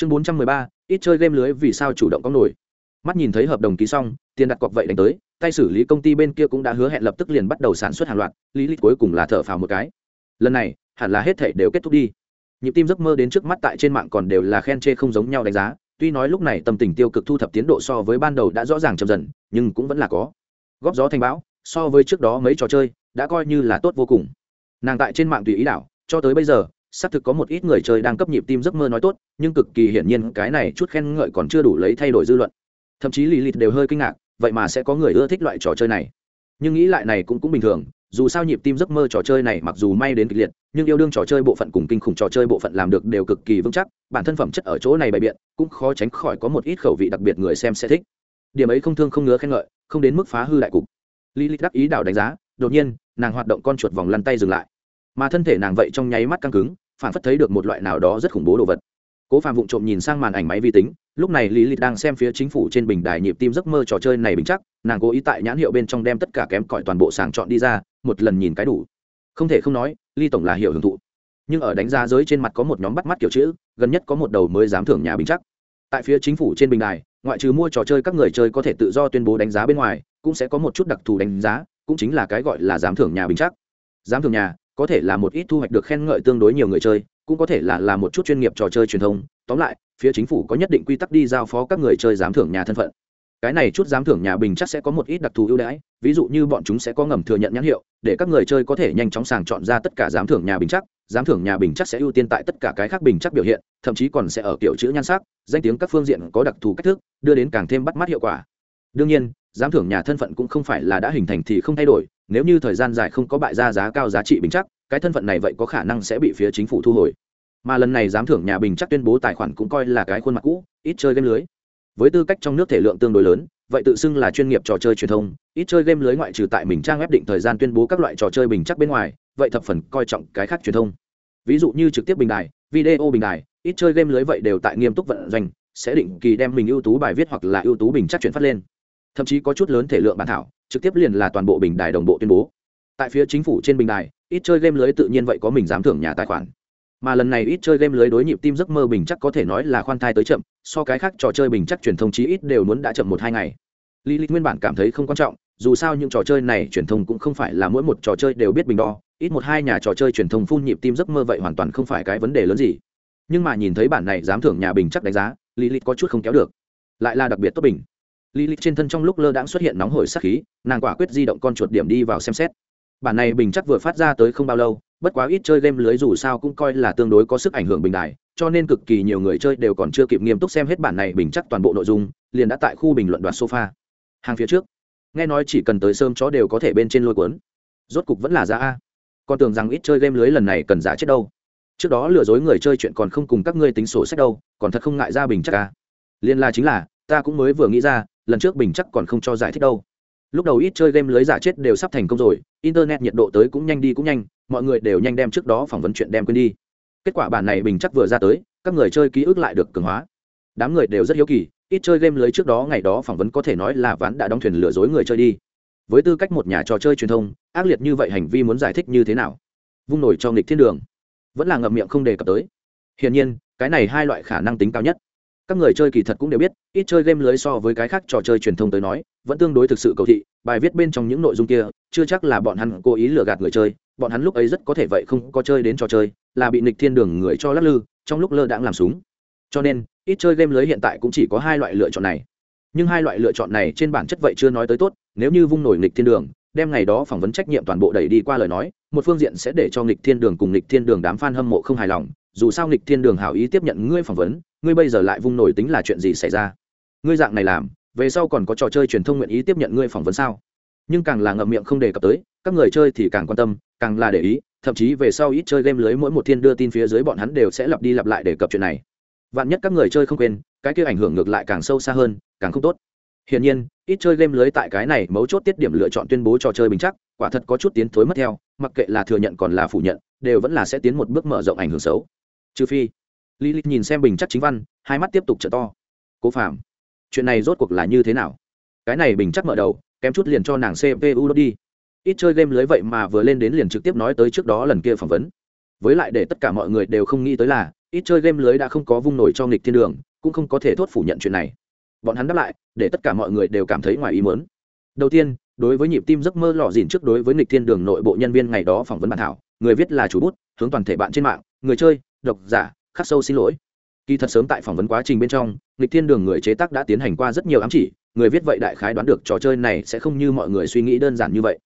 chương bốn trăm mười ba, ít chơi game lưới vì sao chủ động có nổi. Mắt nhìn thấy hợp đồng ký xong, tiền đặt cọc vậy đánh tới, tay xử lý công ty bên kia cũng đã hứa hẹn lập tức liền bắt đầu sản xuất hàng loạt, lý lịch cuối cùng là thở phào một cái. Lần này, hẳn là hết thể đều kết thúc đi. Nhịp tim giấc mơ đến trước mắt tại trên mạng còn đều là khen chê không giống nhau đánh giá, tuy nói lúc này tâm tình tiêu cực thu thập tiến độ so với ban đầu đã rõ ràng chậm dần, nhưng cũng vẫn là có. Góp gió thành bão, so với trước đó mấy trò chơi, đã coi như là tốt vô cùng. Nàng tại trên mạng tùy ý đảo, cho tới bây giờ xác thực có một ít người chơi đang cấp nhịp tim giấc mơ nói tốt, nhưng cực kỳ hiển nhiên cái này chút khen ngợi còn chưa đủ lấy thay đổi dư luận. Thậm chí lì lịt đều hơi kinh ngạc, vậy mà sẽ có người ưa thích loại trò chơi này. Nhưng nghĩ lại này cũng cũng bình thường, dù sao nhịp tim giấc mơ trò chơi này mặc dù may đến kịch liệt, nhưng yêu đương trò chơi bộ phận cùng kinh khủng trò chơi bộ phận làm được đều cực kỳ vững chắc, bản thân phẩm chất ở chỗ này bày biện, cũng khó tránh khỏi có một ít khẩu vị đặc biệt người xem sẽ thích. Điểm ấy không thương không ngứa khen ngợi, không đến mức phá hư đại cục. Lý lịch đắc ý đảo đánh giá, đột nhiên, nàng hoạt động con chuột vòng lăn tay dừng lại mà thân thể nàng vậy trong nháy mắt căng cứng, phản phất thấy được một loại nào đó rất khủng bố đồ vật. Cố phạm vụng trộm nhìn sang màn ảnh máy vi tính, lúc này lý lịch đang xem phía chính phủ trên bình đài nhịp tim giấc mơ trò chơi này bình chắc, nàng cố ý tại nhãn hiệu bên trong đem tất cả kém cỏi toàn bộ sàng chọn đi ra, một lần nhìn cái đủ. Không thể không nói ly tổng là hiệu hưởng thụ. Nhưng ở đánh giá giới trên mặt có một nhóm bắt mắt kiểu chữ, gần nhất có một đầu mới dám thưởng nhà bình chắc. Tại phía chính phủ trên bình đài, ngoại trừ mua trò chơi các người chơi có thể tự do tuyên bố đánh giá bên ngoài, cũng sẽ có một chút đặc thù đánh giá, cũng chính là cái gọi là giám thưởng nhà bình chắc. Giám thưởng nhà có thể là một ít thu hoạch được khen ngợi tương đối nhiều người chơi, cũng có thể là là một chút chuyên nghiệp trò chơi truyền thông. Tóm lại, phía chính phủ có nhất định quy tắc đi giao phó các người chơi giám thưởng nhà thân phận. Cái này chút giám thưởng nhà bình chắc sẽ có một ít đặc thù ưu đãi, ví dụ như bọn chúng sẽ có ngầm thừa nhận nhãn hiệu, để các người chơi có thể nhanh chóng sàng chọn ra tất cả giám thưởng nhà bình chắc. Giám thưởng nhà bình chắc sẽ ưu tiên tại tất cả cái khác bình chắc biểu hiện, thậm chí còn sẽ ở kiểu chữ nhan sắc, danh tiếng các phương diện có đặc thù cách thức, đưa đến càng thêm bắt mắt hiệu quả. Đương nhiên, giám thưởng nhà thân phận cũng không phải là đã hình thành thì không thay đổi nếu như thời gian dài không có bại ra giá cao giá trị bình chắc, cái thân phận này vậy có khả năng sẽ bị phía chính phủ thu hồi. Mà lần này giám thưởng nhà bình chắc tuyên bố tài khoản cũng coi là cái khuôn mặt cũ, ít chơi game lưới. Với tư cách trong nước thể lượng tương đối lớn, vậy tự xưng là chuyên nghiệp trò chơi truyền thông, ít chơi game lưới ngoại trừ tại mình trang ép định thời gian tuyên bố các loại trò chơi bình chắc bên ngoài, vậy thập phần coi trọng cái khác truyền thông. Ví dụ như trực tiếp bình đài, video bình đài, ít chơi game lưới vậy đều tại nghiêm túc vận doanh, sẽ định kỳ đem mình ưu tú bài viết hoặc là ưu tú bình chắc chuyển phát lên. Thậm chí có chút lớn thể lượng bản thảo trực tiếp liền là toàn bộ bình đài đồng bộ tuyên bố. Tại phía chính phủ trên bình đài, ít chơi game lưới tự nhiên vậy có mình dám thưởng nhà tài khoản. Mà lần này ít chơi game lưới đối nhịp tim giấc mơ bình chắc có thể nói là khoan thai tới chậm, so cái khác trò chơi bình chắc truyền thông chí ít đều muốn đã chậm một hai ngày. Lý lịch nguyên bản cảm thấy không quan trọng, dù sao những trò chơi này truyền thông cũng không phải là mỗi một trò chơi đều biết bình đo ít một hai nhà trò chơi truyền thông phun nhịp tim giấc mơ vậy hoàn toàn không phải cái vấn đề lớn gì. Nhưng mà nhìn thấy bản này dám thưởng nhà bình chắc đánh giá lý lịch có chút không kéo được. Lại là đặc biệt tốt bình lý lịch trên thân trong lúc lơ đãng xuất hiện nóng hổi sắc khí, nàng quả quyết di động con chuột điểm đi vào xem xét. Bản này bình chắc vừa phát ra tới không bao lâu, bất quá ít chơi game lưới dù sao cũng coi là tương đối có sức ảnh hưởng bình đại, cho nên cực kỳ nhiều người chơi đều còn chưa kịp nghiêm túc xem hết bản này bình chắc toàn bộ nội dung, liền đã tại khu bình luận đoạt sofa. Hàng phía trước, nghe nói chỉ cần tới sơm chó đều có thể bên trên lôi cuốn. Rốt cục vẫn là giá a. Con tưởng rằng ít chơi game lưới lần này cần giá chết đâu. Trước đó lừa dối người chơi chuyện còn không cùng các ngươi tính sổ sách đâu, còn thật không ngại ra bình chắc a. Liên la chính là, ta cũng mới vừa nghĩ ra lần trước bình chắc còn không cho giải thích đâu. Lúc đầu ít chơi game lưới giả chết đều sắp thành công rồi, internet nhiệt độ tới cũng nhanh đi cũng nhanh, mọi người đều nhanh đem trước đó phỏng vấn chuyện đem quên đi. Kết quả bản này bình chắc vừa ra tới, các người chơi ký ức lại được cường hóa. Đám người đều rất hiếu kỳ, ít chơi game lưới trước đó ngày đó phỏng vấn có thể nói là ván đã đóng thuyền lừa dối người chơi đi. Với tư cách một nhà trò chơi truyền thông, ác liệt như vậy hành vi muốn giải thích như thế nào? Vung nổi cho nghịch thiên đường. Vẫn là ngậm miệng không đề cập tới. Hiển nhiên, cái này hai loại khả năng tính cao nhất các người chơi kỳ thật cũng đều biết, ít chơi game lưới so với cái khác trò chơi truyền thông tới nói, vẫn tương đối thực sự cầu thị, bài viết bên trong những nội dung kia, chưa chắc là bọn hắn cố ý lừa gạt người chơi, bọn hắn lúc ấy rất có thể vậy không có chơi đến trò chơi, là bị nịch thiên đường người cho lắc lư, trong lúc lơ đãng làm súng. Cho nên, ít chơi game lưới hiện tại cũng chỉ có hai loại lựa chọn này. Nhưng hai loại lựa chọn này trên bản chất vậy chưa nói tới tốt, nếu như vung nổi nịch thiên đường, đem ngày đó phỏng vấn trách nhiệm toàn bộ đẩy đi qua lời nói, một phương diện sẽ để cho nịch thiên đường cùng nịch thiên đường đám f a n hâm mộ không hài lòng, dù sao nịch thiên đường hảo ý tiếp nhận ngươi phỏng vấn ngươi bây giờ lại vung nổi tính là chuyện gì xảy ra? Ngươi dạng này làm, về sau còn có trò chơi truyền thông nguyện ý tiếp nhận ngươi phỏng vấn sao? Nhưng càng là ngậm miệng không đề cập tới, các người chơi thì càng quan tâm, càng là để ý, thậm chí về sau ít chơi game lưới mỗi một thiên đưa tin phía dưới bọn hắn đều sẽ lặp đi lặp lại đề cập chuyện này. Vạn nhất các người chơi không quên, cái kia ảnh hưởng ngược lại càng sâu xa hơn, càng không tốt. Hiển nhiên, ít chơi game lưới tại cái này mấu chốt tiết điểm lựa chọn tuyên bố trò chơi bình chắc, quả thật có chút tiến thối mất theo, mặc kệ là thừa nhận còn là phủ nhận, đều vẫn là sẽ tiến một bước mở rộng ảnh hưởng xấu. Trừ phi lý lịch nhìn xem bình chắc chính văn, hai mắt tiếp tục trở to. Cố phạm chuyện này rốt cuộc là như thế nào? Cái này bình chắc mở đầu, kém chút liền cho nàng cpu đốt đi. Ít chơi game lưới vậy mà vừa lên đến liền trực tiếp nói tới trước đó lần kia phỏng vấn. Với lại để tất cả mọi người đều không nghĩ tới là, ít chơi game lưới đã không có vung nổi cho nghịch thiên đường, cũng không có thể thốt phủ nhận chuyện này. Bọn hắn đáp lại, để tất cả mọi người đều cảm thấy ngoài ý muốn. Đầu tiên, đối với nhịp tim giấc mơ lò dìn trước đối với nghịch thiên đường nội bộ nhân viên ngày đó phỏng vấn bản thảo, người viết là chủ bút, hướng toàn thể bạn trên mạng, người chơi, độc giả khắc sâu xin lỗi. Kỳ thật sớm tại phỏng vấn quá trình bên trong lịch thiên đường người chế tác đã tiến hành qua rất nhiều ám chỉ, người viết vậy đại khái đoán được trò chơi này sẽ không như mọi người suy nghĩ đơn giản như vậy.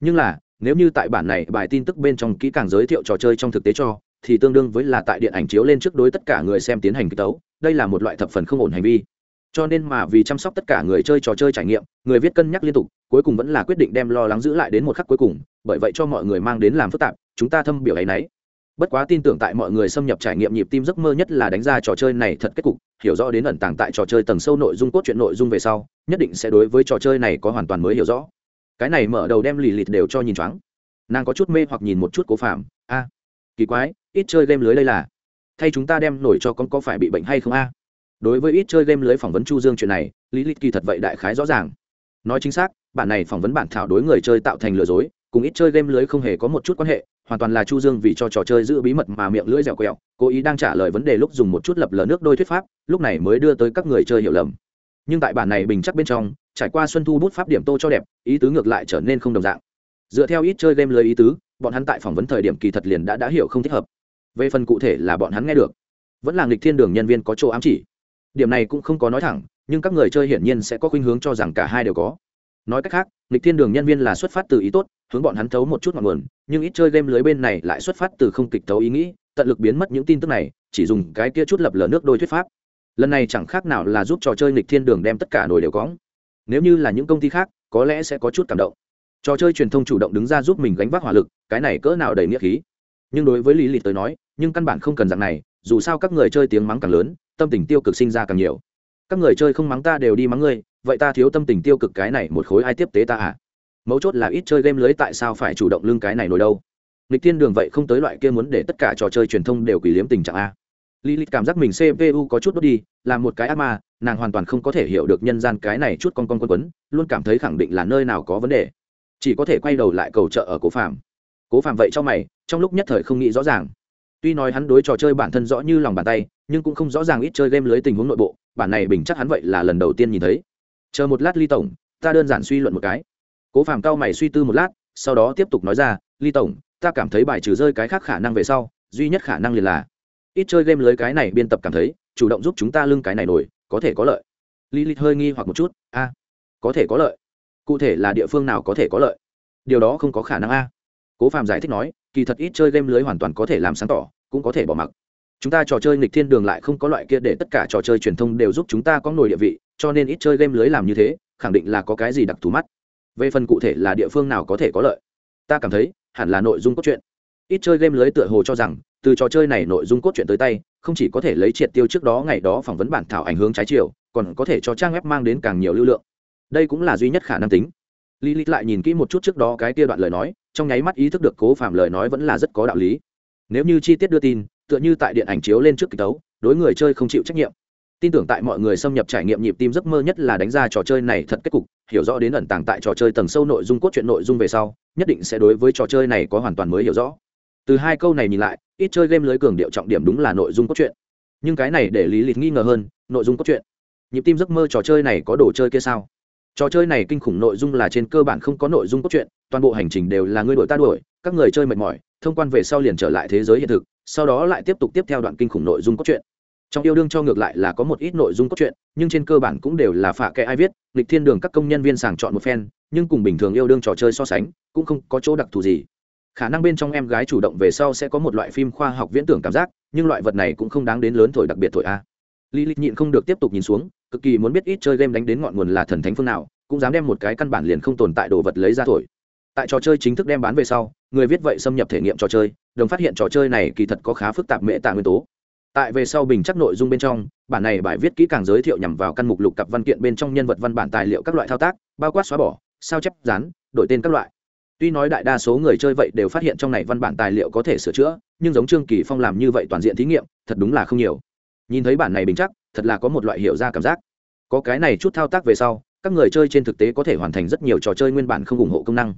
Nhưng là, nếu như tại bản này bài tin tức bên trong kỹ càng giới thiệu trò chơi trong thực tế cho, thì tương đương với là tại điện ảnh chiếu lên trước đối tất cả người xem tiến hành kích tấu đây là một loại thập phần không ổn hành vi. Cho nên mà vì chăm sóc tất cả người chơi trò chơi trải nghiệm, người viết cân nhắc liên tục, cuối cùng vẫn là quyết định đem lo lắng giữ lại đến một khắc cuối cùng, bởi vậy cho mọi người mang đến làm phức tạp, chúng ta thâm biểu ấy y bất quá tin tưởng tại mọi người xâm nhập trải nghiệm nhịp tim giấc mơ nhất là đánh ra trò chơi này thật kết cục, hiểu rõ đến ẩn tàng tại trò chơi tầng sâu nội dung cốt truyện nội dung về sau, nhất định sẽ đối với trò chơi này có hoàn toàn mới hiểu rõ. Cái này mở đầu đem lì lịt đều cho nhìn choáng. Nàng có chút mê hoặc nhìn một chút cố phạm a, kỳ quái, ít chơi game lưới đây là. Thay chúng ta đem nổi cho con có phải bị bệnh hay không a? Đối với ít chơi game lưới phỏng vấn chu dương chuyện này, lý lịch kỳ thật vậy đại khái rõ ràng. Nói chính xác, bản này phỏng vấn bản thảo đối người chơi tạo thành lừa dối, cùng ít chơi game lưới không hề có một chút quan hệ hoàn toàn là chu dương vì cho trò chơi giữ bí mật mà miệng lưỡi dẻo quẹo, cố ý đang trả lời vấn đề lúc dùng một chút lập lờ nước đôi thuyết pháp, lúc này mới đưa tới các người chơi hiểu lầm. Nhưng tại bản này bình chắc bên trong, trải qua xuân thu bút pháp điểm tô cho đẹp, ý tứ ngược lại trở nên không đồng dạng. Dựa theo ít chơi game lưới ý tứ, bọn hắn tại phỏng vấn thời điểm kỳ thật liền đã đã hiểu không thích hợp. Về phần cụ thể là bọn hắn nghe được, vẫn là nghịch thiên đường nhân viên có chỗ ám chỉ. Điểm này cũng không có nói thẳng, nhưng các người chơi hiển nhiên sẽ có khuynh hướng cho rằng cả hai đều có. Nói cách khác, nghịch thiên đường nhân viên là xuất phát từ ý tốt hướng bọn hắn thấu một chút ngọn nguồn, nhưng ít chơi game lưới bên này lại xuất phát từ không kịch thấu ý nghĩ, tận lực biến mất những tin tức này, chỉ dùng cái kia chút lập lờ nước đôi thuyết pháp. Lần này chẳng khác nào là giúp trò chơi nghịch thiên đường đem tất cả nồi đều có nếu như là những công ty khác, có lẽ sẽ có chút cảm động. Trò chơi truyền thông chủ động đứng ra giúp mình gánh vác hỏa lực, cái này cỡ nào đầy nghĩa khí. Nhưng đối với lý lịch tới nói, nhưng căn bản không cần dạng này, dù sao các người chơi tiếng mắng càng lớn, tâm tình tiêu cực sinh ra càng nhiều. Các người chơi không mắng ta đều đi mắng ngươi, vậy ta thiếu tâm tình tiêu cực cái này một khối ai tiếp tế ta à? Mấu chốt là ít chơi game lưới tại sao phải chủ động lưng cái này nổi đâu. Nghịch thiên đường vậy không tới loại kia muốn để tất cả trò chơi truyền thông đều quỷ liếm tình trạng a. Lý lịch cảm giác mình cpu có chút đốt đi, là một cái ác ma, nàng hoàn toàn không có thể hiểu được nhân gian cái này chút con con quân quấn, luôn cảm thấy khẳng định là nơi nào có vấn đề. Chỉ có thể quay đầu lại cầu trợ ở cố phạm cố phạm vậy cho mày, trong lúc nhất thời không nghĩ rõ ràng. Tuy nói hắn đối trò chơi bản thân rõ như lòng bàn tay, nhưng cũng không rõ ràng ít chơi game lưới tình huống nội bộ, bản này bình chắc hắn vậy là lần đầu tiên nhìn thấy. Chờ một lát ly tổng, ta đơn giản suy luận một cái cố phàm cao mày suy tư một lát, sau đó tiếp tục nói ra, ly tổng, ta cảm thấy bài trừ rơi cái khác khả năng về sau, duy nhất khả năng liền là ít chơi game lưới cái này biên tập cảm thấy, chủ động giúp chúng ta lưng cái này nổi, có thể có lợi. Lý lịch hơi nghi hoặc một chút, a, có thể có lợi. Cụ thể là địa phương nào có thể có lợi? Điều đó không có khả năng a. Cố phàm giải thích nói, kỳ thật ít chơi game lưới hoàn toàn có thể làm sáng tỏ, cũng có thể bỏ mặc. Chúng ta trò chơi nghịch thiên đường lại không có loại kia để tất cả trò chơi truyền thông đều giúp chúng ta có nổi địa vị, cho nên ít chơi game lưới làm như thế, khẳng định là có cái gì đặc thù mắt về phần cụ thể là địa phương nào có thể có lợi. Ta cảm thấy, hẳn là nội dung cốt truyện. Ít chơi game lưới tựa hồ cho rằng, từ trò chơi này nội dung cốt truyện tới tay, không chỉ có thể lấy triệt tiêu trước đó ngày đó phỏng vấn bản thảo ảnh hướng trái chiều, còn có thể cho trang web mang đến càng nhiều lưu lượng. Đây cũng là duy nhất khả năng tính. Lý lý lại nhìn kỹ một chút trước đó cái kia đoạn lời nói, trong nháy mắt ý thức được cố phạm lời nói vẫn là rất có đạo lý. Nếu như chi tiết đưa tin, tựa như tại điện ảnh chiếu lên trước kịch tấu đối người chơi không chịu trách nhiệm tin tưởng tại mọi người xâm nhập trải nghiệm nhịp tim giấc mơ nhất là đánh ra trò chơi này thật kết cục, hiểu rõ đến ẩn tàng tại trò chơi tầng sâu nội dung cốt truyện nội dung về sau, nhất định sẽ đối với trò chơi này có hoàn toàn mới hiểu rõ. Từ hai câu này nhìn lại, ít chơi game lưới cường điệu trọng điểm đúng là nội dung cốt truyện. Nhưng cái này để lý lịch nghi ngờ hơn, nội dung cốt truyện. Nhịp tim giấc mơ trò chơi này có đồ chơi kia sao? Trò chơi này kinh khủng nội dung là trên cơ bản không có nội dung cốt truyện, toàn bộ hành trình đều là ngươi đội ta đuổi, các người chơi mệt mỏi, thông quan về sau liền trở lại thế giới hiện thực, sau đó lại tiếp tục tiếp theo đoạn kinh khủng nội dung cốt truyện trong yêu đương cho ngược lại là có một ít nội dung cốt truyện, nhưng trên cơ bản cũng đều là phạ kệ ai viết lịch thiên đường các công nhân viên sàng chọn một phen, nhưng cùng bình thường yêu đương trò chơi so sánh, cũng không có chỗ đặc thù gì. Khả năng bên trong em gái chủ động về sau sẽ có một loại phim khoa học viễn tưởng cảm giác, nhưng loại vật này cũng không đáng đến lớn thổi đặc biệt thổi a. Lý lịch nhịn không được tiếp tục nhìn xuống, cực kỳ muốn biết ít chơi game đánh đến ngọn nguồn là thần thánh phương nào, cũng dám đem một cái căn bản liền không tồn tại đồ vật lấy ra thổi. Tại trò chơi chính thức đem bán về sau, người viết vậy xâm nhập thể nghiệm trò chơi, đồng phát hiện trò chơi này kỳ thật có khá phức tạp mệ tạ nguyên tố tại về sau bình chắc nội dung bên trong, bản này bài viết kỹ càng giới thiệu nhằm vào căn mục lục cặp văn kiện bên trong nhân vật văn bản tài liệu các loại thao tác, bao quát xóa bỏ, sao chép, dán, đổi tên các loại. Tuy nói đại đa số người chơi vậy đều phát hiện trong này văn bản tài liệu có thể sửa chữa, nhưng giống trương kỳ phong làm như vậy toàn diện thí nghiệm, thật đúng là không nhiều. Nhìn thấy bản này bình chắc, thật là có một loại hiểu ra cảm giác. Có cái này chút thao tác về sau, các người chơi trên thực tế có thể hoàn thành rất nhiều trò chơi nguyên bản không ủng hộ công năng.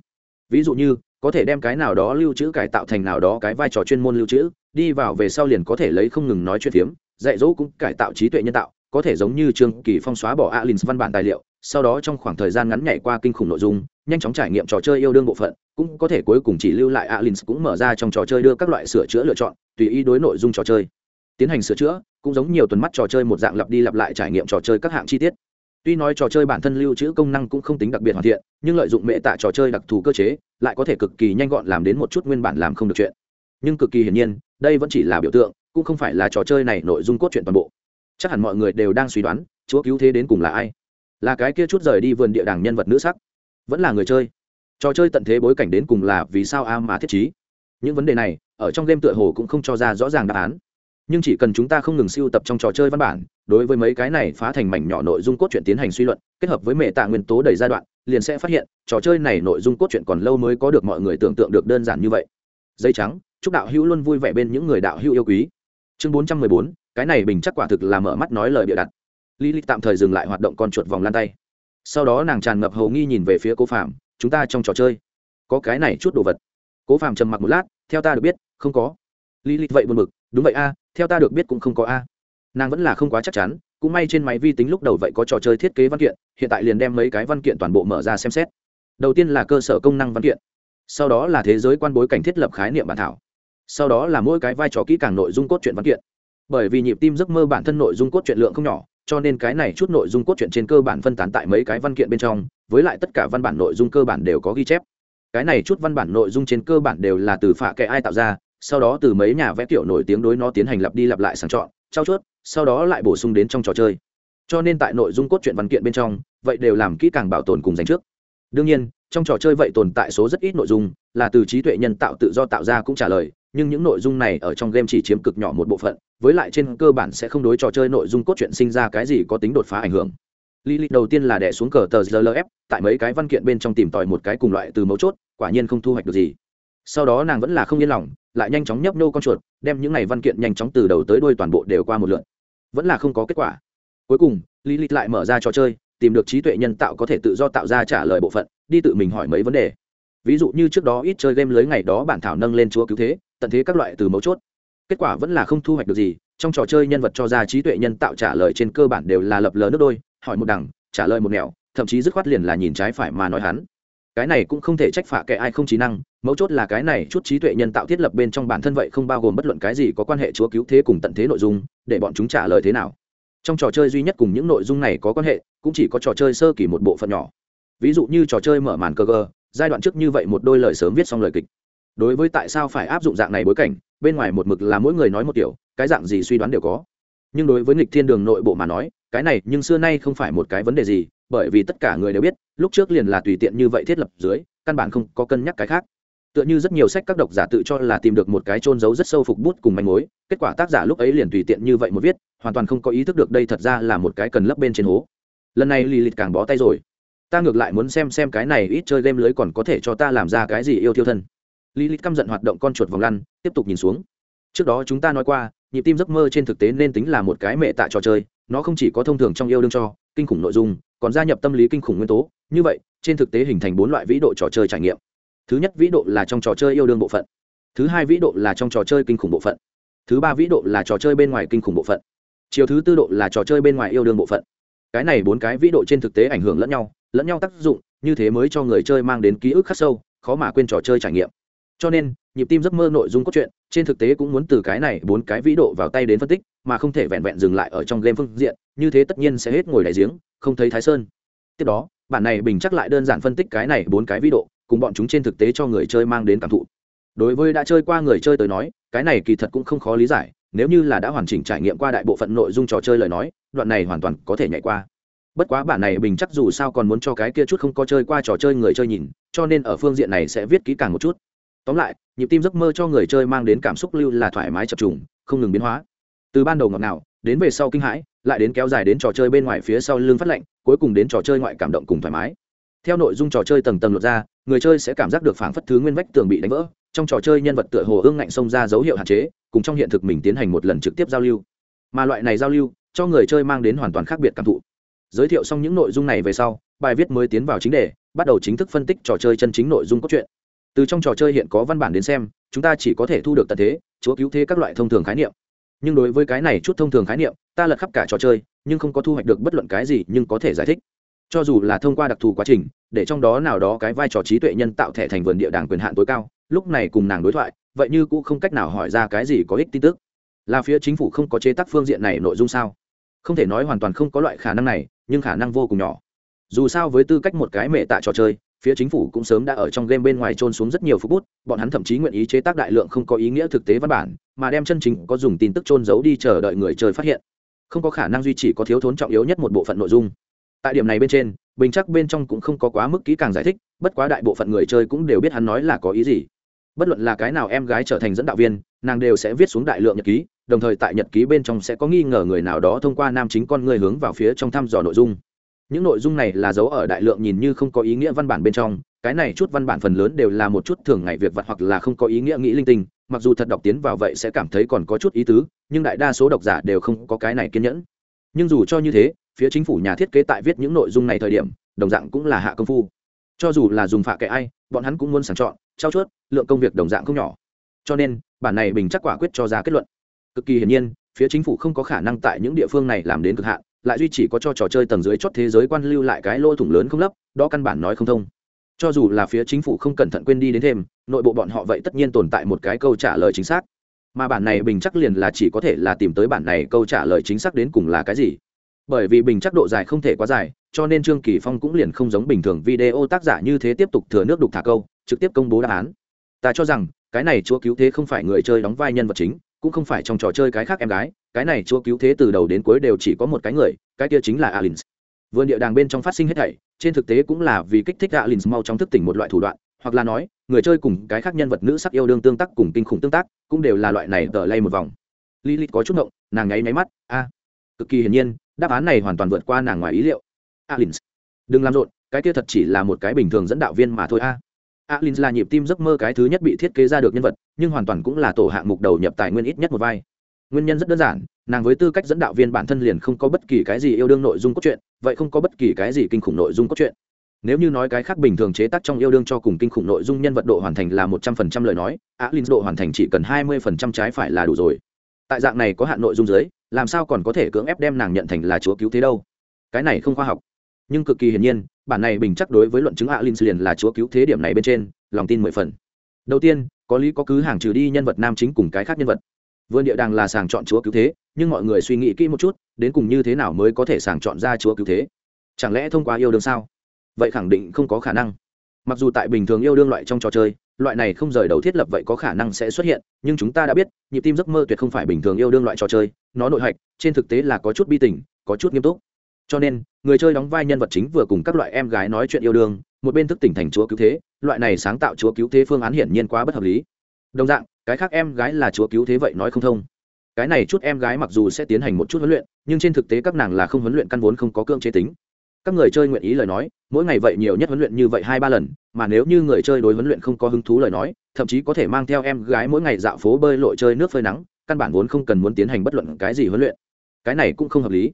Ví dụ như, có thể đem cái nào đó lưu trữ cải tạo thành nào đó cái vai trò chuyên môn lưu trữ đi vào về sau liền có thể lấy không ngừng nói chuyện phiếm, dạy dỗ cũng cải tạo trí tuệ nhân tạo, có thể giống như trương kỳ phong xóa bỏ alin văn bản tài liệu, sau đó trong khoảng thời gian ngắn nhảy qua kinh khủng nội dung, nhanh chóng trải nghiệm trò chơi yêu đương bộ phận, cũng có thể cuối cùng chỉ lưu lại alin cũng mở ra trong trò chơi đưa các loại sửa chữa lựa chọn, tùy ý đối nội dung trò chơi. Tiến hành sửa chữa, cũng giống nhiều tuần mắt trò chơi một dạng lặp đi lặp lại trải nghiệm trò chơi các hạng chi tiết. Tuy nói trò chơi bản thân lưu trữ công năng cũng không tính đặc biệt hoàn thiện, nhưng lợi dụng mệ tạ trò chơi đặc thù cơ chế, lại có thể cực kỳ nhanh gọn làm đến một chút nguyên bản làm không được chuyện. Nhưng cực kỳ hiển nhiên đây vẫn chỉ là biểu tượng, cũng không phải là trò chơi này nội dung cốt truyện toàn bộ. Chắc hẳn mọi người đều đang suy đoán, chúa cứu thế đến cùng là ai? Là cái kia chút rời đi vườn địa đàng nhân vật nữ sắc? Vẫn là người chơi? Trò chơi tận thế bối cảnh đến cùng là vì sao a mà thiết trí? Những vấn đề này, ở trong game tựa hồ cũng không cho ra rõ ràng đáp án. Nhưng chỉ cần chúng ta không ngừng siêu tập trong trò chơi văn bản, đối với mấy cái này phá thành mảnh nhỏ nội dung cốt truyện tiến hành suy luận, kết hợp với mệ tạ nguyên tố đầy giai đoạn, liền sẽ phát hiện, trò chơi này nội dung cốt truyện còn lâu mới có được mọi người tưởng tượng được đơn giản như vậy. Dây trắng chúc đạo hữu luôn vui vẻ bên những người đạo hữu yêu quý. Chương bốn trăm mười bốn, cái này bình chắc quả thực là mở mắt nói lời bịa đặt. Lý lịch tạm thời dừng lại hoạt động con chuột vòng lan tay. Sau đó nàng tràn ngập hầu nghi nhìn về phía cố phạm chúng ta trong trò chơi có cái này chút đồ vật. Cố phạm trầm mặc một lát, theo ta được biết, không có. Lý lịch vậy buồn bực, đúng vậy a, theo ta được biết cũng không có a. Nàng vẫn là không quá chắc chắn, cũng may trên máy vi tính lúc đầu vậy có trò chơi thiết kế văn kiện, hiện tại liền đem mấy cái văn kiện toàn bộ mở ra xem xét. Đầu tiên là cơ sở công năng văn kiện, sau đó là thế giới quan bối cảnh thiết lập khái niệm bản thảo sau đó là mỗi cái vai trò kỹ càng nội dung cốt truyện văn kiện. Bởi vì nhịp tim giấc mơ bản thân nội dung cốt truyện lượng không nhỏ, cho nên cái này chút nội dung cốt truyện trên cơ bản phân tán tại mấy cái văn kiện bên trong, với lại tất cả văn bản nội dung cơ bản đều có ghi chép. Cái này chút văn bản nội dung trên cơ bản đều là từ phạ kệ ai tạo ra, sau đó từ mấy nhà vẽ kiểu nổi tiếng đối nó tiến hành lặp đi lặp lại sàng chọn trao chuốt, sau đó lại bổ sung đến trong trò chơi. Cho nên tại nội dung cốt truyện văn kiện bên trong, vậy đều làm kỹ càng bảo tồn cùng dành trước. Đương nhiên, trong trò chơi vậy tồn tại số rất ít nội dung, là từ trí tuệ nhân tạo tự do tạo ra cũng trả lời nhưng những nội dung này ở trong game chỉ chiếm cực nhỏ một bộ phận, với lại trên cơ bản sẽ không đối trò chơi nội dung cốt truyện sinh ra cái gì có tính đột phá ảnh hưởng. Lý lịch đầu tiên là đẻ xuống cờ tờ rlf tại mấy cái văn kiện bên trong tìm tòi một cái cùng loại từ mấu chốt, quả nhiên không thu hoạch được gì. Sau đó nàng vẫn là không yên lòng, lại nhanh chóng nhấp nô con chuột, đem những này văn kiện nhanh chóng từ đầu tới đuôi toàn bộ đều qua một lượt. Vẫn là không có kết quả. Cuối cùng lý lịch lại mở ra trò chơi, tìm được trí tuệ nhân tạo có thể tự do tạo ra trả lời bộ phận, đi tự mình hỏi mấy vấn đề. Ví dụ như trước đó ít chơi game lưới ngày đó bản thảo nâng lên chúa cứu thế tận thế các loại từ mấu chốt. Kết quả vẫn là không thu hoạch được gì, trong trò chơi nhân vật cho ra trí tuệ nhân tạo trả lời trên cơ bản đều là lập lờ nước đôi, hỏi một đằng, trả lời một nẻo, thậm chí dứt khoát liền là nhìn trái phải mà nói hắn. Cái này cũng không thể trách phạ kệ ai không trí năng, mấu chốt là cái này chút trí tuệ nhân tạo thiết lập bên trong bản thân vậy không bao gồm bất luận cái gì có quan hệ chúa cứu thế cùng tận thế nội dung, để bọn chúng trả lời thế nào. Trong trò chơi duy nhất cùng những nội dung này có quan hệ, cũng chỉ có trò chơi sơ kỳ một bộ phận nhỏ. Ví dụ như trò chơi mở màn cơ gơ giai đoạn trước như vậy một đôi lời sớm viết xong lời kịch đối với tại sao phải áp dụng dạng này bối cảnh, bên ngoài một mực là mỗi người nói một kiểu, cái dạng gì suy đoán đều có. Nhưng đối với nghịch thiên đường nội bộ mà nói, cái này nhưng xưa nay không phải một cái vấn đề gì, bởi vì tất cả người đều biết, lúc trước liền là tùy tiện như vậy thiết lập dưới, căn bản không có cân nhắc cái khác. Tựa như rất nhiều sách các độc giả tự cho là tìm được một cái trôn giấu rất sâu phục bút cùng manh mối, kết quả tác giả lúc ấy liền tùy tiện như vậy một viết, hoàn toàn không có ý thức được đây thật ra là một cái cần lấp bên trên hố. Lần này lì lịt càng bó tay rồi. Ta ngược lại muốn xem xem cái này ít chơi game lưới còn có thể cho ta làm ra cái gì yêu thiêu thân lý lịch căm giận hoạt động con chuột vòng lăn, tiếp tục nhìn xuống. Trước đó chúng ta nói qua, nhịp tim giấc mơ trên thực tế nên tính là một cái mẹ tạ trò chơi, nó không chỉ có thông thường trong yêu đương cho, kinh khủng nội dung, còn gia nhập tâm lý kinh khủng nguyên tố. Như vậy, trên thực tế hình thành bốn loại vĩ độ trò chơi trải nghiệm. Thứ nhất vĩ độ là trong trò chơi yêu đương bộ phận. Thứ hai vĩ độ là trong trò chơi kinh khủng bộ phận. Thứ ba vĩ độ là trò chơi bên ngoài kinh khủng bộ phận. Chiều thứ tư độ là trò chơi bên ngoài yêu đương bộ phận. Cái này bốn cái vĩ độ trên thực tế ảnh hưởng lẫn nhau lẫn nhau tác dụng, như thế mới cho người chơi mang đến ký ức khắc sâu, khó mà quên trò chơi trải nghiệm cho nên, nhịp tim giấc mơ nội dung cốt truyện, trên thực tế cũng muốn từ cái này bốn cái vĩ độ vào tay đến phân tích, mà không thể vẹn vẹn dừng lại ở trong game phương diện, như thế tất nhiên sẽ hết ngồi đại giếng, không thấy thái sơn. Tiếp đó, bản này bình chắc lại đơn giản phân tích cái này bốn cái vĩ độ, cùng bọn chúng trên thực tế cho người chơi mang đến cảm thụ. Đối với đã chơi qua người chơi tới nói, cái này kỳ thật cũng không khó lý giải, nếu như là đã hoàn chỉnh trải nghiệm qua đại bộ phận nội dung trò chơi lời nói, đoạn này hoàn toàn có thể nhảy qua. Bất quá bản này bình chắc dù sao còn muốn cho cái kia chút không có chơi qua trò chơi người chơi nhìn, cho nên ở phương diện này sẽ viết kỹ càng một chút tóm lại, nhịp tim giấc mơ cho người chơi mang đến cảm xúc lưu là thoải mái chập trùng, không ngừng biến hóa. Từ ban đầu ngọt ngào, đến về sau kinh hãi, lại đến kéo dài đến trò chơi bên ngoài phía sau lưng phát lạnh, cuối cùng đến trò chơi ngoại cảm động cùng thoải mái. Theo nội dung trò chơi tầng tầng lột ra, người chơi sẽ cảm giác được phảng phất thứ nguyên vách tường bị đánh vỡ, trong trò chơi nhân vật tựa hồ ương ngạnh xông ra dấu hiệu hạn chế, cùng trong hiện thực mình tiến hành một lần trực tiếp giao lưu. Mà loại này giao lưu, cho người chơi mang đến hoàn toàn khác biệt cảm thụ. Giới thiệu xong những nội dung này về sau, bài viết mới tiến vào chính đề, bắt đầu chính thức phân tích trò chơi chân chính nội dung cốt truyện từ trong trò chơi hiện có văn bản đến xem, chúng ta chỉ có thể thu được tận thế, chúa cứu thế các loại thông thường khái niệm. Nhưng đối với cái này chút thông thường khái niệm, ta lật khắp cả trò chơi, nhưng không có thu hoạch được bất luận cái gì nhưng có thể giải thích. Cho dù là thông qua đặc thù quá trình, để trong đó nào đó cái vai trò trí tuệ nhân tạo thẻ thành vườn địa đàng quyền hạn tối cao, lúc này cùng nàng đối thoại, vậy như cũng không cách nào hỏi ra cái gì có ích tin tức. Là phía chính phủ không có chế tác phương diện này nội dung sao? Không thể nói hoàn toàn không có loại khả năng này, nhưng khả năng vô cùng nhỏ. Dù sao với tư cách một cái mẹ tạ trò chơi phía chính phủ cũng sớm đã ở trong game bên ngoài trôn xuống rất nhiều phút bút, bọn hắn thậm chí nguyện ý chế tác đại lượng không có ý nghĩa thực tế văn bản, mà đem chân chính có dùng tin tức trôn giấu đi chờ đợi người chơi phát hiện. Không có khả năng duy trì có thiếu thốn trọng yếu nhất một bộ phận nội dung. Tại điểm này bên trên, bình chắc bên trong cũng không có quá mức kỹ càng giải thích, bất quá đại bộ phận người chơi cũng đều biết hắn nói là có ý gì. Bất luận là cái nào em gái trở thành dẫn đạo viên, nàng đều sẽ viết xuống đại lượng nhật ký, đồng thời tại nhật ký bên trong sẽ có nghi ngờ người nào đó thông qua nam chính con người hướng vào phía trong thăm dò nội dung những nội dung này là dấu ở đại lượng nhìn như không có ý nghĩa văn bản bên trong, cái này chút văn bản phần lớn đều là một chút thường ngày việc vặt hoặc là không có ý nghĩa nghĩ linh tinh, mặc dù thật đọc tiến vào vậy sẽ cảm thấy còn có chút ý tứ, nhưng đại đa số độc giả đều không có cái này kiên nhẫn. Nhưng dù cho như thế, phía chính phủ nhà thiết kế tại viết những nội dung này thời điểm, đồng dạng cũng là hạ công phu. Cho dù là dùng phạ kệ ai, bọn hắn cũng muốn sàng chọn trao chuốt, lượng công việc đồng dạng không nhỏ. Cho nên, bản này bình chắc quả quyết cho ra kết luận. Cực kỳ hiển nhiên, phía chính phủ không có khả năng tại những địa phương này làm đến cực hạn lại duy chỉ có cho trò chơi tầng dưới chót thế giới quan lưu lại cái lỗ thủng lớn không lấp, đó căn bản nói không thông. Cho dù là phía chính phủ không cẩn thận quên đi đến thêm, nội bộ bọn họ vậy tất nhiên tồn tại một cái câu trả lời chính xác. Mà bản này bình chắc liền là chỉ có thể là tìm tới bản này câu trả lời chính xác đến cùng là cái gì. Bởi vì bình chắc độ dài không thể quá dài, cho nên trương kỳ phong cũng liền không giống bình thường video tác giả như thế tiếp tục thừa nước đục thả câu, trực tiếp công bố đáp án. Ta cho rằng, cái này chúa cứu thế không phải người chơi đóng vai nhân vật chính, cũng không phải trong trò chơi cái khác em gái cái này chúa cứu thế từ đầu đến cuối đều chỉ có một cái người, cái kia chính là alin vườn địa đàng bên trong phát sinh hết thảy, trên thực tế cũng là vì kích thích alin mau trong thức tỉnh một loại thủ đoạn, hoặc là nói, người chơi cùng cái khác nhân vật nữ sắc yêu đương tương tác cùng kinh khủng tương tác, cũng đều là loại này tờ lay một vòng. Lilith có chút động, nàng nháy máy mắt, a, cực kỳ hiển nhiên, đáp án này hoàn toàn vượt qua nàng ngoài ý liệu. Alin đừng làm rộn, cái kia thật chỉ là một cái bình thường dẫn đạo viên mà thôi, a. Alin là nhịp tim giấc mơ cái thứ nhất bị thiết kế ra được nhân vật, nhưng hoàn toàn cũng là tổ hạng mục đầu nhập tài nguyên ít nhất một vai nguyên nhân rất đơn giản, nàng với tư cách dẫn đạo viên bản thân liền không có bất kỳ cái gì yêu đương nội dung cốt truyện, vậy không có bất kỳ cái gì kinh khủng nội dung cốt truyện. Nếu như nói cái khác bình thường chế tác trong yêu đương cho cùng kinh khủng nội dung nhân vật độ hoàn thành là một trăm phần trăm lời nói Á Linh độ hoàn thành chỉ cần hai mươi phần trăm trái phải là đủ rồi. Tại dạng này có hạn nội dung dưới, làm sao còn có thể cưỡng ép đem nàng nhận thành là chúa cứu thế đâu? Cái này không khoa học. Nhưng cực kỳ hiển nhiên, bản này bình chắc đối với luận chứng Á Linh liền là chúa cứu thế điểm này bên trên, lòng tin mười phần. Đầu tiên, có lý có cứ hàng trừ đi nhân vật nam chính cùng cái khác nhân vật vườn địa đàng là sàng chọn chúa cứu thế, nhưng mọi người suy nghĩ kỹ một chút, đến cùng như thế nào mới có thể sàng chọn ra chúa cứu thế? Chẳng lẽ thông qua yêu đương sao? Vậy khẳng định không có khả năng. Mặc dù tại bình thường yêu đương loại trong trò chơi, loại này không rời đầu thiết lập vậy có khả năng sẽ xuất hiện, nhưng chúng ta đã biết, nhịp tim giấc mơ tuyệt không phải bình thường yêu đương loại trò chơi, nó nội hạch, trên thực tế là có chút bi tình, có chút nghiêm túc. Cho nên, người chơi đóng vai nhân vật chính vừa cùng các loại em gái nói chuyện yêu đương, một bên thức tỉnh thành chúa cứu thế, loại này sáng tạo chúa cứu thế phương án hiển nhiên quá bất hợp lý. Đồng dạng cái khác em gái là chúa cứu thế vậy nói không thông. Cái này chút em gái mặc dù sẽ tiến hành một chút huấn luyện, nhưng trên thực tế các nàng là không huấn luyện căn vốn không có cương chế tính. Các người chơi nguyện ý lời nói, mỗi ngày vậy nhiều nhất huấn luyện như vậy hai ba lần, mà nếu như người chơi đối huấn luyện không có hứng thú lời nói, thậm chí có thể mang theo em gái mỗi ngày dạo phố bơi lội chơi nước phơi nắng, căn bản vốn không cần muốn tiến hành bất luận cái gì huấn luyện. Cái này cũng không hợp lý.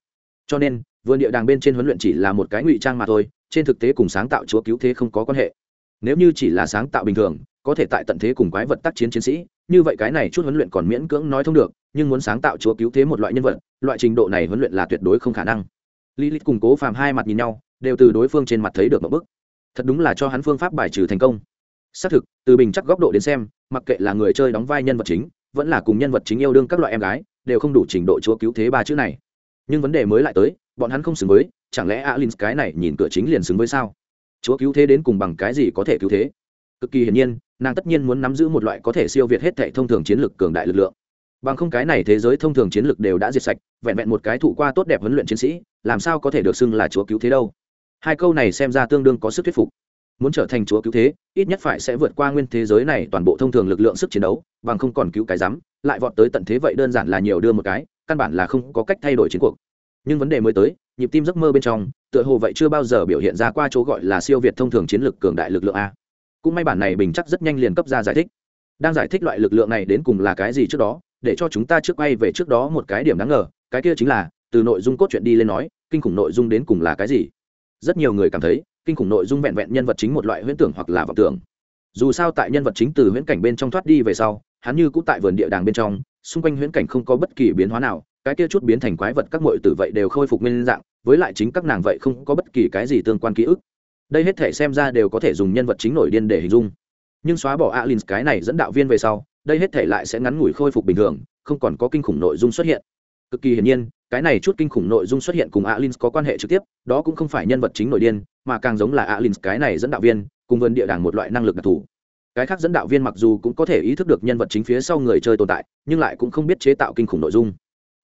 Cho nên, vườn địa đàng bên trên huấn luyện chỉ là một cái ngụy trang mà thôi, trên thực tế cùng sáng tạo chúa cứu thế không có quan hệ. Nếu như chỉ là sáng tạo bình thường, có thể tại tận thế cùng quái vật tác chiến chiến sĩ như vậy cái này chút huấn luyện còn miễn cưỡng nói thông được, nhưng muốn sáng tạo chúa cứu thế một loại nhân vật, loại trình độ này huấn luyện là tuyệt đối không khả năng. Lý lịch cùng cố phàm hai mặt nhìn nhau, đều từ đối phương trên mặt thấy được một bức. Thật đúng là cho hắn phương pháp bài trừ thành công. Xác thực, từ bình chắc góc độ đến xem, mặc kệ là người chơi đóng vai nhân vật chính, vẫn là cùng nhân vật chính yêu đương các loại em gái, đều không đủ trình độ chúa cứu thế ba chữ này. Nhưng vấn đề mới lại tới, bọn hắn không xứng với, chẳng lẽ alin cái này nhìn cửa chính liền xứng với sao? Chúa cứu thế đến cùng bằng cái gì có thể cứu thế? Cực kỳ hiển nhiên, nàng tất nhiên muốn nắm giữ một loại có thể siêu việt hết thệ thông thường chiến lược cường đại lực lượng. Bằng không cái này thế giới thông thường chiến lược đều đã diệt sạch, vẹn vẹn một cái thụ qua tốt đẹp huấn luyện chiến sĩ, làm sao có thể được xưng là chúa cứu thế đâu. Hai câu này xem ra tương đương có sức thuyết phục. Muốn trở thành chúa cứu thế, ít nhất phải sẽ vượt qua nguyên thế giới này toàn bộ thông thường lực lượng sức chiến đấu, bằng không còn cứu cái rắm, lại vọt tới tận thế vậy đơn giản là nhiều đưa một cái, căn bản là không có cách thay đổi chiến cuộc. Nhưng vấn đề mới tới, nhịp tim giấc mơ bên trong, tựa hồ vậy chưa bao giờ biểu hiện ra qua chỗ gọi là siêu việt thông thường chiến lược cường đại lực lượng a cũng may bản này bình chắc rất nhanh liền cấp ra giải thích. Đang giải thích loại lực lượng này đến cùng là cái gì trước đó, để cho chúng ta trước quay về trước đó một cái điểm đáng ngờ, cái kia chính là, từ nội dung cốt truyện đi lên nói, kinh khủng nội dung đến cùng là cái gì? Rất nhiều người cảm thấy, kinh khủng nội dung vẹn vẹn nhân vật chính một loại huyễn tưởng hoặc là vọng tưởng. Dù sao tại nhân vật chính từ huyễn cảnh bên trong thoát đi về sau, hắn như cũng tại vườn địa đàng bên trong, xung quanh huyễn cảnh không có bất kỳ biến hóa nào, cái kia chút biến thành quái vật các mội tử vậy đều khôi phục nguyên dạng, với lại chính các nàng vậy không có bất kỳ cái gì tương quan ký ức đây hết thể xem ra đều có thể dùng nhân vật chính nổi điên để hình dung. Nhưng xóa bỏ alin, cái này dẫn đạo viên về sau, đây hết thể lại sẽ ngắn ngủi khôi phục bình thường, không còn có kinh khủng nội dung xuất hiện. Cực kỳ hiển nhiên, cái này chút kinh khủng nội dung xuất hiện cùng alin có quan hệ trực tiếp, đó cũng không phải nhân vật chính nổi điên, mà càng giống là alin, cái này dẫn đạo viên, cùng vườn địa đàng một loại năng lực đặc thù. Cái khác dẫn đạo viên mặc dù cũng có thể ý thức được nhân vật chính phía sau người chơi tồn tại, nhưng lại cũng không biết chế tạo kinh khủng nội dung.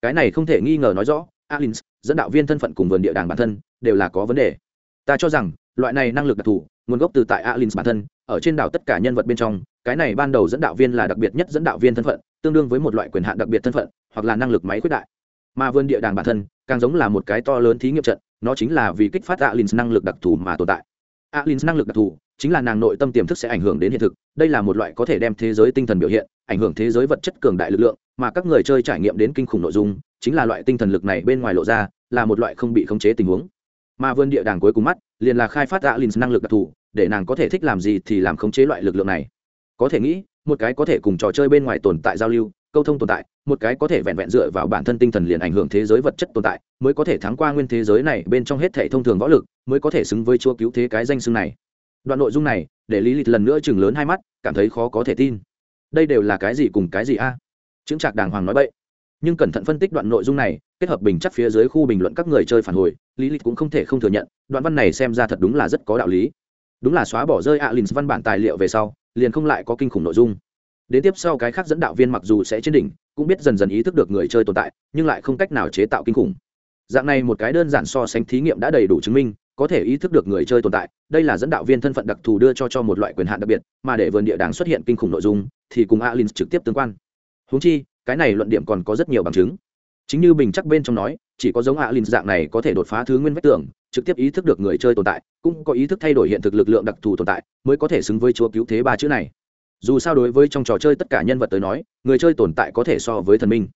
Cái này không thể nghi ngờ nói rõ, alin, dẫn đạo viên thân phận cùng vườn địa đàng bản thân, đều là có vấn đề. Ta cho rằng loại này năng lực đặc thù, nguồn gốc từ tại alin bản thân, ở trên đảo tất cả nhân vật bên trong, cái này ban đầu dẫn đạo viên là đặc biệt nhất dẫn đạo viên thân phận, tương đương với một loại quyền hạn đặc biệt thân phận, hoặc là năng lực máy khuyết đại. Mà vườn địa đàng bản thân, càng giống là một cái to lớn thí nghiệm trận, nó chính là vì kích phát alin năng lực đặc thù mà tồn tại. Alin năng lực đặc thù, chính là nàng nội tâm tiềm thức sẽ ảnh hưởng đến hiện thực, đây là một loại có thể đem thế giới tinh thần biểu hiện, ảnh hưởng thế giới vật chất cường đại lực lượng, mà các người chơi trải nghiệm đến kinh khủng nội dung, chính là loại tinh thần lực này bên ngoài lộ ra, là một loại không bị khống chế tình huống mà vườn địa đàng cuối cùng mắt liền là khai phát alin năng lực đặc thù, để nàng có thể thích làm gì thì làm khống chế loại lực lượng này. Có thể nghĩ, một cái có thể cùng trò chơi bên ngoài tồn tại giao lưu, câu thông tồn tại, một cái có thể vẹn vẹn dựa vào bản thân tinh thần liền ảnh hưởng thế giới vật chất tồn tại, mới có thể thắng qua nguyên thế giới này bên trong hết thể thông thường võ lực, mới có thể xứng với chúa cứu thế cái danh xưng này. Đoạn nội dung này, để lý lịch lần nữa chừng lớn hai mắt, cảm thấy khó có thể tin. Đây đều là cái gì cùng cái gì a? À? chứng trạc đàng hoàng nói bậy nhưng cẩn thận phân tích đoạn nội dung này, kết hợp bình chắc phía dưới khu bình luận các người chơi phản hồi, lý lịch cũng không thể không thừa nhận, đoạn văn này xem ra thật đúng là rất có đạo lý. Đúng là xóa bỏ rơi alin văn bản tài liệu về sau, liền không lại có kinh khủng nội dung. Đến tiếp sau cái khác dẫn đạo viên mặc dù sẽ trên đỉnh, cũng biết dần dần ý thức được người chơi tồn tại, nhưng lại không cách nào chế tạo kinh khủng. Dạng này một cái đơn giản so sánh thí nghiệm đã đầy đủ chứng minh, có thể ý thức được người chơi tồn tại, đây là dẫn đạo viên thân phận đặc thù đưa cho cho một loại quyền hạn đặc biệt, mà để vườn địa đàng xuất hiện kinh khủng nội dung, thì cùng alin trực tiếp tương quan. Húng chi cái này luận điểm còn có rất nhiều bằng chứng. Chính như bình chắc bên trong nói, chỉ có giống alin dạng này có thể đột phá thứ nguyên vách tưởng trực tiếp ý thức được người chơi tồn tại, cũng có ý thức thay đổi hiện thực lực lượng đặc thù tồn tại, mới có thể xứng với chúa cứu thế ba chữ này. Dù sao đối với trong trò chơi tất cả nhân vật tới nói, người chơi tồn tại có thể so với thần minh.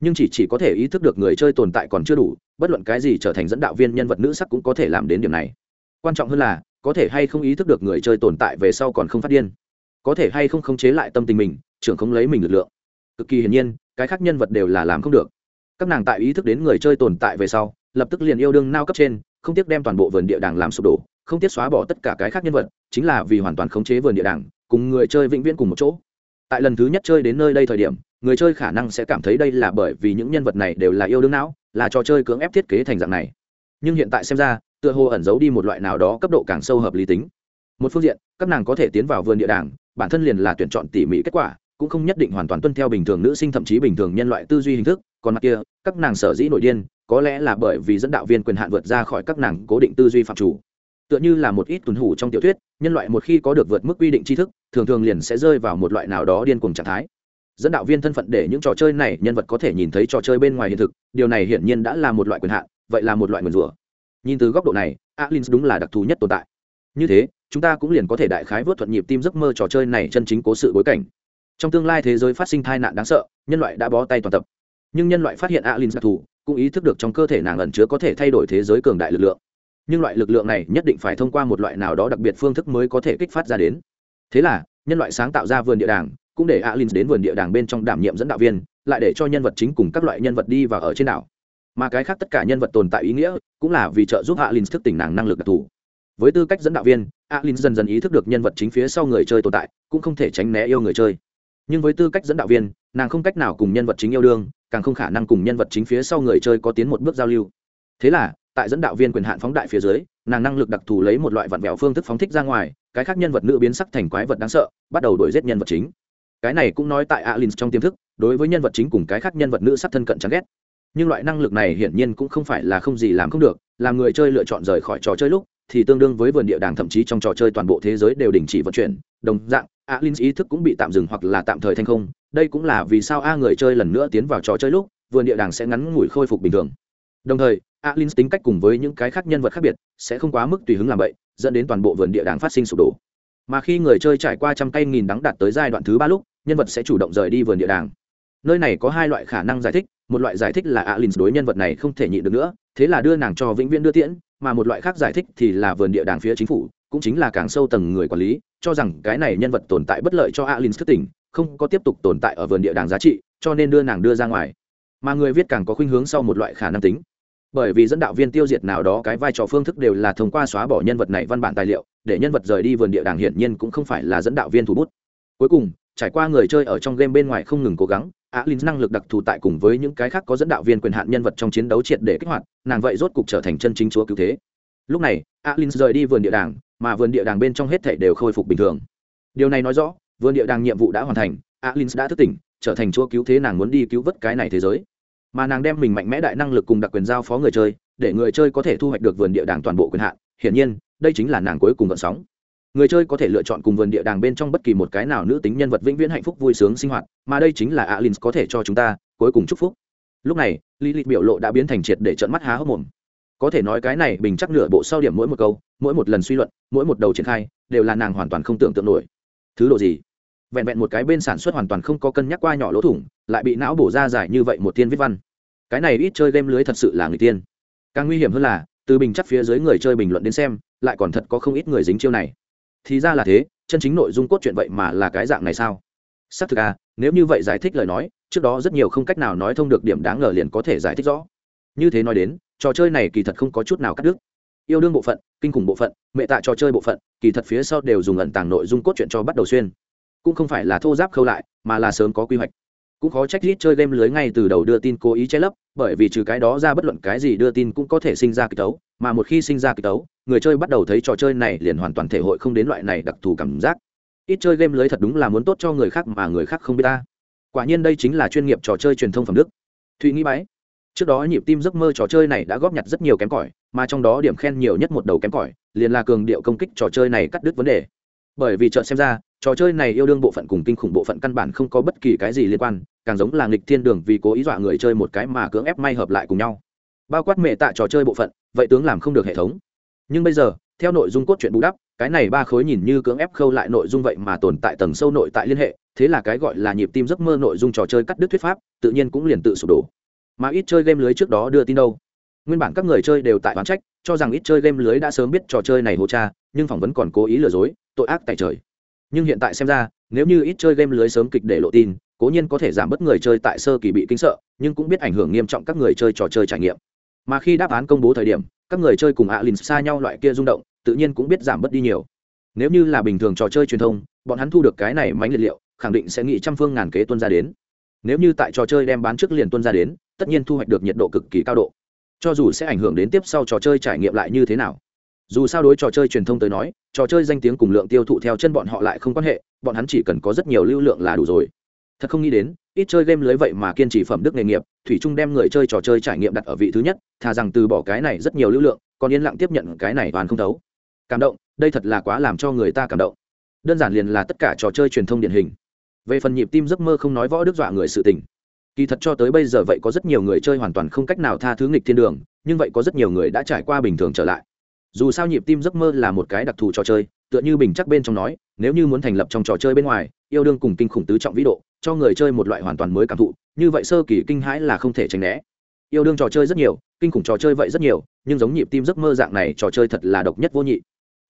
Nhưng chỉ chỉ có thể ý thức được người chơi tồn tại còn chưa đủ, bất luận cái gì trở thành dẫn đạo viên nhân vật nữ sắc cũng có thể làm đến điểm này. Quan trọng hơn là, có thể hay không ý thức được người chơi tồn tại về sau còn không phát điên. Có thể hay không khống chế lại tâm tình mình, trưởng không lấy mình lực lượng cực kỳ hiển nhiên, cái khác nhân vật đều là làm không được. Các nàng tại ý thức đến người chơi tồn tại về sau, lập tức liền yêu đương nao cấp trên, không tiếc đem toàn bộ vườn địa đàng làm sụp đổ, không tiếc xóa bỏ tất cả cái khác nhân vật, chính là vì hoàn toàn khống chế vườn địa đàng, cùng người chơi vĩnh viễn cùng một chỗ. Tại lần thứ nhất chơi đến nơi đây thời điểm, người chơi khả năng sẽ cảm thấy đây là bởi vì những nhân vật này đều là yêu đương não, là trò chơi cưỡng ép thiết kế thành dạng này. Nhưng hiện tại xem ra, tựa hồ ẩn giấu đi một loại nào đó cấp độ càng sâu hợp lý tính. Một phương diện, các nàng có thể tiến vào vườn địa đàng, bản thân liền là tuyển chọn tỉ mỉ kết quả cũng không nhất định hoàn toàn tuân theo bình thường nữ sinh, thậm chí bình thường nhân loại tư duy hình thức. Còn mặt kia, các nàng sở dĩ nội điên, có lẽ là bởi vì dẫn đạo viên quyền hạn vượt ra khỏi các nàng cố định tư duy phạm chủ. Tựa như là một ít tuần hủ trong tiểu thuyết, nhân loại một khi có được vượt mức quy định tri thức, thường thường liền sẽ rơi vào một loại nào đó điên cuồng trạng thái. Dẫn đạo viên thân phận để những trò chơi này nhân vật có thể nhìn thấy trò chơi bên ngoài hiện thực, điều này hiển nhiên đã là một loại quyền hạn, vậy là một loại nguyền rủa. Nhìn từ góc độ này alin đúng là đặc thù nhất tồn tại. Như thế, chúng ta cũng liền có thể đại khái vớt thuận nhịp tim giấc mơ trò chơi này chân chính cố sự bối cảnh trong tương lai thế giới phát sinh tai nạn đáng sợ, nhân loại đã bó tay toàn tập. Nhưng nhân loại phát hiện alin đặc thù, cũng ý thức được trong cơ thể nàng ẩn chứa có thể thay đổi thế giới cường đại lực lượng. Nhưng loại lực lượng này nhất định phải thông qua một loại nào đó đặc biệt phương thức mới có thể kích phát ra đến. Thế là, nhân loại sáng tạo ra vườn địa đàng, cũng để alin đến vườn địa đàng bên trong đảm nhiệm dẫn đạo viên, lại để cho nhân vật chính cùng các loại nhân vật đi và ở trên đảo. Mà cái khác tất cả nhân vật tồn tại ý nghĩa, cũng là vì trợ giúp alin thức tỉnh nàng năng lực đặc thù. Với tư cách dẫn đạo viên, alin dần dần ý thức được nhân vật chính phía sau người chơi tồn tại, cũng không thể tránh né yêu người chơi nhưng với tư cách dẫn đạo viên, nàng không cách nào cùng nhân vật chính yêu đương, càng không khả năng cùng nhân vật chính phía sau người chơi có tiến một bước giao lưu. Thế là, tại dẫn đạo viên quyền hạn phóng đại phía dưới, nàng năng lực đặc thù lấy một loại vặn vẹo phương thức phóng thích ra ngoài, cái khác nhân vật nữ biến sắc thành quái vật đáng sợ, bắt đầu đuổi giết nhân vật chính. Cái này cũng nói tại alin trong tiềm thức, đối với nhân vật chính cùng cái khác nhân vật nữ sắc thân cận chán ghét. Nhưng loại năng lực này hiển nhiên cũng không phải là không gì làm không được, làm người chơi lựa chọn rời khỏi trò chơi lúc thì tương đương với vườn địa đàng, thậm chí trong trò chơi toàn bộ thế giới đều đình chỉ vận chuyển. Đồng dạng A Linh ý thức cũng bị tạm dừng hoặc là tạm thời thành không. Đây cũng là vì sao a người chơi lần nữa tiến vào trò chơi lúc, vườn địa đàng sẽ ngắn ngủi khôi phục bình thường. Đồng thời A Linh tính cách cùng với những cái khác nhân vật khác biệt, sẽ không quá mức tùy hứng làm vậy, dẫn đến toàn bộ vườn địa đàng phát sinh sụp đổ. Mà khi người chơi trải qua trăm tay nghìn đắng đạt tới giai đoạn thứ ba lúc, nhân vật sẽ chủ động rời đi vườn địa đàng. Nơi này có hai loại khả năng giải thích, một loại giải thích là alin đối nhân vật này không thể nhịn được nữa, thế là đưa nàng cho vĩnh viễn đưa tiễn mà một loại khác giải thích thì là vườn địa đàng phía chính phủ, cũng chính là càng sâu tầng người quản lý, cho rằng cái này nhân vật tồn tại bất lợi cho alin thức tỉnh, không có tiếp tục tồn tại ở vườn địa đàng giá trị, cho nên đưa nàng đưa ra ngoài. Mà người viết càng có khuynh hướng sau một loại khả năng tính. Bởi vì dẫn đạo viên tiêu diệt nào đó cái vai trò phương thức đều là thông qua xóa bỏ nhân vật này văn bản tài liệu, để nhân vật rời đi vườn địa đàng hiển nhiên cũng không phải là dẫn đạo viên thủ bút. Cuối cùng, trải qua người chơi ở trong game bên ngoài không ngừng cố gắng alin năng lực đặc thù tại cùng với những cái khác có dẫn đạo viên quyền hạn nhân vật trong chiến đấu triệt để kích hoạt, nàng vậy rốt cục trở thành chân chính chúa cứu thế. Lúc này alin rời đi vườn địa đàng, mà vườn địa đàng bên trong hết thể đều khôi phục bình thường. Điều này nói rõ, vườn địa đàng nhiệm vụ đã hoàn thành alin đã thức tỉnh, trở thành chúa cứu thế nàng muốn đi cứu vớt cái này thế giới. Mà nàng đem mình mạnh mẽ đại năng lực cùng đặc quyền giao phó người chơi, để người chơi có thể thu hoạch được vườn địa đàng toàn bộ quyền hạn, hiển nhiên, đây chính là nàng cuối cùng vận sóng người chơi có thể lựa chọn cùng vườn địa đàng bên trong bất kỳ một cái nào nữ tính nhân vật vĩnh viễn hạnh phúc vui sướng sinh hoạt, mà đây chính là alin có thể cho chúng ta, cuối cùng chúc phúc. Lúc này lý lịch biểu lộ đã biến thành triệt để trận mắt há hốc mồm. Có thể nói cái này bình chắc nửa bộ sau điểm mỗi một câu, mỗi một lần suy luận, mỗi một đầu triển khai, đều là nàng hoàn toàn không tưởng tượng nổi. Thứ độ gì? Vẹn vẹn một cái bên sản xuất hoàn toàn không có cân nhắc qua nhỏ lỗ thủng, lại bị não bổ ra giải như vậy một tiên viết văn. Cái này ít chơi game lưới thật sự là người tiên. Càng nguy hiểm hơn là, từ bình chắc phía dưới người chơi bình luận đến xem, lại còn thật có không ít người dính chiêu này thì ra là thế, chân chính nội dung cốt truyện vậy mà là cái dạng này sao? Xác thực à nếu như vậy giải thích lời nói, trước đó rất nhiều không cách nào nói thông được điểm đáng ngờ liền có thể giải thích rõ. Như thế nói đến, trò chơi này kỳ thật không có chút nào cắt đứt. Yêu đương bộ phận, kinh khủng bộ phận, mẹ tạ trò chơi bộ phận, kỳ thật phía sau đều dùng ẩn tàng nội dung cốt truyện cho bắt đầu xuyên. Cũng không phải là thô giáp khâu lại, mà là sớm có quy hoạch. Cũng khó trách rít chơi game lưới ngay từ đầu đưa tin cố ý che lấp, bởi vì trừ cái đó ra bất luận cái gì đưa tin cũng có thể sinh ra kịch tấu, mà một khi sinh ra kịch tấu người chơi bắt đầu thấy trò chơi này liền hoàn toàn thể hội không đến loại này đặc thù cảm giác. Ít chơi game lưới thật đúng là muốn tốt cho người khác mà người khác không biết ta. Quả nhiên đây chính là chuyên nghiệp trò chơi truyền thông phẩm đức. Thụy nghĩ bái. Trước đó nhịp tim giấc mơ trò chơi này đã góp nhặt rất nhiều kém cỏi, mà trong đó điểm khen nhiều nhất một đầu kém cỏi, liền là cường điệu công kích trò chơi này cắt đứt vấn đề. Bởi vì chợt xem ra, trò chơi này yêu đương bộ phận cùng kinh khủng bộ phận căn bản không có bất kỳ cái gì liên quan, càng giống là nghịch thiên đường vì cố ý dọa người chơi một cái mà cưỡng ép may hợp lại cùng nhau. Bao quát mệ tạ trò chơi bộ phận, vậy tướng làm không được hệ thống nhưng bây giờ, theo nội dung cốt truyện bù đắp, cái này ba khối nhìn như cưỡng ép khâu lại nội dung vậy mà tồn tại tầng sâu nội tại liên hệ, thế là cái gọi là nhịp tim giấc mơ nội dung trò chơi cắt đứt thuyết pháp, tự nhiên cũng liền tự sụp đổ. Mà ít chơi game lưới trước đó đưa tin đâu? Nguyên bản các người chơi đều tại oán trách, cho rằng ít chơi game lưới đã sớm biết trò chơi này hô cha, nhưng phỏng vấn còn cố ý lừa dối, tội ác tại trời. Nhưng hiện tại xem ra, nếu như ít chơi game lưới sớm kịch để lộ tin, cố nhiên có thể giảm bớt người chơi tại sơ kỳ bị kinh sợ, nhưng cũng biết ảnh hưởng nghiêm trọng các người chơi trò chơi trải nghiệm. Mà khi đáp án công bố thời điểm các người chơi cùng alin xa nhau loại kia rung động, tự nhiên cũng biết giảm bớt đi nhiều. Nếu như là bình thường trò chơi truyền thông, bọn hắn thu được cái này mánh liệt liệu, khẳng định sẽ nghĩ trăm phương ngàn kế tuân ra đến. Nếu như tại trò chơi đem bán trước liền tuân ra đến, tất nhiên thu hoạch được nhiệt độ cực kỳ cao độ. Cho dù sẽ ảnh hưởng đến tiếp sau trò chơi trải nghiệm lại như thế nào. Dù sao đối trò chơi truyền thông tới nói, trò chơi danh tiếng cùng lượng tiêu thụ theo chân bọn họ lại không quan hệ, bọn hắn chỉ cần có rất nhiều lưu lượng là đủ rồi. Thật không nghĩ đến ít chơi game lưới vậy mà kiên trì phẩm đức nghề nghiệp, thủy trung đem người chơi trò chơi trải nghiệm đặt ở vị thứ nhất, thà rằng từ bỏ cái này rất nhiều lưu lượng, còn yên lặng tiếp nhận cái này toàn không thấu. Cảm động, đây thật là quá làm cho người ta cảm động. Đơn giản liền là tất cả trò chơi truyền thông điển hình. Về phần nhịp tim giấc mơ không nói võ đức dọa người sự tình. Kỳ thật cho tới bây giờ vậy có rất nhiều người chơi hoàn toàn không cách nào tha thứ nghịch thiên đường, nhưng vậy có rất nhiều người đã trải qua bình thường trở lại. Dù sao nhịp tim giấc mơ là một cái đặc thù trò chơi, tựa như bình chắc bên trong nói, nếu như muốn thành lập trong trò chơi bên ngoài yêu đương cùng kinh khủng tứ trọng vĩ độ, cho người chơi một loại hoàn toàn mới cảm thụ, như vậy sơ kỳ kinh hãi là không thể tránh né. Yêu đương trò chơi rất nhiều, kinh khủng trò chơi vậy rất nhiều, nhưng giống nhịp tim giấc mơ dạng này trò chơi thật là độc nhất vô nhị.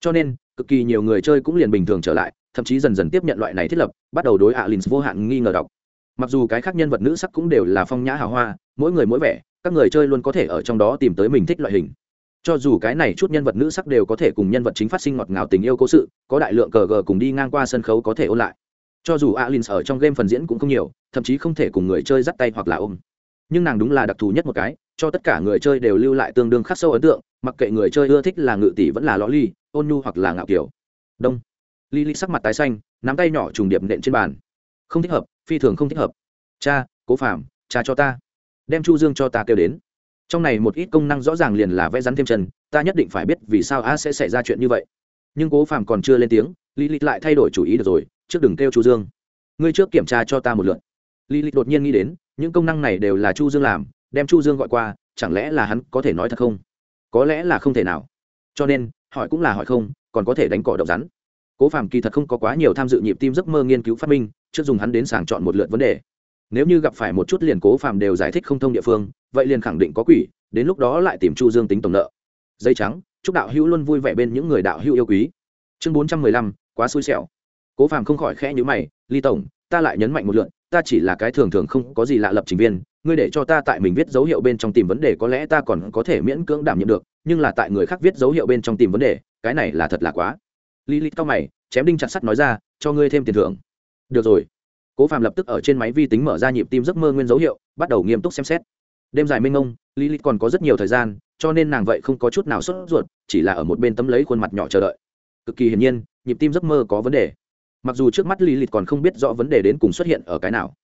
Cho nên, cực kỳ nhiều người chơi cũng liền bình thường trở lại, thậm chí dần dần tiếp nhận loại này thiết lập, bắt đầu đối alin vô hạn nghi ngờ đọc. Mặc dù cái khác nhân vật nữ sắc cũng đều là phong nhã hào hoa, mỗi người mỗi vẻ, các người chơi luôn có thể ở trong đó tìm tới mình thích loại hình. Cho dù cái này chút nhân vật nữ sắc đều có thể cùng nhân vật chính phát sinh ngọt ngào tình yêu cố sự, có đại lượng cờ gờ cùng đi ngang qua sân khấu có thể ôn lại cho dù alin ở trong game phần diễn cũng không nhiều, thậm chí không thể cùng người chơi dắt tay hoặc là ôm. Nhưng nàng đúng là đặc thù nhất một cái, cho tất cả người chơi đều lưu lại tương đương khắc sâu ấn tượng, mặc kệ người chơi ưa thích là ngự tỷ vẫn là ló ly, ôn nhu hoặc là ngạo kiểu. Đông. Ly ly sắc mặt tái xanh, nắm tay nhỏ trùng điệp nện trên bàn. Không thích hợp, phi thường không thích hợp. Cha, cố phạm cha cho ta. Đem chu dương cho ta kêu đến. Trong này một ít công năng rõ ràng liền là vẽ rắn thêm chân, ta nhất định phải biết vì sao a sẽ xảy ra chuyện như vậy. Nhưng cố phạm còn chưa lên tiếng lý lịch lại thay đổi chủ ý được rồi trước đừng kêu chu dương. Ngươi trước kiểm tra cho ta một lượt. Lý lịch đột nhiên nghĩ đến, những công năng này đều là chu dương làm, đem chu dương gọi qua, chẳng lẽ là hắn có thể nói thật không? Có lẽ là không thể nào. Cho nên, hỏi cũng là hỏi không, còn có thể đánh cỏ độc rắn. Cố phạm kỳ thật không có quá nhiều tham dự nhịp tim giấc mơ nghiên cứu phát minh, trước dùng hắn đến sàng chọn một lượt vấn đề. Nếu như gặp phải một chút liền cố phạm đều giải thích không thông địa phương, vậy liền khẳng định có quỷ, đến lúc đó lại tìm chu dương tính tổng nợ. Dây trắng, chúc đạo hữu luôn vui vẻ bên những người đạo hữu yêu quý. Chương bốn trăm mười lăm, quá xui xẻo cố phàm không khỏi khẽ nhữ mày, ly tổng, ta lại nhấn mạnh một lượn ta chỉ là cái thường thường không có gì lạ lập trình viên, ngươi để cho ta tại mình viết dấu hiệu bên trong tìm vấn đề có lẽ ta còn có thể miễn cưỡng đảm nhiệm được, nhưng là tại người khác viết dấu hiệu bên trong tìm vấn đề, cái này là thật là quá. Lý lịch cao mày, chém đinh chặt sắt nói ra, cho ngươi thêm tiền thưởng. Được rồi. Cố phàm lập tức ở trên máy vi tính mở ra nhịp tim giấc mơ nguyên dấu hiệu, bắt đầu nghiêm túc xem xét. Đêm dài mênh mông, lý lịch còn có rất nhiều thời gian, cho nên nàng vậy không có chút nào sốt ruột, chỉ là ở một bên tấm lấy khuôn mặt nhỏ chờ đợi. Cực kỳ hiển nhiên, nhịp tim giấc mơ có vấn đề mặc dù trước mắt lý lịch còn không biết rõ vấn đề đến cùng xuất hiện ở cái nào.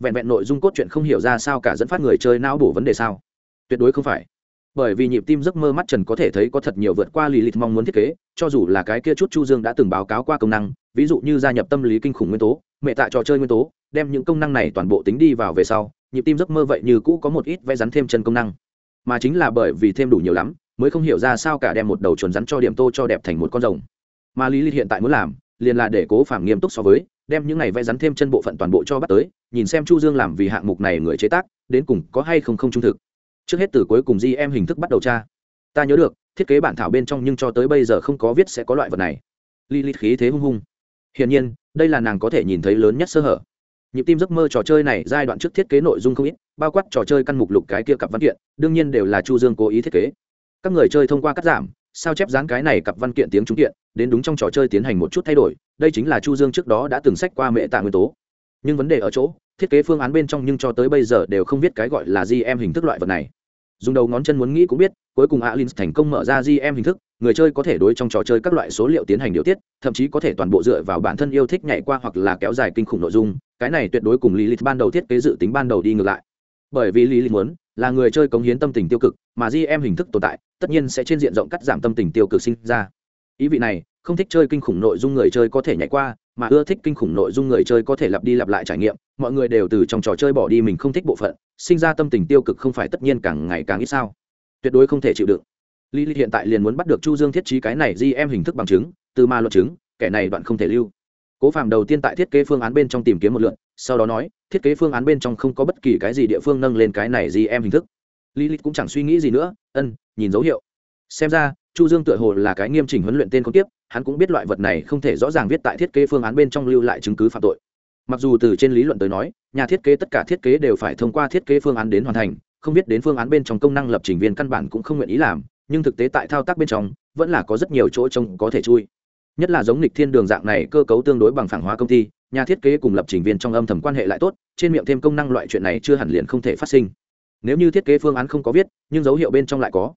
Vẹn vẹn nội dung cốt truyện không hiểu ra sao cả dẫn phát người chơi não bổ vấn đề sao. Tuyệt đối không phải. Bởi vì nhịp tim giấc mơ mắt trần có thể thấy có thật nhiều vượt qua lì lịch mong muốn thiết kế, cho dù là cái kia chút chu dương đã từng báo cáo qua công năng, ví dụ như gia nhập tâm lý kinh khủng nguyên tố, mẹ tạ trò chơi nguyên tố, đem những công năng này toàn bộ tính đi vào về sau, nhịp tim giấc mơ vậy như cũ có một ít vẽ rắn thêm chân công năng. Mà chính là bởi vì thêm đủ nhiều lắm, mới không hiểu ra sao cả đem một đầu chuồn rắn cho điểm tô cho đẹp thành một con rồng. Mà lý lịch hiện tại muốn làm liền là để cố phàm nghiêm túc so với, đem những này vẽ rắn thêm chân bộ phận toàn bộ cho bắt tới, nhìn xem chu dương làm vì hạng mục này người chế tác, đến cùng có hay không không trung thực. Trước hết từ cuối cùng di em hình thức bắt đầu tra. Ta nhớ được, thiết kế bản thảo bên trong nhưng cho tới bây giờ không có viết sẽ có loại vật này. Li li khí thế hung hung. Hiển nhiên, đây là nàng có thể nhìn thấy lớn nhất sơ hở. Nhịp tim giấc mơ trò chơi này giai đoạn trước thiết kế nội dung không ít, bao quát trò chơi căn mục lục cái kia cặp văn kiện, đương nhiên đều là chu dương cố ý thiết kế. Các người chơi thông qua cắt giảm sao chép dán cái này cặp văn kiện tiếng trúng kiện, đến đúng trong trò chơi tiến hành một chút thay đổi, đây chính là chu dương trước đó đã từng sách qua mẹ tạ nguyên tố. Nhưng vấn đề ở chỗ, thiết kế phương án bên trong nhưng cho tới bây giờ đều không biết cái gọi là gm hình thức loại vật này. Dùng đầu ngón chân muốn nghĩ cũng biết, cuối cùng alin thành công mở ra gm hình thức, người chơi có thể đối trong trò chơi các loại số liệu tiến hành điều tiết, thậm chí có thể toàn bộ dựa vào bản thân yêu thích nhảy qua hoặc là kéo dài kinh khủng nội dung, cái này tuyệt đối cùng lý lịch ban đầu thiết kế dự tính ban đầu đi ngược lại. Bởi vì lý lịch muốn là người chơi cống hiến tâm tình tiêu cực, mà gm hình thức tồn tại, tất nhiên sẽ trên diện rộng cắt giảm tâm tình tiêu cực sinh ra. Ý vị này, không thích chơi kinh khủng nội dung người chơi có thể nhảy qua, mà ưa thích kinh khủng nội dung người chơi có thể lặp đi lặp lại trải nghiệm, mọi người đều từ trong trò chơi bỏ đi mình không thích bộ phận, sinh ra tâm tình tiêu cực không phải tất nhiên càng ngày càng ít sao. Tuyệt đối không thể chịu đựng. Lý lịch hiện tại liền muốn bắt được chu dương thiết trí cái này di em hình thức bằng chứng, từ ma luật chứng, kẻ này đoạn không thể lưu cố phạm đầu tiên tại thiết kế phương án bên trong tìm kiếm một lượn sau đó nói, thiết kế phương án bên trong không có bất kỳ cái gì địa phương nâng lên cái này gì em hình thức. Lý lịch cũng chẳng suy nghĩ gì nữa, ân, nhìn dấu hiệu. Xem ra, chu dương tựa hồ là cái nghiêm chỉnh huấn luyện tên không tiếp hắn cũng biết loại vật này không thể rõ ràng viết tại thiết kế phương án bên trong lưu lại chứng cứ phạm tội. Mặc dù từ trên lý luận tới nói, nhà thiết kế tất cả thiết kế đều phải thông qua thiết kế phương án đến hoàn thành, không biết đến phương án bên trong công năng lập trình viên căn bản cũng không nguyện ý làm, nhưng thực tế tại thao tác bên trong, vẫn là có rất nhiều chỗ trông có thể chui nhất là giống lịch thiên đường dạng này cơ cấu tương đối bằng phẳng hóa công ty, nhà thiết kế cùng lập trình viên trong âm thầm quan hệ lại tốt, trên miệng thêm công năng loại chuyện này chưa hẳn liền không thể phát sinh. Nếu như thiết kế phương án không có viết, nhưng dấu hiệu bên trong lại có.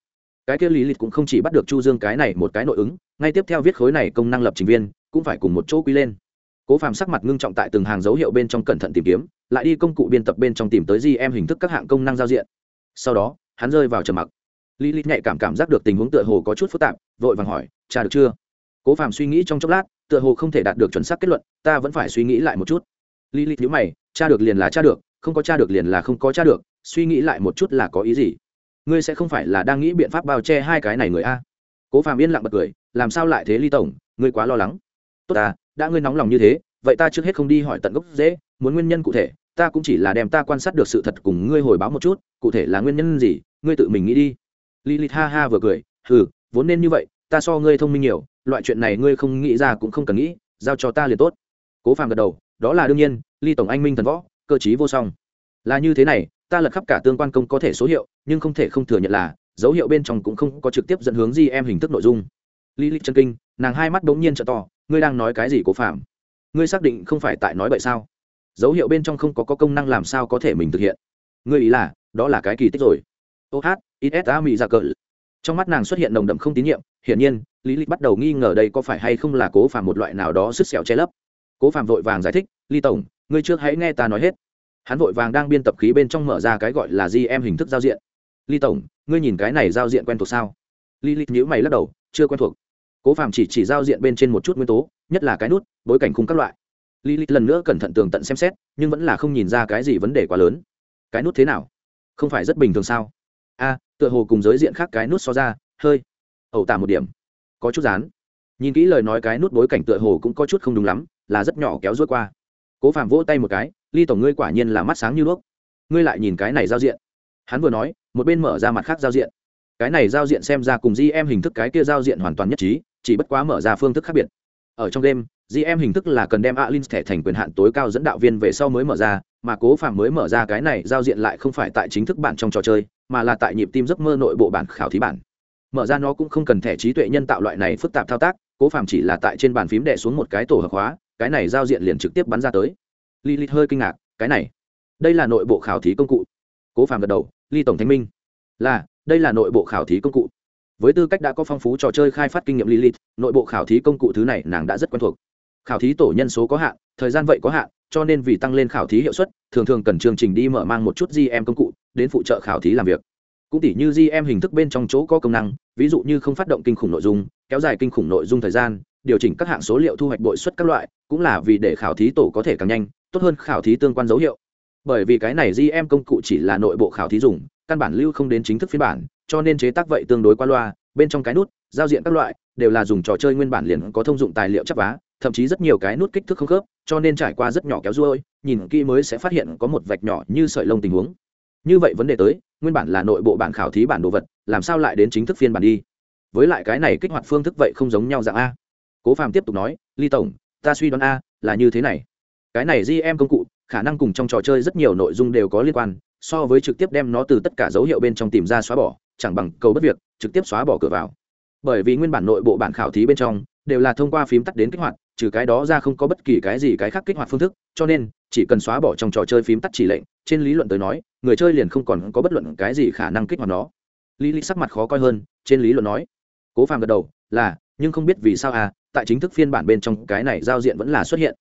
Cái kia lý lịch cũng không chỉ bắt được chu dương cái này một cái nội ứng, ngay tiếp theo viết khối này công năng lập trình viên, cũng phải cùng một chỗ quy lên. Cố phàm sắc mặt ngưng trọng tại từng hàng dấu hiệu bên trong cẩn thận tìm kiếm, lại đi công cụ biên tập bên trong tìm tới gì em hình thức các hạng công năng giao diện. Sau đó, hắn rơi vào trầm mặc. Lý lịch nhạy cảm cảm giác được tình huống tựa hồ có chút phức tạp, vội vàng hỏi, cha được chưa? Cố phàm suy nghĩ trong chốc lát, tựa hồ không thể đạt được chuẩn xác kết luận, ta vẫn phải suy nghĩ lại một chút. Lý li nhíu mày, cha được liền là cha được, không có cha được liền là không có cha được, suy nghĩ lại một chút là có ý gì? Ngươi sẽ không phải là đang nghĩ biện pháp bao che hai cái này người a? Cố phàm yên lặng bật cười, làm sao lại thế ly tổng, ngươi quá lo lắng. Tốt à đã ngươi nóng lòng như thế, vậy ta trước hết không đi hỏi tận gốc dễ, muốn nguyên nhân cụ thể, ta cũng chỉ là đem ta quan sát được sự thật cùng ngươi hồi báo một chút, cụ thể là nguyên nhân gì, ngươi tự mình nghĩ đi. Li li ha ha vừa cười, hừ, vốn nên như vậy, ta so ngươi thông minh nhiều loại chuyện này ngươi không nghĩ ra cũng không cần nghĩ giao cho ta liền tốt. Cố phàm gật đầu đó là đương nhiên ly tổng anh minh thần võ cơ chí vô song. Là như thế này ta lật khắp cả tương quan công có thể số hiệu nhưng không thể không thừa nhận là dấu hiệu bên trong cũng không có trực tiếp dẫn hướng gì em hình thức nội dung. Lý lịch chân kinh nàng hai mắt bỗng nhiên trợ to ngươi đang nói cái gì cố phạm ngươi xác định không phải tại nói vậy sao? Dấu hiệu bên trong không có, có công năng làm sao có thể mình thực hiện. Ngươi ý là đó là cái kỳ tích rồi. Ô hát ít a mỹ ra cờ. Trong mắt nàng xuất hiện nồng đậm không tín nhiệm hiển nhiên lý lịch bắt đầu nghi ngờ đây có phải hay không là cố phạm một loại nào đó sứt xẻo che lấp. Cố phạm vội vàng giải thích ly tổng, ngươi trước hãy nghe ta nói hết. Hắn vội vàng đang biên tập khí bên trong mở ra cái gọi là gm hình thức giao diện. Ly tổng, ngươi nhìn cái này giao diện quen thuộc sao? Ly ly nhữ mày lắc đầu, chưa quen thuộc. Cố phạm chỉ chỉ giao diện bên trên một chút nguyên tố, nhất là cái nút, bối cảnh khung các loại. Ly ly lần nữa cẩn thận tường tận xem xét, nhưng vẫn là không nhìn ra cái gì vấn đề quá lớn. Cái nút thế nào? Không phải rất bình thường sao? A, tựa hồ cùng giới diện khác cái nút so ra, hơi. Ẩu tả một điểm có chút dán nhìn kỹ lời nói cái nút bối cảnh tựa hồ cũng có chút không đúng lắm, là rất nhỏ kéo rối qua. Cố phạm vỗ tay một cái, ly tổng ngươi quả nhiên là mắt sáng như đuốc. Ngươi lại nhìn cái này giao diện. Hắn vừa nói, một bên mở ra mặt khác giao diện. Cái này giao diện xem ra cùng di em hình thức cái kia giao diện hoàn toàn nhất trí, chỉ bất quá mở ra phương thức khác biệt. Ở trong game em hình thức là cần đem alin thẻ thành quyền hạn tối cao dẫn đạo viên về sau mới mở ra, mà cố phạm mới mở ra cái này giao diện lại không phải tại chính thức bản trong trò chơi, mà là tại nhịp tim giấc mơ nội bộ bản khảo thí bản mở ra nó cũng không cần thẻ trí tuệ nhân tạo loại này phức tạp thao tác, cố phạm chỉ là tại trên bàn phím đệ xuống một cái tổ hợp hóa, cái này giao diện liền trực tiếp bắn ra tới. Li hơi kinh ngạc, cái này, đây là nội bộ khảo thí công cụ. Cố phạm gật đầu, ly tổng thanh minh, là, đây là nội bộ khảo thí công cụ. Với tư cách đã có phong phú trò chơi khai phát kinh nghiệm lilith, nội bộ khảo thí công cụ thứ này nàng đã rất quen thuộc. Khảo thí tổ nhân số có hạn, thời gian vậy có hạn, cho nên vì tăng lên khảo thí hiệu suất, thường thường cần chương trình đi mở mang một chút gm công cụ, đến phụ trợ khảo thí làm việc. Cũng tỷ như gm hình thức bên trong chỗ có công năng ví dụ như không phát động kinh khủng nội dung, kéo dài kinh khủng nội dung thời gian, điều chỉnh các hạng số liệu thu hoạch bội suất các loại, cũng là vì để khảo thí tổ có thể càng nhanh, tốt hơn khảo thí tương quan dấu hiệu. Bởi vì cái này gm công cụ chỉ là nội bộ khảo thí dùng, căn bản lưu không đến chính thức phiên bản, cho nên chế tác vậy tương đối qua loa, bên trong cái nút, giao diện các loại, đều là dùng trò chơi nguyên bản liền có thông dụng tài liệu chấp vá, thậm chí rất nhiều cái nút kích thước không khớp, cho nên trải qua rất nhỏ kéo ruôi, nhìn kỹ mới sẽ phát hiện có một vạch nhỏ như sợi lông tình huống như vậy vấn đề tới, nguyên bản là nội bộ bản khảo thí bản đồ vật, làm sao lại đến chính thức phiên bản đi? Với lại cái này kích hoạt phương thức vậy không giống nhau dạng a. Cố phàm tiếp tục nói, ly tổng, ta suy đoán a là như thế này. Cái này gm công cụ, khả năng cùng trong trò chơi rất nhiều nội dung đều có liên quan, so với trực tiếp đem nó từ tất cả dấu hiệu bên trong tìm ra xóa bỏ, chẳng bằng cầu bất việc, trực tiếp xóa bỏ cửa vào. Bởi vì nguyên bản nội bộ bản khảo thí bên trong đều là thông qua phím tắt đến kích hoạt, trừ cái đó ra không có bất kỳ cái gì cái khác kích hoạt phương thức, cho nên chỉ cần xóa bỏ trong trò chơi phím tắt chỉ lệnh, trên lý luận tới nói người chơi liền không còn có bất luận cái gì khả năng kích hoạt nó. Lý lý sắc mặt khó coi hơn, trên lý luận nói, cố phàm gật đầu, là, nhưng không biết vì sao à tại chính thức phiên bản bên trong cái này giao diện vẫn là xuất hiện.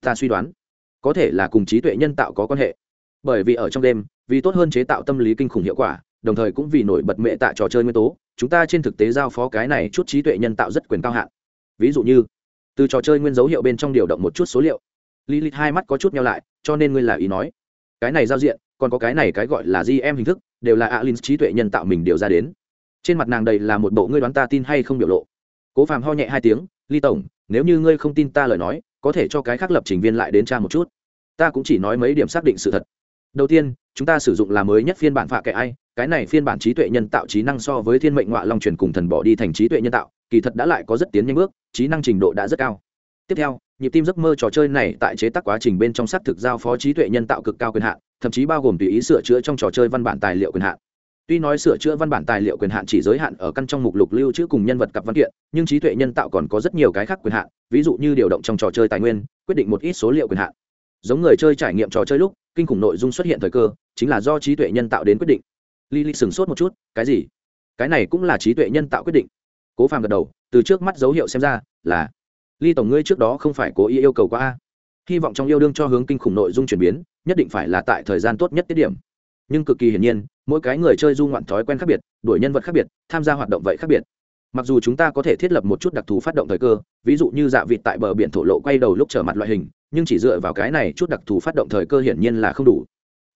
Ta suy đoán, có thể là cùng trí tuệ nhân tạo có quan hệ. Bởi vì ở trong đêm, vì tốt hơn chế tạo tâm lý kinh khủng hiệu quả, đồng thời cũng vì nổi bật mệ tại trò chơi nguyên tố, chúng ta trên thực tế giao phó cái này chút trí tuệ nhân tạo rất quyền cao hạn. Ví dụ như, từ trò chơi nguyên dấu hiệu bên trong điều động một chút số liệu. Lý lịch hai mắt có chút nhau lại, cho nên ngươi là ý nói, cái này giao diện còn có cái này cái gọi là gm hình thức, đều là alin trí tuệ nhân tạo mình điều ra đến. Trên mặt nàng đầy là một bộ ngươi đoán ta tin hay không biểu lộ. Cố phàm ho nhẹ hai tiếng, ly tổng, nếu như ngươi không tin ta lời nói, có thể cho cái khác lập trình viên lại đến tra một chút. Ta cũng chỉ nói mấy điểm xác định sự thật. Đầu tiên, chúng ta sử dụng là mới nhất phiên bản phạ kệ ai, cái này phiên bản trí tuệ nhân tạo trí năng so với thiên mệnh ngoại long truyền cùng thần bỏ đi thành trí tuệ nhân tạo, kỳ thật đã lại có rất tiến nhanh bước, trí năng trình độ đã rất cao. Tiếp theo, nhịp tim giấc mơ trò chơi này tại chế tác quá trình bên trong xác thực giao phó trí tuệ nhân tạo cực cao quyền hạn thậm chí bao gồm tùy ý sửa chữa trong trò chơi văn bản tài liệu quyền hạn tuy nói sửa chữa văn bản tài liệu quyền hạn chỉ giới hạn ở căn trong mục lục lưu trữ cùng nhân vật cặp văn kiện nhưng trí tuệ nhân tạo còn có rất nhiều cái khác quyền hạn ví dụ như điều động trong trò chơi tài nguyên quyết định một ít số liệu quyền hạn giống người chơi trải nghiệm trò chơi lúc kinh khủng nội dung xuất hiện thời cơ chính là do trí tuệ nhân tạo đến quyết định Lily Lý sửng sốt một chút, cái gì? Cái này cũng là trí tuệ nhân tạo quyết định. Cố Phàm gật đầu, từ trước mắt dấu hiệu xem ra, là Ly tổng ngươi trước đó không phải cố ý yêu cầu quá a. Hy vọng trong yêu đương cho hướng kinh khủng nội dung chuyển biến, nhất định phải là tại thời gian tốt nhất tiết điểm. Nhưng cực kỳ hiển nhiên, mỗi cái người chơi du ngoạn thói quen khác biệt, đuổi nhân vật khác biệt, tham gia hoạt động vậy khác biệt. Mặc dù chúng ta có thể thiết lập một chút đặc thù phát động thời cơ, ví dụ như dạ vịt tại bờ biển thổ lộ quay đầu lúc trở mặt loại hình, nhưng chỉ dựa vào cái này chút đặc thù phát động thời cơ hiển nhiên là không đủ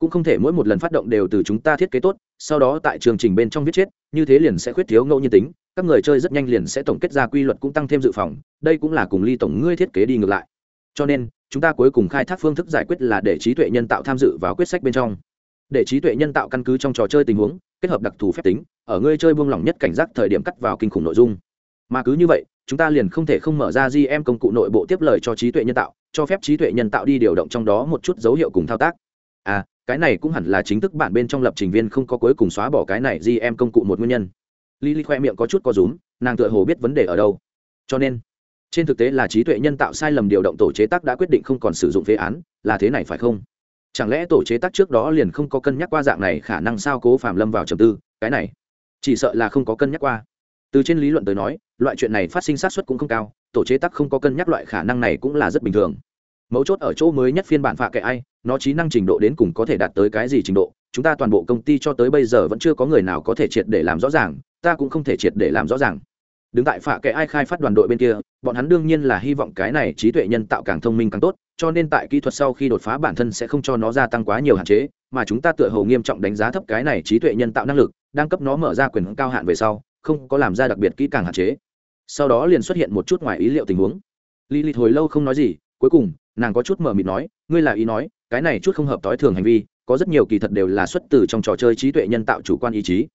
cũng không thể mỗi một lần phát động đều từ chúng ta thiết kế tốt sau đó tại chương trình bên trong viết chết như thế liền sẽ khuyết thiếu ngẫu nhiên tính các người chơi rất nhanh liền sẽ tổng kết ra quy luật cũng tăng thêm dự phòng đây cũng là cùng ly tổng ngươi thiết kế đi ngược lại cho nên chúng ta cuối cùng khai thác phương thức giải quyết là để trí tuệ nhân tạo tham dự vào quyết sách bên trong. Để trí tuệ nhân tạo căn cứ trong trò chơi tình huống kết hợp đặc thù phép tính ở ngươi chơi buông lỏng nhất cảnh giác thời điểm cắt vào kinh khủng nội dung. Mà cứ như vậy chúng ta liền không thể không mở ra gm công cụ nội bộ tiếp lời cho trí tuệ nhân tạo cho phép trí tuệ nhân tạo đi điều động trong đó một chút dấu hiệu cùng thao tác. À cái này cũng hẳn là chính thức bản bên trong lập trình viên không có cuối cùng xóa bỏ cái này gm công cụ một nguyên nhân. Lý Lý khoe miệng có chút có rúm, nàng tựa hồ biết vấn đề ở đâu. Cho nên, trên thực tế là trí tuệ nhân tạo sai lầm điều động tổ chế tác đã quyết định không còn sử dụng phế án, là thế này phải không? Chẳng lẽ tổ chế tác trước đó liền không có cân nhắc qua dạng này khả năng sao Cố Phạm Lâm vào trầm tư, cái này, chỉ sợ là không có cân nhắc qua. Từ trên lý luận tới nói, loại chuyện này phát sinh xác suất cũng không cao, tổ chế tác không có cân nhắc loại khả năng này cũng là rất bình thường mấu chốt ở chỗ mới nhất phiên bản phạ kệ ai nó trí năng trình độ đến cùng có thể đạt tới cái gì trình độ chúng ta toàn bộ công ty cho tới bây giờ vẫn chưa có người nào có thể triệt để làm rõ ràng ta cũng không thể triệt để làm rõ ràng đứng tại phạ kệ ai khai phát đoàn đội bên kia bọn hắn đương nhiên là hy vọng cái này trí tuệ nhân tạo càng thông minh càng tốt cho nên tại kỹ thuật sau khi đột phá bản thân sẽ không cho nó gia tăng quá nhiều hạn chế mà chúng ta tựa hồ nghiêm trọng đánh giá thấp cái này trí tuệ nhân tạo năng lực đang cấp nó mở ra quyền cao hạn về sau không có làm ra đặc biệt kỹ càng hạn chế sau đó liền xuất hiện một chút ngoài ý liệu tình huống Lý Lịch hồi lâu không nói gì, cuối cùng, nàng có chút mờ mịt nói, ngươi là ý nói, cái này chút không hợp tối thường hành vi, có rất nhiều kỳ thật đều là xuất từ trong trò chơi trí tuệ nhân tạo chủ quan ý chí.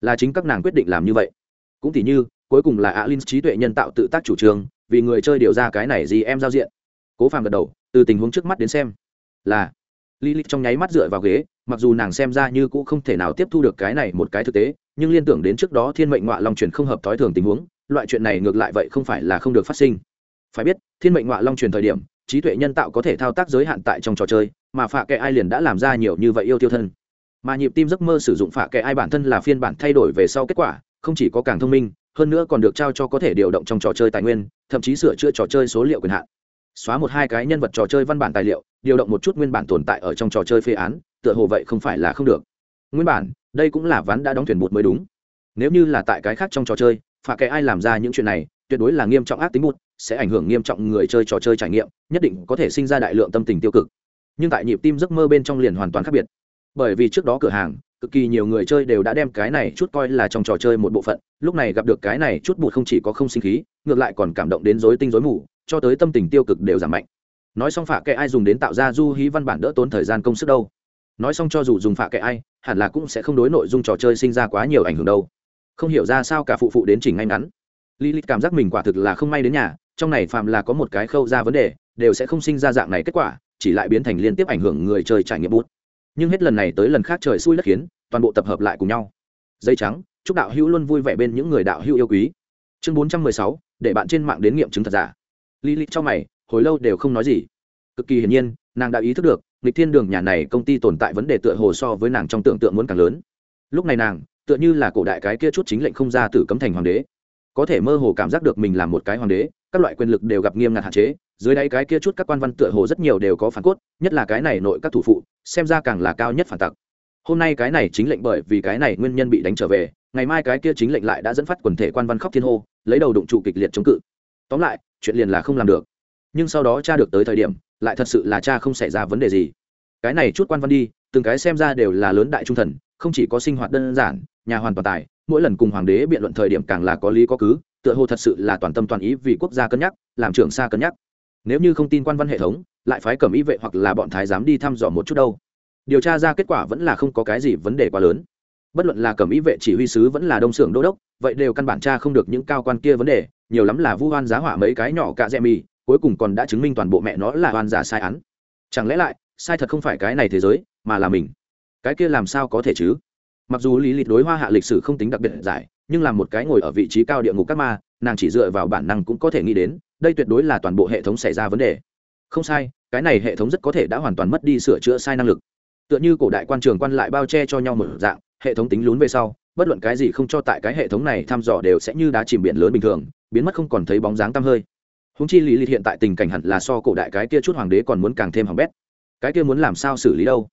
Là chính các nàng quyết định làm như vậy. Cũng tỉ như, cuối cùng là Alin trí tuệ nhân tạo tự tác chủ trương, vì người chơi điều ra cái này gì em giao diện cố phàm gật đầu từ tình huống trước mắt đến xem là Lilith trong nháy mắt dựa vào ghế, mặc dù nàng xem ra như cũng không thể nào tiếp thu được cái này một cái thực tế, nhưng liên tưởng đến trước đó Thiên Mệnh Ngọa Long truyền không hợp thói thường tình huống, loại chuyện này ngược lại vậy không phải là không được phát sinh. Phải biết, Thiên Mệnh Ngọa Long truyền thời điểm, trí tuệ nhân tạo có thể thao tác giới hạn tại trong trò chơi, mà phạ kệ ai liền đã làm ra nhiều như vậy yêu tiêu thân. Mà nhịp tim giấc mơ sử dụng phạ kệ ai bản thân là phiên bản thay đổi về sau kết quả, không chỉ có càng thông minh, hơn nữa còn được trao cho có thể điều động trong trò chơi tài nguyên, thậm chí sửa chữa trò chơi số liệu quyền hạn. Xóa một hai cái nhân vật trò chơi văn bản tài liệu điều động một chút nguyên bản tồn tại ở trong trò chơi phê án tựa hồ vậy không phải là không được. Nguyên bản đây cũng là ván đã đóng thuyền bụt mới đúng. Nếu như là tại cái khác trong trò chơi phà kẻ ai làm ra những chuyện này tuyệt đối là nghiêm trọng ác tính bụt sẽ ảnh hưởng nghiêm trọng người chơi trò chơi trải nghiệm nhất định có thể sinh ra đại lượng tâm tình tiêu cực. Nhưng tại nhịp tim giấc mơ bên trong liền hoàn toàn khác biệt. Bởi vì trước đó cửa hàng cực kỳ nhiều người chơi đều đã đem cái này chút coi là trong trò chơi một bộ phận, lúc này gặp được cái này chút bụt không chỉ có không sinh khí, ngược lại còn cảm động đến rối tinh rối mù, cho tới tâm tình tiêu cực đều giảm mạnh. Nói xong phạ kệ ai dùng đến tạo ra du hí văn bản đỡ tốn thời gian công sức đâu. Nói xong cho dù dùng phạ kệ ai, hẳn là cũng sẽ không đối nội dung trò chơi sinh ra quá nhiều ảnh hưởng đâu. Không hiểu ra sao cả phụ phụ đến chỉnh ngay ngắn. Lý lịch cảm giác mình quả thực là không may đến nhà, trong này phạm là có một cái khâu ra vấn đề, đều sẽ không sinh ra dạng này kết quả, chỉ lại biến thành liên tiếp ảnh hưởng người chơi trải nghiệm bút nhưng hết lần này tới lần khác trời xui đất khiến, toàn bộ tập hợp lại cùng nhau. Dây trắng, chúc đạo hữu luôn vui vẻ bên những người đạo hữu yêu quý. Chương bốn trăm mười sáu, để bạn trên mạng đến nghiệm chứng thật giả. Lý lịch cho mày, hồi lâu đều không nói gì. Cực kỳ hiển nhiên, nàng đã ý thức được lịch thiên đường nhà này công ty tồn tại vấn đề tựa hồ so với nàng trong tưởng tượng muốn càng lớn. Lúc này nàng, tựa như là cổ đại cái kia chút chính lệnh không ra tử cấm thành hoàng đế có thể mơ hồ cảm giác được mình là một cái hoàng đế, các loại quyền lực đều gặp nghiêm ngặt hạn chế, dưới đáy cái kia chút các quan văn tựa hồ rất nhiều đều có phản cốt, nhất là cái này nội các thủ phụ, xem ra càng là cao nhất phản tặc. Hôm nay cái này chính lệnh bởi vì cái này nguyên nhân bị đánh trở về, ngày mai cái kia chính lệnh lại đã dẫn phát quần thể quan văn khóc thiên hô, lấy đầu đụng trụ kịch liệt chống cự. Tóm lại, chuyện liền là không làm được. Nhưng sau đó cha được tới thời điểm, lại thật sự là cha không xảy ra vấn đề gì. Cái này chút quan văn đi, từng cái xem ra đều là lớn đại trung thần, không chỉ có sinh hoạt đơn giản, nhà hoàn toàn tài mỗi lần cùng hoàng đế biện luận thời điểm càng là có lý có cứ, tựa hồ thật sự là toàn tâm toàn ý vì quốc gia cân nhắc, làm trưởng xa cân nhắc. Nếu như không tin quan văn hệ thống, lại phái cầm ý vệ hoặc là bọn thái giám đi thăm dò một chút đâu. Điều tra ra kết quả vẫn là không có cái gì vấn đề quá lớn. Bất luận là cầm ý vệ chỉ huy sứ vẫn là đông xưởng đô đốc, vậy đều căn bản tra không được những cao quan kia vấn đề, nhiều lắm là vu oan giá hỏa mấy cái nhỏ cạ dẹ mì, cuối cùng còn đã chứng minh toàn bộ mẹ nó là hoan giả sai án. Chẳng lẽ lại, sai thật không phải cái này thế giới, mà là mình? Cái kia làm sao có thể chứ? Mặc dù lý lịch đối hoa hạ lịch sử không tính đặc biệt giải, nhưng là một cái ngồi ở vị trí cao địa ngục các ma, nàng chỉ dựa vào bản năng cũng có thể nghĩ đến, đây tuyệt đối là toàn bộ hệ thống xảy ra vấn đề. Không sai, cái này hệ thống rất có thể đã hoàn toàn mất đi sửa chữa sai năng lực. Tựa như cổ đại quan trường quan lại bao che cho nhau một dạng, hệ thống tính lún về sau, bất luận cái gì không cho tại cái hệ thống này thăm dò đều sẽ như đá chìm biển lớn bình thường, biến mất không còn thấy bóng dáng tăm hơi. Húng chi lý lịch hiện tại tình cảnh hẳn là so cổ đại cái kia chút hoàng đế còn muốn càng thêm hỏng bét. Cái kia muốn làm sao xử lý đâu?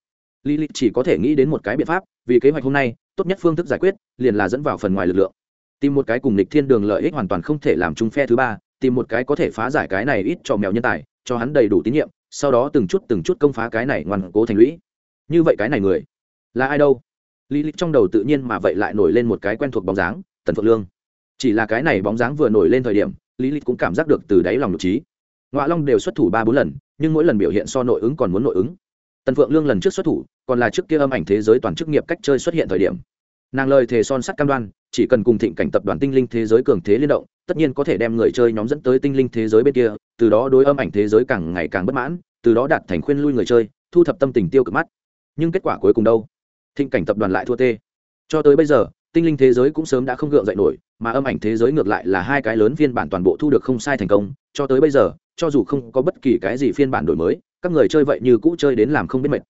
Lý lịch chỉ có thể nghĩ đến một cái biện pháp, vì kế hoạch hôm nay, tốt nhất phương thức giải quyết, liền là dẫn vào phần ngoài lực lượng. Tìm một cái cùng lịch thiên đường lợi ích hoàn toàn không thể làm chung phe thứ ba, tìm một cái có thể phá giải cái này ít cho mèo nhân tài, cho hắn đầy đủ tín nhiệm, sau đó từng chút từng chút công phá cái này ngoan cố thành lũy. Như vậy cái này người, là ai đâu? Lý lịch trong đầu tự nhiên mà vậy lại nổi lên một cái quen thuộc bóng dáng, tần phượng lương. Chỉ là cái này bóng dáng vừa nổi lên thời điểm, lý lịch cũng cảm giác được từ đáy lòng nhục trí. Ngoại long đều xuất thủ ba bốn lần, nhưng mỗi lần biểu hiện so nội ứng còn muốn nội ứng. Tần phượng lương lần trước xuất thủ còn là trước kia âm ảnh thế giới toàn chức nghiệp cách chơi xuất hiện thời điểm. Nàng lời thề son sắt cam đoan, chỉ cần cùng thịnh cảnh tập đoàn tinh linh thế giới cường thế liên động, tất nhiên có thể đem người chơi nhóm dẫn tới tinh linh thế giới bên kia, từ đó đối âm ảnh thế giới càng ngày càng bất mãn, từ đó đạt thành khuyên lui người chơi, thu thập tâm tình tiêu cực mắt. Nhưng kết quả cuối cùng đâu? Thịnh cảnh tập đoàn lại thua tê. Cho tới bây giờ, tinh linh thế giới cũng sớm đã không gượng dậy nổi, mà âm ảnh thế giới ngược lại là hai cái lớn phiên bản toàn bộ thu được không sai thành công. Cho tới bây giờ, cho dù không có bất kỳ cái gì phiên bản đổi mới, các người chơi vậy như cũ chơi đến làm không biết mệt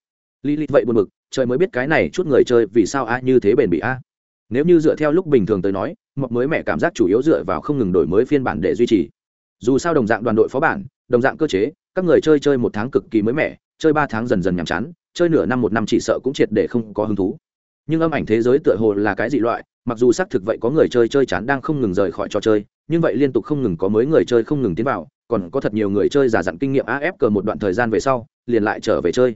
lý lịch vậy buồn bực, trời mới biết cái này chút người chơi vì sao a như thế bền bị a nếu như dựa theo lúc bình thường tới nói mọc mới mẹ cảm giác chủ yếu dựa vào không ngừng đổi mới phiên bản để duy trì. Dù sao đồng dạng đoàn đội phó bản, đồng dạng cơ chế, các người chơi chơi một tháng cực kỳ mới mẻ, chơi ba tháng dần dần nhàm chán, chơi nửa năm một năm chỉ sợ cũng triệt để không có hứng thú. Nhưng âm ảnh thế giới tựa hồ là cái dị loại, mặc dù xác thực vậy có người chơi chơi chán đang không ngừng rời khỏi trò chơi, nhưng vậy liên tục không ngừng có mới người chơi không ngừng tiến vào, còn có thật nhiều người chơi giả dặn kinh nghiệm af cờ một đoạn thời gian về sau, liền lại trở về chơi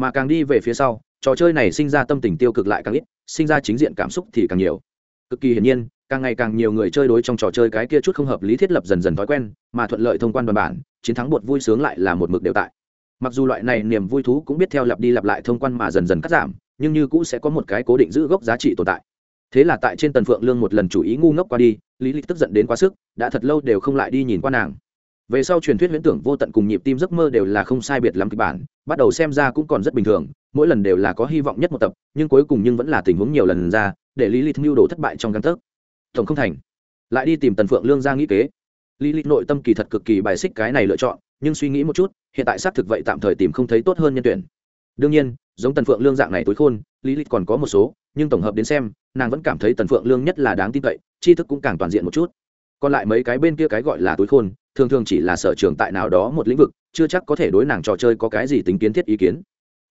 mà càng đi về phía sau, trò chơi này sinh ra tâm tình tiêu cực lại càng ít, sinh ra chính diện cảm xúc thì càng nhiều. Cực kỳ hiển nhiên, càng ngày càng nhiều người chơi đối trong trò chơi cái kia chút không hợp lý thiết lập dần dần thói quen, mà thuận lợi thông quan đoàn bản, chiến thắng bột vui sướng lại là một mực đều tại. Mặc dù loại này niềm vui thú cũng biết theo lặp đi lặp lại thông quan mà dần dần cắt giảm, nhưng như cũ sẽ có một cái cố định giữ gốc giá trị tồn tại. Thế là tại trên tần phượng lương một lần chủ ý ngu ngốc qua đi, lý lịch tức giận đến quá sức, đã thật lâu đều không lại đi nhìn qua nàng về sau truyền thuyết huyễn tưởng vô tận cùng nhịp tim giấc mơ đều là không sai biệt lắm kịch bản, bắt đầu xem ra cũng còn rất bình thường, mỗi lần đều là có hy vọng nhất một tập, nhưng cuối cùng nhưng vẫn là tình huống nhiều lần ra, để lý lịch mưu đồ thất bại trong căn tấc. Tổng không thành. Lại đi tìm tần phượng lương ra nghĩ kế. Lý lịch nội tâm kỳ thật cực kỳ bài xích cái này lựa chọn, nhưng suy nghĩ một chút, hiện tại xác thực vậy tạm thời tìm không thấy tốt hơn nhân tuyển. Đương nhiên, giống tần phượng lương dạng này tối khôn lý lịch còn có một số, nhưng tổng hợp đến xem, nàng vẫn cảm thấy tần phượng lương nhất là đáng tin cậy, tri thức cũng càng toàn diện một chút. Còn lại mấy cái bên kia cái gọi là tối khôn thường thường chỉ là sở trường tại nào đó một lĩnh vực, chưa chắc có thể đối nàng trò chơi có cái gì tính kiến thiết ý kiến.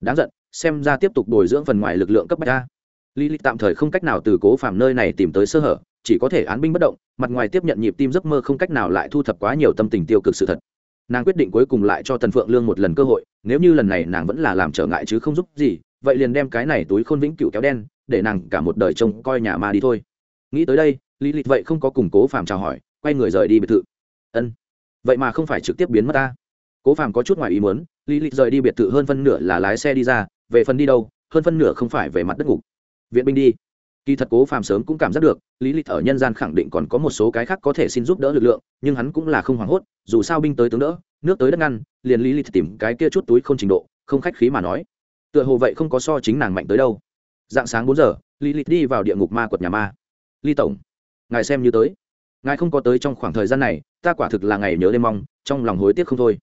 Đáng giận, xem ra tiếp tục bồi dưỡng phần ngoài lực lượng cấp bách ra. lý lịch tạm thời không cách nào từ cố phàm nơi này tìm tới sơ hở, chỉ có thể án binh bất động, mặt ngoài tiếp nhận nhịp tim giấc mơ không cách nào lại thu thập quá nhiều tâm tình tiêu cực sự thật. Nàng quyết định cuối cùng lại cho tần phượng lương một lần cơ hội, nếu như lần này nàng vẫn là làm trở ngại chứ không giúp gì, vậy liền đem cái này túi khôn vĩnh cựu kéo đen, để nàng cả một đời trông coi nhà ma đi thôi. Nghĩ tới đây lý lịch vậy không có củng cố phàm chào hỏi, quay người rời đi biệt thự. Ân vậy mà không phải trực tiếp biến mất ta. Cố phàm có chút ngoài ý muốn, lý lịch rời đi biệt thự hơn phân nửa là lái xe đi ra, về phần đi đâu, hơn phân nửa không phải về mặt đất ngục. Viện binh đi. Kỳ thật cố phàm sớm cũng cảm giác được, lý lịch ở nhân gian khẳng định còn có một số cái khác có thể xin giúp đỡ lực lượng, nhưng hắn cũng là không hoảng hốt, dù sao binh tới tướng đỡ, nước tới đất ngăn, liền lý lịch tìm cái kia chút túi không trình độ, không khách khí mà nói. Tựa hồ vậy không có so chính nàng mạnh tới đâu. Dạng sáng bốn giờ, lý lịch đi vào địa ngục ma quật nhà ma. Ly tổng, ngài xem như tới. Ngài không có tới trong khoảng thời gian này ta quả thực là ngày nhớ đêm mong, trong lòng hối tiếc không thôi.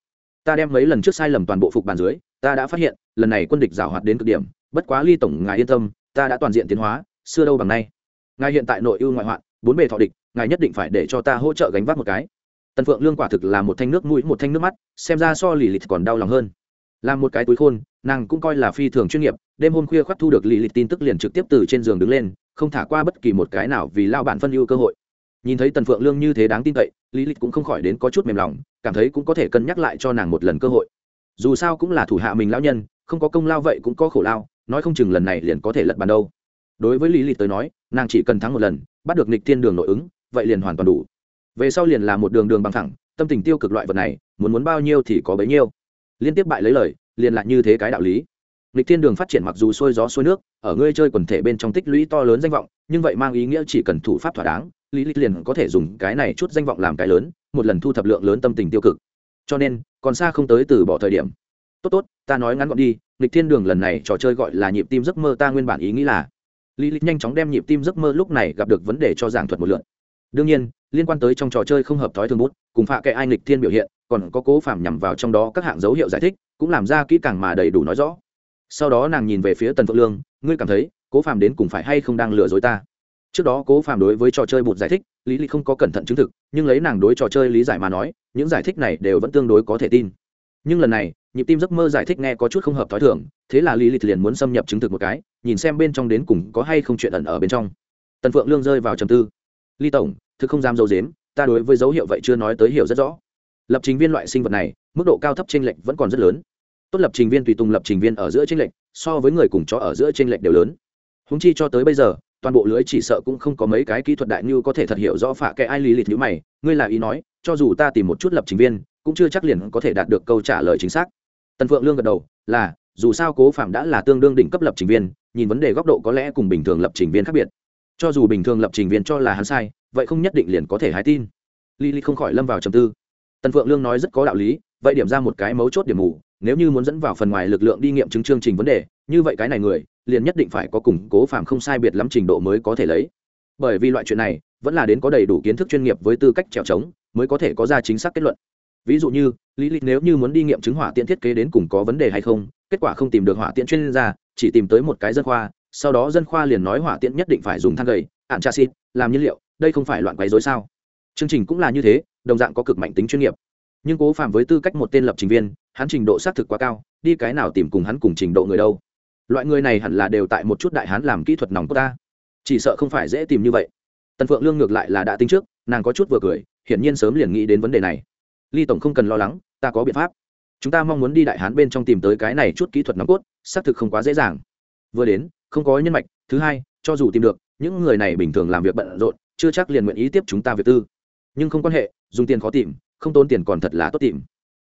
Ta đem mấy lần trước sai lầm toàn bộ phục bàn dưới, ta đã phát hiện, lần này quân địch giảo hoạt đến cực điểm, bất quá ly tổng, ngài yên tâm, ta đã toàn diện tiến hóa, xưa đâu bằng nay. Ngài hiện tại nội ưu ngoại hoạn, bốn bề thọ địch, ngài nhất định phải để cho ta hỗ trợ gánh vác một cái. Tần phượng lương quả thực là một thanh nước mũi, một thanh nước mắt, xem ra so lì lịch còn đau lòng hơn. Làm một cái túi khôn, nàng cũng coi là phi thường chuyên nghiệp, đêm hôm khuya khoác thu được lì lịch tin tức liền trực tiếp từ trên giường đứng lên, không thả qua bất kỳ một cái nào vì lao bản phân ưu cơ hội nhìn thấy tần phượng lương như thế đáng tin cậy lý lịch cũng không khỏi đến có chút mềm lòng cảm thấy cũng có thể cân nhắc lại cho nàng một lần cơ hội. Dù sao cũng là thủ hạ mình lão nhân không có công lao vậy cũng có khổ lao nói không chừng lần này liền có thể lật bàn đâu. Đối với lý lịch tới nói nàng chỉ cần thắng một lần bắt được nịch thiên đường nội ứng vậy liền hoàn toàn đủ. Về sau liền là một đường đường bằng thẳng tâm tình tiêu cực loại vật này muốn muốn bao nhiêu thì có bấy nhiêu. Liên tiếp bại lấy lời liền lại như thế cái đạo lý. Lịch Thiên Đường phát triển mặc dù xuôi gió xuôi nước, ở ngươi chơi quần thể bên trong tích lũy to lớn danh vọng, nhưng vậy mang ý nghĩa chỉ cần thủ pháp thỏa đáng, Lý Lịch liền có thể dùng cái này chút danh vọng làm cái lớn, một lần thu thập lượng lớn tâm tình tiêu cực. Cho nên, còn xa không tới từ bỏ thời điểm. Tốt tốt, ta nói ngắn gọn đi, Lịch Thiên Đường lần này trò chơi gọi là nhịp tim giấc mơ ta nguyên bản ý nghĩ là. Lý Lịch nhanh chóng đem nhịp tim giấc mơ lúc này gặp được vấn đề cho giảng thuật một lượt. Đương nhiên, liên quan tới trong trò chơi không hợp thói thường bút, cùng phạ kệ ai Lịch Thiên biểu hiện, còn có cố phạm nhằm vào trong đó các hạng dấu hiệu giải thích, cũng làm ra kỹ càng mà đầy đủ nói rõ sau đó nàng nhìn về phía tần phượng lương ngươi cảm thấy cố phàm đến cùng phải hay không đang lừa dối ta trước đó cố phàm đối với trò chơi bụt giải thích, lý lịch không có cẩn thận chứng thực, nhưng lấy nàng đối trò chơi lý giải mà nói, những giải thích này đều vẫn tương đối có thể tin. Nhưng lần này, nhịp tim giấc mơ giải thích nghe có chút không hợp t h ó i thưởng thế là lý lịch liền muốn xâm nhập chứng thực một cái, nhìn xem bên trong đến cùng có hay không chuyện ẩn ở bên trong. Tần phượng lương rơi vào trầm tư. Ly tổng, thực không dám dâu dếm ta đối với dấu hiệu vậy chưa nói tới hiểu rất rõ. Lập trình viên loại sinh vật này, mức độ cao thấp t r ê n lệch vẫn còn rất lớn. Tốt lập trình viên tùy tùng lập trình viên ở giữa tranh lệch, so với người cùng chó ở giữa tranh lệch đều lớn. Húng chi cho tới bây giờ toàn bộ lưới chỉ sợ cũng không có mấy cái kỹ thuật đại như có thể thật hiểu rõ phạ kệ ai lý lịch như mày, ngươi là ý nói, cho dù ta tìm một chút lập trình viên, cũng chưa chắc liền có thể đạt được câu trả lời chính xác. Tần phượng lương gật đầu, là, dù sao cố phạm đã là tương đương đỉnh cấp lập trình viên, nhìn vấn đề góc độ có lẽ cùng bình thường lập trình viên khác biệt. Cho dù bình thường lập trình viên cho là hắn sai, vậy không nhất định liền có thể hái tin. Lý Lý không khỏi lâm vào trầm tư. Tần phượng lương nói rất có đạo lý, vậy điểm ra một cái mấu chốt điểm mù, nếu như muốn dẫn vào phần ngoài lực lượng đi nghiệm chứng chương trình vấn đề, như vậy cái này người liền nhất định phải có củng cố phạm không sai biệt lắm trình độ mới có thể lấy. Bởi vì loại chuyện này, vẫn là đến có đầy đủ kiến thức chuyên nghiệp với tư cách trèo trống, mới có thể có ra chính xác kết luận. Ví dụ như, lý lịch nếu như muốn đi nghiệm chứng hỏa tiện thiết kế đến cùng có vấn đề hay không, kết quả không tìm được hỏa tiện chuyên gia, chỉ tìm tới một cái dân khoa, sau đó dân khoa liền nói hỏa tiện nhất định phải dùng than gầy ạn trà xịt làm nhiên liệu, đây không phải loạn quấy dối sao? Chương trình cũng là như thế, đồng dạng có cực mạnh tính chuyên nghiệp. Nhưng cố phạm với tư cách một tên lập trình viên, hắn trình độ xác thực quá cao, đi cái nào tìm cùng hắn cùng trình độ người đâu? Loại người này hẳn là đều tại một chút đại hán làm kỹ thuật nòng của ta. Chỉ sợ không phải dễ tìm như vậy. Tần phượng lương ngược lại là đã tính trước nàng có chút vừa cười hiển nhiên sớm liền nghĩ đến vấn đề này. Ly tổng không cần lo lắng ta có biện pháp. Chúng ta mong muốn đi đại hán bên trong tìm tới cái này chút kỹ thuật nòng cốt xác thực không quá dễ dàng. Vừa đến không có nhân mạch thứ hai cho dù tìm được những người này bình thường làm việc bận rộn chưa chắc liền nguyện ý tiếp chúng ta việc tư. Nhưng không quan hệ dùng tiền khó tìm không tốn tiền còn thật là tốt tìm.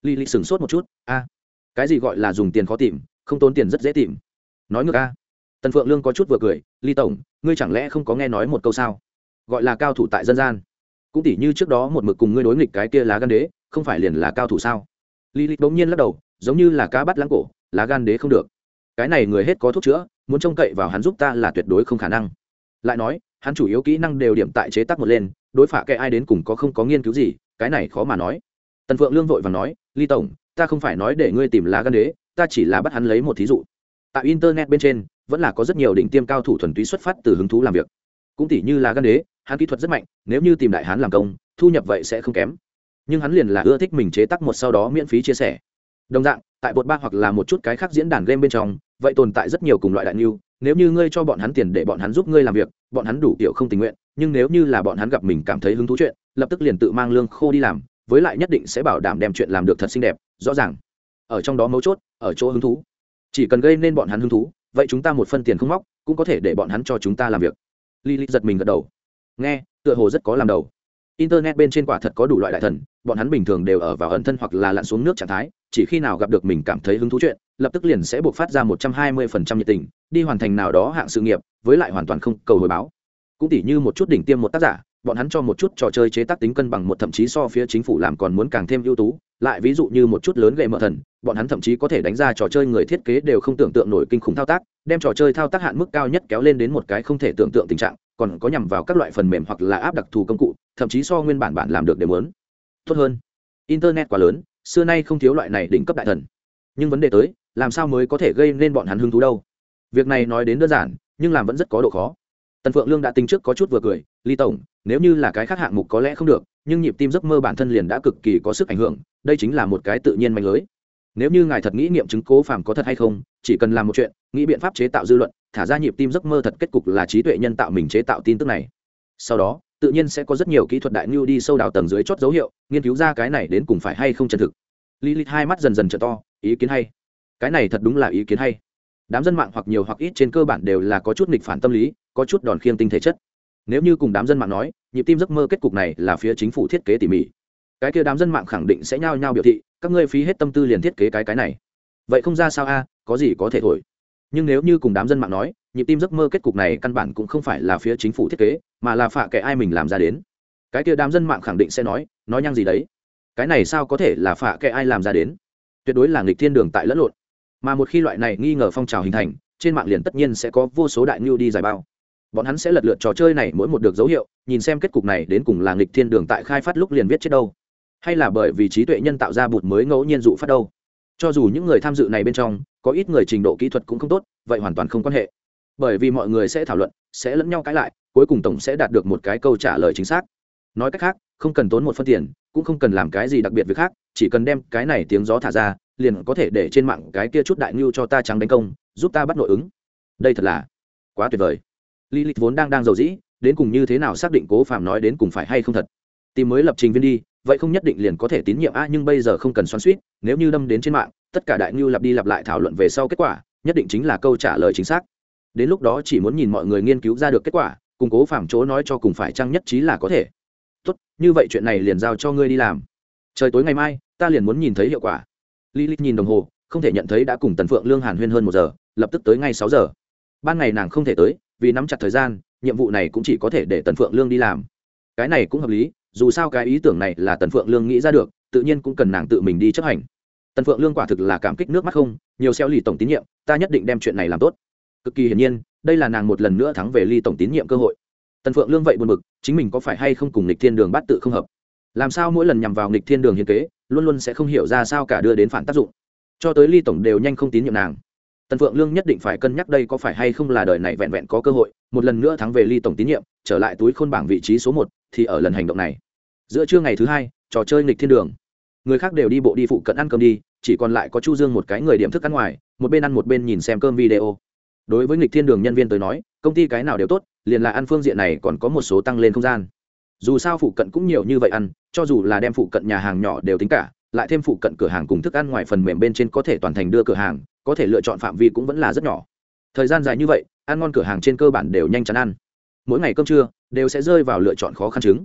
Lý Lịch sửng sốt một chút, a, cái gì gọi là dùng tiền khó tìm, không tốn tiền rất dễ tìm. Nói ngược a. Tần Phượng Lương có chút vừa cười, Lý tổng, ngươi chẳng lẽ không có nghe nói một câu sao? Gọi là cao thủ tại dân gian. Cũng tỉ như trước đó một mực cùng ngươi đối nghịch cái kia lá gan đế, không phải liền là cao thủ sao lý ly bỗng nhiên lắc đầu giống như là cá bắt lãng cổ lá gan đế không được cái này người hết có thuốc chữa muốn trông cậy vào hắn giúp ta là tuyệt đối không khả năng lại nói hắn chủ yếu kỹ năng đều điểm tại chế tác một lên đối phạ kệ ai đến cùng có không có nghiên cứu gì cái này khó mà nói tần phượng lương vội và nói ly tổng ta không phải nói để ngươi tìm lá gan đế ta chỉ là bắt hắn lấy một thí dụ tại internet bên trên, vẫn là có rất nhiều đỉnh tiêm cao thủ thuần túy xuất phát từ hứng thú làm việc. Cũng tỷ như là gan đế, hắn kỹ thuật rất mạnh, nếu như tìm đại hán làm công, thu nhập vậy sẽ không kém. Nhưng hắn liền là ưa thích mình chế tác một sau đó miễn phí chia sẻ. Đồng dạng, tại bột ba hoặc là một chút cái khác diễn đàn game bên trong, vậy tồn tại rất nhiều cùng loại đại niu nếu như ngươi cho bọn hắn tiền để bọn hắn giúp ngươi làm việc, bọn hắn đủ kiểu không tình nguyện, nhưng nếu như là bọn hắn gặp mình cảm thấy hứng thú chuyện, lập tức liền tự mang lương khô đi làm, với lại nhất định sẽ bảo đảm đem chuyện làm được thật xinh đẹp, rõ ràng. Ở trong đó mấu chốt, ở chỗ hứng thú chỉ cần gây nên bọn hắn hứng thú, vậy chúng ta một phân tiền không móc, cũng có thể để bọn hắn cho chúng ta làm việc. Lily giật mình gật đầu. Nghe, tựa hồ rất có làm đầu. Internet bên trên quả thật có đủ loại đại thần, bọn hắn bình thường đều ở vào ẩn thân hoặc là lặn xuống nước trạng thái, chỉ khi nào gặp được mình cảm thấy hứng thú chuyện, lập tức liền sẽ buộc phát ra một trăm hai mươi phần trăm nhiệt tình, đi hoàn thành nào đó hạng sự nghiệp, với lại hoàn toàn không cầu hồi báo. Cũng tỉ như một chút đỉnh tiêm một tác giả bọn hắn cho một chút trò chơi chế tác tính cân bằng một thậm chí so phía chính phủ làm còn muốn càng thêm ưu tú. Lại ví dụ như một chút lớn gậy mở thần, bọn hắn thậm chí có thể đánh ra trò chơi người thiết kế đều không tưởng tượng nổi kinh khủng thao tác, đem trò chơi thao tác hạn mức cao nhất kéo lên đến một cái không thể tưởng tượng tình trạng, còn có nhằm vào các loại phần mềm hoặc là áp đặc thù công cụ, thậm chí so nguyên bản bản làm được đều muốn. Tốt hơn. Internet quá lớn, xưa nay không thiếu loại này đỉnh cấp đại thần. Nhưng vấn đề tới, làm sao mới có thể gây nên bọn hắn hứng thú đâu? Việc này nói đến đơn giản, nhưng làm vẫn rất có độ khó. Tần phượng lương đã tính trước có chút vừa cười ly tổng, nếu như là cái khác hạng mục có lẽ không được, nhưng nhịp tim giấc mơ bản thân liền đã cực kỳ có sức ảnh hưởng, đây chính là một cái tự nhiên mạnh lưới. Nếu như ngài thật nghĩ nghiệm chứng cố phàm có thật hay không, chỉ cần làm một chuyện, nghĩ biện pháp chế tạo dư luận, thả ra nhịp tim giấc mơ thật kết cục là trí tuệ nhân tạo mình chế tạo tin tức này. Sau đó, tự nhiên sẽ có rất nhiều kỹ thuật đại ngưu đi sâu đào tầng dưới chót dấu hiệu, nghiên cứu ra cái này đến cùng phải hay không chân thực. Lý lịch hai mắt dần dần trở to, ý kiến hay. Cái này thật đúng là ý kiến hay. Đám dân mạng hoặc nhiều hoặc ít trên cơ bản đều là có chút nghịch phản tâm lý, có chút đòn khiêng tinh thể chất nếu như cùng đám dân mạng nói, nhịp tim giấc mơ kết cục này là phía chính phủ thiết kế tỉ mỉ. Cái kia đám dân mạng khẳng định sẽ nhao nhao biểu thị, các ngươi phí hết tâm tư liền thiết kế cái cái này. Vậy không ra sao a, có gì có thể thổi. Nhưng nếu như cùng đám dân mạng nói, nhịp tim giấc mơ kết cục này căn bản cũng không phải là phía chính phủ thiết kế, mà là phạ kẻ ai mình làm ra đến. Cái kia đám dân mạng khẳng định sẽ nói nói nhăng gì đấy? Cái này sao có thể là phạ kẻ ai làm ra đến? Tuyệt đối là nghịch thiên đường tại lẫn lộn. Mà một khi loại này nghi ngờ phong trào hình thành, trên mạng liền tất nhiên sẽ có vô số đại ngưu đi giải bao bọn hắn sẽ lật lượt trò chơi này mỗi một được dấu hiệu, nhìn xem kết cục này đến cùng là nghịch thiên đường tại khai phát lúc liền viết chết đâu, hay là bởi vì trí tuệ nhân tạo ra bụt mới ngẫu nhiên dụ phát đâu. Cho dù những người tham dự này bên trong, có ít người trình độ kỹ thuật cũng không tốt, vậy hoàn toàn không quan hệ. Bởi vì mọi người sẽ thảo luận, sẽ lẫn nhau cãi lại, cuối cùng tổng sẽ đạt được một cái câu trả lời chính xác. Nói cách khác, không cần tốn một phân tiền, cũng không cần làm cái gì đặc biệt việc khác, chỉ cần đem cái này tiếng gió thả ra, liền có thể để trên mạng cái kia chút đại ngưu cho ta trắng đánh công, giúp ta bắt nội ứng. Đây thật là quá tuyệt vời lý lịch vốn đang đang giàu dĩ, đến cùng như thế nào xác định cố phạm nói đến cùng phải hay không thật? Tìm mới lập trình viên đi, vậy không nhất định liền có thể tín nhiệm a nhưng bây giờ không cần xoắn suýt nếu như đâm đến trên mạng, tất cả đại ngưu lặp đi lặp lại thảo luận về sau kết quả, nhất định chính là câu trả lời chính xác. Đến lúc đó chỉ muốn nhìn mọi người nghiên cứu ra được kết quả củng cố phạm chỗ nói cho cùng phải chăng nhất trí là có thể. Tốt, như vậy chuyện này liền giao cho ngươi đi làm. Trời tối ngày mai, ta liền muốn nhìn thấy hiệu quả. Lilith nhìn đồng hồ, không thể nhận thấy đã cùng tần phượng lương hàn huyên hơn một giờ, lập tức tới ngay sáu giờ. Ban ngày nàng không thể tới vì nắm chặt thời gian, nhiệm vụ này cũng chỉ có thể để tần phượng lương đi làm. Cái này cũng hợp lý, dù sao cái ý tưởng này là tần phượng lương nghĩ ra được, tự nhiên cũng cần nàng tự mình đi chấp hành. Tần phượng lương quả thực là cảm kích nước mắt không, nhiều xeo lì tổng tín nhiệm, ta nhất định đem chuyện này làm tốt. Cực kỳ hiển nhiên, đây là nàng một lần nữa thắng về ly tổng tín nhiệm cơ hội. Tần phượng lương vậy buồn b ự c chính mình có phải hay không cùng lịch thiên đường bắt tự không hợp? Làm sao mỗi lần nhằm vào Nịch thiên đường hiến kế, luôn luôn sẽ không hiểu ra sao cả đưa đến phản tác dụng. Cho tới ly tổng đều nhanh không tín nhiệm nàng tần phượng lương nhất định phải cân nhắc đây có phải hay không là đời này vẹn vẹn có cơ hội, một lần nữa thắng về ly tổng tín nhiệm, trở lại túi khôn bảng vị trí số một thì ở lần hành động này. Giữa trưa ngày thứ hai, trò chơi nghịch thiên đường. Người khác đều đi bộ đi phụ cận ăn cơm đi, chỉ còn lại có chu dương một cái người điểm thức ăn ngoài, một bên ăn một bên nhìn xem cơm video. Đối với nghịch thiên đường nhân viên tới nói, công ty cái nào đều tốt, liền là ăn phương diện này còn có một số tăng lên không gian. Dù sao phụ cận cũng nhiều như vậy ăn, cho dù là đem phụ cận nhà hàng nhỏ đều tính cả, lại thêm phụ cận cửa hàng cùng thức ăn ngoài phần mềm bên trên có thể toàn thành đưa cửa hàng có thể lựa chọn phạm vi cũng vẫn là rất nhỏ. Thời gian dài như vậy, ăn ngon cửa hàng trên cơ bản đều nhanh chán ăn. Mỗi ngày cơm trưa, đều sẽ rơi vào lựa chọn khó khăn chứng.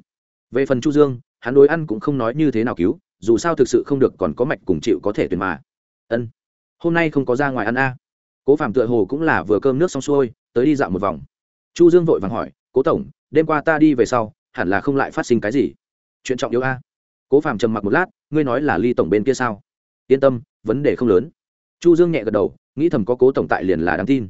Về phần chu dương, hắn đối ăn cũng không nói như thế nào cứu, dù sao thực sự không được còn có mạch cùng chịu có thể tuyển mà. Ân, hôm nay không có ra ngoài ăn a. Cố phạm tựa hồ cũng là vừa cơm nước xong xuôi, tới đi dạo một vòng. Chu dương vội vàng hỏi, cố tổng, đêm qua ta đi về sau, hẳn là không lại phát sinh cái gì? Chuyện trọng yếu a. Cố Phạm trầm mặc một lát, ngươi nói là ly tổng bên kia sao? Yên tâm, vấn đề không lớn chu dương nhẹ gật đầu, nghĩ thầm có cố tổng tại liền là đáng tin.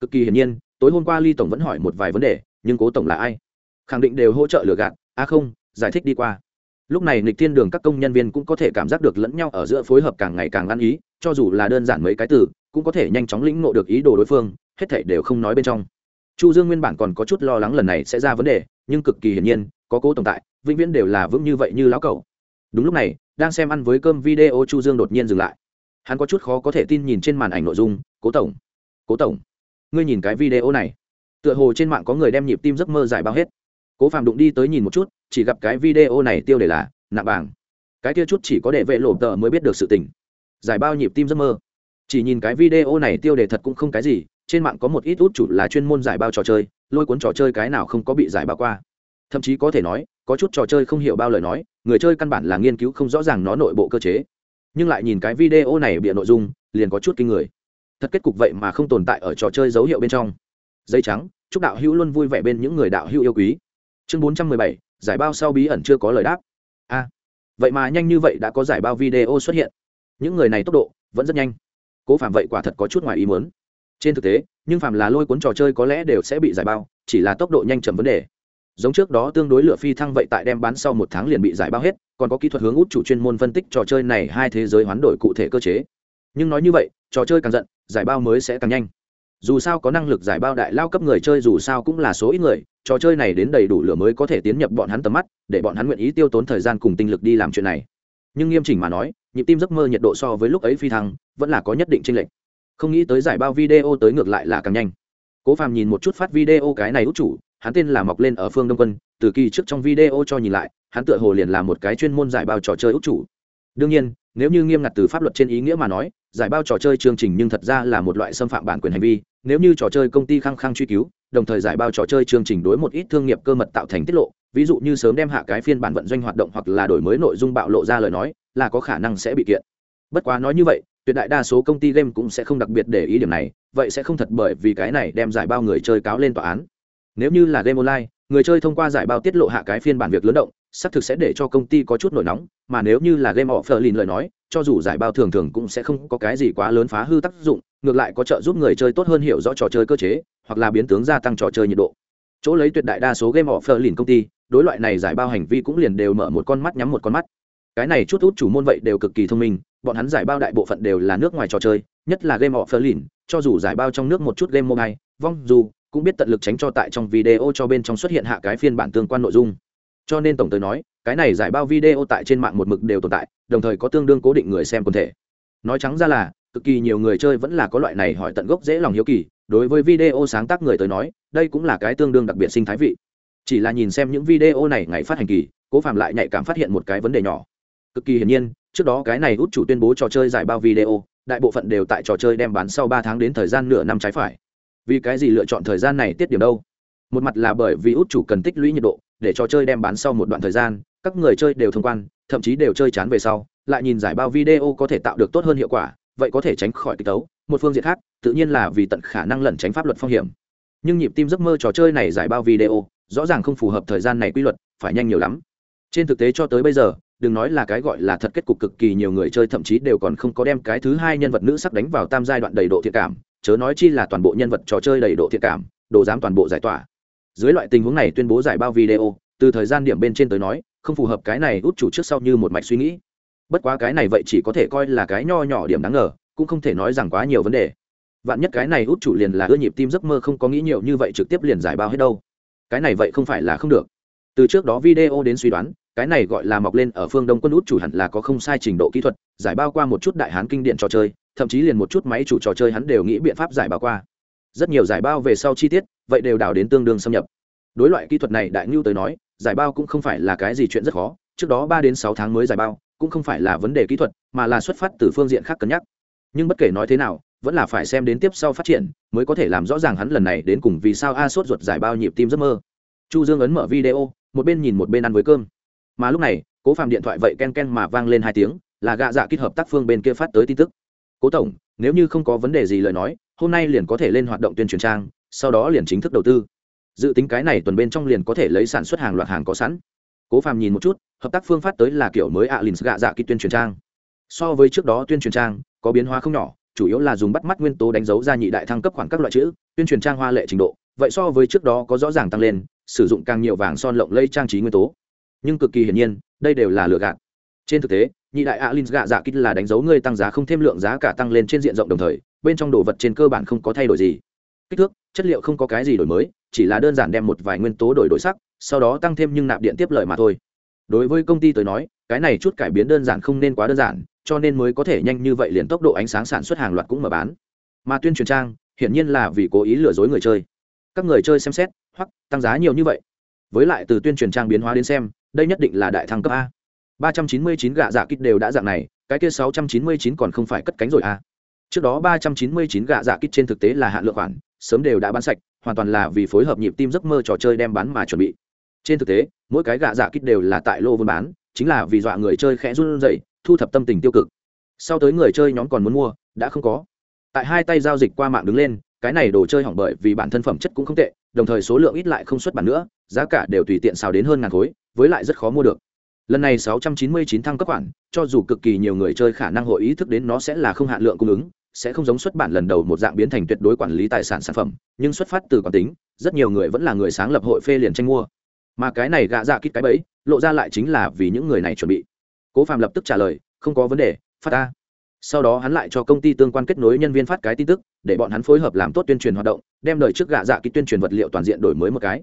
Cực kỳ hiển nhiên, tối hôm qua ly tổng vẫn hỏi một vài vấn đề, nhưng cố tổng là ai? Khẳng định đều hỗ trợ lừa gạt a à không, giải thích đi qua. Lúc này nịch thiên đường các công nhân viên cũng có thể cảm giác được lẫn nhau ở giữa phối hợp càng ngày càng ăn ý, cho dù là đơn giản mấy cái từ, cũng có thể nhanh chóng lĩnh ngộ được ý đồ đối phương, hết thảy đều không nói bên trong. Chu dương nguyên bản còn có chút lo lắng lần này sẽ ra vấn đề, nhưng cực kỳ hiển nhiên, có cố tồn tại, vĩnh viễn đều là vững như vậy như lão cẩu. Đúng lúc này, đang xem ăn với cơm video chu dương đột nhiên dừng lại hắn có chút khó có thể tin nhìn trên màn ảnh nội dung, cố tổng cố tổng, ngươi nhìn cái video này. Tựa hồ trên mạng có người đem nhịp tim giấc mơ giải bao hết. Cố phạm đụng đi tới nhìn một chút, chỉ gặp cái video này tiêu đề là nạp bảng. Cái kia chút chỉ có để vệ lộ tợ mới biết được sự tình. Giải bao nhịp tim giấc mơ. Chỉ nhìn cái video này tiêu đề thật cũng không cái gì, trên mạng có một ít út chủ là chuyên môn giải bao trò chơi, lôi cuốn trò chơi cái nào không có bị giải bao qua. Thậm chí có thể nói, có chút trò chơi không hiểu bao lời nói, người chơi căn bản là nghiên cứu không rõ ràng nó nội bộ cơ chế nhưng lại nhìn cái video này bịa nội dung, liền có chút kinh người. Thật kết cục vậy mà không tồn tại ở trò chơi dấu hiệu bên trong. Dây trắng, chúc đạo hữu luôn vui vẻ bên những người đạo hữu yêu quý. Chương bốn trăm mười bảy, giải bao sau bí ẩn chưa có lời đáp. A. À, vậy mà nhanh như vậy đã có giải bao video xuất hiện. Những người này tốc độ vẫn rất nhanh. Cố phạm vậy quả thật có chút ngoài ý muốn. Trên thực tế, nhưng phạm là lôi cuốn trò chơi có lẽ đều sẽ bị giải bao, chỉ là tốc độ nhanh chậm vấn đề giống trước đó tương đối lựa phi thăng vậy tại đem bán sau một tháng liền bị giải bao hết, còn có kỹ thuật hướng út chủ chuyên môn phân tích trò chơi này hai thế giới hoán đổi cụ thể cơ chế. Nhưng nói như vậy, trò chơi càng giận, giải bao mới sẽ càng nhanh. Dù sao có năng lực giải bao đại lao cấp người chơi dù sao cũng là số ít người, trò chơi này đến đầy đủ lửa mới có thể tiến nhập bọn hắn tầm mắt, để bọn hắn nguyện ý tiêu tốn thời gian cùng tinh lực đi làm chuyện này. Nhưng nghiêm chỉnh mà nói, nhịp tim giấc mơ nhiệt độ so với lúc ấy phi thăng, vẫn là có nhất định tranh lệch. Không nghĩ tới giải bao video tới ngược lại là càng nhanh. Cố phàm nhìn một chút phát video cái này út chủ hắn tên là mọc lên ở phương đông quân, từ kỳ trước trong video cho nhìn lại, hắn tựa hồ liền là một cái chuyên môn giải bao trò chơi út chủ. Đương nhiên, nếu như nghiêm ngặt từ pháp luật trên ý nghĩa mà nói, giải bao trò chơi chương trình nhưng thật ra là một loại xâm phạm bản quyền hành vi, nếu như trò chơi công ty khăng khăng truy cứu, đồng thời giải bao trò chơi chương trình đối một ít thương nghiệp cơ mật tạo thành tiết lộ, ví dụ như sớm đem hạ cái phiên bản vận doanh hoạt động hoặc là đổi mới nội dung bạo lộ ra lời nói, là có khả năng sẽ bị kiện. Bất quá nói như vậy, tuyệt đại đa số công ty game cũng sẽ không đặc biệt để ý điểm này, vậy sẽ không thật bởi vì cái này đem giải bao người chơi cáo lên tòa án nếu như là game online, người chơi thông qua giải bao tiết lộ hạ cái phiên bản việc lớn động, xác thực sẽ để cho công ty có chút nổi nóng, mà nếu như là game offline lời nói, cho dù giải bao thường thường cũng sẽ không có cái gì quá lớn phá hư tác dụng, ngược lại có trợ giúp người chơi tốt hơn hiểu rõ trò chơi cơ chế, hoặc là biến tướng gia tăng trò chơi nhiệt độ. Chỗ lấy tuyệt đại đa số game offline công ty, đối loại này giải bao hành vi cũng liền đều mở một con mắt nhắm một con mắt. Cái này chút út chủ môn vậy đều cực kỳ thông minh, bọn hắn giải bao đại bộ phận đều là nước ngoài trò chơi, nhất là game offline, cho dù giải bao trong nước một chút game mobile, vong dù cũng biết tận lực tránh cho tại trong video cho bên trong xuất hiện hạ cái phiên bản tương quan nội dung. Cho nên tổng tới nói, cái này giải bao video tại trên mạng một mực đều tồn tại, đồng thời có tương đương cố định người xem quần thể. Nói trắng ra là, cực kỳ nhiều người chơi vẫn là có loại này hỏi tận gốc dễ lòng hiếu kỳ, đối với video sáng tác người tới nói, đây cũng là cái tương đương đặc biệt sinh thái vị. Chỉ là nhìn xem những video này ngày phát hành kỳ, cố phạm lại nhạy cảm phát hiện một cái vấn đề nhỏ. Cực kỳ hiển nhiên, trước đó cái này út chủ tuyên bố trò chơi giải bao video, đại bộ phận đều tại trò chơi đem bán sau ba tháng đến thời gian nửa năm trái phải vì cái gì lựa chọn thời gian này tiết điểm đâu? Một mặt là bởi vì út chủ cần tích lũy nhiệt độ, để trò chơi đem bán sau một đoạn thời gian, các người chơi đều thông quan, thậm chí đều chơi chán về sau, lại nhìn giải bao video có thể tạo được tốt hơn hiệu quả, vậy có thể tránh khỏi kịch tấu. Một phương diện khác, tự nhiên là vì tận khả năng lẩn tránh pháp luật phong hiểm. Nhưng nhịp tim giấc mơ trò chơi này giải bao video, rõ ràng không phù hợp thời gian này quy luật, phải nhanh nhiều lắm. Trên thực tế cho tới bây giờ, đừng nói là cái gọi là thật kết cục cực kỳ nhiều người chơi thậm chí đều còn không có đem cái thứ hai nhân vật nữ sắc đánh vào tam giai đoạn đầy độ thiện cảm chớ nói chi là toàn bộ nhân vật trò chơi đầy độ thiện cảm, đồ dám toàn bộ giải tỏa. Dưới loại tình huống này tuyên bố giải bao video, từ thời gian điểm bên trên tới nói, không phù hợp cái này út chủ trước sau như một mạch suy nghĩ. Bất quá cái này vậy chỉ có thể coi là cái nho nhỏ điểm đáng ngờ, cũng không thể nói rằng quá nhiều vấn đề. Vạn nhất cái này út chủ liền là ưa nhịp tim giấc mơ không có nghĩ nhiều như vậy trực tiếp liền giải bao hết đâu. Cái này vậy không phải là không được. Từ trước đó video đến suy đoán cái này gọi là mọc lên ở phương đông quân út chủ hẳn là có không sai trình độ kỹ thuật, giải bao qua một chút đại hán kinh điện trò chơi, thậm chí liền một chút máy chủ trò chơi hắn đều nghĩ biện pháp giải bao qua. Rất nhiều giải bao về sau chi tiết, vậy đều đào đến tương đương xâm nhập. Đối loại kỹ thuật này đại ngưu tới nói, giải bao cũng không phải là cái gì chuyện rất khó, trước đó ba đến sáu tháng mới giải bao, cũng không phải là vấn đề kỹ thuật, mà là xuất phát từ phương diện khác cân nhắc. Nhưng bất kể nói thế nào, vẫn là phải xem đến tiếp sau phát triển, mới có thể làm rõ ràng hắn lần này đến cùng vì sao a sốt ruột giải bao nhịp tim giấc mơ. Chu dương ấn mở video, một bên nhìn một bên ăn với cơm mà lúc này, cố phàm điện thoại vậy ken ken mà vang lên hai tiếng, là gạ dạ kết hợp tác phương bên kia phát tới tin tức. Cố tổng, nếu như không có vấn đề gì lời nói, hôm nay liền có thể lên hoạt động tuyên truyền trang, sau đó liền chính thức đầu tư. Dự tính cái này tuần bên trong liền có thể lấy sản xuất hàng loạt hàng có sẵn. Cố phàm nhìn một chút, hợp tác phương phát tới là kiểu mới alin gạ dạ kỹ tuyên truyền trang. So với trước đó tuyên truyền trang, có biến hóa không nhỏ, chủ yếu là dùng bắt mắt nguyên tố đánh dấu ra nhị đại thăng cấp khoảng các loại chữ, tuyên truyền trang hoa lệ trình độ. Vậy so với trước đó có rõ ràng tăng lên, sử dụng càng nhiều vàng son lộng lây trang trí nguyên tố nhưng cực kỳ hiển nhiên, đây đều là lừa gạt. Trên thực tế, nhị đại alin gạ dạ kích là đánh dấu ngươi tăng giá không thêm lượng giá cả tăng lên trên diện rộng đồng thời, bên trong đồ vật trên cơ bản không có thay đổi gì. Kích thước, chất liệu không có cái gì đổi mới, chỉ là đơn giản đem một vài nguyên tố đổi đổi sắc, sau đó tăng thêm nhưng nạp điện tiếp lợi mà thôi. Đối với công ty tới nói, cái này chút cải biến đơn giản không nên quá đơn giản, cho nên mới có thể nhanh như vậy liền tốc độ ánh sáng sản xuất hàng loạt cũng mở bán. Mà tuyên truyền trang, hiển nhiên là vì cố ý lừa dối người chơi. Các người chơi xem xét, hoặc tăng giá nhiều như vậy. Với lại từ tuyên truyền trang biến hóa đến xem đây nhất định là đại thăng cấp a. ba trăm chín mươi chín gạ dạ kích đều đã dạng này, cái kia sáu trăm chín mươi chín còn không phải cất cánh rồi a trước đó ba trăm chín mươi chín gạ dạ kích trên thực tế là hạn lượng khoản, sớm đều đã bán sạch, hoàn toàn là vì phối hợp nhịp tim giấc mơ trò chơi đem bán mà chuẩn bị. Trên thực tế, mỗi cái gạ dạ kích đều là tại lô buôn bán, chính là vì dọa người chơi khẽ run rẩy, thu thập tâm tình tiêu cực. Sau tới người chơi nhóm còn muốn mua, đã không có. Tại hai tay giao dịch qua mạng đứng lên, cái này đồ chơi hỏng bởi vì bản thân phẩm chất cũng không tệ, đồng thời số lượng ít lại không xuất bản nữa, giá cả đều tùy tiện xào đến hơn ngàn khối với lại rất khó mua được. Lần này 699 thăng cấp khoản cho dù cực kỳ nhiều người chơi khả năng hội ý thức đến nó sẽ là không hạn lượng cung ứng, sẽ không giống xuất bản lần đầu một dạng biến thành tuyệt đối quản lý tài sản sản phẩm, nhưng xuất phát từ quán tính, rất nhiều người vẫn là người sáng lập hội phê liền tranh mua. Mà cái này gạ dạ kít cái bẫy, lộ ra lại chính là vì những người này chuẩn bị. Cố phạm lập tức trả lời, không có vấn đề, phát ta sau đó hắn lại cho công ty tương quan kết nối nhân viên phát cái tin tức, để bọn hắn phối hợp làm tốt tuyên truyền hoạt động, đem lời trước gạ dạ kít tuyên truyền vật liệu toàn diện đổi mới một cái.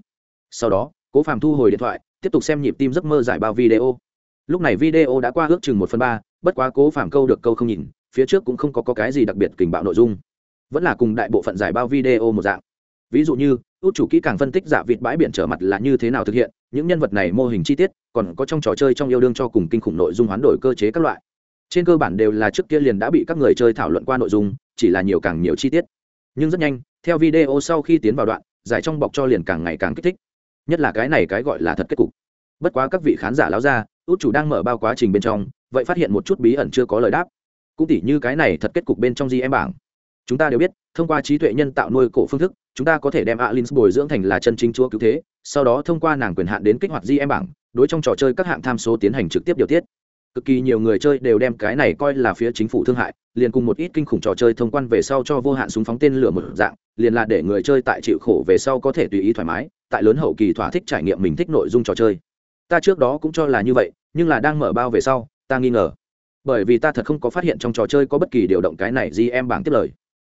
Sau đó, cố phạm thu hồi điện thoại tiếp tục xem nhịp tim giấc mơ giải bao video. Lúc này video đã qua ước chừng một phần ba bất quá cố phản câu được câu không nhìn phía trước cũng không có, có cái gì đặc biệt kình bạo nội dung. Vẫn là cùng đại bộ phận giải bao video một dạng. Ví dụ như út chủ kỹ càng phân tích giả vịt bãi biển trở mặt là như thế nào thực hiện những nhân vật này mô hình chi tiết còn có trong trò chơi trong yêu đương cho cùng kinh khủng nội dung hoán đổi cơ chế các loại. Trên cơ bản đều là trước kia liền đã bị các người chơi thảo luận qua nội dung chỉ là nhiều càng nhiều chi tiết. Nhưng rất nhanh theo video sau khi tiến vào đoạn giải trong bọc cho liền càng ngày càng kích thích nhất là cái này cái gọi là thật kết cục. Bất quá các vị khán giả láo ra út chủ đang mở bao quá trình bên trong, vậy phát hiện một chút bí ẩn chưa có lời đáp. Cũng tỉ như cái này thật kết cục bên trong gm bảng. Chúng ta đều biết, thông qua trí tuệ nhân tạo nuôi cổ phương thức, chúng ta có thể đem alin bồi dưỡng thành là chân chính chúa cứu thế, sau đó thông qua nàng quyền hạn đến kích hoạt gm bảng, đối trong trò chơi các hạng tham số tiến hành trực tiếp điều tiết. Cực kỳ nhiều người chơi đều đem cái này coi là phía chính phủ thương hại, liền cùng một ít kinh khủng trò chơi thông quan về sau cho vô hạn súng phóng tên lửa một dạng, liền là để người chơi tại chịu khổ về sau có thể tùy ý thoải mái tại lớn hậu kỳ thỏa thích trải nghiệm mình thích nội dung trò chơi. Ta trước đó cũng cho là như vậy, nhưng là đang mở bao về sau, ta nghi ngờ. Bởi vì ta thật không có phát hiện trong trò chơi có bất kỳ điều động cái này gm bảng tiếp lời.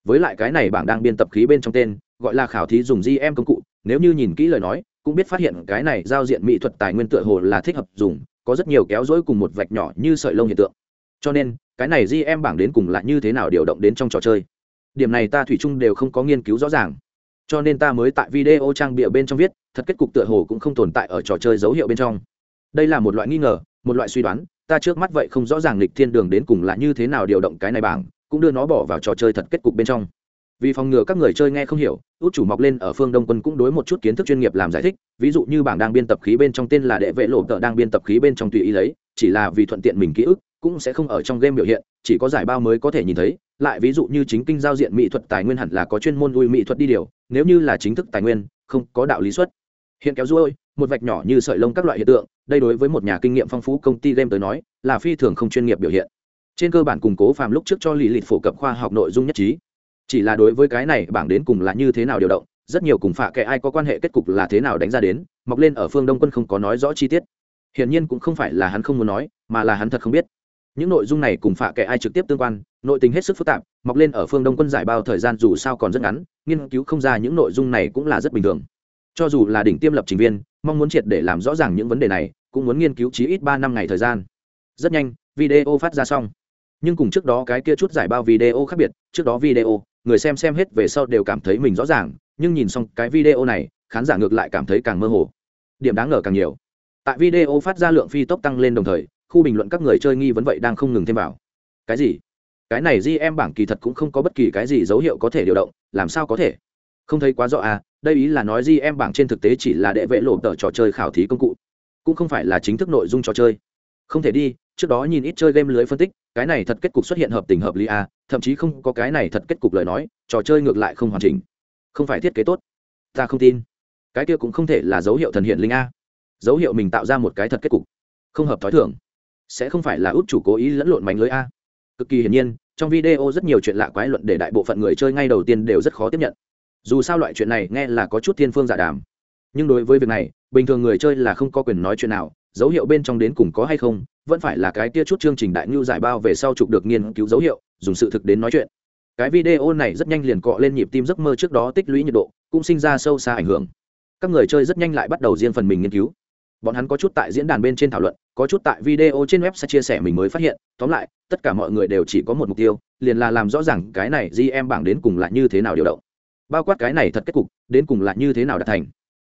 Với lại cái này bảng đang biên tập khí bên trong tên, gọi là khảo thí dùng gm công cụ, nếu như nhìn kỹ lời nói, cũng biết phát hiện cái này giao diện mỹ thuật tài nguyên tựa hồ là thích hợp dùng, có rất nhiều kéo dối cùng một vạch nhỏ như sợi lông hiện tượng. Cho nên, cái này gm bảng đến cùng là như thế nào điều động đến trong trò chơi? Điểm này ta thủy chung đều không có nghiên cứu rõ ràng cho nên ta mới tại video trang bịa bên trong viết, thật kết cục tựa hồ cũng không tồn tại ở trò chơi dấu hiệu bên trong. Đây là một loại nghi ngờ, một loại suy đoán, ta trước mắt vậy không rõ ràng lịch thiên đường đến cùng là như thế nào điều động cái này bảng, cũng đưa nó bỏ vào trò chơi thật kết cục bên trong. Vì phòng ngừa các người chơi nghe không hiểu, út chủ mọc lên ở phương đông quân cũng đối một chút kiến thức chuyên nghiệp làm giải thích, ví dụ như bảng đang biên tập khí bên trong tên là đệ vệ lộ tợ đang biên tập khí bên trong tùy ý lấy, chỉ là vì thuận tiện mình ký ức, cũng sẽ không ở trong game biểu hiện, chỉ có giải bao mới có thể nhìn thấy lại ví dụ như chính kinh giao diện mỹ thuật tài nguyên hẳn là có chuyên môn ui mỹ thuật đi điều, nếu như là chính thức tài nguyên, không có đạo lý xuất. Hiện kéo ruôi, một vạch nhỏ như sợi lông các loại hiện tượng, đây đối với một nhà kinh nghiệm phong phú công ty game tới nói, là phi thường không chuyên nghiệp biểu hiện. Trên cơ bản củng cố phàm lúc trước cho lì lịch phổ cập khoa học nội dung nhất trí. Chỉ là đối với cái này, bảng đến cùng là như thế nào điều động, rất nhiều cùng phạ kệ ai có quan hệ kết cục là thế nào đánh ra đến, mọc lên ở phương đông quân không có nói rõ chi tiết. Hiển nhiên cũng không phải là hắn không muốn nói, mà là hắn thật không biết những nội dung này cùng phạ kệ ai trực tiếp tương quan, nội tình hết sức phức tạp, mọc lên ở phương đông quân giải bao thời gian dù sao còn rất ngắn, nghiên cứu không ra những nội dung này cũng là rất bình thường. Cho dù là đỉnh tiêm lập trình viên, mong muốn triệt để làm rõ ràng những vấn đề này, cũng muốn nghiên cứu chí ít ba năm ngày thời gian. Rất nhanh, video phát ra xong. Nhưng cùng trước đó cái kia chút giải bao video khác biệt, trước đó video, người xem xem hết về sau đều cảm thấy mình rõ ràng, nhưng nhìn xong cái video này, khán giả ngược lại cảm thấy càng mơ hồ. Điểm đáng ngờ càng nhiều. Tại video phát ra lượng phi tốc tăng lên đồng thời khu bình luận các người chơi nghi vấn vậy đang không ngừng thêm vào. Cái gì? Cái này gm bảng kỳ thật cũng không có bất kỳ cái gì dấu hiệu có thể điều động làm sao có thể? Không thấy quá rõ à đây ý là nói gm bảng trên thực tế chỉ là đệ vệ lộ tờ trò chơi khảo thí công cụ cũng không phải là chính thức nội dung trò chơi. Không thể đi trước đó nhìn ít chơi game lưới phân tích cái này thật kết cục xuất hiện hợp tình hợp lý à, thậm chí không có cái này thật kết cục lời nói trò chơi ngược lại không hoàn chỉnh. Không phải thiết kế tốt. Ta không tin. Cái kia cũng không thể là dấu hiệu thần hiện linh a. Dấu hiệu mình tạo ra một cái thật kết cục. Không hợp thói thường sẽ không phải là út chủ cố ý lẫn lộn mánh lưới a. Cực kỳ hiển nhiên, trong video rất nhiều chuyện lạ quái luận để đại bộ phận người chơi ngay đầu tiên đều rất khó tiếp nhận. Dù sao loại chuyện này nghe là có chút thiên phương giả đàm. Nhưng đối với việc này, bình thường người chơi là không có quyền nói chuyện nào, dấu hiệu bên trong đến cùng có hay không, vẫn phải là cái tia chút chương trình đại ngưu giải bao về sau chụp được nghiên cứu dấu hiệu, dùng sự thực đến nói chuyện. Cái video này rất nhanh liền cọ lên nhịp tim giấc mơ trước đó tích lũy nhiệt độ, cũng sinh ra sâu xa ảnh hưởng. Các người chơi rất nhanh lại bắt đầu riêng phần mình nghiên cứu bọn hắn có chút tại diễn đàn bên trên thảo luận, có chút tại video trên web sẽ chia sẻ mình mới phát hiện. Tóm lại, tất cả mọi người đều chỉ có một mục tiêu, liền là làm rõ ràng cái này gm bảng đến cùng là như thế nào điều động. Bao quát cái này thật kết cục, đến cùng là như thế nào đạt thành.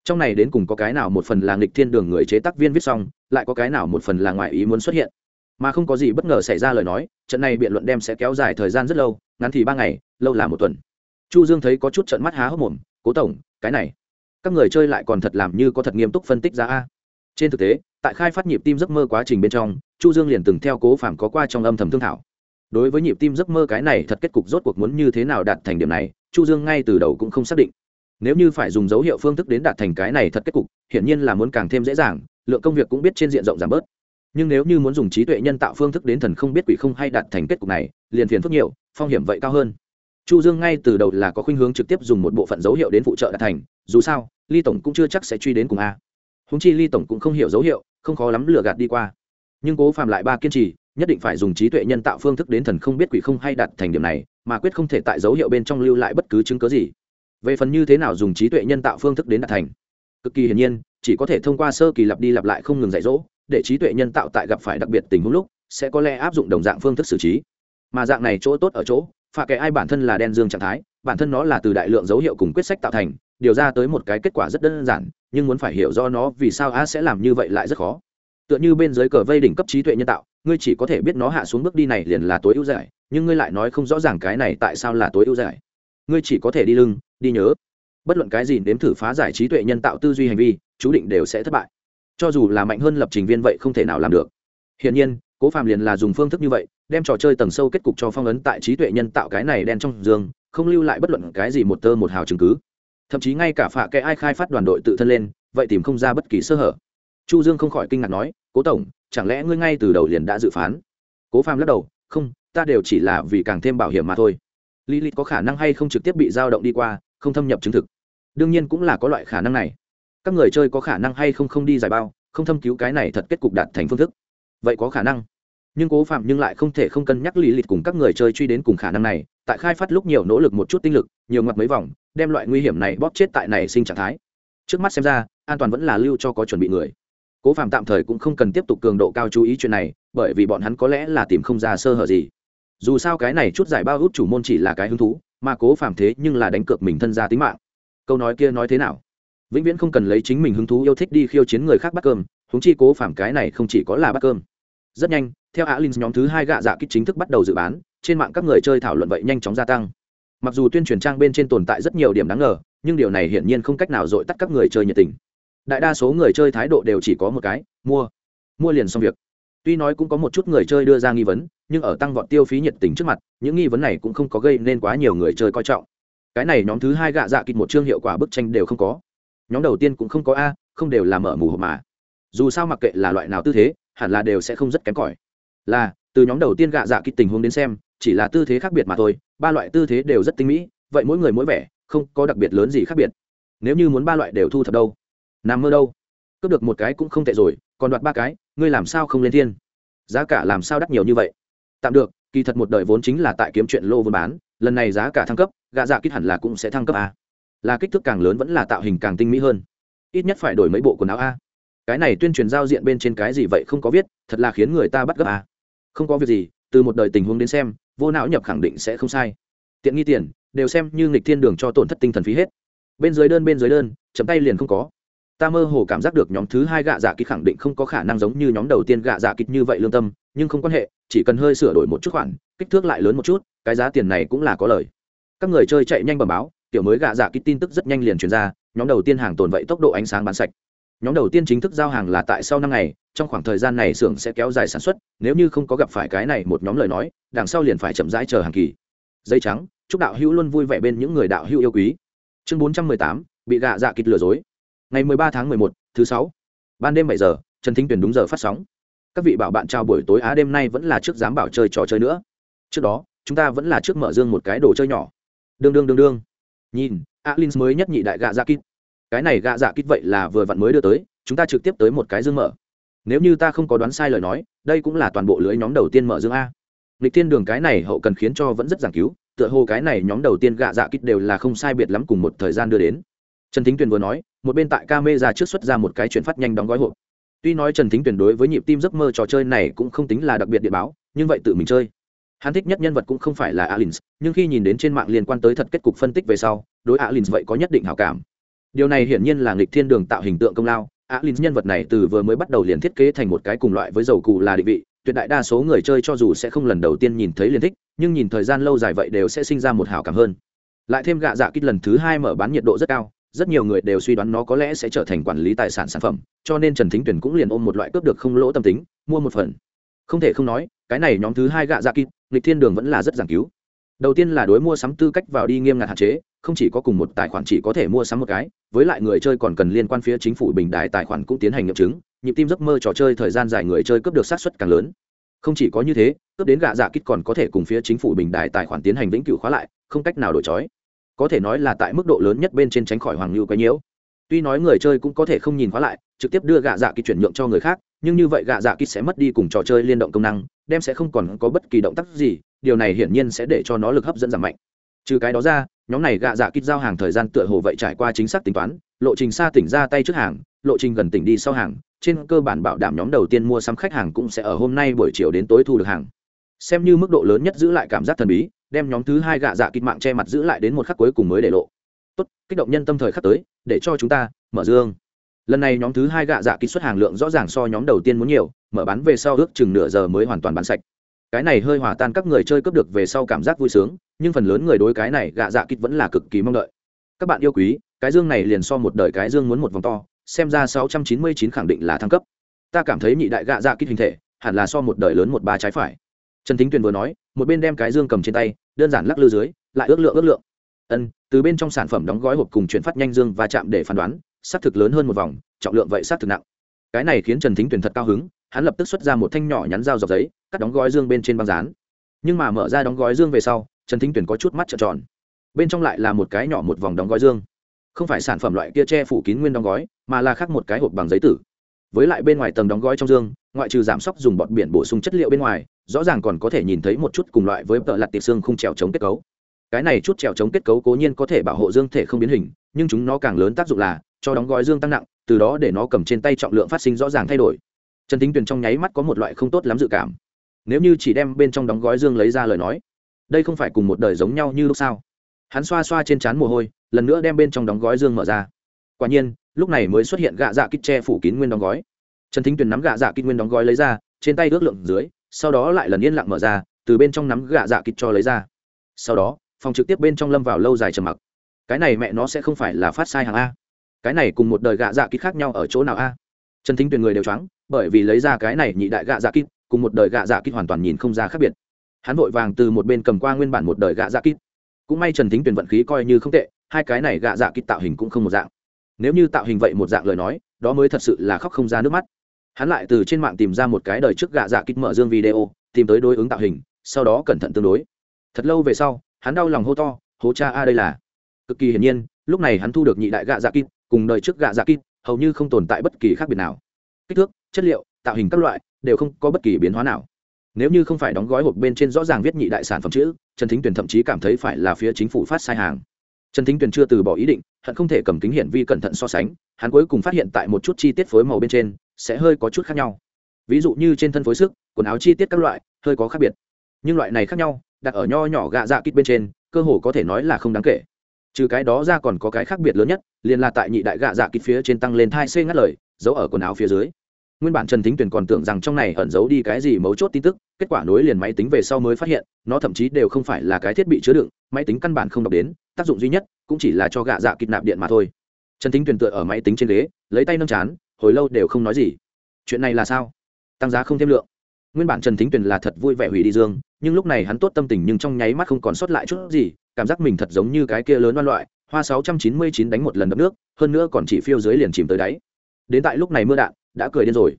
Trong này đến cùng có cái nào một phần là nghịch thiên đường người chế tác viên viết xong, lại có cái nào một phần là ngoại ý muốn xuất hiện. Mà không có gì bất ngờ xảy ra lời nói, trận này biện luận đem sẽ kéo dài thời gian rất lâu, ngắn thì ba ngày, lâu là một tuần. Chu dương thấy có chút trận mắt há hốc mồm, cố tổng, cái này, các người chơi lại còn thật làm như có thật nghiêm túc phân tích ra a trên thực tế, tại khai phát nhịp tim giấc mơ quá trình bên trong, chu dương liền từng theo cố phạm có qua trong âm thầm thương thảo. Đối với nhịp tim giấc mơ cái này thật kết cục rốt cuộc muốn như thế nào đạt thành điểm này, chu dương ngay từ đầu cũng không xác định. Nếu như phải dùng dấu hiệu phương thức đến đạt thành cái này thật kết cục, hiển nhiên là muốn càng thêm dễ dàng, lượng công việc cũng biết trên diện rộng giảm bớt. Nhưng nếu như muốn dùng trí tuệ nhân tạo phương thức đến thần không biết quỷ không hay đạt thành kết cục này, liền phiền phức nhiều, phong hiểm vậy cao hơn. Chu dương ngay từ đầu là có khuynh hướng trực tiếp dùng một bộ phận dấu hiệu đến phụ trợ đạt thành, dù sao, ly tổng cũng chưa chắc sẽ truy đến cùng a húng chi ly tổng cũng không hiểu dấu hiệu, không khó lắm lừa gạt đi qua. Nhưng cố phạm lại ba kiên trì, nhất định phải dùng trí tuệ nhân tạo phương thức đến thần không biết quỷ không hay đạt thành điểm này, mà quyết không thể tại dấu hiệu bên trong lưu lại bất cứ chứng cớ gì. Về phần như thế nào dùng trí tuệ nhân tạo phương thức đến đạt thành, cực kỳ hiển nhiên, chỉ có thể thông qua sơ kỳ lặp đi lặp lại không ngừng dạy dỗ, để trí tuệ nhân tạo tại gặp phải đặc biệt tình huống lúc, sẽ có lẽ áp dụng đồng dạng phương thức xử trí. Mà dạng này chỗ tốt ở chỗ, phạ kệ ai bản thân là đen dương trạng thái, bản thân nó là từ đại lượng dấu hiệu cùng quyết sách tạo thành, điều ra tới một cái kết quả rất đơn giản nhưng muốn phải hiểu do nó vì sao a sẽ làm như vậy lại rất khó. Tựa như bên dưới cờ vây đỉnh cấp trí tuệ nhân tạo, ngươi chỉ có thể biết nó hạ xuống bước đi này liền là tối ưu giải, nhưng ngươi lại nói không rõ ràng cái này tại sao là tối ưu giải. Ngươi chỉ có thể đi lưng, đi nhớ. Bất luận cái gì nếm thử phá giải trí tuệ nhân tạo tư duy hành vi, chú định đều sẽ thất bại. Cho dù là mạnh hơn lập trình viên vậy không thể nào làm được. Hiển nhiên, cố phạm liền là dùng phương thức như vậy, đem trò chơi tầng sâu kết cục cho phong ấn tại trí tuệ nhân tạo cái này đen trong giường không lưu lại bất luận cái gì một tơ một hào chứng cứ thậm chí ngay cả phạ kệ ai khai phát đoàn đội tự thân lên, vậy tìm không ra bất kỳ sơ hở. Chu dương không khỏi kinh ngạc nói, cố tổng, chẳng lẽ ngươi ngay từ đầu liền đã dự phán? Cố phàm lắc đầu, không, ta đều chỉ là vì càng thêm bảo hiểm mà thôi. Lý lịch có khả năng hay không trực tiếp bị dao động đi qua, không thâm nhập chứng thực. Đương nhiên cũng là có loại khả năng này. Các người chơi có khả năng hay không không đi giải bao, không thâm cứu cái này thật kết cục đạt thành phương thức. Vậy có khả năng. Nhưng cố phạm nhưng lại không thể không cân nhắc lý lịch cùng các người chơi truy đến cùng khả năng này, tại khai phát lúc nhiều nỗ lực một chút tinh lực, nhiều mặt mấy vòng đem loại nguy hiểm này bóp chết tại này sinh trạng thái. Trước mắt xem ra, an toàn vẫn là lưu cho có chuẩn bị người. Cố phạm tạm thời cũng không cần tiếp tục cường độ cao chú ý chuyện này, bởi vì bọn hắn có lẽ là tìm không ra sơ hở gì. Dù sao cái này chút giải bao hút chủ môn chỉ là cái hứng thú, mà cố phạm thế nhưng là đánh cược mình thân ra tính mạng. Câu nói kia nói thế nào? Vĩnh viễn không cần lấy chính mình hứng thú yêu thích đi khiêu chiến người khác bắt cơm húng chi cố phạm cái này không chỉ có là bắt cơm. Rất nhanh, theo alin nhóm thứ hai gạ dạ kích chính thức bắt đầu dự bán, trên mạng các người chơi thảo luận vậy nhanh chóng gia tăng mặc dù tuyên truyền trang bên trên tồn tại rất nhiều điểm đáng ngờ, nhưng điều này hiển nhiên không cách nào dội tắt các người chơi nhiệt tình. Đại đa số người chơi thái độ đều chỉ có một cái, mua. Mua liền xong việc. Tuy nói cũng có một chút người chơi đưa ra nghi vấn, nhưng ở tăng vọt tiêu phí nhiệt tình trước mặt, những nghi vấn này cũng không có gây nên quá nhiều người chơi coi trọng. Cái này nhóm thứ hai gạ dạ kịch một chương hiệu quả bức tranh đều không có. Nhóm đầu tiên cũng không có a, không đều là mở mù hộp mà. Dù sao mặc kệ là loại nào tư thế, hẳn là đều sẽ không rất kém cỏi. Là, từ nhóm đầu tiên gạ dạ kịch tình huống đến xem, chỉ là tư thế khác biệt mà thôi ba loại tư thế đều rất tinh mỹ, vậy mỗi người mỗi vẻ, không có đặc biệt lớn gì khác biệt. Nếu như muốn ba loại đều thu thập đâu? Nằm mơ đâu? Cướp được một cái cũng không tệ rồi, còn đoạt ba cái, ngươi làm sao không lên thiên? Giá cả làm sao đắt nhiều như vậy? Tạm được, kỳ thật một đời vốn chính là tại kiếm chuyện lô vốn bán, lần này giá cả thăng cấp, gạ dạ kích hẳn là cũng sẽ thăng cấp a là kích thước càng lớn vẫn là tạo hình càng tinh mỹ hơn. Ít nhất phải đổi mấy bộ quần áo a. Cái này tuyên truyền giao diện bên trên cái gì vậy không có viết, thật là khiến người ta bắt gấp a không có việc gì, từ một đời tình huống đến xem vô não nhập khẳng định sẽ không sai. Tiện nghi tiền, đều xem như nghịch thiên đường cho tổn thất tinh thần phí hết. Bên dưới đơn, bên dưới đơn chấm tay liền không có. Ta mơ hồ cảm giác được nhóm thứ hai gạ dạ kịch khẳng định không có khả năng giống như nhóm đầu tiên gạ dạ kịch như vậy lương tâm, nhưng không quan hệ, chỉ cần hơi sửa đổi một chút khoản, kích thước lại lớn một chút, cái giá tiền này cũng là có lời. Các người chơi chạy nhanh bẩm báo kiểu mới gạ dạ kịch tin tức rất nhanh liền truyền ra, nhóm đầu tiên hàng tồn vậy tốc độ ánh sáng bán sạch nhóm đầu tiên chính thức giao hàng là tại sau năm ngày, trong khoảng thời gian này xưởng sẽ kéo dài sản xuất, nếu như không có gặp phải cái này một nhóm lời nói, đằng sau liền phải chậm rãi chờ hàng kỳ. Dây trắng, chúc đạo hữu luôn vui vẻ bên những người đạo hữu yêu quý. Chương bốn trăm mười tám, bị gạ dạ kịch lừa dối. Ngày mười ba tháng mười một, thứ sáu. Ban đêm bảy giờ, trần thính Tuyền đúng giờ phát sóng. Các vị bảo bạn chào buổi tối á, đêm nay vẫn là trước dám bảo chơi trò chơi nữa. Trước đó, chúng ta vẫn là trước mở dương một cái đồ chơi nhỏ. Đương đương đương đương. Nhìn alin mới nhất nhị đại gạ dạ kịch cái này gạ dạ kít vậy là vừa vặn mới đưa tới, chúng ta trực tiếp tới một cái dương mở. Nếu như ta không có đoán sai lời nói, đây cũng là toàn bộ lưới nhóm đầu tiên mở dương a. Lịch tiên đường cái này hậu cần khiến cho vẫn rất giảng cứu, tựa hồ cái này nhóm đầu tiên gạ dạ kít đều là không sai biệt lắm cùng một thời gian đưa đến. Trần thính tuyền vừa nói, một bên tại ca mê ra trước xuất ra một cái chuyển phát nhanh đóng gói hộp. Tuy nói trần thính tuyền đối với nhịp tim giấc mơ trò chơi này cũng không tính là đặc biệt địa báo, nhưng vậy tự mình chơi. Hắn thích nhất nhân vật cũng không phải là alin nhưng khi nhìn đến trên mạng liên quan tới thật kết cục phân tích về sau, đối alin vậy có nhất định hảo cảm điều này hiển nhiên là nghịch thiên đường tạo hình tượng công lao. Alin nhân vật này từ vừa mới bắt đầu liền thiết kế thành một cái cùng loại với dầu cụ là định vị. Tuyệt đại đa số người chơi cho dù sẽ không lần đầu tiên nhìn thấy liền thích, nhưng nhìn thời gian lâu dài vậy đều sẽ sinh ra một hào cảm hơn. Lại thêm gạ dạ kích lần thứ hai mở bán nhiệt độ rất cao, rất nhiều người đều suy đoán nó có lẽ sẽ trở thành quản lý tài sản sản phẩm, cho nên trần thính tuyển cũng liền ôm một loại cướp được không lỗ tâm tính, mua một phần. Không thể không nói, cái này nhóm thứ hai gạ dạ kích lịch thiên đường vẫn là rất giảng cứu. Đầu tiên là đối mua sắm tư cách vào đi nghiêm ngặt hạn chế không chỉ có cùng một tài khoản chỉ có thể mua sắm một cái, với lại người chơi còn cần liên quan phía chính phủ bình đại tài khoản cũng tiến hành nghiệm chứng, nhịp tim giấc mơ trò chơi thời gian dài người chơi cướp được sát xuất càng lớn. Không chỉ có như thế, cướp đến gạ dạ kích còn có thể cùng phía chính phủ bình đại tài khoản tiến hành vĩnh cửu khóa lại, không cách nào đổi trói có thể nói là tại mức độ lớn nhất bên trên tránh khỏi hoàng lưu quấy nhiễu. Tuy nói người chơi cũng có thể không nhìn khóa lại, trực tiếp đưa gạ dạ kích chuyển nhượng cho người khác, nhưng như vậy gạ dạ kích sẽ mất đi cùng trò chơi liên động công năng, đem sẽ không còn có bất kỳ động tác gì, điều này hiển nhiên sẽ để cho nó lực hấp dẫn giảm mạnh trừ cái đó ra, nhóm này gạ dạ kích giao hàng thời gian tựa hồ vậy trải qua chính xác tính toán, lộ trình xa tỉnh ra tay trước hàng, lộ trình gần tỉnh đi sau hàng, trên cơ bản bảo đảm nhóm đầu tiên mua sắm khách hàng cũng sẽ ở hôm nay buổi chiều đến tối thu được hàng. Xem như mức độ lớn nhất giữ lại cảm giác thần bí, đem nhóm thứ hai gạ dạ kịch mạng che mặt giữ lại đến một khắc cuối cùng mới để lộ. Tốt, kích động nhân tâm thời khắc tới, để cho chúng ta mở dương. Lần này nhóm thứ hai gạ dạ kích xuất hàng lượng rõ ràng so nhóm đầu tiên muốn nhiều, mở bán về sau ước chừng nửa giờ mới hoàn toàn bán sạch. Cái này hơi hòa tan các người chơi cướp được về sau cảm giác vui sướng nhưng phần lớn người đối cái này gạ dạ kịch vẫn là cực kỳ mong đợi. Các bạn yêu quý, cái dương này liền so một đời cái dương muốn một vòng to, xem ra sáu trăm chín mươi chín khẳng định là thăng cấp. Ta cảm thấy nhị đại gạ dạ kịch hình thể, hẳn là so một đời lớn một ba trái phải. Trần thính tuyền vừa nói, một bên đem cái dương cầm trên tay, đơn giản lắc lư dưới, lại ước lượng ước lượng. Ân, từ bên trong sản phẩm đóng gói hộp cùng chuyển phát nhanh dương và chạm để phán đoán, xác thực lớn hơn một vòng, trọng lượng vậy xác thực nặng. Cái này khiến trần thính tuyền thật cao hứng, hắn lập tức xuất ra một thanh nhỏ nhắn dao dọc giấy, cắt đóng gói dương bên trên băng dán. Nhưng mà mở ra đóng gói dương về sau trần thính tuyền có chút mắt trợn tròn. Bên trong lại là một cái nhỏ một vòng đóng gói dương. Không phải sản phẩm loại kia che phủ kín nguyên đóng gói, mà là khác một cái hộp bằng giấy tử. Với lại bên ngoài tầng đóng gói trong dương, ngoại trừ giảm sốc dùng bọt biển bổ sung chất liệu bên ngoài, rõ ràng còn có thể nhìn thấy một chút cùng loại với tợ lặt tiệp xương không trèo chống kết cấu. Cái này chút trèo chống kết cấu cố nhiên có thể bảo hộ dương thể không biến hình, nhưng chúng nó càng lớn tác dụng là, cho đóng gói dương tăng nặng, từ đó để nó cầm trên tay trọng lượng phát sinh rõ ràng thay đổi. Trần tính tuyền trong nháy mắt có một loại không tốt lắm dự cảm. Nếu như chỉ đem bên trong đóng gói dương lấy ra lời nói đây không phải cùng một đời giống nhau như lúc sao? Hắn xoa xoa trên trán mồ hôi, lần nữa đem bên trong đóng gói dương mở ra. Quả nhiên, lúc này mới xuất hiện gạ dạ kích tre phủ kín nguyên đóng gói. Trần thính tuyền nắm gạ dạ kích nguyên đóng gói lấy ra, trên tay ước lượng dưới, sau đó lại lần yên lặng mở ra, từ bên trong nắm gạ dạ kích cho lấy ra. Sau đó, phòng trực tiếp bên trong lâm vào lâu dài trầm mặc. Cái này mẹ nó sẽ không phải là phát sai hàng a. Cái này cùng một đời gạ dạ kích khác nhau ở chỗ nào a? Trần thính tuyền người đều choáng, bởi vì lấy ra cái này nhị đại gạ dạ kích cùng một đời gạ dạ kích hoàn toàn nhìn không ra khác biệt hắn vội vàng từ một bên cầm qua nguyên bản một đời gạ dạ kít. Cũng may trần thính tuyển vận khí coi như không tệ, hai cái này gạ dạ kít tạo hình cũng không một dạng. Nếu như tạo hình vậy một dạng lời nói, đó mới thật sự là khóc không ra nước mắt. Hắn lại từ trên mạng tìm ra một cái đời trước gạ dạ kít mở dương video, tìm tới đối ứng tạo hình, sau đó cẩn thận tương đối. Thật lâu về sau, hắn đau lòng hô to, hố cha a, đây là. Cực kỳ hiển nhiên, lúc này hắn thu được nhị đại gạ dạ kít, cùng đời trước gạ dạ kít, hầu như không tồn tại bất kỳ khác biệt nào. Kích thước, chất liệu, tạo hình các loại, đều không có bất kỳ biến hóa nào nếu như không phải đóng gói hộp bên trên rõ ràng viết nhị đại sản phẩm chữ, trần thính tuyền thậm chí cảm thấy phải là phía chính phủ phát sai hàng. Trần thính tuyền chưa từ bỏ ý định, hận không thể cầm kính hiển vi cẩn thận so sánh, hắn cuối cùng phát hiện tại một chút chi tiết phối màu bên trên, sẽ hơi có chút khác nhau. Ví dụ như trên thân phối sức, quần áo chi tiết các loại, hơi có khác biệt. Nhưng loại này khác nhau, đặt ở nho nhỏ gạ dạ kít bên trên, cơ hồ có thể nói là không đáng kể. Trừ cái đó ra còn có cái khác biệt lớn nhất, liền là tại nhị đại gạ dạ kít phía trên tăng lên thai xê ngắt lời giấu ở quần áo phía dưới nguyên bản trần thính tuyền còn tưởng rằng trong này ẩn giấu đi cái gì mấu chốt tin tức, kết quả nối liền máy tính về sau mới phát hiện, nó thậm chí đều không phải là cái thiết bị chứa đựng, máy tính căn bản không đọc đến, tác dụng duy nhất cũng chỉ là cho gạ dạ kịp nạp điện mà thôi. Trần thính tuyền tựa ở máy tính trên ghế, lấy tay nâng chán, hồi lâu đều không nói gì. Chuyện này là sao? Tăng giá không thêm lượng. Nguyên bản trần thính tuyền là thật vui vẻ hủy đi dương, nhưng lúc này hắn tốt tâm tình nhưng trong nháy mắt không còn sót lại chút gì, cảm giác mình thật giống như cái kia lớn oan loại, hoa sáu trăm chín mươi chín đánh một lần đập nước, hơn nữa còn chỉ phiêu dưới liền chìm tới đáy đến tại lúc này mưa đạn đã cười điên rồi.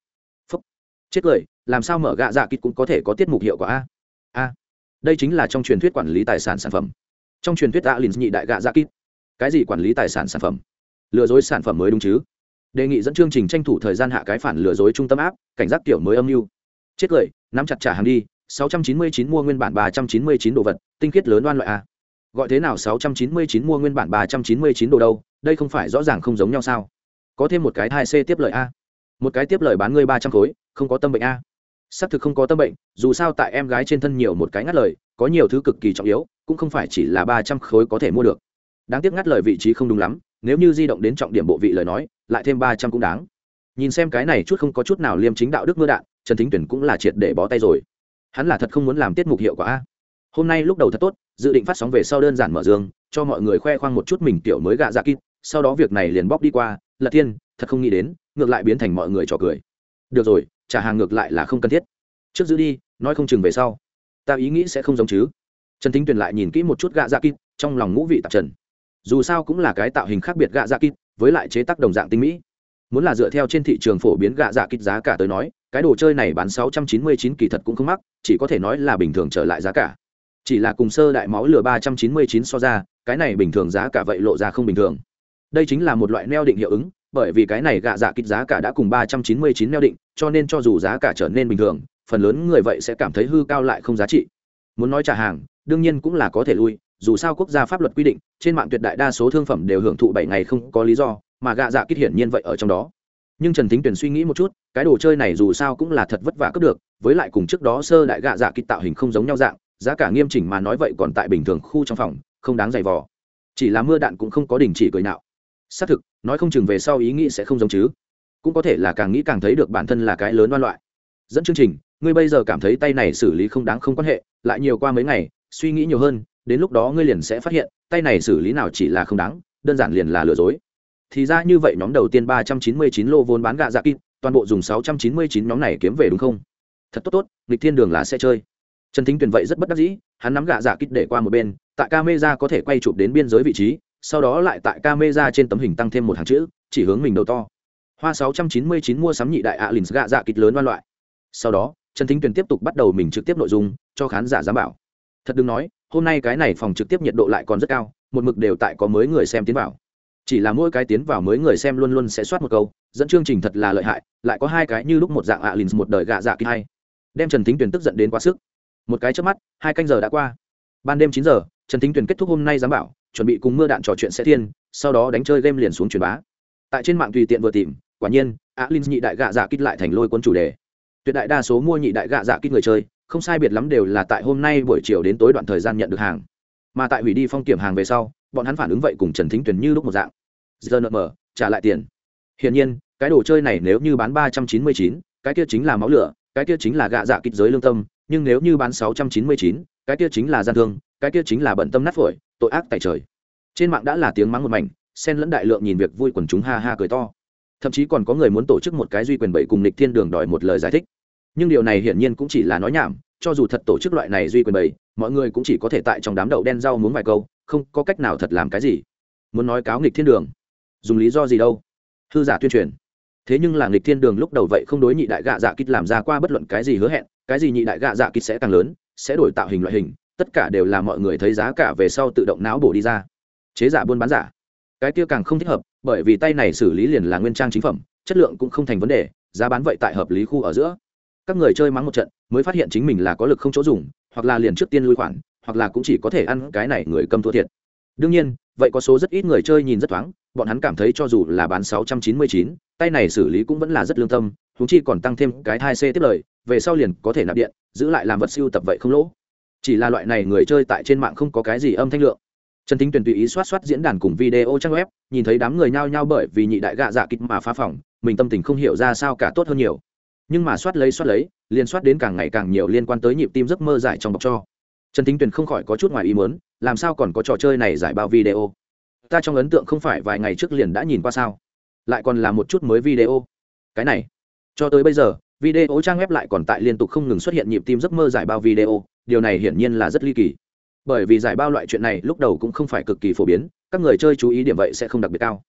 Phúc. chết cười, làm sao mở gạ dạ kít cũng có thể có tiết mục hiệu quả a? A. Đây chính là trong truyền thuyết quản lý tài sản sản phẩm. Trong truyền thuyết alin nhị đại gạ dạ kít cái gì quản lý tài sản sản phẩm? Lừa dối sản phẩm mới đúng chứ? Đề nghị dẫn chương trình tranh thủ thời gian hạ cái phản lừa dối trung tâm áp cảnh giác kiểu mới âm mưu. Chết cười, nắm chặt trả hàng đi 699 mua nguyên bản 399 đồ vật, tinh khiết lớn oan loại a. Gọi thế nào 699 mua nguyên bản 399 đồ đâu, đây không phải rõ ràng không giống nhau sao? Có thêm một cái hai c tiếp lời a. Một cái tiếp lời bán ngươi ba trăm khối, không có tâm bệnh a. Xác thực không có tâm bệnh, dù sao tại em gái trên thân nhiều một cái ngắt lời, có nhiều thứ cực kỳ trọng yếu, cũng không phải chỉ là ba trăm khối có thể mua được. Đáng tiếc ngắt lời vị trí không đúng lắm, nếu như di động đến trọng điểm bộ vị lời nói, lại thêm ba trăm cũng đáng. Nhìn xem cái này chút không có chút nào liêm chính đạo đức mưa đạn, trần thính tuyển cũng là triệt để bó tay rồi. Hắn là thật không muốn làm tiết mục hiệu quả a. Hôm nay lúc đầu thật tốt, dự định phát sóng về sau đơn giản mở dương cho mọi người khoe khoang một chút mình tiểu mới gạ dạ kít, sau đó việc này liền bóc đi qua lật thiên, thật không nghĩ đến, ngược lại biến thành mọi người trò cười. Được rồi, trả hàng ngược lại là không cần thiết. Trước giữ đi, nói không chừng về sau. Ta ý nghĩ sẽ không giống chứ. Trần thính tuyền lại nhìn kỹ một chút gạ dạ kít trong lòng ngũ vị tạp trần. Dù sao cũng là cái tạo hình khác biệt gạ dạ kít với lại chế tác đồng dạng tinh mỹ. Muốn là dựa theo trên thị trường phổ biến gạ dạ kít giá cả tới nói, cái đồ chơi này bán sáu trăm chín mươi chín kỳ thật cũng không mắc, chỉ có thể nói là bình thường trở lại giá cả. Chỉ là cùng sơ đại máu lửa ba trăm chín mươi chín so ra, cái này bình thường giá cả vậy lộ ra không bình thường đây chính là một loại neo định hiệu ứng, bởi vì cái này gạ dạ kích giá cả đã cùng ba trăm chín mươi chín neo định, cho nên cho dù giá cả trở nên bình thường, phần lớn người vậy sẽ cảm thấy hư cao lại không giá trị. Muốn nói trả hàng, đương nhiên cũng là có thể lui, dù sao quốc gia pháp luật quy định, trên mạng tuyệt đại đa số thương phẩm đều hưởng thụ bảy ngày không có lý do, mà gạ dạ kích hiển nhiên vậy ở trong đó. Nhưng trần thính Tuyền suy nghĩ một chút, cái đồ chơi này dù sao cũng là thật vất vả cướp được, với lại cùng trước đó sơ đại gạ dạ kích tạo hình không giống nhau dạng, giá cả nghiêm chỉnh mà nói vậy còn tại bình thường khu trong phòng, không đáng giày vò. Chỉ là mưa đạn cũng không có đình chỉ cười nào xác thực nói không chừng về sau ý nghĩ sẽ không giống chứ. Cũng có thể là càng nghĩ càng thấy được bản thân là cái lớn đoan loại. Dẫn chương trình ngươi bây giờ cảm thấy tay này xử lý không đáng không quan hệ lại nhiều qua mấy ngày suy nghĩ nhiều hơn đến lúc đó ngươi liền sẽ phát hiện tay này xử lý nào chỉ là không đáng đơn giản liền là lừa dối. Thì ra như vậy nhóm đầu tiên ba trăm chín mươi chín lô vốn bán gạ dạ kim, toàn bộ dùng sáu trăm chín mươi chín nhóm này kiếm về đúng không? Thật tốt tốt nghịch thiên đường là sẽ chơi. Trần thính tuyền vậy rất bất đắc dĩ hắn nắm gạ dạ kít để qua một bên tại camera có thể quay chụp đến biên giới vị trí sau đó lại tại camera trên tấm hình tăng thêm một hàng chữ, chỉ hướng mình đầu to. Hoa 699 mua sắm nhị đại alin gạ dạ kịch lớn văn loại. Sau đó, trần thính tuyền tiếp tục bắt đầu mình trực tiếp nội dung, cho khán giả giám bảo. Thật đừng nói, hôm nay cái này phòng trực tiếp nhiệt độ lại còn rất cao, một mực đều tại có mới người xem tiến vào. Chỉ là mỗi cái tiến vào mới người xem luôn luôn sẽ soát một câu, dẫn chương trình thật là lợi hại, lại có hai cái như lúc một dạng alin một đời gạ dạ kịch hay. Đem trần thính tuyền tức giận đến quá sức. Một cái trước mắt, hai canh giờ đã qua. Ban đêm chín giờ, trần thính tuyền kết thúc hôm nay giám bảo chuẩn bị cùng mưa đạn trò chuyện sẽ thiên, sau đó đánh chơi game liền xuống truyền bá. Tại trên mạng tùy tiện vừa tìm, quả nhiên, á linh nhị đại gạ dạ kích lại thành lôi quân chủ đề. Tuyệt đại đa số mua nhị đại gạ dạ kích người chơi, không sai biệt lắm đều là tại hôm nay buổi chiều đến tối đoạn thời gian nhận được hàng. Mà tại hủy đi phong kiểm hàng về sau, bọn hắn phản ứng vậy cùng trần thính tuyền như lúc một dạng. Giờ nợ mở, trả lại tiền. Hiển nhiên, cái đồ chơi này nếu như bán ba trăm chín mươi chín, cái kia chính là máu lửa, cái kia chính là gạ dạ kích giới lương tâm, nhưng nếu như bán sáu trăm chín mươi chín, cái kia chính là gian thương cái kia chính là bận tâm nát phổi, tội ác tại trời. Trên mạng đã là tiếng mắng một mảnh xen lẫn đại lượng nhìn việc vui quần chúng ha ha cười to. Thậm chí còn có người muốn tổ chức một cái duy quyền bảy cùng lịch thiên đường đòi một lời giải thích. Nhưng điều này hiển nhiên cũng chỉ là nói nhảm, cho dù thật tổ chức loại này duy quyền bảy, mọi người cũng chỉ có thể tại trong đám đậu đen rau muốn vài câu, không có cách nào thật làm cái gì. Muốn nói cáo nghịch thiên đường, dùng lý do gì đâu? Hư giả tuyên truyền. Thế nhưng là nghịch thiên đường lúc đầu vậy không đối nhị đại gạ dạ kích làm ra qua bất luận cái gì hứa hẹn, cái gì nhị đại gạ dạ kích sẽ càng lớn, sẽ đổi tạo hình loại hình tất cả đều là mọi người thấy giá cả về sau tự động não bổ đi ra. Chế giả buôn bán giả. Cái kia càng không thích hợp bởi vì tay này xử lý liền là nguyên trang chính phẩm chất lượng cũng không thành vấn đề giá bán vậy tại hợp lý khu ở giữa. Các người chơi mắng một trận mới phát hiện chính mình là có lực không chỗ dùng hoặc là liền trước tiên lui khoản hoặc là cũng chỉ có thể ăn cái này người cầm thua thiệt. Đương nhiên vậy có số rất ít người chơi nhìn rất thoáng bọn hắn cảm thấy cho dù là bán 699, tay này xử lý cũng vẫn là rất lương tâm húng chi còn tăng thêm cái hai c tiếp lời về sau liền có thể nạp điện giữ lại làm vật siêu tập vậy không lỗ chỉ là loại này người chơi tại trên mạng không có cái gì âm thanh lượng. Trần thính tuyền tùy ý soát soát diễn đàn cùng video trang web, nhìn thấy đám người nhao nhao bởi vì nhị đại gạ dạ kịch mà phá phỏng mình tâm tình không hiểu ra sao cả tốt hơn nhiều. Nhưng mà soát lấy soát lấy, liền soát đến càng ngày càng nhiều liên quan tới nhịp tim giấc mơ giải trong bọc cho. Trần thính tuyền không khỏi có chút ngoài ý muốn, làm sao còn có trò chơi này giải bao video? Ta trong ấn tượng không phải vài ngày trước liền đã nhìn qua sao? Lại còn là một chút mới video. Cái này, cho tới bây giờ, video trang web lại còn tại liên tục không ngừng xuất hiện nhịp tim giấc mơ giải bao video điều này hiển nhiên là rất ly kỳ. Bởi vì giải bao loại chuyện này lúc đầu cũng không phải cực kỳ phổ biến, các người chơi chú ý điểm vậy sẽ không đặc biệt cao.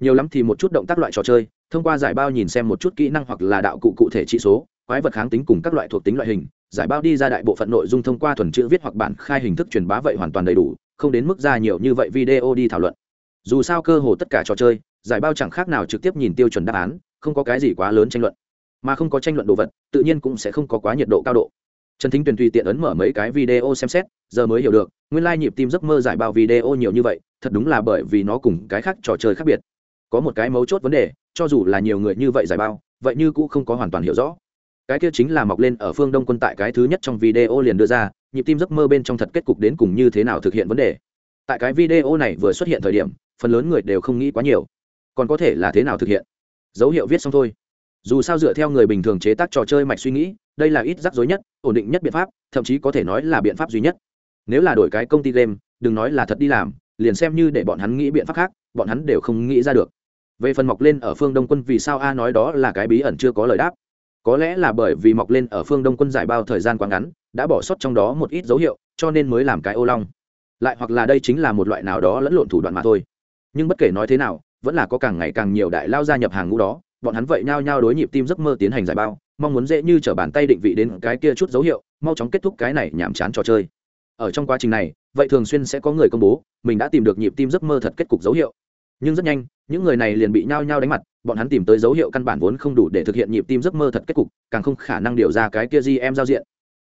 Nhiều lắm thì một chút động tác loại trò chơi, thông qua giải bao nhìn xem một chút kỹ năng hoặc là đạo cụ cụ thể trị số, quái vật kháng tính cùng các loại thuộc tính loại hình, giải bao đi ra đại bộ phận nội dung thông qua thuần chữ viết hoặc bản khai hình thức truyền bá vậy hoàn toàn đầy đủ, không đến mức ra nhiều như vậy video đi thảo luận. Dù sao cơ hồ tất cả trò chơi, giải bao chẳng khác nào trực tiếp nhìn tiêu chuẩn đáp án, không có cái gì quá lớn tranh luận. Mà không có tranh luận đồ vật, tự nhiên cũng sẽ không có quá nhiệt độ cao độ trần thính tuyền tùy tiện ấn mở mấy cái video xem xét, giờ mới hiểu được, nguyên lai nhịp tim giấc mơ giải bao video nhiều như vậy, thật đúng là bởi vì nó cùng cái khác trò chơi khác biệt. Có một cái mấu chốt vấn đề, cho dù là nhiều người như vậy giải bao, vậy như cũng không có hoàn toàn hiểu rõ. Cái kia chính là mọc lên ở phương đông quân tại cái thứ nhất trong video liền đưa ra, nhịp tim giấc mơ bên trong thật kết cục đến cùng như thế nào thực hiện vấn đề. Tại cái video này vừa xuất hiện thời điểm, phần lớn người đều không nghĩ quá nhiều. Còn có thể là thế nào thực hiện? Dấu hiệu viết xong thôi. Dù sao dựa theo người bình thường chế tác trò chơi mạch suy nghĩ đây là ít rắc rối nhất, ổn định nhất biện pháp, thậm chí có thể nói là biện pháp duy nhất. Nếu là đổi cái công ty game, đừng nói là thật đi làm, liền xem như để bọn hắn nghĩ biện pháp khác, bọn hắn đều không nghĩ ra được. Về phần mọc lên ở phương đông quân vì sao a nói đó là cái bí ẩn chưa có lời đáp. Có lẽ là bởi vì mọc lên ở phương đông quân giải bao thời gian quá ngắn, đã bỏ sót trong đó một ít dấu hiệu, cho nên mới làm cái ô long. Lại hoặc là đây chính là một loại nào đó lẫn lộn thủ đoạn mà thôi. Nhưng bất kể nói thế nào, vẫn là có càng ngày càng nhiều đại lao gia nhập hàng ngũ đó bọn hắn vậy nhao nhao đối nhịp tim giấc mơ tiến hành giải bao, mong muốn dễ như t r ở bàn tay định vị đến cái kia chút dấu hiệu, mau chóng kết thúc cái này nhàm chán trò chơi. Ở trong quá trình này, vậy thường xuyên sẽ có người công bố, mình đã tìm được nhịp tim giấc mơ thật kết cục dấu hiệu. Nhưng rất nhanh, những người này liền bị nhao nhao đánh mặt, bọn hắn tìm tới dấu hiệu căn bản vốn không đủ để thực hiện nhịp tim giấc mơ thật kết cục, càng không khả năng điều ra cái kia di em giao diện.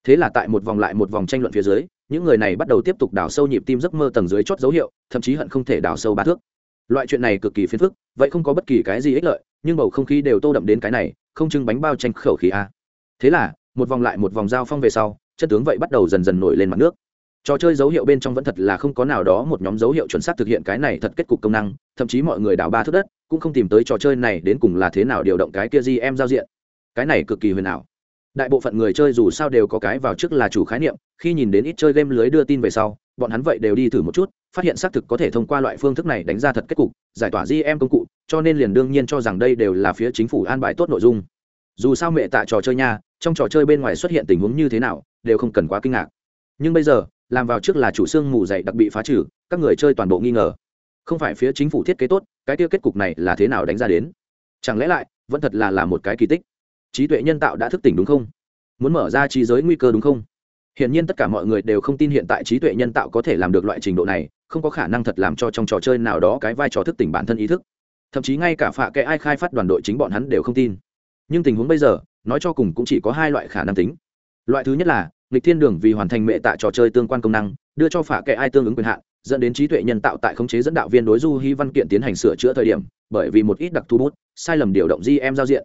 Thế là tại một vòng lại một vòng tranh luận phía dưới, những người này bắt đầu tiếp tục đào sâu nhịp tim giấc mơ tầng dưới chót dấu hiệu, thậm chí hận không thể đào sâu ba thước loại chuyện này cực kỳ phiền phức, vậy không có bất kỳ cái gì ích lợi, nhưng bầu không khí đều tô đậm đến cái này, không trưng bánh bao tranh khẩu khí a. Thế là, một vòng lại một vòng giao phong về sau chân tướng vậy bắt đầu dần dần nổi lên mặt nước. Trò chơi dấu hiệu bên trong vẫn thật là không có nào đó một nhóm dấu hiệu chuẩn xác thực hiện cái này thật kết cục công năng, thậm chí mọi người đào ba thước đất, cũng không tìm tới trò chơi này đến cùng là thế nào điều động cái kia gì em giao diện. Cái này cực kỳ huyền ảo. Đại bộ phận người chơi dù sao đều có cái vào trước là chủ khái niệm, khi nhìn đến ít chơi game lưới đưa tin về sau bọn hắn vậy đều đi thử một chút, phát hiện xác thực có thể thông qua loại phương thức này đánh ra thật kết cục, giải tỏa gm công cụ, cho nên liền đương nhiên cho rằng đây đều là phía chính phủ an bài tốt nội dung. Dù sao mẹ tạ trò chơi nha, trong trò chơi bên ngoài xuất hiện tình huống như thế nào, đều không cần quá kinh ngạc. Nhưng bây giờ, làm vào trước là chủ xương mù dày đặc bị phá trừ, các người chơi toàn bộ nghi ngờ. Không phải phía chính phủ thiết kế tốt, cái tiêu kết cục này là thế nào đánh ra đến? Chẳng lẽ lại, vẫn thật là là một cái kỳ tích? Trí tuệ nhân tạo đã thức tỉnh đúng không? Muốn mở ra trí giới nguy cơ đúng không? Hiển nhiên tất cả mọi người đều không tin hiện tại trí tuệ nhân tạo có thể làm được loại trình độ này, không có khả năng thật làm cho trong trò chơi nào đó cái vai trò thức tỉnh bản thân ý thức. Thậm chí ngay cả phạ kệ ai khai phát đoàn đội chính bọn hắn đều không tin. Nhưng tình huống bây giờ, nói cho cùng cũng chỉ có hai loại khả năng tính. Loại thứ nhất là, nghịch thiên đường vì hoàn thành mệ tại trò chơi tương quan công năng, đưa cho phạ kệ ai tương ứng quyền hạn, dẫn đến trí tuệ nhân tạo tại khống chế dẫn đạo viên đối du hy văn kiện tiến hành sửa chữa thời điểm, bởi vì một ít đặc thù bút, sai lầm điều động GM giao diện.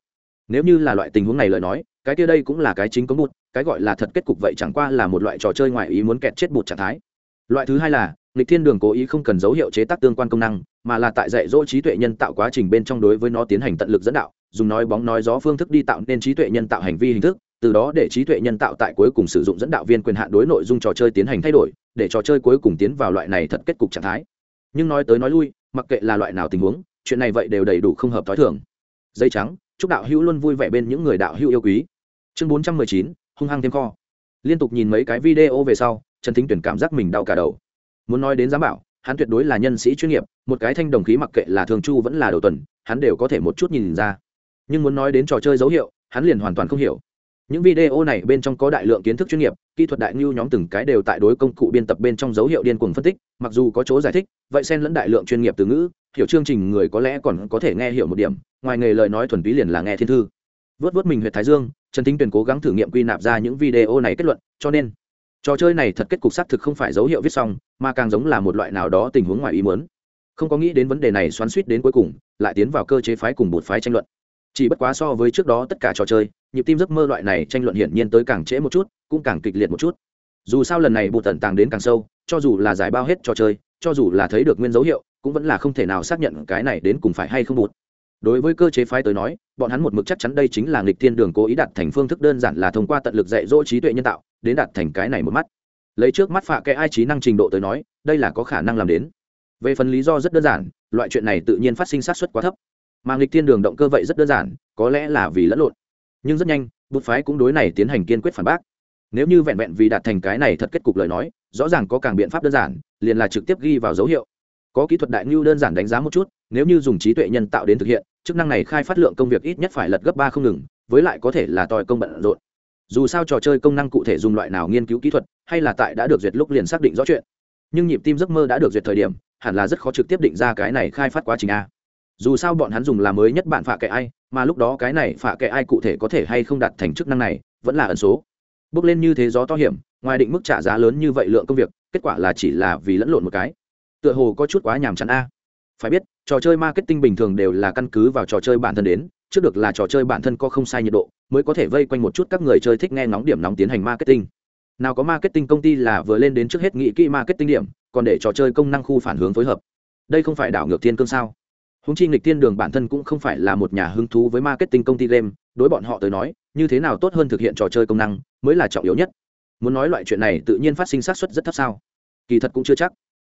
Nếu như là loại tình huống này lời nói, cái kia đây cũng là cái chính có bụt cái gọi là thật kết cục vậy chẳng qua là một loại trò chơi ngoài ý muốn kẹt chết bụt trạng thái. Loại thứ hai là lịch thiên đường cố ý không cần dấu hiệu chế tác tương quan công năng, mà là tại dạy dỗ trí tuệ nhân tạo quá trình bên trong đối với nó tiến hành tận lực dẫn đạo, dùng nói bóng nói gió phương thức đi tạo nên trí tuệ nhân tạo hành vi hình thức, từ đó để trí tuệ nhân tạo tại cuối cùng sử dụng dẫn đạo viên quyền hạn đối nội dung trò chơi tiến hành thay đổi, để trò chơi cuối cùng tiến vào loại này thật kết cục trạng thái. Nhưng nói tới nói lui, mặc kệ là loại nào tình huống, chuyện này vậy đều đầy đủ không hợp t h o i thường. Dây trắng, chúc đạo hữu luôn vui vẻ bên những người đạo hữu yêu quý chương bốn trăm mười chín, hung hăng thêm kho. Liên tục nhìn mấy cái video về sau, trần thính tuyển cảm giác mình đau cả đầu. Muốn nói đến giám bảo, hắn tuyệt đối là nhân sĩ chuyên nghiệp, một cái thanh đồng khí mặc kệ là thường chu vẫn là đầu tuần, hắn đều có thể một chút nhìn ra. Nhưng muốn nói đến trò chơi dấu hiệu, hắn liền hoàn toàn không hiểu. Những video này bên trong có đại lượng kiến thức chuyên nghiệp, kỹ thuật đại ngưu nhóm từng cái đều tại đối công cụ biên tập bên trong dấu hiệu điên cuồng phân tích, mặc dù có chỗ giải thích, vậy xen lẫn đại lượng chuyên nghiệp từ ngữ, hiểu chương trình người có lẽ còn có thể nghe hiểu một điểm, ngoài nghề lời nói thuần túy liền là nghe thiên thư vớt vớt mình huyện thái dương, trần thính tuyền cố gắng thử nghiệm quy nạp ra những video này kết luận, cho nên, trò chơi này thật kết cục xác thực không phải dấu hiệu viết xong, mà càng giống là một loại nào đó tình huống ngoài ý muốn. Không có nghĩ đến vấn đề này xoắn suýt đến cuối cùng, lại tiến vào cơ chế phái cùng một phái tranh luận. Chỉ bất quá so với trước đó tất cả trò chơi, nhịp tim giấc mơ loại này tranh luận hiển nhiên tới càng trễ một chút, cũng càng kịch liệt một chút. Dù sao lần này bột tận tàng đến càng sâu, cho dù là giải bao hết trò chơi, cho dù là thấy được nguyên dấu hiệu, cũng vẫn là không thể nào xác nhận cái này đến cùng phải hay không bụt đối với cơ chế phái tới nói, bọn hắn một mực chắc chắn đây chính là nghịch thiên đường cố ý đặt thành phương thức đơn giản là thông qua tận lực dạy dỗ trí tuệ nhân tạo, đến đặt thành cái này một mắt. Lấy trước mắt phạ cái ai trí năng trình độ tới nói, đây là có khả năng làm đến. Về phần lý do rất đơn giản, loại chuyện này tự nhiên phát sinh sát xuất quá thấp. Mà nghịch thiên đường động cơ vậy rất đơn giản, có lẽ là vì lẫn lộn. Nhưng rất nhanh, bút phái cũng đối này tiến hành kiên quyết phản bác. Nếu như vẹn vẹn vì đạt thành cái này thật kết cục lời nói, rõ ràng có càng biện pháp đơn giản, liền là trực tiếp ghi vào dấu hiệu. Có kỹ thuật đại ngưu đơn giản đánh giá một chút nếu như dùng trí tuệ nhân tạo đến thực hiện, chức năng này khai phát lượng công việc ít nhất phải lật gấp ba không ngừng, với lại có thể là tòi công bận rộn. Dù sao trò chơi công năng cụ thể dùng loại nào nghiên cứu kỹ thuật, hay là tại đã được duyệt lúc liền xác định rõ chuyện. Nhưng nhịp tim giấc mơ đã được duyệt thời điểm, hẳn là rất khó trực tiếp định ra cái này khai phát quá trình a. Dù sao bọn hắn dùng là mới nhất bạn phạ kệ ai, mà lúc đó cái này phạ kệ ai cụ thể có thể hay không đạt thành chức năng này, vẫn là ẩn số. Bước lên như thế gió to hiểm, ngoài định mức trả giá lớn như vậy lượng công việc, kết quả là chỉ là vì lẫn lộn một cái. Tựa hồ có chút quá nhàm chán a. Phải biết trò chơi marketing bình thường đều là căn cứ vào trò chơi bản thân đến, trước được là trò chơi bản thân có không sai nhiệt độ, mới có thể vây quanh một chút các người chơi thích nghe ngóng điểm nóng tiến hành marketing. Nào có marketing công ty là vừa lên đến trước hết nghị kỹ marketing điểm, còn để trò chơi công năng khu phản hướng phối hợp. Đây không phải đảo ngược thiên cương sao? Húng chi nghịch thiên đường bản thân cũng không phải là một nhà hứng thú với marketing công ty game, đối bọn họ tới nói, như thế nào tốt hơn thực hiện trò chơi công năng, mới là trọng yếu nhất. Muốn nói loại chuyện này tự nhiên phát sinh sát xuất rất thấp sao? Kỳ thật cũng chưa chắc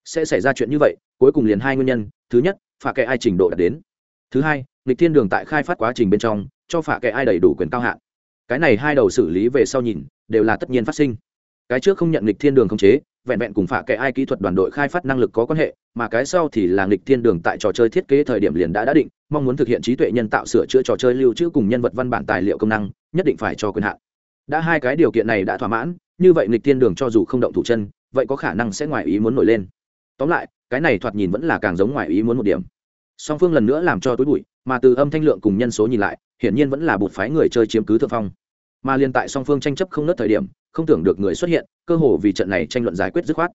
sẽ xảy ra chuyện như vậy, cuối cùng liền hai nguyên nhân, thứ nhất phả kệ ai trình độ đạt đến. Thứ hai, nghịch thiên đường tại khai phát quá trình bên trong, cho phả kệ ai đầy đủ quyền cao hạn. Cái này hai đầu xử lý về sau nhìn, đều là tất nhiên phát sinh. Cái trước không nhận nghịch thiên đường khống chế, vẹn vẹn cùng phả kệ ai kỹ thuật đoàn đội khai phát năng lực có quan hệ, mà cái sau thì là nghịch thiên đường tại trò chơi thiết kế thời điểm liền đã đã định, mong muốn thực hiện trí tuệ nhân tạo sửa chữa trò chơi lưu trữ cùng nhân vật văn bản tài liệu công năng, nhất định phải cho quyền hạn. Đã hai cái điều kiện này đã thỏa mãn, như vậy nghịch thiên đường cho dù không động thủ chân, vậy có khả năng sẽ ngoài ý muốn nổi lên tóm lại, cái này thoạt nhìn vẫn là càng giống ngoài ý muốn một điểm. Song phương lần nữa làm cho túi bụi, mà từ âm thanh lượng cùng nhân số nhìn lại, hiển nhiên vẫn là bột phái người chơi chiếm cứ thượng phong. Mà liên tại song phương tranh chấp không nớt thời điểm, không tưởng được người xuất hiện, cơ hồ vì trận này tranh luận giải quyết dứt khoát.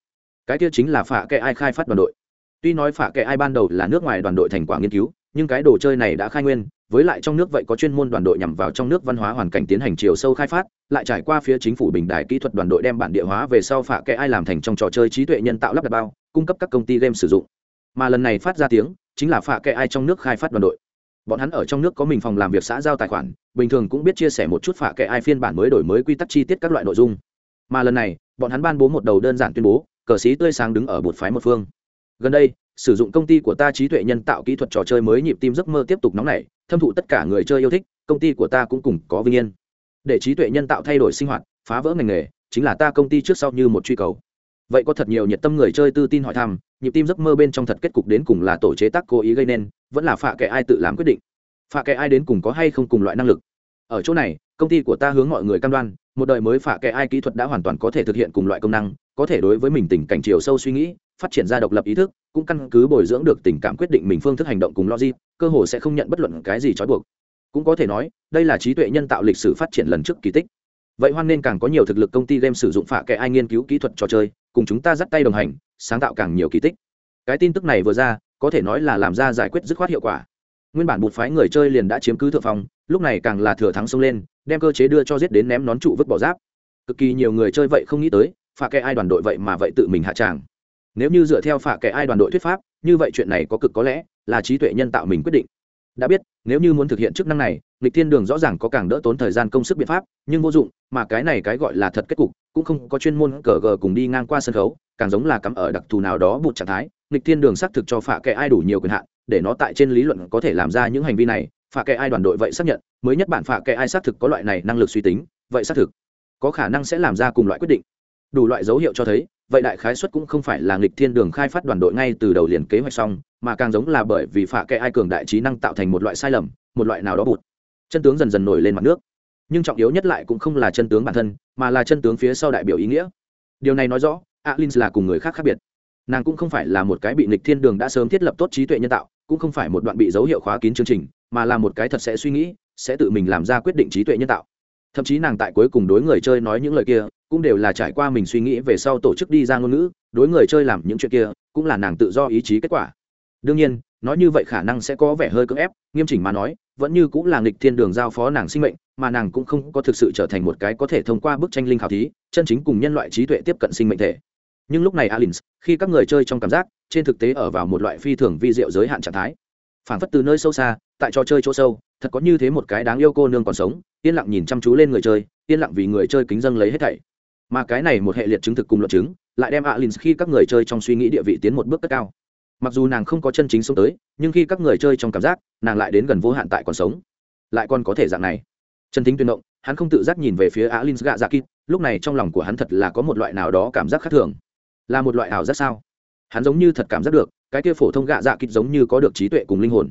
Cái kia chính là phả kệ ai khai phát đoàn đội. Tuy nói phả kệ ai ban đầu là nước ngoài đoàn đội thành quả nghiên cứu nhưng cái đồ chơi này đã khai nguyên, với lại trong nước vậy có chuyên môn đoàn đội nhằm vào trong nước văn hóa hoàn cảnh tiến hành chiều sâu khai phát, lại trải qua phía chính phủ bình đại kỹ thuật đoàn đội đem bản địa hóa về sau phả kẽ ai làm thành trong trò chơi trí tuệ nhân tạo lắp đặt bao, cung cấp các công ty game sử dụng. Mà lần này phát ra tiếng, chính là phả kẽ ai trong nước khai phát đoàn đội. Bọn hắn ở trong nước có mình phòng làm việc xã giao tài khoản, bình thường cũng biết chia sẻ một chút phả kẽ ai phiên bản mới đổi mới quy tắc chi tiết các loại nội dung. Mà lần này, bọn hắn ban bố một đầu đơn giản tuyên bố, cờ sĩ tươi sáng đứng ở bột phái một phương gần đây, sử dụng công ty của ta trí tuệ nhân tạo kỹ thuật trò chơi mới nhịp tim giấc mơ tiếp tục nóng nảy, thâm thụ tất cả người chơi yêu thích, công ty của ta cũng cùng có vinh yên. Để trí tuệ nhân tạo thay đổi sinh hoạt, phá vỡ ngành nghề, chính là ta công ty trước sau như một truy cầu. Vậy có thật nhiều nhiệt tâm người chơi tư tin hỏi thăm, nhịp tim giấc mơ bên trong thật kết cục đến cùng là tổ chế tác cố ý gây nên, vẫn là phạ kệ ai tự làm quyết định. Phạ kệ ai đến cùng có hay không cùng loại năng lực? Ở chỗ này, công ty của ta hướng mọi người cam đoan, một đời mới phả kệ ai kỹ thuật đã hoàn toàn có thể thực hiện cùng loại công năng, có thể đối với mình tình cảnh chiều sâu suy nghĩ, phát triển ra độc lập ý thức, cũng căn cứ bồi dưỡng được tình cảm quyết định mình phương thức hành động cùng logic, cơ hồ sẽ không nhận bất luận cái gì trói buộc. Cũng có thể nói, đây là trí tuệ nhân tạo lịch sử phát triển lần trước kỳ tích. Vậy hoan nên càng có nhiều thực lực công ty game sử dụng phả kệ ai nghiên cứu kỹ thuật trò chơi, cùng chúng ta dắt tay đồng hành, sáng tạo càng nhiều kỳ tích. Cái tin tức này vừa ra, có thể nói là làm ra giải quyết dứt khoát hiệu quả nguyên bản bột phái người chơi liền đã chiếm cứ thượng phong, lúc này càng là thừa thắng xông lên, đem cơ chế đưa cho giết đến ném nón trụ vứt bỏ giáp. Cực kỳ nhiều người chơi vậy không nghĩ tới, phạ kệ ai đoàn đội vậy mà vậy tự mình hạ tràng. Nếu như dựa theo phạ kệ ai đoàn đội thuyết pháp, như vậy chuyện này có cực có lẽ là trí tuệ nhân tạo mình quyết định. Đã biết, nếu như muốn thực hiện chức năng này lịch thiên đường rõ ràng có càng đỡ tốn thời gian công sức biện pháp, nhưng vô dụng, mà cái này cái gọi là thật kết cục, cũng không có chuyên môn cờ gờ cùng đi ngang qua sân khấu, càng giống là cắm ở đặc thù nào đó bụt trạng thái lịch thiên đường xác thực cho phạ kệ ai đủ nhiều quyền hạn để nó tại trên lý luận có thể làm ra những hành vi này, phạ kệ ai đoàn đội vậy xác nhận, mới nhất bản phạ kệ ai xác thực có loại này năng lực suy tính, vậy xác thực có khả năng sẽ làm ra cùng loại quyết định. Đủ loại dấu hiệu cho thấy, vậy đại khái suất cũng không phải là nghịch thiên đường khai phát đoàn đội ngay từ đầu liền kế hoạch xong, mà càng giống là bởi vì phạ kệ ai cường đại trí năng tạo thành một loại sai lầm, một loại nào đó bụt. Chân tướng dần dần nổi lên mặt nước. Nhưng trọng yếu nhất lại cũng không là chân tướng bản thân, mà là chân tướng phía sau đại biểu ý nghĩa. Điều này nói rõ alin là cùng người khác khác biệt. Nàng cũng không phải là một cái bị nịch thiên đường đã sớm thiết lập tốt trí tuệ nhân tạo cũng không phải một đoạn bị dấu hiệu khóa kín chương trình, mà là một cái thật sẽ suy nghĩ, sẽ tự mình làm ra quyết định trí tuệ nhân tạo. Thậm chí nàng tại cuối cùng đối người chơi nói những lời kia, cũng đều là trải qua mình suy nghĩ về sau tổ chức đi ra ngôn ngữ, đối người chơi làm những chuyện kia, cũng là nàng tự do ý chí kết quả. Đương nhiên, nói như vậy khả năng sẽ có vẻ hơi cưỡng ép, nghiêm chỉnh mà nói, vẫn như cũng là nghịch thiên đường giao phó nàng sinh mệnh, mà nàng cũng không có thực sự trở thành một cái có thể thông qua bức tranh linh khảo thí, chân chính cùng nhân loại trí tuệ tiếp cận sinh mệnh thể. Nhưng lúc này alins, khi các người chơi trong cảm giác trên thực tế ở vào một loại phi thường vi diệu giới hạn trạng thái. Phản phất từ nơi sâu xa, tại trò chơi chỗ sâu, thật có như thế một cái đáng yêu cô nương còn sống, yên lặng nhìn chăm chú lên người chơi, yên lặng vì người chơi kính dâng lấy hết thảy. Mà cái này một hệ liệt chứng thực cùng luận chứng, lại đem alin khi các người chơi trong suy nghĩ địa vị tiến một bước cất cao. Mặc dù nàng không có chân chính sống tới, nhưng khi các người chơi trong cảm giác, nàng lại đến gần vô hạn tại còn sống. Lại còn có thể dạng này. Chân thính tuyên động, hắn không tự giác nhìn về phía alin gạ dạ kít lúc này trong lòng của hắn thật là có một loại nào đó cảm giác khác thường. Là một loại ảo giác sao? Hắn giống như thật cảm giác được, cái kia phổ thông gạ dạ kít giống như có được trí tuệ cùng linh hồn.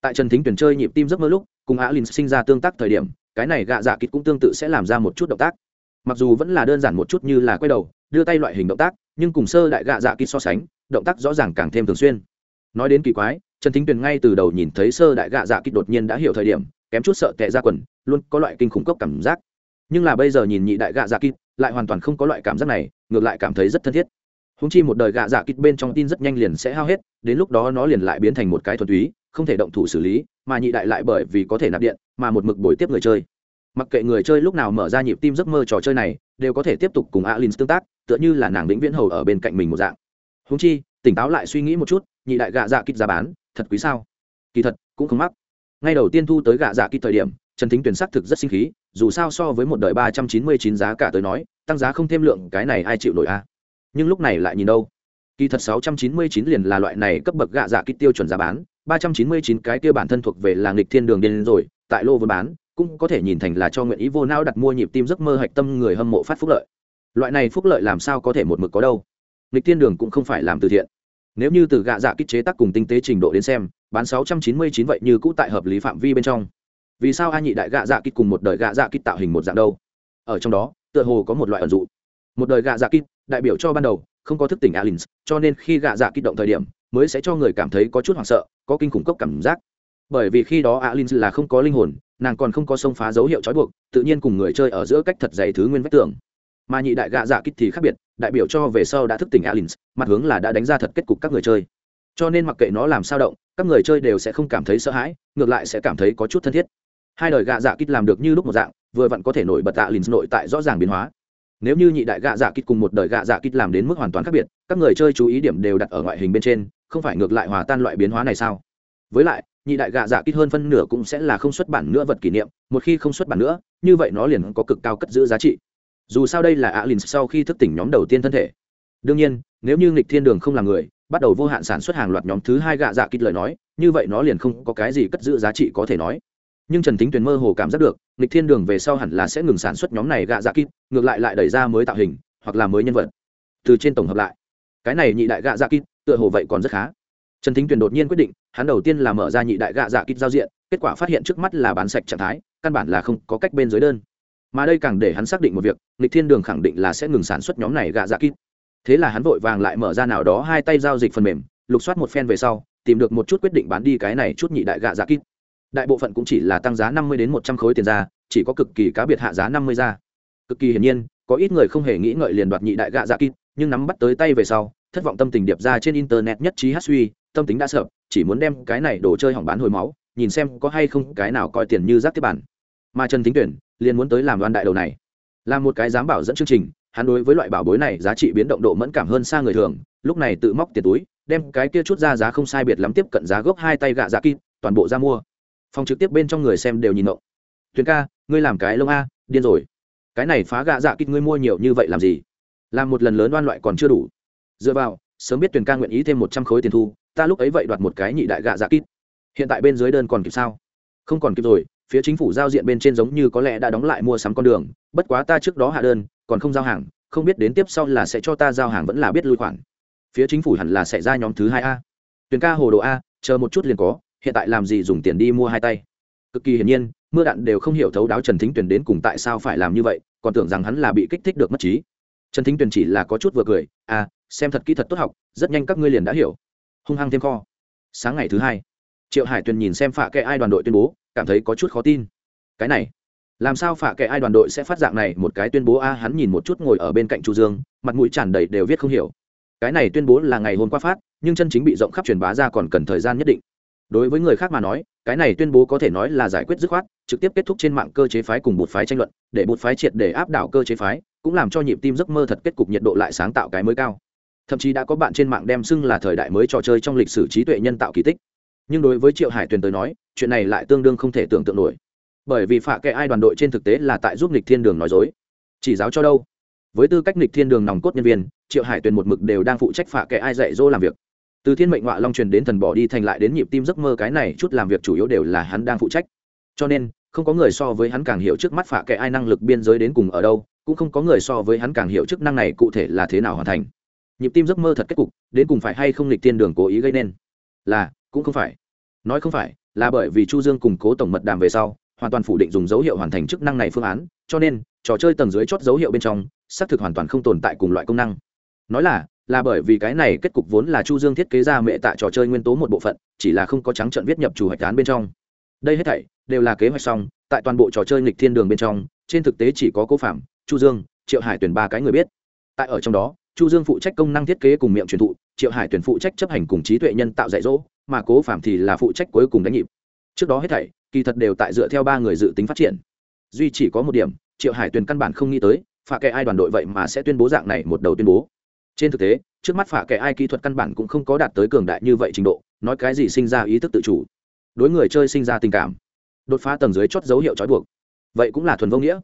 Tại trần thính tuyển chơi nhịp tim giấc mơ lúc, cùng alin sinh ra tương tác thời điểm, cái này gạ dạ kịch cũng tương tự sẽ làm ra một chút động tác. Mặc dù vẫn là đơn giản một chút như là quay đầu, đưa tay loại hình động tác, nhưng cùng sơ đại gạ dạ kịch so sánh, động tác rõ ràng càng thêm thường xuyên. Nói đến kỳ quái, trần thính tuyền ngay từ đầu nhìn thấy sơ đại gạ dạ kịch đột nhiên đã hiểu thời điểm, kém chút sợ tệ ra quần, luôn có loại kinh khủng cốc cảm giác. Nhưng là bây giờ nhìn nhị đại gạ dạ kịch, lại hoàn toàn không có loại cảm giác này, ngược lại cảm thấy rất thân thiết húng chi một đời gạ dạ kịch bên trong tin rất nhanh liền sẽ hao hết, đến lúc đó nó liền lại biến thành một cái thuần túy, không thể động thủ xử lý, mà nhị đại lại bởi vì có thể nạp điện, mà một mực bồi tiếp người chơi. Mặc kệ người chơi lúc nào mở ra nhịp tim giấc mơ trò chơi này, đều có thể tiếp tục cùng alin tương tác, tựa như là nàng vĩnh viễn hầu ở bên cạnh mình một dạng. Húng chi, tỉnh táo lại suy nghĩ một chút, nhị đại gạ dạ kịch giá bán, thật quý sao? Kỳ thật, cũng không mắc. Ngay đầu tiên thu tới gạ dạ kịch thời điểm, trần thính tuyển xác thực rất sinh khí, dù sao so với một đời ba trăm chín mươi chín giá cả tới nói, tăng giá không thêm lượng, cái này ai chịu nổi a à? Nhưng lúc này lại nhìn đâu? Kỳ thật sáu trăm chín mươi chín liền là loại này cấp bậc gạ dạ kích tiêu chuẩn giá bán, ba trăm chín mươi chín cái kia bản thân thuộc về làng lịch thiên đường điên rồi, tại lô vốn bán, cũng có thể nhìn thành là cho nguyện ý vô não đặt mua nhịp tim giấc mơ hạch tâm người hâm mộ phát phúc lợi. Loại này phúc lợi làm sao có thể một mực có đâu? Lịch thiên đường cũng không phải làm từ thiện. Nếu như từ gạ dạ kích chế tác cùng tinh tế trình độ đến xem, bán sáu trăm chín mươi chín vậy như cũ tại hợp lý phạm vi bên trong. Vì sao a nhị đại gạ dạ kích cùng một đời gạ dạ kích tạo hình một dạng đâu? Ở trong đó, tựa hồ có một loại ẩn dụ. Một đời gạ dạ kích đại biểu cho ban đầu, không có thức tỉnh alins, cho nên khi gạ dạ kích động thời điểm, mới sẽ cho người cảm thấy có chút hoảng sợ, có kinh khủng cốc cảm giác. Bởi vì khi đó alins là không có linh hồn, nàng còn không có xông phá dấu hiệu trói buộc, tự nhiên cùng người chơi ở giữa cách thật dày thứ nguyên vách tường. Mà nhị đại gạ dạ kích thì khác biệt, đại biểu cho về sau đã thức tỉnh alins, mặt hướng là đã đánh ra thật kết cục các người chơi. Cho nên mặc kệ nó làm sao động, các người chơi đều sẽ không cảm thấy sợ hãi, ngược lại sẽ cảm thấy có chút thân thiết. Hai đời gạ dạ kích làm được như lúc một dạng, vừa vặn có thể nổi bật tạ lìn nội tại rõ ràng biến hóa nếu như nhị đại gạ dạ kích cùng một đời gạ dạ kích làm đến mức hoàn toàn khác biệt, các người chơi chú ý điểm đều đặt ở ngoại hình bên trên, không phải ngược lại hòa tan loại biến hóa này sao? Với lại, nhị đại gạ dạ kích hơn phân nửa cũng sẽ là không xuất bản nữa vật kỷ niệm, một khi không xuất bản nữa, như vậy nó liền có cực cao cất giữ giá trị. Dù sao đây là alin sau khi thức tỉnh nhóm đầu tiên thân thể. Đương nhiên, nếu như nghịch thiên đường không là người, bắt đầu vô hạn sản xuất hàng loạt nhóm thứ hai gạ dạ kích lời nói, như vậy nó liền không có cái gì cất giữ giá trị có thể nói nhưng trần thính tuyền mơ hồ cảm giác được nghịch thiên đường về sau hẳn là sẽ ngừng sản xuất nhóm này gạ dạ kít, ngược lại lại đẩy ra mới tạo hình, hoặc là mới nhân vật. Từ trên tổng hợp lại, cái này nhị đại gạ dạ kít, tựa hồ vậy còn rất khá. Trần thính tuyền đột nhiên quyết định, hắn đầu tiên là mở ra nhị đại gạ dạ kít giao diện, kết quả phát hiện trước mắt là bán sạch trạng thái, căn bản là không có cách bên dưới đơn. Mà đây càng để hắn xác định một việc, nghịch thiên đường khẳng định là sẽ ngừng sản xuất nhóm này gạ dạ kít. Thế là hắn vội vàng lại mở ra nào đó hai tay giao dịch phần mềm, lục soát một phen về sau, tìm được một chút quyết định bán đi cái này chút nhị đại gạ dạ kít đại bộ phận cũng chỉ là tăng giá năm mươi đến một trăm khối tiền ra chỉ có cực kỳ cá biệt hạ giá năm mươi ra. Cực kỳ hiển nhiên có ít người không hề nghĩ ngợi liền đoạt nhị đại gạ dạ kít nhưng nắm bắt tới tay về sau thất vọng tâm tình điệp ra trên internet nhất trí hát suy tâm tính đã sợ chỉ muốn đem cái này đồ chơi hỏng bán hồi máu nhìn xem có hay không cái nào coi tiền như rác tiếp bản. Mà trần tính tuyển liền muốn tới làm đoan đại đầu này. Là một cái dám bảo dẫn chương trình hắn đối với loại bảo bối này giá trị biến động độ mẫn cảm hơn xa người thường lúc này tự móc tiền túi đem cái kia chút ra giá không sai biệt lắm tiếp cận giá gốc hai tay gạ dạ kim, toàn bộ ra mua phòng trực tiếp bên trong người xem đều nhìn động tuyền ca, ngươi làm cái lông a, điên rồi. Cái này phá gạ dạ kích ngươi mua nhiều như vậy làm gì? Làm một lần lớn đoan loại còn chưa đủ. Dựa vào, sớm biết tuyền ca nguyện ý thêm một trăm khối tiền thu, ta lúc ấy vậy đoạt một cái nhị đại gạ dạ kít. Hiện tại bên dưới đơn còn kịp sao? Không còn kịp rồi, phía chính phủ giao diện bên trên giống như có lẽ đã đóng lại mua sắm con đường, bất quá ta trước đó hạ đơn, còn không giao hàng, không biết đến tiếp sau là sẽ cho ta giao hàng vẫn là biết lui khoản. Phía chính phủ hẳn là sẽ ra nhóm thứ hai a. Tuyền ca hồ đồ a, chờ một chút liền có hiện tại làm gì dùng tiền đi mua hai tay? Cực kỳ hiển nhiên, mưa đạn đều không hiểu thấu đáo trần thính tuyền đến cùng tại sao phải làm như vậy, còn tưởng rằng hắn là bị kích thích được mất trí. Trần thính tuyền chỉ là có chút vừa cười à xem thật kỹ thật tốt học, rất nhanh các ngươi liền đã hiểu. Hung hăng thêm kho. Sáng ngày thứ hai, triệu hải tuyền nhìn xem phạ kệ ai đoàn đội tuyên bố, cảm thấy có chút khó tin. Cái này, làm sao phạ kệ ai đoàn đội sẽ phát dạng này một cái tuyên bố? A, hắn nhìn một chút ngồi ở bên cạnh chu dương, mặt mũi tràn đầy đều viết không hiểu. Cái này tuyên bố là ngày hôm qua phát, nhưng chân chính bị rộng khắp truyền bá ra còn cần thời gian nhất định đối với người khác mà nói, cái này tuyên bố có thể nói là giải quyết dứt khoát, trực tiếp kết thúc trên mạng cơ chế phái cùng một phái tranh luận, để một phái triệt để áp đảo cơ chế phái, cũng làm cho nhịp tim giấc mơ thật kết cục nhiệt độ lại sáng tạo cái mới cao. Thậm chí đã có bạn trên mạng đem xưng là thời đại mới trò chơi trong lịch sử trí tuệ nhân tạo kỳ tích. Nhưng đối với triệu hải tuyền tới nói, chuyện này lại tương đương không thể tưởng tượng nổi. Bởi vì phạ kệ ai đoàn đội trên thực tế là tại giúp lịch thiên đường nói dối. Chỉ giáo cho đâu? Với tư cách lịch thiên đường nòng cốt nhân viên, triệu hải tuyền một mực đều đang phụ trách phạ kệ ai dạy dỗ làm việc từ thiên mệnh ngọa long truyền đến thần bỏ đi thành lại đến nhịp tim giấc mơ, cái này chút làm việc chủ yếu đều là hắn đang phụ trách. Cho nên, không có người so với hắn càng hiểu trước mắt phạ kệ ai năng lực biên giới đến cùng ở đâu, cũng không có người so với hắn càng hiểu chức năng này cụ thể là thế nào hoàn thành. Nhịp tim giấc mơ thật kết cục, đến cùng phải hay không lịch tiên đường cố ý gây nên? Là, cũng không phải. Nói không phải, là bởi vì chu dương cùng cố tổng mật đàm về sau, hoàn toàn phủ định dùng dấu hiệu hoàn thành chức năng này phương án, cho nên, trò chơi tầng dưới chót dấu hiệu bên trong, xác thực hoàn toàn không tồn tại cùng loại công năng. Nói là là bởi vì cái này kết cục vốn là chu dương thiết kế ra mẹ tạ trò chơi nguyên tố một bộ phận, chỉ là không có trắng trận viết nhập chủ hoạch án bên trong. Đây hết thảy đều là kế hoạch xong, tại toàn bộ trò chơi nghịch thiên đường bên trong, trên thực tế chỉ có cố phạm, chu dương, triệu hải tuyển ba cái người biết. Tại ở trong đó, chu dương phụ trách công năng thiết kế cùng miệng truyền thụ, triệu hải tuyển phụ trách chấp hành cùng trí tuệ nhân tạo dạy dỗ, mà cố phạm thì là phụ trách cuối cùng đánh nhịp. Trước đó hết thảy, kỳ thật đều tại dựa theo ba người dự tính phát triển. Duy chỉ có một điểm, triệu hải tuyền căn bản không nghĩ tới, phạ kệ ai đoàn đội vậy mà sẽ tuyên bố dạng này một đầu tuyên bố trên thực tế, trước mắt phả kẻ ai kỹ thuật căn bản cũng không có đạt tới cường đại như vậy trình độ, nói cái gì sinh ra ý thức tự chủ, đối người chơi sinh ra tình cảm, đột phá tầng dưới chót dấu hiệu trói buộc. Vậy cũng là thuần vô nghĩa.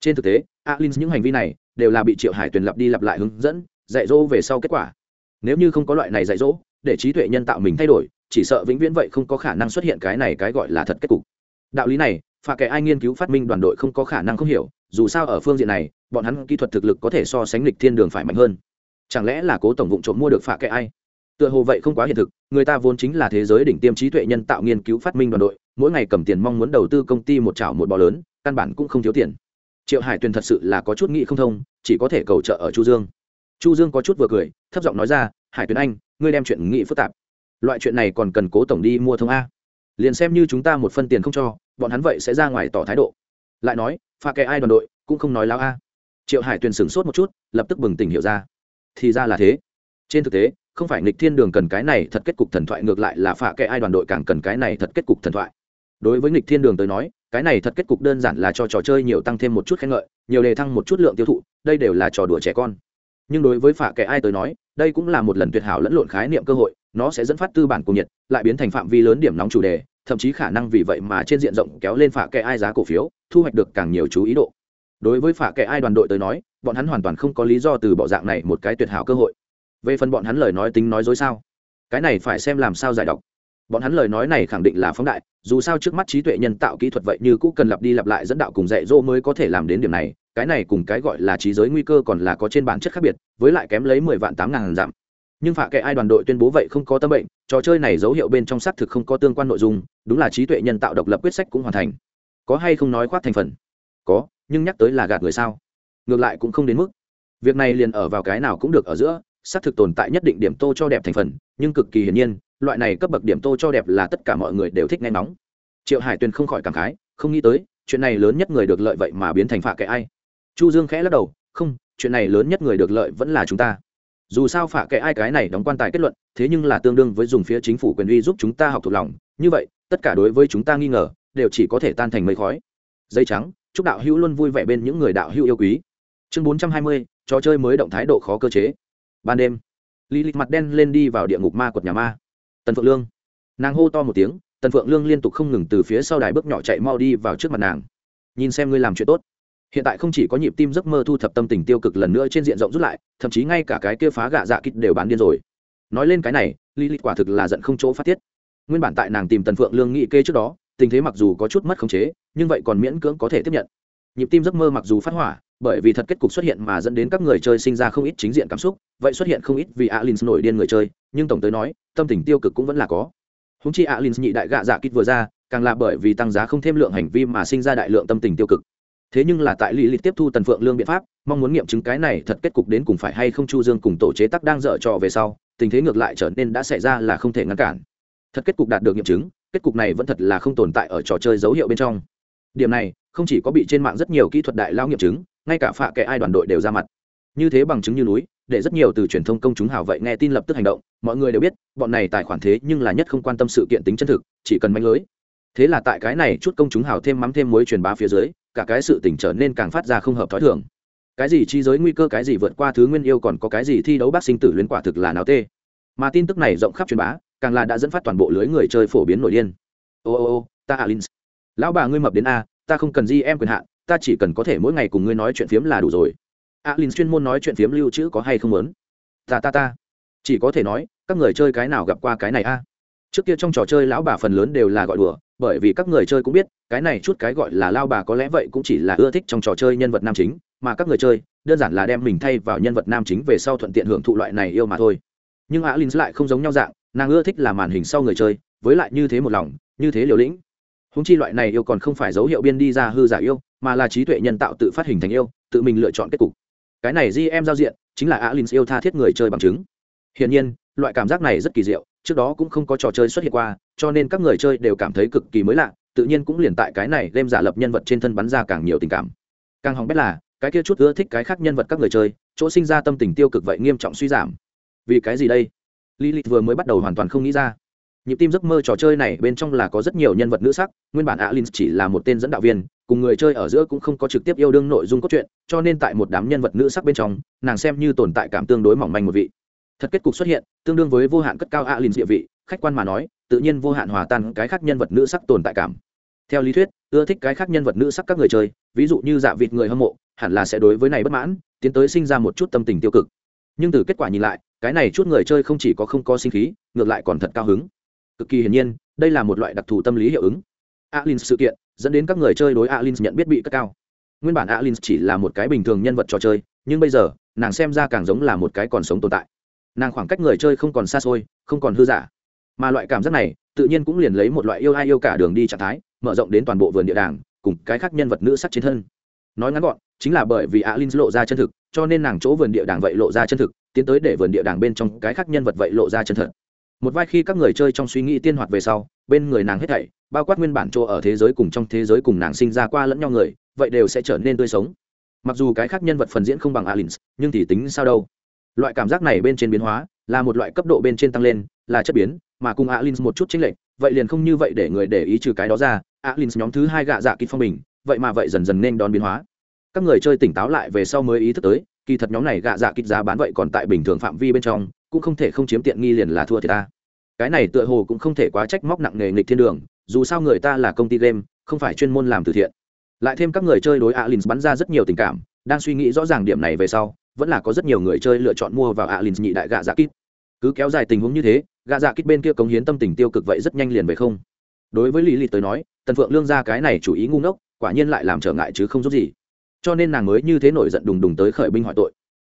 Trên thực tế, alin những hành vi này đều là bị triệu hải tuyền lặp đi lặp lại hướng dẫn, dạy dỗ về sau kết quả. Nếu như không có loại này dạy dỗ, để trí tuệ nhân tạo mình thay đổi, chỉ sợ vĩnh viễn vậy không có khả năng xuất hiện cái này cái gọi là thật kết cục. Đạo lý này phà kẻ ai nghiên cứu phát minh đoàn đội không có khả năng không hiểu, dù sao ở phương diện này, bọn hắn kỹ thuật thực lực có thể so sánh lịch thiên đường phải mạnh hơn chẳng lẽ là cố tổng vụ trộm mua được phạ kệ ai? Tựa hồ vậy không quá hiện thực, người ta vốn chính là thế giới đỉnh tiêm trí tuệ nhân tạo nghiên cứu phát minh đoàn đội, mỗi ngày cầm tiền mong muốn đầu tư công ty một chảo một bò lớn, căn bản cũng không thiếu tiền. Triệu hải tuyền thật sự là có chút nghĩ không thông, chỉ có thể cầu trợ ở chu dương. Chu dương có chút vừa cười, thấp giọng nói ra, hải tuyền anh, ngươi đem chuyện nghị phức tạp. Loại chuyện này còn cần cố tổng đi mua thông a. Liền xem như chúng ta một phân tiền không cho, bọn hắn vậy sẽ ra ngoài tỏ thái độ. Lại nói pha kệ ai đoàn đội, cũng không nói láo a. Triệu hải tuyền sửng sốt một chút, lập tức bừng tỉnh hiểu ra thì ra là thế. Trên thực tế, không phải nghịch thiên đường cần cái này thật kết cục thần thoại, ngược lại là phạ kệ ai đoàn đội càng cần cái này thật kết cục thần thoại. Đối với nghịch thiên đường tới nói, cái này thật kết cục đơn giản là cho trò chơi nhiều tăng thêm một chút khen ngợi, nhiều đề thăng một chút lượng tiêu thụ, đây đều là trò đùa trẻ con. Nhưng đối với phạ kệ ai tới nói, đây cũng là một lần tuyệt hảo lẫn lộn khái niệm cơ hội, nó sẽ dẫn phát tư bản cùng nhiệt, lại biến thành phạm vi lớn điểm nóng chủ đề, thậm chí khả năng vì vậy mà trên diện rộng kéo lên phạ kệ ai giá cổ phiếu, thu hoạch được càng nhiều chú ý độ. Đối với phạ kệ ai đoàn đội tới nói bọn hắn hoàn toàn không có lý do từ bỏ dạng này một cái tuyệt hảo cơ hội. Về phần bọn hắn lời nói tính nói dối sao? Cái này phải xem làm sao giải đọc bọn hắn lời nói này khẳng định là phóng đại, dù sao trước mắt trí tuệ nhân tạo kỹ thuật vậy như cũng cần lặp đi lặp lại dẫn đạo cùng dạy dỗ mới có thể làm đến điểm này, cái này cùng cái gọi là trí giới nguy cơ còn là có trên bản chất khác biệt, với lại kém lấy mười vạn tám ngàn giảm nhưng phạ kệ ai đoàn đội tuyên bố vậy không có tâm bệnh, trò chơi này dấu hiệu bên trong xác thực không có tương quan nội dung, đúng là trí tuệ nhân tạo độc lập quyết sách cũng hoàn thành. Có hay không nói khoác thành phần? Có, nhưng nhắc tới là gạt người sao? Ngược lại cũng không đến mức. Việc này liền ở vào cái nào cũng được ở giữa, xác thực tồn tại nhất định điểm tô cho đẹp thành phần, nhưng cực kỳ hiển nhiên, loại này cấp bậc điểm tô cho đẹp là tất cả mọi người đều thích nghe nóng triệu hải tuyền không khỏi cảm khái, không nghĩ tới, chuyện này lớn nhất người được lợi vậy mà biến thành phạ kệ ai. Chu dương khẽ lắc đầu, không, chuyện này lớn nhất người được lợi vẫn là chúng ta. Dù sao phạ kệ ai cái này đóng quan tài kết luận, thế nhưng là tương đương với dùng phía chính phủ quyền uy giúp chúng ta học thuộc lòng, như vậy, tất cả đối với chúng ta nghi ngờ, đều chỉ có thể tan thành mây khói. Dây trắng, chúc đạo hữu luôn vui vẻ bên những người đạo hữu yêu quý chương bốn trăm hai mươi, trò chơi mới động thái độ khó cơ chế. Ban đêm lý lịch mặt đen lên đi vào địa ngục ma quật nhà ma. Tần phượng lương. Nàng hô to một tiếng, tần phượng lương liên tục không ngừng từ phía sau đài bước nhỏ chạy mau đi vào trước mặt nàng. Nhìn xem ngươi làm chuyện tốt. Hiện tại không chỉ có nhịp tim giấc mơ thu thập tâm tình tiêu cực lần nữa trên diện rộng rút lại, thậm chí ngay cả cái kia phá gạ dạ kích đều bán điên rồi. Nói lên cái này lý lịch quả thực là giận không chỗ phát tiết. Nguyên bản tại nàng tìm tần phượng lương nghị kê trước đó, tình thế mặc dù có chút mất khống chế, nhưng vậy còn miễn cưỡng có thể tiếp nhận. Nhịp tim giấc mơ mặc dù phát hỏa bởi vì thật kết cục xuất hiện mà dẫn đến các người chơi sinh ra không ít chính diện cảm xúc, vậy xuất hiện không ít vì alin nổi điên người chơi, nhưng tổng tới nói, tâm tình tiêu cực cũng vẫn là có. Húng chi alin nhị đại gạ dạ kít vừa ra, càng là bởi vì tăng giá không thêm lượng hành vi mà sinh ra đại lượng tâm tình tiêu cực. Thế nhưng là tại lý lịch tiếp thu tần phượng lương biện pháp, mong muốn nghiệm chứng cái này thật kết cục đến cùng phải hay không chu dương cùng tổ chế tắc đang dở trò về sau, tình thế ngược lại trở nên đã xảy ra là không thể ngăn cản. Thật kết cục đạt được nghiệm chứng, kết cục này vẫn thật là không tồn tại ở trò chơi dấu hiệu bên trong. Điểm này, không chỉ có bị trên mạng rất nhiều kỹ thuật đại lao nghiệm chứng ngay cả phạ kệ ai đoàn đội đều ra mặt. Như thế bằng chứng như núi, để rất nhiều từ truyền thông công chúng hào vậy nghe tin lập tức hành động, mọi người đều biết, bọn này tài khoản thế nhưng là nhất không quan tâm sự kiện tính chân thực, chỉ cần manh lưới. Thế là tại cái này chút công chúng hào thêm mắm thêm muối truyền bá phía dưới, cả cái sự tỉnh trở nên càng phát ra không hợp thói thường. Cái gì chi giới nguy cơ, cái gì vượt qua thứ nguyên yêu còn có cái gì thi đấu bác sinh tử luyến quả thực là nào tê. Mà tin tức này rộng khắp truyền bá, càng là đã dẫn phát toàn bộ lưới người chơi phổ biến nổi điên. Ô ô ô, ta alin lão bà ngươi mập đến a, ta không cần gì em quyền hạn ta chỉ cần có thể mỗi ngày cùng ngươi nói chuyện phiếm là đủ rồi. Alin chuyên môn nói chuyện phiếm lưu trữ có hay không muốn? Ta ta ta. Chỉ có thể nói, các người chơi cái nào gặp qua cái này a? Trước kia trong trò chơi lão bà phần lớn đều là gọi đùa, bởi vì các người chơi cũng biết, cái này chút cái gọi là lao bà có lẽ vậy cũng chỉ là ưa thích trong trò chơi nhân vật nam chính, mà các người chơi, đơn giản là đem mình thay vào nhân vật nam chính về sau thuận tiện hưởng thụ loại này yêu mà thôi. Nhưng á Lin lại không giống nhau dạng, nàng ưa thích là màn hình sau người chơi, với lại như thế một lòng, như thế liều lĩnh húng chi loại này yêu còn không phải dấu hiệu biên đi ra hư giả yêu, mà là trí tuệ nhân tạo tự phát hình thành yêu, tự mình lựa chọn kết cục. Cái này di em giao diện, chính là alin yêu tha thiết người chơi bằng chứng. Hiển nhiên, loại cảm giác này rất kỳ diệu, trước đó cũng không có trò chơi xuất hiện qua, cho nên các người chơi đều cảm thấy cực kỳ mới lạ, tự nhiên cũng liền tại cái này đem giả lập nhân vật trên thân bắn ra càng nhiều tình cảm. Càng hỏng bét là, cái kia chút ưa thích cái khác nhân vật các người chơi, chỗ sinh ra tâm tình tiêu cực vậy nghiêm trọng suy giảm. Vì cái gì đây? Lilith vừa mới bắt đầu hoàn toàn không nghĩ ra nhịp tim giấc mơ trò chơi này bên trong là có rất nhiều nhân vật nữ sắc, nguyên bản alin chỉ là một tên dẫn đạo viên, cùng người chơi ở giữa cũng không có trực tiếp yêu đương nội dung cốt truyện, cho nên tại một đám nhân vật nữ sắc bên trong, nàng xem như tồn tại cảm tương đối mỏng manh một vị. Thật kết cục xuất hiện, tương đương với vô hạn cất cao alin địa vị, khách quan mà nói, tự nhiên vô hạn hòa tan cái khác nhân vật nữ sắc tồn tại cảm. Theo lý thuyết, ưa thích cái khác nhân vật nữ sắc các người chơi, ví dụ như dạ vịt người hâm mộ, hẳn là sẽ đối với này bất mãn, tiến tới sinh ra một chút tâm tình tiêu cực. Nhưng từ kết quả nhìn lại, cái này chút người chơi không chỉ có không có sinh khí, ngược lại còn thật cao hứng cực kỳ hiển nhiên, đây là một loại đặc thù tâm lý hiệu ứng. Alin sự kiện dẫn đến các người chơi đối alin nhận biết bị cất cao. Nguyên bản alin chỉ là một cái bình thường nhân vật trò chơi, nhưng bây giờ, nàng xem ra càng giống là một cái còn sống tồn tại. Nàng khoảng cách người chơi không còn xa xôi, không còn hư giả. Mà loại cảm giác này, tự nhiên cũng liền lấy một loại yêu ai yêu cả đường đi trạng thái, mở rộng đến toàn bộ vườn địa đàng, cùng cái khác nhân vật nữ sắc trên thân. Nói ngắn gọn, chính là bởi vì alin lộ ra chân thực, cho nên nàng chỗ vườn địa đàng vậy lộ ra chân thực, tiến tới để vườn địa đàng bên trong cái khác nhân vật vậy lộ ra chân thật một vai khi các người chơi trong suy nghĩ tiên hoạt về sau, bên người nàng hết thảy, bao quát nguyên bản chỗ ở thế giới cùng trong thế giới cùng nàng sinh ra qua lẫn nhau người, vậy đều sẽ trở nên tươi sống. Mặc dù cái khác nhân vật phần diễn không bằng alin nhưng thì tính sao đâu. Loại cảm giác này bên trên biến hóa, là một loại cấp độ bên trên tăng lên, là chất biến, mà cùng alin một chút chính lệch, vậy liền không như vậy để người để ý trừ cái đó ra alin nhóm thứ hai gạ dạ kịp phong bình, vậy mà vậy dần dần nên đón biến hóa. Các người chơi tỉnh táo lại về sau mới ý thức tới, kỳ thật nhóm này gạ dạ kịp giá bán vậy còn tại bình thường phạm vi bên trong cũng không thể không chiếm tiện nghi liền là thua thì ta. Cái này tựa hồ cũng không thể quá trách móc nặng nề nghịch thiên đường, dù sao người ta là công ty game, không phải chuyên môn làm từ thiện. Lại thêm các người chơi đối alin bắn ra rất nhiều tình cảm, đang suy nghĩ rõ ràng điểm này về sau, vẫn là có rất nhiều người chơi lựa chọn mua vào alin nhị đại gạ dạ kít. Cứ kéo dài tình huống như thế, gạ dạ kít bên kia cống hiến tâm tình tiêu cực vậy rất nhanh liền về không. Đối với lý lịch tới nói, tần phượng lương ra cái này chủ ý ngu ngốc, quả nhiên lại làm trở ngại chứ không giúp gì. Cho nên nàng mới như thế nổi giận đùng đùng tới khởi binh hỏi tội.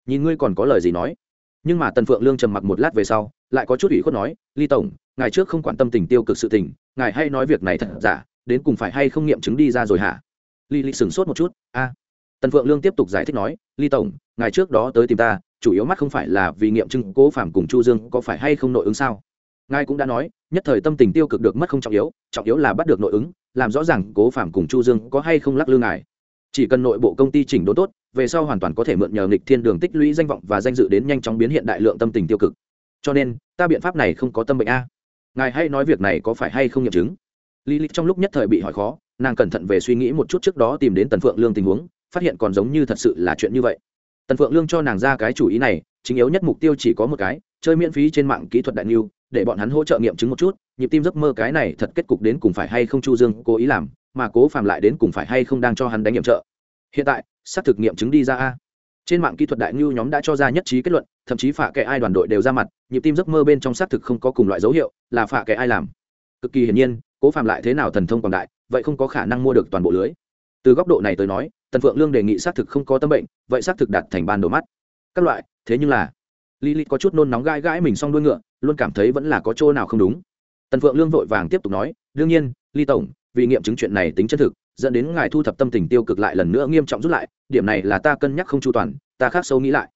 Nhìn ngươi còn có lời gì nói? Nhưng mà tần phượng lương trầm mặc một lát về sau, lại có chút ủy khuất nói, ly tổng, ngài trước không quan tâm tình tiêu cực sự tình, ngài hay nói việc này thật giả, đến cùng phải hay không nghiệm chứng đi ra rồi hả? Ly ly sửng sốt một chút, a. Tần phượng lương tiếp tục giải thích nói, ly tổng, ngài trước đó tới tìm ta, chủ yếu mắt không phải là vì nghiệm chứng cố phạm cùng chu dương có phải hay không nội ứng sao? Ngài cũng đã nói, nhất thời tâm tình tiêu cực được mất không trọng yếu trọng yếu là bắt được nội ứng, làm rõ ràng cố phạm cùng chu dương có hay không lắc lư ngài. Chỉ cần nội bộ công ty chỉnh đốn tốt về sau hoàn toàn có thể mượn nhờ nghịch thiên đường tích lũy danh vọng và danh dự đến nhanh chóng biến hiện đại lượng tâm tình tiêu cực. Cho nên, ta biện pháp này không có tâm bệnh a. Ngài hay nói việc này có phải hay không nghiệm chứng? Lý lịch trong lúc nhất thời bị hỏi khó, nàng cẩn thận về suy nghĩ một chút trước đó tìm đến tần phượng lương tình huống, phát hiện còn giống như thật sự là chuyện như vậy. Tần phượng lương cho nàng ra cái chủ ý này, chính yếu nhất mục tiêu chỉ có một cái, chơi miễn phí trên mạng kỹ thuật đại niu để bọn hắn hỗ trợ nghiệm chứng một chút, nhịp tim giấc mơ cái này thật kết cục đến cùng phải hay không chu dương cố ý làm, mà cố phàm lại đến cùng phải hay không đang cho hắn đánh nghiệm trợ hiện tại, xác thực nghiệm chứng đi ra a. Trên mạng kỹ thuật đại ngưu nhóm đã cho ra nhất trí kết luận, thậm chí phạ kệ ai đoàn đội đều ra mặt, nhịp tim giấc mơ bên trong xác thực không có cùng loại dấu hiệu, là phạ kệ ai làm. Cực kỳ hiển nhiên, cố phạm lại thế nào thần thông quảng đại, vậy không có khả năng mua được toàn bộ lưới. Từ góc độ này tới nói, tần phượng lương đề nghị xác thực không có tâm bệnh, vậy xác thực đặt thành ban đồ mắt. Các loại, thế nhưng là lý lý có chút nôn nóng gai gãi mình xong đuôi ngựa, luôn cảm thấy vẫn là có chỗ nào không đúng. Tần phượng lương vội vàng tiếp tục nói, đương nhiên, ly tổng, vì nghiệm chứng chuyện này tính chân thực dẫn đến ngài thu thập tâm tình tiêu cực lại lần nữa nghiêm trọng rút lại, điểm này là ta cân nhắc không chu toàn, ta khác sâu nghĩ lại.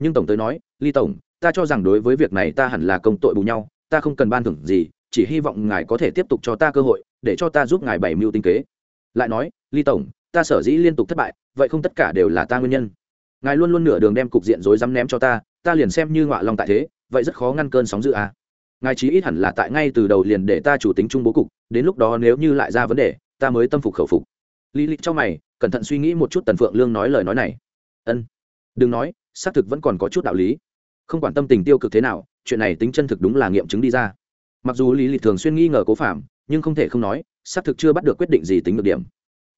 Nhưng tổng tới nói, ly tổng, ta cho rằng đối với việc này ta hẳn là công tội bù nhau, ta không cần ban thưởng gì, chỉ hy vọng ngài có thể tiếp tục cho ta cơ hội, để cho ta giúp ngài bày mưu tinh kế. Lại nói, ly tổng, ta sở dĩ liên tục thất bại, vậy không tất cả đều là ta nguyên nhân. Ngài luôn luôn nửa đường đem cục diện rối rắm ném cho ta ta liền xem như ngọa long tại thế, vậy rất khó ngăn cơn sóng dữ à. ngài chí ít hẳn là tại ngay từ đầu liền để ta chủ tính chung bố cục, đến lúc đó nếu như lại ra vấn đề ta mới tâm phục khẩu phục. Lý lịch cho mày, cẩn thận suy nghĩ một chút tần phượng lương nói lời nói này. Ân. Đừng nói, xác thực vẫn còn có chút đạo lý. Không quản tâm tình tiêu cực thế nào, chuyện này tính chân thực đúng là nghiệm chứng đi ra. Mặc dù lý lịch thường xuyên nghi ngờ cố phạm nhưng không thể không nói, xác thực chưa bắt được quyết định gì tính được điểm.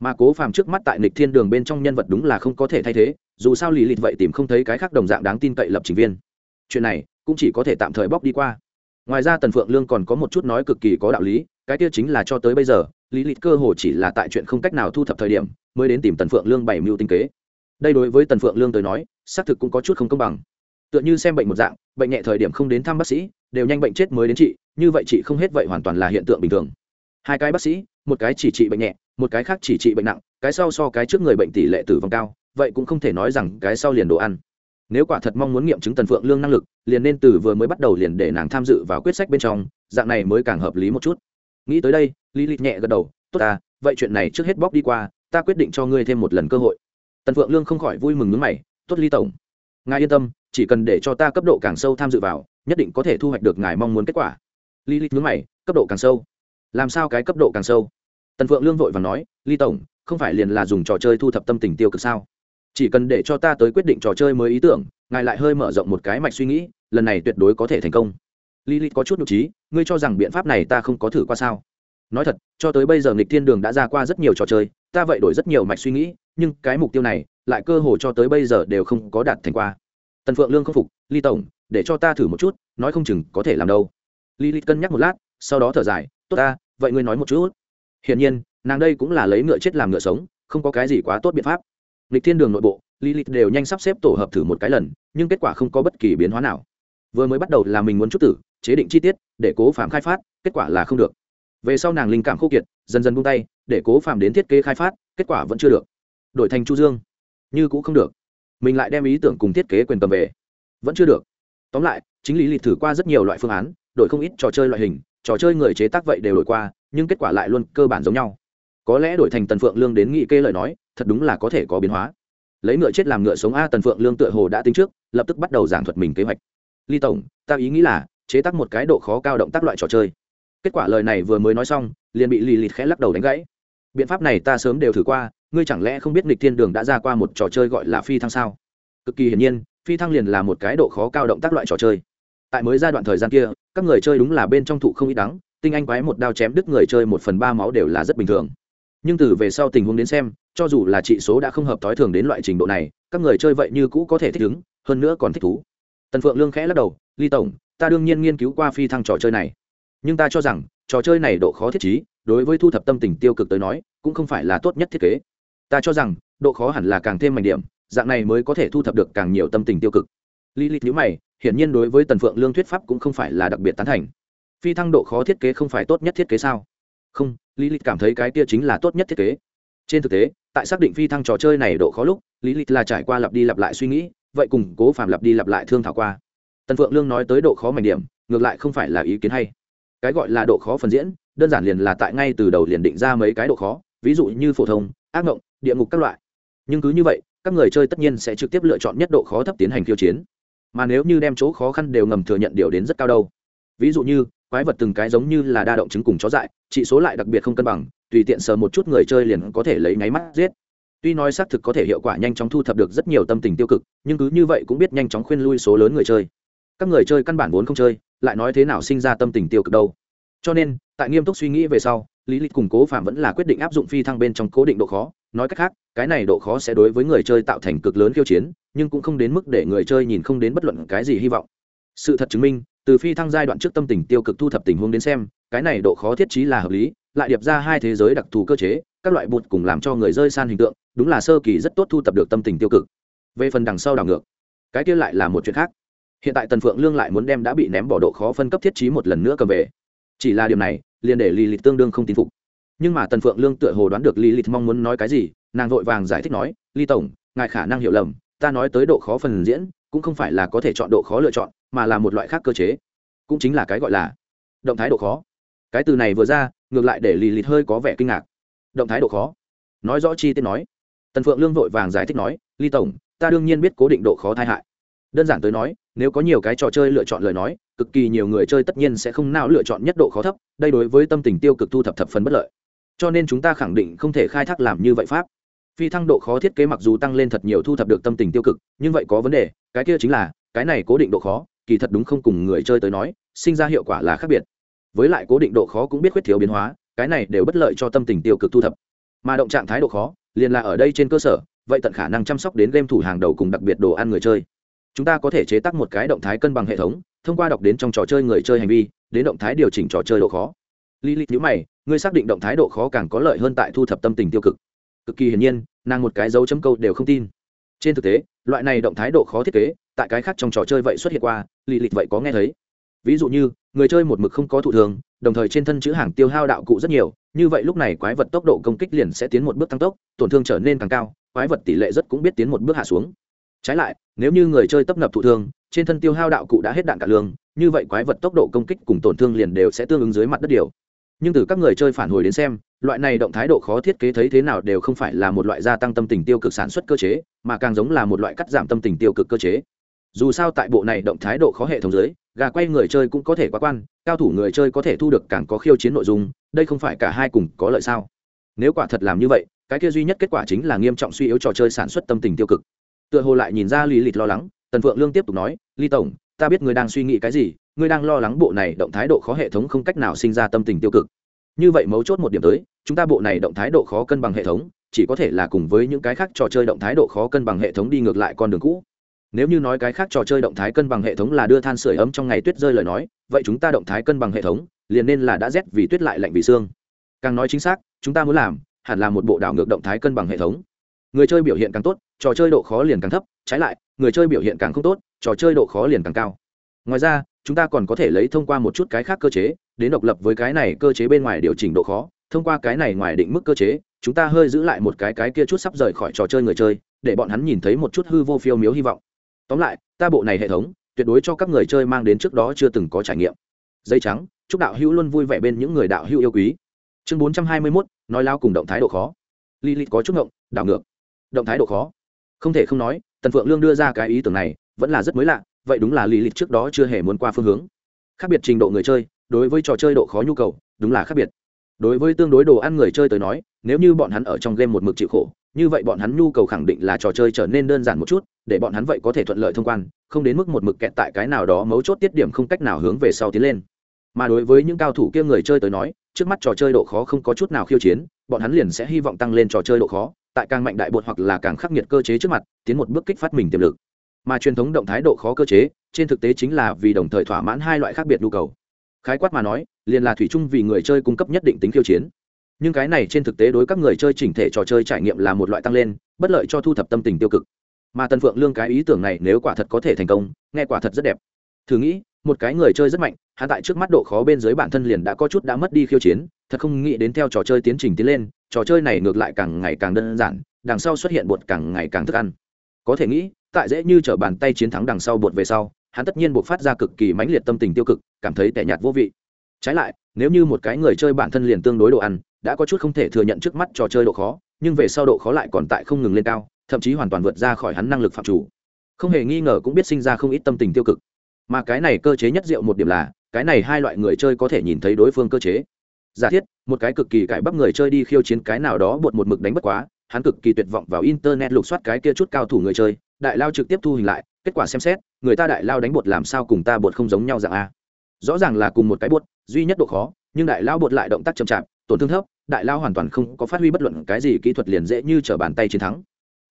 Mà cố phạm trước mắt tại nịch thiên đường bên trong nhân vật đúng là không có thể thay thế, dù sao lý lịch vậy tìm không thấy cái khác đồng dạng đáng tin cậy lập trình viên. Chuyện này cũng chỉ có thể tạm thời bóc đi qua. Ngoài ra tần phượng lương còn có một chút nói cực kỳ có đạo lý, cái kia chính là cho tới bây giờ lý lịch cơ hồ chỉ là tại chuyện không cách nào thu thập thời điểm mới đến tìm tần phượng lương bảy mưu tinh kế đây đối với tần phượng lương tới nói xác thực cũng có chút không công bằng tựa như xem bệnh một dạng bệnh nhẹ thời điểm không đến thăm bác sĩ đều nhanh bệnh chết mới đến trị như vậy chị không hết vậy hoàn toàn là hiện tượng bình thường hai cái bác sĩ một cái chỉ trị bệnh nhẹ một cái khác chỉ trị bệnh nặng cái sau so cái trước người bệnh tỷ lệ tử vong cao vậy cũng không thể nói rằng cái sau liền đồ ăn nếu quả thật mong muốn nghiệm chứng tần phượng lương năng lực liền nên từ vừa mới bắt đầu liền để nàng tham dự vào quyết sách bên trong dạng này mới càng hợp lý một chút nghĩ tới đây lý lịch nhẹ gật đầu tốt à vậy chuyện này trước hết bóc đi qua ta quyết định cho ngươi thêm một lần cơ hội. Tần phượng lương không khỏi vui mừng nước mày tốt ly tổng ngài yên tâm chỉ cần để cho ta cấp độ càng sâu tham dự vào nhất định có thể thu hoạch được ngài mong muốn kết quả. Lý lịch nước mày cấp độ càng sâu? Làm sao cái cấp độ càng sâu? Tần phượng lương vội và nói ly tổng không phải liền là dùng trò chơi thu thập tâm tình tiêu cực sao? Chỉ cần để cho ta tới quyết định trò chơi mới ý tưởng ngài lại hơi mở rộng một cái mạch suy nghĩ lần này tuyệt đối có thể thành công. Lý Lilith có chút nhục trí, ngươi cho rằng biện pháp này ta không có thử qua sao? Nói thật, cho tới bây giờ nghịch thiên đường đã ra qua rất nhiều trò chơi, ta vậy đổi rất nhiều mạch suy nghĩ, nhưng cái mục tiêu này, lại cơ hồ cho tới bây giờ đều không có đạt thành qua. Tần Phượng Lương không phục, Ly tổng, để cho ta thử một chút, nói không chừng có thể làm đâu. Lilith cân nhắc một lát, sau đó thở dài, tốt ta, vậy ngươi nói một chút. Hiển nhiên, nàng đây cũng là lấy ngựa chết làm ngựa sống, không có cái gì quá tốt biện pháp. lịch thiên đường nội bộ, Lilith đều nhanh sắp xếp tổ hợp thử một cái lần, nhưng kết quả không có bất kỳ biến hóa nào. Vừa mới bắt đầu là mình muốn chút tử, chế định chi tiết để cố phạm khai phát kết quả là không được về sau nàng linh cảm khô kiệt, dần dần buông tay, để cố phạm đến thiết kế khai phát, kết quả vẫn chưa được. Đổi thành chu dương, như cũng không được. Mình lại đem ý tưởng cùng thiết kế quyền cầm về. Vẫn chưa được. Tóm lại, chính lý lịch thử qua rất nhiều loại phương án, đổi không ít trò chơi loại hình, trò chơi người chế tác vậy đều đổi qua, nhưng kết quả lại luôn cơ bản giống nhau. Có lẽ đổi thành tần phượng lương đến nghị kê lời nói, thật đúng là có thể có biến hóa. Lấy ngựa chết làm ngựa sống a, tần phượng lương tựa hồ đã tính trước, lập tức bắt đầu giảng thuật mình kế hoạch. Ly tổng, ta ý nghĩ là, chế tác một cái độ khó cao động tác loại trò chơi kết quả lời này vừa mới nói xong, liền bị lì lịt khẽ lắc đầu đánh gãy. Biện pháp này ta sớm đều thử qua, ngươi chẳng lẽ không biết nghịch thiên đường đã ra qua một trò chơi gọi là phi thăng sao? Cực kỳ hiển nhiên, phi thăng liền là một cái độ khó cao động tác loại trò chơi. Tại mới giai đoạn thời gian kia, các người chơi đúng là bên trong thụ không ít đắng, tinh anh quái một đao chém đứt người chơi một phần ba máu đều là rất bình thường. Nhưng từ về sau tình huống đến xem, cho dù là trị số đã không hợp thói thường đến loại trình độ này, các người chơi vậy như cũ có thể thích ứng, hơn nữa còn thích thú. Tần phượng lương khẽ lắc đầu, ly tổng, ta đương nhiên nghiên cứu qua phi thăng trò chơi này nhưng ta cho rằng, trò chơi này độ khó thiết trí, đối với thu thập tâm tình tiêu cực tới nói, cũng không phải là tốt nhất thiết kế. Ta cho rằng, độ khó hẳn là càng thêm mạnh điểm, dạng này mới có thể thu thập được càng nhiều tâm tình tiêu cực. Lý lịch nhữ mày, hiển nhiên đối với tần phượng lương thuyết pháp cũng không phải là đặc biệt tán thành. Phi thăng độ khó thiết kế không phải tốt nhất thiết kế sao? Không lý lịch cảm thấy cái kia chính là tốt nhất thiết kế. Trên thực tế, tại xác định phi thăng trò chơi này độ khó lúc lý lịch là trải qua lặp đi lặp lại suy nghĩ, vậy cùng cố phạm lặp đi lặp lại thương thảo qua. Tần phượng lương nói tới độ khó mảnh điểm, ngược lại không phải là ý kiến hay cái gọi là độ khó phần diễn, đơn giản liền là tại ngay từ đầu liền định ra mấy cái độ khó, ví dụ như phổ thông, ác mộng địa ngục các loại. Nhưng cứ như vậy, các người chơi tất nhiên sẽ trực tiếp lựa chọn nhất độ khó thấp tiến hành khiêu chiến. Mà nếu như đem chỗ khó khăn đều ngầm thừa nhận điều đến rất cao đâu. Ví dụ như, quái vật từng cái giống như là đa động chứng cùng chó dại trị số lại đặc biệt không cân bằng, tùy tiện sờ một chút người chơi liền có thể lấy nháy mắt giết. Tuy nói xác thực có thể hiệu quả nhanh chóng thu thập được rất nhiều tâm tình tiêu cực, nhưng cứ như vậy cũng biết nhanh chóng khuyên lui số lớn người chơi các người chơi căn bản vốn không chơi, lại nói thế nào sinh ra tâm tình tiêu cực đâu. Cho nên, tại nghiêm túc suy nghĩ về sau, lý lịch củng cố phạm vẫn là quyết định áp dụng phi thăng bên trong cố định độ khó. Nói cách khác, cái này độ khó sẽ đối với người chơi tạo thành cực lớn khiêu chiến, nhưng cũng không đến mức để người chơi nhìn không đến bất luận cái gì hy vọng. Sự thật chứng minh, từ phi thăng giai đoạn trước tâm tình tiêu cực thu thập tình huống đến xem, cái này độ khó thiết trí là hợp lý, lại điệp ra hai thế giới đặc thù cơ chế, các loại bụt cùng làm cho người rơi san hình tượng, đúng là sơ kỳ rất tốt thu thập được tâm tình tiêu cực. Về phần đằng sau đảo ngược, cái kia lại là một chuyện khác hiện tại tần phượng lương lại muốn đem đã bị ném bỏ độ khó phân cấp thiết trí một lần nữa cầm về. Chỉ là điều này, liền để lì lịch tương đương không tin phục. Nhưng mà tần phượng lương tựa hồ đoán được lì lịch mong muốn nói cái gì, nàng vội vàng giải thích nói, ly tổng, ngài khả năng hiểu lầm, ta nói tới độ khó phần diễn, cũng không phải là có thể chọn độ khó lựa chọn, mà là một loại khác cơ chế. Cũng chính là cái gọi là động thái độ khó. Cái từ này vừa ra, ngược lại để lì lịch hơi có vẻ kinh ngạc. Động thái độ khó? Nói rõ chi tiết nói. Tần phượng lương vội vàng giải thích nói, ly tổng, ta đương nhiên biết cố định độ khó tai hại đơn giản tới nói, nếu có nhiều cái trò chơi lựa chọn lời nói, cực kỳ nhiều người chơi tất nhiên sẽ không nào lựa chọn nhất độ khó thấp, đây đối với tâm tình tiêu cực thu thập thập phần bất lợi. Cho nên chúng ta khẳng định không thể khai thác làm như vậy pháp. Phi thăng độ khó thiết kế mặc dù tăng lên thật nhiều thu thập được tâm tình tiêu cực, nhưng vậy có vấn đề, cái kia chính là, cái này cố định độ khó, kỳ thật đúng không cùng người chơi tới nói, sinh ra hiệu quả là khác biệt. Với lại cố định độ khó cũng biết khuyết thiếu biến hóa, cái này đều bất lợi cho tâm tình tiêu cực thu thập. Mà động trạng thái độ khó, liền là ở đây trên cơ sở, vậy tận khả năng chăm sóc đến game thủ hàng đầu cùng đặc biệt đồ ăn người chơi chúng ta có thể chế tác một cái động thái cân bằng hệ thống, thông qua đọc đến trong trò chơi người chơi hành vi, đến động thái điều chỉnh trò chơi độ khó. Lý lịch nhữ mày, ngươi xác định động thái độ khó càng có lợi hơn tại thu thập tâm tình tiêu cực. Cực kỳ hiển nhiên, nàng một cái dấu chấm câu đều không tin. Trên thực tế, loại này động thái độ khó thiết kế, tại cái khác trong trò chơi vậy xuất hiện qua lý lịch vậy có nghe thấy. Ví dụ như, người chơi một mực không có thụ thường, đồng thời trên thân chữ hàng tiêu hao đạo cụ rất nhiều, như vậy lúc này quái vật tốc độ công kích liền sẽ tiến một bước tăng tốc, tổn thương trở nên càng cao, quái vật tỷ lệ rất cũng biết tiến một bước hạ xuống trái lại, nếu như người chơi tấp nập thụ thương, trên thân tiêu hao đạo cụ đã hết đạn cả lương, như vậy quái vật tốc độ công kích cùng tổn thương liền đều sẽ tương ứng dưới mặt đất điều. Nhưng từ các người chơi phản hồi đến xem, loại này động thái độ khó thiết kế thấy thế nào đều không phải là một loại gia tăng tâm tình tiêu cực sản xuất cơ chế, mà càng giống là một loại cắt giảm tâm tình tiêu cực cơ chế. Dù sao tại bộ này động thái độ khó hệ thống dưới, gà quay người chơi cũng có thể quá quan, cao thủ người chơi có thể thu được càng có khiêu chiến nội dung, đây không phải cả hai cùng có lợi sao? Nếu quả thật làm như vậy, cái kia duy nhất kết quả chính là nghiêm trọng suy yếu trò chơi sản xuất tâm tình tiêu cực tựa hồ lại nhìn ra lý lịch lo lắng, tần phượng lương tiếp tục nói ly tổng, ta biết ngươi đang suy nghĩ cái gì, ngươi đang lo lắng bộ này động thái độ khó hệ thống không cách nào sinh ra tâm tình tiêu cực. Như vậy mấu chốt một điểm tới, chúng ta bộ này động thái độ khó cân bằng hệ thống, chỉ có thể là cùng với những cái khác trò chơi động thái độ khó cân bằng hệ thống đi ngược lại con đường cũ. Nếu như nói cái khác trò chơi động thái cân bằng hệ thống là đưa than sửa ấm trong ngày tuyết rơi lời nói, vậy chúng ta động thái cân bằng hệ thống, liền nên là đã rét vì tuyết lại lạnh vì xương. Càng nói chính xác, chúng ta muốn làm, hẳn là một bộ đảo ngược động thái cân bằng hệ thống người chơi biểu hiện càng tốt, trò chơi độ khó liền càng thấp, trái lại, người chơi biểu hiện càng không tốt, trò chơi độ khó liền càng cao. Ngoài ra, chúng ta còn có thể lấy thông qua một chút cái khác cơ chế, đến độc lập với cái này cơ chế bên ngoài điều chỉnh độ khó, thông qua cái này ngoài định mức cơ chế, chúng ta hơi giữ lại một cái cái kia chút sắp rời khỏi trò chơi người chơi, để bọn hắn nhìn thấy một chút hư vô phiêu miếu hy vọng. Tóm lại, ta bộ này hệ thống, tuyệt đối cho các người chơi mang đến trước đó chưa từng có trải nghiệm. Dây trắng, chúc đạo hữu luôn vui vẻ bên những người đạo hữu yêu quý. Chương bốn trăm hai mươi mốt, nói lao cùng động thái độ khó. Li li có chút ngộng, đảo ngược động thái độ khó. Không thể không nói, tần phượng lương đưa ra cái ý tưởng này vẫn là rất mới lạ, vậy đúng là lì lịch trước đó chưa hề muốn qua phương hướng. Khác biệt trình độ người chơi, đối với trò chơi độ khó nhu cầu, đúng là khác biệt. Đối với tương đối đồ ăn người chơi tới nói, nếu như bọn hắn ở trong game một mực chịu khổ, như vậy bọn hắn nhu cầu khẳng định là trò chơi trở nên đơn giản một chút, để bọn hắn vậy có thể thuận lợi thông quan, không đến mức một mực kẹt tại cái nào đó mấu chốt tiết điểm không cách nào hướng về sau tiến lên. Mà đối với những cao thủ kia người chơi tới nói, trước mắt trò chơi độ khó không có chút nào khiêu chiến, bọn hắn liền sẽ hy vọng tăng lên trò chơi độ khó tại càng mạnh đại bột hoặc là càng khắc nghiệt cơ chế trước mặt, tiến một bước kích phát mình tiềm lực. Mà truyền thống động thái độ khó cơ chế, trên thực tế chính là vì đồng thời thỏa mãn hai loại khác biệt nhu cầu. Khái quát mà nói, liền là thủy chung vì người chơi cung cấp nhất định tính khiêu chiến. Nhưng cái này trên thực tế đối các người chơi chỉnh thể trò chơi trải nghiệm là một loại tăng lên, bất lợi cho thu thập tâm tình tiêu cực. Mà tần phượng lương cái ý tưởng này nếu quả thật có thể thành công, nghe quả thật rất đẹp. Thử nghĩ, một cái người chơi rất mạnh hạ tại trước mắt độ khó bên dưới bản thân liền đã có chút đã mất đi khiêu chiến, thật không nghĩ đến theo trò chơi tiến trình tiến lên trò chơi này ngược lại càng ngày càng đơn giản, đằng sau xuất hiện bột càng ngày càng thức ăn. Có thể nghĩ, tại dễ như t r ở bàn tay chiến thắng đằng sau bột về sau, hắn tất nhiên buộc phát ra cực kỳ mãnh liệt tâm tình tiêu cực, cảm thấy tẻ nhạt vô vị. Trái lại, nếu như một cái người chơi bản thân liền tương đối độ ăn, đã có chút không thể thừa nhận trước mắt trò chơi độ khó, nhưng về sau độ khó lại còn tại không ngừng lên cao, thậm chí hoàn toàn vượt ra khỏi hắn năng lực phạm chủ. Không hề nghi ngờ cũng biết sinh ra không ít tâm tình tiêu cực. Mà cái này cơ chế nhất diệu một điểm là, cái này hai loại người chơi có thể nhìn thấy đối phương cơ chế giả thiết, một cái cực kỳ cải bắp người chơi đi khiêu chiến cái nào đó bột một mực đánh bất quá, hắn cực kỳ tuyệt vọng vào internet lục soát cái kia chút cao thủ người chơi, đại lao trực tiếp thu hình lại, kết quả xem xét, người ta đại lao đánh bột làm sao cùng ta bột không giống nhau dạng a. Rõ ràng là cùng một cái bột, duy nhất độ khó, nhưng đại lao bột lại động tác chậm chạp, tổn thương thấp, đại lao hoàn toàn không có phát huy bất luận cái gì kỹ thuật liền dễ như t r ở bàn tay chiến thắng.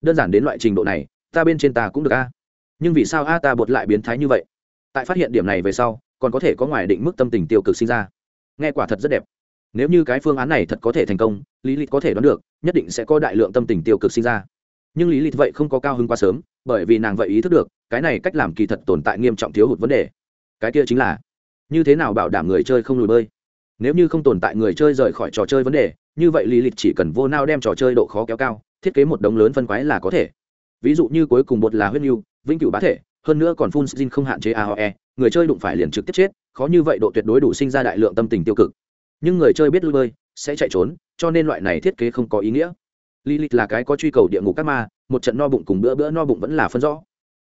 Đơn giản đến loại trình độ này, ta bên trên ta cũng được a. Nhưng vì sao a ta bột lại biến thái như vậy? Tại phát hiện điểm này về sau, còn có thể có ngoài định mức tâm tình tiêu cực sinh ra. Nghe quả thật rất đẹp nếu như cái phương án này thật có thể thành công, lý lịch có thể đoán được, nhất định sẽ có đại lượng tâm tình tiêu cực sinh ra. Nhưng lý lịch vậy không có cao hứng quá sớm, bởi vì nàng vậy ý thức được, cái này cách làm kỳ thật tồn tại nghiêm trọng thiếu hụt vấn đề. Cái kia chính là, như thế nào bảo đảm người chơi không lùi bơi? Nếu như không tồn tại người chơi rời khỏi trò chơi vấn đề, như vậy lý lịch chỉ cần vô nao đem trò chơi độ khó kéo cao, thiết kế một đống lớn phân quái là có thể. Ví dụ như cuối cùng bột là huyết nhu vĩnh cửu bá thể, hơn nữa còn phun xin không hạn chế aoe người chơi đụng phải liền trực tiếp chết, khó như vậy độ tuyệt đối đủ sinh ra đại lượng tâm tình tiêu cực nhưng người chơi biết lui bơi sẽ chạy trốn cho nên loại này thiết kế không có ý nghĩa Lilith là cái có truy cầu địa ngục các ma, một trận no bụng cùng bữa bữa no bụng vẫn là phân rõ.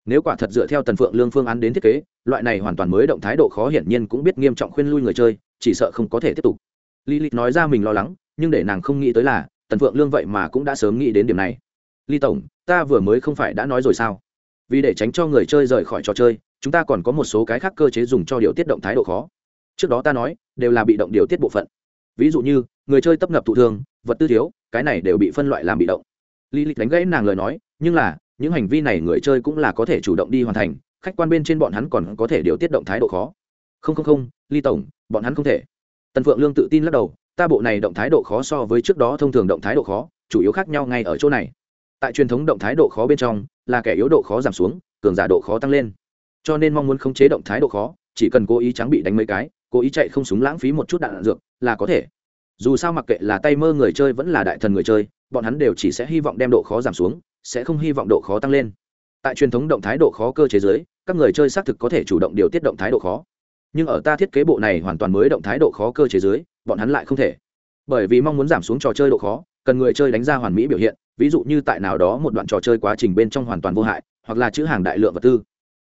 Nếu quả thật dựa theo Tần Phượng Lương phương án đến thiết kế, loại này hoàn toàn mới động thái độ khó hiển nhiên cũng biết nghiêm trọng khuyên lui người chơi, chỉ sợ không có thể tiếp tục. Lilith nói ra mình lo lắng, nhưng để nàng không nghĩ tới là, Tần Phượng Lương vậy mà cũng đã sớm nghĩ đến điểm này. Ly tổng, ta vừa mới không phải đã nói rồi sao? Vì để tránh cho người chơi rời khỏi trò chơi, chúng ta còn có một số cái khác cơ chế dùng cho điều tiết động thái độ khó. Trước đó ta nói, đều là bị động điều tiết bộ phận. Ví dụ như, người chơi tấp nập thụ thương, vật tư thiếu, cái này đều bị phân loại làm bị động. Lý lịch đánh gãy nàng lời nói nhưng là những hành vi này người chơi cũng là có thể chủ động đi hoàn thành khách quan bên trên bọn hắn còn có thể điều tiết động thái độ khó. Không không không ly tổng bọn hắn không thể. Tần phượng lương tự tin lắc đầu ta bộ này động thái độ khó so với trước đó thông thường động thái độ khó chủ yếu khác nhau ngay ở chỗ này. Tại truyền thống động thái độ khó bên trong là kẻ yếu độ khó giảm xuống cường giả độ khó tăng lên. Cho nên mong muốn khống chế động thái độ khó chỉ cần cố ý trắng bị đánh mấy cái cố ý chạy không súng lãng phí một chút đạn, dược là có thể. Dù sao mặc kệ là tay mơ người chơi vẫn là đại thần người chơi bọn hắn đều chỉ sẽ hy vọng đem độ khó giảm xuống sẽ không hy vọng độ khó tăng lên. Tại truyền thống động thái độ khó cơ chế giới các người chơi xác thực có thể chủ động điều tiết động thái độ khó. Nhưng ở ta thiết kế bộ này hoàn toàn mới động thái độ khó cơ chế giới bọn hắn lại không thể. Bởi vì mong muốn giảm xuống trò chơi độ khó cần người chơi đánh ra hoàn mỹ biểu hiện ví dụ như tại nào đó một đoạn trò chơi quá trình bên trong hoàn toàn vô hại hoặc là chữ hàng đại lượng vật tư.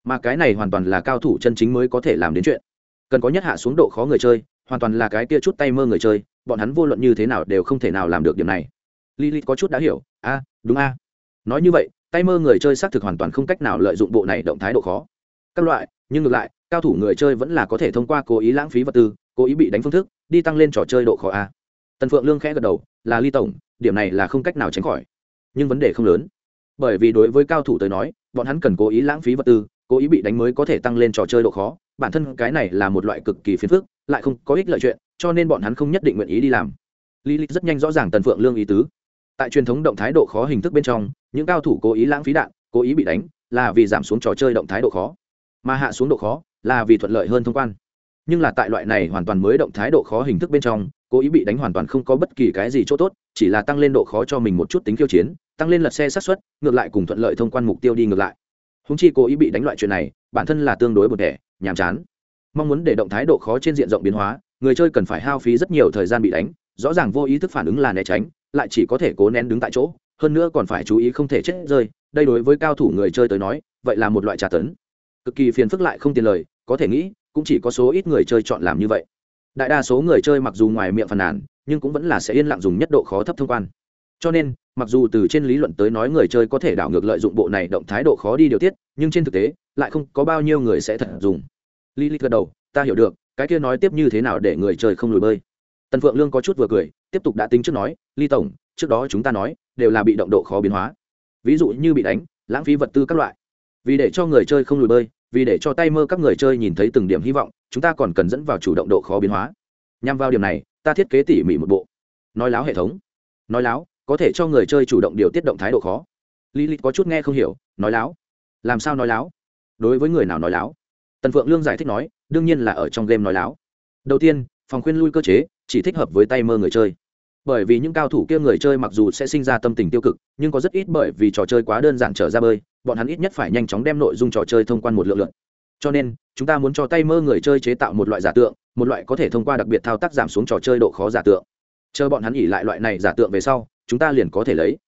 Mà cái này hoàn toàn là cao thủ chân chính mới có thể làm đến chuyện cần có nhất hạ xuống độ khó người chơi, hoàn toàn là cái kia chút tay mơ người chơi, bọn hắn vô luận như thế nào đều không thể nào làm được điểm này. Lilith có chút đã hiểu, a, đúng a. Nói như vậy, tay mơ người chơi xác thực hoàn toàn không cách nào lợi dụng bộ này động thái độ khó. Các loại, nhưng ngược lại, cao thủ người chơi vẫn là có thể thông qua cố ý lãng phí vật tư, cố ý bị đánh phương thức, đi tăng lên trò chơi độ khó a. Tần phượng lương khẽ gật đầu, là ly tổng, điểm này là không cách nào tránh khỏi. Nhưng vấn đề không lớn. Bởi vì đối với cao thủ tới nói, bọn hắn cần cố ý lãng phí vật tư, cố ý bị đánh mới có thể tăng lên trò chơi độ khó bản thân cái này là một loại cực kỳ phiền phức, lại không có ích lợi chuyện, cho nên bọn hắn không nhất định nguyện ý đi làm. Lý lịch rất nhanh rõ ràng tần phượng lương ý tứ. Tại truyền thống động thái độ khó hình thức bên trong, những cao thủ cố ý lãng phí đạn, cố ý bị đánh, là vì giảm xuống trò chơi động thái độ khó. Mà hạ xuống độ khó, là vì thuận lợi hơn thông quan. Nhưng là tại loại này hoàn toàn mới động thái độ khó hình thức bên trong, cố ý bị đánh hoàn toàn không có bất kỳ cái gì chỗ tốt, chỉ là tăng lên độ khó cho mình một chút tính khiêu chiến, tăng lên lật xe sát xuất ngược lại cùng thuận lợi thông quan mục tiêu đi ngược lại húng chi cố ý bị đánh loại chuyện này, bản thân là tương đối bột đẻ nhàm chán. Mong muốn để động thái độ khó trên diện rộng biến hóa, người chơi cần phải hao phí rất nhiều thời gian bị đánh, rõ ràng vô ý thức phản ứng là né tránh, lại chỉ có thể cố nén đứng tại chỗ, hơn nữa còn phải chú ý không thể chết rơi, đây đối với cao thủ người chơi tới nói, vậy là một loại trà tấn. Cực kỳ phiền phức lại không tiền lời, có thể nghĩ, cũng chỉ có số ít người chơi chọn làm như vậy. Đại đa số người chơi mặc dù ngoài miệng phàn nàn, nhưng cũng vẫn là sẽ yên lặng dùng nhất độ khó thấp thông quan cho nên, mặc dù từ trên lý luận tới nói người chơi có thể đảo ngược lợi dụng bộ này động thái độ khó đi điều tiết, nhưng trên thực tế, lại không có bao nhiêu người sẽ thật dùng. Lý lý gật đầu, ta hiểu được, cái kia nói tiếp như thế nào để người chơi không lùi bơi? Tần phượng lương có chút vừa cười, tiếp tục đã tính trước nói, ly tổng, trước đó chúng ta nói, đều là bị động độ khó biến hóa. Ví dụ như bị đánh, lãng phí vật tư các loại. Vì để cho người chơi không lùi bơi, vì để cho tay mơ các người chơi nhìn thấy từng điểm hy vọng, chúng ta còn cần dẫn vào chủ động độ khó biến hóa. Nhằm vào điểm này, ta thiết kế tỉ mỉ một bộ. Nói láo hệ thống. Nói láo có thể cho người chơi chủ động điều tiết động thái độ khó. Lý lịch có chút nghe không hiểu, nói láo. Làm sao nói láo? Đối với người nào nói láo? Tần phượng lương giải thích nói, đương nhiên là ở trong game nói láo. Đầu tiên, phòng khuyên lui cơ chế, chỉ thích hợp với tay mơ người chơi. Bởi vì những cao thủ kia người chơi mặc dù sẽ sinh ra tâm tình tiêu cực, nhưng có rất ít bởi vì trò chơi quá đơn giản trở ra bơi, bọn hắn ít nhất phải nhanh chóng đem nội dung trò chơi thông quan một lượng lượng. Cho nên, chúng ta muốn cho tay mơ người chơi chế tạo một loại giả tượng, một loại có thể thông qua đặc biệt thao tác giảm xuống trò chơi độ khó giả tượng. Chờ bọn hắn ỉ lại loại này giả tượng về sau chúng ta liền có thể lấy.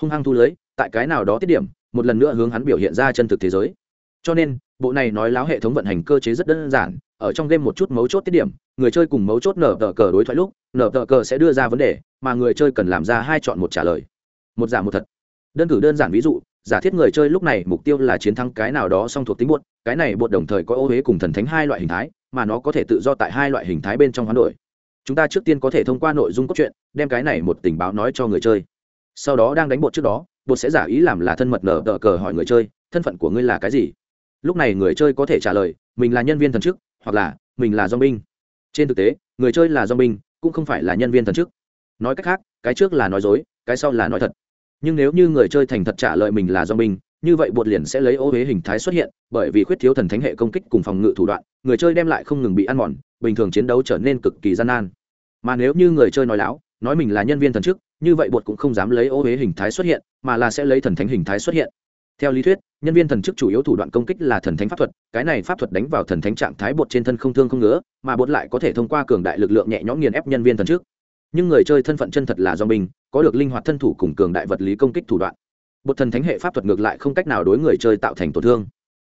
Hung hăng thu lưới, tại cái nào đó tiết điểm, một lần nữa hướng hắn biểu hiện ra chân thực thế giới. Cho nên, bộ này nói láo hệ thống vận hành cơ chế rất đơn giản, ở trong game một chút mấu chốt tiết điểm, người chơi cùng mấu chốt nở tờ cờ đối thoại lúc, nở tờ cờ sẽ đưa ra vấn đề, mà người chơi cần làm ra hai chọn một trả lời. Một giả một thật. Đơn cử đơn giản ví dụ, giả thiết người chơi lúc này mục tiêu là chiến thắng cái nào đó song thuộc tính buốt cái này buốt đồng thời có ô huế cùng thần thánh hai loại hình thái, mà nó có thể tự do tại hai loại hình thái bên trong hoán đổi chúng ta trước tiên có thể thông qua nội dung cốt truyện, đem cái này một tình báo nói cho người chơi. Sau đó đang đánh bột trước đó, bột sẽ giả ý làm là thân mật nở tờ cờ hỏi người chơi, thân phận của ngươi là cái gì? Lúc này người chơi có thể trả lời, mình là nhân viên thần chức, hoặc là, mình là dong binh trên thực tế, người chơi là dong binh cũng không phải là nhân viên thần chức. Nói cách khác, cái trước là nói dối, cái sau là nói thật. Nhưng nếu như người chơi thành thật trả lời mình là dong binh như vậy bột liền sẽ lấy ô huế hình thái xuất hiện, bởi vì khuyết thiếu thần thánh hệ công kích cùng phòng ngự thủ đoạn, người chơi đem lại không ngừng bị ăn mòn, bình thường chiến đấu trở nên cực kỳ gian nan. Mà nếu như người chơi nói láo, nói mình là nhân viên thần chức, như vậy bột cũng không dám lấy ô huế hình thái xuất hiện, mà là sẽ lấy thần thánh hình thái xuất hiện. Theo lý thuyết, nhân viên thần chức chủ yếu thủ đoạn công kích là thần thánh pháp thuật, cái này pháp thuật đánh vào thần thánh trạng thái bột trên thân không thương không ngứa, mà bột lại có thể thông qua cường đại lực lượng nhẹ nhõm nghiền ép nhân viên thần chức. Nhưng người chơi thân phận chân thật là do mình, có được linh hoạt thân thủ cùng cường đại vật lý công kích thủ đoạn bột thần thánh hệ pháp thuật ngược lại không cách nào đối người chơi tạo thành tổn thương.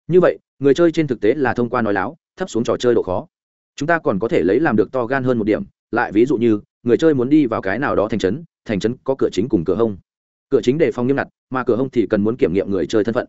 Như vậy, người chơi trên thực tế là thông qua nói láo, thấp xuống trò chơi độ khó. Chúng ta còn có thể lấy làm được to gan hơn một điểm, lại ví dụ như, người chơi muốn đi vào cái nào đó thành trấn thành trấn có cửa chính cùng cửa hông. Cửa chính đề phòng nghiêm ngặt, mà cửa hông thì cần muốn kiểm nghiệm người chơi thân phận.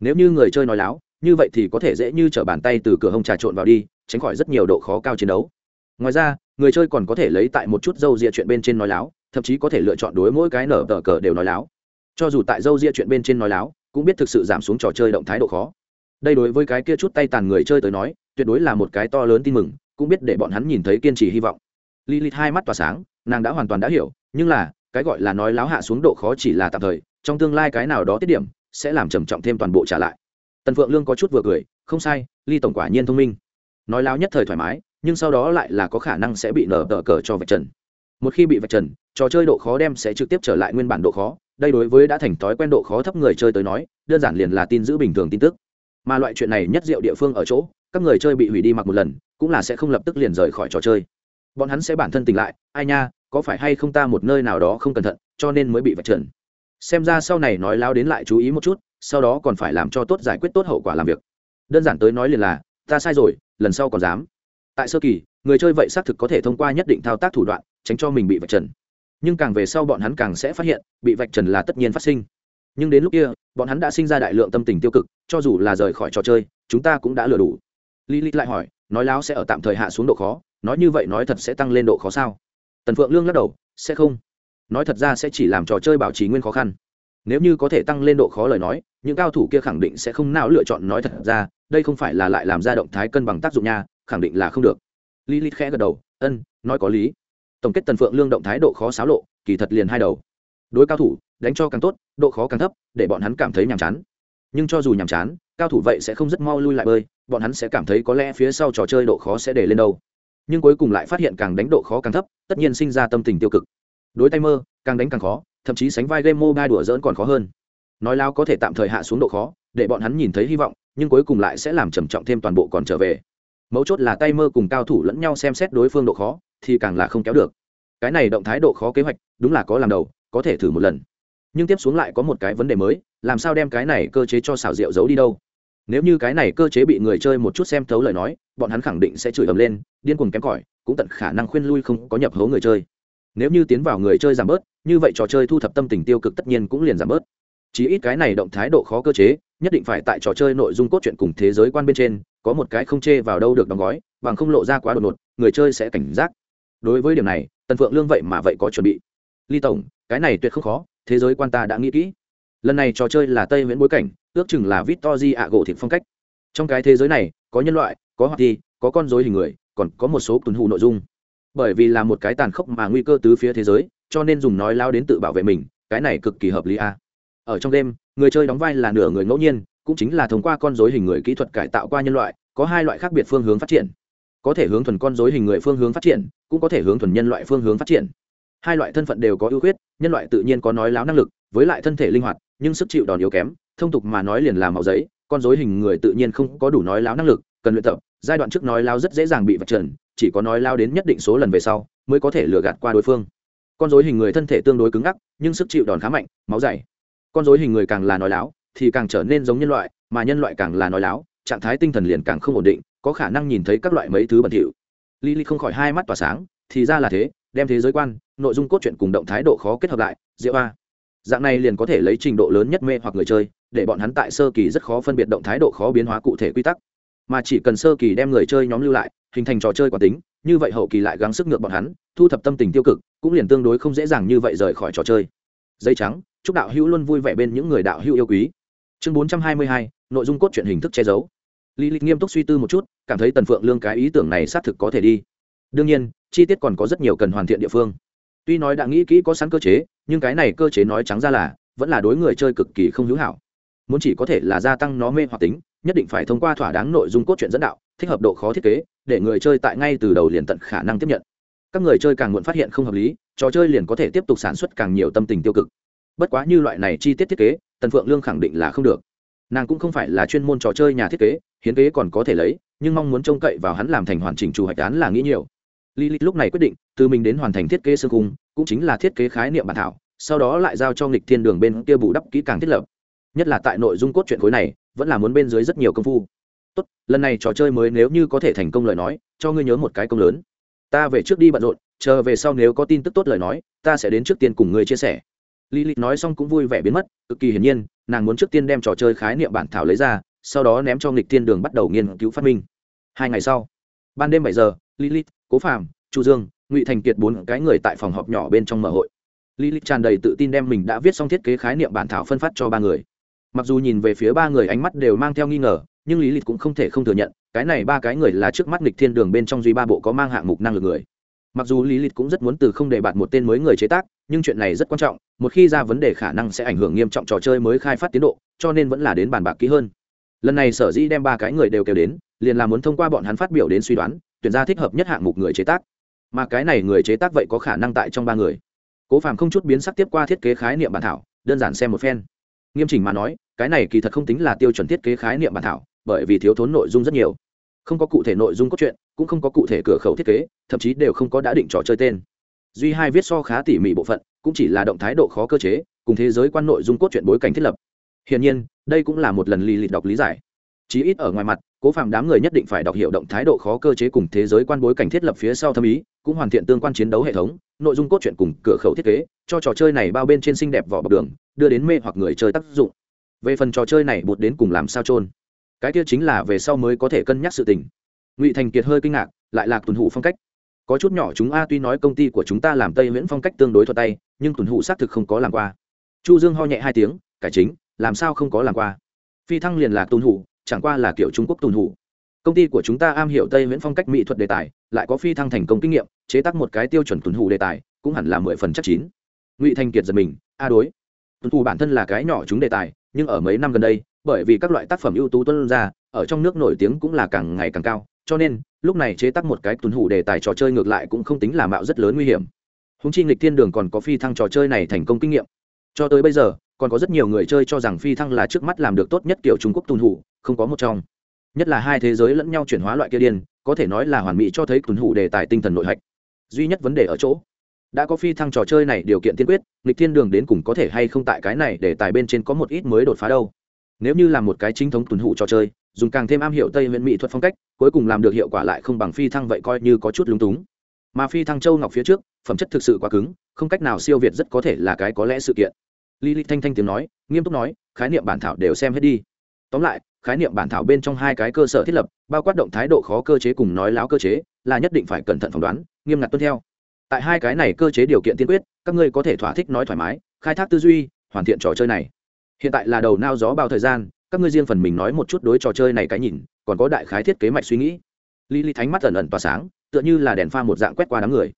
Nếu như người chơi nói láo, như vậy thì có thể dễ như t r ở bàn tay từ cửa hông trà trộn vào đi, tránh khỏi rất nhiều độ khó cao chiến đấu. Ngoài ra, người chơi còn có thể lấy tại một chút dâu ria chuyện bên trên nói láo, thậm chí có thể lựa chọn đối mỗi cái nở tờ cờ đều nói láo cho dù tại dâu ria chuyện bên trên nói láo cũng biết thực sự giảm xuống trò chơi động thái độ khó đây đối với cái kia chút tay tàn người chơi tới nói tuyệt đối là một cái to lớn tin mừng cũng biết để bọn hắn nhìn thấy kiên trì hy vọng Lilith hai mắt tỏa sáng, nàng đã hoàn toàn đã hiểu, nhưng là, cái gọi là nói láo hạ xuống độ khó chỉ là tạm thời, trong tương lai cái nào đó tiết điểm sẽ làm trầm trọng thêm toàn bộ trả lại. Tần Phượng Lương có chút vừa cười, không sai, Ly tổng quả nhiên thông minh. nói láo nhất thời thoải mái nhưng sau đó lại là có khả năng sẽ bị nở tờ cờ cho vạch trần một khi bị vạch trần trò chơi độ khó đem sẽ trực tiếp trở lại nguyên bản độ khó đây đối với đã thành thói quen độ khó thấp người chơi tới nói, đơn giản liền là tin giữ bình thường tin tức. Mà loại chuyện này nhất diệu địa phương ở chỗ, các người chơi bị hủy đi mặc một lần, cũng là sẽ không lập tức liền rời khỏi trò chơi. Bọn hắn sẽ bản thân tỉnh lại, ai nha, có phải hay không ta một nơi nào đó không cẩn thận, cho nên mới bị vạch trần. Xem ra sau này nói lao đến lại chú ý một chút, sau đó còn phải làm cho tốt giải quyết tốt hậu quả làm việc. Đơn giản tới nói liền là, ta sai rồi, lần sau còn dám. Tại sơ kỳ, người chơi vậy xác thực có thể thông qua nhất định thao tác thủ đoạn, tránh cho mình bị vạch trần nhưng càng về sau bọn hắn càng sẽ phát hiện, bị vạch trần là tất nhiên phát sinh. Nhưng đến lúc kia, bọn hắn đã sinh ra đại lượng tâm tình tiêu cực, cho dù là rời khỏi trò chơi, chúng ta cũng đã lừa đủ. Lý lý lại hỏi, nói láo sẽ ở tạm thời hạ xuống độ khó, nói như vậy nói thật sẽ tăng lên độ khó sao? Tần phượng lương lắc đầu, sẽ không. Nói thật ra sẽ chỉ làm trò chơi bảo trì nguyên khó khăn. Nếu như có thể tăng lên độ khó lời nói, những cao thủ kia khẳng định sẽ không nào lựa chọn nói thật ra, đây không phải là lại làm ra động thái cân bằng tác dụng nha, khẳng định là không được. Lý lý khẽ gật đầu, ân, nói có lý tổng kết tần phượng lương động thái độ khó xáo lộ, kỳ thật liền hai đầu. Đối cao thủ, đánh cho càng tốt, độ khó càng thấp, để bọn hắn cảm thấy nhàm chán. Nhưng cho dù nhàm chán, cao thủ vậy sẽ không rất mau lui lại bơi, bọn hắn sẽ cảm thấy có lẽ phía sau trò chơi độ khó sẽ để lên đâu. Nhưng cuối cùng lại phát hiện càng đánh độ khó càng thấp, tất nhiên sinh ra tâm tình tiêu cực. Đối tay mơ, càng đánh càng khó, thậm chí sánh vai game mobile đùa dỡn còn khó hơn. Nói lao có thể tạm thời hạ xuống độ khó, để bọn hắn nhìn thấy hy vọng, nhưng cuối cùng lại sẽ làm trầm trọng thêm toàn bộ còn trở về. Mấu chốt là tay mơ cùng cao thủ lẫn nhau xem xét đối phương độ khó thì càng là không kéo được. Cái này động thái độ khó kế hoạch, đúng là có làm đầu, có thể thử một lần. Nhưng tiếp xuống lại có một cái vấn đề mới, làm sao đem cái này cơ chế cho xảo diệu giấu đi đâu? Nếu như cái này cơ chế bị người chơi một chút xem thấu lời nói, bọn hắn khẳng định sẽ chửi ầm lên, điên cuồng kém cỏi, cũng tận khả năng khuyên lui không có nhập hố người chơi. Nếu như tiến vào người chơi giảm bớt, như vậy trò chơi thu thập tâm tình tiêu cực tất nhiên cũng liền giảm bớt. Chỉ ít cái này động thái độ khó cơ chế, nhất định phải tại trò chơi nội dung cốt truyện cùng thế giới quan bên trên, có một cái không chê vào đâu được đóng gói, bằng không lộ ra quá đột ngột, người chơi sẽ cảnh giác đối với điểm này, tần phượng lương vậy mà vậy có chuẩn bị. Ly tổng, cái này tuyệt không khó, thế giới quan ta đã nghĩ kỹ. Lần này trò chơi là tây miễn bối cảnh, ước chừng là victor di ạ gỗ thịt phong cách. Trong cái thế giới này, có nhân loại, có hoạt thi, có con dối hình người, còn có một số tuần hụ nội dung. Bởi vì là một cái tàn khốc mà nguy cơ tứ phía thế giới, cho nên dùng nói lao đến tự bảo vệ mình, cái này cực kỳ hợp lý a. Ở trong đêm, người chơi đóng vai là nửa người ngẫu nhiên, cũng chính là thông qua con dối hình người kỹ thuật cải tạo qua nhân loại, có hai loại khác biệt phương hướng phát triển có thể hướng thuần con dối hình người phương hướng phát triển, cũng có thể hướng thuần nhân loại phương hướng phát triển. Hai loại thân phận đều có ưu khuyết, nhân loại tự nhiên có nói láo năng lực, với lại thân thể linh hoạt, nhưng sức chịu đòn yếu kém, thông tục mà nói liền làm màu giấy, con dối hình người tự nhiên không có đủ nói láo năng lực, cần luyện tập, giai đoạn trước nói láo rất dễ dàng bị vật trần, chỉ có nói lao đến nhất định số lần về sau, mới có thể lừa gạt qua đối phương. Con dối hình người thân thể tương đối cứng ngắc, nhưng sức chịu đòn khá mạnh, máu dày. Con dối hình người càng là nói láo, thì càng trở nên giống nhân loại, mà nhân loại càng là nói láo, trạng thái tinh thần liền càng không ổn định có khả năng nhìn thấy các loại mấy thứ bẩn thỉu. Lily không khỏi hai mắt tỏa sáng, thì ra là thế, đem thế giới quan, nội dung cốt truyện cùng động thái độ khó kết hợp lại, diệu a. Dạng này liền có thể lấy trình độ lớn nhất mê hoặc người chơi, để bọn hắn tại sơ kỳ rất khó phân biệt động thái độ khó biến hóa cụ thể quy tắc. Mà chỉ cần sơ kỳ đem người chơi nhóm lưu lại, hình thành trò chơi quả tính, như vậy hậu kỳ lại gắng sức ngược bọn hắn, thu thập tâm tình tiêu cực, cũng liền tương đối không dễ dàng như vậy rời khỏi trò chơi. Dây trắng, chúc đạo hữu luôn vui vẻ bên những người đạo hữu yêu quý. Chương bốn trăm hai mươi hai, nội dung cốt truyện hình thức che giấu lý lịch nghiêm túc suy tư một chút, cảm thấy tần phượng lương cái ý tưởng này xác thực có thể đi. Đương nhiên, chi tiết còn có rất nhiều cần hoàn thiện địa phương. Tuy nói đã nghĩ kỹ có sẵn cơ chế, nhưng cái này cơ chế nói trắng ra là, vẫn là đối người chơi cực kỳ không hữu hảo. Muốn chỉ có thể là gia tăng nó mê hoặc tính, nhất định phải thông qua thỏa đáng nội dung cốt truyện dẫn đạo, thích hợp độ khó thiết kế, để người chơi tại ngay từ đầu liền tận khả năng tiếp nhận. Các người chơi càng muộn phát hiện không hợp lý, trò chơi liền có thể tiếp tục sản xuất càng nhiều tâm tình tiêu cực. Bất quá như loại này chi tiết thiết kế, tần phượng lương khẳng định là không được nàng cũng không phải là chuyên môn trò chơi nhà thiết kế, hiến kế còn có thể lấy, nhưng mong muốn trông cậy vào hắn làm thành hoàn chỉnh chủ hoạch án là nghĩ nhiều. Lý Lịch lúc này quyết định, từ mình đến hoàn thành thiết kế sơ cung, cũng chính là thiết kế khái niệm bản thảo, sau đó lại giao cho nghịch thiên đường bên kia bù đắp kỹ càng thiết lập. Nhất là tại nội dung cốt truyện khối này, vẫn là muốn bên dưới rất nhiều công phu. Tốt, lần này trò chơi mới nếu như có thể thành công lời nói, cho ngươi nhớ một cái công lớn. Ta về trước đi bận rộn, chờ về sau nếu có tin tức tốt lời nói, ta sẽ đến trước tiên cùng ngươi chia sẻ. Lý lịch nói xong cũng vui vẻ biến mất, cực kỳ hiển nhiên nàng muốn trước tiên đem trò chơi khái niệm bản thảo lấy ra, sau đó ném cho nghịch thiên đường bắt đầu nghiên cứu phát minh. Hai ngày sau, ban đêm bảy giờ, lilith, cố phạm chu dương, ngụy thành kiệt bốn cái người tại phòng họp nhỏ bên trong mở hội. Lilith tràn đầy tự tin đem mình đã viết xong thiết kế khái niệm bản thảo phân phát cho ba người. Mặc dù nhìn về phía ba người ánh mắt đều mang theo nghi ngờ, nhưng lý lịch cũng không thể không thừa nhận, cái này ba cái người là trước mắt nghịch thiên đường bên trong duy ba bộ có mang hạng mục năng lực người mặc dù lý lịch cũng rất muốn từ không để bạt một tên mới người chế tác, nhưng chuyện này rất quan trọng, một khi ra vấn đề khả năng sẽ ảnh hưởng nghiêm trọng trò chơi mới khai phát tiến độ, cho nên vẫn là đến bàn bạc kỹ hơn. Lần này sở dĩ đem ba cái người đều kêu đến, liền là muốn thông qua bọn hắn phát biểu đến suy đoán, tuyển ra thích hợp nhất hạng mục người chế tác. Mà cái này người chế tác vậy có khả năng tại trong ba người. Cố phàm không chút biến sắc tiếp qua thiết kế khái niệm bản thảo, đơn giản xem một phen. Nghiêm chỉnh mà nói, cái này kỳ thật không tính là tiêu chuẩn thiết kế khái niệm bản thảo, bởi vì thiếu thốn nội dung rất nhiều không có cụ thể nội dung cốt truyện, cũng không có cụ thể cửa khẩu thiết kế, thậm chí đều không có đã định trò chơi tên. Duy hai viết so khá tỉ mỉ bộ phận, cũng chỉ là động thái độ khó cơ chế, cùng thế giới quan nội dung cốt truyện bối cảnh thiết lập. Hiển nhiên, đây cũng là một lần lì lịt đọc lý giải. Chí ít ở ngoài mặt, cố phạm đám người nhất định phải đọc hiểu động thái độ khó cơ chế cùng thế giới quan bối cảnh thiết lập phía sau thâm ý, cũng hoàn thiện tương quan chiến đấu hệ thống, nội dung cốt truyện cùng cửa khẩu thiết kế, cho trò chơi này bao bên trên xinh đẹp vỏ bọc đường, đưa đến mê hoặc người chơi tác dụng. Về phần trò chơi này bột đến cùng làm sao trôn cái kia chính là về sau mới có thể cân nhắc sự tình. Ngụy thành kiệt hơi kinh ngạc, lại lạc tuần hủ phong cách. Có chút nhỏ chúng a tuy nói công ty của chúng ta làm tây nguyễn phong cách tương đối thuật tay, nhưng tuần hủ xác thực không có làm qua. Chu dương ho nhẹ hai tiếng, cải chính, làm sao không có làm qua? Phi thăng liền lạc tuần hủ, chẳng qua là kiểu trung quốc tuần hủ. Công ty của chúng ta am hiểu tây nguyễn phong cách mỹ thuật đề tài, lại có phi thăng thành công kinh nghiệm, chế tác một cái tiêu chuẩn tuần hủ đề tài, cũng hẳn là mười phần chắc chín. Ngụy thành kiệt giật mình, a đối, tuần hủ bản thân là cái nhỏ chúng đề tài nhưng ở mấy năm gần đây, bởi vì các loại tác phẩm ưu tú tuân ra, ở trong nước nổi tiếng cũng là càng ngày càng cao, cho nên, lúc này chế tác một cái tuần hủ đề tài trò chơi ngược lại cũng không tính là mạo rất lớn nguy hiểm. Húng chi nghịch thiên đường còn có phi thăng trò chơi này thành công kinh nghiệm. Cho tới bây giờ, còn có rất nhiều người chơi cho rằng phi thăng là trước mắt làm được tốt nhất kiểu trung quốc tuần hủ, không có một trong. Nhất là hai thế giới lẫn nhau chuyển hóa loại kia điên, có thể nói là hoàn mỹ cho thấy tuần hủ đề tài tinh thần nội hạch. Duy nhất vấn đề ở chỗ đã có phi thăng trò chơi này điều kiện tiên quyết lịch thiên đường đến cùng có thể hay không tại cái này để tài bên trên có một ít mới đột phá đâu nếu như là một cái chính thống tuần hụ trò chơi dùng càng thêm am hiểu tây huyện mỹ thuật phong cách cuối cùng làm được hiệu quả lại không bằng phi thăng vậy coi như có chút lúng túng mà phi thăng châu ngọc phía trước phẩm chất thực sự quá cứng không cách nào siêu việt rất có thể là cái có lẽ sự kiện Lý Lịch thanh thanh tiếng nói, nghiêm túc nói, khái niệm bản thảo đều xem hết đi. Tóm lại, khái niệm bản thảo bên trong hai cái cơ sở thiết lập, bao quát động thái độ khó cơ chế cùng nói láo cơ chế, là nhất định phải cẩn thận phỏng đoán, nghiêm ngặt tuân theo. Tại hai cái này cơ chế điều kiện tiên quyết, các ngươi có thể thỏa thích nói thoải mái, khai thác tư duy, hoàn thiện trò chơi này. Hiện tại là đầu nao gió bao thời gian, các ngươi riêng phần mình nói một chút đối trò chơi này cái nhìn còn có đại khái thiết kế mạch suy nghĩ. Lý lý thánh mắt ẩn ẩn tỏa sáng tựa như là đèn pha một dạng quét qua đám người.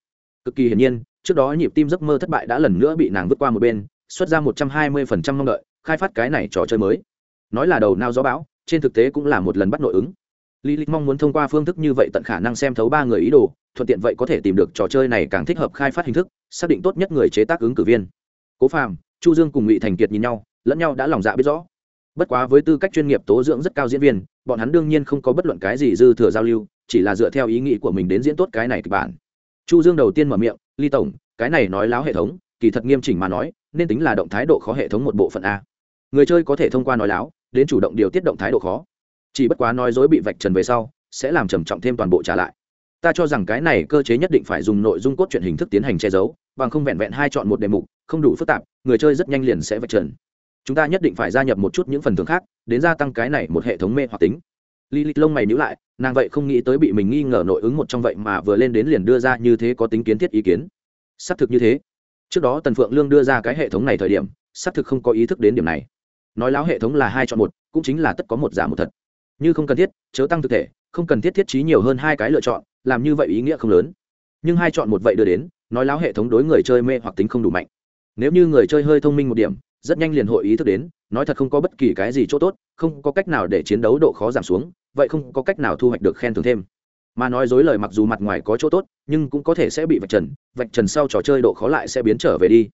Cực kỳ hiển nhiên trước đó nhịp tim giấc mơ thất bại đã lần nữa bị nàng vứt qua một bên xuất ra một trăm hai mươi phần trăm mong đợi khai phát cái này trò chơi mới. Nói là đầu nao gió bão trên thực tế cũng là một lần bắt nội ứng lý lịch mong muốn thông qua phương thức như vậy tận khả năng xem thấu ba người ý đồ, thuận tiện vậy có thể tìm được trò chơi này càng thích hợp khai phát hình thức, xác định tốt nhất người chế tác ứng cử viên. Cố phàm, chu dương cùng ngụy thành kiệt nhìn nhau, lẫn nhau đã lòng dạ biết rõ. Bất quá với tư cách chuyên nghiệp tố dưỡng rất cao diễn viên, bọn hắn đương nhiên không có bất luận cái gì dư thừa giao lưu, chỉ là dựa theo ý nghĩ của mình đến diễn tốt cái này kịch bản. Chu dương đầu tiên mở miệng ly tổng, cái này nói láo hệ thống, kỳ thật nghiêm chỉnh mà nói, nên tính là động thái độ khó hệ thống một bộ phận a. Người chơi có thể thông qua nói láo, đến chủ động điều tiết động thái độ khó chỉ bất quá nói dối bị vạch trần về sau, sẽ làm trầm trọng thêm toàn bộ trả lại. Ta cho rằng cái này cơ chế nhất định phải dùng nội dung cốt truyện hình thức tiến hành che giấu, bằng không vẹn vẹn hai chọn một đề mục, không đủ phức tạp, người chơi rất nhanh liền sẽ vạch trần. Chúng ta nhất định phải gia nhập một chút những phần thưởng khác, đến gia tăng cái này một hệ thống mê hoặc tính. Li lịch lông mày nhữ lại, nàng vậy không nghĩ tới bị mình nghi ngờ nội ứng một trong vậy mà vừa lên đến liền đưa ra như thế có tính kiến thiết ý kiến. Xác thực như thế. Trước đó tần phượng lương đưa ra cái hệ thống này thời điểm, xác thực không có ý thức đến điểm này. Nói láo hệ thống là hai chọn một, cũng chính là tất có một giả một thật như không cần thiết, chớ tăng thực thể, không cần thiết thiết trí nhiều hơn hai cái lựa chọn, làm như vậy ý nghĩa không lớn. Nhưng hai chọn một vậy đưa đến, nói láo hệ thống đối người chơi mê hoặc tính không đủ mạnh. Nếu như người chơi hơi thông minh một điểm, rất nhanh liền hội ý thức đến, nói thật không có bất kỳ cái gì chỗ tốt, không có cách nào để chiến đấu độ khó giảm xuống, vậy không có cách nào thu hoạch được khen thưởng thêm. Mà nói dối lời mặc dù mặt ngoài có chỗ tốt, nhưng cũng có thể sẽ bị vạch trần vạch trần sau trò chơi độ khó lại sẽ biến trở về đi.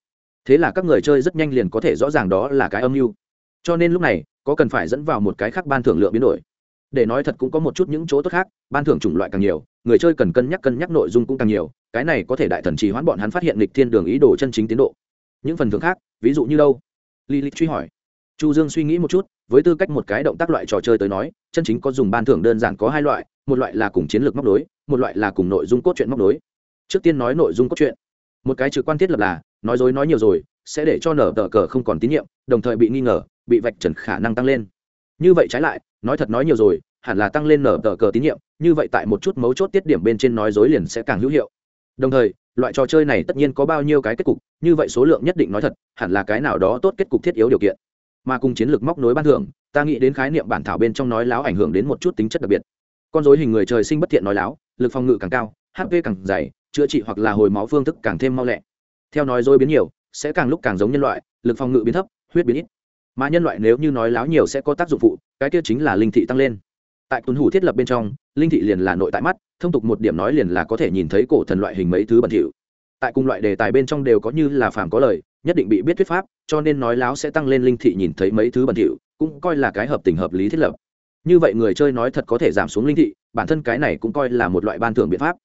Thế là các người chơi rất nhanh liền có thể rõ ràng đó là cái âm mưu. Cho nên lúc này, có cần phải dẫn vào một cái khác ban thưởng lượng biến đổi để nói thật cũng có một chút những chỗ tốt khác ban thưởng chủng loại càng nhiều người chơi cần cân nhắc cân nhắc nội dung cũng càng nhiều cái này có thể đại thần trì hoãn bọn hắn phát hiện lịch thiên đường ý đồ chân chính tiến độ những phần thưởng khác ví dụ như đâu Lý Lịch truy hỏi. Chu Dương suy nghĩ một chút, với tư cách một cái động tác loại trò chơi tới nói, chân chính có dùng ban thưởng đơn giản có hai loại, một loại là cùng chiến lược móc đối, một loại là cùng nội dung cốt truyện móc đối. Trước tiên nói nội dung cốt truyện. Một cái trực quan thiết lập là, nói dối nói nhiều rồi, sẽ để cho nở tờ cờ không còn tín nhiệm, đồng thời bị nghi ngờ, bị vạch trần khả năng tăng lên. Như vậy trái lại, nói thật nói nhiều rồi, hẳn là tăng lên nở tờ cờ tín nhiệm, như vậy tại một chút mấu chốt tiết điểm bên trên nói dối liền sẽ càng hữu hiệu. Đồng thời, loại trò chơi này tất nhiên có bao nhiêu cái kết cục như vậy số lượng nhất định nói thật hẳn là cái nào đó tốt kết cục thiết yếu điều kiện. Mà cùng chiến lược móc nối ban thưởng ta nghĩ đến khái niệm bản thảo bên trong nói láo ảnh hưởng đến một chút tính chất đặc biệt. Con dối hình người trời sinh bất thiện nói láo lực phòng ngự càng cao hp càng dày chữa trị hoặc là hồi máu phương thức càng thêm mau lẹ. Theo nói dối biến nhiều sẽ càng lúc càng giống nhân loại lực phòng ngự biến thấp huyết biến ít mà nhân loại nếu như nói láo nhiều sẽ có tác dụng phụ, cái kia chính là linh thị tăng lên. Tại tuần hủ thiết lập bên trong, linh thị liền là nội tại mắt, thông tục một điểm nói liền là có thể nhìn thấy cổ thần loại hình mấy thứ bẩn thỉu. Tại cùng loại đề tài bên trong đều có như là phàm có lời, nhất định bị biết thuyết pháp, cho nên nói láo sẽ tăng lên linh thị nhìn thấy mấy thứ bẩn thỉu, cũng coi là cái hợp tình hợp lý thiết lập. Như vậy người chơi nói thật có thể giảm xuống linh thị, bản thân cái này cũng coi là một loại ban thưởng biện pháp.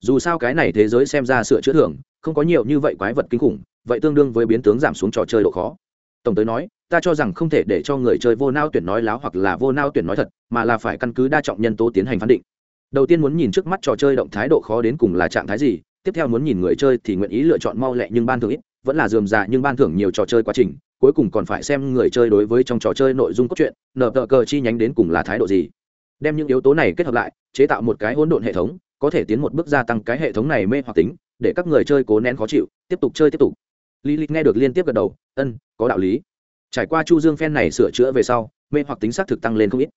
Dù sao cái này thế giới xem ra sửa chữa thưởng, không có nhiều như vậy quái vật kinh khủng, vậy tương đương với biến tướng giảm xuống trò chơi độ khó tổng tới nói, ta cho rằng không thể để cho người chơi vô nao tuyển nói láo hoặc là vô nao tuyển nói thật, mà là phải căn cứ đa trọng nhân tố tiến hành phán định. Đầu tiên muốn nhìn trước mắt trò chơi động thái độ khó đến cùng là trạng thái gì, tiếp theo muốn nhìn người chơi thì nguyện ý lựa chọn mau lẹ nhưng ban thưởng ít, vẫn là dườm già nhưng ban thưởng nhiều trò chơi quá trình, cuối cùng còn phải xem người chơi đối với trong trò chơi nội dung cốt truyện, nợ tờ cờ chi nhánh đến cùng là thái độ gì. Đem những yếu tố này kết hợp lại, chế tạo một cái hỗn độn hệ thống, có thể tiến một bước gia tăng cái hệ thống này mê hoặc tính, để các người chơi cố nén khó chịu, tiếp tục chơi tiếp tục lý lịch nghe được liên tiếp gật đầu, ân, có đạo lý. Trải qua chu dương phen này sửa chữa về sau, mê hoặc tính xác thực tăng lên không ít.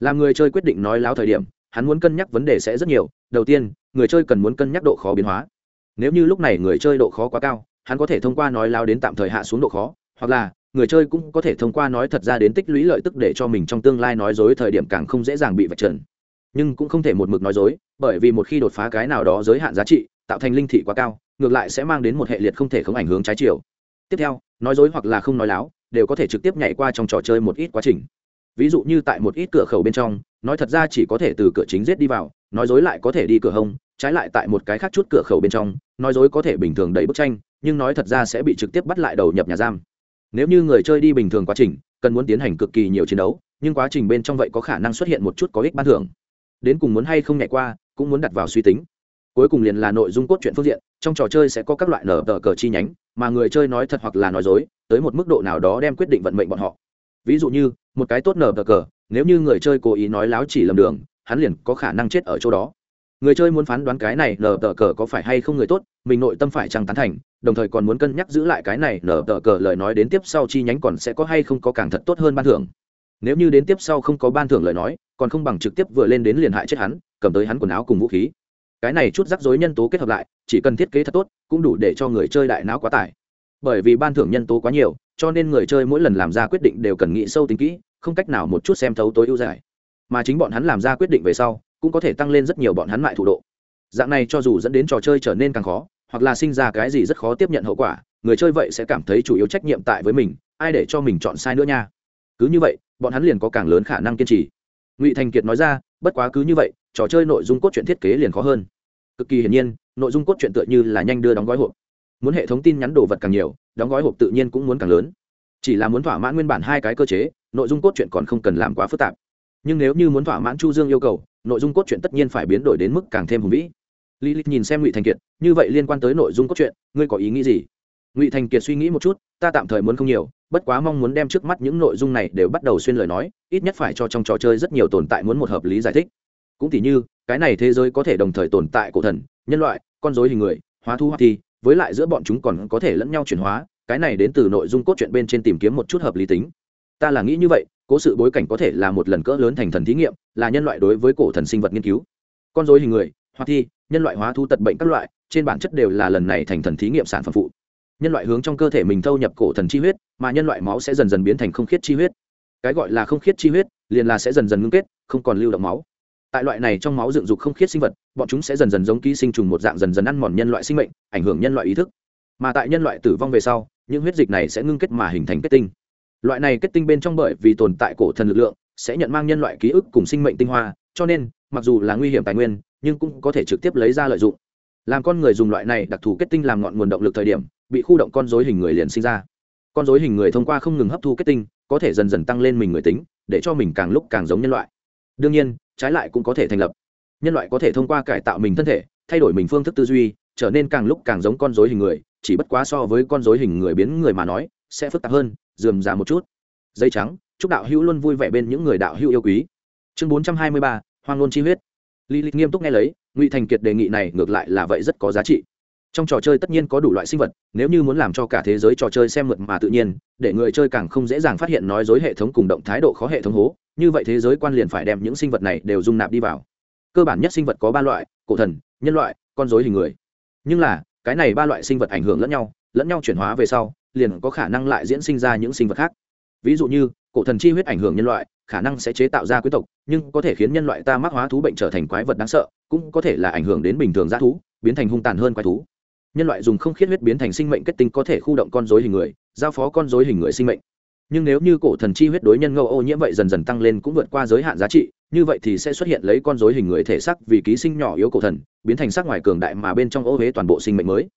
Làm người chơi quyết định nói láo thời điểm, hắn muốn cân nhắc vấn đề sẽ rất nhiều. Đầu tiên, người chơi cần muốn cân nhắc độ khó biến hóa. Nếu như lúc này người chơi độ khó quá cao, hắn có thể thông qua nói láo đến tạm thời hạ xuống độ khó, hoặc là người chơi cũng có thể thông qua nói thật ra đến tích lũy lợi tức để cho mình trong tương lai nói dối thời điểm càng không dễ dàng bị vạch trần. Nhưng cũng không thể một mực nói dối, bởi vì một khi đột phá cái nào đó giới hạn giá trị, tạo thành linh thị quá cao ngược lại sẽ mang đến một hệ liệt không thể không ảnh hưởng trái chiều. Tiếp theo, nói dối hoặc là không nói láo, đều có thể trực tiếp nhảy qua trong trò chơi một ít quá trình. Ví dụ như tại một ít cửa khẩu bên trong, nói thật ra chỉ có thể từ cửa chính giết đi vào, nói dối lại có thể đi cửa hông, trái lại tại một cái khác chút cửa khẩu bên trong, nói dối có thể bình thường đẩy bức tranh, nhưng nói thật ra sẽ bị trực tiếp bắt lại đầu nhập nhà giam. Nếu như người chơi đi bình thường quá trình, cần muốn tiến hành cực kỳ nhiều chiến đấu, nhưng quá trình bên trong vậy có khả năng xuất hiện một chút có ích ban thưởng. Đến cùng muốn hay không nhảy qua, cũng muốn đặt vào suy tính cuối cùng liền là nội dung cốt truyện phương diện, trong trò chơi sẽ có các loại nở tờ cờ chi nhánh, mà người chơi nói thật hoặc là nói dối, tới một mức độ nào đó đem quyết định vận mệnh bọn họ. Ví dụ như, một cái tốt nở tờ cờ, nếu như người chơi cố ý nói láo chỉ lầm đường, hắn liền có khả năng chết ở chỗ đó. Người chơi muốn phán đoán cái này nở tờ cờ có phải hay không người tốt, mình nội tâm phải chẳng tán thành, đồng thời còn muốn cân nhắc giữ lại cái này nở tờ cờ lời nói đến tiếp sau chi nhánh còn sẽ có hay không có càng thật tốt hơn ban thưởng. Nếu như đến tiếp sau không có ban thưởng lời nói, còn không bằng trực tiếp vừa lên đến liền hại chết hắn, cầm tới hắn quần áo cùng vũ khí cái này chút rắc rối nhân tố kết hợp lại, chỉ cần thiết kế thật tốt, cũng đủ để cho người chơi đại não quá tải. Bởi vì ban thưởng nhân tố quá nhiều, cho nên người chơi mỗi lần làm ra quyết định đều cần nghĩ sâu tính kỹ, không cách nào một chút xem thấu tối ưu giải. Mà chính bọn hắn làm ra quyết định về sau, cũng có thể tăng lên rất nhiều bọn hắn lại thủ độ. Dạng này cho dù dẫn đến trò chơi trở nên càng khó, hoặc là sinh ra cái gì rất khó tiếp nhận hậu quả, người chơi vậy sẽ cảm thấy chủ yếu trách nhiệm tại với mình, ai để cho mình chọn sai nữa nha. Cứ như vậy, bọn hắn liền có càng lớn khả năng kiên trì ngụy thành kiệt nói ra, bất quá cứ như vậy, trò chơi nội dung cốt truyện thiết kế liền khó hơn. Cực kỳ hiển nhiên, nội dung cốt truyện tựa như là nhanh đưa đóng gói hộp. Muốn hệ thống tin nhắn đồ vật càng nhiều, đóng gói hộp tự nhiên cũng muốn càng lớn. Chỉ là muốn thỏa mãn nguyên bản hai cái cơ chế, nội dung cốt truyện còn không cần làm quá phức tạp. Nhưng nếu như muốn thỏa mãn chu dương yêu cầu, nội dung cốt truyện tất nhiên phải biến đổi đến mức càng thêm hùng vĩ. Lý lịch nhìn xem ngụy thành kiệt, như vậy liên quan tới nội dung cốt truyện, ngươi có ý nghĩ gì? Ngụy thành kiệt suy nghĩ một chút, ta tạm thời muốn không nhiều bất quá mong muốn đem trước mắt những nội dung này đều bắt đầu xuyên lời nói, ít nhất phải cho trong trò chơi rất nhiều tồn tại muốn một hợp lý giải thích. Cũng tỉ như, cái này thế giới có thể đồng thời tồn tại cổ thần, nhân loại, con dối hình người, hóa thu hoa thi, với lại giữa bọn chúng còn có thể lẫn nhau chuyển hóa, cái này đến từ nội dung cốt truyện bên trên tìm kiếm một chút hợp lý tính. Ta là nghĩ như vậy, cố sự bối cảnh có thể là một lần cỡ lớn thành thần thí nghiệm, là nhân loại đối với cổ thần sinh vật nghiên cứu. Con dối hình người, hoa thi, nhân loại hóa thu tật bệnh các loại, trên bản chất đều là lần này thành thần thí nghiệm sản phẩm phụ nhân loại hướng trong cơ thể mình thâu nhập cổ thần chi huyết, mà nhân loại máu sẽ dần dần biến thành không khiết chi huyết. Cái gọi là không khiết chi huyết, liền là sẽ dần dần ngưng kết, không còn lưu động máu. Tại loại này trong máu dựng dục không khiết sinh vật, bọn chúng sẽ dần dần giống ký sinh trùng một dạng dần dần ăn mòn nhân loại sinh mệnh, ảnh hưởng nhân loại ý thức. Mà tại nhân loại tử vong về sau, những huyết dịch này sẽ ngưng kết mà hình thành kết tinh. Loại này kết tinh bên trong bởi vì tồn tại cổ thần lực lượng, sẽ nhận mang nhân loại ký ức cùng sinh mệnh tinh hoa, cho nên, mặc dù là nguy hiểm tài nguyên, nhưng cũng có thể trực tiếp lấy ra lợi dụng. Làm con người dùng loại này đặc thù kết tinh làm ngọn nguồn động lực thời điểm bị khu động con dối hình người liền sinh ra. Con dối hình người thông qua không ngừng hấp thu kết tinh, có thể dần dần tăng lên mình người tính, để cho mình càng lúc càng giống nhân loại. Đương nhiên, trái lại cũng có thể thành lập. Nhân loại có thể thông qua cải tạo mình thân thể, thay đổi mình phương thức tư duy, trở nên càng lúc càng giống con dối hình người, chỉ bất quá so với con dối hình người biến người mà nói, sẽ phức tạp hơn, dườm già một chút. Dây trắng, chúc đạo hữu luôn vui vẻ bên những người đạo hữu yêu quý. Chương bốn trăm hai mươi ba, hoang ngôn chi huyết. Lý lịch nghiêm túc nghe lấy, ngụy thành kiệt đề nghị này ngược lại là vậy rất có giá trị trong trò chơi tất nhiên có đủ loại sinh vật, nếu như muốn làm cho cả thế giới trò chơi xem mượt mà tự nhiên, để người chơi càng không dễ dàng phát hiện nói dối hệ thống cùng động thái độ khó hệ thống hố, như vậy thế giới quan liền phải đem những sinh vật này đều dung nạp đi vào. Cơ bản nhất sinh vật có ba loại, cổ thần, nhân loại, con dối hình người. Nhưng là, cái này ba loại sinh vật ảnh hưởng lẫn nhau lẫn nhau chuyển hóa về sau, liền có khả năng lại diễn sinh ra những sinh vật khác. Ví dụ như, cổ thần chi huyết ảnh hưởng nhân loại, khả năng sẽ chế tạo ra quý tộc, nhưng có thể khiến nhân loại ta mắc hóa thú bệnh trở thành quái vật đáng sợ, cũng có thể là ảnh hưởng đến bình thường g thú, biến thành hung tàn hơn quái thú nhân loại dùng không khiết huyết biến thành sinh mệnh kết tinh có thể khu động con dối hình người, giao phó con dối hình người sinh mệnh. Nhưng nếu như cổ thần chi huyết đối nhân ngẫu ô nhiễm vậy dần dần tăng lên cũng vượt qua giới hạn giá trị, như vậy thì sẽ xuất hiện lấy con dối hình người thể sắc vì ký sinh nhỏ yếu cổ thần, biến thành sắc ngoài cường đại mà bên trong ô huế toàn bộ sinh mệnh mới.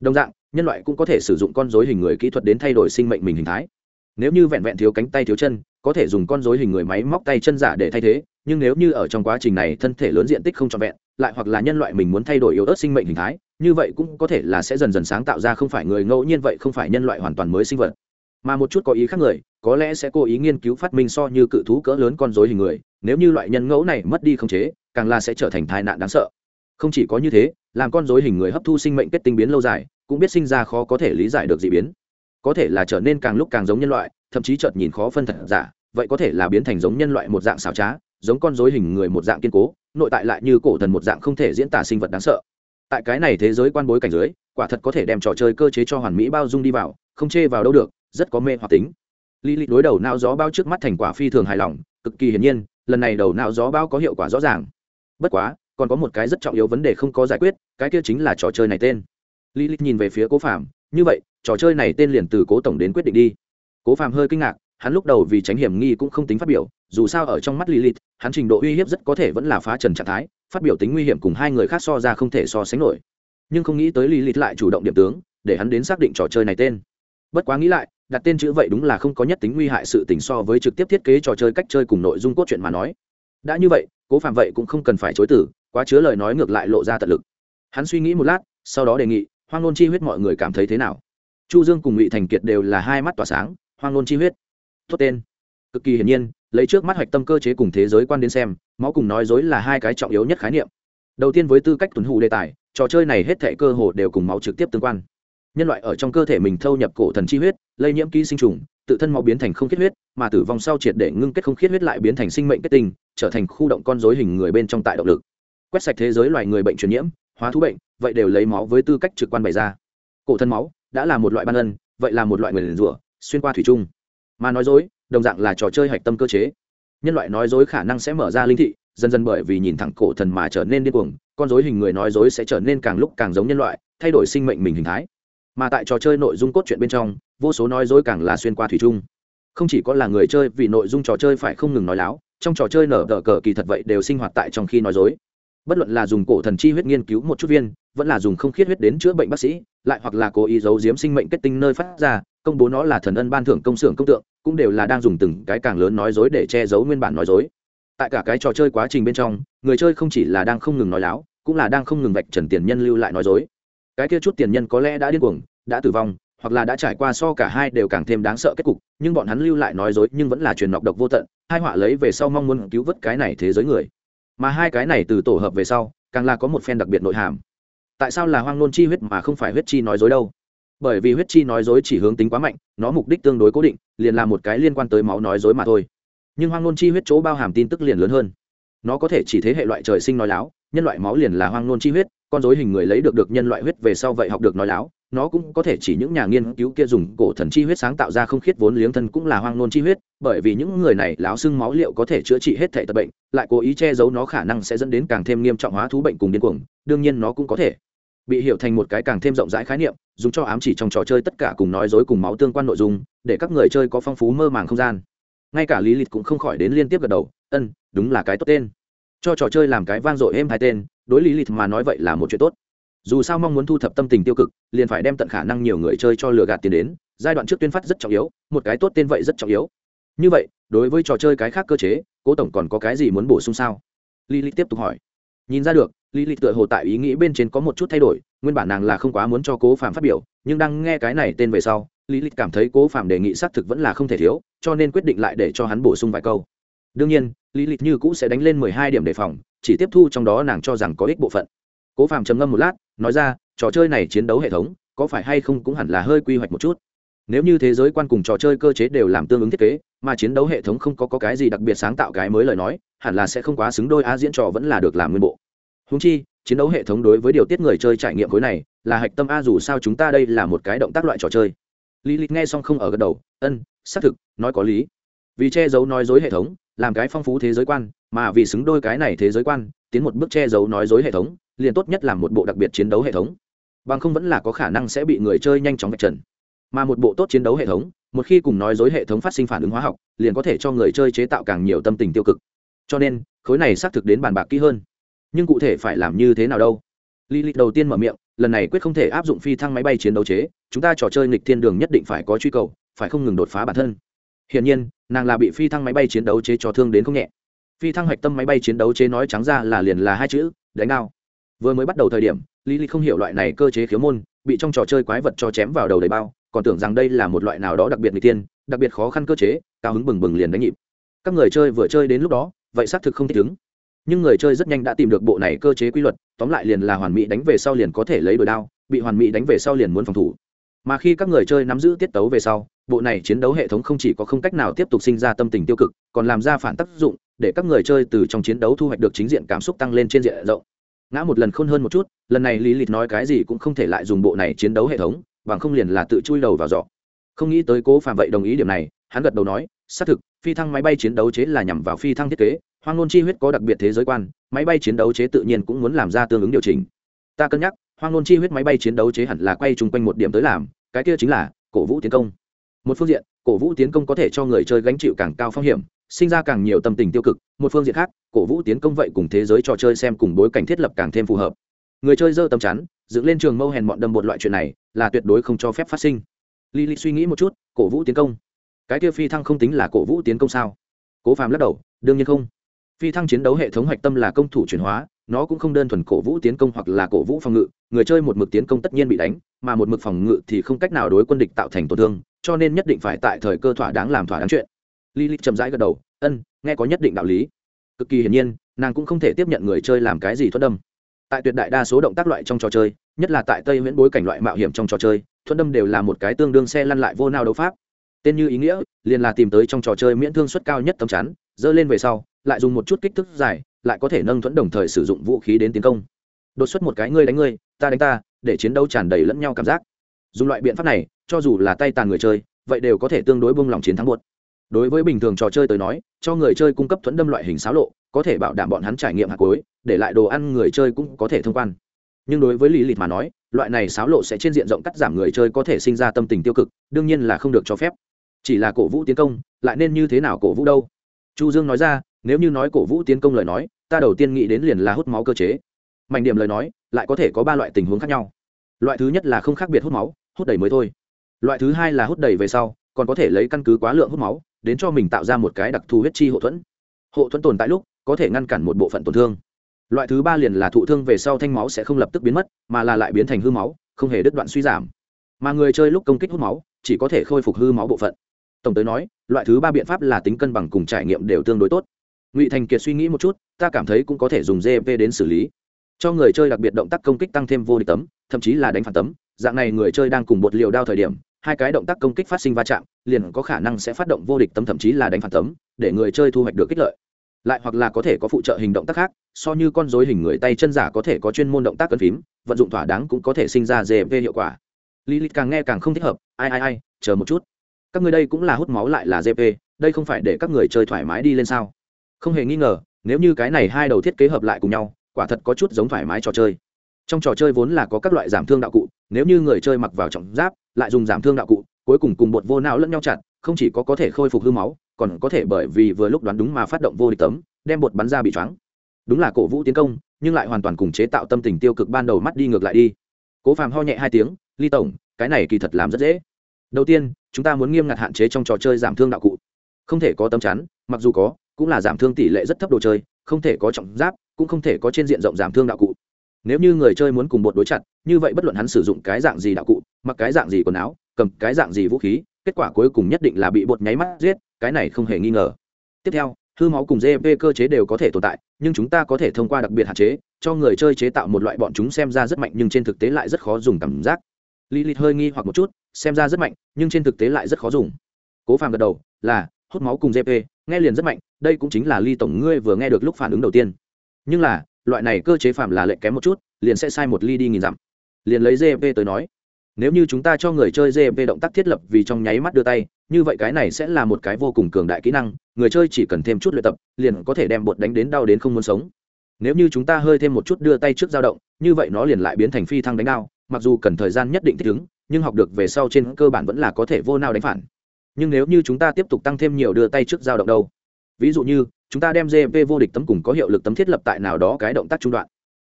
Đồng dạng, nhân loại cũng có thể sử dụng con dối hình người kỹ thuật đến thay đổi sinh mệnh mình hình thái. Nếu như vẹn vẹn thiếu cánh tay thiếu chân, có thể dùng con dối hình người máy móc tay chân giả để thay thế, nhưng nếu như ở trong quá trình này thân thể lớn diện tích không trọn vẹn, lại hoặc là nhân loại mình muốn thay đổi yếu ớt sinh mệnh hình thái như vậy cũng có thể là sẽ dần dần sáng tạo ra không phải người ngẫu nhiên vậy không phải nhân loại hoàn toàn mới sinh vật. Mà một chút có ý khác người, có lẽ sẽ cố ý nghiên cứu phát minh so như cự thú cỡ lớn con dối hình người, nếu như loại nhân ngẫu này mất đi không chế, càng là sẽ trở thành tai nạn đáng sợ. Không chỉ có như thế, làm con dối hình người hấp thu sinh mệnh kết tinh biến lâu dài, cũng biết sinh ra khó có thể lý giải được d ị biến. Có thể là trở nên càng lúc càng giống nhân loại, thậm chí chợt nhìn khó phân thật giả, vậy có thể là biến thành giống nhân loại một dạng xảo trá, giống con dối hình người một dạng kiên cố, nội tại lại như cổ thần một dạng không thể diễn tả sinh vật đáng sợ tại cái này thế giới quan bối cảnh dưới quả thật có thể đem trò chơi cơ chế cho hoàn mỹ bao dung đi vào, không chê vào đâu được, rất có mê hoặc tính. Lý lịch đối đầu não gió bao trước mắt thành quả phi thường hài lòng, cực kỳ hiển nhiên, lần này đầu não gió bao có hiệu quả rõ ràng. Bất quá, còn có một cái rất trọng yếu vấn đề không có giải quyết, cái kia chính là trò chơi này tên. Lý lịch nhìn về phía cố phạm như vậy, trò chơi này tên liền từ cố tổng đến quyết định đi. Cố phạm hơi kinh ngạc, hắn lúc đầu vì tránh hiểm nghi cũng không tính phát biểu, dù sao ở trong mắt lilith hắn trình độ uy hiếp rất có thể vẫn là phá trần trạng thái, phát biểu tính nguy hiểm cùng hai người khác so ra không thể so sánh nổi. Nhưng không nghĩ tới lilith lại chủ động điểm tướng, để hắn đến xác định trò chơi này tên. Bất quá nghĩ lại, đặt tên chữ vậy đúng là không có nhất tính nguy hại sự tình so với trực tiếp thiết kế trò chơi cách chơi cùng nội dung cốt truyện mà nói. Đã như vậy, cố phạm vậy cũng không cần phải chối tử quá chứa lời nói ngược lại lộ ra tận lực. Hắn suy nghĩ một lát, sau đó đề nghị, hoang nôn chi huyết mọi người cảm thấy thế nào? Chu dương cùng ngụy thành kiệt đều là hai mắt tỏa sáng, hoang nôn chi huyết, tốt tên. Cực kỳ hiển nhiên lấy trước mắt hoạch tâm cơ chế cùng thế giới quan đến xem, máu cùng nói dối là hai cái trọng yếu nhất khái niệm. Đầu tiên với tư cách tuần hụ đề tài, trò chơi này hết thể cơ hồ đều cùng máu trực tiếp tương quan. Nhân loại ở trong cơ thể mình thâu nhập cổ thần chi huyết, lây nhiễm ký sinh trùng, tự thân máu biến thành không khiết huyết, mà tử vong sau triệt để ngưng kết không khiết huyết lại biến thành sinh mệnh kết tinh, trở thành khu động con dối hình người bên trong tại động lực. Quét sạch thế giới loài người bệnh truyền nhiễm, hóa thú bệnh, vậy đều lấy máu với tư cách trực quan bày ra. Cổ thân máu đã là một loại ban ân, vậy là một loại người liền rủa, xuyên qua thủy chung. Mà nói dối đồng dạng là trò chơi hạch tâm cơ chế. Nhân loại nói dối khả năng sẽ mở ra linh thị, dần dần bởi vì nhìn thẳng cổ thần mà trở nên điên cuồng, con dối hình người nói dối sẽ trở nên càng lúc càng giống nhân loại, thay đổi sinh mệnh mình hình thái. Mà tại trò chơi nội dung cốt truyện bên trong, vô số nói dối càng là xuyên qua thủy chung. Không chỉ có là người chơi, vì nội dung trò chơi phải không ngừng nói láo, trong trò chơi nở đỡ cờ kỳ thật vậy đều sinh hoạt tại trong khi nói dối. Bất luận là dùng cổ thần chi huyết nghiên cứu một chút viên, vẫn là dùng không khiết huyết đến chữa bệnh bác sĩ, lại hoặc là cố ý giấu giếm sinh mệnh kết tinh nơi phát ra công bố nó là thần ân ban thưởng công xưởng công tượng, cũng đều là đang dùng từng cái càng lớn nói dối để che giấu nguyên bản nói dối. Tại cả cái trò chơi quá trình bên trong, người chơi không chỉ là đang không ngừng nói láo, cũng là đang không ngừng vạch trần tiền nhân lưu lại nói dối. Cái kia chút tiền nhân có lẽ đã điên cuồng, đã tử vong, hoặc là đã trải qua so cả hai đều càng thêm đáng sợ kết cục, nhưng bọn hắn lưu lại nói dối nhưng vẫn là truyền nọc độc vô tận, hai họa lấy về sau mong muốn cứu vớt cái này thế giới người. Mà hai cái này từ tổ hợp về sau, càng là có một phen đặc biệt nội hàm. Tại sao là hoang nôn chi huyết mà không phải huyết chi nói dối đâu? Bởi vì huyết chi nói dối chỉ hướng tính quá mạnh, nó mục đích tương đối cố định, liền là một cái liên quan tới máu nói dối mà thôi. Nhưng hoang nôn chi huyết chỗ bao hàm tin tức liền lớn hơn. Nó có thể chỉ thế hệ loại trời sinh nói láo, nhân loại máu liền là hoang nôn chi huyết, con dối hình người lấy được được nhân loại huyết về sau vậy học được nói láo, nó cũng có thể chỉ những nhà nghiên cứu kia dùng cổ thần chi huyết sáng tạo ra không khiết vốn liếng thân cũng là hoang nôn chi huyết, bởi vì những người này láo xưng máu liệu có thể chữa trị hết thể tật bệnh, lại cố ý che giấu nó khả năng sẽ dẫn đến càng thêm nghiêm trọng hóa thú bệnh cùng điên cuồng, đương nhiên nó cũng có thể bị hiểu thành một cái càng thêm rộng rãi khái niệm dùng cho ám chỉ trong trò chơi tất cả cùng nói dối cùng máu tương quan nội dung, để các người chơi có phong phú mơ màng không gian. Ngay cả lý lịch cũng không khỏi đến liên tiếp gật đầu, ân, đúng là cái tốt tên. Cho trò chơi làm cái vang dội êm hai tên, đối lý lịch mà nói vậy là một chuyện tốt. Dù sao mong muốn thu thập tâm tình tiêu cực, liền phải đem tận khả năng nhiều người chơi cho lừa gạt tiền đến, giai đoạn trước tuyên phát rất trọng yếu, một cái tốt tên vậy rất trọng yếu. Như vậy, đối với trò chơi cái khác cơ chế, cố tổng còn có cái gì muốn bổ sung sao? Lý Lịch tiếp tục hỏi. Nhìn ra được lý lịch tựa hồ tại ý nghĩ bên trên có một chút thay đổi nguyên bản nàng là không quá muốn cho cố phạm phát biểu nhưng đang nghe cái này tên về sau lý lịch cảm thấy cố phạm đề nghị xác thực vẫn là không thể thiếu cho nên quyết định lại để cho hắn bổ sung vài câu. Đương nhiên lý lịch như cũ sẽ đánh lên mười hai điểm đề phòng chỉ tiếp thu trong đó nàng cho rằng có ích bộ phận. Cố phạm trầm ngâm một lát nói ra trò chơi này chiến đấu hệ thống có phải hay không cũng hẳn là hơi quy hoạch một chút. Nếu như thế giới quan cùng trò chơi cơ chế đều làm tương ứng thiết kế mà chiến đấu hệ thống không có, có cái gì đặc biệt sáng tạo cái mới lời nói hẳn là sẽ không quá xứng đôi á diễn trò vẫn là được làm nguyên bộ húng chi, chiến đấu hệ thống đối với điều tiết người chơi trải nghiệm khối này là hạch tâm a, dù sao chúng ta đây là một cái động tác loại trò chơi. Lý lịch nghe xong không ở gật đầu, ân, xác thực, nói có lý. Vì che giấu nói dối hệ thống, làm cái phong phú thế giới quan, mà vì xứng đôi cái này thế giới quan, tiến một bước che giấu nói dối hệ thống, liền tốt nhất là một bộ đặc biệt chiến đấu hệ thống. Bằng không vẫn là có khả năng sẽ bị người chơi nhanh chóng vạch trần. Mà một bộ tốt chiến đấu hệ thống, một khi cùng nói dối hệ thống phát sinh phản ứng hóa học, liền có thể cho người chơi chế tạo càng nhiều tâm tình tiêu cực. Cho nên, khối này xác thực đến bàn bạc kỹ hơn nhưng cụ thể phải làm như thế nào đâu? Lý lịch đầu tiên mở miệng, lần này quyết không thể áp dụng phi thăng máy bay chiến đấu chế, chúng ta trò chơi nghịch thiên đường nhất định phải có truy cầu, phải không ngừng đột phá bản thân. Hiển nhiên, nàng là bị phi thăng máy bay chiến đấu chế cho thương đến không nhẹ. Phi thăng hạch tâm máy bay chiến đấu chế nói trắng ra là liền là hai chữ, đánh ao. Vừa mới bắt đầu thời điểm lý lý không hiểu loại này cơ chế khiếu môn, bị trong trò chơi quái vật cho chém vào đầu đầy bao, còn tưởng rằng đây là một loại nào đó đặc biệt người tiên đặc biệt khó khăn cơ chế, cao hứng bừng bừng liền đánh nhịp. Các người chơi vừa chơi đến lúc đó, vậy xác thực không thích ứng nhưng người chơi rất nhanh đã tìm được bộ này cơ chế quy luật, tóm lại liền là hoàn mỹ đánh về sau liền có thể lấy đổi đao, bị hoàn mỹ đánh về sau liền muốn phòng thủ. Mà khi các người chơi nắm giữ tiết tấu về sau, bộ này chiến đấu hệ thống không chỉ có không cách nào tiếp tục sinh ra tâm tình tiêu cực, còn làm ra phản tác dụng, để các người chơi từ trong chiến đấu thu hoạch được chính diện cảm xúc tăng lên trên diện rộng. Ngã một lần khôn hơn một chút, lần này lý lịch nói cái gì cũng không thể lại dùng bộ này chiến đấu hệ thống, bằng không liền là tự chui đầu vào giỏ. Không nghĩ tới cố phạm vậy đồng ý điểm này, hắn gật đầu nói, xác thực, phi thăng máy bay chiến đấu chế là nhằm vào phi thăng thiết kế hoang nôn chi huyết có đặc biệt thế giới quan máy bay chiến đấu chế tự nhiên cũng muốn làm ra tương ứng điều chỉnh ta cân nhắc hoang nôn chi huyết máy bay chiến đấu chế hẳn là quay chung quanh một điểm tới làm cái kia chính là cổ vũ tiến công một phương diện cổ vũ tiến công có thể cho người chơi gánh chịu càng cao phong hiểm sinh ra càng nhiều tâm tình tiêu cực một phương diện khác cổ vũ tiến công vậy cùng thế giới trò chơi xem cùng bối cảnh thiết lập càng thêm phù hợp người chơi dơ tâm chắn dựng lên trường mâu hèn mọn đâm một loại chuyện này là tuyệt đối không cho phép phát sinh Lý Lịch suy nghĩ một chút, cổ vũ tiến công. Cái kia phi thăng không tính là cổ vũ tiến công sao? Cố Phàm lắc đầu, đương nhiên không. Phi thăng chiến đấu hệ thống hoạch tâm là công thủ chuyển hóa, nó cũng không đơn thuần cổ vũ tiến công hoặc là cổ vũ phòng ngự, người chơi một mực tiến công tất nhiên bị đánh, mà một mực phòng ngự thì không cách nào đối quân địch tạo thành tổn thương, cho nên nhất định phải tại thời cơ thỏa đáng làm thỏa đáng chuyện. Lý Lịch chậm rãi gật đầu, "Ân, nghe có nhất định đạo lý." Cực kỳ hiển nhiên, nàng cũng không thể tiếp nhận người chơi làm cái gì thoát đâm. Tại tuyệt đại đa số động tác loại trong trò chơi, nhất là tại Tây miễn bối cảnh loại mạo hiểm trong trò chơi, thuận đâm đều là một cái tương đương xe lăn lại vô nao đấu pháp tên như ý nghĩa liền là tìm tới trong trò chơi miễn thương suất cao nhất tấm chắn dơ lên về sau lại dùng một chút kích thước dài, lại có thể nâng thuẫn đồng thời sử dụng vũ khí đến tiến công. Đột xuất một cái ngươi đánh ngươi, ta đánh ta, để chiến đấu tràn đầy lẫn nhau cảm giác. Dùng loại biện pháp này, cho dù là tay tàn người chơi, vậy đều có thể tương đối buông lòng chiến thắng buốt đối với bình thường trò chơi tới nói, cho người chơi cung cấp thuẫn đâm loại hình xáo lộ, có thể bảo đảm bọn hắn trải nghiệm hạt cuối để lại đồ ăn người chơi cũng có thể thông quan. Nhưng đối với lý lịch mà nói, loại này xáo lộ sẽ trên diện rộng cắt giảm người chơi có thể sinh ra tâm tình tiêu cực, đương nhiên là không được cho phép. Chỉ là cổ vũ tiến công, lại nên như thế nào cổ vũ đâu? Chu dương nói ra nếu như nói cổ vũ tiến công lời nói, ta đầu tiên nghĩ đến liền là hút máu cơ chế. Mạnh điểm lời nói, lại có thể có ba loại tình huống khác nhau. Loại thứ nhất là không khác biệt hút máu, hút đầy mới thôi. Loại thứ hai là hút đầy về sau, còn có thể lấy căn cứ quá lượng hút máu, đến cho mình tạo ra một cái đặc thù huyết chi hộ thuẫn. Hộ thuẫn tồn tại lúc, có thể ngăn cản một bộ phận tổn thương. Loại thứ ba liền là thụ thương về sau thanh máu sẽ không lập tức biến mất, mà là lại biến thành hư máu, không hề đứt đoạn suy giảm. Mà người chơi lúc công kích hút máu, chỉ có thể khôi phục hư máu bộ phận. Tổng tới nói, loại thứ ba biện pháp là tính cân bằng cùng trải nghiệm đều tương đối tốt ngụy thành kiệt suy nghĩ một chút, ta cảm thấy cũng có thể dùng gp đến xử lý. Cho người chơi đặc biệt động tác công kích tăng thêm vô địch tấm, thậm chí là đánh phản tấm. Dạng này người chơi đang cùng bột liều đao thời điểm, hai cái động tác công kích phát sinh va chạm, liền có khả năng sẽ phát động vô địch tấm thậm chí là đánh phản tấm, để người chơi thu hoạch được kích lợi. Lại hoặc là có thể có phụ trợ hình động tác khác, so như con dối hình người tay chân giả có thể có chuyên môn động tác cân phím, vận dụng thỏa đáng cũng có thể sinh ra gp hiệu quả. Lý lịch càng nghe càng không thích hợp, ai ai ai, chờ một chút. Các người đây cũng là hút máu lại là gp đây không phải để các người chơi thoải mái đi lên sao? Không hề nghi ngờ, nếu như cái này hai đầu thiết kế hợp lại cùng nhau, quả thật có chút giống thoải mái trò chơi. Trong trò chơi vốn là có các loại giảm thương đạo cụ, nếu như người chơi mặc vào trọng giáp, lại dùng giảm thương đạo cụ, cuối cùng cùng bột vô não lẫn nhau chặt, không chỉ có có thể khôi phục hư máu, còn có thể bởi vì vừa lúc đoán đúng mà phát động vô địch tấm, đem bột bắn ra bị choáng. Đúng là cổ vũ tiến công, nhưng lại hoàn toàn cùng chế tạo tâm tình tiêu cực ban đầu mắt đi ngược lại đi. Cố phàm ho nhẹ hai tiếng, ly tổng, cái này kỳ thật làm rất dễ. Đầu tiên, chúng ta muốn nghiêm ngặt hạn chế trong trò chơi giảm thương đạo cụ. Không thể có tấm chắn, mặc dù có cũng là giảm thương tỷ lệ rất thấp đồ chơi, không thể có trọng giáp, cũng không thể có trên diện rộng giảm thương đạo cụ. Nếu như người chơi muốn cùng bột đối chặt, như vậy bất luận hắn sử dụng cái dạng gì đạo cụ, mặc cái dạng gì quần áo, cầm cái dạng gì vũ khí, kết quả cuối cùng nhất định là bị bột nháy mắt giết, cái này không hề nghi ngờ. Tiếp theo, hư máu cùng gp cơ chế đều có thể tồn tại, nhưng chúng ta có thể thông qua đặc biệt hạn chế, cho người chơi chế tạo một loại bọn chúng xem ra rất mạnh nhưng trên thực tế lại rất khó dùng cảm giác. Lý lịch hơi nghi hoặc một chút, xem ra rất mạnh, nhưng trên thực tế lại rất khó dùng. Cố phàm gật đầu, là, hút máu cùng gp nghe liền rất mạnh, đây cũng chính là ly tổng ngươi vừa nghe được lúc phản ứng đầu tiên. Nhưng là, loại này cơ chế phạm là lệ kém một chút, liền sẽ sai một ly đi nghìn dặm. Liền lấy gp tới nói, nếu như chúng ta cho người chơi gp động tác thiết lập vì trong nháy mắt đưa tay, như vậy cái này sẽ là một cái vô cùng cường đại kỹ năng, người chơi chỉ cần thêm chút luyện tập, liền có thể đem bột đánh đến đau đến không muốn sống. Nếu như chúng ta hơi thêm một chút đưa tay trước dao động, như vậy nó liền lại biến thành phi thăng đánh đao, mặc dù cần thời gian nhất định thích ứng, nhưng học được về sau trên cơ bản vẫn là có thể vô nào đánh phản nhưng nếu như chúng ta tiếp tục tăng thêm nhiều đưa tay trước dao động đâu? Ví dụ như, chúng ta đem gp vô địch tấm cùng có hiệu lực tấm thiết lập tại nào đó cái động tác trung đoạn.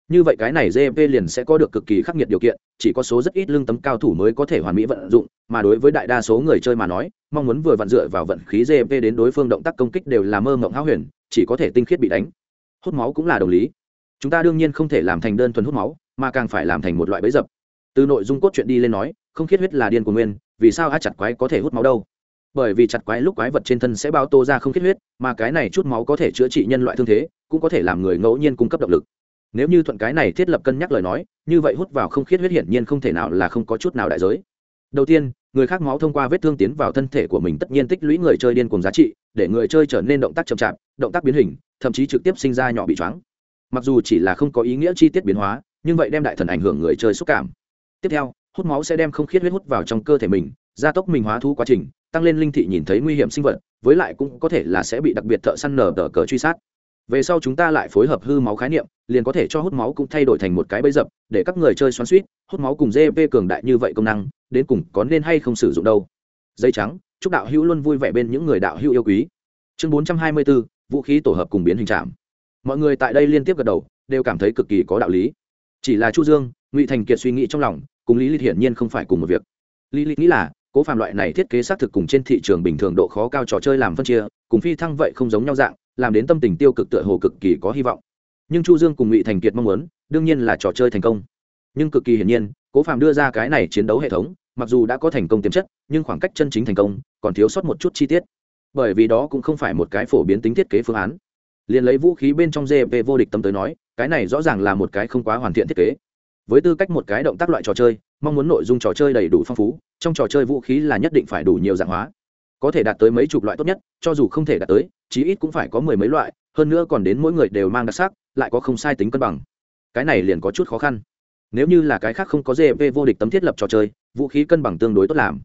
Như vậy cái này gp liền sẽ có được cực kỳ khắc nghiệt điều kiện, chỉ có số rất ít lương tấm cao thủ mới có thể hoàn mỹ vận dụng, mà đối với đại đa số người chơi mà nói, mong muốn vừa vặn dựa vào vận khí gp đến đối phương động tác công kích đều là mơ mộng háo huyền, chỉ có thể tinh khiết bị đánh. Hút máu cũng là đồng lý. Chúng ta đương nhiên không thể làm thành đơn thuần hút máu, mà càng phải làm thành một loại bẫy dập. Từ nội dung cốt truyện đi lên nói, không khiết huyết là điên của nguyên, vì sao a chặt quái có thể hút máu đâu? Bởi vì chặt quái lúc quái vật trên thân sẽ bao tô ra không khiết huyết, mà cái này chút máu có thể chữa trị nhân loại thương thế, cũng có thể làm người ngẫu nhiên cung cấp động lực. Nếu như thuận cái này thiết lập cân nhắc lời nói, như vậy hút vào không khiết huyết hiển nhiên không thể nào là không có chút nào đại giới. Đầu tiên, người khác máu thông qua vết thương tiến vào thân thể của mình tất nhiên tích lũy người chơi điên cùng giá trị, để người chơi trở nên động tác chậm chạp, động tác biến hình, thậm chí trực tiếp sinh ra nhỏ bị choáng. Mặc dù chỉ là không có ý nghĩa chi tiết biến hóa, nhưng vậy đem đại thần ảnh hưởng người chơi xúc cảm. Tiếp theo, hút máu sẽ đem không khiết huyết hút vào trong cơ thể mình, gia tốc mình hóa thu quá trình tăng lên linh thị nhìn thấy nguy hiểm sinh vật, với lại cũng có thể là sẽ bị đặc biệt thợ săn nở tờ cờ truy sát. Về sau chúng ta lại phối hợp hư máu khái niệm, liền có thể cho hút máu cũng thay đổi thành một cái bẫy dập, để các người chơi xoắn suýt, hút máu cùng gp cường đại như vậy công năng, đến cùng có nên hay không sử dụng đâu. Dây trắng, chúc đạo hữu luôn vui vẻ bên những người đạo hữu yêu quý. Chương bốn trăm hai mươi bốn vũ khí tổ hợp cùng biến hình trạm. Mọi người tại đây liên tiếp gật đầu, đều cảm thấy cực kỳ có đạo lý. Chỉ là chu dương, ngụy thành kiệt suy nghĩ trong lòng, cùng lý lịch hiển nhiên không phải cùng một việc. Lý lịch nghĩ là cố phàm loại này thiết kế xác thực cùng trên thị trường bình thường độ khó cao trò chơi làm phân chia, cùng phi thăng vậy không giống nhau dạng, làm đến tâm tình tiêu cực tựa hồ cực kỳ có hy vọng. Nhưng chu dương cùng ngụy thành kiệt mong muốn, đương nhiên là trò chơi thành công. Nhưng cực kỳ hiển nhiên, cố phàm đưa ra cái này chiến đấu hệ thống, mặc dù đã có thành công tiềm chất, nhưng khoảng cách chân chính thành công còn thiếu sót một chút chi tiết. Bởi vì đó cũng không phải một cái phổ biến tính thiết kế phương án. Liền lấy vũ khí bên trong gp vô địch tâm tới nói, cái này rõ ràng là một cái không quá hoàn thiện thiết kế. Với tư cách một cái động tác loại trò chơi mong muốn nội dung trò chơi đầy đủ phong phú, trong trò chơi vũ khí là nhất định phải đủ nhiều dạng hóa. Có thể đạt tới mấy chục loại tốt nhất, cho dù không thể đạt tới, chí ít cũng phải có mười mấy loại, hơn nữa còn đến mỗi người đều mang đặc sắc, lại có không sai tính cân bằng. Cái này liền có chút khó khăn. Nếu như là cái khác không có gp vô địch tấm thiết lập trò chơi, vũ khí cân bằng tương đối tốt làm.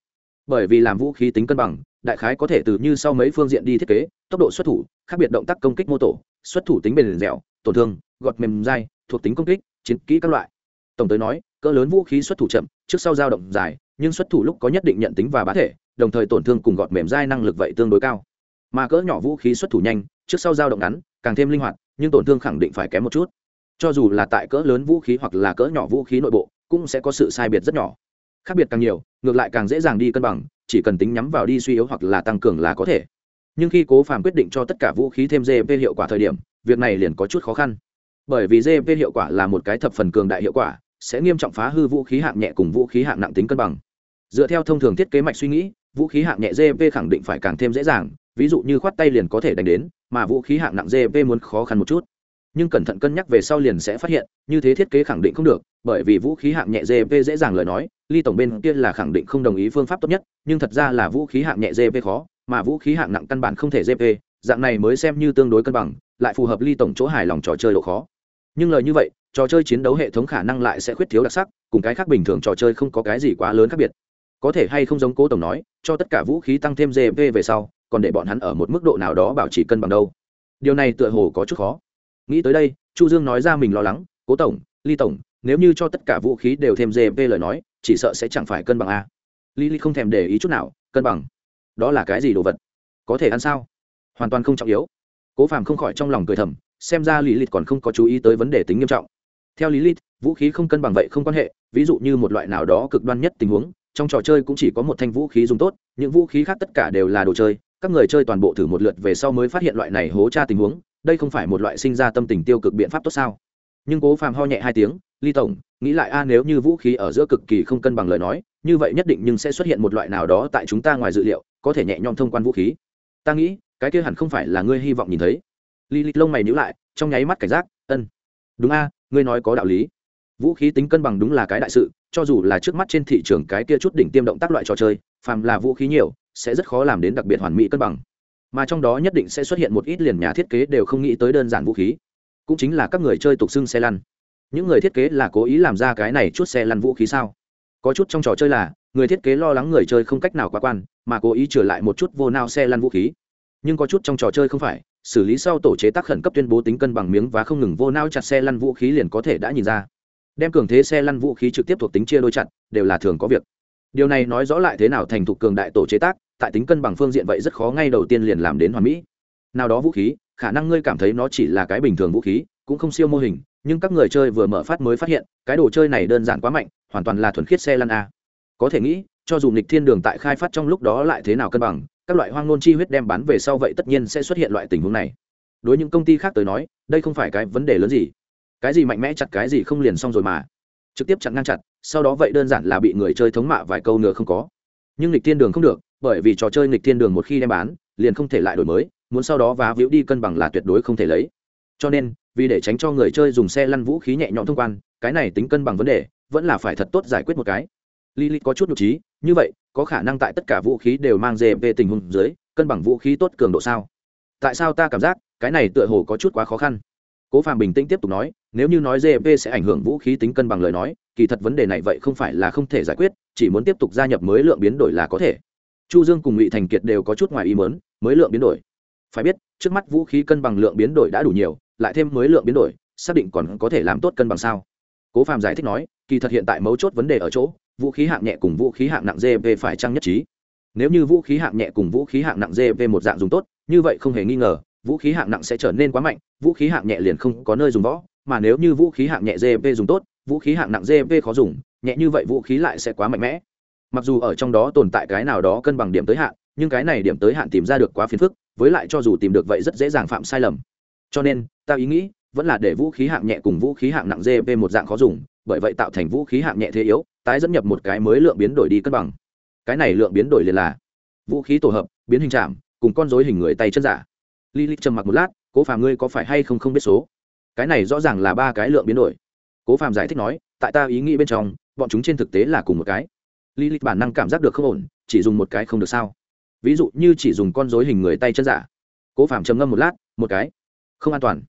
Bởi vì làm vũ khí tính cân bằng, đại khái có thể từ như sau mấy phương diện đi thiết kế, tốc độ xuất thủ, khác biệt động tác công kích mô tổ, xuất thủ tính bền dẻo, tổn thương, gọt mềm dai, thuộc tính công kích, chiến kỹ các loại tổng tới nói, cỡ lớn vũ khí xuất thủ chậm, trước sau dao động dài, nhưng xuất thủ lúc có nhất định nhận tính và bá thể, đồng thời tổn thương cùng gọt mềm dai năng lực vậy tương đối cao. Mà cỡ nhỏ vũ khí xuất thủ nhanh, trước sau dao động ngắn, càng thêm linh hoạt, nhưng tổn thương khẳng định phải kém một chút. Cho dù là tại cỡ lớn vũ khí hoặc là cỡ nhỏ vũ khí nội bộ, cũng sẽ có sự sai biệt rất nhỏ. Khác biệt càng nhiều, ngược lại càng dễ dàng đi cân bằng, chỉ cần tính nhắm vào đi suy yếu hoặc là tăng cường là có thể. Nhưng khi cố phàm quyết định cho tất cả vũ khí thêm gp hiệu quả thời điểm, việc này liền có chút khó khăn. Bởi vì gp hiệu quả là một cái thập phần cường đại hiệu quả sẽ nghiêm trọng phá hư vũ khí hạng nhẹ cùng vũ khí hạng nặng tính cân bằng. Dựa theo thông thường thiết kế mạch suy nghĩ, vũ khí hạng nhẹ gp khẳng định phải càng thêm dễ dàng, ví dụ như khoát tay liền có thể đánh đến, mà vũ khí hạng nặng gp muốn khó khăn một chút. Nhưng cẩn thận cân nhắc về sau liền sẽ phát hiện, như thế thiết kế khẳng định không được, bởi vì vũ khí hạng nhẹ gp dễ dàng lời nói, ly tổng bên kia là khẳng định không đồng ý phương pháp tốt nhất, nhưng thật ra là vũ khí hạng nhẹ gp khó, mà vũ khí hạng nặng căn bản không thể gp dạng này mới xem như tương đối cân bằng, lại phù hợp ly tổng chỗ hài lòng trò chơi độ khó. Nhưng lời như vậy trò chơi chiến đấu hệ thống khả năng lại sẽ khuyết thiếu đặc sắc, cùng cái khác bình thường trò chơi không có cái gì quá lớn khác biệt. Có thể hay không giống cố tổng nói, cho tất cả vũ khí tăng thêm gp về sau, còn để bọn hắn ở một mức độ nào đó bảo trì cân bằng đâu. Điều này tựa hồ có chút khó. Nghĩ tới đây, chu dương nói ra mình lo lắng, cố tổng, ly tổng, nếu như cho tất cả vũ khí đều thêm gp lời nói, chỉ sợ sẽ chẳng phải cân bằng a ly ly không thèm để ý chút nào, cân bằng? Đó là cái gì đồ vật? Có thể ăn sao? Hoàn toàn không trọng yếu. Cố phàm không khỏi trong lòng cười thầm, xem ra lý lịch còn không có chú ý tới vấn đề tính nghiêm trọng theo lý lít, vũ khí không cân bằng vậy không quan hệ ví dụ như một loại nào đó cực đoan nhất tình huống trong trò chơi cũng chỉ có một thanh vũ khí dùng tốt những vũ khí khác tất cả đều là đồ chơi các người chơi toàn bộ thử một lượt về sau mới phát hiện loại này hố tra tình huống đây không phải một loại sinh ra tâm tình tiêu cực biện pháp tốt sao? Nhưng cố phàm ho nhẹ hai tiếng ly tổng nghĩ lại a nếu như vũ khí ở giữa cực kỳ không cân bằng lời nói như vậy nhất định nhưng sẽ xuất hiện một loại nào đó tại chúng ta ngoài dự liệu có thể nhẹ nhõm thông quan vũ khí. Ta nghĩ cái kia hẳn không phải là ngươi hy vọng nhìn thấy. Ly lịch lông mày nhữ lại trong nháy mắt cảnh giác ân đúng a ngươi nói có đạo lý. Vũ khí tính cân bằng đúng là cái đại sự, cho dù là trước mắt trên thị trường cái kia chút đỉnh tiêm động tác loại trò chơi, phàm là vũ khí nhiều, sẽ rất khó làm đến đặc biệt hoàn mỹ cân bằng. Mà trong đó nhất định sẽ xuất hiện một ít liền nhà thiết kế đều không nghĩ tới đơn giản vũ khí. Cũng chính là các người chơi tục xưng xe lăn. Những người thiết kế là cố ý làm ra cái này chút xe lăn vũ khí sao? Có chút trong trò chơi là, người thiết kế lo lắng người chơi không cách nào quá quan, mà cố ý trở lại một chút vô nao xe lăn vũ khí. Nhưng có chút trong trò chơi không phải xử lý sau tổ chế tác khẩn cấp tuyên bố tính cân bằng miếng và không ngừng vô nao chặt xe lăn vũ khí liền có thể đã nhìn ra. Đem cường thế xe lăn vũ khí trực tiếp thuộc tính chia đôi chặt, đều là thường có việc. Điều này nói rõ lại thế nào thành thục cường đại tổ chế tác, tại tính cân bằng phương diện vậy rất khó ngay đầu tiên liền làm đến hoàn mỹ. Nào đó vũ khí, khả năng ngươi cảm thấy nó chỉ là cái bình thường vũ khí, cũng không siêu mô hình, nhưng các người chơi vừa mở phát mới phát hiện, cái đồ chơi này đơn giản quá mạnh, hoàn toàn là thuần khiết xe lăn a. Có thể nghĩ, cho dù nghịch thiên đường tại khai phát trong lúc đó lại thế nào cân bằng các loại hoang nôn chi huyết đem bán về sau vậy tất nhiên sẽ xuất hiện loại tình huống này. Đối những công ty khác tới nói, đây không phải cái vấn đề lớn gì. Cái gì mạnh mẽ chặt cái gì không liền xong rồi mà. Trực tiếp chặn ngăn chặt, sau đó vậy đơn giản là bị người chơi thống mạ vài câu nữa không có. Nhưng nghịch thiên đường không được, bởi vì trò chơi nghịch thiên đường một khi đem bán, liền không thể lại đổi mới, muốn sau đó vá víu đi cân bằng là tuyệt đối không thể lấy. Cho nên, vì để tránh cho người chơi dùng xe lăn vũ khí nhẹ nhõm thông quan, cái này tính cân bằng vấn đề, vẫn là phải thật tốt giải quyết một cái. Lily có chút nhục trí, như vậy, có khả năng tại tất cả vũ khí đều mang về tình huống dưới, cân bằng vũ khí tốt cường độ sao? Tại sao ta cảm giác, cái này tựa hồ có chút quá khó khăn. Cố Phàm bình tĩnh tiếp tục nói, nếu như nói GP sẽ ảnh hưởng vũ khí tính cân bằng lời nói, kỳ thật vấn đề này vậy không phải là không thể giải quyết, chỉ muốn tiếp tục gia nhập mới lượng biến đổi là có thể. Chu Dương cùng Ngụy Thành Kiệt đều có chút ngoài ý muốn, mới lượng biến đổi. Phải biết, trước mắt vũ khí cân bằng lượng biến đổi đã đủ nhiều, lại thêm mới lượng biến đổi, xác định còn có thể làm tốt cân bằng sao? Cố Phàm giải thích nói, kỳ thật hiện tại mấu chốt vấn đề ở chỗ, vũ khí hạng nhẹ cùng vũ khí hạng nặng gv phải chăng nhất trí nếu như vũ khí hạng nhẹ cùng vũ khí hạng nặng gv một dạng dùng tốt như vậy không hề nghi ngờ vũ khí hạng nặng sẽ trở nên quá mạnh vũ khí hạng nhẹ liền không có nơi dùng võ mà nếu như vũ khí hạng nhẹ gv dùng tốt vũ khí hạng nặng gv khó dùng nhẹ như vậy vũ khí lại sẽ quá mạnh mẽ mặc dù ở trong đó tồn tại cái nào đó cân bằng điểm tới hạn nhưng cái này điểm tới hạn tìm ra được quá phiền phức với lại cho dù tìm được vậy rất dễ dàng phạm sai lầm cho nên ta ý nghĩ vẫn là để vũ khí hạng nhẹ cùng vũ khí hạng nặng gv một dạng khó dùng bởi vậy tạo thành vũ khí hạng nhẹ thế yếu tái dẫn nhập một cái mới lượng biến đổi đi cân bằng. Cái này lượng biến đổi liền là vũ khí tổ hợp, biến hình chạm cùng con dối hình người tay chân giả. Li li trầm mặc một lát, cố phàm ngươi có phải hay không không biết số? Cái này rõ ràng là ba cái lượng biến đổi. Cố phàm giải thích nói, tại ta ý nghĩ bên trong, bọn chúng trên thực tế là cùng một cái. Li li bản năng cảm giác được không ổn, chỉ dùng một cái không được sao. Ví dụ như chỉ dùng con dối hình người tay chân giả. Cố phàm trầm ngâm một lát, một cái, không an toàn.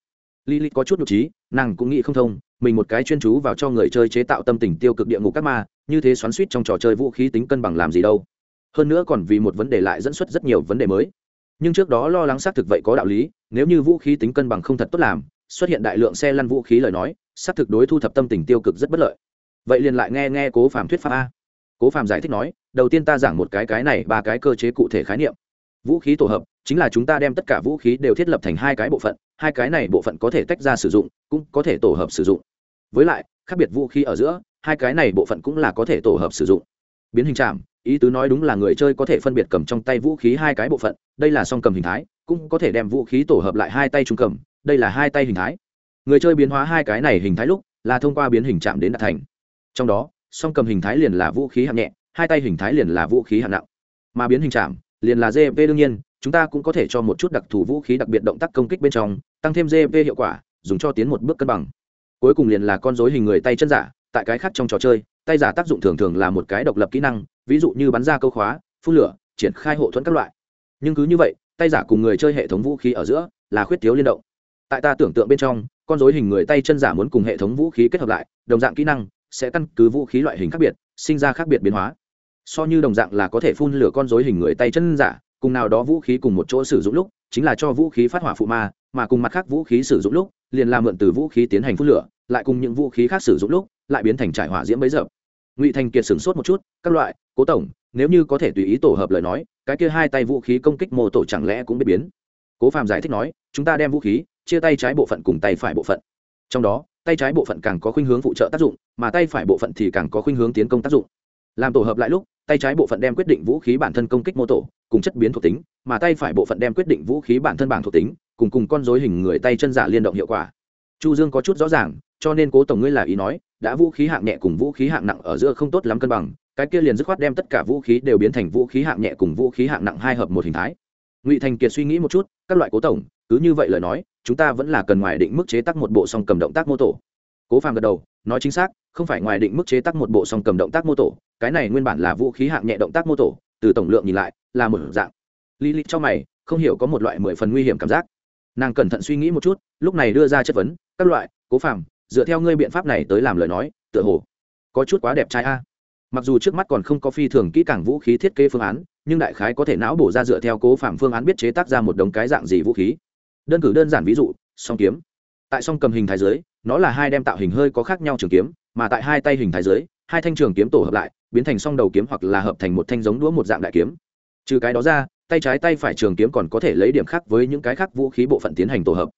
Li li có chút nhục trí, nàng cũng nghĩ không thông mình một cái chuyên chú vào cho người chơi chế tạo tâm tình tiêu cực địa ngục các ma, như thế xoắn suýt trong trò chơi vũ khí tính cân bằng làm gì đâu. Hơn nữa còn vì một vấn đề lại dẫn xuất rất nhiều vấn đề mới. Nhưng trước đó lo lắng xác thực vậy có đạo lý, nếu như vũ khí tính cân bằng không thật tốt làm, xuất hiện đại lượng xe lăn vũ khí lời nói, xác thực đối thu thập tâm tình tiêu cực rất bất lợi. Vậy liền lại nghe nghe cố phạm thuyết pháp a. Cố phạm giải thích nói, đầu tiên ta giảng một cái cái này, ba cái cơ chế cụ thể khái niệm. Vũ khí tổ hợp, chính là chúng ta đem tất cả vũ khí đều thiết lập thành hai cái bộ phận, hai cái này bộ phận có thể tách ra sử dụng, cũng có thể tổ hợp sử dụng với lại, khác biệt vũ khí ở giữa, hai cái này bộ phận cũng là có thể tổ hợp sử dụng. Biến hình chạm ý tứ nói đúng là người chơi có thể phân biệt cầm trong tay vũ khí hai cái bộ phận, đây là song cầm hình thái, cũng có thể đem vũ khí tổ hợp lại hai tay trung cầm, đây là hai tay hình thái. Người chơi biến hóa hai cái này hình thái lúc, là thông qua biến hình chạm đến đạt thành. Trong đó, song cầm hình thái liền là vũ khí hạng nhẹ, hai tay hình thái liền là vũ khí hạng nặng. Mà biến hình chạm liền là gp đương nhiên, chúng ta cũng có thể cho một chút đặc thù vũ khí đặc biệt động tác công kích bên trong, tăng thêm gp hiệu quả, dùng cho tiến một bước cân bằng cuối cùng liền là con dối hình người tay chân giả, tại cái khác trong trò chơi, tay giả tác dụng thường thường là một cái độc lập kỹ năng, ví dụ như bắn ra câu khóa, phun lửa, triển khai hộ thuẫn các loại. Nhưng cứ như vậy, tay giả cùng người chơi hệ thống vũ khí ở giữa là khuyết thiếu liên động. Tại ta tưởng tượng bên trong, con dối hình người tay chân giả muốn cùng hệ thống vũ khí kết hợp lại, đồng dạng kỹ năng sẽ căn cứ vũ khí loại hình khác biệt, sinh ra khác biệt biến hóa. So như đồng dạng là có thể phun lửa con dối hình người tay chân giả, cùng nào đó vũ khí cùng một chỗ sử dụng lúc, chính là cho vũ khí phát hỏa phụ ma, mà cùng mặt khác vũ khí sử dụng lúc liền làm mượn từ vũ khí tiến hành phun lửa, lại cùng những vũ khí khác sử dụng lúc, lại biến thành trải hỏa diễm bấy giờ. Ngụy thành kiệt sửng sốt một chút, các loại, cố tổng, nếu như có thể tùy ý tổ hợp lời nói, cái kia hai tay vũ khí công kích mô tổ chẳng lẽ cũng biết biến? Cố phàm giải thích nói, chúng ta đem vũ khí, chia tay trái bộ phận cùng tay phải bộ phận. Trong đó, tay trái bộ phận càng có khuynh hướng phụ trợ tác dụng, mà tay phải bộ phận thì càng có khuynh hướng tiến công tác dụng. Làm tổ hợp lại lúc, tay trái bộ phận đem quyết định vũ khí bản thân công kích mô tổ, cùng chất biến thuộc tính, mà tay phải bộ phận đem quyết định vũ khí bản thân bảng thuộc tính cùng cùng con dối hình người tay chân giả liên động hiệu quả. Chu dương có chút rõ ràng, cho nên cố tổng ngươi là ý nói, đã vũ khí hạng nhẹ cùng vũ khí hạng nặng ở giữa không tốt lắm cân bằng, cái kia liền dứt khoát đem tất cả vũ khí đều biến thành vũ khí hạng nhẹ cùng vũ khí hạng nặng hai hợp một hình thái. Ngụy thành kiệt suy nghĩ một chút, các loại cố tổng, cứ như vậy lời nói, chúng ta vẫn là cần ngoài định mức chế tác một bộ song cầm động tác mô tổ. Cố phàm gật đầu, nói chính xác, không phải ngoài định mức chế tác một bộ song cầm động tác mô tổ, cái này nguyên bản là vũ khí hạng nhẹ động tác mô tổ, từ tổng lượng nhìn lại, là một dạng. Lý lịch cho mày, không hiểu có một loại mười phần nguy hiểm cảm giác nàng cẩn thận suy nghĩ một chút, lúc này đưa ra chất vấn, các loại, cố phàm, dựa theo ngươi biện pháp này tới làm lời nói, tựa hồ có chút quá đẹp trai a. Mặc dù trước mắt còn không có phi thường kỹ càng vũ khí thiết kế phương án, nhưng đại khái có thể não bổ ra dựa theo cố phạm phương án biết chế tác ra một đống cái dạng gì vũ khí. Đơn cử đơn giản ví dụ, song kiếm. Tại song cầm hình thái giới nó là hai đem tạo hình hơi có khác nhau trường kiếm, mà tại hai tay hình thái giới hai thanh trường kiếm tổ hợp lại, biến thành song đầu kiếm hoặc là hợp thành một thanh giống đũa một dạng đại kiếm. Trừ cái đó ra tay trái tay phải trường kiếm còn có thể lấy điểm khác với những cái khác vũ khí bộ phận tiến hành tổ hợp.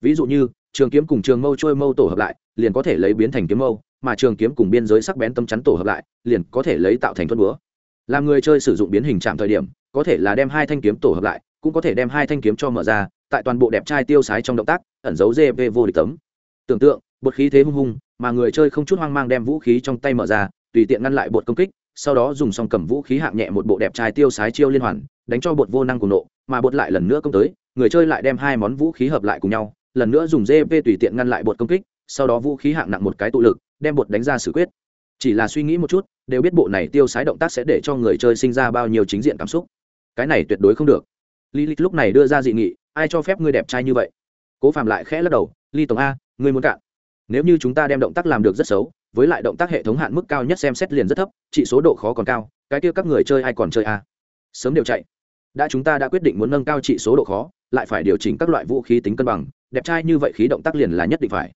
Ví dụ như, trường kiếm cùng trường mâu trôi mâu tổ hợp lại, liền có thể lấy biến thành kiếm mâu, mà trường kiếm cùng biên giới sắc bén tâm chắn tổ hợp lại, liền có thể lấy tạo thành thuẫn búa. Làm người chơi sử dụng biến hình chạm thời điểm, có thể là đem hai thanh kiếm tổ hợp lại, cũng có thể đem hai thanh kiếm cho mở ra, tại toàn bộ đẹp trai tiêu sái trong động tác, ẩn giấu gp vô địch tấm. Tưởng tượng, bột khí thế hung hung, mà người chơi không chút hoang mang đem vũ khí trong tay mở ra, tùy tiện ngăn lại bột công kích, sau đó dùng song cầm vũ khí hạng nhẹ một bộ đẹp trai tiêu sái chiêu liên hoàn đánh cho bột vô năng cùng nộ, mà bột lại lần nữa công tới, người chơi lại đem hai món vũ khí hợp lại cùng nhau, lần nữa dùng gp tùy tiện ngăn lại bột công kích, sau đó vũ khí hạng nặng một cái tụ lực, đem bột đánh ra xử quyết. Chỉ là suy nghĩ một chút, đều biết bộ này tiêu sái động tác sẽ để cho người chơi sinh ra bao nhiêu chính diện cảm xúc. Cái này tuyệt đối không được. Lý lịch lúc này đưa ra dị nghị, ai cho phép ngươi đẹp trai như vậy? Cố phạm lại khẽ lắc đầu, ly tổng a, ngươi muốn cạn. Nếu như chúng ta đem động tác làm được rất xấu, với lại động tác hệ thống hạn mức cao nhất xem xét liền rất thấp trị số độ khó còn cao, cái kia các người chơi ai còn chơi a? Sớm đều chạy đã chúng ta đã quyết định muốn nâng cao trị số độ khó, lại phải điều chỉnh các loại vũ khí tính cân bằng, đẹp trai như vậy khí động tác liền là nhất định phải.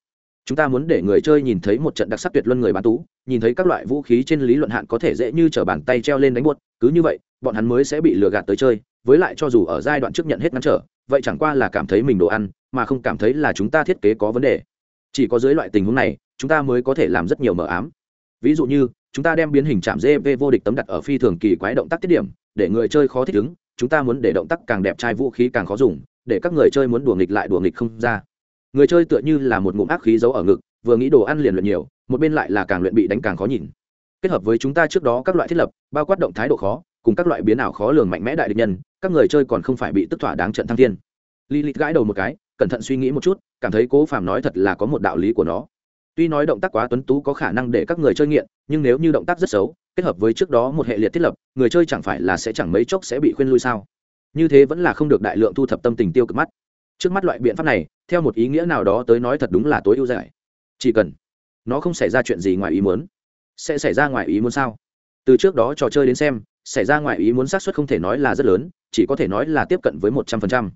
Chúng ta muốn để người chơi nhìn thấy một trận đặc sắc tuyệt luân người bán tú, nhìn thấy các loại vũ khí trên lý luận hạn có thể dễ như t r ở bàn tay treo lên đánh buốt, cứ như vậy, bọn hắn mới sẽ bị lừa gạt tới chơi, với lại cho dù ở giai đoạn trước nhận hết ngăn trở, vậy chẳng qua là cảm thấy mình đồ ăn, mà không cảm thấy là chúng ta thiết kế có vấn đề. Chỉ có dưới loại tình huống này, chúng ta mới có thể làm rất nhiều mờ ám. Ví dụ như, chúng ta đem biến hình chạm gv vô địch tấm đặt ở phi thường kỳ quái động tác tiết điểm, để người chơi khó thích ứng chúng ta muốn để động tác càng đẹp trai vũ khí càng khó dùng, để các người chơi muốn đùa nghịch lại đùa nghịch không ra. Người chơi tựa như là một ngụm ác khí giấu ở ngực, vừa nghĩ đồ ăn liền luyện nhiều, một bên lại là càng luyện bị đánh càng khó nhìn. Kết hợp với chúng ta trước đó các loại thiết lập, bao quát động thái độ khó, cùng các loại biến ảo khó lường mạnh mẽ đại địch nhân, các người chơi còn không phải bị tức thỏa đáng trận thăng thiên. Li lít gãi đầu một cái, cẩn thận suy nghĩ một chút, cảm thấy cố phàm nói thật là có một đạo lý của nó. Tuy nói động tác quá tuấn tú có khả năng để các người chơi nghiện, nhưng nếu như động tác rất xấu kết hợp với trước đó một hệ liệt thiết lập, người chơi chẳng phải là sẽ chẳng mấy chốc sẽ bị khuyên lui sao? Như thế vẫn là không được đại lượng thu thập tâm tình tiêu cực mắt. Trước mắt loại biện pháp này, theo một ý nghĩa nào đó tới nói thật đúng là tối ưu giải chỉ cần nó không xảy ra chuyện gì ngoài ý muốn, sẽ xảy ra ngoài ý muốn sao? Từ trước đó trò chơi đến xem, xảy ra ngoài ý muốn xác suất không thể nói là rất lớn, chỉ có thể nói là tiếp cận với một trăm phần trăm.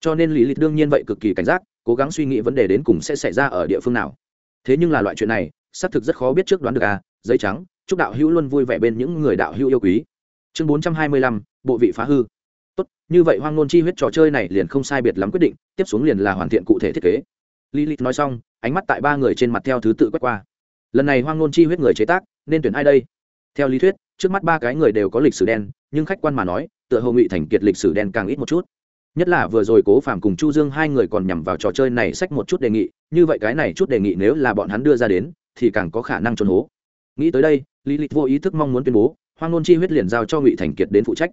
Cho nên lý lịch đương nhiên vậy cực kỳ cảnh giác, cố gắng suy nghĩ vấn đề đến cùng sẽ xảy ra ở địa phương nào. Thế nhưng là loại chuyện này, xác thực rất khó biết trước đoán được à giấy trắng, chúc đạo hữu luôn vui vẻ bên những người đạo hữu yêu quý. Chương bốn trăm hai mươi lăm, bộ vị phá hư. Tốt, như vậy hoang ngôn chi huyết trò chơi này liền không sai biệt lắm quyết định, tiếp xuống liền là hoàn thiện cụ thể thiết kế. Lilith nói xong, ánh mắt tại ba người trên mặt theo thứ tự quét qua. Lần này hoang ngôn chi huyết người chế tác, nên tuyển ai đây? Theo lý thuyết, trước mắt ba cái người đều có lịch sử đen, nhưng khách quan mà nói, tựa hồ ngụy thành kiệt lịch sử đen càng ít một chút. Nhất là vừa rồi cố phạm cùng chu dương hai người còn nhằm vào trò chơi này sách một chút đề nghị, như vậy cái này chút đề nghị nếu là bọn hắn đưa ra đến, thì càng có khả năng trốn hố nghĩ tới đây, lý lịch vô ý thức mong muốn tuyên bố, hoang ngôn chi huyết liền giao cho ngụy thành kiệt đến phụ trách.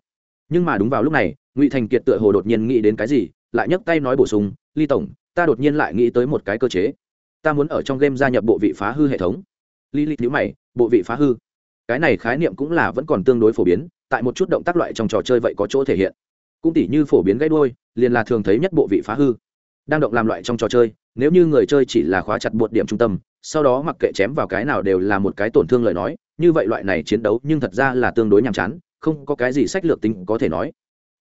Nhưng mà đúng vào lúc này, ngụy thành kiệt tựa hồ đột nhiên nghĩ đến cái gì, lại nhấc tay nói bổ sung ly tổng, ta đột nhiên lại nghĩ tới một cái cơ chế. Ta muốn ở trong game gia nhập bộ vị phá hư hệ thống. Lý lịch nhữ mày, bộ vị phá hư? Cái này khái niệm cũng là vẫn còn tương đối phổ biến, tại một chút động tác loại trong trò chơi vậy có chỗ thể hiện. Cũng tỉ như phổ biến gãy đôi liền là thường thấy nhất bộ vị phá hư. Đang động làm loại trong trò chơi, nếu như người chơi chỉ là khóa chặt một điểm trung tâm sau đó mặc kệ chém vào cái nào đều là một cái tổn thương lời nói, như vậy loại này chiến đấu nhưng thật ra là tương đối nhàm chán, không có cái gì sách lược tính có thể nói.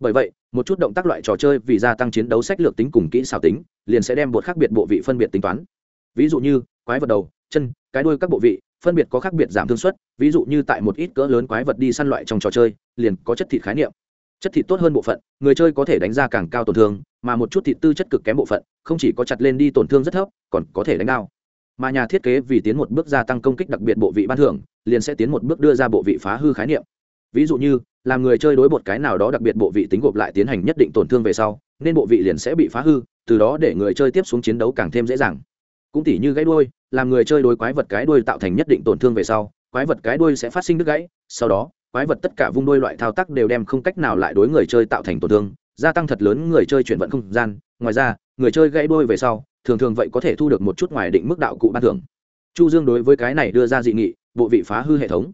Bởi vậy, một chút động tác loại trò chơi vì gia tăng chiến đấu sách lược tính cùng kỹ xảo tính, liền sẽ đem một khác biệt bộ vị phân biệt tính toán. Ví dụ như, quái vật đầu, chân, cái đuôi các bộ vị, phân biệt có khác biệt giảm thương suất, ví dụ như tại một ít cỡ lớn quái vật đi săn loại trong trò chơi, liền có chất thịt khái niệm. Chất thịt tốt hơn bộ phận, người chơi có thể đánh ra càng cao tổn thương, mà một chút thịt tư chất cực kém bộ phận, không chỉ có chặt lên đi tổn thương rất thấp, còn có thể đánh đao mà nhà thiết kế vì tiến một bước gia tăng công kích đặc biệt bộ vị ban thưởng, liền sẽ tiến một bước đưa ra bộ vị phá hư khái niệm. Ví dụ như, làm người chơi đối một cái nào đó đặc biệt bộ vị tính gộp lại tiến hành nhất định tổn thương về sau, nên bộ vị liền sẽ bị phá hư, từ đó để người chơi tiếp xuống chiến đấu càng thêm dễ dàng. Cũng tỉ như gãy đuôi, làm người chơi đối quái vật cái đuôi tạo thành nhất định tổn thương về sau, quái vật cái đuôi sẽ phát sinh đứt gãy, sau đó, quái vật tất cả vung đuôi loại thao tác đều đem không cách nào lại đối người chơi tạo thành tổn thương, gia tăng thật lớn người chơi chuyển vận không gian. Ngoài ra, người chơi gãy đuôi về sau thường thường vậy có thể thu được một chút ngoài định mức đạo cụ ban thưởng. Chu dương đối với cái này đưa ra dị nghị, bộ vị phá hư hệ thống.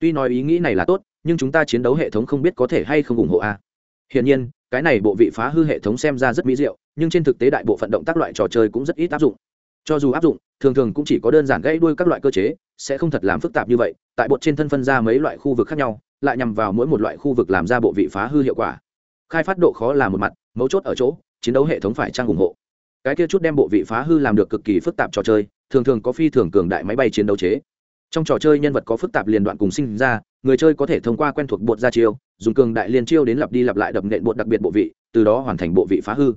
Tuy nói ý nghĩ này là tốt, nhưng chúng ta chiến đấu hệ thống không biết có thể hay không ủng hộ a. Hiển nhiên, cái này bộ vị phá hư hệ thống xem ra rất mỹ diệu, nhưng trên thực tế đại bộ phận động tác loại trò chơi cũng rất ít áp dụng. Cho dù áp dụng, thường thường cũng chỉ có đơn giản gãy đuôi các loại cơ chế, sẽ không thật làm phức tạp như vậy, tại bột trên thân phân ra mấy loại khu vực khác nhau, lại nhằm vào mỗi một loại khu vực làm ra bộ vị phá hư hiệu quả. Khai phát độ khó là một mặt, mấu chốt ở chỗ, chiến đấu hệ thống phải trang ủng hộ cái kia chút đem bộ vị phá hư làm được cực kỳ phức tạp trò chơi, thường thường có phi thường cường đại máy bay chiến đấu chế. Trong trò chơi nhân vật có phức tạp liên đoạn cùng sinh ra, người chơi có thể thông qua quen thuộc bột ra chiêu, dùng cường đại liên chiêu đến lặp đi lặp lại đập nện bột đặc biệt bộ vị, từ đó hoàn thành bộ vị phá hư.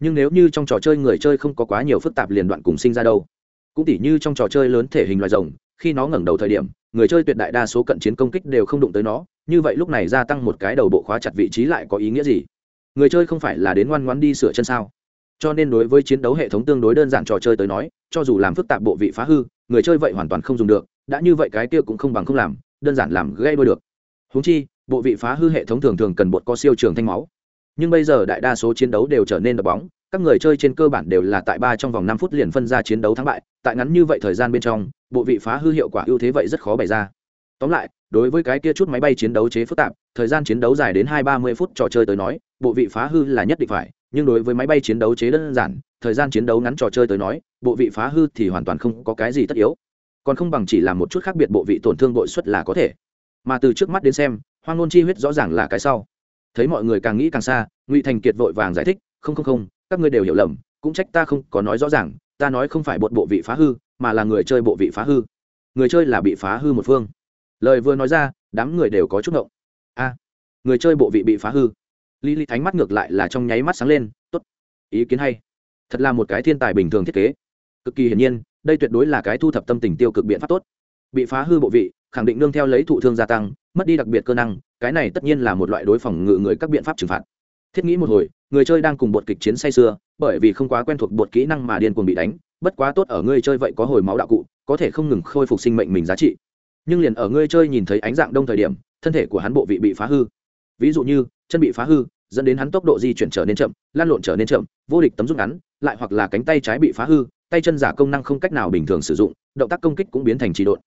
Nhưng nếu như trong trò chơi người chơi không có quá nhiều phức tạp liên đoạn cùng sinh ra đâu. Cũng tỉ như trong trò chơi lớn thể hình loài rồng, khi nó ngẩng đầu thời điểm, người chơi tuyệt đại đa số cận chiến công kích đều không đụng tới nó, như vậy lúc này gia tăng một cái đầu bộ khóa chặt vị trí lại có ý nghĩa gì? Người chơi không phải là đến ngoan ngoan đi sửa chân sao? Cho nên đối với chiến đấu hệ thống tương đối đơn giản trò chơi tới nói, cho dù làm phức tạp bộ vị phá hư, người chơi vậy hoàn toàn không dùng được, đã như vậy cái kia cũng không bằng không làm, đơn giản làm gây đôi được. Húng chi, bộ vị phá hư hệ thống thường thường cần bột có siêu trường thanh máu. Nhưng bây giờ đại đa số chiến đấu đều trở nên đập bóng, các người chơi trên cơ bản đều là tại ba trong vòng năm phút liền phân ra chiến đấu thắng bại, tại ngắn như vậy thời gian bên trong, bộ vị phá hư hiệu quả ưu thế vậy rất khó bày ra. Tóm lại, đối với cái kia chút máy bay chiến đấu chế phức tạp, thời gian chiến đấu dài đến hai ba mươi phút trò chơi tới nói, bộ vị phá hư là nhất định phải nhưng đối với máy bay chiến đấu chế đơn giản, thời gian chiến đấu ngắn trò chơi tới nói, bộ vị phá hư thì hoàn toàn không có cái gì tất yếu. Còn không bằng chỉ làm một chút khác biệt bộ vị tổn thương bội suất là có thể. Mà từ trước mắt đến xem, hoang ngôn chi huyết rõ ràng là cái sau. Thấy mọi người càng nghĩ càng xa, ngụy thành kiệt vội vàng giải thích, không không không, các ngươi đều hiểu lầm, cũng trách ta không có nói rõ ràng, ta nói không phải bột bộ vị phá hư, mà là người chơi bộ vị phá hư. Người chơi là bị phá hư một phương. Lời vừa nói ra, đám người đều có chút ngộng. A, người chơi bộ vị bị phá hư? Lý lý thánh mắt ngược lại là trong nháy mắt sáng lên, tốt, ý kiến hay. Thật là một cái thiên tài bình thường thiết kế. Cực kỳ hiển nhiên, đây tuyệt đối là cái thu thập tâm tình tiêu cực biện pháp tốt. Bị phá hư bộ vị, khẳng định nương theo lấy thụ thương gia tăng, mất đi đặc biệt cơ năng, cái này tất nhiên là một loại đối phòng ngự người các biện pháp trừng phạt. Thiết nghĩ một hồi, người chơi đang cùng bột kịch chiến say sưa, bởi vì không quá quen thuộc bột kỹ năng mà điên cuồng bị đánh, bất quá tốt ở người chơi vậy có hồi máu đạo cụ, có thể không ngừng khôi phục sinh mệnh mình giá trị. Nhưng liền ở người chơi nhìn thấy ánh dạng đông thời điểm, thân thể của hắn bộ vị bị phá hư. Ví dụ như, chân bị phá hư dẫn đến hắn tốc độ di chuyển trở nên chậm, lan lộn trở nên chậm, vô địch tấm rút ngắn, lại hoặc là cánh tay trái bị phá hư, tay chân giả công năng không cách nào bình thường sử dụng, động tác công kích cũng biến thành trì độn.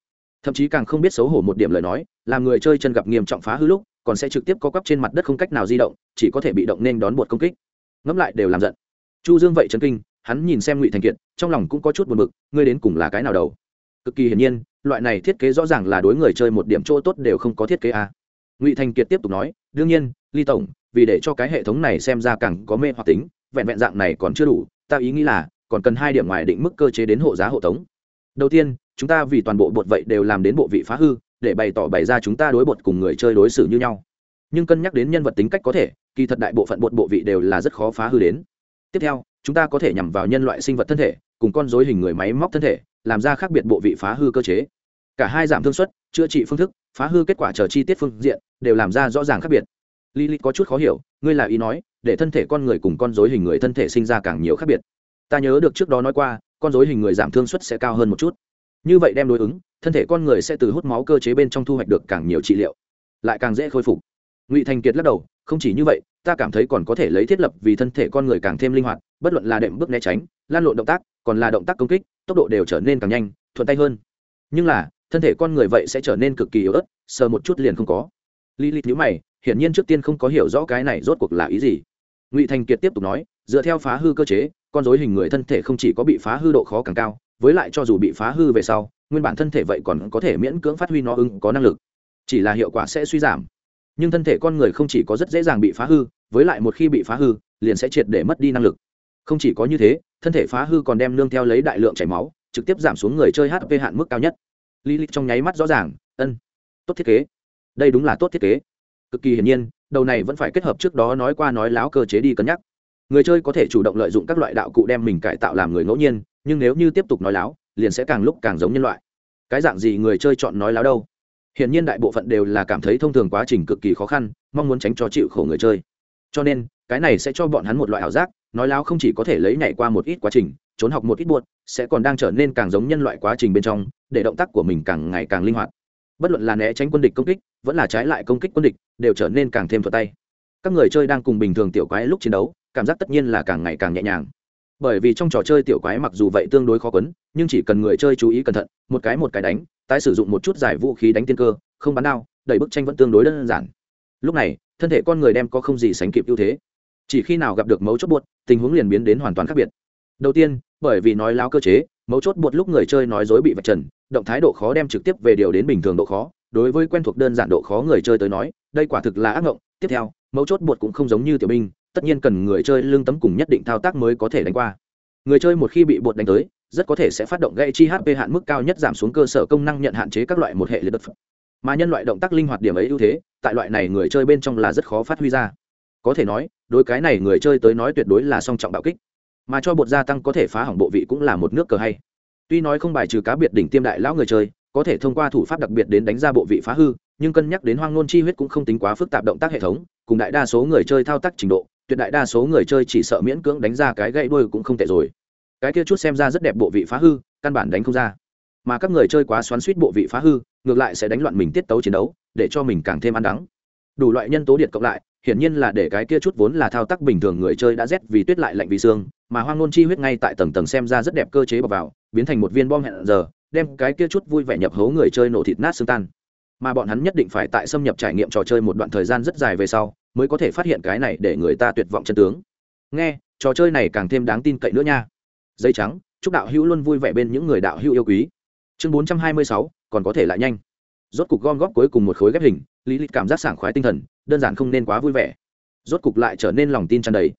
Thậm chí càng không biết xấu hổ một điểm lời nói, làm người chơi chân gặp nghiêm trọng phá hư lúc, còn sẽ trực tiếp có cắp trên mặt đất không cách nào di động, chỉ có thể bị động nên đón bột công kích. Ngẫm lại đều làm giận. Chu dương vậy chấn kinh, hắn nhìn xem ngụy thành kiệt, trong lòng cũng có chút buồn bực, ngươi đến cùng là cái nào đầu? Cực kỳ hiển nhiên, loại này thiết kế rõ ràng là đối người chơi một điểm chỗ tốt đều không có thiết kế a. À. ngụy thành kiệt tiếp tục nói, đương nhiên ly tổng, vì để cho cái hệ thống này xem ra càng có mê hoặc tính, vẹn vẹn dạng này còn chưa đủ, ta ý nghĩ là, còn cần hai điểm ngoài định mức cơ chế đến hộ giá hộ tống. Đầu tiên, chúng ta vì toàn bộ bột vậy đều làm đến bộ vị phá hư, để bày tỏ bày ra chúng ta đối bột cùng người chơi đối xử như nhau. Nhưng cân nhắc đến nhân vật tính cách có thể, kỳ thật đại bộ phận bột bộ vị đều là rất khó phá hư đến. Tiếp theo, chúng ta có thể nhằm vào nhân loại sinh vật thân thể, cùng con dối hình người máy móc thân thể, làm ra khác biệt bộ vị phá hư cơ chế. Cả hai giảm thương suất, chữa trị phương thức, phá hư kết quả chờ chi tiết phương diện, đều làm ra rõ ràng khác biệt. Lilith có chút khó hiểu, ngươi là ý nói, để thân thể con người cùng con rối hình người thân thể sinh ra càng nhiều khác biệt. Ta nhớ được trước đó nói qua, con rối hình người giảm thương suất sẽ cao hơn một chút. Như vậy đem đối ứng, thân thể con người sẽ từ hút máu cơ chế bên trong thu hoạch được càng nhiều trị liệu, lại càng dễ khôi phục. Ngụy Thành Kiệt lắc đầu, không chỉ như vậy, ta cảm thấy còn có thể lấy thiết lập vì thân thể con người càng thêm linh hoạt, bất luận là đệm bước né tránh, lan lộn động tác, còn là động tác công kích, tốc độ đều trở nên càng nhanh, thuận tay hơn. Nhưng là, thân thể con người vậy sẽ trở nên cực kỳ yếu ớt, sờ một chút liền không có. Lilith nhíu mày, hiển nhiên trước tiên không có hiểu rõ cái này rốt cuộc là ý gì. Ngụy thành kiệt tiếp tục nói dựa theo phá hư cơ chế con dối hình người thân thể không chỉ có bị phá hư độ khó càng cao với lại cho dù bị phá hư về sau nguyên bản thân thể vậy còn có thể miễn cưỡng phát huy nó ứng có năng lực. Chỉ là hiệu quả sẽ suy giảm. Nhưng thân thể con người không chỉ có rất dễ dàng bị phá hư với lại một khi bị phá hư liền sẽ triệt để mất đi năng lực. Không chỉ có như thế thân thể phá hư còn đem nương theo lấy đại lượng chảy máu trực tiếp giảm xuống người chơi hp hạn mức cao nhất. Lý lịch trong nháy mắt rõ ràng ân tốt thiết kế đây đúng là tốt thiết kế. Cực kỳ hiển nhiên, đầu này vẫn phải kết hợp trước đó nói qua nói láo cơ chế đi cân nhắc. Người chơi có thể chủ động lợi dụng các loại đạo cụ đem mình cải tạo làm người ngẫu nhiên, nhưng nếu như tiếp tục nói láo, liền sẽ càng lúc càng giống nhân loại. Cái dạng gì người chơi chọn nói láo đâu? Hiển nhiên đại bộ phận đều là cảm thấy thông thường quá trình cực kỳ khó khăn, mong muốn tránh cho chịu khổ người chơi. Cho nên, cái này sẽ cho bọn hắn một loại ảo giác, nói láo không chỉ có thể lấy nhảy qua một ít quá trình, trốn học một ít buột, sẽ còn đang trở nên càng giống nhân loại quá trình bên trong, để động tác của mình càng ngày càng linh hoạt bất luận là né tránh quân địch công kích, vẫn là trái lại công kích quân địch, đều trở nên càng thêm thuật tay. Các người chơi đang cùng bình thường tiểu quái lúc chiến đấu, cảm giác tất nhiên là càng ngày càng nhẹ nhàng. Bởi vì trong trò chơi tiểu quái mặc dù vậy tương đối khó quấn, nhưng chỉ cần người chơi chú ý cẩn thận, một cái một cái đánh, tái sử dụng một chút giải vũ khí đánh tiên cơ, không bắn đao, đẩy bức tranh vẫn tương đối đơn giản. Lúc này, thân thể con người đem có không gì sánh kịp ưu thế. Chỉ khi nào gặp được mấu chốt buốt tình huống liền biến đến hoàn toàn khác biệt. Đầu tiên, bởi vì nói láo cơ chế mấu chốt buộc lúc người chơi nói dối bị vạch trần, động thái độ khó đem trực tiếp về điều đến bình thường độ khó. Đối với quen thuộc đơn giản độ khó người chơi tới nói, đây quả thực là ác ngộng. Tiếp theo, mấu chốt buộc cũng không giống như tiểu binh, tất nhiên cần người chơi lương tấm cùng nhất định thao tác mới có thể đánh qua. Người chơi một khi bị bột đánh tới, rất có thể sẽ phát động gây chi hp hạn mức cao nhất giảm xuống cơ sở công năng nhận hạn chế các loại một hệ liệt đất mà nhân loại động tác linh hoạt điểm ấy ưu thế, tại loại này người chơi bên trong là rất khó phát huy ra. Có thể nói, đối cái này người chơi tới nói tuyệt đối là song trọng bạo kích mà cho bột gia tăng có thể phá hỏng bộ vị cũng là một nước cờ hay. Tuy nói không bài trừ cá biệt đỉnh tiêm đại lão người chơi, có thể thông qua thủ pháp đặc biệt đến đánh ra bộ vị phá hư, nhưng cân nhắc đến hoang ngôn chi huyết cũng không tính quá phức tạp động tác hệ thống, cùng đại đa số người chơi thao tác trình độ, tuyệt đại đa số người chơi chỉ sợ miễn cưỡng đánh ra cái gãy đuôi cũng không tệ rồi. Cái kia chút xem ra rất đẹp bộ vị phá hư, căn bản đánh không ra. Mà các người chơi quá xoắn suýt bộ vị phá hư, ngược lại sẽ đánh loạn mình tiết tấu chiến đấu, để cho mình càng thêm ăn đắng. Đủ loại nhân tố điện cộng lại hiển nhiên là để cái kia chút vốn là thao tác bình thường người chơi đã rét vì tuyết lại lạnh vì xương, mà hoang nôn chi huyết ngay tại tầng tầng xem ra rất đẹp cơ chế bọc vào, biến thành một viên bom hẹn giờ, đem cái kia chút vui vẻ nhập hố người chơi nổ thịt nát xương tan. Mà bọn hắn nhất định phải tại xâm nhập trải nghiệm trò chơi một đoạn thời gian rất dài về sau, mới có thể phát hiện cái này để người ta tuyệt vọng chân tướng. Nghe, trò chơi này càng thêm đáng tin cậy nữa nha. Dây trắng, chúc đạo hữu luôn vui vẻ bên những người đạo hữu yêu quý. Chương bốn trăm hai mươi sáu, còn có thể lại nhanh. Rốt cục gom góp cuối cùng một khối ghép hình, lý lịch cảm giác sảng khoái tinh thần đơn giản không nên quá vui vẻ. Rốt cục lại trở nên lòng tin tràn đầy.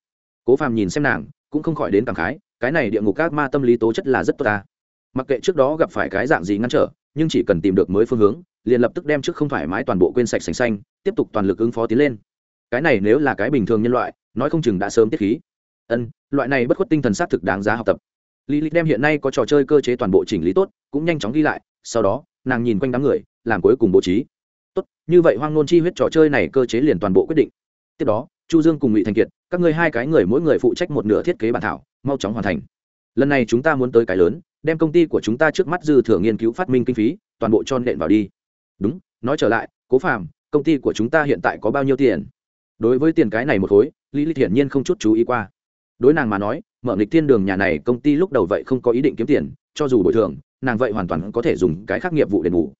Cố phàm nhìn xem nàng, cũng không khỏi đến cảm khái, cái này địa ngục các ma tâm lý tố chất là rất tốt ta. Mặc kệ trước đó gặp phải cái dạng gì ngăn trở, nhưng chỉ cần tìm được mới phương hướng, liền lập tức đem trước không thoải mái toàn bộ quên sạch sành xanh, tiếp tục toàn lực ứng phó tiến lên. Cái này nếu là cái bình thường nhân loại, nói không chừng đã sớm tiết khí. Ân, loại này bất khuất tinh thần xác thực đáng giá học tập. Lý lịch đem hiện nay có trò chơi cơ chế toàn bộ chỉnh lý tốt, cũng nhanh chóng ghi lại, sau đó, nàng nhìn quanh đám người, làm cuối cùng bố trí như vậy hoang nôn chi huyết trò chơi này cơ chế liền toàn bộ quyết định. Tiếp đó, chu dương cùng ngụy thành kiệt, các ngươi hai cái người mỗi người phụ trách một nửa thiết kế bản thảo, mau chóng hoàn thành. Lần này chúng ta muốn tới cái lớn, đem công ty của chúng ta trước mắt dư thừa nghiên cứu phát minh kinh phí, toàn bộ cho nện vào đi. Đúng, nói trở lại, cố phàm, công ty của chúng ta hiện tại có bao nhiêu tiền? Đối với tiền cái này một khối, lý lịch hiển nhiên không chút chú ý qua. Đối nàng mà nói, mở nghịch thiên đường nhà này công ty lúc đầu vậy không có ý định kiếm tiền, cho dù bồi thường, nàng vậy hoàn toàn có thể dùng cái khác nghiệp vụ đền bù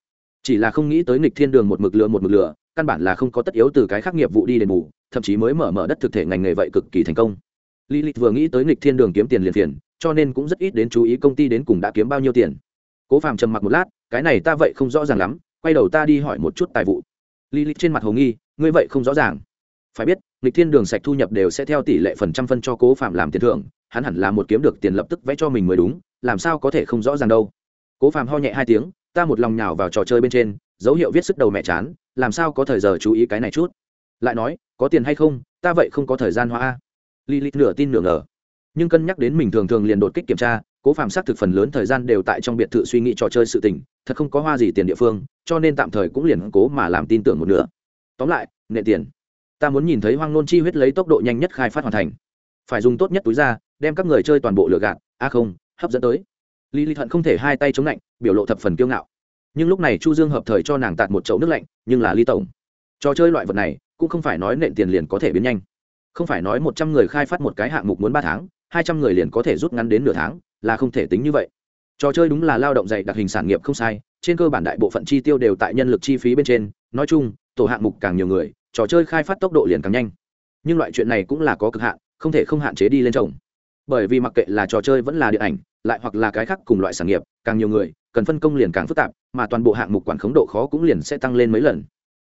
chỉ là không nghĩ tới nghịch thiên đường một mực lừa một mực lừa căn bản là không có tất yếu từ cái khác nghiệp vụ đi đền bù thậm chí mới mở mở đất thực thể ngành nghề vậy cực kỳ thành công Lilith vừa nghĩ tới nghịch thiên đường kiếm tiền liền phiền, cho nên cũng rất ít đến chú ý công ty đến cùng đã kiếm bao nhiêu tiền. Cố Phàm trầm mặc một lát, cái này ta vậy không rõ ràng lắm, quay đầu ta đi hỏi một chút tài vụ. Lilith trên mặt hồ nghi, ngươi vậy không rõ ràng. Phải biết, nghịch thiên đường sạch thu nhập đều sẽ theo tỷ lệ phần trăm phân cho Cố Phàm làm tiền thưởng, hắn hẳn là một kiếm được tiền lập tức vẽ cho mình mới đúng, làm sao có thể không rõ ràng đâu. Cố Phàm ho nhẹ hai tiếng, ta một lòng nhào vào trò chơi bên trên, dấu hiệu viết sức đầu mẹ chán, làm sao có thời giờ chú ý cái này chút. Lại nói, có tiền hay không, ta vậy không có thời gian hoa li li nửa tin nửa ngờ. Nhưng cân nhắc đến mình thường thường liền đột kích kiểm tra, Cố Phạm xác thực phần lớn thời gian đều tại trong biệt thự suy nghĩ trò chơi sự tình, thật không có hoa gì tiền địa phương, cho nên tạm thời cũng liền cố mà làm tin tưởng một nửa. Tóm lại, nệ tiền. Ta muốn nhìn thấy Hoang Nôn chi huyết lấy tốc độ nhanh nhất khai phát hoàn thành. Phải dùng tốt nhất túi ra, đem các người chơi toàn bộ lựa gạt, a không, hấp dẫn tới lý lý thận không thể hai tay chống lạnh, biểu lộ thập phần kiêu ngạo. Nhưng lúc này Chu Dương hợp thời cho nàng tạt một chậu nước lạnh, nhưng là Ly tổng. Trò chơi loại vật này, cũng không phải nói nện tiền liền có thể biến nhanh không phải nói một trăm người khai phát một cái hạng mục muốn ba tháng hai trăm người liền có thể rút ngắn đến nửa tháng là không thể tính như vậy trò chơi đúng là lao động dạy đặc hình sản nghiệp không sai trên cơ bản đại bộ phận chi tiêu đều tại nhân lực chi phí bên trên nói chung tổ hạng mục càng nhiều người trò chơi khai phát tốc độ liền càng nhanh nhưng loại chuyện này cũng là có cực hạn không thể không hạn chế đi lên trồng bởi vì mặc kệ là trò chơi vẫn là điện ảnh lại hoặc là cái khác cùng loại sản nghiệp, càng nhiều người, cần phân công liền càng phức tạp, mà toàn bộ hạng mục quản khống độ khó cũng liền sẽ tăng lên mấy lần.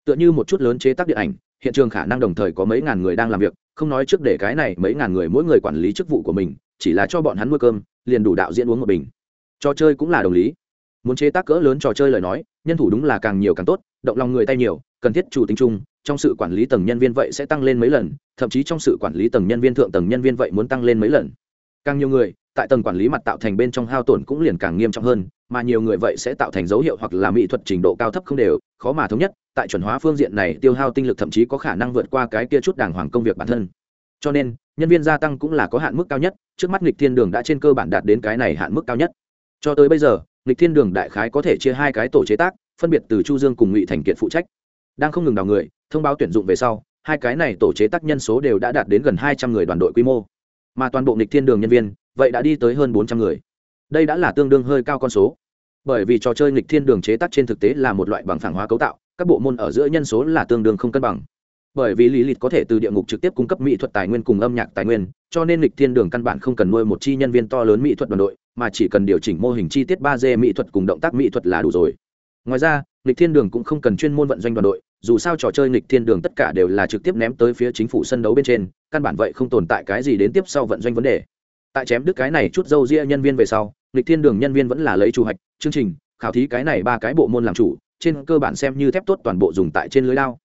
Tựa như một chút lớn chế tác điện ảnh, hiện trường khả năng đồng thời có mấy ngàn người đang làm việc, không nói trước để cái này mấy ngàn người mỗi người quản lý chức vụ của mình, chỉ là cho bọn hắn nuôi cơm, liền đủ đạo diễn uống một bình. Trò chơi cũng là đồng lý. Muốn chế tác cỡ lớn trò chơi lời nói, nhân thủ đúng là càng nhiều càng tốt, động lòng người tay nhiều, cần thiết chủ tính chung, trong sự quản lý tầng nhân viên vậy sẽ tăng lên mấy lần, thậm chí trong sự quản lý tầng nhân viên thượng tầng nhân viên vậy muốn tăng lên mấy lần. Càng nhiều người tại tầng quản lý mặt tạo thành bên trong hao tổn cũng liền càng nghiêm trọng hơn, mà nhiều người vậy sẽ tạo thành dấu hiệu hoặc là mỹ thuật trình độ cao thấp không đều, khó mà thống nhất, tại chuẩn hóa phương diện này tiêu hao tinh lực thậm chí có khả năng vượt qua cái kia chút đàng hoàng công việc bản thân. Cho nên, nhân viên gia tăng cũng là có hạn mức cao nhất, trước mắt nghịch thiên đường đã trên cơ bản đạt đến cái này hạn mức cao nhất. Cho tới bây giờ, nghịch thiên đường đại khái có thể chia hai cái tổ chế tác, phân biệt từ chu dương cùng ngụy thành kiệt phụ trách. Đang không ngừng đào người, thông báo tuyển dụng về sau, hai cái này tổ chế tác nhân số đều đã đạt đến gần hai trăm người đoàn đội quy mô. Mà toàn bộ nghịch thiên đường nhân viên vậy đã đi tới hơn bốn trăm người. Đây đã là tương đương hơi cao con số. Bởi vì trò chơi nghịch thiên đường chế tác trên thực tế là một loại bằng phẳng hóa cấu tạo, các bộ môn ở giữa nhân số là tương đương không cân bằng. Bởi vì lý lịch có thể từ địa ngục trực tiếp cung cấp mỹ thuật tài nguyên cùng âm nhạc tài nguyên, cho nên lịch thiên đường căn bản không cần nuôi một chi nhân viên to lớn mỹ thuật đoàn đội, mà chỉ cần điều chỉnh mô hình chi tiết ba d mỹ thuật cùng động tác mỹ thuật là đủ rồi. Ngoài ra, nghịch thiên đường cũng không cần chuyên môn vận doanh đoàn đội, dù sao trò chơi nghịch thiên đường tất cả đều là trực tiếp ném tới phía chính phủ sân đấu bên trên, căn bản vậy không tồn tại cái gì đến tiếp sau vận doanh vấn đề tại chém đứt cái này chút dâu ria nhân viên về sau lịch thiên đường nhân viên vẫn là lấy chủ hạch, chương trình, khảo thí cái này ba cái bộ môn làm chủ, trên cơ bản xem như thép tốt toàn bộ dùng tại trên lưới lao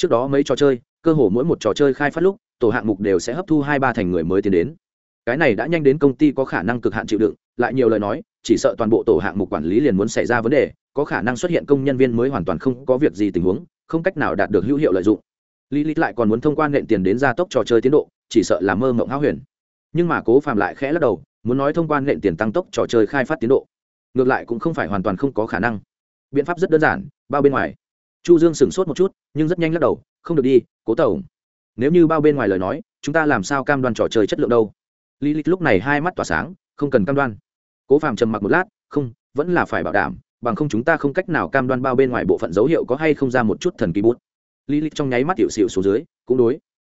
trước đó mấy trò chơi, cơ hồ mỗi một trò chơi khai phát lúc, tổ hạng mục đều sẽ hấp thu hai ba thành người mới tiến đến. Cái này đã nhanh đến công ty có khả năng cực hạn chịu đựng, lại nhiều lời nói, chỉ sợ toàn bộ tổ hạng mục quản lý liền muốn xảy ra vấn đề, có khả năng xuất hiện công nhân viên mới hoàn toàn không có việc gì tình huống, không cách nào đạt được hữu hiệu lợi dụng. Lý lý lại còn muốn thông qua nện tiền đến gia tốc trò chơi tiến độ, chỉ sợ là mơ mộng háo huyền nhưng mà cố phạm lại khẽ lắc đầu, muốn nói thông quan nện tiền tăng tốc trò chơi khai phát tiến độ. Ngược lại cũng không phải hoàn toàn không có khả năng. Biện pháp rất đơn giản, bao bên ngoài. Chu dương sửng sốt một chút, nhưng rất nhanh lắc đầu, không được đi, cố tổng. nếu như bao bên ngoài lời nói, chúng ta làm sao cam đoan trò chơi chất lượng đâu? Lý lịch lúc này hai mắt tỏa sáng, không cần cam đoan. Cố phàm trầm mặc một lát, không, vẫn là phải bảo đảm, bằng không chúng ta không cách nào cam đoan bao bên ngoài bộ phận dấu hiệu có hay không ra một chút thần kỳ bút. Lý lịch trong nháy mắt hiệu xịu xuống dưới, cũng đối.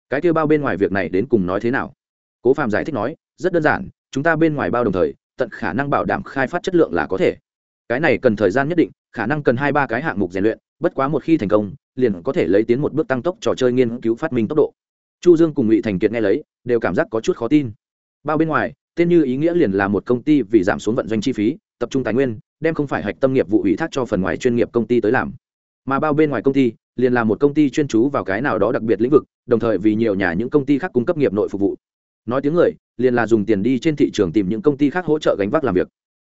Cái kêu bao bên ngoài việc này đến cùng nói thế nào? Cố Phạm giải thích nói, rất đơn giản, chúng ta bên ngoài bao đồng thời, tận khả năng bảo đảm khai phát chất lượng là có thể. Cái này cần thời gian nhất định, khả năng cần hai ba cái hạng mục rèn luyện, bất quá một khi thành công, liền có thể lấy tiến một bước tăng tốc trò chơi nghiên cứu phát minh tốc độ. Chu dương cùng ngụy thành kiệt nghe lấy, đều cảm giác có chút khó tin. Bao bên ngoài, tên như ý nghĩa liền là một công ty vì giảm xuống vận doanh chi phí, tập trung tài nguyên, đem không phải hạch tâm nghiệp vụ ủy thác cho phần ngoài chuyên nghiệp công ty tới làm. Mà bao bên ngoài công ty, liền là một công ty chuyên chú vào cái nào đó đặc biệt lĩnh vực, đồng thời vì nhiều nhà những công ty khác cung cấp nghiệp nội phục vụ nói tiếng người, liền là dùng tiền đi trên thị trường tìm những công ty khác hỗ trợ gánh vác làm việc.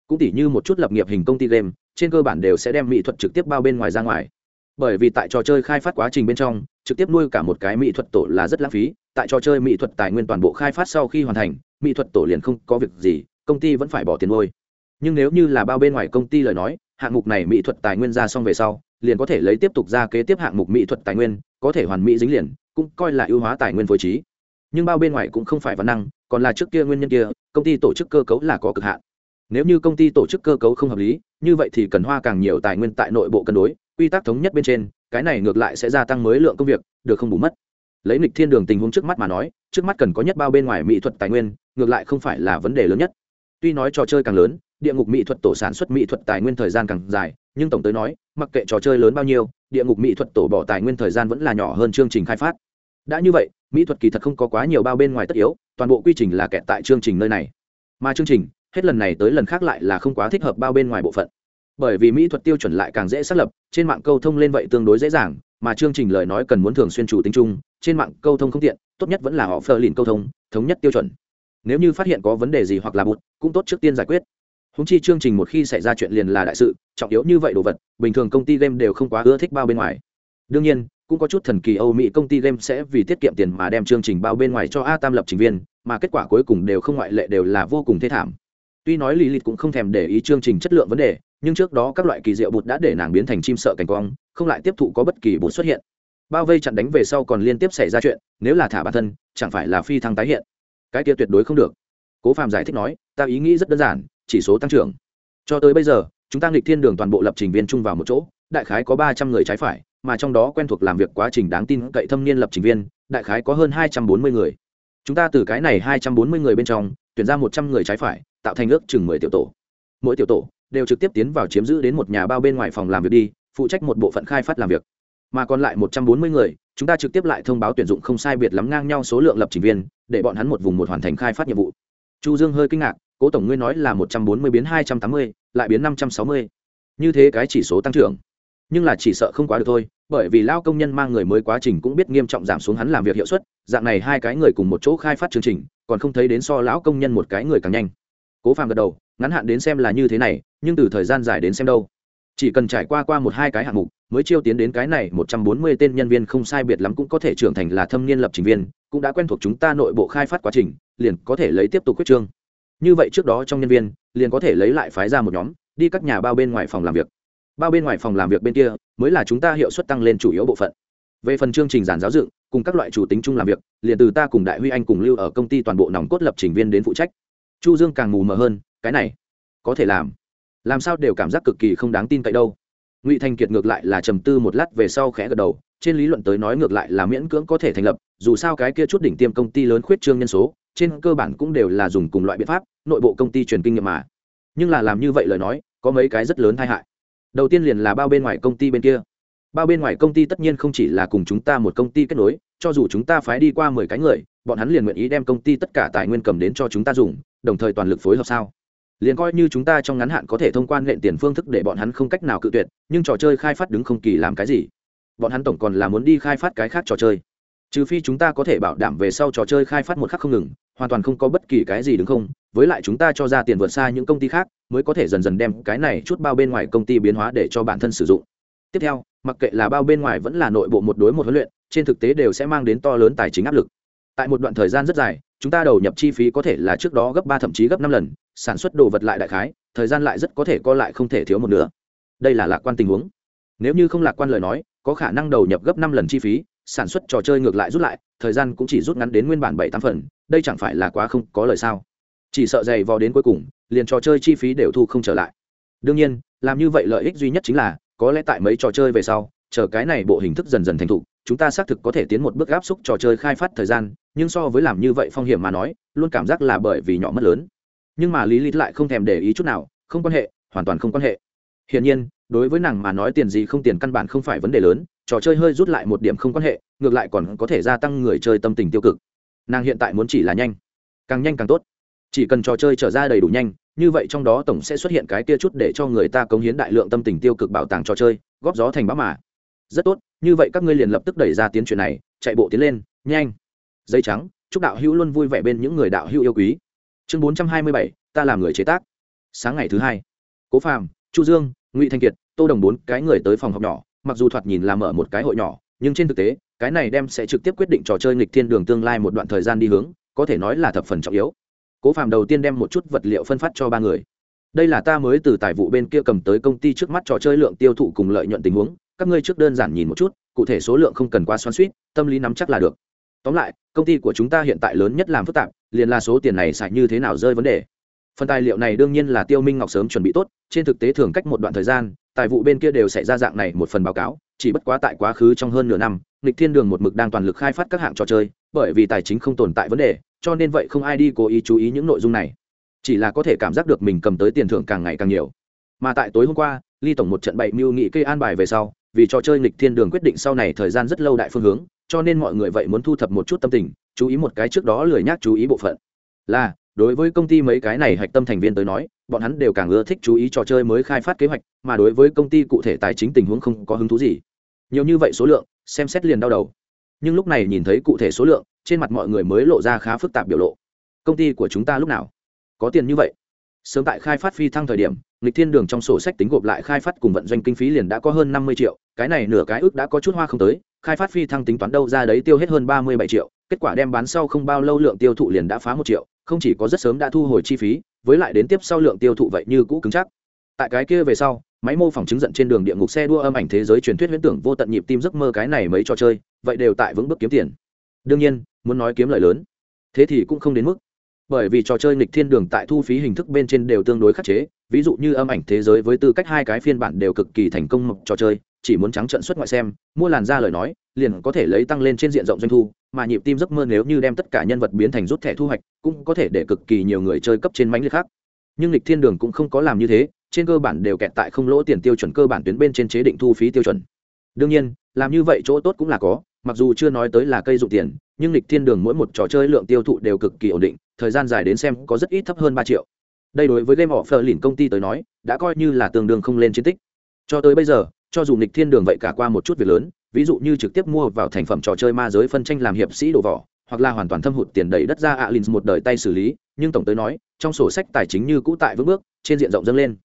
Cũng tỉ như một chút lập nghiệp hình công ty game, trên cơ bản đều sẽ đem mỹ thuật trực tiếp bao bên ngoài ra ngoài. Bởi vì tại trò chơi khai phát quá trình bên trong, trực tiếp nuôi cả một cái mỹ thuật tổ là rất lãng phí, tại trò chơi mỹ thuật tài nguyên toàn bộ khai phát sau khi hoàn thành, mỹ thuật tổ liền không có việc gì, công ty vẫn phải bỏ tiền nuôi. Nhưng nếu như là bao bên ngoài công ty lời nói, hạng mục này mỹ thuật tài nguyên ra xong về sau, liền có thể lấy tiếp tục ra kế tiếp hạng mục mỹ thuật tài nguyên, có thể hoàn mỹ dính liền, cũng coi là ưu hóa tài nguyên phối trí nhưng bao bên ngoài cũng không phải văn năng, còn là trước kia nguyên nhân kia, công ty tổ chức cơ cấu là có cực hạn. Nếu như công ty tổ chức cơ cấu không hợp lý, như vậy thì cần hoa càng nhiều tài nguyên tại nội bộ cân đối, quy tắc thống nhất bên trên, cái này ngược lại sẽ gia tăng mới lượng công việc, được không bù mất. Lấy nịch thiên đường tình huống trước mắt mà nói, trước mắt cần có nhất bao bên ngoài mỹ thuật tài nguyên, ngược lại không phải là vấn đề lớn nhất. Tuy nói trò chơi càng lớn, địa ngục mỹ thuật tổ sản xuất mỹ thuật tài nguyên thời gian càng dài, nhưng tổng tới nói, mặc kệ trò chơi lớn bao nhiêu, địa ngục mỹ thuật tổ bỏ tài nguyên thời gian vẫn là nhỏ hơn chương trình khai phát. Đã như vậy mỹ thuật kỳ thật không có quá nhiều bao bên ngoài tất yếu, toàn bộ quy trình là kẹt tại chương trình nơi này. Mà chương trình, hết lần này tới lần khác lại là không quá thích hợp bao bên ngoài bộ phận. Bởi vì mỹ thuật tiêu chuẩn lại càng dễ xác lập, trên mạng câu thông lên vậy tương đối dễ dàng, mà chương trình lời nói cần muốn thường xuyên chủ tính chung, trên mạng câu thông không tiện, tốt nhất vẫn là họ phờ lìn câu thông, thống nhất tiêu chuẩn. Nếu như phát hiện có vấn đề gì hoặc là bụt, cũng tốt trước tiên giải quyết. Húng chi chương trình một khi xảy ra chuyện liền là đại sự, trọng yếu như vậy đồ vật, bình thường công ty game đều không quá ưa thích bao bên ngoài. Đương nhiên cũng có chút thần kỳ âu mỹ công ty game sẽ vì tiết kiệm tiền mà đem chương trình bao bên ngoài cho a tam lập trình viên, mà kết quả cuối cùng đều không ngoại lệ đều là vô cùng thê thảm. Tuy nói lý lịch cũng không thèm để ý chương trình chất lượng vấn đề, nhưng trước đó các loại kỳ diệu bột đã để nàng biến thành chim sợ cảnh quang, không lại tiếp thụ có bất kỳ bột xuất hiện. Bao vây chặn đánh về sau còn liên tiếp xảy ra chuyện, nếu là thả bản thân, chẳng phải là phi thăng tái hiện. Cái kia tuyệt đối không được. Cố phạm giải thích nói, ta ý nghĩ rất đơn giản, chỉ số tăng trưởng. Cho tới bây giờ, chúng ta nghịch thiên đường toàn bộ lập trình viên chung vào một chỗ, đại khái có ba trăm người trái phải mà trong đó quen thuộc làm việc quá trình đáng tin cậy thâm niên lập trình viên, đại khái có hơn hai trăm bốn mươi người. Chúng ta từ cái này hai trăm bốn mươi người bên trong, tuyển ra một trăm người trái phải, tạo thành ước chừng mười tiểu tổ. Mỗi tiểu tổ đều trực tiếp tiến vào chiếm giữ đến một nhà bao bên ngoài phòng làm việc đi, phụ trách một bộ phận khai phát làm việc. Mà còn lại một trăm bốn mươi người, chúng ta trực tiếp lại thông báo tuyển dụng không sai biệt lắm ngang nhau số lượng lập trình viên, để bọn hắn một vùng một hoàn thành khai phát nhiệm vụ. Chu dương hơi kinh ngạc, cố tổng ngươi nói là một trăm bốn mươi biến hai trăm tám mươi, lại biến năm trăm sáu mươi. Như thế cái chỉ số tăng trưởng nhưng là chỉ sợ không quá được thôi, bởi vì lao công nhân mang người mới quá trình cũng biết nghiêm trọng giảm xuống hắn làm việc hiệu suất, dạng này hai cái người cùng một chỗ khai phát chương trình, còn không thấy đến so lão công nhân một cái người càng nhanh. Cố phàm gật đầu, ngắn hạn đến xem là như thế này, nhưng từ thời gian dài đến xem đâu. Chỉ cần trải qua qua một hai cái hạng mục, mới chiêu tiến đến cái này một trăm bốn mươi tên nhân viên không sai biệt lắm cũng có thể trưởng thành là thâm niên lập trình viên, cũng đã quen thuộc chúng ta nội bộ khai phát quá trình, liền có thể lấy tiếp tục quyết trương. Như vậy trước đó trong nhân viên, liền có thể lấy lại phái ra một nhóm, đi các nhà bao bên ngoài phòng làm việc bao bên ngoài phòng làm việc bên kia mới là chúng ta hiệu suất tăng lên chủ yếu bộ phận. Về phần chương trình giản giáo dựng, cùng các loại chủ tính chung làm việc, liền từ ta cùng đại huy anh cùng lưu ở công ty toàn bộ nòng cốt lập trình viên đến phụ trách. Chu dương càng mù mờ hơn, cái này, có thể làm. Làm sao đều cảm giác cực kỳ không đáng tin cậy đâu. Ngụy thành kiệt ngược lại là trầm tư một lát về sau khẽ gật đầu, trên lý luận tới nói ngược lại là miễn cưỡng có thể thành lập, dù sao cái kia chút đỉnh tiêm công ty lớn khuyết trương nhân số, trên cơ bản cũng đều là dùng cùng loại biện pháp, nội bộ công ty truyền kinh nghiệm mà. Nhưng là làm như vậy lời nói, có mấy cái rất lớn tai hại đầu tiên liền là bao bên ngoài công ty bên kia. Bao bên ngoài công ty tất nhiên không chỉ là cùng chúng ta một công ty kết nối, cho dù chúng ta phái đi qua mười cái người, bọn hắn liền nguyện ý đem công ty tất cả tài nguyên cầm đến cho chúng ta dùng, đồng thời toàn lực phối hợp sao? Liền coi như chúng ta trong ngắn hạn có thể thông quan lệnh tiền phương thức để bọn hắn không cách nào cự tuyệt, nhưng trò chơi khai phát đứng không kỳ làm cái gì. Bọn hắn tổng còn là muốn đi khai phát cái khác trò chơi. Trừ phi chúng ta có thể bảo đảm về sau trò chơi khai phát một khắc không ngừng, hoàn toàn không có bất kỳ cái gì đứng không, với lại chúng ta cho ra tiền vượt xa những công ty khác mới có thể dần dần đem cái này chút bao bên ngoài công ty biến hóa để cho bản thân sử dụng. Tiếp theo, mặc kệ là bao bên ngoài vẫn là nội bộ một đối một huấn luyện, trên thực tế đều sẽ mang đến to lớn tài chính áp lực. Tại một đoạn thời gian rất dài, chúng ta đầu nhập chi phí có thể là trước đó gấp ba thậm chí gấp năm lần, sản xuất đồ vật lại đại khái, thời gian lại rất có thể co lại không thể thiếu một nửa. Đây là lạc quan tình huống. Nếu như không lạc quan lời nói, có khả năng đầu nhập gấp năm lần chi phí, sản xuất trò chơi ngược lại rút lại, thời gian cũng chỉ rút ngắn đến nguyên bản bảy tám phần, đây chẳng phải là quá không có lời sao? Chỉ sợ dày vò đến cuối cùng liền trò chơi chi phí đều thu không trở lại. Đương nhiên, làm như vậy lợi ích duy nhất chính là, có lẽ tại mấy trò chơi về sau, chờ cái này bộ hình thức dần dần thành thục, chúng ta xác thực có thể tiến một bước áp xúc trò chơi khai phát thời gian, nhưng so với làm như vậy phong hiểm mà nói, luôn cảm giác là bởi vì nhỏ mất lớn. Nhưng mà lý lý lại không thèm để ý chút nào, không quan hệ, hoàn toàn không quan hệ. Hiển nhiên, đối với nàng mà nói tiền gì không tiền căn bản không phải vấn đề lớn, trò chơi hơi rút lại một điểm không quan hệ, ngược lại còn có thể gia tăng người chơi tâm tình tiêu cực. Nàng hiện tại muốn chỉ là nhanh, càng nhanh càng tốt chỉ cần trò chơi trở ra đầy đủ nhanh, như vậy trong đó tổng sẽ xuất hiện cái kia chút để cho người ta cống hiến đại lượng tâm tình tiêu cực bảo tàng trò chơi, góp gió thành bão mà. Rất tốt, như vậy các ngươi liền lập tức đẩy ra tiến chuyện này, chạy bộ tiến lên, nhanh. Dây trắng, chúc đạo hữu luôn vui vẻ bên những người đạo hữu yêu quý. Chương bốn trăm hai mươi bảy, ta làm người chế tác. Sáng ngày thứ hai, cố phàm, chu dương, ngụy thanh kiệt, tô đồng bốn cái người tới phòng học nhỏ, mặc dù thoạt nhìn là mở một cái hội nhỏ, nhưng trên thực tế, cái này đem sẽ trực tiếp quyết định trò chơi nghịch thiên đường tương lai một đoạn thời gian đi hướng, có thể nói là thập phần trọng yếu cố phàm đầu tiên đem một chút vật liệu phân phát cho ba người. Đây là ta mới từ tài vụ bên kia cầm tới công ty trước mắt trò chơi lượng tiêu thụ cùng lợi nhuận tình huống, các ngươi trước đơn giản nhìn một chút, cụ thể số lượng không cần quá xoắn suýt tâm lý nắm chắc là được. Tóm lại, công ty của chúng ta hiện tại lớn nhất làm phức tạp, liền là số tiền này xài như thế nào rơi vấn đề. Phần tài liệu này đương nhiên là tiêu minh ngọc sớm chuẩn bị tốt, trên thực tế thường cách một đoạn thời gian, tài vụ bên kia đều sẽ ra dạng này một phần báo cáo, chỉ bất quá tại quá khứ trong hơn nửa năm, nghịch thiên đường một mực đang toàn lực khai phát các hạng trò chơi, bởi vì tài chính không tồn tại vấn đề cho nên vậy không ai đi cố ý chú ý những nội dung này. Chỉ là có thể cảm giác được mình cầm tới tiền thưởng càng ngày càng nhiều. Mà tại tối hôm qua, ly tổng một trận bậy mưu nghị kê an bài về sau, vì trò chơi nghịch thiên đường quyết định sau này thời gian rất lâu đại phương hướng, cho nên mọi người vậy muốn thu thập một chút tâm tình, chú ý một cái trước đó lười nhác chú ý bộ phận. Là, đối với công ty mấy cái này hạch tâm thành viên tới nói, bọn hắn đều càng ưa thích chú ý trò chơi mới khai phát kế hoạch, mà đối với công ty cụ thể tài chính tình huống không có hứng thú gì. Nhiều như vậy số lượng, xem xét liền đau đầu nhưng lúc này nhìn thấy cụ thể số lượng, trên mặt mọi người mới lộ ra khá phức tạp biểu lộ. Công ty của chúng ta lúc nào? Có tiền như vậy. Sớm tại khai phát phi thăng thời điểm lịch thiên đường trong sổ sách tính gộp lại khai phát cùng vận doanh kinh phí liền đã có hơn năm mươi triệu, cái này nửa cái ước đã có chút hoa không tới, khai phát phi thăng tính toán đâu ra đấy tiêu hết hơn ba mươi bảy triệu, kết quả đem bán sau không bao lâu lượng tiêu thụ liền đã phá một triệu, không chỉ có rất sớm đã thu hồi chi phí, với lại đến tiếp sau lượng tiêu thụ vậy như cũ cứng chắc. Tại cái kia về sau máy mô phỏng chứng giận trên đường địa ngục xe đua âm ảnh thế giới truyền thuyết huyễn tưởng vô tận nhịp tim giấc mơ cái này mấy trò chơi, vậy đều tại vững bước kiếm tiền. Đương nhiên, muốn nói kiếm lợi lớn, thế thì cũng không đến mức. Bởi vì trò chơi nghịch thiên đường tại thu phí hình thức bên trên đều tương đối khắc chế, ví dụ như âm ảnh thế giới với tư cách hai cái phiên bản đều cực kỳ thành công mộc trò chơi, chỉ muốn trắng trận xuất ngoại xem, mua làn ra lời nói, liền có thể lấy tăng lên trên diện rộng doanh thu, mà nhịp tim giấc mơ nếu như đem tất cả nhân vật biến thành rút thẻ thu hoạch, cũng có thể để cực kỳ nhiều người chơi cấp trên mánh liệt khác. Nhưng lịch thiên đường cũng không có làm như thế trên cơ bản đều kẹt tại không lỗ tiền tiêu chuẩn cơ bản tuyến bên trên chế định thu phí tiêu chuẩn. Đương nhiên, làm như vậy chỗ tốt cũng là có, mặc dù chưa nói tới là cây dụng tiền, nhưng lịch thiên đường mỗi một trò chơi lượng tiêu thụ đều cực kỳ ổn định, thời gian dài đến xem có rất ít thấp hơn ba triệu. Đây đối với game offer lìn công ty tới nói, đã coi như là tương đương không lên chiến tích. Cho tới bây giờ, cho dù lịch thiên đường vậy cả qua một chút việc lớn, ví dụ như trực tiếp mua vào thành phẩm trò chơi ma giới phân tranh làm hiệp sĩ đồ vỏ, hoặc là hoàn toàn thâm hụt tiền đầy đất ra alin một đời tay xử lý, nhưng tổng tới nói, trong sổ sách tài chính như cũ tại vững bước, trên diện rộng dâng lên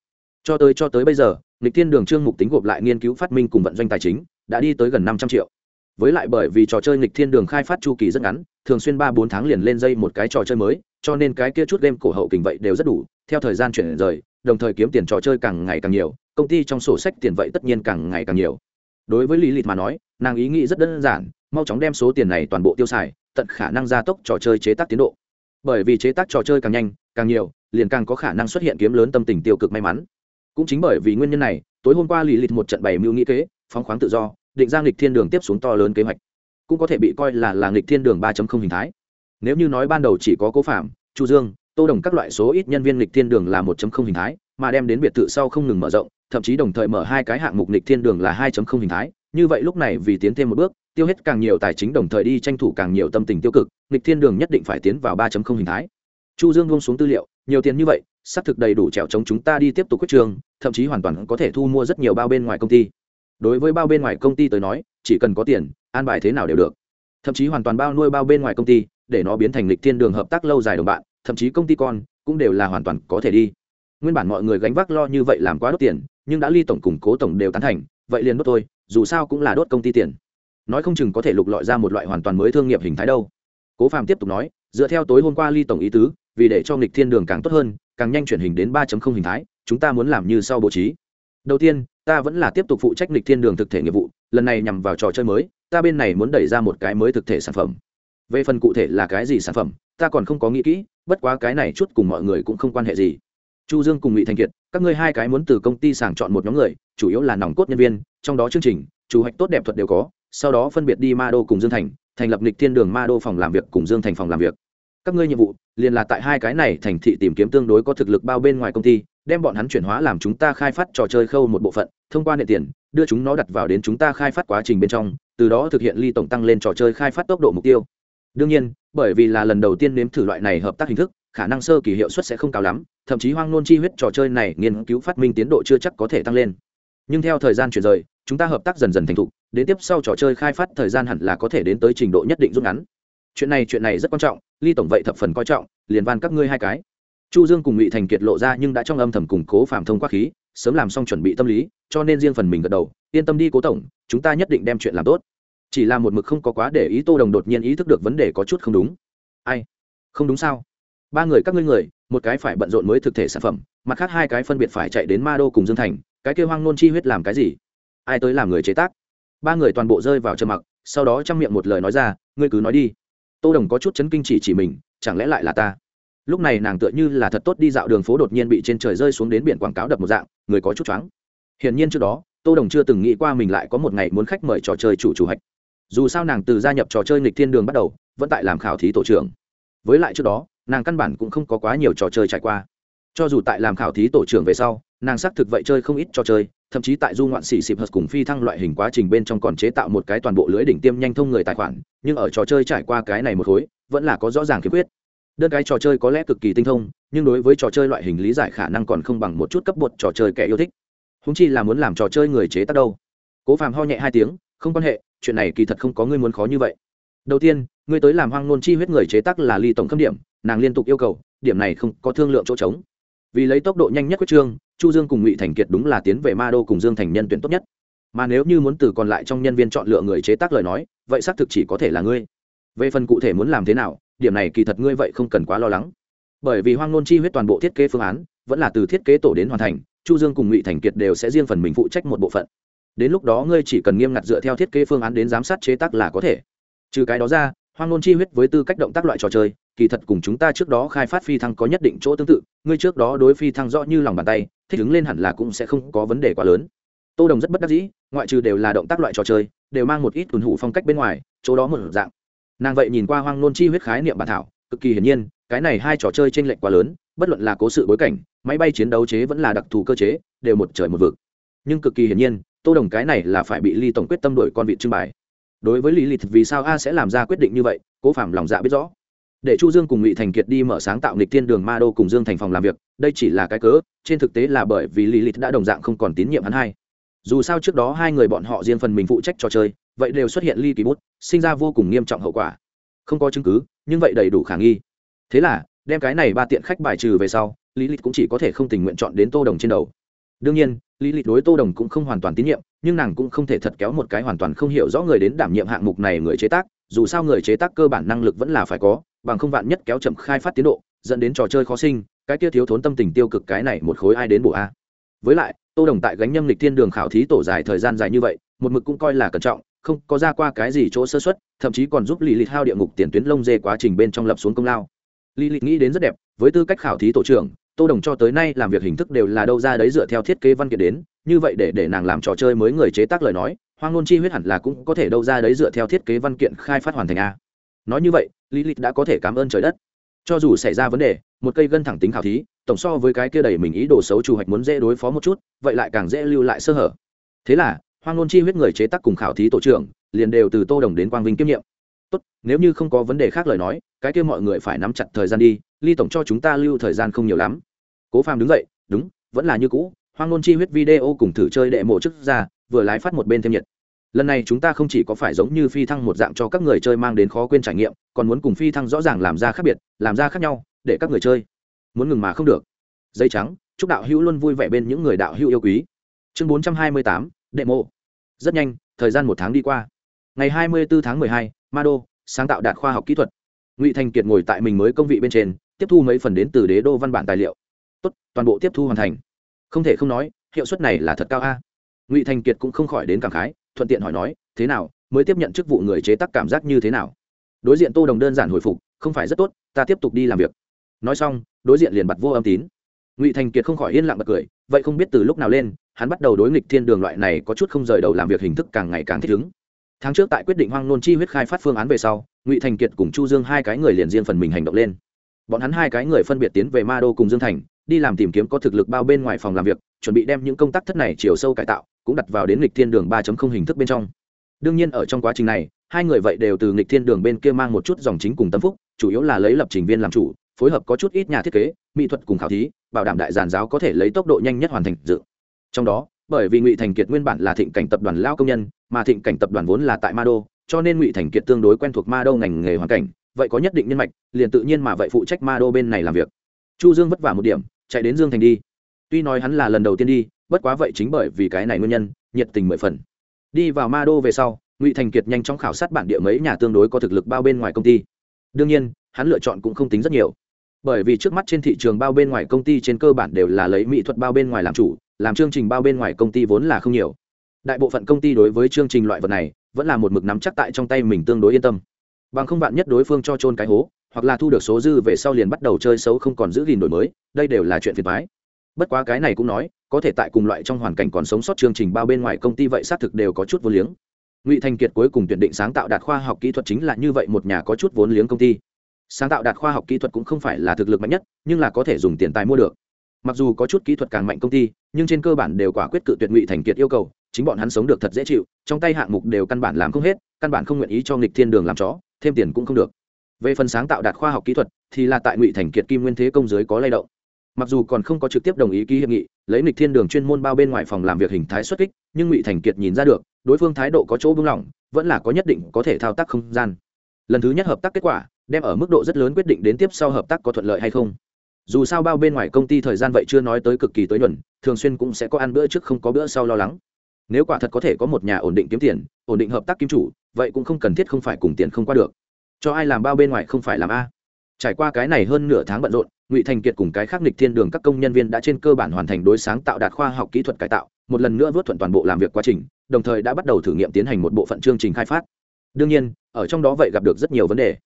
cho tới cho tới bây giờ lịch thiên đường trương mục tính gộp lại nghiên cứu phát minh cùng vận doanh tài chính, đã đi tới gần năm trăm triệu. Với lại bởi vì trò chơi lịch thiên đường khai phát chu kỳ rất ngắn, thường xuyên ba bốn tháng liền lên dây một cái trò chơi mới, cho nên cái kia chút game cổ hậu kình vậy đều rất đủ, theo thời gian chuyển rời, đồng thời kiếm tiền trò chơi càng ngày càng nhiều, công ty trong sổ sách tiền vậy tất nhiên càng ngày càng nhiều. Đối với lý lịch mà nói, nàng ý nghĩ rất đơn giản, mau chóng đem số tiền này toàn bộ tiêu xài, tận khả năng gia tốc trò chơi chế tác tiến độ. Bởi vì chế tác trò chơi càng nhanh, càng nhiều, liền càng có khả năng xuất hiện kiếm lớn tâm tình tiêu cực may mắn cũng chính bởi vì nguyên nhân này, tối hôm qua lì lịch một trận bày mưu nghĩ kế, phóng khoáng tự do, định ra nghịch thiên đường tiếp xuống to lớn kế hoạch. Cũng có thể bị coi là là nghịch thiên đường ba hình thái. Nếu như nói ban đầu chỉ có cố phạm chu dương, tô đồng các loại số ít nhân viên lịch thiên đường là một hình thái, mà đem đến biệt thự sau không ngừng mở rộng, thậm chí đồng thời mở hai cái hạng mục nghịch thiên đường là 2.0 hình thái. Như vậy lúc này vì tiến thêm một bước, tiêu hết càng nhiều tài chính đồng thời đi tranh thủ càng nhiều tâm tình tiêu cực, nghịch thiên đường nhất định phải tiến vào 3.0 hình thái. Chu dương buông xuống tư liệu nhiều tiền như vậy, xác thực đầy đủ trèo chống chúng ta đi tiếp tục quyết trường, thậm chí hoàn toàn có thể thu mua rất nhiều bao bên ngoài công ty. Đối với bao bên ngoài công ty tới nói, chỉ cần có tiền, an bài thế nào đều được. Thậm chí hoàn toàn bao nuôi bao bên ngoài công ty, để nó biến thành lịch thiên đường hợp tác lâu dài đồng bạn, thậm chí công ty con, cũng đều là hoàn toàn có thể đi. Nguyên bản mọi người gánh vác lo như vậy làm quá đốt tiền, nhưng đã ly tổng củng cố tổng đều tán thành, vậy liền đốt thôi, dù sao cũng là đốt công ty tiền. Nói không chừng có thể lục lọi ra một loại hoàn toàn mới thương nghiệp hình thái đâu. Cố phạm tiếp tục nói, dựa theo tối hôm qua ly tổng ý tứ vì để cho nghịch thiên đường càng tốt hơn, càng nhanh chuyển hình đến 3.0 hình thái, chúng ta muốn làm như sau bố trí. Đầu tiên, ta vẫn là tiếp tục phụ trách nghịch thiên đường thực thể nghiệp vụ, lần này nhằm vào trò chơi mới, ta bên này muốn đẩy ra một cái mới thực thể sản phẩm. Về phần cụ thể là cái gì sản phẩm, ta còn không có nghĩ kỹ, bất quá cái này chút cùng mọi người cũng không quan hệ gì. Chu dương cùng ngụy thành kiệt, các ngươi hai cái muốn từ công ty sàng chọn một nhóm người, chủ yếu là nòng cốt nhân viên, trong đó chương trình, chủ hoạch tốt đẹp thuật đều có, sau đó phân biệt đi ma đô cùng dương thành thành lập lịch thiên đường ma đô phòng làm việc cùng dương thành phòng làm việc. Các ngươi nhiệm vụ liền là tại hai cái này thành thị tìm kiếm tương đối có thực lực bao bên ngoài công ty, đem bọn hắn chuyển hóa làm chúng ta khai phát trò chơi khâu một bộ phận, thông qua nệ tiền, đưa chúng nó đặt vào đến chúng ta khai phát quá trình bên trong, từ đó thực hiện ly tổng tăng lên trò chơi khai phát tốc độ mục tiêu. Đương nhiên, bởi vì là lần đầu tiên nếm thử loại này hợp tác hình thức, khả năng sơ kỳ hiệu suất sẽ không cao lắm, thậm chí hoang nôn chi huyết trò chơi này nghiên cứu phát minh tiến độ chưa chắc có thể tăng lên. Nhưng theo thời gian chuyển rời, chúng ta hợp tác dần dần thành thục, đến tiếp sau trò chơi khai phát thời gian hẳn là có thể đến tới trình độ nhất định rút ngắn chuyện này chuyện này rất quan trọng, ly tổng vậy thập phần coi trọng, liền van các ngươi hai cái. Chu dương cùng ngụy thành kiệt lộ ra nhưng đã trong âm thầm củng cố phạm thông quá khí, sớm làm xong chuẩn bị tâm lý, cho nên riêng phần mình gật đầu, yên tâm đi cố tổng, chúng ta nhất định đem chuyện làm tốt. Chỉ là một mực không có quá để ý tô đồng đột nhiên ý thức được vấn đề có chút không đúng. Ai? Không đúng sao? Ba người các ngươi người, một cái phải bận rộn mới thực thể sản phẩm, mặt khác hai cái phân biệt phải chạy đến ma đô cùng dương thành, cái kêu hoang nôn chi huyết làm cái gì? Ai tới làm người chế tác? Ba người toàn bộ rơi vào trầm mặc, sau đó trong miệng một lời nói ra, ngươi cứ nói đi tô đồng có chút chấn kinh chỉ chỉ mình, chẳng lẽ lại là ta? Lúc này nàng tựa như là thật tốt đi dạo đường phố đột nhiên bị trên trời rơi xuống đến biển quảng cáo đập một dạng, người có chút choáng. Hiển nhiên trước đó, tô đồng chưa từng nghĩ qua mình lại có một ngày muốn khách mời trò chơi chủ chủ hạch. Dù sao nàng từ gia nhập trò chơi nghịch thiên đường bắt đầu, vẫn tại làm khảo thí tổ trưởng. Với lại trước đó, nàng căn bản cũng không có quá nhiều trò chơi trải qua. Cho dù tại làm khảo thí tổ trưởng về sau, nàng xác thực vậy chơi không ít trò chơi thậm chí tại du ngoạn xỉ xịp hợp cùng phi thăng loại hình quá trình bên trong còn chế tạo một cái toàn bộ lưới đỉnh tiêm nhanh thông người tài khoản, nhưng ở trò chơi trải qua cái này một khối, vẫn là có rõ ràng khiếm khuyết. Đơn cái trò chơi có lẽ cực kỳ tinh thông, nhưng đối với trò chơi loại hình lý giải khả năng còn không bằng một chút cấp bột trò chơi kẻ yêu thích. Húng chi là muốn làm trò chơi người chế tác đâu. Cố phàm ho nhẹ hai tiếng, không quan hệ, chuyện này kỳ thật không có ngươi muốn khó như vậy. Đầu tiên, ngươi tới làm hoang nôn chi huyết người chế tác là ly tổng khâm điểm, nàng liên tục yêu cầu, điểm này không có thương lượng chỗ trống. Vì lấy tốc độ nhanh nhất quyết trương chu dương cùng ngụy thành kiệt đúng là tiến về ma đô cùng dương thành nhân tuyển tốt nhất. Mà nếu như muốn từ còn lại trong nhân viên chọn lựa người chế tác lời nói, vậy xác thực chỉ có thể là ngươi. Về phần cụ thể muốn làm thế nào, điểm này kỳ thật ngươi vậy không cần quá lo lắng. Bởi vì hoang nôn chi huyết toàn bộ thiết kế phương án, vẫn là từ thiết kế tổ đến hoàn thành, chu dương cùng ngụy thành kiệt đều sẽ riêng phần mình phụ trách một bộ phận. Đến lúc đó ngươi chỉ cần nghiêm ngặt dựa theo thiết kế phương án đến giám sát chế tác là có thể. Trừ cái đó ra, hoang nôn chi huyết với tư cách động tác loại trò chơi kỳ thật cùng chúng ta trước đó khai phát phi thăng có nhất định chỗ tương tự, ngươi trước đó đối phi thăng rõ như lòng bàn tay, thích ứng lên hẳn là cũng sẽ không có vấn đề quá lớn. Tô đồng rất bất đắc dĩ, ngoại trừ đều là động tác loại trò chơi, đều mang một ít tuần hủ phong cách bên ngoài, chỗ đó một dạng. Nàng vậy nhìn qua hoang nôn chi huyết khái niệm bản thảo, cực kỳ hiển nhiên, cái này hai trò chơi t r ê n lệch quá lớn, bất luận là cố sự bối cảnh, máy bay chiến đấu chế vẫn là đặc thù cơ chế, đều một trời một vực. Nhưng cực kỳ hiển nhiên, tô đồng cái này là phải bị ly tổng quyết tâm đổi con vị trưng bài đối với lý lịch vì sao a sẽ làm ra quyết định như vậy, cố phạm lòng dạ biết rõ để chu dương cùng ngụy thành kiệt đi mở sáng tạo nghịch thiên đường ma đô cùng dương thành phòng làm việc, đây chỉ là cái cớ, trên thực tế là bởi vì lý lịch đã đồng dạng không còn tín nhiệm hắn hai. Dù sao trước đó hai người bọn họ riêng phần mình phụ trách trò chơi, vậy đều xuất hiện ly kỳ bút, sinh ra vô cùng nghiêm trọng hậu quả. Không có chứng cứ, nhưng vậy đầy đủ khả nghi. Thế là, đem cái này ba tiện khách bài trừ về sau lý lịch cũng chỉ có thể không tình nguyện chọn đến tô đồng trên đầu. Đương nhiên lý lịch đối tô đồng cũng không hoàn toàn tín nhiệm, nhưng nàng cũng không thể thật kéo một cái hoàn toàn không hiểu rõ người đến đảm nhiệm hạng mục này người chế tác, dù sao người chế tác cơ bản năng lực vẫn là phải có bằng không vạn nhất kéo chậm khai phát tiến độ, dẫn đến trò chơi khó sinh, cái kia thiếu thốn tâm tình tiêu cực cái này một khối ai đến bổ a. Với lại, tô đồng tại gánh nhâm lịch thiên đường khảo thí tổ dài thời gian dài như vậy, một mực cũng coi là cẩn trọng, không có ra qua cái gì chỗ sơ xuất thậm chí còn giúp lì lịch hao địa ngục tiền tuyến lông dê quá trình bên trong lập xuống công lao. Lì lịch nghĩ đến rất đẹp, với tư cách khảo thí tổ trưởng, tô đồng cho tới nay làm việc hình thức đều là đâu ra đấy dựa theo thiết kế văn kiện đến, như vậy để để nàng làm trò chơi mới người chế tác lời nói, hoang ngôn chi huyết hẳn là cũng có thể đâu ra đấy dựa theo thiết kế văn kiện khai phát hoàn thành a nói như vậy lý lịch đã có thể cảm ơn trời đất. Cho dù xảy ra vấn đề, một cây gân thẳng tính khảo thí, tổng so với cái kia đầy mình ý đồ xấu chủ hoạch muốn dễ đối phó một chút, vậy lại càng dễ lưu lại sơ hở. Thế là, hoang ngôn chi huyết người chế tác cùng khảo thí tổ trưởng liền đều từ tô đồng đến quang vinh kiêm nhiệm. Tốt, nếu như không có vấn đề khác lời nói, cái kia mọi người phải nắm chặt thời gian đi, ly tổng cho chúng ta lưu thời gian không nhiều lắm. Cố phàm đứng dậy, đúng, vẫn là như cũ, hoang ngôn chi huyết video cùng thử chơi đệ mộ chức ra, vừa lái phát một bên thêm nhiệt lần này chúng ta không chỉ có phải giống như phi thăng một dạng cho các người chơi mang đến khó quên trải nghiệm, còn muốn cùng phi thăng rõ ràng làm ra khác biệt, làm ra khác nhau, để các người chơi muốn ngừng mà không được. Dây trắng, chúc đạo hữu luôn vui vẻ bên những người đạo hữu yêu quý. Chương bốn trăm hai mươi tám đệ mộ rất nhanh, thời gian một tháng đi qua. Ngày hai mươi bốn tháng mười hai ma đô sáng tạo đạt khoa học kỹ thuật. Ngụy thành kiệt ngồi tại mình mới công vị bên trên, tiếp thu mấy phần đến từ đế đô văn bản tài liệu. Tốt, toàn bộ tiếp thu hoàn thành. Không thể không nói, hiệu suất này là thật cao a. Ngụy thành kiệt cũng không khỏi đến cảm khái thuận tiện hỏi nói, thế nào, mới tiếp nhận chức vụ người chế tác cảm giác như thế nào? Đối diện tô đồng đơn giản hồi phục, không phải rất tốt, ta tiếp tục đi làm việc. Nói xong, đối diện liền bật vô âm tín. Ngụy thành kiệt không khỏi yên lặng bật cười, vậy không biết từ lúc nào lên, hắn bắt đầu đối nghịch thiên đường loại này có chút không rời đầu làm việc hình thức càng ngày càng thích ứng. Tháng trước tại quyết định hoang nôn chi huyết khai phát phương án về sau, ngụy thành kiệt cùng chu dương hai cái người liền riêng phần mình hành động lên. Bọn hắn hai cái người phân biệt tiến về ma đô cùng dương thành, đi làm tìm kiếm có thực lực bao bên ngoài phòng làm việc, chuẩn bị đem những công tác thất này chiều sâu cải tạo cũng đặt vào đến nghịch thiên đường ba hình thức bên trong. Đương nhiên ở trong quá trình này, hai người vậy đều từ nghịch thiên đường bên kia mang một chút dòng chính cùng tâm phúc, chủ yếu là lấy lập trình viên làm chủ, phối hợp có chút ít nhà thiết kế, mỹ thuật cùng khảo thí, bảo đảm đại giàn giáo có thể lấy tốc độ nhanh nhất hoàn thành dự. Trong đó, bởi vì ngụy thành kiệt nguyên bản là thịnh cảnh tập đoàn lao công nhân, mà thịnh cảnh tập đoàn vốn là tại ma đô, cho nên ngụy thành kiệt tương đối quen thuộc ma đô ngành nghề hoàn cảnh, vậy có nhất định nhân mạch, liền tự nhiên mà vậy phụ trách ma đô bên này làm việc. Chu dương vất vả một điểm, chạy đến dương thành đi. Tuy nói hắn là lần đầu tiên đi bất quá vậy chính bởi vì cái này nguyên nhân, nhiệt tình mười phần. Đi vào ma đô về sau, ngụy thành kiệt nhanh chóng khảo sát bản địa mấy nhà tương đối có thực lực bao bên ngoài công ty. Đương nhiên, hắn lựa chọn cũng không tính rất nhiều. Bởi vì trước mắt trên thị trường bao bên ngoài công ty trên cơ bản đều là lấy mỹ thuật bao bên ngoài làm chủ, làm chương trình bao bên ngoài công ty vốn là không nhiều. Đại bộ phận công ty đối với chương trình loại vật này, vẫn là một mực nắm chắc tại trong tay mình tương đối yên tâm. Bằng không bạn nhất đối phương cho trôn cái hố, hoặc là thu được số dư về sau liền bắt đầu chơi xấu không còn giữ gìn đổi mới, đây đều là chuyện phiền thoái bất quá cái này cũng nói, có thể tại cùng loại trong hoàn cảnh còn sống sót chương trình bao bên ngoài công ty vậy xác thực đều có chút vô liếng. Ngụy thành kiệt cuối cùng tuyển định sáng tạo đạt khoa học kỹ thuật chính là như vậy một nhà có chút vốn liếng công ty. Sáng tạo đạt khoa học kỹ thuật cũng không phải là thực lực mạnh nhất, nhưng là có thể dùng tiền tài mua được. Mặc dù có chút kỹ thuật càng mạnh công ty, nhưng trên cơ bản đều quả quyết cự tuyệt ngụy thành kiệt yêu cầu, chính bọn hắn sống được thật dễ chịu, trong tay hạng mục đều căn bản làm không hết, căn bản không nguyện ý cho nghịch thiên đường làm chó, thêm tiền cũng không được. Về phần sáng tạo đạt khoa học kỹ thuật, thì là tại ngụy thành kiệt kim nguyên thế công giới có lay động mặc dù còn không có trực tiếp đồng ý ký hiệp nghị, lấy nịch thiên đường chuyên môn bao bên ngoài phòng làm việc hình thái xuất kích, nhưng ngụy thành kiệt nhìn ra được, đối phương thái độ có chỗ buông lỏng, vẫn là có nhất định có thể thao tác không gian. Lần thứ nhất hợp tác kết quả, đem ở mức độ rất lớn quyết định đến tiếp sau hợp tác có thuận lợi hay không. Dù sao bao bên ngoài công ty thời gian vậy chưa nói tới cực kỳ tới nhuần thường xuyên cũng sẽ có ăn bữa trước không có bữa sau lo lắng. Nếu quả thật có thể có một nhà ổn định kiếm tiền, ổn định hợp tác kim chủ, vậy cũng không cần thiết không phải cùng tiền không qua được. Cho ai làm bao bên ngoài không phải làm a trải qua cái này hơn nửa tháng bận rộn, ngụy thành kiệt cùng cái khác Nịch thiên đường các công nhân viên đã trên cơ bản hoàn thành đối sáng tạo đạt khoa học kỹ thuật cải tạo, một lần nữa vớt thuận toàn bộ làm việc quá trình, đồng thời đã bắt đầu thử nghiệm tiến hành một bộ phận chương trình khai phát. Đương nhiên, ở trong đó vậy gặp được rất nhiều vấn đề.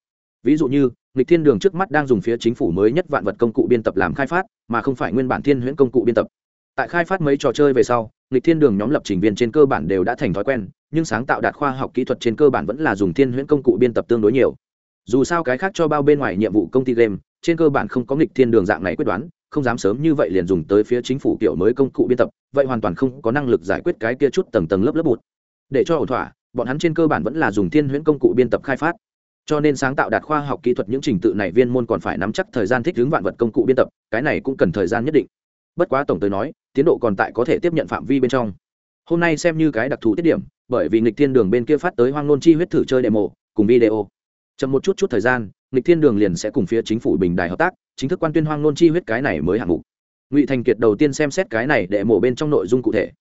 Ví dụ như, nghịch thiên đường trước mắt đang dùng phía chính phủ mới nhất vạn vật công cụ biên tập làm khai phát, mà không phải nguyên bản thiên huyễn công cụ biên tập. Tại khai phát mấy trò chơi về sau, nghịch thiên đường nhóm lập trình viên trên cơ bản đều đã thành thói quen, nhưng sáng tạo đạt khoa học kỹ thuật trên cơ bản vẫn là dùng thiên huyễn công cụ biên tập tương đối nhiều dù sao cái khác cho bao bên ngoài nhiệm vụ công ty game, trên cơ bản không có nghịch thiên đường dạng này quyết đoán, không dám sớm như vậy liền dùng tới phía chính phủ kiểu mới công cụ biên tập, vậy hoàn toàn không có năng lực giải quyết cái kia chút tầng tầng lớp lớp bụt. Để cho ổn thỏa, bọn hắn trên cơ bản vẫn là dùng thiên huyễn công cụ biên tập khai phát. Cho nên sáng tạo đạt khoa học kỹ thuật những trình tự này viên môn còn phải nắm chắc thời gian thích ứng vạn vật công cụ biên tập, cái này cũng cần thời gian nhất định. Bất quá tổng tới nói, tiến độ còn tại có thể tiếp nhận phạm vi bên trong. Hôm nay xem như cái đặc thù tiết điểm, bởi vì nghịch thiên đường bên kia phát tới hoang nôn chi huyết thử chơi demo, cùng video chậm một chút chút thời gian, nghịch thiên đường liền sẽ cùng phía chính phủ bình đài hợp tác, chính thức quan tuyên hoang nôn chi huyết cái này mới hạng mục. Ngụy thành kiệt đầu tiên xem xét cái này để mổ bên trong nội dung cụ thể.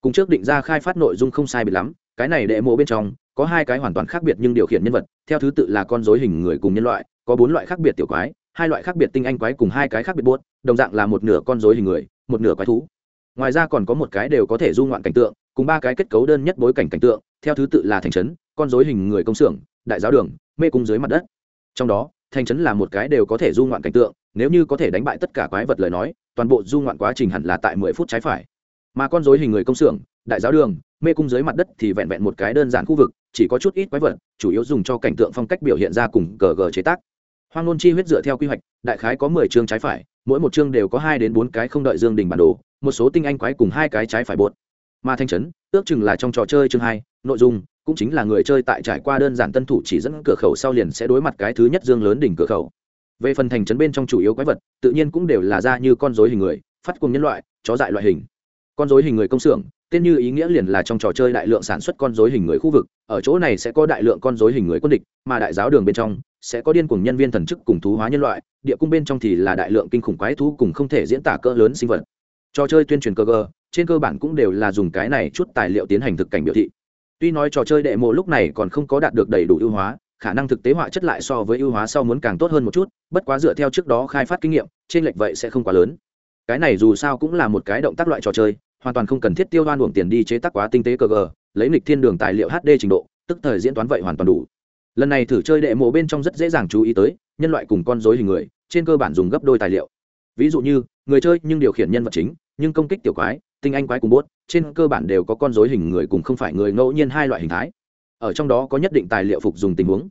Cùng trước định ra khai phát nội dung không sai biệt lắm, cái này để mổ bên trong, có hai cái hoàn toàn khác biệt nhưng điều khiển nhân vật, theo thứ tự là con dối hình người cùng nhân loại, có bốn loại khác biệt tiểu quái, hai loại khác biệt tinh anh quái cùng hai cái khác biệt buốt, đồng dạng là một nửa con dối hình người, một nửa quái thú. Ngoài ra còn có một cái đều có thể du ngoạn cảnh tượng, cùng ba cái kết cấu đơn nhất bối cảnh cảnh tượng, theo thứ tự là thành trấn, con dối hình người công xưởng đại giáo đường, mê cung dưới mặt đất. Trong đó, thành trấn là một cái đều có thể du ngoạn cảnh tượng, nếu như có thể đánh bại tất cả quái vật lời nói, toàn bộ du ngoạn quá trình hẳn là tại mười phút trái phải. Mà con dối hình người công xưởng, đại giáo đường, mê cung dưới mặt đất thì vẹn vẹn một cái đơn giản khu vực, chỉ có chút ít quái vật, chủ yếu dùng cho cảnh tượng phong cách biểu hiện ra cùng gg chế tác. Hoang nôn chi huyết dựa theo quy hoạch, đại khái có mười chương trái phải, mỗi một chương đều có hai đến bốn cái không đợi dương đình bản đồ, một số tinh anh quái cùng hai cái trái phải bột. Mà thanh trấn, ước chừng là trong trò chơi chương hai nội dung cũng chính là người chơi tại trải qua đơn giản tân thủ chỉ dẫn cửa khẩu sau liền sẽ đối mặt cái thứ nhất dương lớn đỉnh cửa khẩu. Về phần thành trấn bên trong chủ yếu quái vật, tự nhiên cũng đều là ra như con dối hình người, phát cùng nhân loại, chó dại loại hình. Con dối hình người công xưởng, tên như ý nghĩa liền là trong trò chơi đại lượng sản xuất con dối hình người khu vực, ở chỗ này sẽ có đại lượng con dối hình người quân địch, mà đại giáo đường bên trong sẽ có điên cùng nhân viên thần chức cùng thú hóa nhân loại, địa cung bên trong thì là đại lượng kinh khủng quái thú cùng không thể diễn tả cỡ lớn sinh vật. Trò chơi tuyên truyền cơ gơ trên cơ bản cũng đều là dùng cái này chút tài liệu tiến hành thực cảnh biểu thị tuy nói trò chơi đệ mộ lúc này còn không có đạt được đầy đủ ưu hóa, khả năng thực tế họa chất lại so với ưu hóa sau muốn càng tốt hơn một chút, bất quá dựa theo trước đó khai phát kinh nghiệm trên lệch vậy sẽ không quá lớn. Cái này dù sao cũng là một cái động tác loại trò chơi, hoàn toàn không cần thiết tiêu đoan uổng tiền đi chế tác quá tinh tế cờ gờ, lấy lịch thiên đường tài liệu hd trình độ, tức thời diễn toán vậy hoàn toàn đủ. Lần này thử chơi đệ mộ bên trong rất dễ dàng chú ý tới, nhân loại cùng con dối hình người, trên cơ bản dùng gấp đôi tài liệu. Ví dụ như, người chơi nhưng điều khiển nhân vật chính, nhưng công kích tiểu quái tinh anh quái cùng bốt, trên cơ bản đều có con dối hình người cùng không phải người ngẫu nhiên hai loại hình thái. Ở trong đó có nhất định tài liệu phục dùng tình huống.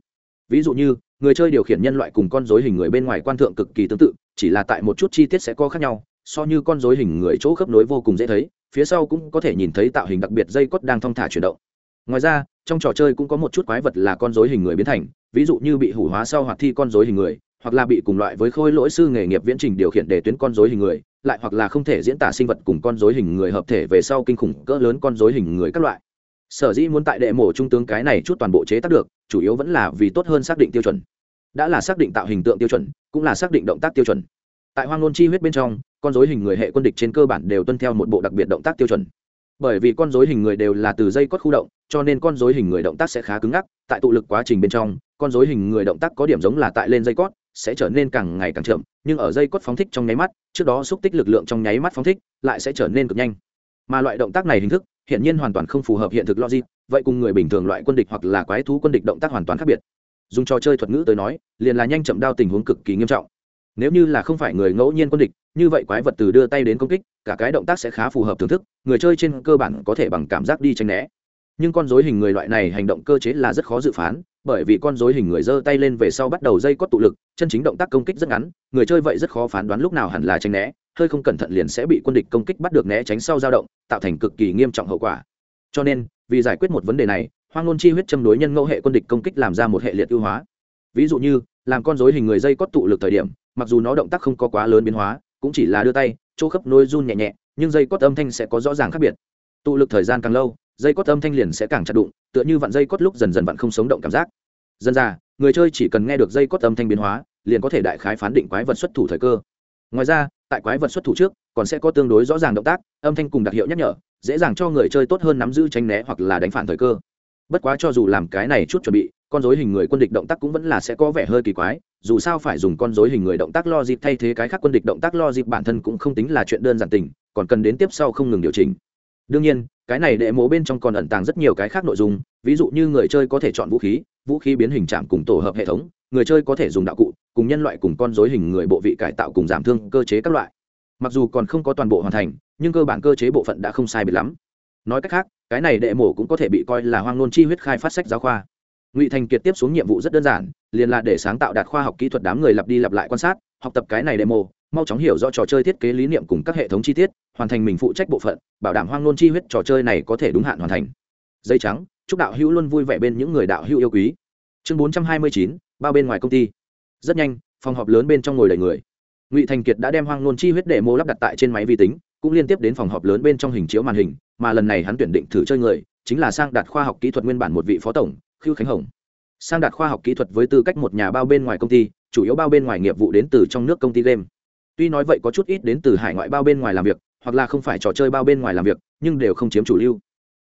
Ví dụ như, người chơi điều khiển nhân loại cùng con dối hình người bên ngoài quan thượng cực kỳ tương tự, chỉ là tại một chút chi tiết sẽ có khác nhau, so như con dối hình người chỗ khớp nối vô cùng dễ thấy, phía sau cũng có thể nhìn thấy tạo hình đặc biệt dây cốt đang thong thả chuyển động. Ngoài ra, trong trò chơi cũng có một chút quái vật là con dối hình người biến thành, ví dụ như bị hủ hóa sau hoặc thi con dối hình người, hoặc là bị cùng loại với khôi lỗi sư nghề nghiệp viễn trình điều khiển để tuyến con dối hình người lại hoặc là không thể diễn tả sinh vật cùng con dối hình người hợp thể về sau kinh khủng cỡ lớn con dối hình người các loại. Sở dĩ muốn tại đệ mổ trung tướng cái này chút toàn bộ chế tác được, chủ yếu vẫn là vì tốt hơn xác định tiêu chuẩn. Đã là xác định tạo hình tượng tiêu chuẩn, cũng là xác định động tác tiêu chuẩn. Tại hoang ngôn chi huyết bên trong, con dối hình người hệ quân địch trên cơ bản đều tuân theo một bộ đặc biệt động tác tiêu chuẩn. Bởi vì con dối hình người đều là từ dây cốt khu động, cho nên con dối hình người động tác sẽ khá cứng ngắc, tại tụ lực quá trình bên trong, con dối hình người động tác có điểm giống là tại lên dây cốt sẽ trở nên càng ngày càng chậm, nhưng ở dây cốt phóng thích trong nháy mắt, trước đó xúc tích lực lượng trong nháy mắt phóng thích, lại sẽ trở nên cực nhanh. Mà loại động tác này hình thức hiện nhiên hoàn toàn không phù hợp hiện thực logic, vậy cùng người bình thường loại quân địch hoặc là quái thú quân địch động tác hoàn toàn khác biệt. Dùng trò chơi thuật ngữ tới nói, liền là nhanh chậm đao tình huống cực kỳ nghiêm trọng. Nếu như là không phải người ngẫu nhiên quân địch, như vậy quái vật từ đưa tay đến công kích, cả cái động tác sẽ khá phù hợp thưởng thức, người chơi trên cơ bản có thể bằng cảm giác đi tranh né. Nhưng con dối hình người loại này hành động cơ chế là rất khó dự phán bởi vì con dối hình người giơ tay lên về sau bắt đầu dây cót tụ lực, chân chính động tác công kích rất ngắn, người chơi vậy rất khó phán đoán lúc nào hẳn là tranh né, hơi không cẩn thận liền sẽ bị quân địch công kích bắt được né tránh sau dao động, tạo thành cực kỳ nghiêm trọng hậu quả. Cho nên, vì giải quyết một vấn đề này, hoang ngôn chi huyết châm đối nhân ngẫu hệ quân địch công kích làm ra một hệ liệt ưu hóa. Ví dụ như, làm con dối hình người dây cót tụ lực thời điểm, mặc dù nó động tác không có quá lớn biến hóa, cũng chỉ là đưa tay, chỗ khớp nối run nhẹ nhẹ, nhưng dây cót âm thanh sẽ có rõ ràng khác biệt. Tụ lực thời gian càng lâu dây cót âm thanh liền sẽ càng chặt đụng, tựa như vặn dây cót lúc dần dần vặn không sống động cảm giác. Dân ra người chơi chỉ cần nghe được dây cót âm thanh biến hóa, liền có thể đại khái phán định quái vật xuất thủ thời cơ. Ngoài ra, tại quái vật xuất thủ trước, còn sẽ có tương đối rõ ràng động tác, âm thanh cùng đặc hiệu nhắc nhở, dễ dàng cho người chơi tốt hơn nắm giữ tranh né hoặc là đánh phản thời cơ. Bất quá cho dù làm cái này chút chuẩn bị, con dối hình người quân địch động tác cũng vẫn là sẽ có vẻ hơi kỳ quái, dù sao phải dùng con dối hình người động tác lo dịp thay thế cái khác quân địch động tác lo dịp bản thân cũng không tính là chuyện đơn giản tình, còn cần đến tiếp sau không ngừng điều chỉnh. Đương nhiên cái này đệ mố bên trong còn ẩn tàng rất nhiều cái khác nội dung, ví dụ như người chơi có thể chọn vũ khí vũ khí biến hình chạm cùng tổ hợp hệ thống, người chơi có thể dùng đạo cụ, cùng nhân loại cùng con dối hình người bộ vị cải tạo cùng giảm thương, cơ chế các loại. Mặc dù còn không có toàn bộ hoàn thành, nhưng cơ bản cơ chế bộ phận đã không sai biệt lắm. Nói cách khác, cái này đệ mổ cũng có thể bị coi là hoang nôn chi huyết khai phát sách giáo khoa. Ngụy thành kiệt tiếp xuống nhiệm vụ rất đơn giản, liền là để sáng tạo đạt khoa học kỹ thuật đám người lặp đi lặp lại quan sát, học tập cái này đệ mổ mau chóng hiểu rõ trò chơi thiết kế lý niệm cùng các hệ thống chi tiết, hoàn thành mình phụ trách bộ phận, bảo đảm hoang nôn chi huyết trò chơi này có thể đúng hạn hoàn thành. Dây trắng, chúc đạo hữu luôn vui vẻ bên những người đạo hữu yêu quý. Chương bốn trăm hai mươi chín, bao bên ngoài công ty. Rất nhanh, phòng họp lớn bên trong ngồi đầy người. Ngụy thành kiệt đã đem hoang nôn chi huyết để mô lắp đặt tại trên máy vi tính, cũng liên tiếp đến phòng họp lớn bên trong hình chiếu màn hình, mà lần này hắn tuyển định thử chơi người, chính là sang đạt khoa học kỹ thuật nguyên bản một vị phó tổng, khưu khánh hồng. Sang đạt khoa học kỹ thuật với tư cách một nhà bao bên ngoài công ty, chủ yếu bao bên ngoài nghiệp vụ đến từ trong nước công ty game tuy nói vậy có chút ít đến từ hải ngoại bao bên ngoài làm việc, hoặc là không phải trò chơi bao bên ngoài làm việc, nhưng đều không chiếm chủ lưu.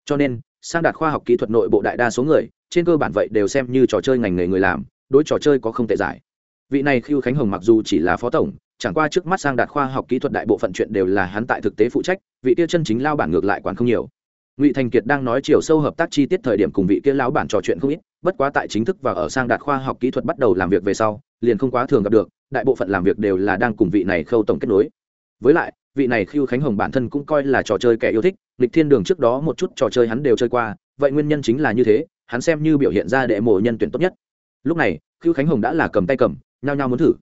Cho nên, sang đạt khoa học kỹ thuật nội bộ đại đa số người, trên cơ bản vậy đều xem như trò chơi ngành nghề người làm, đối trò chơi có không tệ giải. Vị này khiêu khánh hồng mặc dù chỉ là phó tổng, chẳng qua trước mắt sang đạt khoa học kỹ thuật đại bộ phận chuyện đều là hắn tại thực tế phụ trách, vị tiêu chân chính lao bản ngược lại quản không nhiều. Ngụy thành kiệt đang nói chiều sâu hợp tác chi tiết thời điểm cùng vị kia lão bản trò chuyện không ít bất quá tại chính thức và ở sang đạt khoa học kỹ thuật bắt đầu làm việc về sau, liền không quá thường gặp được, đại bộ phận làm việc đều là đang cùng vị này khâu tổng kết nối. Với lại, vị này khiêu khánh hồng bản thân cũng coi là trò chơi kẻ yêu thích lịch thiên đường trước đó một chút trò chơi hắn đều chơi qua, vậy nguyên nhân chính là như thế, hắn xem như biểu hiện ra đệ mộ nhân tuyển tốt nhất. Lúc này khiêu khánh hồng đã là cầm tay cầm, nhao nhao muốn thử.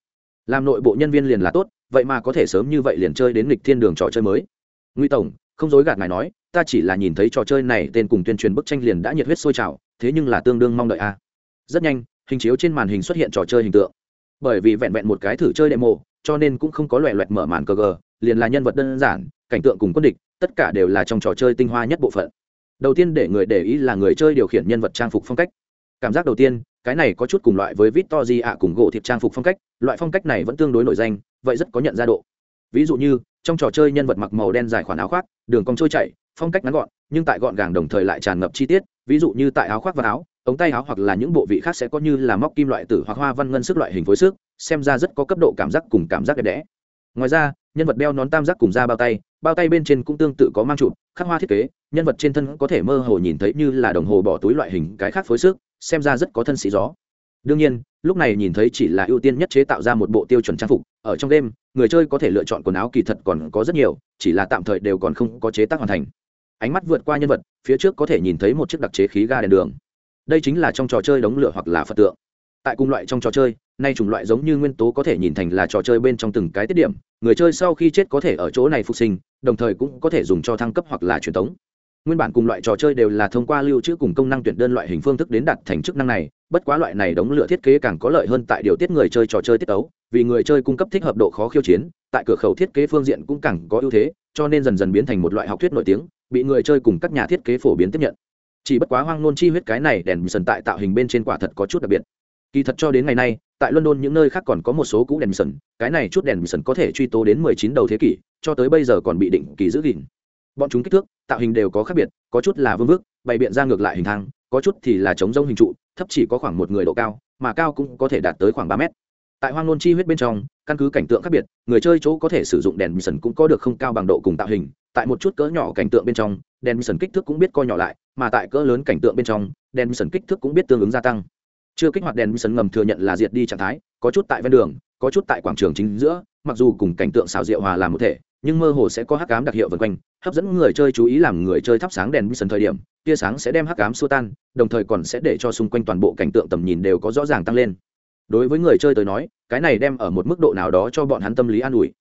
Làm nội bộ nhân viên liền là tốt, vậy mà có thể sớm như vậy liền chơi đến lịch thiên đường trò chơi mới. Nguy tổng, không dối gạt ngài nói, ta chỉ là nhìn thấy trò chơi này tên cùng tuyên truyền bức tranh liền đã nhiệt huyết sôi trào thế nhưng là tương đương mong đợi a. Rất nhanh, hình chiếu trên màn hình xuất hiện trò chơi hình tượng. Bởi vì vẹn vẹn một cái thử chơi demo, cho nên cũng không có loẹ loẹt mở màn cờ gờ, liền là nhân vật đơn giản, cảnh tượng cùng quân địch, tất cả đều là trong trò chơi tinh hoa nhất bộ phận. Đầu tiên để người để ý là người chơi điều khiển nhân vật trang phục phong cách. Cảm giác đầu tiên, cái này có chút cùng loại với vít to di ạ cùng gỗ thiệp trang phục phong cách, loại phong cách này vẫn tương đối nổi danh, vậy rất có nhận ra độ. Ví dụ như, trong trò chơi nhân vật mặc màu đen dài khoản áo khoác, đường cong trôi chảy, phong cách ngắn gọn, nhưng tại gọn gàng đồng thời lại tràn ngập chi tiết ví dụ như tại áo khoác và áo, ống tay áo hoặc là những bộ vị khác sẽ có như là móc kim loại tử hoặc hoa văn ngân sức loại hình phối sức xem ra rất có cấp độ cảm giác cùng cảm giác đẹp đẽ. Ngoài ra, nhân vật đeo nón tam giác cùng da bao tay bao tay bên trên cũng tương tự có mang chụp khắc hoa thiết kế, nhân vật trên thân có thể mơ hồ nhìn thấy như là đồng hồ bỏ túi loại hình cái khác phối sức xem ra rất có thân sĩ gió. Đương nhiên, lúc này nhìn thấy chỉ là ưu tiên nhất chế tạo ra một bộ tiêu chuẩn trang phục, ở trong đêm, người chơi có thể lựa chọn quần áo kỳ thật còn có rất nhiều, chỉ là tạm thời đều còn không có chế tác hoàn thành ánh mắt vượt qua nhân vật, phía trước có thể nhìn thấy một chiếc đặc chế khí ga đèn đường. Đây chính là trong trò chơi đống lửa hoặc là phật tượng. Tại cùng loại trong trò chơi, nay chủng loại giống như nguyên tố có thể nhìn thành là trò chơi bên trong từng cái tiết điểm, người chơi sau khi chết có thể ở chỗ này phục sinh, đồng thời cũng có thể dùng cho thăng cấp hoặc là truyền thống nguyên bản cùng loại trò chơi đều là thông qua lưu trữ cùng công năng tuyển đơn loại hình phương thức đến đặt thành chức năng này, bất quá loại này đống lửa thiết kế càng có lợi hơn tại điều tiết người chơi trò chơi tiết tấu, vì người chơi cung cấp thích hợp độ khó khiêu chiến, tại cửa khẩu thiết kế phương diện cũng càng có ưu thế, cho nên dần dần biến thành một loại học thuyết nổi tiếng bị người chơi cùng các nhà thiết kế phổ biến tiếp nhận. Chỉ bất quá hoang nôn chi huyết cái này đèn sần tại tạo hình bên trên quả thật có chút đặc biệt. Kỳ thật cho đến ngày nay, tại london những nơi khác còn có một số cũ đèn sần cái này chút đèn sần có thể truy tố đến 19 đầu thế kỷ, cho tới bây giờ còn bị định kỳ giữ gìn. Bọn chúng kích thước, tạo hình đều có khác biệt, có chút là vương vức bày biện ra ngược lại hình thang, có chút thì là chống rông hình trụ, thấp chỉ có khoảng một người độ cao, mà cao cũng có thể đạt tới khoảng ba mét. Tại hoang nôn chi huyết bên trong, căn cứ cảnh tượng khác biệt, người chơi chỗ có thể sử dụng đèn sần cũng có được không cao bằng độ cùng tạo hình tại một chút cỡ nhỏ cảnh tượng bên trong đèn sần kích thước cũng biết co nhỏ lại, mà tại cỡ lớn cảnh tượng bên trong đèn sần kích thước cũng biết tương ứng gia tăng. Chưa kích hoạt đèn sần ngầm thừa nhận là diệt đi trạng thái, có chút tại ven đường, có chút tại quảng trường chính giữa, mặc dù cùng cảnh tượng xào rượu hòa làm một thể, nhưng mơ hồ sẽ có hắc cám đặc hiệu vần quanh, hấp dẫn người chơi chú ý làm người chơi thắp sáng đèn sần thời điểm, tia sáng sẽ đem hắc cám xua tan, đồng thời còn sẽ để cho xung quanh toàn bộ cảnh tượng tầm nhìn đều có rõ ràng tăng lên. Đối với người chơi tới nói, cái này đem ở một mức độ nào đó cho bọn hắn tâm lý an ủi.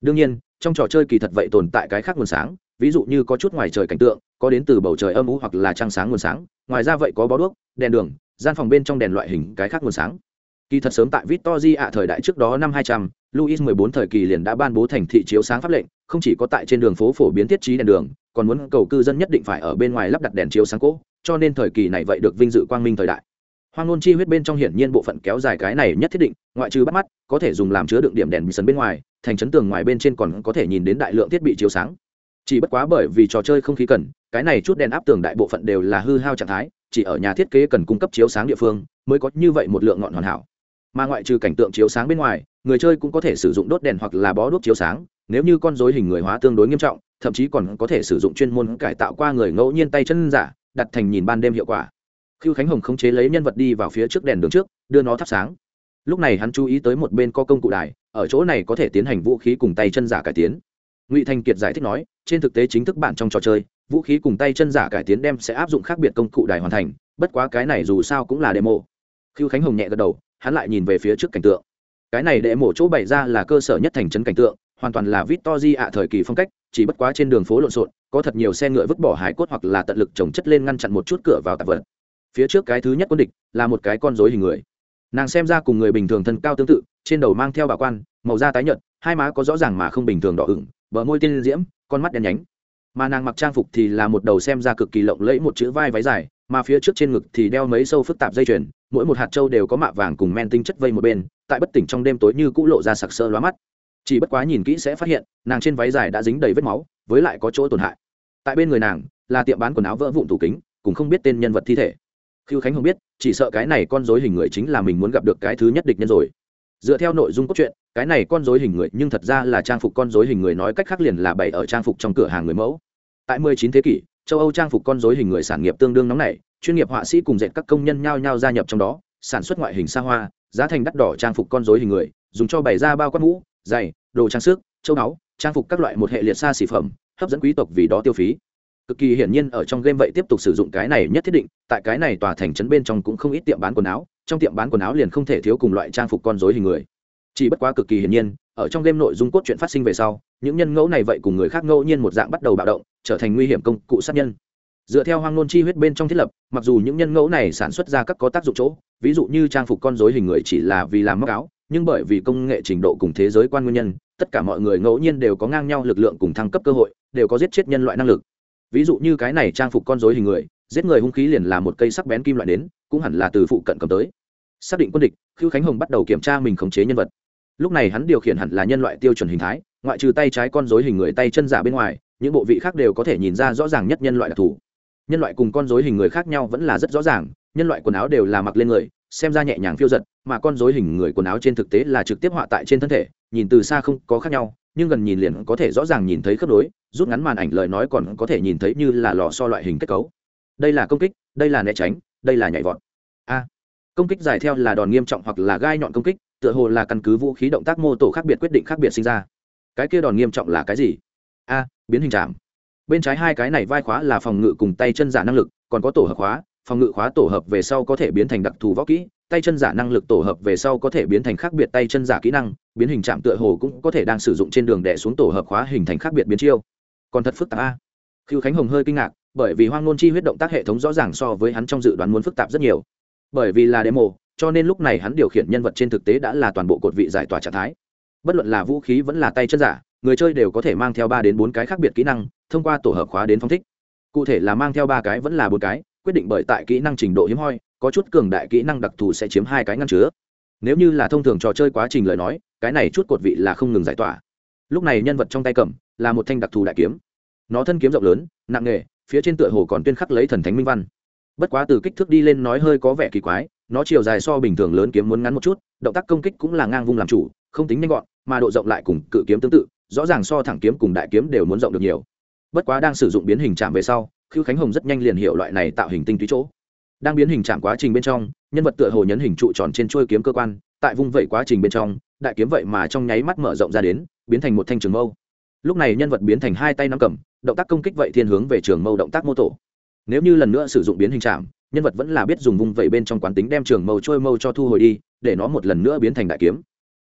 Đương nhiên trong trò chơi kỳ thật vậy tồn tại cái khác nguồn sáng ví dụ như có chút ngoài trời cảnh tượng có đến từ bầu trời âm u hoặc là trăng sáng nguồn sáng ngoài ra vậy có bó đuốc đèn đường gian phòng bên trong đèn loại hình cái khác nguồn sáng. Kỳ thật sớm tại victory ạ thời đại trước đó năm 200, louis 14 thời kỳ liền đã ban bố thành thị chiếu sáng pháp lệnh không chỉ có tại trên đường phố phổ biến thiết trí đèn đường còn muốn cầu cư dân nhất định phải ở bên ngoài lắp đặt đèn chiếu sáng cỗ cho nên thời kỳ này vậy được vinh dự quang minh thời đại hoang ngôn chi huyết bên trong hiển nhiên bộ phận kéo dài cái này nhất thiết định, ngoại trừ bắt mắt, có thể dùng làm chứa đựng điểm đèn bị sấn bên ngoài, thành chấn tường ngoài bên trên còn có thể nhìn đến đại lượng thiết bị chiếu sáng. Chỉ bất quá bởi vì trò chơi không khí cần, cái này chút đèn áp tường đại bộ phận đều là hư hao trạng thái, chỉ ở nhà thiết kế cần cung cấp chiếu sáng địa phương, mới có như vậy một lượng ngọn hoàn hảo. Mà ngoại trừ cảnh tượng chiếu sáng bên ngoài, người chơi cũng có thể sử dụng đốt đèn hoặc là bó đuốc chiếu sáng, nếu như con dối hình người hóa tương đối nghiêm trọng, thậm chí còn có thể sử dụng chuyên môn cải tạo qua người ngẫu nhiên tay chân giả, đặt thành nhìn ban đêm hiệu quả. Khưu Khánh Hồng khống chế lấy nhân vật đi vào phía trước đèn đường trước, đưa nó thắp sáng. Lúc này hắn chú ý tới một bên có công cụ đài, ở chỗ này có thể tiến hành vũ khí cùng tay chân giả cải tiến. Ngụy Thành Kiệt giải thích nói, trên thực tế chính thức bản trong trò chơi, vũ khí cùng tay chân giả cải tiến đem sẽ áp dụng khác biệt công cụ đài hoàn thành, bất quá cái này dù sao cũng là demo. Khưu Khánh Hồng nhẹ gật đầu, hắn lại nhìn về phía trước cảnh tượng. Cái này demo chỗ bày ra là cơ sở nhất thành trấn cảnh tượng, hoàn toàn là Victory ạ thời kỳ phong cách, chỉ bất quá trên đường phố lộn xộn, có thật nhiều xe ngựa vứt bỏ hải cốt hoặc là tận lực trồng chất lên ngăn chặn một chút cửa vào tạp vật phía trước cái thứ nhất quân địch là một cái con dối hình người. Nàng xem ra cùng người bình thường thân cao tương tự, trên đầu mang theo bảo quan, màu da tái nhợt, hai má có rõ ràng mà không bình thường đỏ ửng, bờ môi tiên diễm, con mắt đen nhánh. Mà nàng mặc trang phục thì là một đầu xem ra cực kỳ lộng lẫy một chữ vai váy dài, mà phía trước trên ngực thì đeo mấy sâu phức tạp dây chuyền, mỗi một hạt trâu đều có mạ vàng cùng men tinh chất vây một bên, tại bất tỉnh trong đêm tối như cũ lộ ra sặc sơ lóa mắt. Chỉ bất quá nhìn kỹ sẽ phát hiện, nàng trên váy dài đã dính đầy vết máu, với lại có chỗ tổn hại. Tại bên người nàng là tiệm bán quần áo vỡ vụn tủ kính, cũng không biết tên nhân vật thi thể khiêu khánh hồng biết, chỉ sợ cái này con dối hình người chính là mình muốn gặp được cái thứ nhất địch nhân rồi. Dựa theo nội dung cốt truyện, cái này con dối hình người nhưng thật ra là trang phục con dối hình người nói cách khác liền là bày ở trang phục trong cửa hàng người mẫu. Tại 19 thế kỷ, châu âu trang phục con dối hình người sản nghiệp tương đương nóng nảy, chuyên nghiệp họa sĩ cùng dệt các công nhân nhao nhao gia nhập trong đó, sản xuất ngoại hình xa hoa, giá thành đắt đỏ trang phục con dối hình người, dùng cho bày ra bao quát mũ, giày, đồ trang sức, châu báu trang phục các loại một hệ liệt xa xỉ phẩm, hấp dẫn quý tộc vì đó tiêu phí cực kỳ hiển nhiên ở trong game vậy tiếp tục sử dụng cái này nhất thiết định, tại cái này tòa thành trấn bên trong cũng không ít tiệm bán quần áo, trong tiệm bán quần áo liền không thể thiếu cùng loại trang phục con dối hình người. Chỉ bất quá cực kỳ hiển nhiên, ở trong game nội dung cốt truyện phát sinh về sau, những nhân ngẫu này vậy cùng người khác ngẫu nhiên một dạng bắt đầu bạo động, trở thành nguy hiểm công cụ sát nhân. Dựa theo hoang nôn chi huyết bên trong thiết lập, mặc dù những nhân ngẫu này sản xuất ra các có tác dụng chỗ, ví dụ như trang phục con dối hình người chỉ là vì làm móc áo, nhưng bởi vì công nghệ trình độ cùng thế giới quan nguyên nhân, tất cả mọi người ngẫu nhiên đều có ngang nhau lực lượng cùng thăng cấp cơ hội, đều có giết chết nhân loại năng lực ví dụ như cái này trang phục con dối hình người, giết người hung khí liền là một cây sắc bén kim loại đến, cũng hẳn là từ phụ cận cầm tới. Xác định quân địch, khưu khánh hồng bắt đầu kiểm tra mình khống chế nhân vật. Lúc này hắn điều khiển hẳn là nhân loại tiêu chuẩn hình thái, ngoại trừ tay trái con dối hình người tay chân giả bên ngoài, những bộ vị khác đều có thể nhìn ra rõ ràng nhất nhân loại đặc thù. Nhân loại cùng con dối hình người khác nhau vẫn là rất rõ ràng, nhân loại quần áo đều là mặc lên người, xem ra nhẹ nhàng phiêu giật, mà con dối hình người quần áo trên thực tế là trực tiếp họa tại trên thân thể, nhìn từ xa không có khác nhau nhưng gần nhìn liền có thể rõ ràng nhìn thấy khớp đối, rút ngắn màn ảnh lời nói còn có thể nhìn thấy như là lò so loại hình kết cấu. Đây là công kích, đây là né tránh, đây là nhảy vọt. A. Công kích dài theo là đòn nghiêm trọng hoặc là gai nhọn công kích, tựa hồ là căn cứ vũ khí động tác mô tổ khác biệt quyết định khác biệt sinh ra. Cái kia đòn nghiêm trọng là cái gì? A, biến hình chạm bên trái hai cái này vai khóa là phòng ngự cùng tay chân giả năng lực, còn có tổ hợp khóa, phòng ngự khóa tổ hợp về sau có thể biến thành đặc thù võ kỹ tay chân giả năng lực tổ hợp về sau có thể biến thành khác biệt tay chân giả kỹ năng, biến hình chạm tựa hồ cũng có thể đang sử dụng trên đường đẻ xuống tổ hợp khóa hình thành khác biệt biến chiêu. Còn thật phức tạp a. Khiêu khánh hồng hơi kinh ngạc, bởi vì hoang ngôn chi huyết động tác hệ thống rõ ràng so với hắn trong dự đoán muốn phức tạp rất nhiều. Bởi vì là demo, cho nên lúc này hắn điều khiển nhân vật trên thực tế đã là toàn bộ cột vị giải tỏa trạng thái. Bất luận là vũ khí vẫn là tay chân giả, người chơi đều có thể mang theo ba đến bốn cái khác biệt kỹ năng, thông qua tổ hợp khóa đến phong thích. Cụ thể là mang theo ba cái vẫn là bốn cái, quyết định bởi tại kỹ năng trình độ hiếm hoi có chút cường đại kỹ năng đặc thù sẽ chiếm hai cái ngăn chứa. Nếu như là thông thường trò chơi quá trình lời nói, cái này chút cột vị là không ngừng giải tỏa. Lúc này nhân vật trong tay cầm là một thanh đặc thù đại kiếm. Nó thân kiếm rộng lớn, nặng nghề phía trên tựa hồ còn tuyên khắc lấy thần thánh minh văn. Bất quá từ kích thước đi lên nói hơi có vẻ kỳ quái, nó chiều dài so bình thường lớn kiếm muốn ngắn một chút, động tác công kích cũng là ngang vung làm chủ, không tính nhanh gọn, mà độ rộng lại cùng cự kiếm tương tự, rõ ràng so thẳng kiếm cùng đại kiếm đều muốn rộng được nhiều. Bất quá đang sử dụng biến hình chạm về sau, khưu khánh hồng rất nhanh liền hiểu loại này tạo hình tinh túy chỗ đang biến hình chạm quá trình bên trong, nhân vật tựa hồ nhấn hình trụ tròn trên chuôi kiếm cơ quan, tại vung vẩy quá trình bên trong, đại kiếm vậy mà trong nháy mắt mở rộng ra đến, biến thành một thanh trường mâu. Lúc này nhân vật biến thành hai tay nắm cầm, động tác công kích vậy thiên hướng về trường mâu động tác mô tổ. Nếu như lần nữa sử dụng biến hình chạm nhân vật vẫn là biết dùng vung vẩy bên trong quán tính đem trường mâu trôi mâu cho thu hồi đi, để nó một lần nữa biến thành đại kiếm.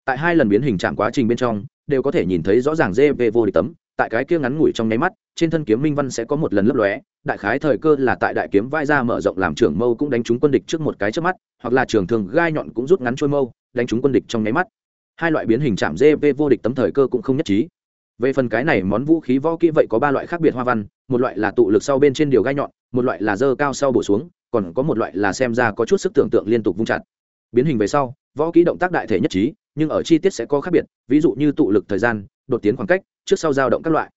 Tại hai lần biến hình chạm quá trình bên trong, đều có thể nhìn thấy rõ ràng về vô địch tấm tại cái kia ngắn ngủi trong nháy mắt, trên thân kiếm minh văn sẽ có một lần lấp lóe, đại khái thời cơ là tại đại kiếm vai ra mở rộng làm trưởng mâu cũng đánh trúng quân địch trước một cái trước mắt, hoặc là trường thường gai nhọn cũng rút ngắn trôi mâu, đánh trúng quân địch trong nháy mắt. Hai loại biến hình chạm gv vô địch tấm thời cơ cũng không nhất trí. Về phần cái này món vũ khí võ kỹ vậy có ba loại khác biệt hoa văn, một loại là tụ lực sau bên trên điều gai nhọn, một loại là dơ cao sau bổ xuống, còn có một loại là xem ra có chút sức tưởng tượng liên tục vung chặt. Biến hình về sau, võ kỹ động tác đại thể nhất trí, nhưng ở chi tiết sẽ có khác biệt, ví dụ như tụ lực thời gian, đột tiến khoảng cách trước sau dao động các loại.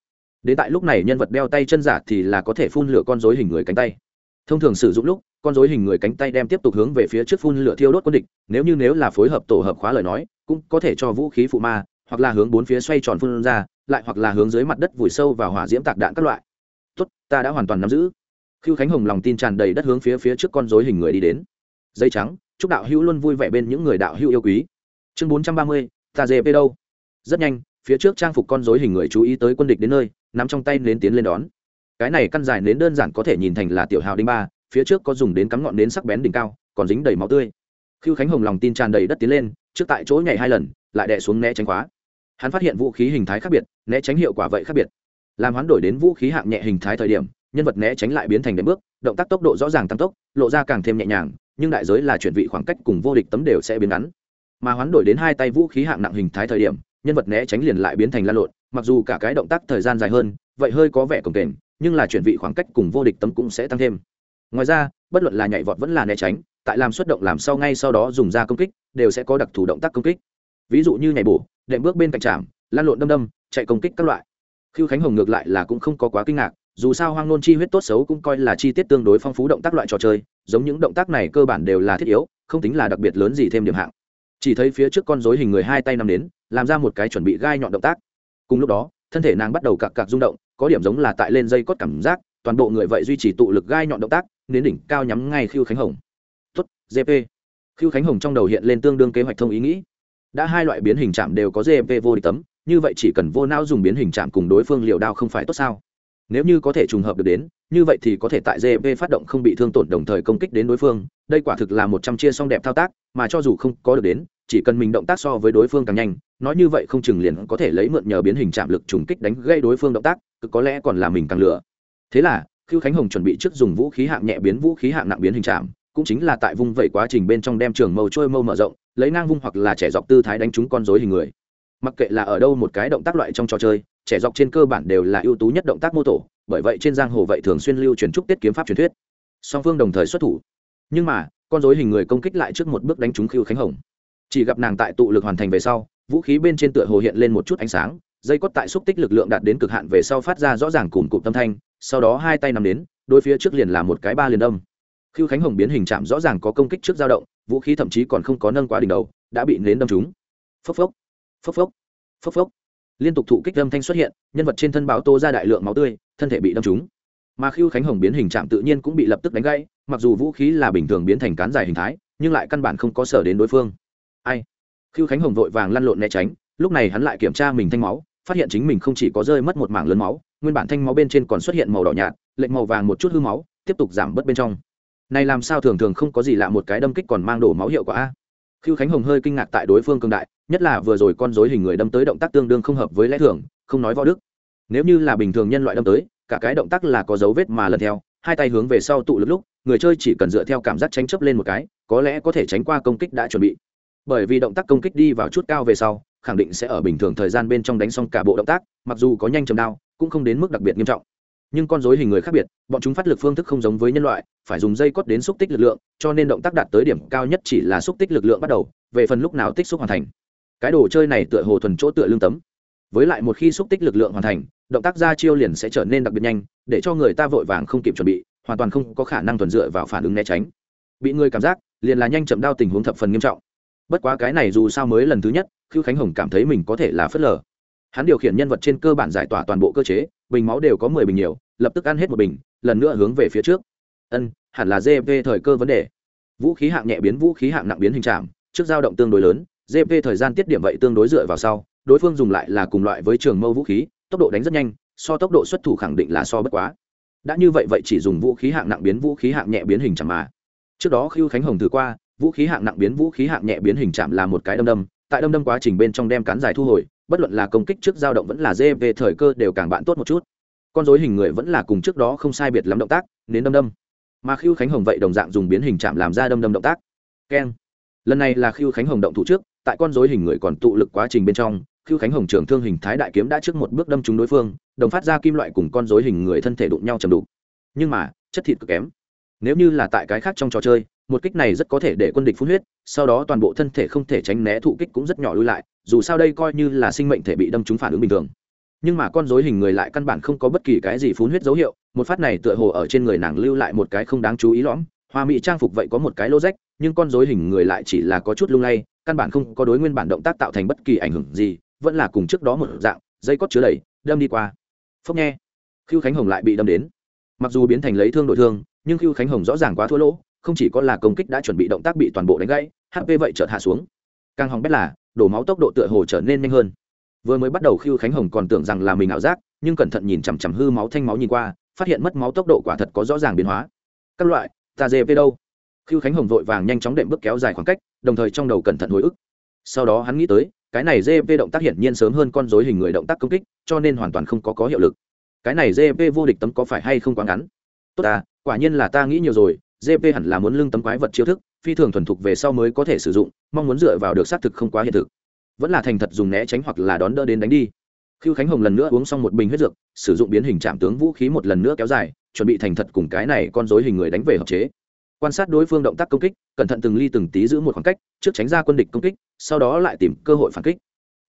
Đến tại lúc này nhân vật đeo tay chân giả thì là có thể phun lửa con dối hình người cánh tay. Thông thường sử dụng lúc, con dối hình người cánh tay đem tiếp tục hướng về phía trước phun lửa thiêu đốt quân địch, nếu như nếu là phối hợp tổ hợp khóa lời nói, cũng có thể cho vũ khí phụ ma, hoặc là hướng bốn phía xoay tròn phun ra, lại hoặc là hướng dưới mặt đất vùi sâu và hỏa diễm tạc đạn các loại. Tốt, ta đã hoàn toàn nắm giữ. Khiêu khánh hồng lòng tin tràn đầy đất hướng phía phía trước con dối hình người đi đến. Dây trắng, chúc đạo hữu luôn vui vẻ bên những người đạo hữu yêu quý. Chương bốn trăm ba mươi, ta dê về đâu? Rất nhanh phía trước trang phục con dối hình người chú ý tới quân địch đến nơi, nắm trong tay nến tiến lên đón. Cái này căn dài nến đơn giản có thể nhìn thành là tiểu hào đinh ba, phía trước có dùng đến cắm ngọn nến sắc bén đỉnh cao, còn dính đầy máu tươi. Khiêu khánh hồng lòng tin tràn đầy đất tiến lên, trước tại chỗ nhảy hai lần, lại đè xuống né tránh khóa. Hắn phát hiện vũ khí hình thái khác biệt, né tránh hiệu quả vậy khác biệt. Làm hoán đổi đến vũ khí hạng nhẹ hình thái thời điểm, nhân vật né tránh lại biến thành đệm bước, động tác tốc độ rõ ràng tăng tốc, lộ ra càng thêm nhẹ nhàng, nhưng đại giới là chuyển vị khoảng cách cùng vô địch tấm đều sẽ biến ngắn. Mà hoán đổi đến hai tay vũ khí hạng nặng hình thái thời điểm nhân vật né tránh liền lại biến thành lan lộn, mặc dù cả cái động tác thời gian dài hơn, vậy hơi có vẻ cồng kềnh, nhưng là chuyển vị khoảng cách cùng vô địch tấm cũng sẽ tăng thêm. Ngoài ra, bất luận là nhảy vọt vẫn là né tránh, tại làm xuất động làm sau ngay sau đó dùng ra công kích, đều sẽ có đặc thù động tác công kích. Ví dụ như nhảy bổ, đệm bước bên cạnh trạm lan lộn đâm đâm, chạy công kích các loại. Khiêu khánh hồng ngược lại là cũng không có quá kinh ngạc, dù sao hoang nôn chi huyết tốt xấu cũng coi là chi tiết tương đối phong phú động tác loại trò chơi, giống những động tác này cơ bản đều là thiết yếu, không tính là đặc biệt lớn gì thêm điểm hạng chỉ thấy phía trước con dối hình người hai tay nằm đến, làm ra một cái chuẩn bị gai nhọn động tác. Cùng lúc đó, thân thể nàng bắt đầu cặc cặc rung động, có điểm giống là tại lên dây cót cảm giác, toàn bộ người vậy duy trì tụ lực gai nhọn động tác, đến đỉnh cao nhắm ngay khiêu khánh hồng. Tuất gp khiêu khánh hồng trong đầu hiện lên tương đương kế hoạch thông ý nghĩ. Đã hai loại biến hình chạm đều có gp vô địch tấm, như vậy chỉ cần vô não dùng biến hình chạm cùng đối phương liều đao không phải tốt sao? Nếu như có thể trùng hợp được đến, như vậy thì có thể tại gp phát động không bị thương tổn đồng thời công kích đến đối phương. Đây quả thực là một trăm chia song đẹp thao tác, mà cho dù không có được đến, chỉ cần mình động tác so với đối phương càng nhanh, nói như vậy không chừng liền có thể lấy mượn nhờ biến hình chạm lực trùng kích đánh gây đối phương động tác cực có lẽ còn là mình càng lửa. Thế là khiêu khánh hồng chuẩn bị trước dùng vũ khí hạng nhẹ biến vũ khí hạng nặng biến hình chạm, cũng chính là tại vung vẩy quá trình bên trong đem trường mâu trôi mâu mở rộng, lấy ngang vung hoặc là trẻ dọc tư thái đánh trúng con rối hình người. Mặc kệ là ở đâu một cái động tác loại trong trò chơi trẻ dọc trên cơ bản đều là ưu tú nhất động tác mô tổ, bởi vậy trên giang hồ vậy thường xuyên lưu truyền trúc tiết kiếm pháp truyền thuyết. Song phương đồng thời xuất thủ. Nhưng mà, con dối hình người công kích lại trước một bước đánh trúng khiêu khánh hồng. Chỉ gặp nàng tại tụ lực hoàn thành về sau, vũ khí bên trên tựa hồ hiện lên một chút ánh sáng, dây cốt tại xúc tích lực lượng đạt đến cực hạn về sau phát ra rõ ràng cùng cụm tâm thanh, sau đó hai tay nằm đến đôi phía trước liền là một cái ba liền đâm khiêu khánh hồng biến hình chạm rõ ràng có công kích trước dao động, vũ khí thậm chí còn không có nâng quá đỉnh đầu, đã bị nến đâm trúng. Phốc phốc phốc phốc phốc phốc liên tục thụ kích âm thanh xuất hiện, nhân vật trên thân báo tô ra đại lượng máu tươi, thân thể bị đâm trúng. Mà khiêu khánh hồng biến hình trạng tự nhiên cũng bị lập tức đánh gãy, mặc dù vũ khí là bình thường biến thành cán dài hình thái, nhưng lại căn bản không có sở đến đối phương. Ai? Khiêu khánh hồng vội vàng lăn lộn né tránh, lúc này hắn lại kiểm tra mình thanh máu, phát hiện chính mình không chỉ có rơi mất một mảng lớn máu, nguyên bản thanh máu bên trên còn xuất hiện màu đỏ nhạt lệnh màu vàng một chút hư máu, tiếp tục giảm bớt bên trong. Này làm sao thường thường không có gì lạ một cái đâm kích còn mang đổ máu hiệu quả a? Khiêu khánh hồng hơi kinh ngạc tại đối phương cường đại nhất là vừa rồi con dối hình người đâm tới động tác tương đương không hợp với lẽ thường, không nói võ đức. Nếu như là bình thường nhân loại đâm tới, cả cái động tác là có dấu vết mà lần theo, hai tay hướng về sau tụ lực lúc, người chơi chỉ cần dựa theo cảm giác tránh chấp lên một cái, có lẽ có thể tránh qua công kích đã chuẩn bị. Bởi vì động tác công kích đi vào chút cao về sau, khẳng định sẽ ở bình thường thời gian bên trong đánh xong cả bộ động tác, mặc dù có nhanh chầm đao, cũng không đến mức đặc biệt nghiêm trọng. Nhưng con dối hình người khác biệt, bọn chúng phát lực phương thức không giống với nhân loại, phải dùng dây cốt đến xúc tích lực lượng, cho nên động tác đạt tới điểm cao nhất chỉ là xúc tích lực lượng bắt đầu, về phần lúc nào tích xúc hoàn thành cái đồ chơi này tựa hồ thuần chỗ tựa lương tấm. Với lại một khi xúc tích lực lượng hoàn thành, động tác ra chiêu liền sẽ trở nên đặc biệt nhanh, để cho người ta vội vàng không kịp chuẩn bị, hoàn toàn không có khả năng thuần dựa vào phản ứng né tránh. Bị người cảm giác, liền là nhanh chậm đao tình huống thập phần nghiêm trọng. Bất quá cái này dù sao mới lần thứ nhất khiêu khánh hồng cảm thấy mình có thể là phớt lờ. Hắn điều khiển nhân vật trên cơ bản giải tỏa toàn bộ cơ chế, bình máu đều có mười bình nhiều, lập tức ăn hết một bình, lần nữa hướng về phía trước. Ân, hẳn là gv thời cơ vấn đề. Vũ khí hạng nhẹ biến, vũ khí hạng nặng biến hình trạm, trước dao động tương đối lớn gp thời gian tiết điểm vậy tương đối dựa vào sau, đối phương dùng lại là cùng loại với trường mâu vũ khí, tốc độ đánh rất nhanh, so tốc độ xuất thủ khẳng định là so bất quá. Đã như vậy vậy chỉ dùng vũ khí hạng nặng biến vũ khí hạng nhẹ biến hình chạm mà. Trước đó khiêu khánh hồng thử qua, vũ khí hạng nặng biến vũ khí hạng nhẹ biến hình chạm là một cái đâm đâm, tại đâm đâm quá trình bên trong đem cán dài thu hồi, bất luận là công kích trước dao động vẫn là dê về thời cơ đều càng bạn tốt một chút. Con dối hình người vẫn là cùng trước đó không sai biệt lắm động tác đến đâm đâm. Mà khiêu khánh hồng vậy đồng dạng dùng biến hình chạm làm ra đâm đâm động tác. Keng. Lần này là khiêu khánh hồng động thủ trước tại con dối hình người còn tụ lực quá trình bên trong khiêu khánh hồng trưởng thương hình thái đại kiếm đã trước một bước đâm trúng đối phương, đồng phát ra kim loại cùng con dối hình người thân thể đụng nhau chầm đục. Nhưng mà, chất thịt cực kém. Nếu như là tại cái khác trong trò chơi, một kích này rất có thể để quân địch phun huyết, sau đó toàn bộ thân thể không thể tránh né thụ kích cũng rất nhỏ lui lại, dù sao đây coi như là sinh mệnh thể bị đâm trúng phản ứng bình thường. Nhưng mà con dối hình người lại căn bản không có bất kỳ cái gì phun huyết dấu hiệu, một phát này tựa hồ ở trên người nàng lưu lại một cái không đáng chú ý lõm. Hoa mỹ trang phục vậy có một cái lô rách nhưng con dối hình người lại chỉ là có chút lung lay căn bản không có đối nguyên bản động tác tạo thành bất kỳ ảnh hưởng gì, vẫn là cùng trước đó một dạng, dây cót chứa đầy, đâm đi qua. Phốc nghe khiêu khánh hồng lại bị đâm đến. Mặc dù biến thành lấy thương đổi thương, nhưng khiêu khánh hồng rõ ràng quá thua lỗ, không chỉ có là công kích đã chuẩn bị động tác bị toàn bộ đánh gãy hp vậy chợt hạ xuống. Càng hỏng bét là, đổ máu tốc độ tựa hồ trở nên nhanh hơn. Vừa mới bắt đầu khiêu khánh hồng còn tưởng rằng là mình ảo giác, nhưng cẩn thận nhìn chằm chằm hư máu thanh máu nhìn qua, phát hiện mất máu tốc độ quả thật có rõ ràng biến hóa. Các loại, ta dê về đâu? Khiêu khánh hồng vội vàng nhanh chóng đệm bước kéo dài khoảng cách, đồng thời trong đầu cẩn thận hồi ức. Sau đó hắn nghĩ tới, cái này gp động tác hiển nhiên sớm hơn con dối hình người động tác công kích, cho nên hoàn toàn không có có hiệu lực. Cái này gp vô địch tấm có phải hay không quá ngắn? Tốt à quả nhiên là ta nghĩ nhiều rồi gp hẳn là muốn lưng tấm quái vật chiêu thức, phi thường thuần thục về sau mới có thể sử dụng, mong muốn dựa vào được xác thực không quá hiện thực. Vẫn là thành thật dùng né tránh hoặc là đón đỡ đến đánh đi. Khiêu khánh hồng lần nữa uống xong một bình huyết dược, sử dụng biến hình chạm tướng vũ khí một lần nữa kéo dài, chuẩn bị thành thật cùng cái này con dối hình người đánh về hợp chế quan sát đối phương động tác công kích, cẩn thận từng ly từng tí giữ một khoảng cách, trước tránh ra quân địch công kích, sau đó lại tìm cơ hội phản kích.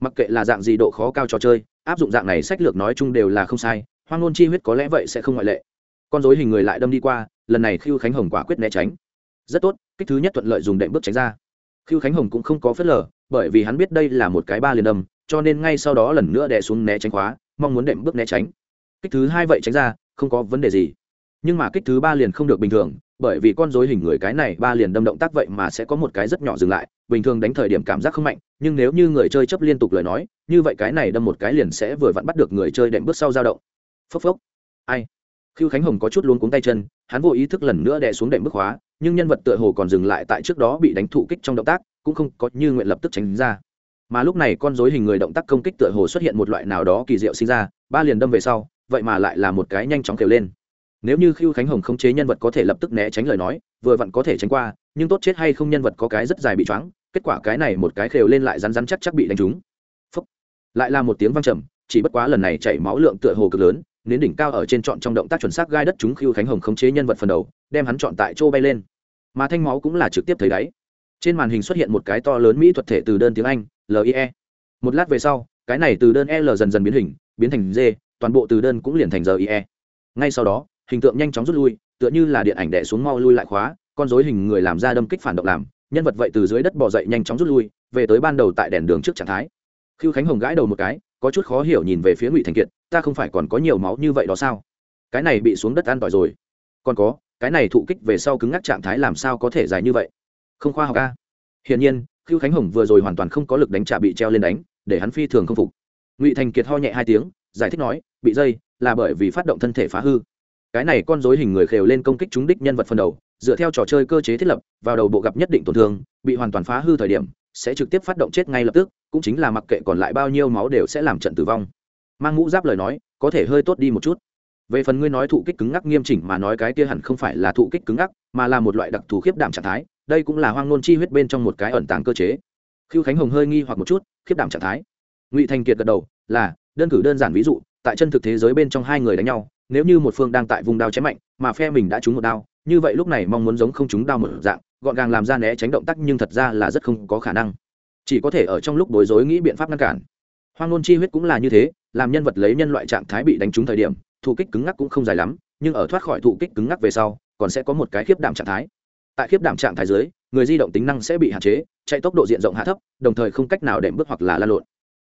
Mặc kệ là dạng gì độ khó cao trò chơi, áp dụng dạng này sách lược nói chung đều là không sai, hoang ngôn chi huyết có lẽ vậy sẽ không ngoại lệ. Con dối hình người lại đâm đi qua, lần này khiêu khánh hồng quả quyết né tránh. Rất tốt, kích thứ nhất thuận lợi dùng đệm bước tránh ra. Khiêu khánh hồng cũng không có phớt lờ, bởi vì hắn biết đây là một cái ba liền đâm, cho nên ngay sau đó lần nữa đè xuống né tránh khóa, mong muốn đệm bước né tránh. Kích thứ hai vậy tránh ra, không có vấn đề gì. Nhưng mà kích thứ ba liền không được bình thường bởi vì con dối hình người cái này ba liền đâm động tác vậy mà sẽ có một cái rất nhỏ dừng lại, bình thường đánh thời điểm cảm giác không mạnh, nhưng nếu như người chơi chấp liên tục lời nói, như vậy cái này đâm một cái liền sẽ vừa vặn bắt được người chơi đệm bước sau dao động. Phốc phốc. Ai? Khiêu khánh hồng có chút luôn cuống tay chân, hắn vô ý thức lần nữa đè xuống đệm bước hóa nhưng nhân vật tựa hồ còn dừng lại tại trước đó bị đánh thụ kích trong động tác, cũng không có như nguyện lập tức tránh ra. Mà lúc này con dối hình người động tác công kích tựa hồ xuất hiện một loại nào đó kỳ diệu sinh ra, ba liền đâm về sau, vậy mà lại là một cái nhanh chóng kêu lên nếu như khiêu khánh hồng không chế nhân vật có thể lập tức né tránh lời nói, vừa vặn có thể tránh qua, nhưng tốt chết hay không nhân vật có cái rất dài bị choáng, kết quả cái này một cái khều lên lại rắn rắn chắc chắc bị đánh trúng. Phúc. lại là một tiếng vang trầm, chỉ bất quá lần này chảy máu lượng tựa hồ cực lớn nến đỉnh cao ở trên trọn trong động tác chuẩn xác gai đất chúng khiêu khánh hồng khống chế nhân vật phần đầu, đem hắn chọn tại chỗ bay lên. Mà thanh máu cũng là trực tiếp thấy đáy. Trên màn hình xuất hiện một cái to lớn mỹ thuật thể từ đơn tiếng anh lie một lát về sau, cái này từ đơn l dần dần biến hình, biến thành d, toàn bộ từ đơn cũng liền thành rie ngay sau đó hình tượng nhanh chóng rút lui, tựa như là điện ảnh đẻ xuống mau lui lại khóa, con dối hình người làm ra đâm kích phản động làm, nhân vật vậy từ dưới đất bỏ dậy nhanh chóng rút lui, về tới ban đầu tại đèn đường trước trạng thái. Khiêu khánh hồng gãi đầu một cái, có chút khó hiểu nhìn về phía ngụy thành kiệt, ta không phải còn có nhiều máu như vậy đó sao? Cái này bị xuống đất ăn tỏi rồi. Còn có, cái này thụ kích về sau cứng ngắc trạng thái làm sao có thể dài như vậy? Không khoa học a. Hiển nhiên khiêu khánh hồng vừa rồi hoàn toàn không có lực đánh trả bị treo lên đánh, để hắn phi thường không phục. Ngụy thành kiệt ho nhẹ hai tiếng, giải thích nói, bị dây là bởi vì phát động thân thể phá hư cái này con dối hình người khều lên công kích trúng đích nhân vật phần đầu, dựa theo trò chơi cơ chế thiết lập, vào đầu bộ gặp nhất định tổn thương, bị hoàn toàn phá hư thời điểm, sẽ trực tiếp phát động chết ngay lập tức, cũng chính là mặc kệ còn lại bao nhiêu máu đều sẽ làm trận tử vong. Mang mũ giáp lời nói, có thể hơi tốt đi một chút. Về phần ngươi nói thụ kích cứng ngắc nghiêm chỉnh mà nói cái kia hẳn không phải là thụ kích cứng ngắc, mà là một loại đặc thù khiếp đảm trạng thái, đây cũng là hoang nôn chi huyết bên trong một cái ẩn tàng cơ chế. Khiêu khánh hồng hơi nghi hoặc một chút, khiếp đảm trạng thái. Ngụy thành kiệt gật đầu, là, đơn cử đơn giản ví dụ, tại chân thực thế giới bên trong hai người đánh nhau nếu như một phương đang tại vùng đao chém mạnh, mà phe mình đã trúng một đao, như vậy lúc này mong muốn giống không trúng đao một dạng, gọn gàng làm ra né tránh động tác nhưng thật ra là rất không có khả năng. Chỉ có thể ở trong lúc bối rối nghĩ biện pháp ngăn cản. Hoang nôn chi huyết cũng là như thế, làm nhân vật lấy nhân loại trạng thái bị đánh trúng thời điểm, thủ kích cứng ngắc cũng không dài lắm, nhưng ở thoát khỏi thủ kích cứng ngắc về sau, còn sẽ có một cái khiếp đảm trạng thái. Tại khiếp đảm trạng thái dưới, người di động tính năng sẽ bị hạn chế, chạy tốc độ diện rộng hạ thấp, đồng thời không cách nào đệm bước hoặc là lan lộn.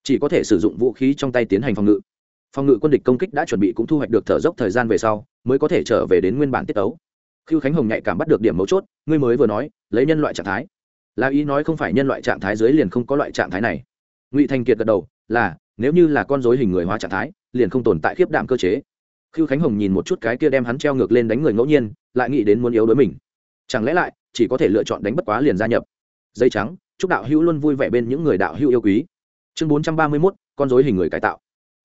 Chỉ có thể sử dụng vũ khí trong tay tiến hành phòng ngự phòng ngự quân địch công kích đã chuẩn bị cũng thu hoạch được thở dốc thời gian về sau, mới có thể trở về đến nguyên bản tiết tấu. Khiêu khánh hồng nhạy cảm bắt được điểm mấu chốt, ngươi mới vừa nói, lấy nhân loại trạng thái. Là ý nói không phải nhân loại trạng thái dưới liền không có loại trạng thái này. Ngụy thành kiệt gật đầu, là, nếu như là con dối hình người hóa trạng thái, liền không tồn tại khiếp đạm cơ chế. Khiêu khánh hồng nhìn một chút cái kia đem hắn treo ngược lên đánh người ngẫu nhiên, lại nghĩ đến muốn yếu đối mình. Chẳng lẽ lại, chỉ có thể lựa chọn đánh bất quá liền gia nhập. Dây trắng, chúc đạo hữu luôn vui vẻ bên những người đạo hữu yêu quý. Chương bốn trăm ba mươi mốt, con dối hình người cải tạo.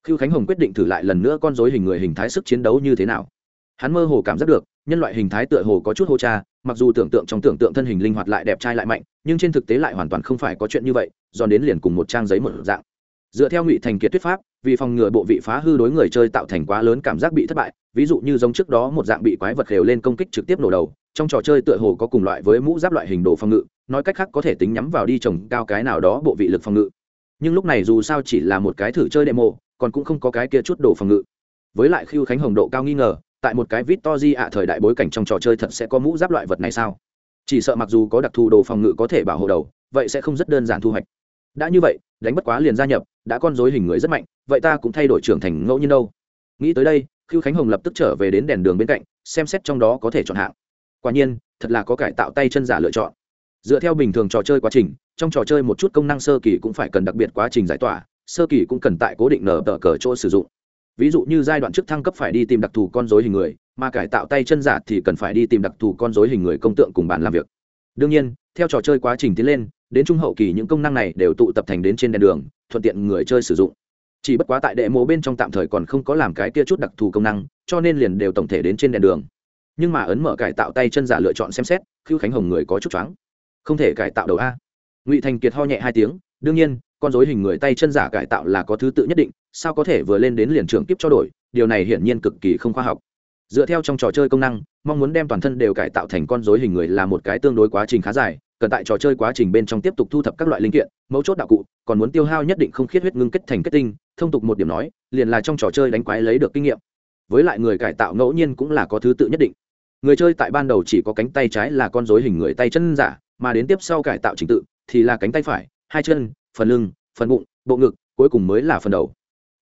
Khưu khánh hồng quyết định thử lại lần nữa con rối hình người hình thái sức chiến đấu như thế nào. Hắn mơ hồ cảm giác được, nhân loại hình thái tựa hồ có chút hô cha, mặc dù tưởng tượng trong tưởng tượng thân hình linh hoạt lại đẹp trai lại mạnh, nhưng trên thực tế lại hoàn toàn không phải có chuyện như vậy do đến liền cùng một trang giấy một dạng. Dựa theo ngụy thành kiệt thuyết pháp, vì phòng ngừa bộ vị phá hư đối người chơi tạo thành quá lớn cảm giác bị thất bại, ví dụ như giống trước đó một dạng bị quái vật khều lên công kích trực tiếp nổ đầu, trong trò chơi tựa hồ có cùng loại với mũ giáp loại hình đồ phòng ngự, nói cách khác có thể tính nhắm vào đi trồng cao cái nào đó bộ vị lực phòng ngự. Nhưng lúc này dù sao chỉ là một cái thử chơi demo còn cũng không có cái kia chút đồ phòng ngự. Với lại khiêu khánh hồng độ cao nghi ngờ, tại một cái vít to di ạ thời đại bối cảnh trong trò chơi thật sẽ có mũ giáp loại vật này sao? Chỉ sợ mặc dù có đặc thù đồ phòng ngự có thể bảo hộ đầu, vậy sẽ không rất đơn giản thu hoạch. Đã như vậy, đánh bất quá liền gia nhập, đã con dối hình người rất mạnh, vậy ta cũng thay đổi trưởng thành ngẫu nhiên đâu. Nghĩ tới đây khiêu khánh hồng lập tức trở về đến đèn đường bên cạnh, xem xét trong đó có thể chọn hạng. Quả nhiên, thật là có cải tạo tay chân giả lựa chọn. Dựa theo bình thường trò chơi quá trình, trong trò chơi một chút công năng sơ kỳ cũng phải cần đặc biệt quá trình giải tỏa sơ kỳ cũng cần tại cố định nở tờ cờ chỗ sử dụng. Ví dụ như giai đoạn trước thăng cấp phải đi tìm đặc thù con dối hình người, mà cải tạo tay chân giả thì cần phải đi tìm đặc thù con dối hình người công tượng cùng bàn làm việc. Đương nhiên, theo trò chơi quá trình tiến lên, đến trung hậu kỳ những công năng này đều tụ tập thành đến trên đèn đường, thuận tiện người chơi sử dụng. Chỉ bất quá tại đệ mộ bên trong tạm thời còn không có làm cái kia chút đặc thù công năng, cho nên liền đều tổng thể đến trên đèn đường. Nhưng mà ấn mở cải tạo tay chân giả lựa chọn xem xét khiêu khánh hồng người có chút choáng. Không thể cải tạo đầu a. Ngụy thành kiệt ho nhẹ hai tiếng đương nhiên, con dối hình người tay chân giả cải tạo là có thứ tự nhất định, sao có thể vừa lên đến liền trưởng kiếp cho đổi, điều này hiển nhiên cực kỳ không khoa học. Dựa theo trong trò chơi công năng, mong muốn đem toàn thân đều cải tạo thành con dối hình người là một cái tương đối quá trình khá dài, cần tại trò chơi quá trình bên trong tiếp tục thu thập các loại linh kiện, mấu chốt đạo cụ, còn muốn tiêu hao nhất định không khiết huyết ngưng kết thành kết tinh, thông tục một điểm nói, liền là trong trò chơi đánh quái lấy được kinh nghiệm. Với lại người cải tạo ngẫu nhiên cũng là có thứ tự nhất định. Người chơi tại ban đầu chỉ có cánh tay trái là con dối hình người tay chân giả, mà đến tiếp sau cải tạo trình tự thì là cánh tay phải hai chân, phần lưng, phần bụng, bộ ngực, cuối cùng mới là phần đầu.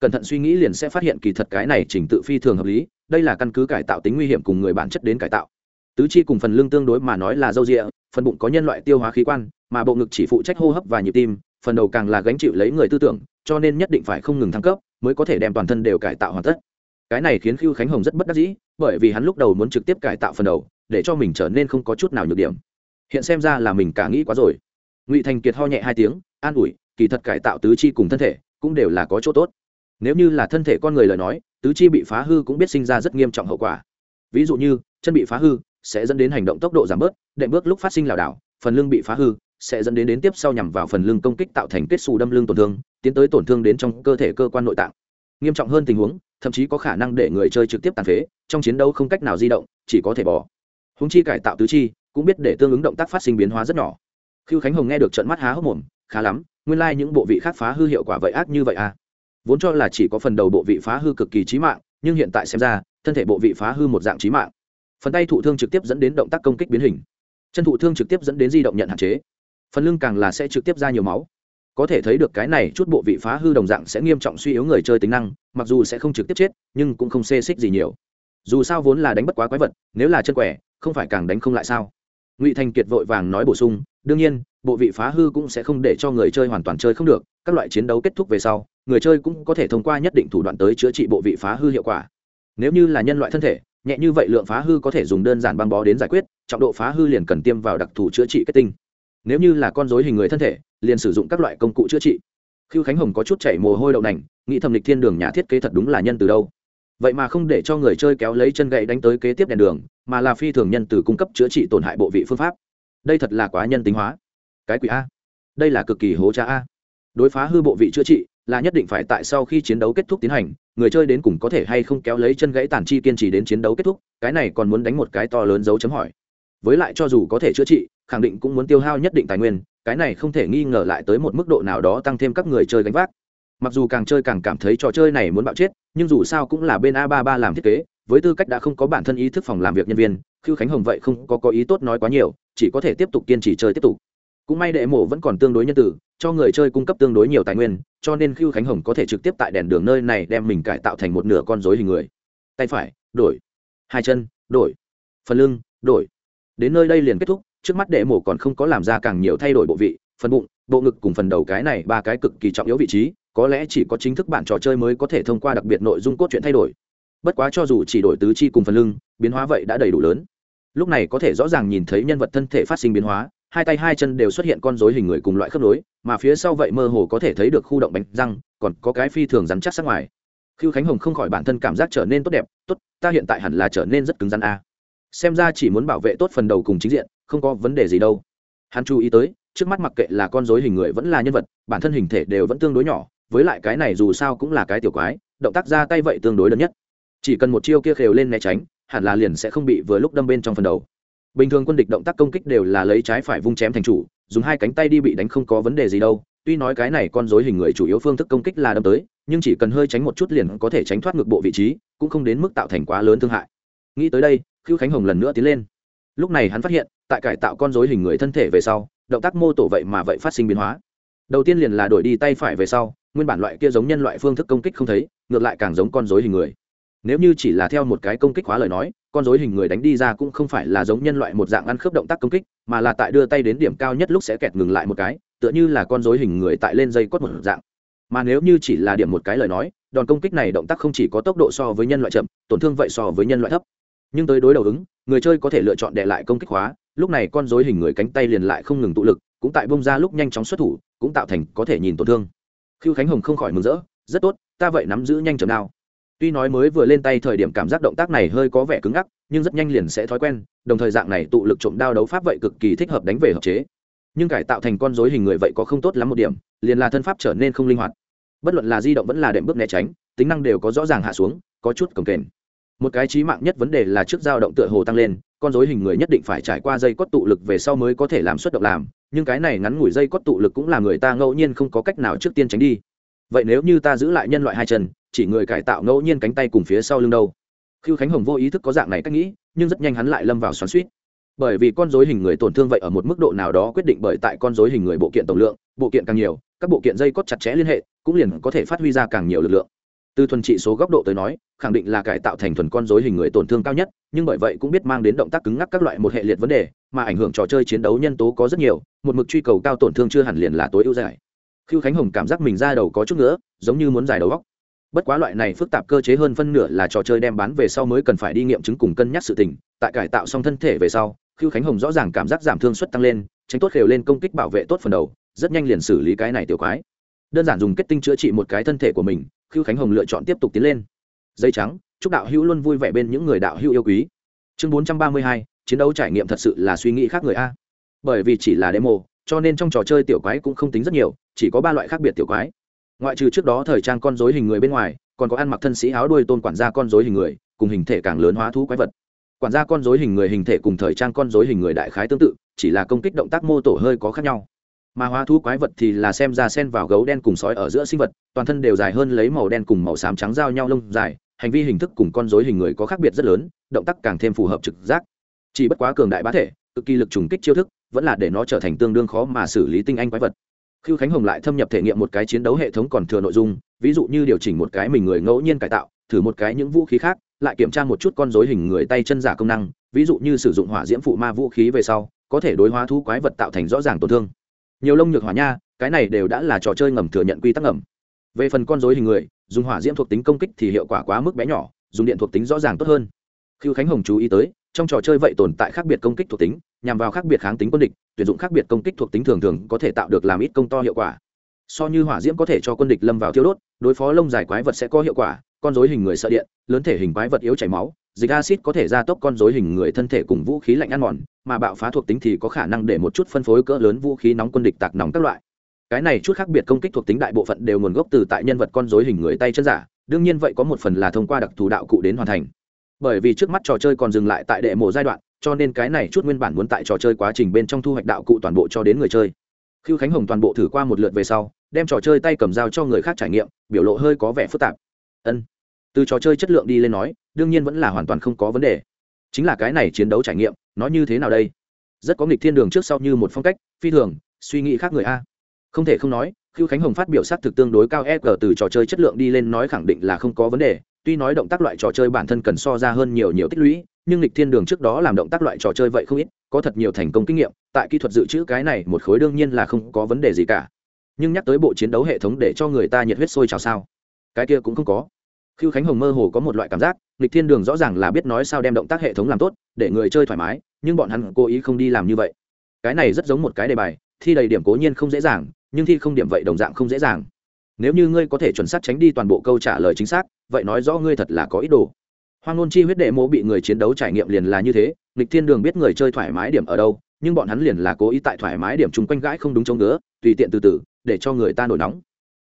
Cẩn thận suy nghĩ liền sẽ phát hiện kỳ thật cái này chỉnh tự phi thường hợp lý, đây là căn cứ cải tạo tính nguy hiểm cùng người bản chất đến cải tạo. Tứ chi cùng phần lưng tương đối mà nói là dâu rịa, phần bụng có nhân loại tiêu hóa khí quan, mà bộ ngực chỉ phụ trách hô hấp và nhịp tim, phần đầu càng là gánh chịu lấy người tư tưởng, cho nên nhất định phải không ngừng thăng cấp mới có thể đem toàn thân đều cải tạo hoàn tất. Cái này khiến khiêu khánh hồng rất bất đắc dĩ, bởi vì hắn lúc đầu muốn trực tiếp cải tạo phần đầu, để cho mình trở nên không có chút nào nhược điểm. Hiện xem ra là mình cả nghĩ quá rồi ngụy thành kiệt ho nhẹ hai tiếng an ủi kỳ thật cải tạo tứ chi cùng thân thể cũng đều là có chỗ tốt nếu như là thân thể con người lời nói tứ chi bị phá hư cũng biết sinh ra rất nghiêm trọng hậu quả ví dụ như chân bị phá hư sẽ dẫn đến hành động tốc độ giảm bớt đệm bước lúc phát sinh lảo đảo phần lưng bị phá hư sẽ dẫn đến đến tiếp sau nhằm vào phần lưng công kích tạo thành kết xù đâm lưng tổn thương tiến tới tổn thương đến trong cơ thể cơ quan nội tạng nghiêm trọng hơn tình huống thậm chí có khả năng để người chơi trực tiếp tàn phế trong chiến đấu không cách nào di động chỉ có thể bỏ húng chi cải tạo tứ chi cũng biết để tương ứng động tác phát sinh biến hóa rất nhỏ khiêu khánh hồng nghe được trận mắt há hốc mồm, khá lắm, nguyên lai、like、những bộ vị khác phá hư hiệu quả vậy ác như vậy à. Vốn cho là chỉ có phần đầu bộ vị phá hư cực kỳ trí mạng, nhưng hiện tại xem ra, thân thể bộ vị phá hư một dạng trí mạng. Phần tay thụ thương trực tiếp dẫn đến động tác công kích biến hình. Chân thụ thương trực tiếp dẫn đến di động nhận hạn chế. Phần lưng càng là sẽ trực tiếp ra nhiều máu. Có thể thấy được cái này chút bộ vị phá hư đồng dạng sẽ nghiêm trọng suy yếu người chơi tính năng, mặc dù sẽ không trực tiếp chết, nhưng cũng không xê xích gì nhiều. Dù sao vốn là đánh bất quá quái vật, nếu là chân quẻ, không phải càng đánh không lại sao? Ngụy thành kiệt vội vàng nói bổ sung đương nhiên, bộ vị phá hư cũng sẽ không để cho người chơi hoàn toàn chơi không được, các loại chiến đấu kết thúc về sau, người chơi cũng có thể thông qua nhất định thủ đoạn tới chữa trị bộ vị phá hư hiệu quả. Nếu như là nhân loại thân thể, nhẹ như vậy lượng phá hư có thể dùng đơn giản băng bó đến giải quyết, trọng độ phá hư liền cần tiêm vào đặc thù chữa trị kết tinh. Nếu như là con dối hình người thân thể, liền sử dụng các loại công cụ chữa trị. Khiêu khánh hồng có chút chảy mồ hôi đậu nành, nghĩ thầm lịch thiên đường nhà thiết kế thật đúng là nhân từ đâu. Vậy mà không để cho người chơi kéo lấy chân gậy đánh tới kế tiếp đèn đường, mà là phi thường nhân từ cung cấp chữa trị tổn hại bộ vị phương pháp đây thật là quá nhân tính hóa. Cái quỷ a. Đây là cực kỳ hố cha a. Đối phá hư bộ vị chữa trị, là nhất định phải tại sau khi chiến đấu kết thúc tiến hành, người chơi đến cùng có thể hay không kéo lấy chân gãy tàn chi kiên trì đến chiến đấu kết thúc, cái này còn muốn đánh một cái to lớn dấu chấm hỏi. Với lại cho dù có thể chữa trị, khẳng định cũng muốn tiêu hao nhất định tài nguyên, cái này không thể nghi ngờ lại tới một mức độ nào đó tăng thêm các người chơi gánh vác. Mặc dù càng chơi càng cảm thấy trò chơi này muốn bạo chết, nhưng dù sao cũng là bên a ba ba làm thiết kế, với tư cách đã không có bản thân ý thức phòng làm việc nhân viên khưu khánh hồng vậy không có có ý tốt nói quá nhiều, chỉ có thể tiếp tục kiên trì chơi tiếp tục. Cũng may đệ mộ vẫn còn tương đối nhân tử cho người chơi cung cấp tương đối nhiều tài nguyên, cho nên khưu khánh hồng có thể trực tiếp tại đèn đường nơi này đem mình cải tạo thành một nửa con dối hình người. Tay phải, đổi. Hai chân, đổi. Phần lưng, đổi. Đến nơi đây liền kết thúc, trước mắt đệ mộ còn không có làm ra càng nhiều thay đổi bộ vị, phần bụng, bộ ngực cùng phần đầu cái này ba cái cực kỳ trọng yếu vị trí, có lẽ chỉ có chính thức bản trò chơi mới có thể thông qua đặc biệt nội dung cốt truyện thay đổi. Bất quá cho dù chỉ đổi tứ chi cùng phần lưng, biến hóa vậy đã đầy đủ lớn lúc này có thể rõ ràng nhìn thấy nhân vật thân thể phát sinh biến hóa, hai tay hai chân đều xuất hiện con dối hình người cùng loại khớp nối, mà phía sau vậy mơ hồ có thể thấy được khu động bánh răng, còn có cái phi thường rắn chắc sát ngoài. Khiêu khánh hồng không khỏi bản thân cảm giác trở nên tốt đẹp, tốt, ta hiện tại hẳn là trở nên rất cứng rắn a. Xem ra chỉ muốn bảo vệ tốt phần đầu cùng chính diện, không có vấn đề gì đâu. Hắn chú ý tới, trước mắt mặc kệ là con dối hình người vẫn là nhân vật, bản thân hình thể đều vẫn tương đối nhỏ, với lại cái này dù sao cũng là cái tiểu quái, động tác ra tay vậy tương đối lớn nhất. Chỉ cần một chiêu kia khều lên né tránh hẳn là liền sẽ không bị vừa lúc đâm bên trong phần đầu. Bình thường quân địch động tác công kích đều là lấy trái phải vung chém thành chủ, dùng hai cánh tay đi bị đánh không có vấn đề gì đâu. Tuy nói cái này con dối hình người chủ yếu phương thức công kích là đâm tới, nhưng chỉ cần hơi tránh một chút liền có thể tránh thoát ngược bộ vị trí, cũng không đến mức tạo thành quá lớn thương hại. Nghĩ tới đây, khưu khánh hồng lần nữa tiến lên. Lúc này hắn phát hiện, tại cải tạo con dối hình người thân thể về sau, động tác mô tổ vậy mà vậy phát sinh biến hóa. Đầu tiên liền là đổi đi tay phải về sau, nguyên bản loại kia giống nhân loại phương thức công kích không thấy, ngược lại càng giống con dối hình người nếu như chỉ là theo một cái công kích hóa lời nói, con dối hình người đánh đi ra cũng không phải là giống nhân loại một dạng ăn khớp động tác công kích, mà là tại đưa tay đến điểm cao nhất lúc sẽ kẹt ngừng lại một cái, tựa như là con dối hình người tại lên dây cốt một dạng. Mà nếu như chỉ là điểm một cái lời nói, đòn công kích này động tác không chỉ có tốc độ so với nhân loại chậm, tổn thương vậy so với nhân loại thấp. Nhưng tới đối đầu ứng, người chơi có thể lựa chọn đệ lại công kích hóa lúc này con dối hình người cánh tay liền lại không ngừng tụ lực, cũng tại bông ra lúc nhanh chóng xuất thủ, cũng tạo thành có thể nhìn tổn thương. Khiêu khánh hồng không khỏi mừng rỡ, rất tốt, ta vậy nắm giữ nhanh chậm nào tuy nói mới vừa lên tay thời điểm cảm giác động tác này hơi có vẻ cứng ngắc, nhưng rất nhanh liền sẽ thói quen, đồng thời dạng này tụ lực trộm đao đấu pháp vậy cực kỳ thích hợp đánh về hợp chế. Nhưng cải tạo thành con dối hình người vậy có không tốt lắm một điểm, liền là thân pháp trở nên không linh hoạt. Bất luận là di động vẫn là đệm bước né tránh, tính năng đều có rõ ràng hạ xuống, có chút cồng kềnh. Một cái trí mạng nhất vấn đề là trước dao động tựa hồ tăng lên, con dối hình người nhất định phải trải qua dây cốt tụ lực về sau mới có thể làm xuất động làm, nhưng cái này ngắn ngủi dây cốt tụ lực cũng là người ta ngẫu nhiên không có cách nào trước tiên tránh đi. Vậy nếu như ta giữ lại nhân loại hai chân chỉ người cải tạo ngẫu nhiên cánh tay cùng phía sau lưng đâu. Khiêu khánh hồng vô ý thức có dạng này cách nghĩ, nhưng rất nhanh hắn lại lâm vào xoắn suýt bởi vì con dối hình người tổn thương vậy ở một mức độ nào đó quyết định bởi tại con dối hình người bộ kiện tổng lượng, bộ kiện càng nhiều, các bộ kiện dây cốt chặt chẽ liên hệ, cũng liền có thể phát huy ra càng nhiều lực lượng. Từ thuần trị số góc độ tới nói, khẳng định là cải tạo thành thuần con dối hình người tổn thương cao nhất, nhưng bởi vậy cũng biết mang đến động tác cứng ngắc các loại một hệ liệt vấn đề, mà ảnh hưởng trò chơi chiến đấu nhân tố có rất nhiều, một mực truy cầu cao tổn thương chưa hẳn liền là tối ưu giải. Khiêu khánh hồng cảm giác mình ra đầu có chút nữa giống như muốn giải đầu góc bất quá loại này phức tạp cơ chế hơn phân nửa là trò chơi đem bán về sau mới cần phải đi nghiệm chứng cùng cân nhắc sự tình, tại cải tạo xong thân thể về sau khiêu khánh hồng rõ ràng cảm giác giảm thương suất tăng lên, tránh tốt khều lên công kích bảo vệ tốt phần đầu, rất nhanh liền xử lý cái này tiểu quái. Đơn giản dùng kết tinh chữa trị một cái thân thể của mình khiêu khánh hồng lựa chọn tiếp tục tiến lên. Dây trắng, chúc đạo hữu luôn vui vẻ bên những người đạo hữu yêu quý. Chương bốn trăm ba mươi hai, chiến đấu trải nghiệm thật sự là suy nghĩ khác người a. Bởi vì chỉ là demo, cho nên trong trò chơi tiểu quái cũng không tính rất nhiều, chỉ có ba loại khác biệt tiểu quái ngoại trừ trước đó thời trang con dối hình người bên ngoài, còn có ăn mặc thân sĩ áo đuôi tôn quản gia con dối hình người, cùng hình thể càng lớn hóa thú quái vật. Quản gia con dối hình người hình thể cùng thời trang con dối hình người đại khái tương tự, chỉ là công kích động tác mô tổ hơi có khác nhau. Mà hóa thú quái vật thì là xem ra sen vào gấu đen cùng sói ở giữa sinh vật, toàn thân đều dài hơn lấy màu đen cùng màu xám trắng giao nhau lông dài, hành vi hình thức cùng con dối hình người có khác biệt rất lớn, động tác càng thêm phù hợp trực giác. Chỉ bất quá cường đại bá thể, cực kỳ lực trùng kích chiêu thức, vẫn là để nó trở thành tương đương khó mà xử lý tinh anh quái vật. Khưu Khánh Hồng lại thâm nhập thể nghiệm một cái chiến đấu hệ thống còn thừa nội dung, ví dụ như điều chỉnh một cái mình người ngẫu nhiên cải tạo, thử một cái những vũ khí khác, lại kiểm tra một chút con rối hình người tay chân giả công năng, ví dụ như sử dụng hỏa diễm phụ ma vũ khí về sau, có thể đối hóa thú quái vật tạo thành rõ ràng tổn thương. Nhiều lông nhược hỏa nha, cái này đều đã là trò chơi ngầm thừa nhận quy tắc ngầm. Về phần con rối hình người, dùng hỏa diễm thuộc tính công kích thì hiệu quả quá mức bé nhỏ, dùng điện thuộc tính rõ ràng tốt hơn. Khưu Khánh Hồng chú ý tới, trong trò chơi vậy tồn tại khác biệt công kích thuộc tính, nhằm vào khác biệt kháng tính quân địch, tuyển dụng khác biệt công kích thuộc tính thường thường có thể tạo được làm ít công to hiệu quả. So như hỏa diễm có thể cho quân địch lâm vào thiêu đốt đối phó lông dài quái vật sẽ có hiệu quả con dối hình người sợ điện lớn thể hình quái vật yếu chảy máu dịch acid có thể gia tốc con dối hình người thân thể cùng vũ khí lạnh ăn mòn mà bạo phá thuộc tính thì có khả năng để một chút phân phối cỡ lớn vũ khí nóng quân địch tạc nóng các loại. Cái này chút khác biệt công kích thuộc tính đại bộ phận đều nguồn gốc từ tại nhân vật con dối hình người tay chân giả đương nhiên vậy có một phần là thông qua đặc thù đạo cụ đến hoàn thành. Bởi vì trước mắt trò chơi còn dừng lại tại đệ mộ giai đoạn cho nên cái này chút nguyên bản muốn tại trò chơi quá trình bên trong thu hoạch đạo cụ toàn bộ cho đến người chơi Khưu Khánh Hồng toàn bộ thử qua một lượt về sau, đem trò chơi tay cầm dao cho người khác trải nghiệm, biểu lộ hơi có vẻ phức tạp. Ân. Từ trò chơi chất lượng đi lên nói, đương nhiên vẫn là hoàn toàn không có vấn đề. Chính là cái này chiến đấu trải nghiệm, nó như thế nào đây? Rất có nghịch thiên đường trước sau như một phong cách, phi thường, suy nghĩ khác người a. Không thể không nói, Khưu Khánh Hồng phát biểu sát thực tương đối cao EG từ trò chơi chất lượng đi lên nói khẳng định là không có vấn đề, tuy nói động tác loại trò chơi bản thân cần so ra hơn nhiều nhiều tích lũy, nhưng lịch thiên đường trước đó làm động tác loại trò chơi vậy không ít, có thật nhiều thành công kinh nghiệm, tại kỹ thuật dự trữ cái này một khối đương nhiên là không có vấn đề gì cả. Nhưng nhắc tới bộ chiến đấu hệ thống để cho người ta nhiệt huyết sôi trào sao? Cái kia cũng không có. Khiêu khánh hồng mơ hồ có một loại cảm giác lịch thiên đường rõ ràng là biết nói sao đem động tác hệ thống làm tốt, để người chơi thoải mái, nhưng bọn hắn cố ý không đi làm như vậy. Cái này rất giống một cái đề bài, thi đầy điểm cố nhiên không dễ dàng, nhưng thi không điểm vậy đồng dạng không dễ dàng. Nếu như ngươi có thể chuẩn xác tránh đi toàn bộ câu trả lời chính xác, vậy nói rõ ngươi thật là có ý đồ hoang ngôn chi huyết đệ mô bị người chiến đấu trải nghiệm liền là như thế, nghịch thiên đường biết người chơi thoải mái điểm ở đâu, nhưng bọn hắn liền là cố ý tại thoải mái điểm chung quanh gãi không đúng chống nữa tùy tiện từ từ, để cho người ta nổi nóng.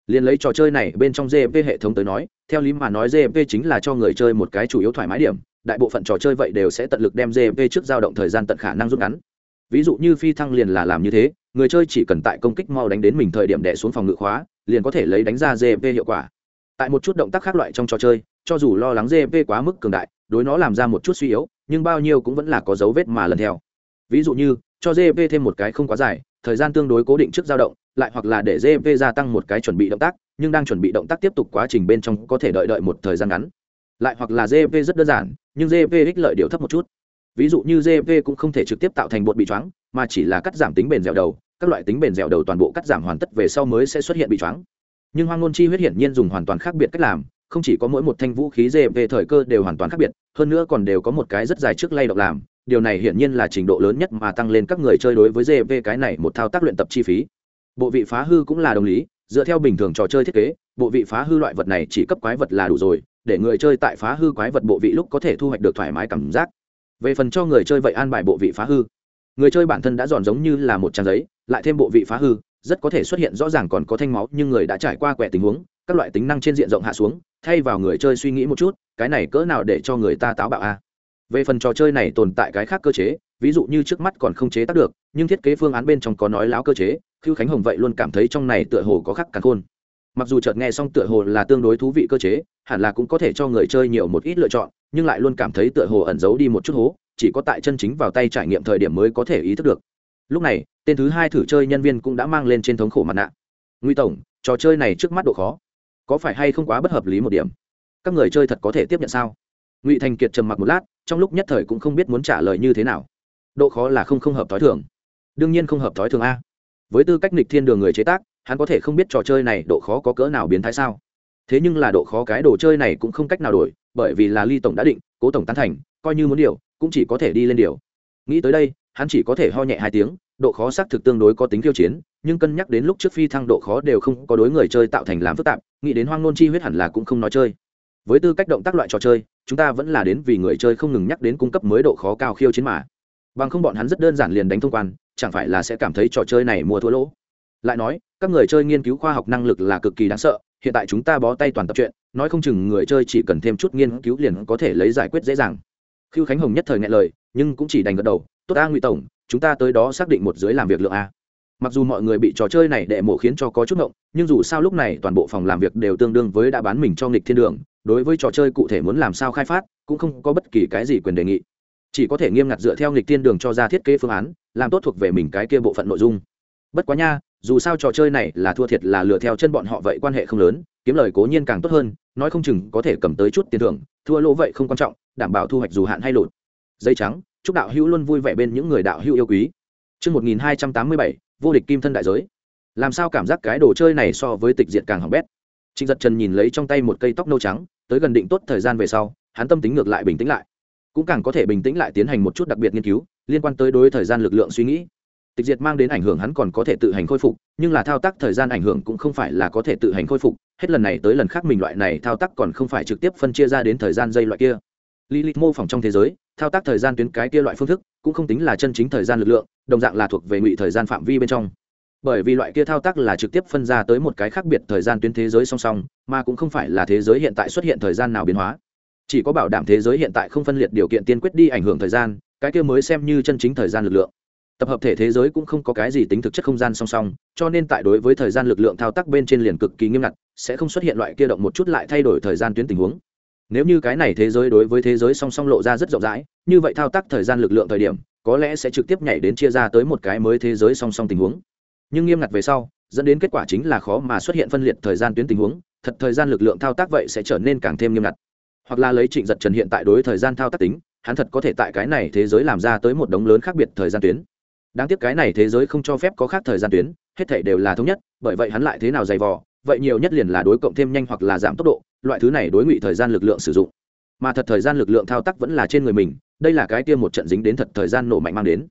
Liền lấy trò chơi này, bên trong gp hệ thống tới nói, theo lý mà nói gp chính là cho người chơi một cái chủ yếu thoải mái điểm, đại bộ phận trò chơi vậy đều sẽ tận lực đem gp trước dao động thời gian tận khả năng rút ngắn. Ví dụ như phi thăng liền là làm như thế, người chơi chỉ cần tại công kích mau đánh đến mình thời điểm đẻ xuống phòng ngự khóa, liền có thể lấy đánh ra gp hiệu quả. Tại một chút động tác khác loại trong trò chơi cho dù lo lắng gp quá mức cường đại, đối nó làm ra một chút suy yếu, nhưng bao nhiêu cũng vẫn là có dấu vết mà lần theo. Ví dụ như, cho gp thêm một cái không quá dài, thời gian tương đối cố định trước dao động, lại hoặc là để gp gia tăng một cái chuẩn bị động tác, nhưng đang chuẩn bị động tác tiếp tục quá trình bên trong có thể đợi đợi một thời gian ngắn. Lại hoặc là gp rất đơn giản, nhưng gp ích lợi điều thấp một chút. Ví dụ như gp cũng không thể trực tiếp tạo thành bột bị choáng, mà chỉ là cắt giảm tính bền dẻo đầu, các loại tính bền dẻo đầu toàn bộ cắt giảm hoàn tất về sau mới sẽ xuất hiện bị choáng. Nhưng hoang ngôn chi huyết hiển nhiên dùng hoàn toàn khác biệt cách làm không chỉ có mỗi một thanh vũ khí dê về thời cơ đều hoàn toàn khác biệt, hơn nữa còn đều có một cái rất dài trước lay động làm, điều này hiển nhiên là trình độ lớn nhất mà tăng lên các người chơi đối với dê về cái này một thao tác luyện tập chi phí. Bộ vị phá hư cũng là đồng lý, dựa theo bình thường trò chơi thiết kế, bộ vị phá hư loại vật này chỉ cấp quái vật là đủ rồi, để người chơi tại phá hư quái vật bộ vị lúc có thể thu hoạch được thoải mái cảm giác. Về phần cho người chơi vậy an bài bộ vị phá hư, người chơi bản thân đã giòn giống như là một trang giấy, lại thêm bộ vị phá hư, rất có thể xuất hiện rõ ràng còn có thanh máu nhưng người đã trải qua quẹ tình huống các loại tính năng trên diện rộng hạ xuống, thay vào người chơi suy nghĩ một chút, cái này cỡ nào để cho người ta táo bạo a? Về phần trò chơi này tồn tại cái khác cơ chế, ví dụ như trước mắt còn không chế tác được, nhưng thiết kế phương án bên trong có nói láo cơ chế khiêu khánh hồng vậy luôn cảm thấy trong này tựa hồ có khắc càng khôn. Mặc dù chợt nghe xong tựa hồ là tương đối thú vị cơ chế, hẳn là cũng có thể cho người chơi nhiều một ít lựa chọn, nhưng lại luôn cảm thấy tựa hồ ẩn giấu đi một chút hố, chỉ có tại chân chính vào tay trải nghiệm thời điểm mới có thể ý thức được. Lúc này, tên thứ hai thử chơi nhân viên cũng đã mang lên trên thống khổ mặt nạ. Nguy tổng, trò chơi này trước mắt độ khó có phải hay không quá bất hợp lý một điểm? Các người chơi thật có thể tiếp nhận sao? Ngụy thành kiệt trầm mặc một lát, trong lúc nhất thời cũng không biết muốn trả lời như thế nào. Độ khó là không không hợp t h ó i thường. Đương nhiên không hợp t h ó i thường a. Với tư cách nịch thiên đường người chế tác, hắn có thể không biết trò chơi này độ khó có cỡ nào biến thái sao? Thế nhưng là độ khó cái đồ chơi này cũng không cách nào đổi, bởi vì là ly tổng đã định, cố tổng tán thành, coi như muốn điều, cũng chỉ có thể đi lên điều. Nghĩ tới đây, hắn chỉ có thể ho nhẹ hai tiếng độ khó xác thực tương đối có tính khiêu chiến, nhưng cân nhắc đến lúc trước phi thăng độ khó đều không có đối người chơi tạo thành làm phức tạp, nghĩ đến hoang nôn chi huyết hẳn là cũng không nói chơi. Với tư cách động tác loại trò chơi, chúng ta vẫn là đến vì người chơi không ngừng nhắc đến cung cấp mới độ khó cao khiêu chiến mà. Bằng không bọn hắn rất đơn giản liền đánh thông quan, chẳng phải là sẽ cảm thấy trò chơi này mua thua lỗ. Lại nói, các người chơi nghiên cứu khoa học năng lực là cực kỳ đáng sợ, hiện tại chúng ta bó tay toàn tập chuyện nói không chừng người chơi chỉ cần thêm chút nghiên cứu liền có thể lấy giải quyết dễ dàng. Khiêu khánh hồng nhất thời ngại lời, nhưng cũng chỉ đành gật đầu, tốt a ngụy tổng chúng ta tới đó xác định một dưới làm việc lượng a. Mặc dù mọi người bị trò chơi này đệ mổ khiến cho có chút ngộng, nhưng dù sao lúc này toàn bộ phòng làm việc đều tương đương với đã bán mình cho nghịch thiên đường, đối với trò chơi cụ thể muốn làm sao khai phát, cũng không có bất kỳ cái gì quyền đề nghị. Chỉ có thể nghiêm ngặt dựa theo nghịch thiên đường cho ra thiết kế phương án, làm tốt thuộc về mình cái kia bộ phận nội dung. Bất quá nha, dù sao trò chơi này là thua thiệt là lừa theo chân bọn họ vậy quan hệ không lớn, kiếm lời cố nhiên càng tốt hơn, nói không chừng có thể cầm tới chút tiền thưởng, thua lỗ vậy không quan trọng, đảm bảo thu hoạch dù hạn hay lụt. Dây trắng chúc đạo hữu luôn vui vẻ bên những người đạo hữu yêu quý Trước 1287, vô địch kim thân đại giới. Làm sao cảm giác cái đồ chơi này so với tịch diệt càng hỏng bét. Trịnh giật trần nhìn lấy trong tay một cây tóc nâu trắng, tới gần định tốt thời gian về sau, hắn tâm tính ngược lại bình tĩnh lại. Cũng càng có thể bình tĩnh lại tiến hành một chút đặc biệt nghiên cứu, liên quan tới đối thời gian lực lượng suy nghĩ. Tịch diệt mang đến ảnh hưởng hắn còn có thể tự hành khôi phục, nhưng là thao tác thời gian ảnh hưởng cũng không phải là có thể tự hành khôi phục, hết lần này tới lần khác mình loại này thao tác còn không phải trực tiếp phân chia ra đến thời gian dây loại kia. Lilith mô phỏng trong thế giới, thao tác thời gian tuyến cái kia loại phương thức, cũng không tính là chân chính thời gian lực lượng, đồng dạng là thuộc về ngụy thời gian phạm vi bên trong. Bởi vì loại kia thao tác là trực tiếp phân ra tới một cái khác biệt thời gian tuyến thế giới song song, mà cũng không phải là thế giới hiện tại xuất hiện thời gian nào biến hóa. Chỉ có bảo đảm thế giới hiện tại không phân liệt điều kiện tiên quyết đi ảnh hưởng thời gian, cái kia mới xem như chân chính thời gian lực lượng. Tập hợp thể thế giới cũng không có cái gì tính thực chất không gian song song, cho nên tại đối với thời gian lực lượng thao tác bên trên liền cực kỳ nghiêm ngặt, sẽ không xuất hiện loại kia động một chút lại thay đổi thời gian tuyến tình huống nếu như cái này thế giới đối với thế giới song song lộ ra rất rộng rãi, như vậy thao tác thời gian lực lượng thời điểm, có lẽ sẽ trực tiếp nhảy đến chia ra tới một cái mới thế giới song song tình huống. Nhưng nghiêm ngặt về sau, dẫn đến kết quả chính là khó mà xuất hiện phân liệt thời gian tuyến tình huống, thật thời gian lực lượng thao tác vậy sẽ trở nên càng thêm nghiêm ngặt. Hoặc là lấy trịnh giật trần hiện tại đối thời gian thao tác tính, hắn thật có thể tại cái này thế giới làm ra tới một đống lớn khác biệt thời gian tuyến. Đáng tiếc cái này thế giới không cho phép có khác thời gian tuyến, hết thể đều là thống nhất, bởi vậy hắn lại thế nào dày vò vậy nhiều nhất liền là đối cộng thêm nhanh hoặc là giảm tốc độ, loại thứ này đối ngụy thời gian lực lượng sử dụng. Mà thật thời gian lực lượng thao tác vẫn là trên người mình, đây là cái tiêm một trận dính đến thật thời gian nổ mạnh mang đến.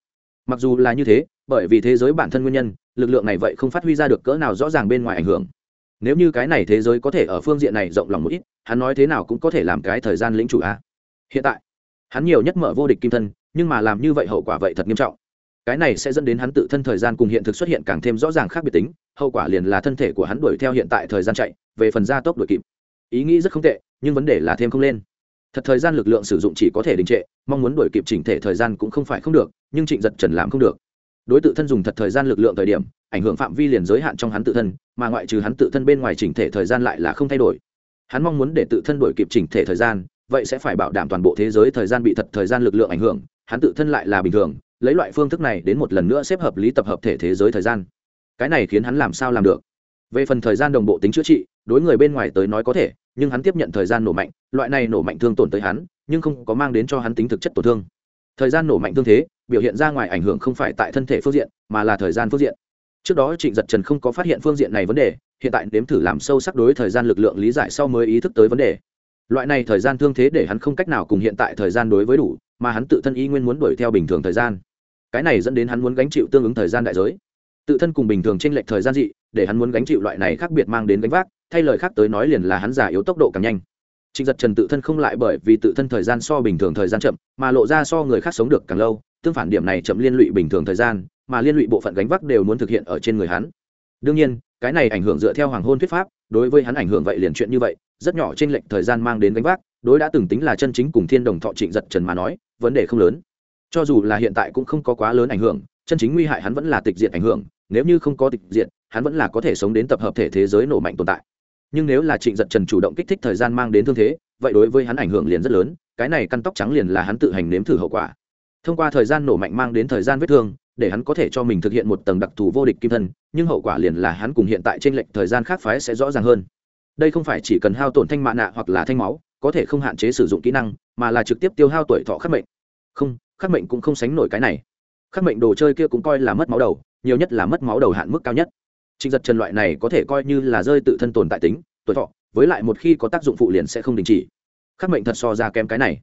Mặc dù là như thế, bởi vì thế giới bản thân nguyên nhân, lực lượng này vậy không phát huy ra được cỡ nào rõ ràng bên ngoài ảnh hưởng. Nếu như cái này thế giới có thể ở phương diện này rộng lòng một ít, hắn nói thế nào cũng có thể làm cái thời gian lĩnh chủ a. Hiện tại, hắn nhiều nhất mở vô địch kim thân, nhưng mà làm như vậy hậu quả vậy thật nghiêm trọng cái này sẽ dẫn đến hắn tự thân thời gian cùng hiện thực xuất hiện càng thêm rõ ràng khác biệt tính, hậu quả liền là thân thể của hắn đuổi theo hiện tại thời gian chạy, về phần gia tốc đuổi kịp. Ý nghĩ rất không tệ, nhưng vấn đề là thêm không lên. Thật thời gian lực lượng sử dụng chỉ có thể đình trệ, mong muốn đuổi kịp chỉnh thể thời gian cũng không phải không được, nhưng trịnh giật trần làm không được. Đối tự thân dùng thật thời gian lực lượng thời điểm, ảnh hưởng phạm vi liền giới hạn trong hắn tự thân, mà ngoại trừ hắn tự thân bên ngoài chỉnh thể thời gian lại là không thay đổi. Hắn mong muốn để tự thân đuổi kịp chỉnh thể thời gian, vậy sẽ phải bảo đảm toàn bộ thế giới thời gian bị thật thời gian lực lượng ảnh hưởng, hắn tự thân lại là bình thường lấy loại phương thức này đến một lần nữa xếp hợp lý tập hợp thể thế giới thời gian. Cái này khiến hắn làm sao làm được? Về phần thời gian đồng bộ tính chữa trị, đối người bên ngoài tới nói có thể, nhưng hắn tiếp nhận thời gian nổ mạnh, loại này nổ mạnh thương tổn tới hắn, nhưng không có mang đến cho hắn tính thực chất tổn thương. Thời gian nổ mạnh thương thế, biểu hiện ra ngoài ảnh hưởng không phải tại thân thể phương diện, mà là thời gian phương diện. Trước đó trịnh giật trần không có phát hiện phương diện này vấn đề, hiện tại nếm thử làm sâu sắc đối thời gian lực lượng lý giải sau mới ý thức tới vấn đề. Loại này thời gian thương thế để hắn không cách nào cùng hiện tại thời gian đối với đủ, mà hắn tự thân ý nguyên muốn đuổi theo bình thường thời gian cái này dẫn đến hắn muốn gánh chịu tương ứng thời gian đại giới. Tự thân cùng bình thường t r ê n lệch thời gian dị, để hắn muốn gánh chịu loại này khác biệt mang đến gánh vác, thay lời khác tới nói liền là hắn giả yếu tốc độ càng nhanh. Trịnh giật trần tự thân không lại bởi vì tự thân thời gian so bình thường thời gian chậm, mà lộ ra so người khác sống được càng lâu, tương phản điểm này chậm liên lụy bình thường thời gian, mà liên lụy bộ phận gánh vác đều muốn thực hiện ở trên người hắn. Đương nhiên, cái này ảnh hưởng dựa theo hoàng hôn thuyết pháp, đối với hắn ảnh hưởng vậy liền chuyện như vậy, rất nhỏ trên lệch thời gian mang đến gánh vác, đối đã từng tính là chân chính cùng thiên đồng thọ trịnh giật trần mà nói, vấn đề không lớn cho dù là hiện tại cũng không có quá lớn ảnh hưởng, chân chính nguy hại hắn vẫn là tịch diệt ảnh hưởng, nếu như không có tịch diệt, hắn vẫn là có thể sống đến tập hợp thể thế giới nổ mạnh tồn tại. Nhưng nếu là trịnh giật trần chủ động kích thích thời gian mang đến thương thế, vậy đối với hắn ảnh hưởng liền rất lớn, cái này căn tóc trắng liền là hắn tự hành nếm thử hậu quả. Thông qua thời gian nổ mạnh mang đến thời gian vết thương, để hắn có thể cho mình thực hiện một tầng đặc thù vô địch kim thân, nhưng hậu quả liền là hắn cùng hiện tại trên lệnh thời gian khác phái sẽ rõ ràng hơn. Đây không phải chỉ cần hao tổn thanh mạ nạ hoặc là thanh máu, có thể không hạn chế sử dụng kỹ năng, mà là trực tiếp tiêu hao tuổi thọ khắc mệnh. Không khắc mệnh cũng không sánh nổi cái này. Khắc mệnh đồ chơi kia cũng coi là mất máu đầu, nhiều nhất là mất máu đầu hạn mức cao nhất. Trịnh giật trần loại này có thể coi như là rơi tự thân tồn tại tính, tuổi thọ, với lại một khi có tác dụng phụ liền sẽ không đình chỉ. Khắc mệnh thật so ra kém cái này.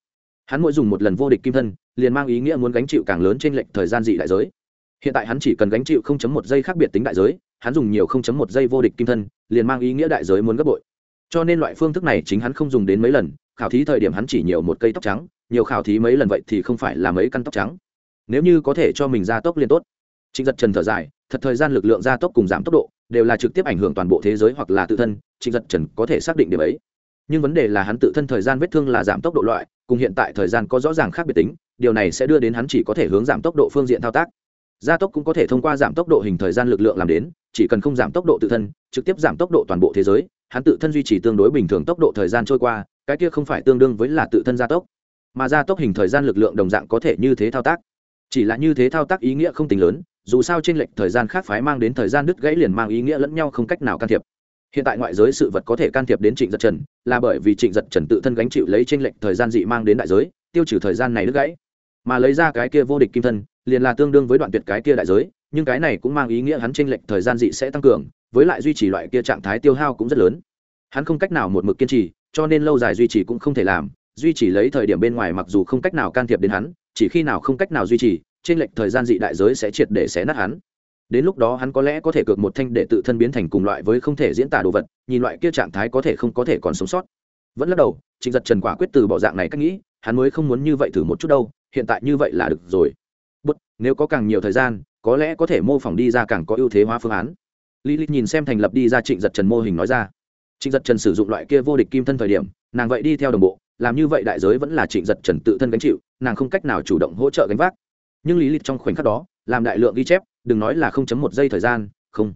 Hắn mỗi dùng một lần vô địch kim thân, liền mang ý nghĩa muốn gánh chịu càng lớn trên lệnh thời gian dị đại giới. Hiện tại hắn chỉ cần gánh chịu 0.1 giây khác biệt tính đại giới, hắn dùng nhiều 0.1 giây vô địch kim thân, liền mang ý nghĩa đại giới muốn gấp bội. Cho nên loại phương thức này chính hắn không dùng đến mấy lần khảo thí thời điểm hắn chỉ nhiều một cây tóc trắng, nhiều khảo thí mấy lần vậy thì không phải là mấy căn tóc trắng. Nếu như có thể cho mình gia tốc liên tốt. Trịnh giật trần thở dài, thật thời gian lực lượng gia tốc cùng giảm tốc độ đều là trực tiếp ảnh hưởng toàn bộ thế giới hoặc là tự thân, trịnh giật trần có thể xác định điểm ấy. Nhưng vấn đề là hắn tự thân thời gian vết thương là giảm tốc độ loại, cùng hiện tại thời gian có rõ ràng khác biệt tính, điều này sẽ đưa đến hắn chỉ có thể hướng giảm tốc độ phương diện thao tác. Gia tốc cũng có thể thông qua giảm tốc độ hình thời gian lực lượng làm đến, chỉ cần không giảm tốc độ tự thân, trực tiếp giảm tốc độ toàn bộ thế giới, hắn tự thân duy trì tương đối bình thường tốc độ thời gian trôi qua cái kia không phải tương đương với là tự thân gia tốc, mà gia tốc hình thời gian lực lượng đồng dạng có thể như thế thao tác. Chỉ là như thế thao tác ý nghĩa không tính lớn, dù sao trên lệch thời gian khác phái mang đến thời gian đứt gãy liền mang ý nghĩa lẫn nhau không cách nào can thiệp. Hiện tại ngoại giới sự vật có thể can thiệp đến trịnh giật trần, là bởi vì trịnh giật trần tự thân gánh chịu lấy trên lệch thời gian dị mang đến đại giới, tiêu trừ thời gian này đứt gãy. Mà lấy ra cái kia vô địch kim thân, liền là tương đương với đoạn tuyệt cái kia đại giới, nhưng cái này cũng mang ý nghĩa hắn trên lệch thời gian dị sẽ tăng cường, với lại duy trì loại kia trạng thái tiêu hao cũng rất lớn. Hắn không cách nào một mực kiên trì cho nên lâu dài duy trì cũng không thể làm, duy trì lấy thời điểm bên ngoài mặc dù không cách nào can thiệp đến hắn, chỉ khi nào không cách nào duy trì, trên lệch thời gian dị đại giới sẽ triệt để xé nát hắn. Đến lúc đó hắn có lẽ có thể cược một thanh để tự thân biến thành cùng loại với không thể diễn tả đồ vật, nhìn loại kia trạng thái có thể không có thể còn sống sót. Vẫn lắc đầu, trịnh giật trần quả quyết từ bỏ dạng này cách nghĩ, hắn mới không muốn như vậy thử một chút đâu, hiện tại như vậy là được rồi. Bút nếu có càng nhiều thời gian, có lẽ có thể mô phỏng đi ra càng có ưu thế hóa phương án. Lý lịch nhìn xem thành lập đi ra trịnh giật trần mô hình nói ra trịnh giật trần sử dụng loại kia vô địch kim thân thời điểm, nàng vậy đi theo đồng bộ, làm như vậy đại giới vẫn là trịnh giật trần tự thân gánh chịu, nàng không cách nào chủ động hỗ trợ gánh vác. Nhưng lý lịch trong khoảnh khắc đó, làm đại lượng ghi chép, đừng nói là không chấm một giây thời gian, không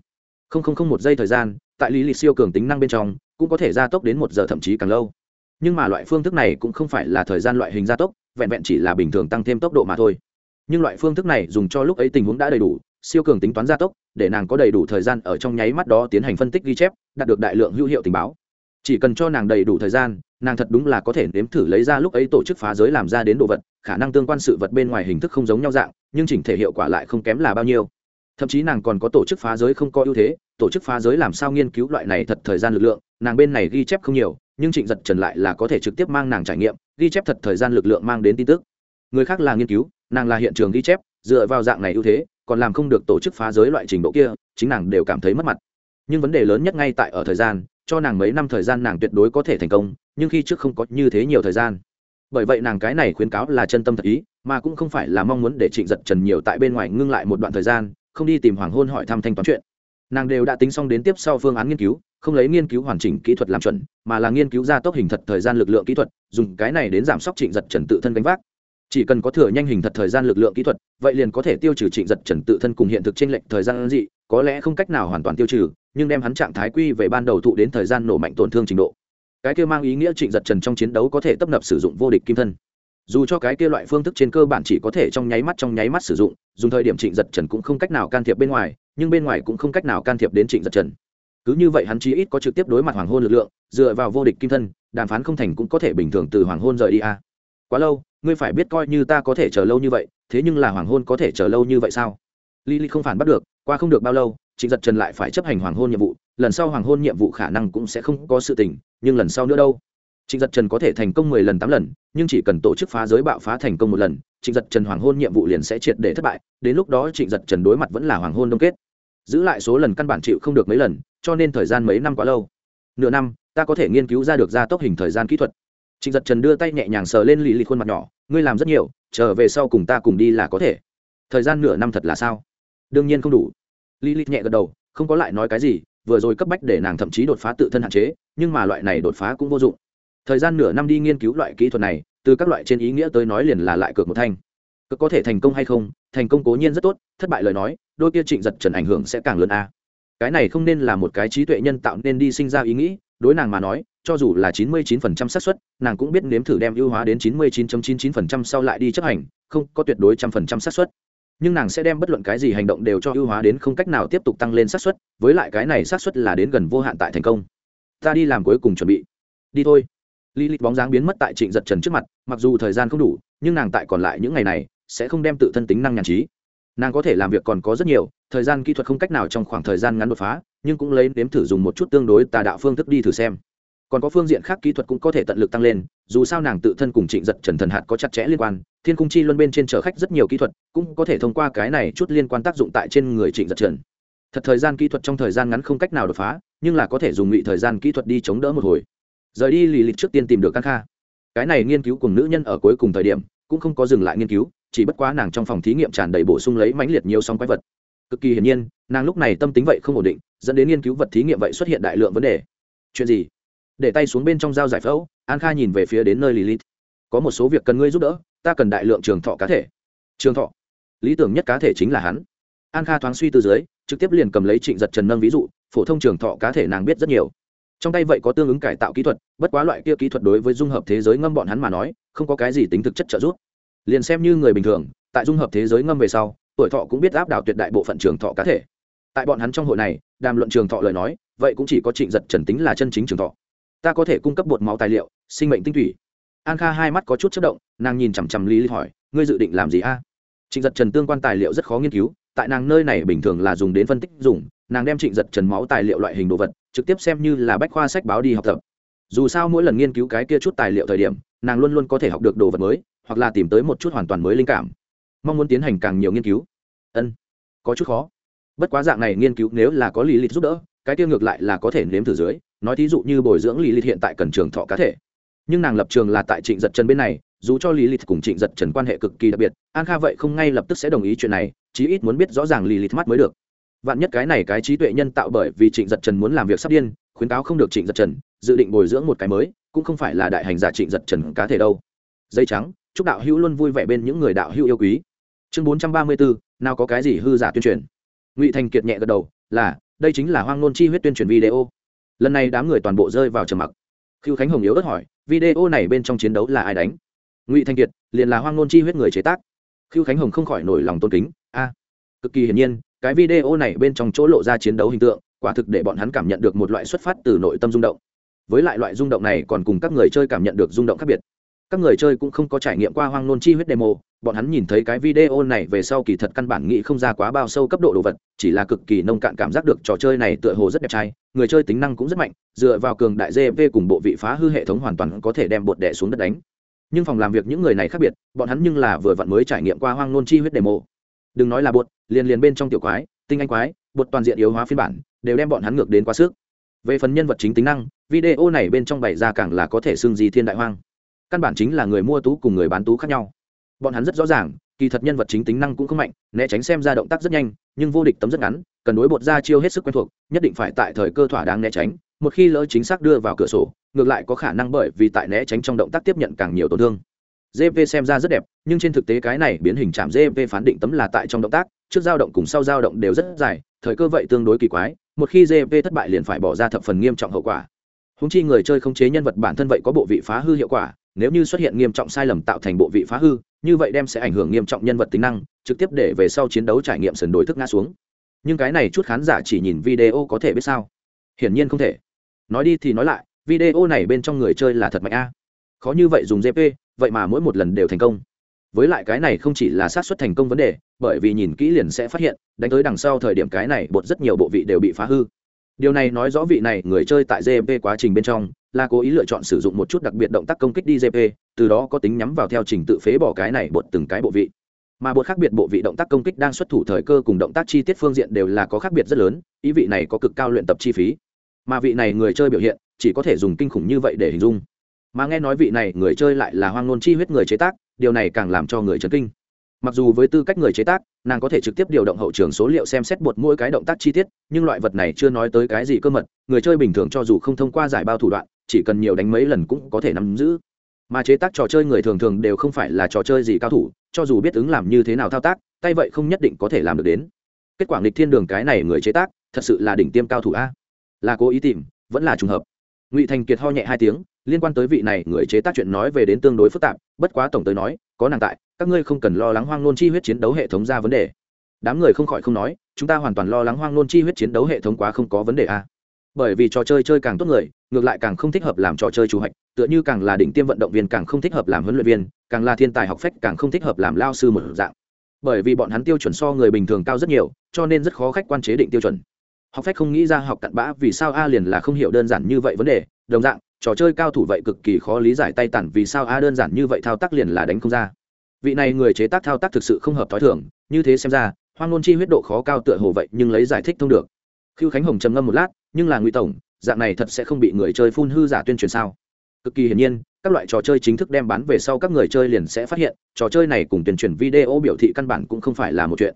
không không không một giây thời gian, tại lý lịch siêu cường tính năng bên trong, cũng có thể gia tốc đến một giờ thậm chí càng lâu. Nhưng mà loại phương thức này cũng không phải là thời gian loại hình gia tốc, vẹn vẹn chỉ là bình thường tăng thêm tốc độ mà thôi. Nhưng loại phương thức này dùng cho lúc ấy tình huống đã đầy đủ siêu cường tính toán gia tốc, để nàng có đầy đủ thời gian ở trong nháy mắt đó tiến hành phân tích ghi chép, đạt được đại lượng hữu hiệu tình báo. Chỉ cần cho nàng đầy đủ thời gian, nàng thật đúng là có thể nếm thử lấy ra lúc ấy tổ chức phá giới làm ra đến đồ vật, khả năng tương quan sự vật bên ngoài hình thức không giống nhau dạng, nhưng chỉnh thể hiệu quả lại không kém là bao nhiêu. Thậm chí nàng còn có tổ chức phá giới không có ưu thế, tổ chức phá giới làm sao nghiên cứu loại này thật thời gian lực lượng, nàng bên này ghi chép không nhiều, nhưng trịnh giật trần lại là có thể trực tiếp mang nàng trải nghiệm, ghi chép thật thời gian lực lượng mang đến tin tức. Người khác là nghiên cứu, nàng là hiện trường ghi chép, dựa vào dạng này ưu thế còn làm không được tổ chức phá giới loại trình độ kia, chính nàng đều cảm thấy mất mặt. Nhưng vấn đề lớn nhất ngay tại ở thời gian, cho nàng mấy năm thời gian nàng tuyệt đối có thể thành công, nhưng khi trước không có như thế nhiều thời gian. Bởi vậy nàng cái này khuyến cáo là chân tâm thật ý, mà cũng không phải là mong muốn để trịnh giật trần nhiều tại bên ngoài ngưng lại một đoạn thời gian, không đi tìm hoàng hôn hỏi thăm thanh toán chuyện. Nàng đều đã tính xong đến tiếp sau phương án nghiên cứu, không lấy nghiên cứu hoàn chỉnh kỹ thuật làm chuẩn, mà là nghiên cứu ra tốc hình thật thời gian lực lượng kỹ thuật, dùng cái này đến giảm sốc trịnh giật trần tự thân gánh vác chỉ cần có thừa nhanh hình thật thời gian lực lượng kỹ thuật, vậy liền có thể tiêu trừ trịnh giật trần tự thân cùng hiện thực trên lệnh thời gian dị, có lẽ không cách nào hoàn toàn tiêu trừ, nhưng đem hắn trạng thái quy về ban đầu thụ đến thời gian nổ mạnh tổn thương trình độ. Cái kia mang ý nghĩa trịnh giật trần trong chiến đấu có thể tấp nập sử dụng vô địch kim thân. Dù cho cái kia loại phương thức trên cơ bản chỉ có thể trong nháy mắt trong nháy mắt sử dụng, dùng thời điểm trịnh giật trần cũng không cách nào can thiệp bên ngoài, nhưng bên ngoài cũng không cách nào can thiệp đến trịnh giật trần. Cứ như vậy hắn chí ít có trực tiếp đối mặt hoàng hôn lực lượng, dựa vào vô địch kim thân, đàm phán không thành cũng có thể bình thường từ hoàng hôn rời đi a. À. quá lâu ngươi phải biết coi như ta có thể chờ lâu như vậy thế nhưng là hoàng hôn có thể chờ lâu như vậy sao Lý Lý không phản bắt được, qua không được bao lâu, Trịnh Giật Trần lại phải chấp hành hoàng hôn nhiệm vụ, lần sau hoàng hôn nhiệm vụ khả năng cũng sẽ không có sự tình, nhưng lần sau nữa đâu? Trịnh Giật Trần có thể thành công mười lần tám lần, nhưng chỉ cần tổ chức phá giới bạo phá thành công một lần, Trịnh Giật Trần hoàng hôn nhiệm vụ liền sẽ triệt để thất bại, đến lúc đó Trịnh Giật Trần đối mặt vẫn là hoàng hôn đông kết. Giữ lại số lần căn bản chịu không được mấy lần, cho nên thời gian mấy năm quá lâu. Nửa năm, ta có thể nghiên cứu ra được gia tốc hình thời gian kỹ thuật. Trịnh Giật Trần đưa tay nhẹ nhàng sờ lên Lý lì khuôn mặt nhỏ, ngươi làm rất nhiều, chờ về sau cùng ta cùng đi là có thể. Thời gian nửa năm thật là sao? đương nhiên không đủ lý lì nhẹ gật đầu không có lại nói cái gì vừa rồi cấp bách để nàng thậm chí đột phá tự thân hạn chế nhưng mà loại này đột phá cũng vô dụng thời gian nửa năm đi nghiên cứu loại kỹ thuật này từ các loại trên ý nghĩa tới nói liền là lại cược một thanh cực có thể thành công hay không thành công cố nhiên rất tốt thất bại lời nói đôi kia trịnh giật trần ảnh hưởng sẽ càng lớn a cái này không nên là một cái trí tuệ nhân tạo nên đi sinh ra ý nghĩ đối nàng mà nói cho dù là chín mươi chín phần trăm xác suất, nàng cũng biết nếm thử đem ưu hóa đến chín mươi chín chín chín phần trăm sau lại đi chấp hành, không có tuyệt đối trăm phần trăm xác suất. Nhưng nàng sẽ đem bất luận cái gì hành động đều cho ưu hóa đến không cách nào tiếp tục tăng lên xác suất, với lại cái này xác suất là đến gần vô hạn tại thành công. Ta đi làm cuối cùng chuẩn bị. Đi thôi. Lý lịch bóng dáng biến mất tại trịnh giật trần trước mặt, mặc dù thời gian không đủ, nhưng nàng tại còn lại những ngày này sẽ không đem tự thân tính năng nhàn trí. Nàng có thể làm việc còn có rất nhiều, thời gian kỹ thuật không cách nào trong khoảng thời gian ngắn đột phá, nhưng cũng lấy nếm thử dùng một chút tương đối tà đạo phương thức đi thử xem còn có phương diện khác kỹ thuật cũng có thể tận lực tăng lên, dù sao nàng tự thân cùng trịnh giật trần thần hạt có chặt chẽ liên quan, thiên cung chi luân bên trên chở khách rất nhiều kỹ thuật, cũng có thể thông qua cái này chút liên quan tác dụng tại trên người trịnh giật trần. Thật thời gian kỹ thuật trong thời gian ngắn không cách nào đột phá, nhưng là có thể dùng ngụy thời gian kỹ thuật đi chống đỡ một hồi. Rời đi lì lịch trước tiên tìm được căn kha. Cái này nghiên cứu cùng nữ nhân ở cuối cùng thời điểm, cũng không có dừng lại nghiên cứu, chỉ bất quá nàng trong phòng thí nghiệm tràn đầy bổ sung lấy mãnh liệt nhiều song quái vật. Cực kỳ hiển nhiên, nàng lúc này tâm tính vậy không ổn định, dẫn đến nghiên cứu vật thí nghiệm vậy xuất hiện đại lượng vấn đề. Chuyện gì? Để tay xuống bên trong dao giải phẫu, an kha nhìn về phía đến nơi lilith. Có một số việc cần ngươi giúp đỡ, ta cần đại lượng trường thọ cá thể. Trường thọ? Lý tưởng nhất cá thể chính là hắn. An kha thoáng suy từ dưới, trực tiếp liền cầm lấy trịnh giật trần nâng ví dụ, phổ thông trường thọ cá thể nàng biết rất nhiều. Trong tay vậy có tương ứng cải tạo kỹ thuật, bất quá loại kia kỹ thuật đối với dung hợp thế giới ngâm bọn hắn mà nói, không có cái gì tính thực chất trợ giúp. Liền xem như người bình thường, tại dung hợp thế giới ngâm về sau, tuổi thọ cũng biết áp đảo tuyệt đại bộ phận trường thọ cá thể. Tại bọn hắn trong hội này, đàm luận trường thọ lời nói, vậy cũng chỉ có trịnh giật trần tính là chân chính trường thọ ta có thể cung cấp bột máu tài liệu, sinh mệnh tinh thủy. An kha hai mắt có chút chất động, nàng nhìn chằm chằm lý lý hỏi, ngươi dự định làm gì a? Trịnh giật trần tương quan tài liệu rất khó nghiên cứu, tại nàng nơi này bình thường là dùng đến phân tích dùng, nàng đem trịnh giật trần máu tài liệu loại hình đồ vật, trực tiếp xem như là bách khoa sách báo đi học tập. Dù sao mỗi lần nghiên cứu cái kia chút tài liệu thời điểm, nàng luôn luôn có thể học được đồ vật mới, hoặc là tìm tới một chút hoàn toàn mới linh cảm. Mong muốn tiến hành càng nhiều nghiên cứu. Ân, có chút khó. Bất quá dạng này nghiên cứu nếu là có lý lịch giúp đỡ, cái kia ngược lại là có thể nếm thử dưới nói thí dụ như bồi dưỡng lý lịch hiện tại cần trường thọ cá thể. Nhưng nàng lập trường là tại trịnh giật trần bên này, dù cho lý lịch cùng trịnh giật trần quan hệ cực kỳ đặc biệt, an kha vậy không ngay lập tức sẽ đồng ý chuyện này, chí ít muốn biết rõ ràng lý lịch mắt mới được. Vạn nhất cái này cái trí tuệ nhân tạo bởi vì trịnh giật trần muốn làm việc sắp điên, khuyến cáo không được trịnh giật trần, dự định bồi dưỡng một cái mới, cũng không phải là đại hành giả trịnh giật trần cá thể đâu. Dây trắng, chúc đạo hữu luôn vui vẻ bên những người đạo hữu yêu quý. Chương bốn trăm ba mươi bốn nào có cái gì hư giả tuyên truyền? Ngụy thành kiệt nhẹ gật đầu, là, đây chính là hoang nôn chi huyết tuyên truyền video lần này đám người toàn bộ rơi vào trầm mặc. Khiêu khánh hồng yếu ớt hỏi, video này bên trong chiến đấu là ai đánh? Ngụy thanh kiệt, liền là hoang nôn chi huyết người chế tác. Khiêu khánh hồng không khỏi nổi lòng tôn kính, a, cực kỳ hiển nhiên, cái video này bên trong chỗ lộ ra chiến đấu hình tượng, quả thực để bọn hắn cảm nhận được một loại xuất phát từ nội tâm rung động. Với lại loại rung động này còn cùng các người chơi cảm nhận được rung động khác biệt các người chơi cũng không có trải nghiệm qua hoang nôn chi huyết demo, bọn hắn nhìn thấy cái video này về sau kỳ thật căn bản nghĩ không ra quá bao sâu cấp độ đồ vật, chỉ là cực kỳ nông cạn cảm giác được trò chơi này tựa hồ rất đẹp trai, người chơi tính năng cũng rất mạnh, dựa vào cường đại gv cùng bộ vị phá hư hệ thống hoàn toàn có thể đem bột đẻ xuống đất đánh. Nhưng phòng làm việc những người này khác biệt, bọn hắn nhưng là vừa vặn mới trải nghiệm qua hoang nôn chi huyết demo. Đừng nói là bột, liền liền bên trong tiểu quái, tinh anh quái, bột toàn diện yếu hóa phiên bản, đều đem bọn hắn ngược đến quá sức. Về phần nhân vật chính tính năng, video này bên trong bày ra càng là có thể xương gì thiên đại hoang căn bản chính là người mua tú cùng người bán tú khác nhau. Bọn hắn rất rõ ràng, kỳ thật nhân vật chính tính năng cũng không mạnh, né tránh xem ra động tác rất nhanh, nhưng vô địch tấm rất ngắn, cần đối bột ra chiêu hết sức quen thuộc, nhất định phải tại thời cơ thỏa đáng né tránh, một khi lỡ chính xác đưa vào cửa sổ, ngược lại có khả năng bởi vì tại né tránh trong động tác tiếp nhận càng nhiều tổn thương. Gp xem ra rất đẹp, nhưng trên thực tế cái này biến hình chạm gp phán định tấm là tại trong động tác, trước dao động cùng sau dao động đều rất dài, thời cơ vậy tương đối kỳ quái, một khi gp thất bại liền phải bỏ ra thập phần nghiêm trọng hậu quả. Húng chi người chơi không chế nhân vật bản thân vậy có bộ vị phá hư hiệu quả nếu như xuất hiện nghiêm trọng sai lầm tạo thành bộ vị phá hư, như vậy đem sẽ ảnh hưởng nghiêm trọng nhân vật tính năng, trực tiếp để về sau chiến đấu trải nghiệm sần đổi thức ngã xuống. Nhưng cái này chút khán giả chỉ nhìn video có thể biết sao? Hiển nhiên không thể. Nói đi thì nói lại, video này bên trong người chơi là thật mạnh a. Khó như vậy dùng gp vậy mà mỗi một lần đều thành công. Với lại cái này không chỉ là sát xuất thành công vấn đề, bởi vì nhìn kỹ liền sẽ phát hiện, đánh tới đằng sau thời điểm cái này bột rất nhiều bộ vị đều bị phá hư điều này nói rõ vị này người chơi tại gp quá trình bên trong, là cố ý lựa chọn sử dụng một chút đặc biệt động tác công kích đi gp từ đó có tính nhắm vào theo trình tự phế bỏ cái này bột từng cái bộ vị. Mà bột khác biệt bộ vị động tác công kích đang xuất thủ thời cơ cùng động tác chi tiết phương diện đều là có khác biệt rất lớn, ý vị này có cực cao luyện tập chi phí. Mà vị này người chơi biểu hiện, chỉ có thể dùng kinh khủng như vậy để hình dung. Mà nghe nói vị này người chơi lại là hoang nôn chi huyết người chế tác, điều này càng làm cho người chấn kinh mặc dù với tư cách người chế tác, nàng có thể trực tiếp điều động hậu trường số liệu xem xét bột mỗi cái động tác chi tiết, nhưng loại vật này chưa nói tới cái gì cơ mật, người chơi bình thường cho dù không thông qua giải bao thủ đoạn, chỉ cần nhiều đánh mấy lần cũng có thể nắm giữ. Mà chế tác trò chơi người thường thường đều không phải là trò chơi gì cao thủ, cho dù biết ứng làm như thế nào thao tác, tay vậy không nhất định có thể làm được đến. Kết quả nghịch thiên đường cái này người chế tác, thật sự là đỉnh tiêm cao thủ a. Là cố ý tìm, vẫn là trùng hợp. Ngụy thành kiệt ho nhẹ hai tiếng, liên quan tới vị này, người chế tác chuyện nói về đến tương đối phức tạp, bất quá tổng tới nói, có nàng tại các ngươi không cần lo lắng hoang nôn chi huyết chiến đấu hệ thống ra vấn đề. Đám người không khỏi không nói, chúng ta hoàn toàn lo lắng hoang nôn chi huyết chiến đấu hệ thống quá không có vấn đề a bởi vì trò chơi chơi càng tốt người, ngược lại càng không thích hợp làm trò chơi chủ hạch tựa như càng là đỉnh tiêm vận động viên càng không thích hợp làm huấn luyện viên, càng là thiên tài học phách càng không thích hợp làm lao sư một dạng. Bởi vì bọn hắn tiêu chuẩn so người bình thường cao rất nhiều, cho nên rất khó khách quan chế định tiêu chuẩn. Học phách không nghĩ ra học cặn bã vì sao a liền là không hiểu đơn giản như vậy vấn đề, đồng dạng, trò chơi cao thủ vậy cực kỳ khó lý giải tay tản vì sao a đơn giản như vậy thao tác liền là đánh không ra vị này người chế tác thao tác thực sự không hợp t h ó i thưởng như thế xem ra, hoang nôn chi huyết độ khó cao tựa hồ vậy, nhưng lấy giải thích thông được. Khiêu khánh hồng trầm ngâm một lát, nhưng là ngụy tổng, dạng này thật sẽ không bị người chơi phun hư giả tuyên truyền sao? Cực kỳ hiển nhiên, các loại trò chơi chính thức đem bán về sau các người chơi liền sẽ phát hiện, trò chơi này cùng tuyên truyền video biểu thị căn bản cũng không phải là một chuyện.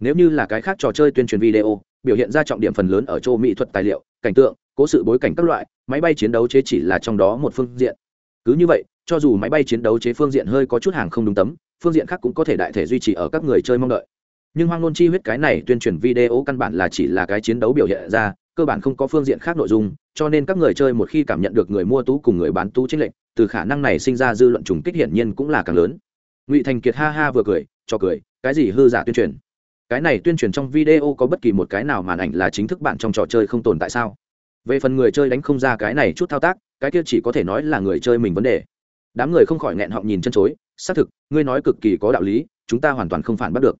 Nếu như là cái khác trò chơi tuyên truyền video, biểu hiện ra trọng điểm phần lớn ở châu mỹ thuật tài liệu, cảnh tượng, cố sự bối cảnh các loại, máy bay chiến đấu chế chỉ là trong đó một phương diện. Cứ như vậy, cho dù máy bay chiến đấu chế phương diện hơi có chút hàng không đúng tấm phương diện khác cũng có thể đại thể duy trì ở các người chơi mong đợi. Nhưng hoang nôn chi huyết cái này tuyên truyền video căn bản là chỉ là cái chiến đấu biểu hiện ra, cơ bản không có phương diện khác nội dung, cho nên các người chơi một khi cảm nhận được người mua tú cùng người bán tú chính lệnh từ khả năng này sinh ra dư luận trùng kích hiển nhiên cũng là càng lớn. Ngụy thành kiệt ha ha vừa cười, cho cười, cái gì hư giả tuyên truyền? Cái này tuyên truyền trong video có bất kỳ một cái nào màn ảnh là chính thức bạn trong trò chơi không tồn tại sao? Về phần người chơi đánh không ra cái này chút thao tác, cái kia chỉ có thể nói là người chơi mình vấn đề. Đám người không khỏi nghẹn họng nhìn chân chối xác thực, ngươi nói cực kỳ có đạo lý, chúng ta hoàn toàn không phản bắt được.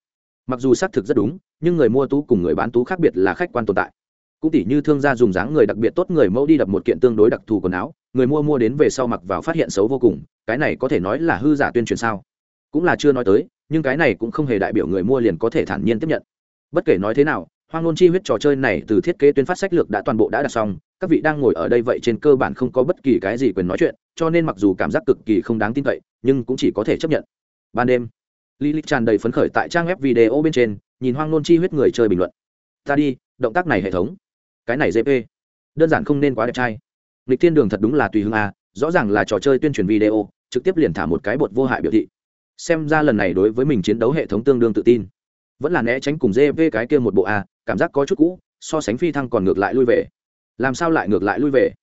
Mặc dù xác thực rất đúng, nhưng người mua tú cùng người bán tú khác biệt là khách quan tồn tại. Cũng tỉ như thương gia dùng dáng người đặc biệt tốt, người mẫu đi đập một kiện tương đối đặc thù quần áo, người mua mua đến về sau mặc vào phát hiện xấu vô cùng, cái này có thể nói là hư giả tuyên truyền sao? Cũng là chưa nói tới, nhưng cái này cũng không hề đại biểu người mua liền có thể thản nhiên tiếp nhận. Bất kể nói thế nào, hoang ngôn chi huyết trò chơi này từ thiết kế tuyến phát sách lược đã toàn bộ đã đặt xong, các vị đang ngồi ở đây vậy trên cơ bản không có bất kỳ cái gì quyền nói chuyện cho nên mặc dù cảm giác cực kỳ không đáng tin cậy, nhưng cũng chỉ có thể chấp nhận. Ban đêm, Lilith tràn đầy phấn khởi tại trang web video bên trên, nhìn hoang ngôn chi huyết người chơi bình luận. Ta đi, động tác này hệ thống. Cái này gp đơn giản không nên quá đẹp trai. Lịch thiên đường thật đúng là tùy hương a à, rõ ràng là trò chơi tuyên truyền video, trực tiếp liền thả một cái bột vô hại biểu thị. Xem ra lần này đối với mình chiến đấu hệ thống tương đương tự tin. Vẫn là né tránh cùng gp cái kia một bộ a cảm giác có chút cũ, so sánh phi thăng còn ngược lại lui về. Làm sao lại ngược lại lui về?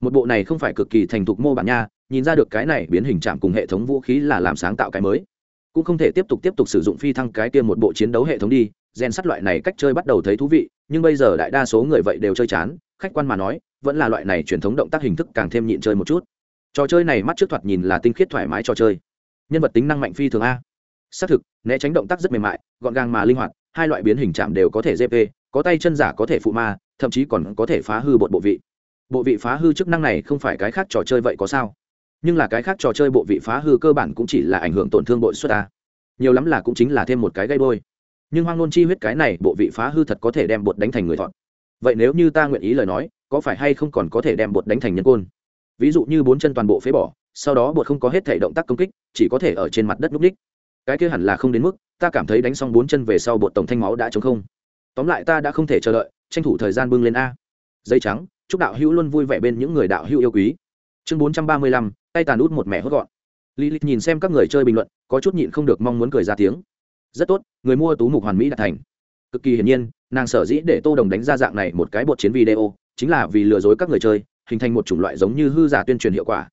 Một bộ này không phải cực kỳ thành thục mô bản nha, nhìn ra được cái này biến hình chạm cùng hệ thống vũ khí là làm sáng tạo cái mới. Cũng không thể tiếp tục tiếp tục sử dụng phi thăng cái kia một bộ chiến đấu hệ thống đi gen sắt loại này cách chơi bắt đầu thấy thú vị, nhưng bây giờ đại đa số người vậy đều chơi chán, khách quan mà nói, vẫn là loại này truyền thống động tác hình thức càng thêm nhịn chơi một chút. Trò chơi này mắt trước thoạt nhìn là tinh khiết thoải mái trò chơi. Nhân vật tính năng mạnh phi thường a. Xác thực, né tránh động tác rất mềm mại, gọn gàng mà linh hoạt, hai loại biến hình chạm đều có thể gp có tay chân giả có thể phụ ma, thậm chí còn có thể phá hư bột bộ vị bộ vị phá hư chức năng này không phải cái khác trò chơi vậy có sao? Nhưng là cái khác trò chơi bộ vị phá hư cơ bản cũng chỉ là ảnh hưởng tổn thương bội suất ta. Nhiều lắm là cũng chính là thêm một cái gây bôi nhưng hoang nôn chi huyết cái này bộ vị phá hư thật có thể đem bột đánh thành người thọn vậy nếu như ta nguyện ý lời nói, có phải hay không còn có thể đem bột đánh thành nhân côn? Ví dụ như bốn chân toàn bộ phế bỏ, sau đó bột không có hết thể động tác công kích, chỉ có thể ở trên mặt đất núp đích cái kia hẳn là không đến mức, ta cảm thấy đánh xong bốn chân về sau bột tổng thanh máu đã chống không. Tóm lại ta đã không thể chờ đợi, tranh thủ thời gian bưng lên a. Dây trắng chúc đạo hữu luôn vui vẻ bên những người đạo hữu yêu quý chương bốn trăm ba mươi lăm tay tàn út một mẹ hốt gọn Lilith nhìn xem các người chơi bình luận, có chút nhịn không được mong muốn cười ra tiếng. Rất tốt, người mua tú mục hoàn mỹ đạt thành. Cực kỳ hiển nhiên, nàng sở dĩ để Tô Đồng đánh ra dạng này một cái bột chiến video, chính là vì lừa dối các người chơi, hình thành một chủng loại giống như hư giả tuyên truyền hiệu quả.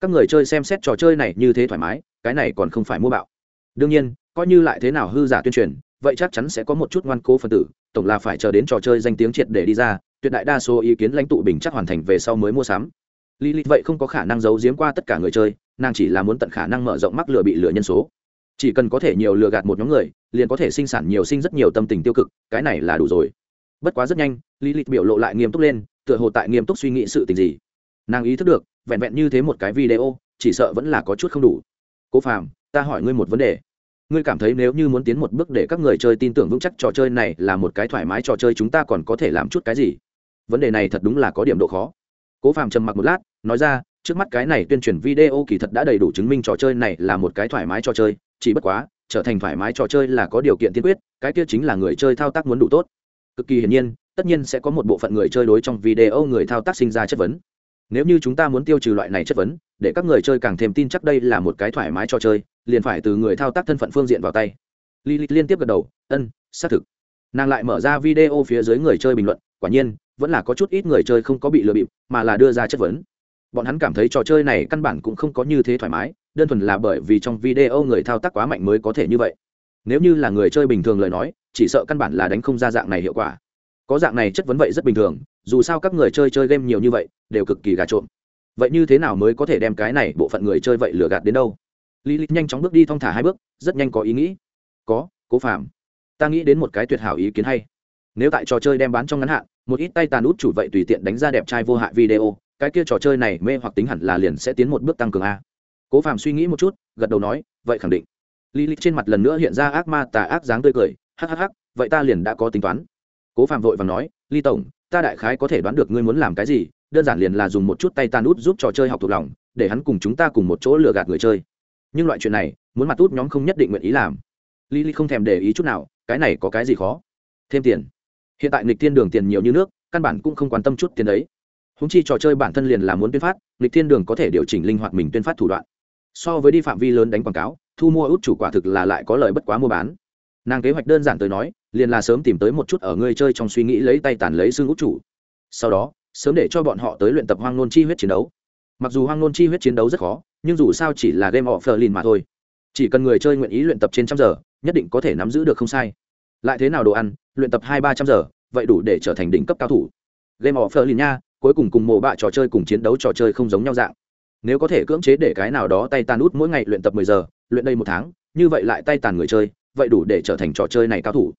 Các người chơi xem xét trò chơi này như thế thoải mái, cái này còn không phải mua bạo. Đương nhiên, coi như lại thế nào hư giả tuyên truyền, vậy chắc chắn sẽ có một chút ngoan cố phần tử, tổng là phải chờ đến trò chơi danh tiếng triệt để đi ra, tuyệt đại đa số ý kiến lãnh tụ bình chắc hoàn thành về sau mới mua sắm. lý lịch vậy không có khả năng giấu giếm qua tất cả người chơi, nàng chỉ là muốn tận khả năng mở rộng mắc lừa bị lừa nhân số. Chỉ cần có thể nhiều lừa gạt một nhóm người, liền có thể sinh sản nhiều sinh rất nhiều tâm tình tiêu cực, cái này là đủ rồi. Bất quá rất nhanh, lý lịch biểu lộ lại nghiêm túc lên, tựa hồ tại nghiêm túc suy nghĩ sự tình gì. Nàng ý thức được, vẹn vẹn như thế một cái video, chỉ sợ vẫn là có chút không đủ. Cố Phàm, ta hỏi ngươi một vấn đề ngươi cảm thấy nếu như muốn tiến một bước để các người chơi tin tưởng vững chắc trò chơi này là một cái thoải mái trò chơi chúng ta còn có thể làm chút cái gì vấn đề này thật đúng là có điểm độ khó. Cố phàm trầm mặc một lát, nói ra, trước mắt cái này tuyên truyền video kỳ thật đã đầy đủ chứng minh trò chơi này là một cái thoải mái trò chơi, chỉ bất quá, trở thành thoải mái trò chơi là có điều kiện tiên quyết, cái kia chính là người chơi thao tác muốn đủ tốt. Cực kỳ hiển nhiên, tất nhiên sẽ có một bộ phận người chơi đối trong video người thao tác sinh ra chất vấn. Nếu như chúng ta muốn tiêu trừ loại này chất vấn, để các người chơi càng thêm tin chắc đây là một cái thoải mái trò chơi, liền phải từ người thao tác thân phận phương diện vào tay. Lilith liên tiếp gật đầu, ân, xác thực. Nàng lại mở ra video phía dưới người chơi bình luận, quả nhiên vẫn là có chút ít người chơi không có bị lừa bịp, mà là đưa ra chất vấn. Bọn hắn cảm thấy trò chơi này căn bản cũng không có như thế thoải mái, đơn thuần là bởi vì trong video người thao tác quá mạnh mới có thể như vậy. Nếu như là người chơi bình thường lời nói, chỉ sợ căn bản là đánh không ra dạng này hiệu quả. Có dạng này chất vấn vậy rất bình thường, dù sao các người chơi chơi game nhiều như vậy, đều cực kỳ gà trộm. Vậy như thế nào mới có thể đem cái này bộ phận người chơi vậy lừa gạt đến đâu? Lý lịch nhanh chóng bước đi thong thả hai bước, rất nhanh có ý nghĩ. Có, cố phạm ta nghĩ đến một cái tuyệt hảo ý kiến hay nếu tại trò chơi đem bán trong ngắn hạn, một ít tay tàn út chủ vậy tùy tiện đánh ra đẹp trai vô hại video, cái kia trò chơi này mê hoặc tính hẳn là liền sẽ tiến một bước tăng cường a. Cố phàm suy nghĩ một chút, gật đầu nói, vậy khẳng định. Lý lịch trên mặt lần nữa hiện ra ác ma tà ác dáng tươi cười hhh vậy ta liền đã có tính toán. Cố phàm vội và nói, ly tổng, ta đại khái có thể đoán được ngươi muốn làm cái gì, đơn giản liền là dùng một chút tay tan út giúp trò chơi học thuộc lòng, để hắn cùng chúng ta cùng một chỗ lừa gạt người chơi. Nhưng loại chuyện này, muốn mặt út nhóm không nhất định nguyện ý làm. Lý lịch không thèm để ý chút nào, cái này có cái gì khó? Thêm tiền hiện tại nghịch thiên đường tiền nhiều như nước, căn bản cũng không quan tâm chút tiền đấy. Húng chi trò chơi bản thân liền là muốn tuyên phát, nghịch thiên đường có thể điều chỉnh linh hoạt mình tuyên phát thủ đoạn. So với đi phạm vi lớn đánh quảng cáo, thu mua út chủ quả thực là lại có lời bất quá mua bán. Nàng kế hoạch đơn giản tới nói, liền là sớm tìm tới một chút ở người chơi trong suy nghĩ lấy tay tàn lấy xương út chủ. Sau đó, sớm để cho bọn họ tới luyện tập hoang nôn chi huyết chiến đấu. Mặc dù hoang nôn chi huyết chiến đấu rất khó, nhưng dù sao chỉ là game of Berlin mà thôi. Chỉ cần người chơi nguyện ý luyện tập trên trăm giờ, nhất định có thể nắm giữ được không sai. Lại thế nào đồ ăn luyện tập hai ba trăm giờ, vậy đủ để trở thành đỉnh cấp cao thủ. Game of Berlin nha, cuối cùng cùng mộ bạ trò chơi cùng chiến đấu trò chơi không giống nhau dạng. Nếu có thể cưỡng chế để cái nào đó tay tàn út mỗi ngày luyện tập mười giờ, luyện đây một tháng, như vậy lại tay tàn người chơi, vậy đủ để trở thành trò chơi này cao thủ.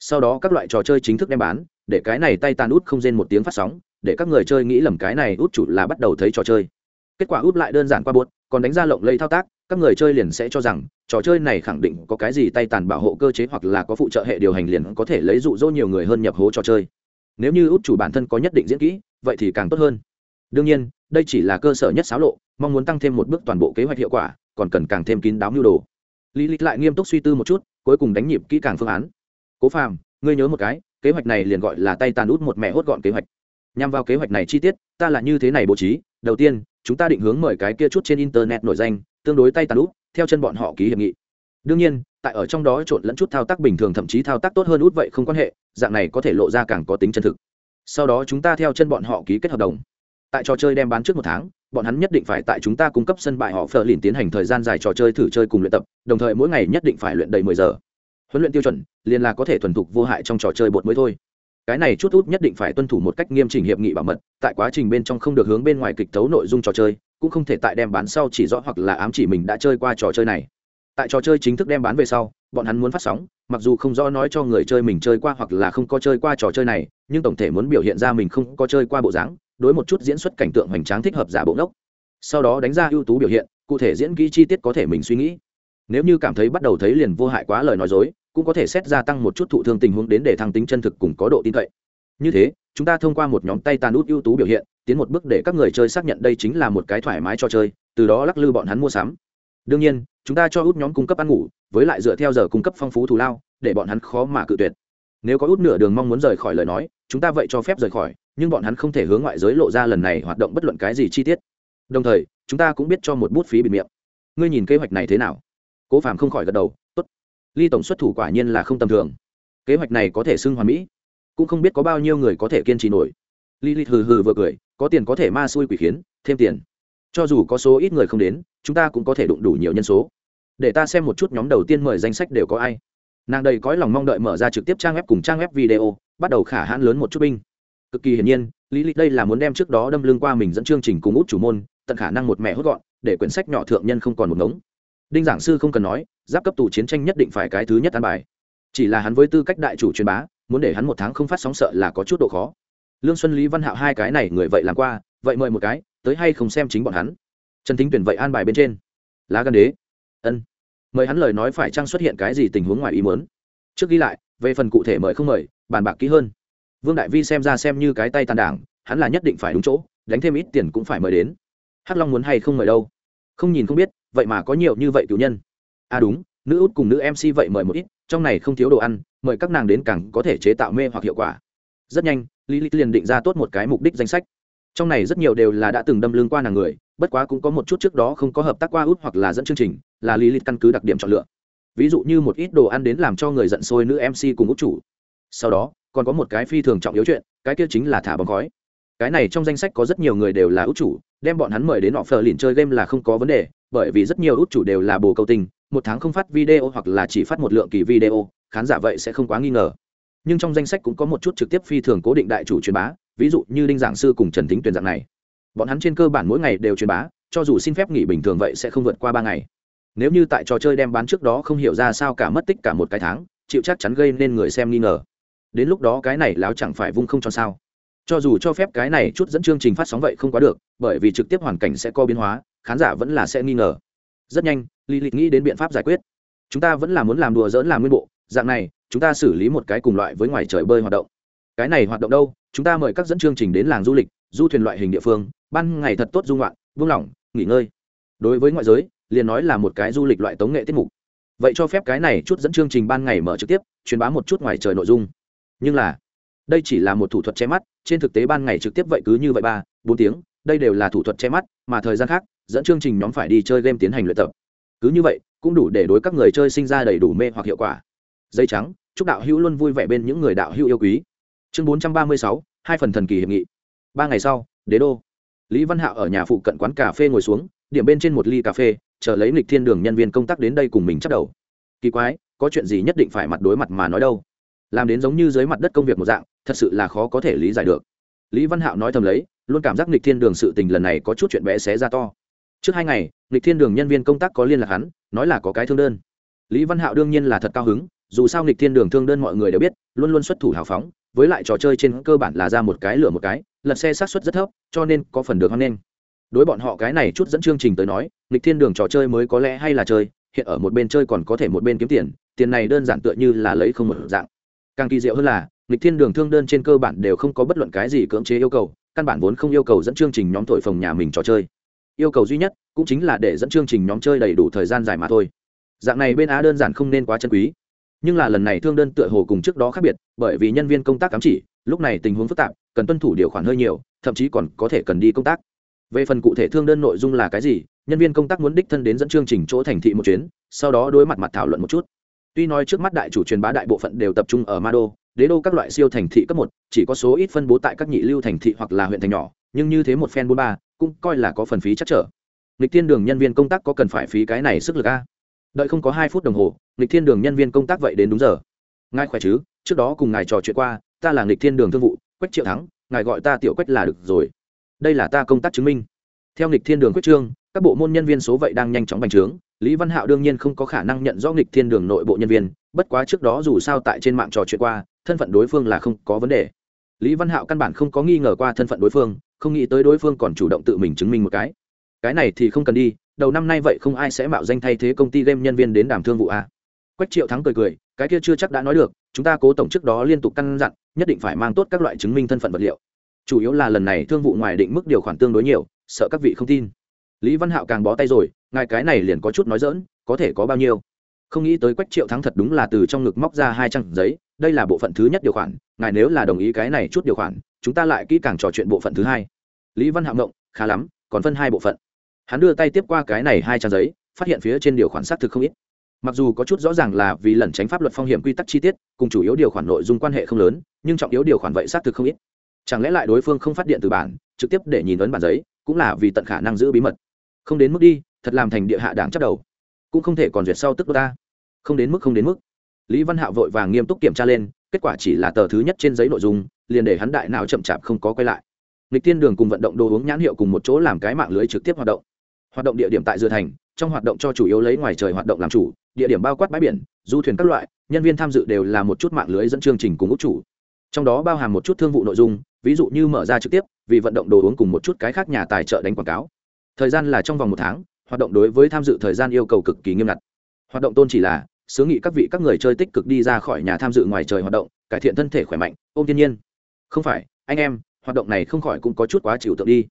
Sau đó các loại trò chơi chính thức đem bán, để cái này tay tàn út không rên một tiếng phát sóng, để các người chơi nghĩ lầm cái này út chủ là bắt đầu thấy trò chơi kết quả út lại đơn giản qua buốt, còn đánh ra lộng lây thao tác, các người chơi liền sẽ cho rằng, trò chơi này khẳng định có cái gì tay tàn bảo hộ cơ chế hoặc là có phụ trợ hệ điều hành liền có thể lấy dụ dỗ nhiều người hơn nhập hố trò chơi. Nếu như út chủ bản thân có nhất định diễn kỹ, vậy thì càng tốt hơn. Đương nhiên, đây chỉ là cơ sở nhất xáo lộ, mong muốn tăng thêm một bước toàn bộ kế hoạch hiệu quả, còn cần càng thêm kín đáo mưu đồ. Lý lịch lại nghiêm túc suy tư một chút, cuối cùng đánh nhịp kỹ càng phương án. Cố phàm, ngươi nhớ một cái, kế hoạch này liền gọi là tay tàn út một mẹ hốt gọn kế hoạch. Nhằm vào kế hoạch này chi tiết, ta là như thế này bố trí, đầu tiên chúng ta định hướng mời cái kia chút trên internet nổi danh, tương đối tay tàn út, theo chân bọn họ ký hiệp nghị. Đương nhiên, tại ở trong đó trộn lẫn chút thao tác bình thường thậm chí thao tác tốt hơn út vậy không quan hệ, dạng này có thể lộ ra càng có tính chân thực. Sau đó chúng ta theo chân bọn họ ký kết hợp đồng. Tại trò chơi đem bán trước một tháng, bọn hắn nhất định phải tại chúng ta cung cấp sân bãi họ phờ lìn tiến hành thời gian dài trò chơi thử chơi cùng luyện tập, đồng thời mỗi ngày nhất định phải luyện đầy mười giờ. Huấn luyện tiêu chuẩn, liền là có thể thuần thục vô hại trong trò chơi bột mới thôi cái này chút út nhất định phải tuân thủ một cách nghiêm chỉnh hiệp nghị bảo mật, tại quá trình bên trong không được hướng bên ngoài kịch tấu nội dung trò chơi, cũng không thể tại đem bán sau chỉ rõ hoặc là ám chỉ mình đã chơi qua trò chơi này. Tại trò chơi chính thức đem bán về sau, bọn hắn muốn phát sóng, mặc dù không rõ nói cho người chơi mình chơi qua hoặc là không có chơi qua trò chơi này, nhưng tổng thể muốn biểu hiện ra mình không có chơi qua bộ dáng, đối một chút diễn xuất cảnh tượng hoành tráng thích hợp giả bộ ngốc. Sau đó đánh ra ưu tú biểu hiện, cụ thể diễn kỹ chi tiết có thể mình suy nghĩ. Nếu như cảm thấy bắt đầu thấy liền vô hại quá lời nói dối cũng có thể xét gia tăng một chút thụ thương tình huống đến để thăng tính chân thực cùng có độ tin cậy. Như thế, chúng ta thông qua một nhóm tay tàn út ưu tú biểu hiện, tiến một bước để các người chơi xác nhận đây chính là một cái thoải mái cho chơi, từ đó lắc lư bọn hắn mua sắm. Đương nhiên, chúng ta cho út nhóm cung cấp ăn ngủ, với lại dựa theo giờ cung cấp phong phú thù lao, để bọn hắn khó mà cự tuyệt. Nếu có út nửa đường mong muốn rời khỏi lời nói, chúng ta vậy cho phép rời khỏi, nhưng bọn hắn không thể hướng ngoại giới lộ ra lần này hoạt động bất luận cái gì chi tiết. Đồng thời, chúng ta cũng biết cho một bút phí bịt miệng. Ngươi nhìn kế hoạch này thế nào? Cố phàm không khỏi gật đầu, tốt ly tổng xuất thủ quả nhiên là không tầm thường. Kế hoạch này có thể xưng hoàn mỹ. Cũng không biết có bao nhiêu người có thể kiên trì nổi. Ly ly hừ hừ vừa cười, có tiền có thể ma xui quỷ khiến, thêm tiền. Cho dù có số ít người không đến, chúng ta cũng có thể đụng đủ nhiều nhân số. Để ta xem một chút nhóm đầu tiên mời danh sách đều có ai. Nàng đầy cõi lòng mong đợi mở ra trực tiếp trang web cùng trang web video, bắt đầu khả hãn lớn một chút binh. Cực kỳ hiển nhiên lý lịch đây là muốn đem trước đó đâm lưng qua mình dẫn chương trình cùng út chủ môn, tận khả năng một mẹ hốt gọn, để quyển sách nhỏ thượng nhân không còn một ngống. Đinh giảng sư không cần nói giáp cấp tù chiến tranh nhất định phải cái thứ nhất an bài. Chỉ là hắn với tư cách đại chủ truyền bá, muốn để hắn một tháng không phát sóng sợ là có chút độ khó. Lương xuân lý, văn hạo hai cái này người vậy làm qua, vậy mời một cái, tới hay không xem chính bọn hắn. Trần thính tuyển vậy an bài bên trên. Lá gan đế. Ân. Mời hắn lời nói phải chăng xuất hiện cái gì tình huống ngoài ý muốn? Trước ghi lại, về phần cụ thể mời không mời, bàn bạc kỹ hơn. Vương đại vi xem ra xem như cái tay tàn đảng, hắn là nhất định phải đúng chỗ, đánh thêm ít tiền cũng phải mời đến. Hắc long muốn hay không mời đâu? Không nhìn không biết, vậy mà có nhiều như vậy cử nhân à đúng, nữ út cùng nữ mc vậy mời một ít, trong này không thiếu đồ ăn, mời các nàng đến càng có thể chế tạo mê hoặc hiệu quả. Rất nhanh lý liền định ra tốt một cái mục đích danh sách. Trong này rất nhiều đều là đã từng đâm lưng qua nàng người, bất quá cũng có một chút trước đó không có hợp tác qua út hoặc là dẫn chương trình, là lý căn cứ đặc điểm chọn lựa. Ví dụ như một ít đồ ăn đến làm cho người giận sôi nữ mc cùng út chủ. Sau đó, còn có một cái phi thường trọng yếu chuyện, cái kia chính là thả bóng khói. Cái này trong danh sách có rất nhiều người đều là út chủ, đem bọn hắn mời đến họ phờ lìn chơi game là không có vấn đề, bởi vì rất nhiều út chủ đều là bồ câu tình một tháng không phát video hoặc là chỉ phát một lượng kỳ video, khán giả vậy sẽ không quá nghi ngờ. Nhưng trong danh sách cũng có một chút trực tiếp phi thường cố định đại chủ truyền bá, ví dụ như đinh giảng sư cùng trần tính tuyển dạng này. Bọn hắn trên cơ bản mỗi ngày đều truyền bá, cho dù xin phép nghỉ bình thường vậy sẽ không vượt qua ba ngày. Nếu như tại trò chơi đem bán trước đó không hiểu ra sao cả mất tích cả một cái tháng, chịu chắc chắn gây nên người xem nghi ngờ. Đến lúc đó cái này láo chẳng phải vung không cho sao. Cho dù cho phép cái này chút dẫn chương trình phát sóng vậy không quá được, bởi vì trực tiếp hoàn cảnh sẽ có biến hóa, khán giả vẫn là sẽ nghi ngờ rất nhanh, lý lịch nghĩ đến biện pháp giải quyết. Chúng ta vẫn là muốn làm đùa dỡn làm nguyên bộ, dạng này, chúng ta xử lý một cái cùng loại với ngoài trời bơi hoạt động. Cái này hoạt động đâu? Chúng ta mời các dẫn chương trình đến làng du lịch, du thuyền loại hình địa phương, ban ngày thật tốt dung loạn vương lỏng, nghỉ ngơi. Đối với ngoại giới, liền nói là một cái du lịch loại tống nghệ tiết mục. Vậy cho phép cái này chút dẫn chương trình ban ngày mở trực tiếp, truyền bá một chút ngoài trời nội dung. Nhưng là, đây chỉ là một thủ thuật che mắt, trên thực tế ban ngày trực tiếp vậy cứ như vậy ba, bốn tiếng, đây đều là thủ thuật che mắt, mà thời gian khác dẫn chương trình nhóm phải đi chơi game tiến hành luyện tập. Cứ như vậy, cũng đủ để đối các người chơi sinh ra đầy đủ mê hoặc hiệu quả. Dây trắng, chúc đạo hữu luôn vui vẻ bên những người đạo hữu yêu quý. Chương bốn trăm ba mươi sáu, hai phần thần kỳ hiệp nghị. Ba ngày sau, đế đô. Lý văn hạo ở nhà phụ cận quán cà phê ngồi xuống, điểm bên trên một ly cà phê, chờ lấy lịch thiên đường nhân viên công tác đến đây cùng mình chắc đầu. Kỳ quái, có chuyện gì nhất định phải mặt đối mặt mà nói đâu. Làm đến giống như dưới mặt đất công việc một dạng, thật sự là khó có thể lý giải được. Lý văn hạo nói thầm lấy, luôn cảm giác lịch thiên đường sự tình lần này có chút chuyện bé xé ra to trước hai ngày lịch thiên đường nhân viên công tác có liên lạc hắn, nói là có cái thương đơn. Lý văn hạo đương nhiên là thật cao hứng, dù sao lịch thiên đường thương đơn mọi người đều biết, luôn luôn xuất thủ hào phóng, với lại trò chơi trên cơ bản là ra một cái lửa một cái, lật xe sát xuất rất thấp, cho nên có phần được hoan nghênh. Đối bọn họ cái này chút dẫn chương trình tới nói lịch thiên đường trò chơi mới có lẽ hay là chơi, hiện ở một bên chơi còn có thể một bên kiếm tiền tiền này đơn giản tựa như là lấy không một dạng. Càng kỳ diệu hơn là lịch thiên đường thương đơn trên cơ bản đều không có bất luận cái gì cưỡng chế yêu cầu, căn bản vốn không yêu cầu dẫn chương trình nhóm thổi phồng nhà mình trò chơi yêu cầu duy nhất cũng chính là để dẫn chương trình nhóm chơi đầy đủ thời gian dài mà thôi. Dạng này bên á đơn giản không nên quá chân quý. Nhưng là lần này thương đơn tựa hồ cùng trước đó khác biệt, bởi vì nhân viên công tác cắm chỉ, lúc này tình huống phức tạp, cần tuân thủ điều khoản hơi nhiều, thậm chí còn có thể cần đi công tác. Về phần cụ thể thương đơn nội dung là cái gì, nhân viên công tác muốn đích thân đến dẫn chương trình chỗ thành thị một chuyến, sau đó đối mặt mặt thảo luận một chút. Tuy nói trước mắt đại chủ truyền bá đại bộ phận đều tập trung ở ma đô đế đô các loại siêu thành thị cấp một, chỉ có số ít phân bố tại các nhị lưu thành thị hoặc là huyện thành nhỏ, nhưng như thế một phen bốn ba cũng coi là có phần phí chắc trở. Lịch Thiên đường nhân viên công tác có cần phải phí cái này sức lực a đợi không có hai phút đồng hồ lịch thiên đường nhân viên công tác vậy đến đúng giờ. Ngài khỏe chứ? Trước đó cùng ngài trò chuyện qua, ta là lịch thiên đường thương vụ, quách triệu thắng, ngài gọi ta tiểu quách là được rồi. Đây là ta công tác chứng minh. Theo lịch thiên đường quyết trương, các bộ môn nhân viên số vậy đang nhanh chóng bành trướng. Lý văn hạo đương nhiên không có khả năng nhận rõ lịch thiên đường nội bộ nhân viên, bất quá trước đó dù sao tại trên mạng trò chuyện qua, thân phận đối phương là không có vấn đề. Lý văn hạo căn bản không có nghi ngờ qua thân phận đối phương không nghĩ tới đối phương còn chủ động tự mình chứng minh một cái. Cái này thì không cần đi, đầu năm nay vậy không ai sẽ mạo danh thay thế công ty game nhân viên đến đàm thương vụ a quách triệu thắng cười cười, cái kia chưa chắc đã nói được, chúng ta cố tổng trước đó liên tục căn dặn, nhất định phải mang tốt các loại chứng minh thân phận vật liệu. Chủ yếu là lần này thương vụ ngoài định mức điều khoản tương đối nhiều, sợ các vị không tin. Lý văn hạo càng bó tay rồi, ngài cái này liền có chút nói dỡn có thể có bao nhiêu? Không nghĩ tới quách triệu thắng thật đúng là từ trong ngực móc ra hai trang giấy, đây là bộ phận thứ nhất điều khoản, ngài nếu là đồng ý cái này chút điều khoản, chúng ta lại kỹ càng trò chuyện bộ phận thứ hai lý văn hạo ngộng, khá lắm, còn phân hai bộ phận. Hắn đưa tay tiếp qua cái này hai trang giấy, phát hiện phía trên điều khoản xác thực không ít. Mặc dù có chút rõ ràng là vì lẩn tránh pháp luật phong hiểm quy tắc chi tiết, cùng chủ yếu điều khoản nội dung quan hệ không lớn, nhưng trọng yếu điều khoản vậy xác thực không ít. Chẳng lẽ lại đối phương không phát điện từ bản, trực tiếp để nhìn ấn bản giấy, cũng là vì tận khả năng giữ bí mật. Không đến mức đi, thật làm thành địa hạ đảng chắc đầu. Cũng không thể còn duyệt sau tức ta. Không đến mức, không đến mức. Lý văn hạo vội vàng nghiêm túc kiểm tra lên, kết quả chỉ là tờ thứ nhất trên giấy nội dung, liền để hắn đại nào chậm chạp không có quay lại lịch tiên đường cùng vận động đồ uống nhãn hiệu cùng một chỗ làm cái mạng lưới trực tiếp hoạt động. Hoạt động địa điểm tại dừa thành, trong hoạt động cho chủ yếu lấy ngoài trời hoạt động làm chủ, địa điểm bao quát bãi biển, du thuyền các loại, nhân viên tham dự đều là một chút mạng lưới dẫn chương trình cùng úc chủ. Trong đó bao hàm một chút thương vụ nội dung, ví dụ như mở ra trực tiếp, vì vận động đồ uống cùng một chút cái khác nhà tài trợ đánh quảng cáo. Thời gian là trong vòng một tháng, hoạt động đối với tham dự thời gian yêu cầu cực kỳ nghiêm ngặt. Hoạt động tôn chỉ là sướng nghị các vị các người chơi tích cực đi ra khỏi nhà tham dự ngoài trời hoạt động, cải thiện thân thể khỏe mạnh, ôm thiên nhiên. Không phải, anh em hoạt động này không khỏi cũng có chút quá chịu tượng đi.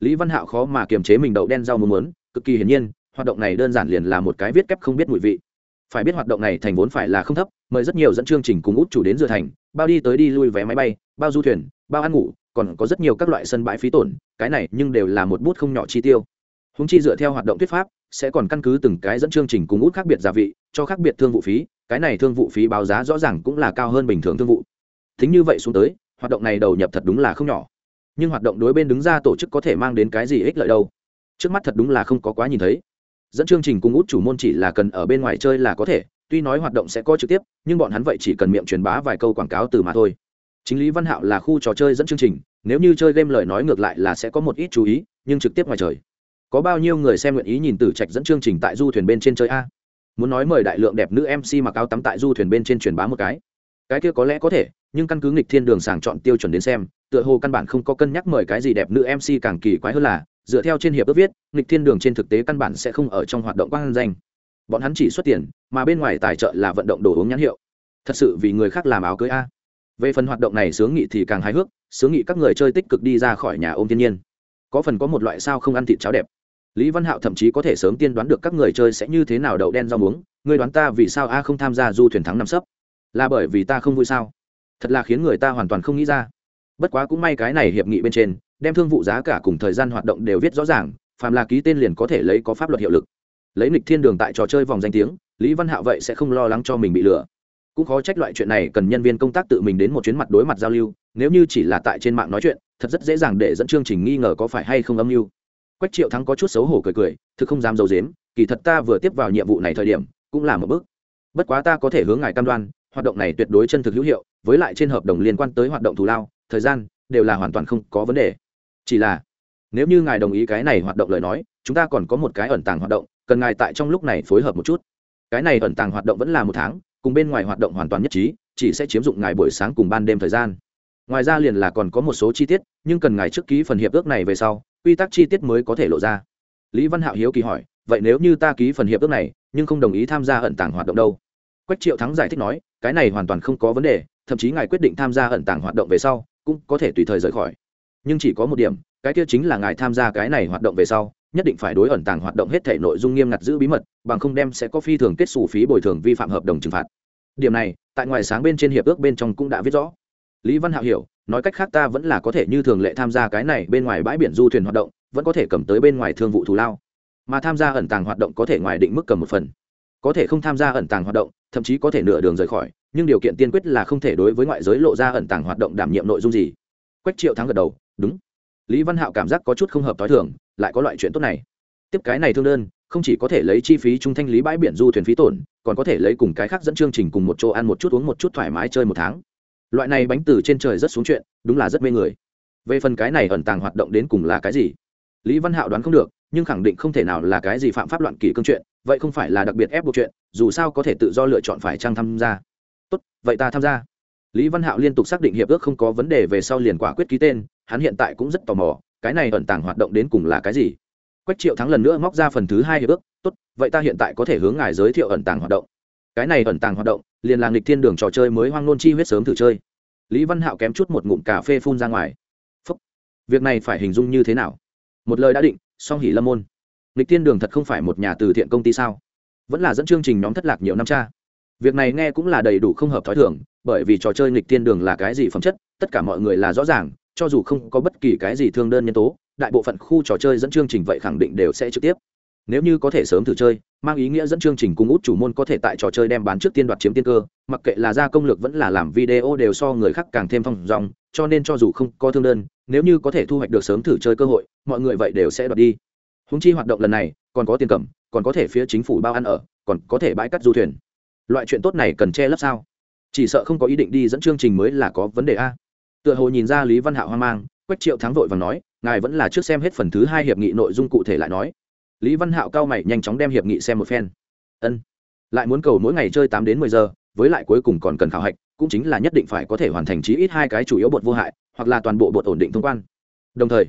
Lý văn hạo khó mà kiềm chế mình đậu đen rau muốn muốn, cực kỳ hiển nhiên, hoạt động này đơn giản liền là một cái viết kép không biết mùi vị. Phải biết hoạt động này thành vốn phải là không thấp, mời rất nhiều dẫn chương trình cùng út chủ đến dựa thành, bao đi tới đi lui vé máy bay, bao du thuyền, bao ăn ngủ, còn có rất nhiều các loại sân bãi phí tổn, cái này nhưng đều là một bút không nhỏ chi tiêu. Húng chi dựa theo hoạt động thuyết pháp, sẽ còn căn cứ từng cái dẫn chương trình cùng út khác biệt gia vị, cho khác biệt thương vụ phí, cái này thương vụ phí báo giá rõ ràng cũng là cao hơn bình thường thương vụ. Thính như vậy xuống tới hoạt động này đầu nhập thật đúng là không nhỏ. Nhưng hoạt động đối bên đứng ra tổ chức có thể mang đến cái gì ích lợi đâu? Trước mắt thật đúng là không có quá nhìn thấy. Dẫn chương trình cùng út chủ môn chỉ là cần ở bên ngoài chơi là có thể, tuy nói hoạt động sẽ có trực tiếp, nhưng bọn hắn vậy chỉ cần miệng truyền bá vài câu quảng cáo từ mà thôi. Chính lý văn hạo là khu trò chơi dẫn chương trình, nếu như chơi game lời nói ngược lại là sẽ có một ít chú ý, nhưng trực tiếp ngoài trời. Có bao nhiêu người xem nguyện ý nhìn từ trạch dẫn chương trình tại du thuyền bên trên chơi a? Muốn nói mời đại lượng đẹp nữ mc mặc áo tắm tại du thuyền bên trên truyền bá một cái. Cái kia có lẽ có thể nhưng căn cứ nghịch thiên đường sàng chọn tiêu chuẩn đến xem, tựa hồ căn bản không có cân nhắc mời cái gì đẹp nữ mc càng kỳ quái hơn là, dựa theo trên hiệp ước viết, nghịch thiên đường trên thực tế căn bản sẽ không ở trong hoạt động quang danh. Bọn hắn chỉ xuất tiền, mà bên ngoài tài trợ là vận động đồ uống nhãn hiệu. Thật sự vì người khác làm áo cưới a. Về phần hoạt động này sướng nghị thì càng hài hước, sướng nghị các người chơi tích cực đi ra khỏi nhà ôm thiên nhiên. Có phần có một loại sao không ăn thịt cháo đẹp. Lý văn hạo thậm chí có thể sớm tiên đoán được các người chơi sẽ như thế nào đậu đen rau muống, ngươi đoán ta vì sao a không tham gia du thuyền thắng năm sấp? Là bởi vì ta không vui sao? Thật là khiến người ta hoàn toàn không nghĩ ra. Bất quá cũng may cái này hiệp nghị bên trên, đem thương vụ giá cả cùng thời gian hoạt động đều viết rõ ràng, phàm là ký tên liền có thể lấy có pháp luật hiệu lực. Lấy nịch thiên đường tại trò chơi vòng danh tiếng, lý văn hạo vậy sẽ không lo lắng cho mình bị lừa. Cũng khó trách loại chuyện này cần nhân viên công tác tự mình đến một chuyến mặt đối mặt giao lưu, nếu như chỉ là tại trên mạng nói chuyện, thật rất dễ dàng để dẫn chương trình nghi ngờ có phải hay không âm mưu. Quách triệu thắng có chút xấu hổ cười cười, thực không dám d i ấ u dếm kỳ thật ta vừa tiếp vào nhiệm vụ này thời điểm, cũng là một bước. Bất quá ta có thể hướng ngài cam đoan hoạt động này tuyệt đối chân thực hữu hiệu, với lại trên hợp đồng liên quan tới hoạt động thù lao, thời gian đều là hoàn toàn không có vấn đề. Chỉ là, nếu như ngài đồng ý cái này hoạt động lời nói, chúng ta còn có một cái ẩn tàng hoạt động, cần ngài tại trong lúc này phối hợp một chút. Cái này ẩn tàng hoạt động vẫn là một tháng, cùng bên ngoài hoạt động hoàn toàn nhất trí, chỉ sẽ chiếm dụng ngài buổi sáng cùng ban đêm thời gian. Ngoài ra liền là còn có một số chi tiết, nhưng cần ngài trước ký phần hiệp ước này về sau, quy tắc chi tiết mới có thể lộ ra. Lý văn hạo hiếu kỳ hỏi, vậy nếu như ta ký phần hiệp ước này, nhưng không đồng ý tham gia ẩn tàng hoạt động đâu? Quách triệu thắng giải thích nói, cái này hoàn toàn không có vấn đề, thậm chí ngài quyết định tham gia ẩn tàng hoạt động về sau, cũng có thể tùy thời rời khỏi. Nhưng chỉ có một điểm, cái kia chính là ngài tham gia cái này hoạt động về sau, nhất định phải đối ẩn tàng hoạt động hết thể nội dung nghiêm ngặt giữ bí mật, bằng không đem sẽ có phi thường kết xù phí bồi thường vi phạm hợp đồng trừng phạt. Điểm này, tại ngoài sáng bên trên hiệp ước bên trong cũng đã viết rõ. Lý văn hạo hiểu, nói cách khác ta vẫn là có thể như thường lệ tham gia cái này bên ngoài bãi biển du thuyền hoạt động, vẫn có thể cầm tới bên ngoài thương vụ thù lao. Mà tham gia ẩn tàng hoạt động có thể ngoài định mức cầm một phần có thể không tham gia ẩn tàng hoạt động, thậm chí có thể nửa đường rời khỏi, nhưng điều kiện tiên quyết là không thể đối với ngoại giới lộ ra ẩn tàng hoạt động đảm nhiệm nội dung gì. Quách triệu thắng gật đầu, đúng. Lý văn hạo cảm giác có chút không hợp t h i thường, lại có loại chuyện tốt này. Tiếp cái này thương đơn, không chỉ có thể lấy chi phí trung thanh lý bãi biển du thuyền phí tổn, còn có thể lấy cùng cái khác dẫn chương trình cùng một chỗ ăn một chút uống một chút thoải mái chơi một tháng. Loại này bánh từ trên trời rất xuống chuyện, đúng là rất mê người. Về phần cái này ẩn tàng hoạt động đến cùng là cái gì? Lý văn hạo đoán không được, nhưng khẳng định không thể nào là cái gì phạm pháp loạn kỷ cương chuyện vậy không phải là đặc biệt ép buộc chuyện, dù sao có thể tự do lựa chọn phải trang tham gia. Tốt, vậy ta tham gia. Lý văn hạo liên tục xác định hiệp ước không có vấn đề về sau liền quả quyết ký tên, hắn hiện tại cũng rất tò mò, cái này ẩn tàng hoạt động đến cùng là cái gì? Quách triệu thắng lần nữa móc ra phần thứ hai hiệp ước, tốt, vậy ta hiện tại có thể hướng ngài giới thiệu ẩn tàng hoạt động. Cái này ẩn tàng hoạt động, liền là nghịch thiên đường trò chơi mới hoang nôn chi huyết sớm thử chơi. Lý văn hạo kém chút một ngụm cà phê phun ra ngoài. Phúc. việc này phải hình dung như thế nào? Một lời đã định, song hỉ lâm môn nghịch thiên đường thật không phải một nhà từ thiện công ty sao? Vẫn là dẫn chương trình nhóm thất lạc nhiều năm cha. Việc này nghe cũng là đầy đủ không hợp t h ó i thường, bởi vì trò chơi nghịch thiên đường là cái gì phẩm chất, tất cả mọi người là rõ ràng, cho dù không có bất kỳ cái gì thương đơn nhân tố, đại bộ phận khu trò chơi dẫn chương trình vậy khẳng định đều sẽ trực tiếp. Nếu như có thể sớm thử chơi, mang ý nghĩa dẫn chương trình cùng út chủ môn có thể tại trò chơi đem bán trước tiên đoạt chiếm tiên cơ, mặc kệ là ra công lược vẫn là làm video đều so người khác càng thêm phong dòng, cho nên cho dù không có thương đơn, nếu như có thể thu hoạch được sớm thử chơi cơ hội, mọi người vậy đều sẽ đoạt đi húng chi hoạt động lần này, còn có tiền cầm, còn có thể phía chính phủ bao ăn ở, còn có thể bãi cắt du thuyền. Loại chuyện tốt này cần che lấp sao? Chỉ sợ không có ý định đi dẫn chương trình mới là có vấn đề a. Tựa hồ nhìn ra lý văn hạo hoang mang, quách triệu thắng vội và nói, ngài vẫn là trước xem hết phần thứ hai hiệp nghị nội dung cụ thể lại nói. Lý văn hạo cao mày nhanh chóng đem hiệp nghị xem một phen. Ân, lại muốn cầu mỗi ngày chơi tám đến mười giờ, với lại cuối cùng còn cần khảo hạch, cũng chính là nhất định phải có thể hoàn thành chí ít hai cái chủ yếu bột vô hại, hoặc là toàn bộ bột ổn định thông quan. Đồng thời,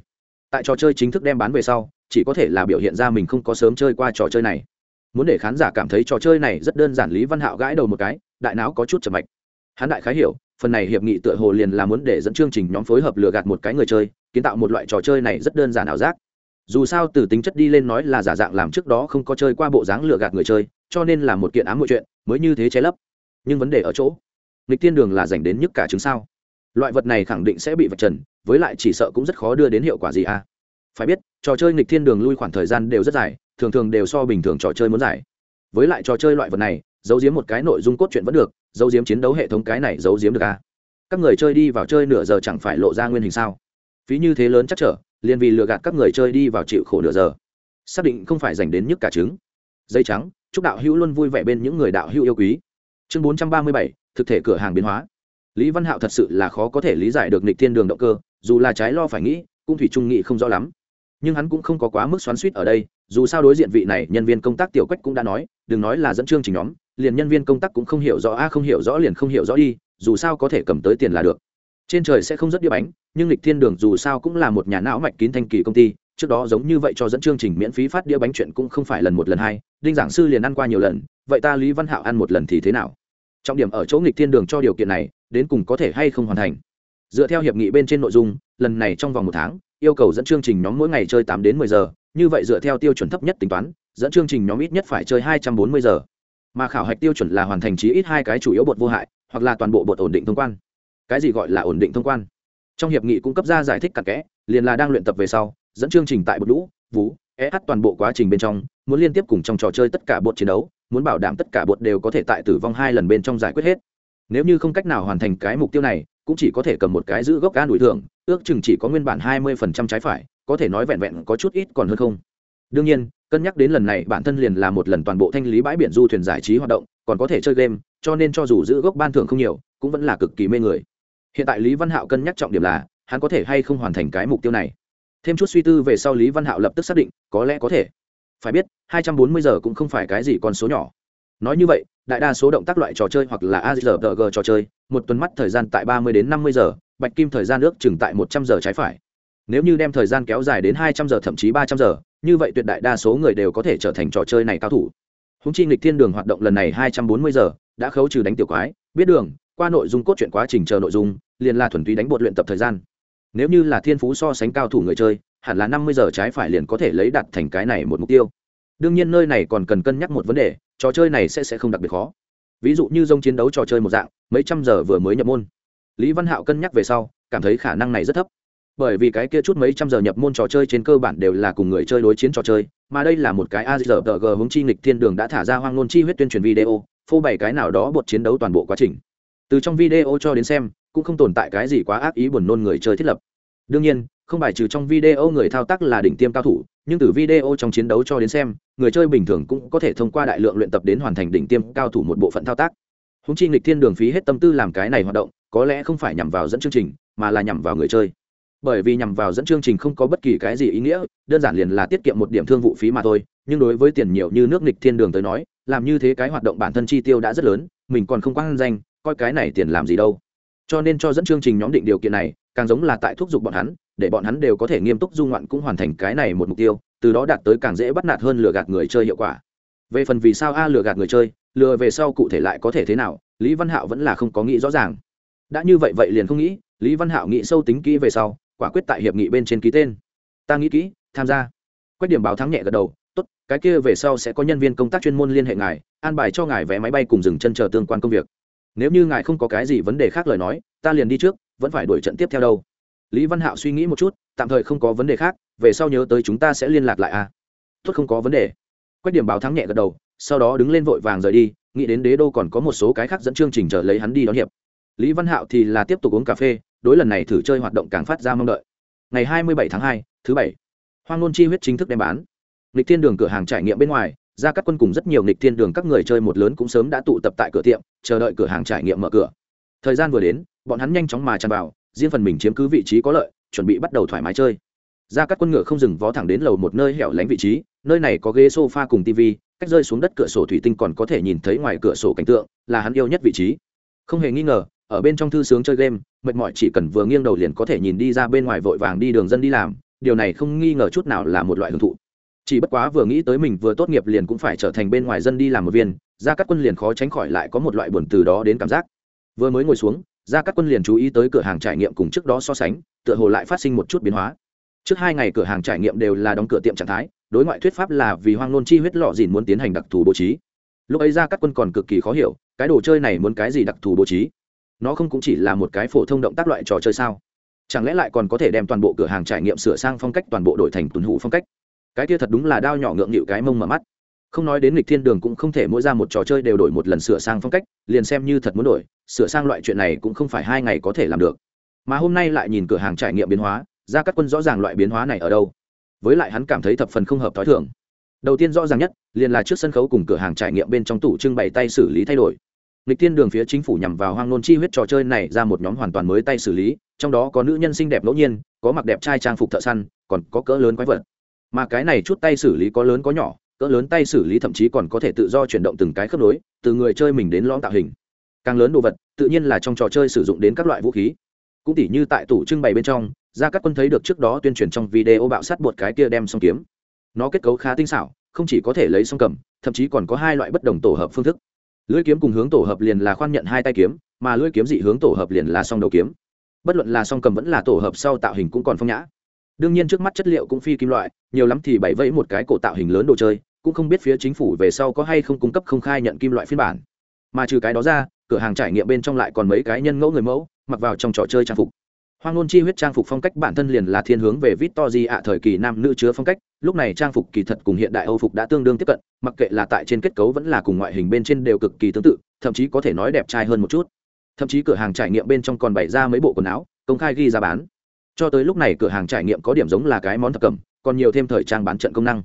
tại trò chơi chính thức đem bán về sau chỉ có thể là biểu hiện ra mình không có sớm chơi qua trò chơi này. Muốn để khán giả cảm thấy trò chơi này rất đơn giản lý văn hạo gãi đầu một cái, đại não có chút chậm mạch. Hắn đại khái hiểu, phần này hiệp nghị tựa hồ liền là muốn để dẫn chương trình nhóm phối hợp lừa gạt một cái người chơi, kiến tạo một loại trò chơi này rất đơn giản ảo giác. Dù sao từ tính chất đi lên nói là giả dạng làm trước đó không có chơi qua bộ dáng lừa gạt người chơi, cho nên là một kiện ám mọi chuyện, mới như thế che lấp. Nhưng vấn đề ở chỗ, nghịch thiên đường là dành đến nhất cả chứng sao? Loại vật này khẳng định sẽ bị vật trần, với lại chỉ sợ cũng rất khó đưa đến hiệu quả gì à? Phải biết trò chơi nghịch thiên đường lui khoảng thời gian đều rất dài, thường thường đều so bình thường trò chơi muốn dài. Với lại trò chơi loại vật này, giấu giếm một cái nội dung cốt truyện vẫn được, giấu giếm chiến đấu hệ thống cái này giấu giếm được à? Các người chơi đi vào chơi nửa giờ chẳng phải lộ ra nguyên hình sao? Phí như thế lớn chắc trở, liền vì lừa gạt các người chơi đi vào chịu khổ nửa giờ. Xác định không phải dành đến nhức cả trứng. Dây trắng, chúc đạo hữu luôn vui vẻ bên những người đạo hữu yêu quý. Chương bốn trăm ba mươi bảy, thực thể cửa hàng biến hóa. Lý văn hạo thật sự là khó có thể lý giải được nịch thiên đường động cơ, dù là trái lo phải nghĩ, cũng thủy trung nghị không rõ lắm nhưng hắn cũng không có quá mức xoắn suýt ở đây, dù sao đối diện vị này nhân viên công tác tiểu quách cũng đã nói, đừng nói là dẫn chương trình nhóm, liền nhân viên công tác cũng không hiểu rõ, a, không hiểu rõ liền không hiểu rõ đi, dù sao có thể cầm tới tiền là được. Trên trời sẽ không rất đĩa bánh, nhưng lịch thiên đường dù sao cũng là một nhà não mạch kín thanh kỳ công ty, trước đó giống như vậy cho dẫn chương trình miễn phí phát đĩa bánh chuyện cũng không phải lần một lần hai, đinh giảng sư liền ăn qua nhiều lần, vậy ta lý văn hạo ăn một lần thì thế nào? Trọng điểm ở chỗ nghịch thiên đường cho điều kiện này, đến cùng có thể hay không hoàn thành. Dựa theo hiệp nghị bên trên nội dung, lần này trong vòng một tháng yêu cầu dẫn chương trình nhóm mỗi ngày chơi tám đến mười giờ, như vậy dựa theo tiêu chuẩn thấp nhất tính toán, dẫn chương trình nhóm ít nhất phải chơi hai trăm bốn mươi giờ. Mà khảo hạch tiêu chuẩn là hoàn thành chí ít hai cái chủ yếu bột vô hại, hoặc là toàn bộ bột ổn định thông quan. Cái gì gọi là ổn định thông quan? Trong hiệp nghị cung cấp ra giải thích cặn kẽ, liền là đang luyện tập về sau, dẫn chương trình tại bột lũ, vú é hát toàn bộ quá trình bên trong, muốn liên tiếp cùng trong trò chơi tất cả bột chiến đấu, muốn bảo đảm tất cả bột đều có thể tại tử vong hai lần bên trong giải quyết hết. Nếu như không cách nào hoàn thành cái mục tiêu này cũng chỉ có thể cầm một cái giữ gốc ca đuổi thưởng, ước chừng chỉ có nguyên bản hai mươi phần trăm trái phải, có thể nói vẹn vẹn có chút ít còn hơn không. Đương nhiên, cân nhắc đến lần này, bản thân liền là một lần toàn bộ thanh lý bãi biển du thuyền giải trí hoạt động, còn có thể chơi game, cho nên cho dù giữ gốc ban thưởng không nhiều, cũng vẫn là cực kỳ mê người. Hiện tại lý văn hạo cân nhắc trọng điểm là, hắn có thể hay không hoàn thành cái mục tiêu này. Thêm chút suy tư về sau lý văn hạo lập tức xác định, có lẽ có thể. Phải biết, hai trăm bốn mươi giờ cũng không phải cái gì con số nhỏ nói như vậy, đại đa số động tác loại trò chơi hoặc là ARPG trò chơi, một tuần mắt thời gian tại ba mươi đến năm mươi giờ, bạch kim thời gian ước chừng tại một trăm giờ trái phải. Nếu như đem thời gian kéo dài đến hai trăm giờ thậm chí ba trăm giờ, như vậy tuyệt đại đa số người đều có thể trở thành trò chơi này cao thủ. Húng chi nghịch thiên đường hoạt động lần này hai trăm bốn mươi giờ, đã khấu trừ đánh tiểu quái, biết đường, qua nội dung cốt truyện quá trình chờ nội dung, liền là thuần túy đánh bột luyện tập thời gian. Nếu như là thiên phú so sánh cao thủ người chơi, hẳn là năm mươi giờ trái phải liền có thể lấy đặt thành cái này một mục tiêu. Đương nhiên nơi này còn cần cân nhắc một vấn đề trò chơi này sẽ sẽ không đặc biệt khó. Ví dụ như dông chiến đấu trò chơi một dạng, mấy trăm giờ vừa mới nhập môn. Lý văn hạo cân nhắc về sau, cảm thấy khả năng này rất thấp. Bởi vì cái kia chút mấy trăm giờ nhập môn trò chơi trên cơ bản đều là cùng người chơi đối chiến trò chơi, mà đây là một cái azrg hướng chi nghịch thiên đường đã thả ra hoang ngôn chi huyết tuyên truyền video, phô bày cái nào đó bột chiến đấu toàn bộ quá trình. Từ trong video cho đến xem, cũng không tồn tại cái gì quá ác ý buồn nôn người chơi thiết lập. Đương nhiên, không bài trừ trong video người thao tác là đỉnh tiêm cao thủ nhưng từ video trong chiến đấu cho đến xem, người chơi bình thường cũng có thể thông qua đại lượng luyện tập đến hoàn thành đỉnh tiêm cao thủ một bộ phận thao tác. Húng chi nghịch thiên đường phí hết tâm tư làm cái này hoạt động, có lẽ không phải nhằm vào dẫn chương trình, mà là nhằm vào người chơi. Bởi vì nhằm vào dẫn chương trình không có bất kỳ cái gì ý nghĩa, đơn giản liền là tiết kiệm một điểm thương vụ phí mà thôi, nhưng đối với tiền nhiều như nước nghịch thiên đường tới nói, làm như thế cái hoạt động bản thân chi tiêu đã rất lớn, mình còn không quan danh, coi cái này tiền làm gì đâu. Cho nên cho dẫn chương trình nhóm định điều kiện này, càng giống là tại thúc giục bọn hắn để bọn hắn đều có thể nghiêm túc du ngoạn cũng hoàn thành cái này một mục tiêu, từ đó đạt tới càng dễ bắt nạt hơn lừa gạt người chơi hiệu quả. Về phần vì sao a lừa gạt người chơi, lừa về sau cụ thể lại có thể thế nào, lý văn hạo vẫn là không có nghĩ rõ ràng. Đã như vậy vậy liền không nghĩ, lý văn hạo nghĩ sâu tính kỹ về sau, quả quyết tại hiệp nghị bên trên ký tên. Ta nghĩ kỹ, tham gia. Quách điểm báo thắng nhẹ gật đầu, tốt, cái kia về sau sẽ có nhân viên công tác chuyên môn liên hệ ngài, an bài cho ngài vé máy bay cùng dừng chân chờ tương quan công việc. Nếu như ngài không có cái gì vấn đề khác lời nói, ta liền đi trước, vẫn phải đuổi trận tiếp theo đâu lý văn hạo suy nghĩ một chút, tạm thời không có vấn đề khác, về sau nhớ tới chúng ta sẽ liên lạc lại à. Tốt không có vấn đề. Quách điểm báo thắng nhẹ gật đầu, sau đó đứng lên vội vàng rời đi, nghĩ đến đế đô còn có một số cái khác dẫn chương trình chờ lấy hắn đi đón hiệp. Lý văn hạo thì là tiếp tục uống cà phê, đối lần này thử chơi hoạt động càng phát ra mong đợi. Ngày hai mươi bảy tháng hai, thứ bảy, hoang nôn chi huyết chính thức đem bán. Lịch thiên đường cửa hàng trải nghiệm bên ngoài ra các quân cùng rất nhiều lịch thiên đường các người chơi một lớn cũng sớm đã tụ tập tại cửa tiệm, chờ đợi cửa hàng trải nghiệm mở cửa. Thời gian vừa đến, bọn hắn nhanh chóng mà tràn vào riêng phần mình chiếm cứ vị trí có lợi, chuẩn bị bắt đầu thoải mái chơi. Ra các quân ngựa không dừng vó thẳng đến lầu một nơi hẻo lánh vị trí, nơi này có ghế sofa cùng tv cách rơi xuống đất cửa sổ thủy tinh còn có thể nhìn thấy ngoài cửa sổ cảnh tượng, là hắn yêu nhất vị trí. Không hề nghi ngờ, ở bên trong thư sướng chơi game, mệt mỏi chỉ cần vừa nghiêng đầu liền có thể nhìn đi ra bên ngoài vội vàng đi đường dân đi làm, điều này không nghi ngờ chút nào là một loại hưởng thụ. Chỉ bất quá vừa nghĩ tới mình vừa tốt nghiệp liền cũng phải trở thành bên ngoài dân đi làm một viên, ra các quân liền khó tránh khỏi lại có một loại buồn từ đó đến cảm giác. Vừa mới ngồi xuống ra các quân liền chú ý tới cửa hàng trải nghiệm cùng trước đó so sánh, tựa hồ lại phát sinh một chút biến hóa. Trước hai ngày cửa hàng trải nghiệm đều là đóng cửa tiệm trạng thái, đối ngoại thuyết pháp là vì hoang nôn chi huyết lọ dìn muốn tiến hành đặc thù bố trí. Lúc ấy ra các quân còn cực kỳ khó hiểu, cái đồ chơi này muốn cái gì đặc thù bố trí? Nó không cũng chỉ là một cái phổ thông động tác loại trò chơi sao? Chẳng lẽ lại còn có thể đem toàn bộ cửa hàng trải nghiệm sửa sang phong cách, toàn bộ đổi thành tuần hủ phong cách? Cái kia thật đúng là đao nhỏ ngượng nghịu cái mông mở mắt không nói đến lịch thiên đường cũng không thể mỗi ra một trò chơi đều đổi một lần sửa sang phong cách, liền xem như thật muốn đổi, sửa sang loại chuyện này cũng không phải hai ngày có thể làm được. Mà hôm nay lại nhìn cửa hàng trải nghiệm biến hóa ra các quân rõ ràng loại biến hóa này ở đâu. Với lại hắn cảm thấy thập phần không hợp t h ó i thường. Đầu tiên rõ ràng nhất, liền là trước sân khấu cùng cửa hàng trải nghiệm bên trong tủ trưng bày tay xử lý thay đổi. Lịch thiên đường phía chính phủ nhằm vào hoang nôn chi huyết trò chơi này ra một nhóm hoàn toàn mới tay xử lý, trong đó có nữ nhân xinh đẹp ngẫu nhiên, có mặc đẹp trai trang phục thợ săn, còn có cỡ lớn quái vật. Mà cái này chút tay xử lý có lớn có nhỏ cỡ lớn tay xử lý thậm chí còn có thể tự do chuyển động từng cái khớp nối, từ người chơi mình đến lõm tạo hình. Càng lớn đồ vật, tự nhiên là trong trò chơi sử dụng đến các loại vũ khí. Cũng tỉ như tại tủ trưng bày bên trong ra các quân thấy được trước đó tuyên truyền trong video bạo sát bột cái kia đem song kiếm. Nó kết cấu khá tinh xảo, không chỉ có thể lấy song cầm, thậm chí còn có hai loại bất đồng tổ hợp phương thức. Lưỡi kiếm cùng hướng tổ hợp liền là khoan nhận hai tay kiếm, mà lưỡi kiếm dị hướng tổ hợp liền là song đầu kiếm. Bất luận là song cầm vẫn là tổ hợp sau tạo hình cũng còn phong nhã. Đương nhiên trước mắt chất liệu cũng phi kim loại, nhiều lắm thì bảy vẫy một cái cổ tạo hình lớn đồ chơi cũng không biết phía chính phủ về sau có hay không cung cấp không khai nhận kim loại phiên bản. Mà trừ cái đó ra, cửa hàng trải nghiệm bên trong lại còn mấy cái nhân ngẫu người mẫu, mặc vào trong trò chơi trang phục. Hoang ngôn chi huyết trang phục phong cách bản thân liền là thiên hướng về victory ạ thời kỳ nam nữ chứa phong cách, lúc này trang phục kỳ thật cùng hiện đại âu phục đã tương đương tiếp cận, mặc kệ là tại trên kết cấu vẫn là cùng ngoại hình bên trên đều cực kỳ tương tự, thậm chí có thể nói đẹp trai hơn một chút. Thậm chí cửa hàng trải nghiệm bên trong còn bày ra mấy bộ quần áo, công khai ghi ra bán. Cho tới lúc này cửa hàng trải nghiệm có điểm giống là cái món thập cẩm, còn nhiều thêm thời trang bán trận công năng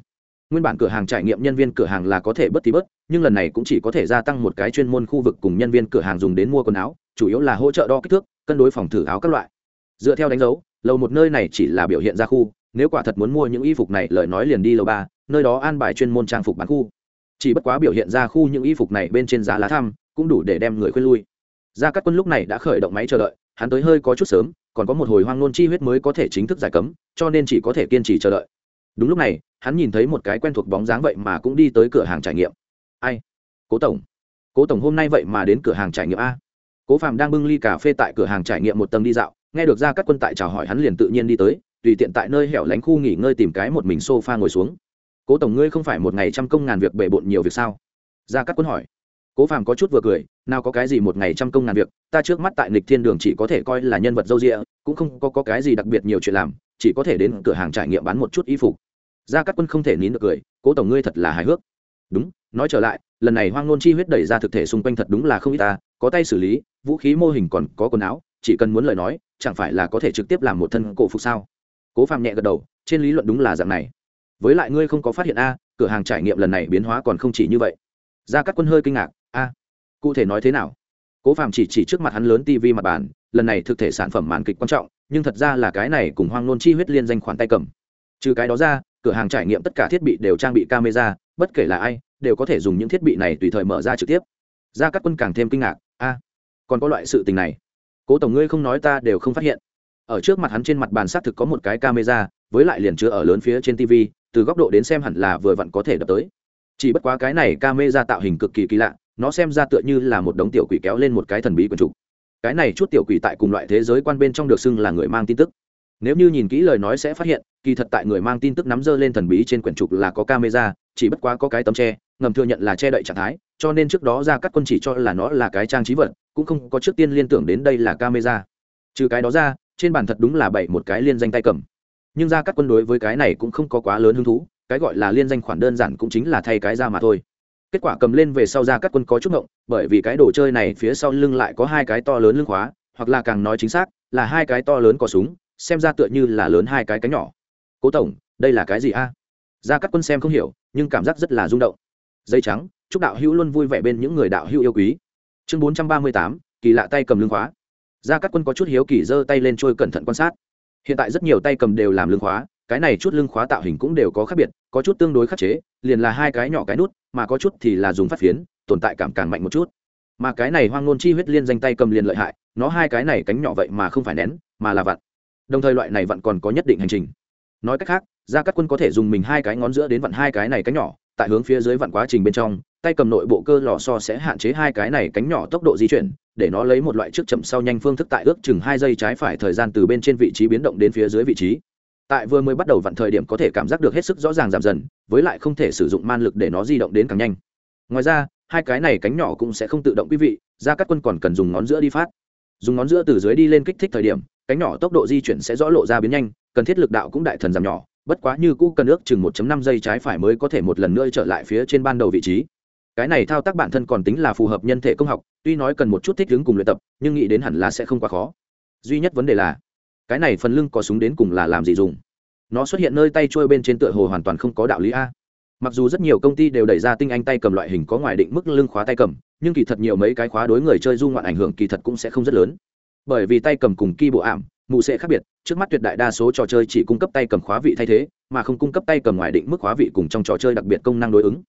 nguyên bản cửa hàng trải nghiệm nhân viên cửa hàng là có thể bất thì bớt, nhưng lần này cũng chỉ có thể gia tăng một cái chuyên môn khu vực cùng nhân viên cửa hàng dùng đến mua quần áo, chủ yếu là hỗ trợ đo kích thước, cân đối phòng thử áo các loại. Dựa theo đánh dấu, lầu một nơi này chỉ là biểu hiện ra khu, nếu quả thật muốn mua những y phục này, lời nói liền đi lầu ba, nơi đó an bài chuyên môn trang phục bán khu. Chỉ bất quá biểu hiện ra khu những y phục này bên trên giá lá thăm, cũng đủ để đem người khuyên lui. Ra các quân lúc này đã khởi động máy chờ đợi, hắn tới hơi có chút sớm, còn có một hồi hoang nôn chi huyết mới có thể chính thức giải cấm, cho nên chỉ có thể kiên trì chờ đợi đúng lúc này hắn nhìn thấy một cái quen thuộc bóng dáng vậy mà cũng đi tới cửa hàng trải nghiệm. Ai? Cố tổng. Cố tổng hôm nay vậy mà đến cửa hàng trải nghiệm a. Cố phạm đang bưng ly cà phê tại cửa hàng trải nghiệm một tầng đi dạo nghe được ra các quân tại chào hỏi hắn liền tự nhiên đi tới tùy tiện tại nơi hẻo lánh khu nghỉ ngơi tìm cái một mình s o f a ngồi xuống. Cố tổng ngươi không phải một ngày trăm công ngàn việc bể bộn nhiều việc sao? Ra các quân hỏi. Cố phàm có chút vừa cười nào có cái gì một ngày trăm công ngàn việc ta trước mắt tại nịch thiên đường chỉ có thể coi là nhân vật dâu rịa cũng không có, có cái gì đặc biệt nhiều chuyện làm chỉ có thể đến cửa hàng trải nghiệm bán một chút y phục. Gia cát quân không thể nín được cười, cố tổng ngươi thật là hài hước. Đúng, nói trở lại, lần này hoang nôn chi huyết đẩy ra thực thể xung quanh thật đúng là không ít ta, có tay xử lý, vũ khí mô hình còn có quần áo, chỉ cần muốn lời nói, chẳng phải là có thể trực tiếp làm một thân cổ phục sao? Cố phàm nhẹ gật đầu, trên lý luận đúng là dạng này. Với lại ngươi không có phát hiện a, cửa hàng trải nghiệm lần này biến hóa còn không chỉ như vậy. Gia cát quân hơi kinh ngạc, a, cụ thể nói thế nào? Cố phàm chỉ chỉ trước mặt hắn lớn tv mặt bàn, lần này thực thể sản phẩm màn kịch quan trọng nhưng thật ra là cái này cùng hoang nôn chi huyết liên danh khoản tay cầm. Trừ cái đó ra, cửa hàng trải nghiệm tất cả thiết bị đều trang bị camera, bất kể là ai, đều có thể dùng những thiết bị này tùy thời mở ra trực tiếp. Ra các quân càng thêm kinh ngạc, a, còn có loại sự tình này. Cố tổng ngươi không nói ta đều không phát hiện. Ở trước mặt hắn trên mặt bàn xác thực có một cái camera, với lại liền chứa ở lớn phía trên tv, từ góc độ đến xem hẳn là vừa vặn có thể đập tới. Chỉ bất quá cái này camera tạo hình cực kỳ kỳ lạ, nó xem ra tựa như là một đống tiểu quỷ kéo lên một cái thần bí quần trục cái này chút tiểu quỷ tại cùng loại thế giới quan bên trong được xưng là người mang tin tức. Nếu như nhìn kỹ lời nói sẽ phát hiện, kỳ thật tại người mang tin tức nắm dơ lên thần bí trên quyển trục là có camera, chỉ bất quá có cái tấm tre ngầm thừa nhận là che đậy trạng thái, cho nên trước đó ra các quân chỉ cho là nó là cái trang trí vật, cũng không có trước tiên liên tưởng đến đây là camera. Trừ cái đó ra, trên bàn thật đúng là bảy một cái liên danh tay cầm. Nhưng ra các quân đối với cái này cũng không có quá lớn hứng thú, cái gọi là liên danh khoản đơn giản cũng chính là thay cái ra mà thôi kết quả cầm lên về sau ra các quân có chút ngộng, bởi vì cái đồ chơi này phía sau lưng lại có hai cái to lớn lưng khóa, hoặc là càng nói chính xác, là hai cái to lớn có súng, xem ra tựa như là lớn hai cái cánh nhỏ. Cố tổng, đây là cái gì a? Ra các quân xem không hiểu, nhưng cảm giác rất là rung động. Dây trắng, chúc đạo hữu luôn vui vẻ bên những người đạo hữu yêu quý. Chương bốn trăm ba mươi tám, kỳ lạ tay cầm lưng khóa. Ra các quân có chút hiếu kỳ giơ tay lên trôi cẩn thận quan sát. Hiện tại rất nhiều tay cầm đều làm lưng khóa cái này chút lưng khóa tạo hình cũng đều có khác biệt, có chút tương đối khắc chế, liền là hai cái nhỏ cái nút, mà có chút thì là dùng phát phiến, tồn tại cảm càng mạnh một chút. Mà cái này hoang ngôn chi huyết liên danh tay cầm liền lợi hại, nó hai cái này cánh nhỏ vậy mà không phải nén, mà là vặn. Đồng thời loại này vặn còn có nhất định hành trình. Nói cách khác, gia cát quân có thể dùng mình hai cái ngón giữa đến vặn hai cái này cánh nhỏ, tại hướng phía dưới vặn quá trình bên trong, tay cầm nội bộ cơ lò so sẽ hạn chế hai cái này cánh nhỏ tốc độ di chuyển, để nó lấy một loại trước chậm sau nhanh phương thức tại ước chừng hai giây trái phải thời gian từ bên trên vị trí biến động đến phía dưới vị trí tại vừa mới bắt đầu vặn thời điểm có thể cảm giác được hết sức rõ ràng giảm dần, với lại không thể sử dụng man lực để nó di động đến càng nhanh. Ngoài ra, hai cái này cánh nhỏ cũng sẽ không tự động quý vị, ra các quân còn cần dùng ngón giữa đi phát. Dùng ngón giữa từ dưới đi lên kích thích thời điểm, cánh nhỏ tốc độ di chuyển sẽ rõ lộ ra biến nhanh, cần thiết lực đạo cũng đại thần giảm nhỏ, bất quá như cũ cần ước chừng 1 năm giây trái phải mới có thể một lần nữa trở lại phía trên ban đầu vị trí. Cái này thao tác bản thân còn tính là phù hợp nhân thể công học, tuy nói cần một chút thích ứng cùng luyện tập, nhưng nghĩ đến hẳn là sẽ không quá khó. Duy nhất vấn đề là cái này phần lưng có súng đến cùng là làm gì dùng? Nó xuất hiện nơi tay trôi bên trên tựa hồ hoàn toàn không có đạo lý a. Mặc dù rất nhiều công ty đều đẩy ra tinh anh tay cầm loại hình có ngoài định mức lưng khóa tay cầm, nhưng kỳ thật nhiều mấy cái khóa đối người chơi du ngoạn ảnh hưởng kỳ thật cũng sẽ không rất lớn. Bởi vì tay cầm cùng ki bộ ảm mụ sẽ khác biệt, trước mắt tuyệt đại đa số trò chơi chỉ cung cấp tay cầm khóa vị thay thế, mà không cung cấp tay cầm ngoài định mức khóa vị cùng trong trò chơi đặc biệt công năng đối ứng.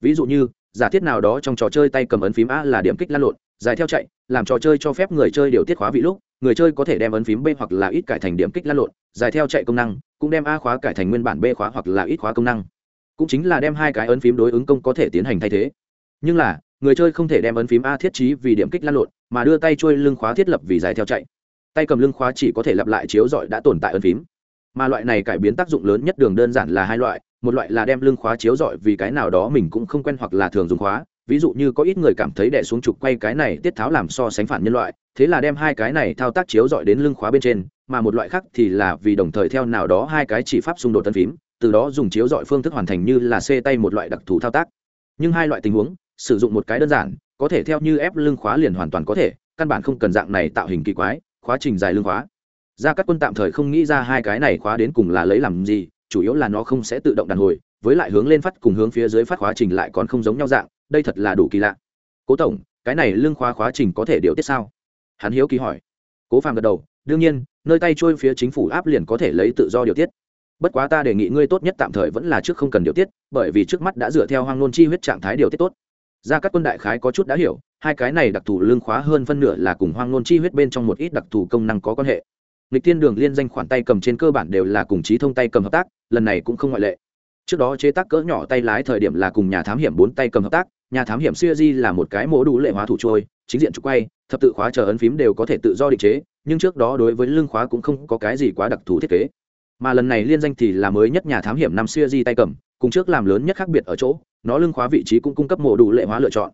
Ví dụ như, giả thiết nào đó trong trò chơi tay cầm ấn phím a là điểm kích lan lộn dài theo chạy, làm trò chơi cho phép người chơi điều tiết khóa vị lúc người chơi có thể đem ấn phím b hoặc là ít cải thành điểm kích lăn lộn dài theo chạy công năng, cũng đem a khóa cải thành nguyên bản b khóa hoặc là ít khóa công năng. Cũng chính là đem hai cái ấn phím đối ứng công có thể tiến hành thay thế. Nhưng là, người chơi không thể đem ấn phím a thiết trí vì điểm kích lăn lộn, mà đưa tay trôi lưng khóa thiết lập vì dài theo chạy. Tay cầm lưng khóa chỉ có thể lặp lại chiếu dọi đã tồn tại ấn phím. Mà loại này cải biến tác dụng lớn nhất đường đơn giản là hai loại, một loại là đem lưng khóa chiếu dọi vì cái nào đó mình cũng không quen hoặc là thường dùng khóa ví dụ như có ít người cảm thấy đẻ xuống trục quay cái này tiết tháo làm so sánh phản nhân loại, thế là đem hai cái này thao tác chiếu dọi đến lưng khóa bên trên, mà một loại khác thì là vì đồng thời theo nào đó hai cái chỉ pháp xung đột tân phím, từ đó dùng chiếu dọi phương thức hoàn thành như là xê tay một loại đặc thù thao tác. Nhưng hai loại tình huống, sử dụng một cái đơn giản, có thể theo như ép lưng khóa liền hoàn toàn có thể, căn bản không cần dạng này tạo hình kỳ quái, khóa trình dài lưng khóa. Ra các quân tạm thời không nghĩ ra hai cái này khóa đến cùng là lấy làm gì, chủ yếu là nó không sẽ tự động đàn hồi, với lại hướng lên phát cùng hướng phía dưới phát khóa trình lại còn không giống nhau dạng đây thật là đủ kỳ lạ. Cố tổng, cái này lương khóa khóa trình có thể điều tiết sao? Hắn hiếu kỳ hỏi. Cố phàm gật đầu, đương nhiên, nơi tay trôi phía chính phủ áp liền có thể lấy tự do điều tiết. Bất quá ta đề nghị ngươi tốt nhất tạm thời vẫn là trước không cần điều tiết, bởi vì trước mắt đã dựa theo hoang nôn chi huyết trạng thái điều tiết tốt. Ra các quân đại khái có chút đã hiểu, hai cái này đặc thù lương khóa hơn phân nửa là cùng hoang nôn chi huyết bên trong một ít đặc thù công năng có quan hệ. Lịch tiên đường liên danh khoản tay cầm trên cơ bản đều là cùng trí thông tay cầm hợp tác, lần này cũng không ngoại lệ. Trước đó chế tác cỡ nhỏ tay lái thời điểm là cùng nhà thám hiểm bốn tay cầm hợp tác nhà thám hiểm siêu di là một cái mổ đủ lệ hóa thủ trôi, chính diện trục quay, thập tự khóa chờ ấn phím đều có thể tự do định chế, nhưng trước đó đối với lưng khóa cũng không có cái gì quá đặc thù thiết kế. Mà lần này liên danh thì là mới nhất nhà thám hiểm năm siêu di tay cầm, cùng trước làm lớn nhất khác biệt ở chỗ, nó lưng khóa vị trí cũng cung cấp mổ đủ lệ hóa lựa chọn.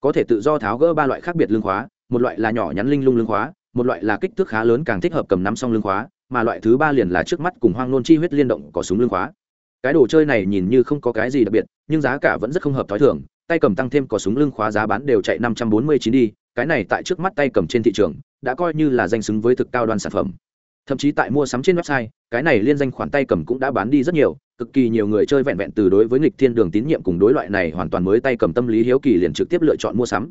Có thể tự do tháo gỡ ba loại khác biệt lưng khóa, một loại là nhỏ nhắn linh lung lưng khóa, một loại là kích thước khá lớn càng thích hợp cầm nắm song lưng khóa, mà loại thứ ba liền là trước mắt cùng hoang nôn chi huyết liên động có súng lưng khóa. Cái đồ chơi này nhìn như không có cái gì đặc biệt, nhưng giá cả vẫn rất không hợp t h ó i thường tay cầm tăng thêm có súng lưng khóa giá bán đều chạy năm trăm bốn mươi chín đi, cái này tại trước mắt tay cầm trên thị trường, đã coi như là danh xứng với thực cao đoàn sản phẩm. Thậm chí tại mua sắm trên website, cái này liên danh khoản tay cầm cũng đã bán đi rất nhiều, cực kỳ nhiều người chơi vẹn vẹn từ đối với nghịch thiên đường tín nhiệm cùng đối loại này hoàn toàn mới tay cầm tâm lý hiếu kỳ liền trực tiếp lựa chọn mua sắm.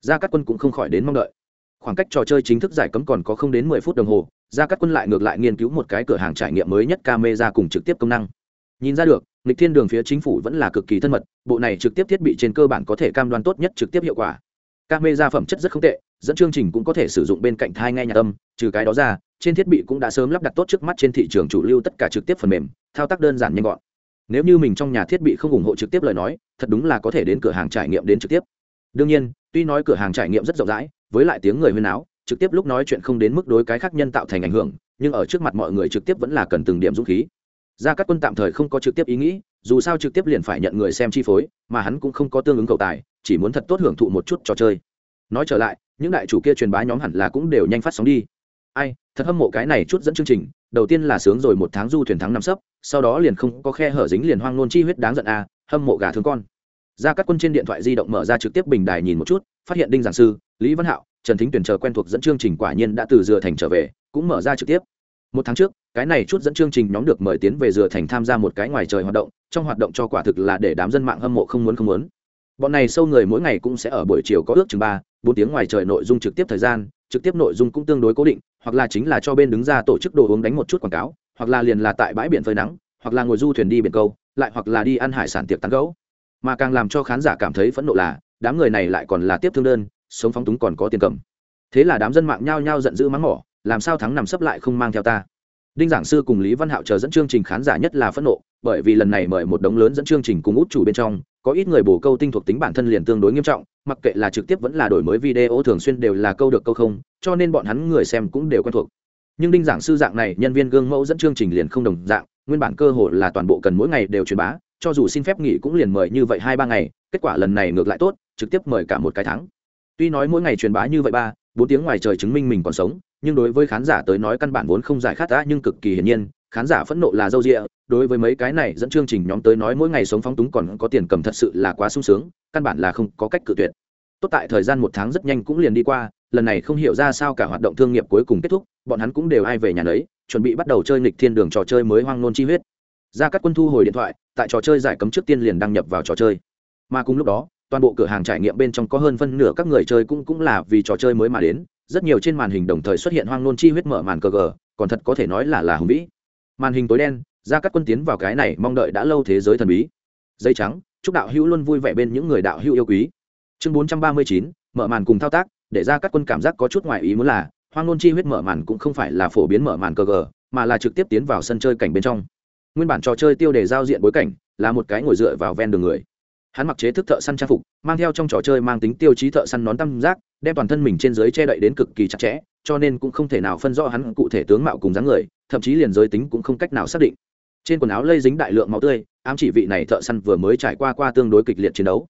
Gia cát quân cũng không khỏi đến mong đợi. Khoảng cách trò chơi chính thức giải cấm còn có không đến mười phút đồng hồ, gia cát quân lại ngược lại nghiên cứu một cái cửa hàng trải nghiệm mới nhất camera cùng trực tiếp công năng nhìn ra được lịch thiên đường phía chính phủ vẫn là cực kỳ thân mật, bộ này trực tiếp thiết bị trên cơ bản có thể cam đoan tốt nhất trực tiếp hiệu quả. Ca mê ra phẩm chất rất không tệ, dẫn chương trình cũng có thể sử dụng bên cạnh thai nghe nhạc âm, trừ cái đó ra, trên thiết bị cũng đã sớm lắp đặt tốt trước mắt trên thị trường chủ lưu tất cả trực tiếp phần mềm, thao tác đơn giản nhanh gọn. Nếu như mình trong nhà thiết bị không ủng hộ trực tiếp lời nói, thật đúng là có thể đến cửa hàng trải nghiệm đến trực tiếp. Đương nhiên, tuy nói cửa hàng trải nghiệm rất rộng rãi, với lại tiếng người huyên áo, trực tiếp lúc nói chuyện không đến mức đối cái khác nhân tạo thành ảnh hưởng, nhưng ở trước mặt mọi người trực tiếp vẫn là cần từng điểm dũng khí ra các quân tạm thời không có trực tiếp ý nghĩ, dù sao trực tiếp liền phải nhận người xem chi phối, mà hắn cũng không có tương ứng cầu tài, chỉ muốn thật tốt hưởng thụ một chút trò chơi. Nói trở lại, những đại chủ kia truyền bá nhóm hẳn là cũng đều nhanh phát sóng đi. Ai, thật hâm mộ cái này chút dẫn chương trình, đầu tiên là sướng rồi một tháng du thuyền thắng năm sấp, sau đó liền không có khe hở dính liền hoang nôn chi huyết đáng giận à hâm mộ gà thương con. Ra các quân trên điện thoại di động mở ra trực tiếp bình đài nhìn một chút, phát hiện đinh giảng sư, lý văn hạo, trần thính tuyển chờ quen thuộc dẫn chương trình quả nhiên đã từ dừa thành trở về, cũng mở ra trực tiếp. Một tháng trước cái này chút dẫn chương trình nhóm được mời tiến về dừa thành tham gia một cái ngoài trời hoạt động, trong hoạt động cho quả thực là để đám dân mạng hâm mộ không muốn không muốn. Bọn này sâu người mỗi ngày cũng sẽ ở buổi chiều có ước chừng ba, bốn tiếng ngoài trời nội dung trực tiếp thời gian, trực tiếp nội dung cũng tương đối cố định, hoặc là chính là cho bên đứng ra tổ chức đồ uống đánh một chút quảng cáo, hoặc là liền là tại bãi biển phơi nắng, hoặc là ngồi du thuyền đi biển câu, lại hoặc là đi ăn hải sản tiệc tán gấu mà càng làm cho khán giả cảm thấy phẫn nộ là, đám người này lại còn là tiếp thương đơn, sống phóng túng còn có tiền cầm. Thế là đám dân mạng nhao nhao giận dữ mắng mỏ, làm sao thắng nằm sấp lại không mang theo ta? Đinh giảng sư cùng lý văn hạo chờ dẫn chương trình khán giả nhất là phẫn nộ, bởi vì lần này mời một đống lớn dẫn chương trình cùng út chủ bên trong, có ít người bổ câu tinh thuộc tính bản thân liền tương đối nghiêm trọng, mặc kệ là trực tiếp vẫn là đổi mới video thường xuyên đều là câu được câu không, cho nên bọn hắn người xem cũng đều quen thuộc. Nhưng đinh giảng sư dạng này, nhân viên gương mẫu dẫn chương trình liền không đồng dạng, nguyên bản cơ hội là toàn bộ cần mỗi ngày đều truyền bá, cho dù xin phép nghỉ cũng liền mời như vậy hai ba ngày, kết quả lần này ngược lại tốt, trực tiếp mời cả một cái tháng. Tuy nói mỗi ngày truyền bá như vậy ba bốn tiếng ngoài trời chứng minh mình còn sống, nhưng đối với khán giả tới nói căn bản vốn không giải khát đã nhưng cực kỳ hiển nhiên, khán giả phẫn nộ là dâu rịa đối với mấy cái này dẫn chương trình nhóm tới nói mỗi ngày sống phóng túng còn có tiền cầm thật sự là quá sung sướng, căn bản là không có cách cự tuyệt. Tốt tại thời gian một tháng rất nhanh cũng liền đi qua, lần này không hiểu ra sao cả hoạt động thương nghiệp cuối cùng kết thúc, bọn hắn cũng đều ai về nhà đấy chuẩn bị bắt đầu chơi nghịch thiên đường trò chơi mới hoang nôn chi huyết. Ra các quân thu hồi điện thoại, tại trò chơi giải cấm trước tiên liền đăng nhập vào trò chơi. Mà cùng lúc đó toàn bộ cửa hàng trải nghiệm bên trong có hơn phân nửa các người chơi cũng cũng là vì trò chơi mới mà đến. Rất nhiều trên màn hình đồng thời xuất hiện hoang nôn chi huyết mở màn cờ gờ, còn thật có thể nói là là hùng vĩ. Màn hình tối đen ra các quân tiến vào cái này, mong đợi đã lâu thế giới thần bí. Dây trắng, chúc đạo hữu luôn vui vẻ bên những người đạo hữu yêu quý. Chương bốn trăm ba mươi chín, mở màn cùng thao tác, để ra các quân cảm giác có chút ngoài ý muốn là, hoang nôn chi huyết mở màn cũng không phải là phổ biến mở màn cờ gờ, mà là trực tiếp tiến vào sân chơi cảnh bên trong. Nguyên bản trò chơi tiêu đề giao diện bối cảnh, là một cái ngồi dựa vào ven đường người hắn mặc chế thức thợ săn trang phục, mang theo trong trò chơi mang tính tiêu chí thợ săn nón tam giác, đem toàn thân mình trên dưới che đậy đến cực kỳ chặt chẽ, cho nên cũng không thể nào phân rõ hắn cụ thể tướng mạo cùng dáng người, thậm chí liền giới tính cũng không cách nào xác định. Trên quần áo lây dính đại lượng máu tươi, ám chỉ vị này thợ săn vừa mới trải qua qua tương đối kịch liệt chiến đấu.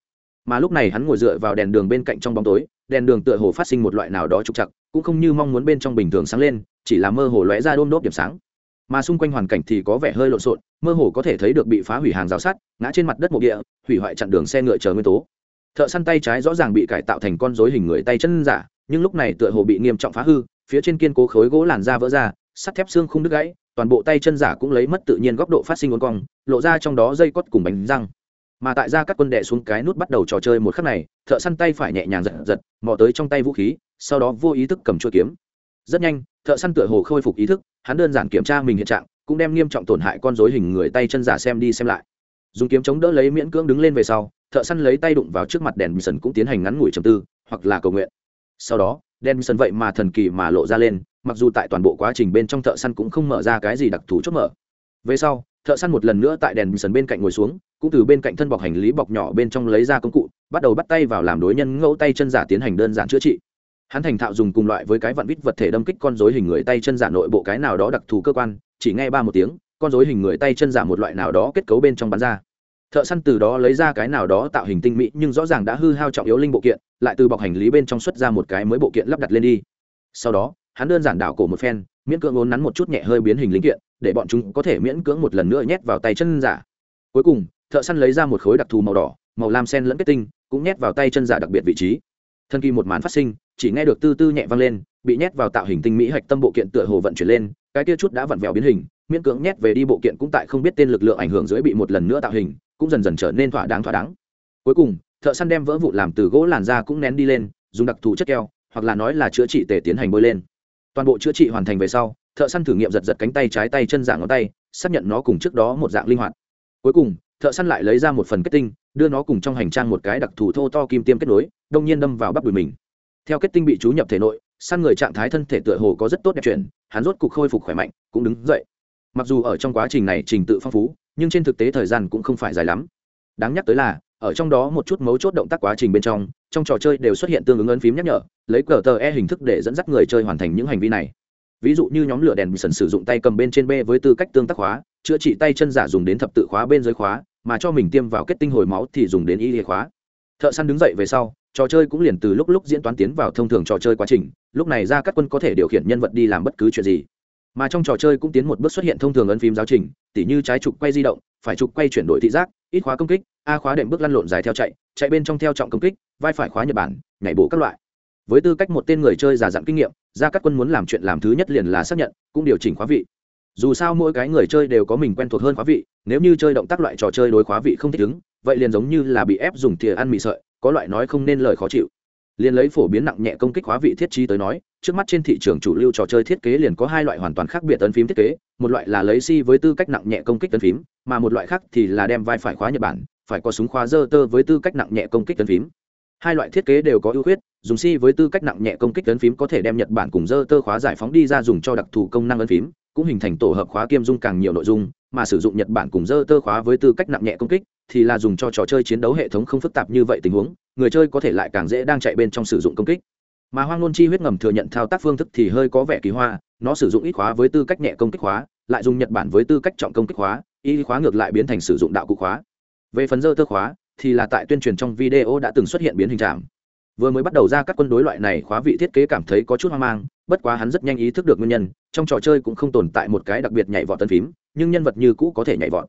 Mà lúc này hắn ngồi dựa vào đèn đường bên cạnh trong bóng tối, đèn đường tựa hồ phát sinh một loại nào đó trục chặt cũng không như mong muốn bên trong bình thường sáng lên, chỉ là mơ hồ lóe ra đôm đốp điểm sáng mà xung quanh hoàn cảnh thì có vẻ hơi lộn xộn, mơ hồ có thể thấy được bị phá hủy hàng rào sắt, ngã trên mặt đất mộ địa, hủy hoại chặn đường xe ngựa chờ nguyên tố. Thợ săn tay trái rõ ràng bị cải tạo thành con rối hình người tay chân giả, nhưng lúc này tựa hồ bị nghiêm trọng phá hư, phía trên kiên cố khối gỗ làn da vỡ ra, sắt thép xương không đứt gãy, toàn bộ tay chân giả cũng lấy mất tự nhiên góc độ phát sinh uốn cong, lộ ra trong đó dây cót cùng bánh răng. Mà tại ra các quân đệ xuống cái nút bắt đầu trò chơi một khắc này, thợ săn tay phải nhẹ nhàng giật giật, mò tới trong tay vũ khí, sau đó vô ý thức cầm chuôi kiếm rất nhanh, thợ săn tựa hồ khôi phục ý thức, hắn đơn giản kiểm tra mình hiện trạng, cũng đem nghiêm trọng tổn hại con dối hình người tay chân giả xem đi xem lại. Dùng kiếm chống đỡ lấy miễn cưỡng đứng lên về sau, thợ săn lấy tay đụng vào trước mặt đèn sần cũng tiến hành ngắn ngủi trầm tư, hoặc là cầu nguyện. Sau đó, đèn sần vậy mà thần kỳ mà lộ ra lên, mặc dù tại toàn bộ quá trình bên trong thợ săn cũng không mở ra cái gì đặc thù chốt mở. Về sau, thợ săn một lần nữa tại đèn sần bên cạnh ngồi xuống, cũng từ bên cạnh thân bọc hành lý bọc nhỏ bên trong lấy ra công cụ, bắt đầu bắt tay vào làm đối nhân ngẫu tay chân giả tiến hành đơn giản chữa trị hắn thành thạo dùng cùng loại với cái vặn vít vật thể đâm kích con dối hình người tay chân giả nội bộ cái nào đó đặc thù cơ quan, chỉ nghe ba một tiếng, con dối hình người tay chân giả một loại nào đó kết cấu bên trong bắn ra. Thợ săn từ đó lấy ra cái nào đó tạo hình tinh mỹ, nhưng rõ ràng đã hư hao trọng yếu linh bộ kiện, lại từ bọc hành lý bên trong xuất ra một cái mới bộ kiện lắp đặt lên đi. Sau đó, hắn đơn giản đảo cổ một phen, miễn cưỡng ốn nắn một chút nhẹ hơi biến hình linh kiện, để bọn chúng có thể miễn cưỡng một lần nữa nhét vào tay chân giả. Cuối cùng, thợ săn lấy ra một khối đặc thù màu đỏ, màu lam sen lẫn kết tinh, cũng nhét vào tay chân giả đặc biệt vị trí thân kỳ một màn phát sinh, chỉ nghe được tư tư nhẹ vang lên, bị nhét vào tạo hình tinh mỹ hạch tâm bộ kiện tựa hồ vận chuyển lên, cái kia chút đã vặn vẹo biến hình, miễn cưỡng nhét về đi bộ kiện cũng tại không biết tên lực lượng ảnh hưởng dưới bị một lần nữa tạo hình, cũng dần dần trở nên thỏa đáng thỏa đáng. Cuối cùng, thợ săn đem vỡ vụ làm từ gỗ làn da cũng nén đi lên, dùng đặc thù chất keo, hoặc là nói là chữa trị tề tiến hành bôi lên. Toàn bộ chữa trị hoàn thành về sau, thợ săn thử nghiệm giật giật cánh tay trái tay chân dạng ngón tay, xác nhận nó cùng trước đó một dạng linh hoạt. Cuối cùng, thợ săn lại lấy ra một phần kết tinh, đưa nó cùng trong hành trang một cái đặc thù thô to kim tiêm kết nối đông nhiên đâm vào bắp đùi mình. Theo kết tinh bị chú nhập thể nội, săn người trạng thái thân thể tựa hồ có rất tốt đẹp chuyển, hắn rốt cục khôi phục khỏe mạnh, cũng đứng dậy. Mặc dù ở trong quá trình này trình tự phong phú, nhưng trên thực tế thời gian cũng không phải dài lắm. Đáng nhắc tới là, ở trong đó một chút mấu chốt động tác quá trình bên trong trong trò chơi đều xuất hiện tương ứng ấn phím nhắc nhở, lấy cờ tờ e hình thức để dẫn dắt người chơi hoàn thành những hành vi này. Ví dụ như nhóm lửa đèn sần sử dụng tay cầm bên trên b với tư cách tương tác khóa, chữa trị tay chân giả dùng đến thập tự khóa bên dưới khóa, mà cho mình tiêm vào kết tinh hồi máu thì dùng đến y liệt khóa. Thợ săn đứng dậy về sau trò chơi cũng liền từ lúc lúc diễn toán tiến vào thông thường trò chơi quá trình, lúc này ra các quân có thể điều khiển nhân vật đi làm bất cứ chuyện gì. Mà trong trò chơi cũng tiến một bước xuất hiện thông thường ấn phím giáo trình, tỉ như trái trục quay di động, phải trục quay chuyển đổi thị giác, ít khóa công kích, a khóa đệm bước lăn lộn dài theo chạy chạy bên trong theo trọng công kích, vai phải khóa nhật bản, nhảy bộ các loại. Với tư cách một tên người chơi già dặn kinh nghiệm ra các quân muốn làm chuyện làm thứ nhất liền là xác nhận, cũng điều chỉnh khóa vị. Dù sao mỗi cái người chơi đều có mình quen thuộc hơn khóa vị, nếu như chơi động tác loại trò chơi đối khóa vị không thích ứng, vậy liền giống như là bị ép dùng thìa ăn mì sợi có loại nói không nên lời khó chịu. Liền lấy phổ biến nặng nhẹ công kích khóa vị thiết trí tới nói, trước mắt trên thị trường chủ lưu trò chơi thiết kế liền có hai loại hoàn toàn khác biệt ấn phím thiết kế, một loại là lấy si với tư cách nặng nhẹ công kích ấn phím, mà một loại khác thì là đem vai phải khóa nhật bản, phải có súng khóa dơ tơ với tư cách nặng nhẹ công kích ấn phím. Hai loại thiết kế đều có ưu khuyết, dùng si với tư cách nặng nhẹ công kích ấn phím có thể đem nhật bản cùng dơ tơ khóa giải phóng đi ra dùng cho đặc thù công năng ấn phím cũng hình thành tổ hợp khóa kiêm dung càng nhiều nội dung, mà sử dụng nhật bản cùng dơ tơ khóa với tư cách nặng nhẹ công kích thì là dùng cho trò chơi chiến đấu hệ thống không phức tạp như vậy tình huống, người chơi có thể lại càng dễ đang chạy bên trong sử dụng công kích. Mà hoang nôn chi huyết ngầm thừa nhận thao tác phương thức thì hơi có vẻ kỳ hoa, nó sử dụng ít khóa với tư cách nhẹ công kích khóa, lại dùng nhật bản với tư cách trọng công kích khóa, y khóa ngược lại biến thành sử dụng đạo cụ khóa. Về phần dơ tơ khóa, thì là tại tuyên truyền trong video đã từng xuất hiện biến hình trạm vừa mới bắt đầu ra các quân đối loại này khóa vị thiết kế cảm thấy có chút hoang mang bất quá hắn rất nhanh ý thức được nguyên nhân, trong trò chơi cũng không tồn tại một cái đặc biệt nhảy vọt tân phím, nhưng nhân vật như cũ có thể nhảy vọt.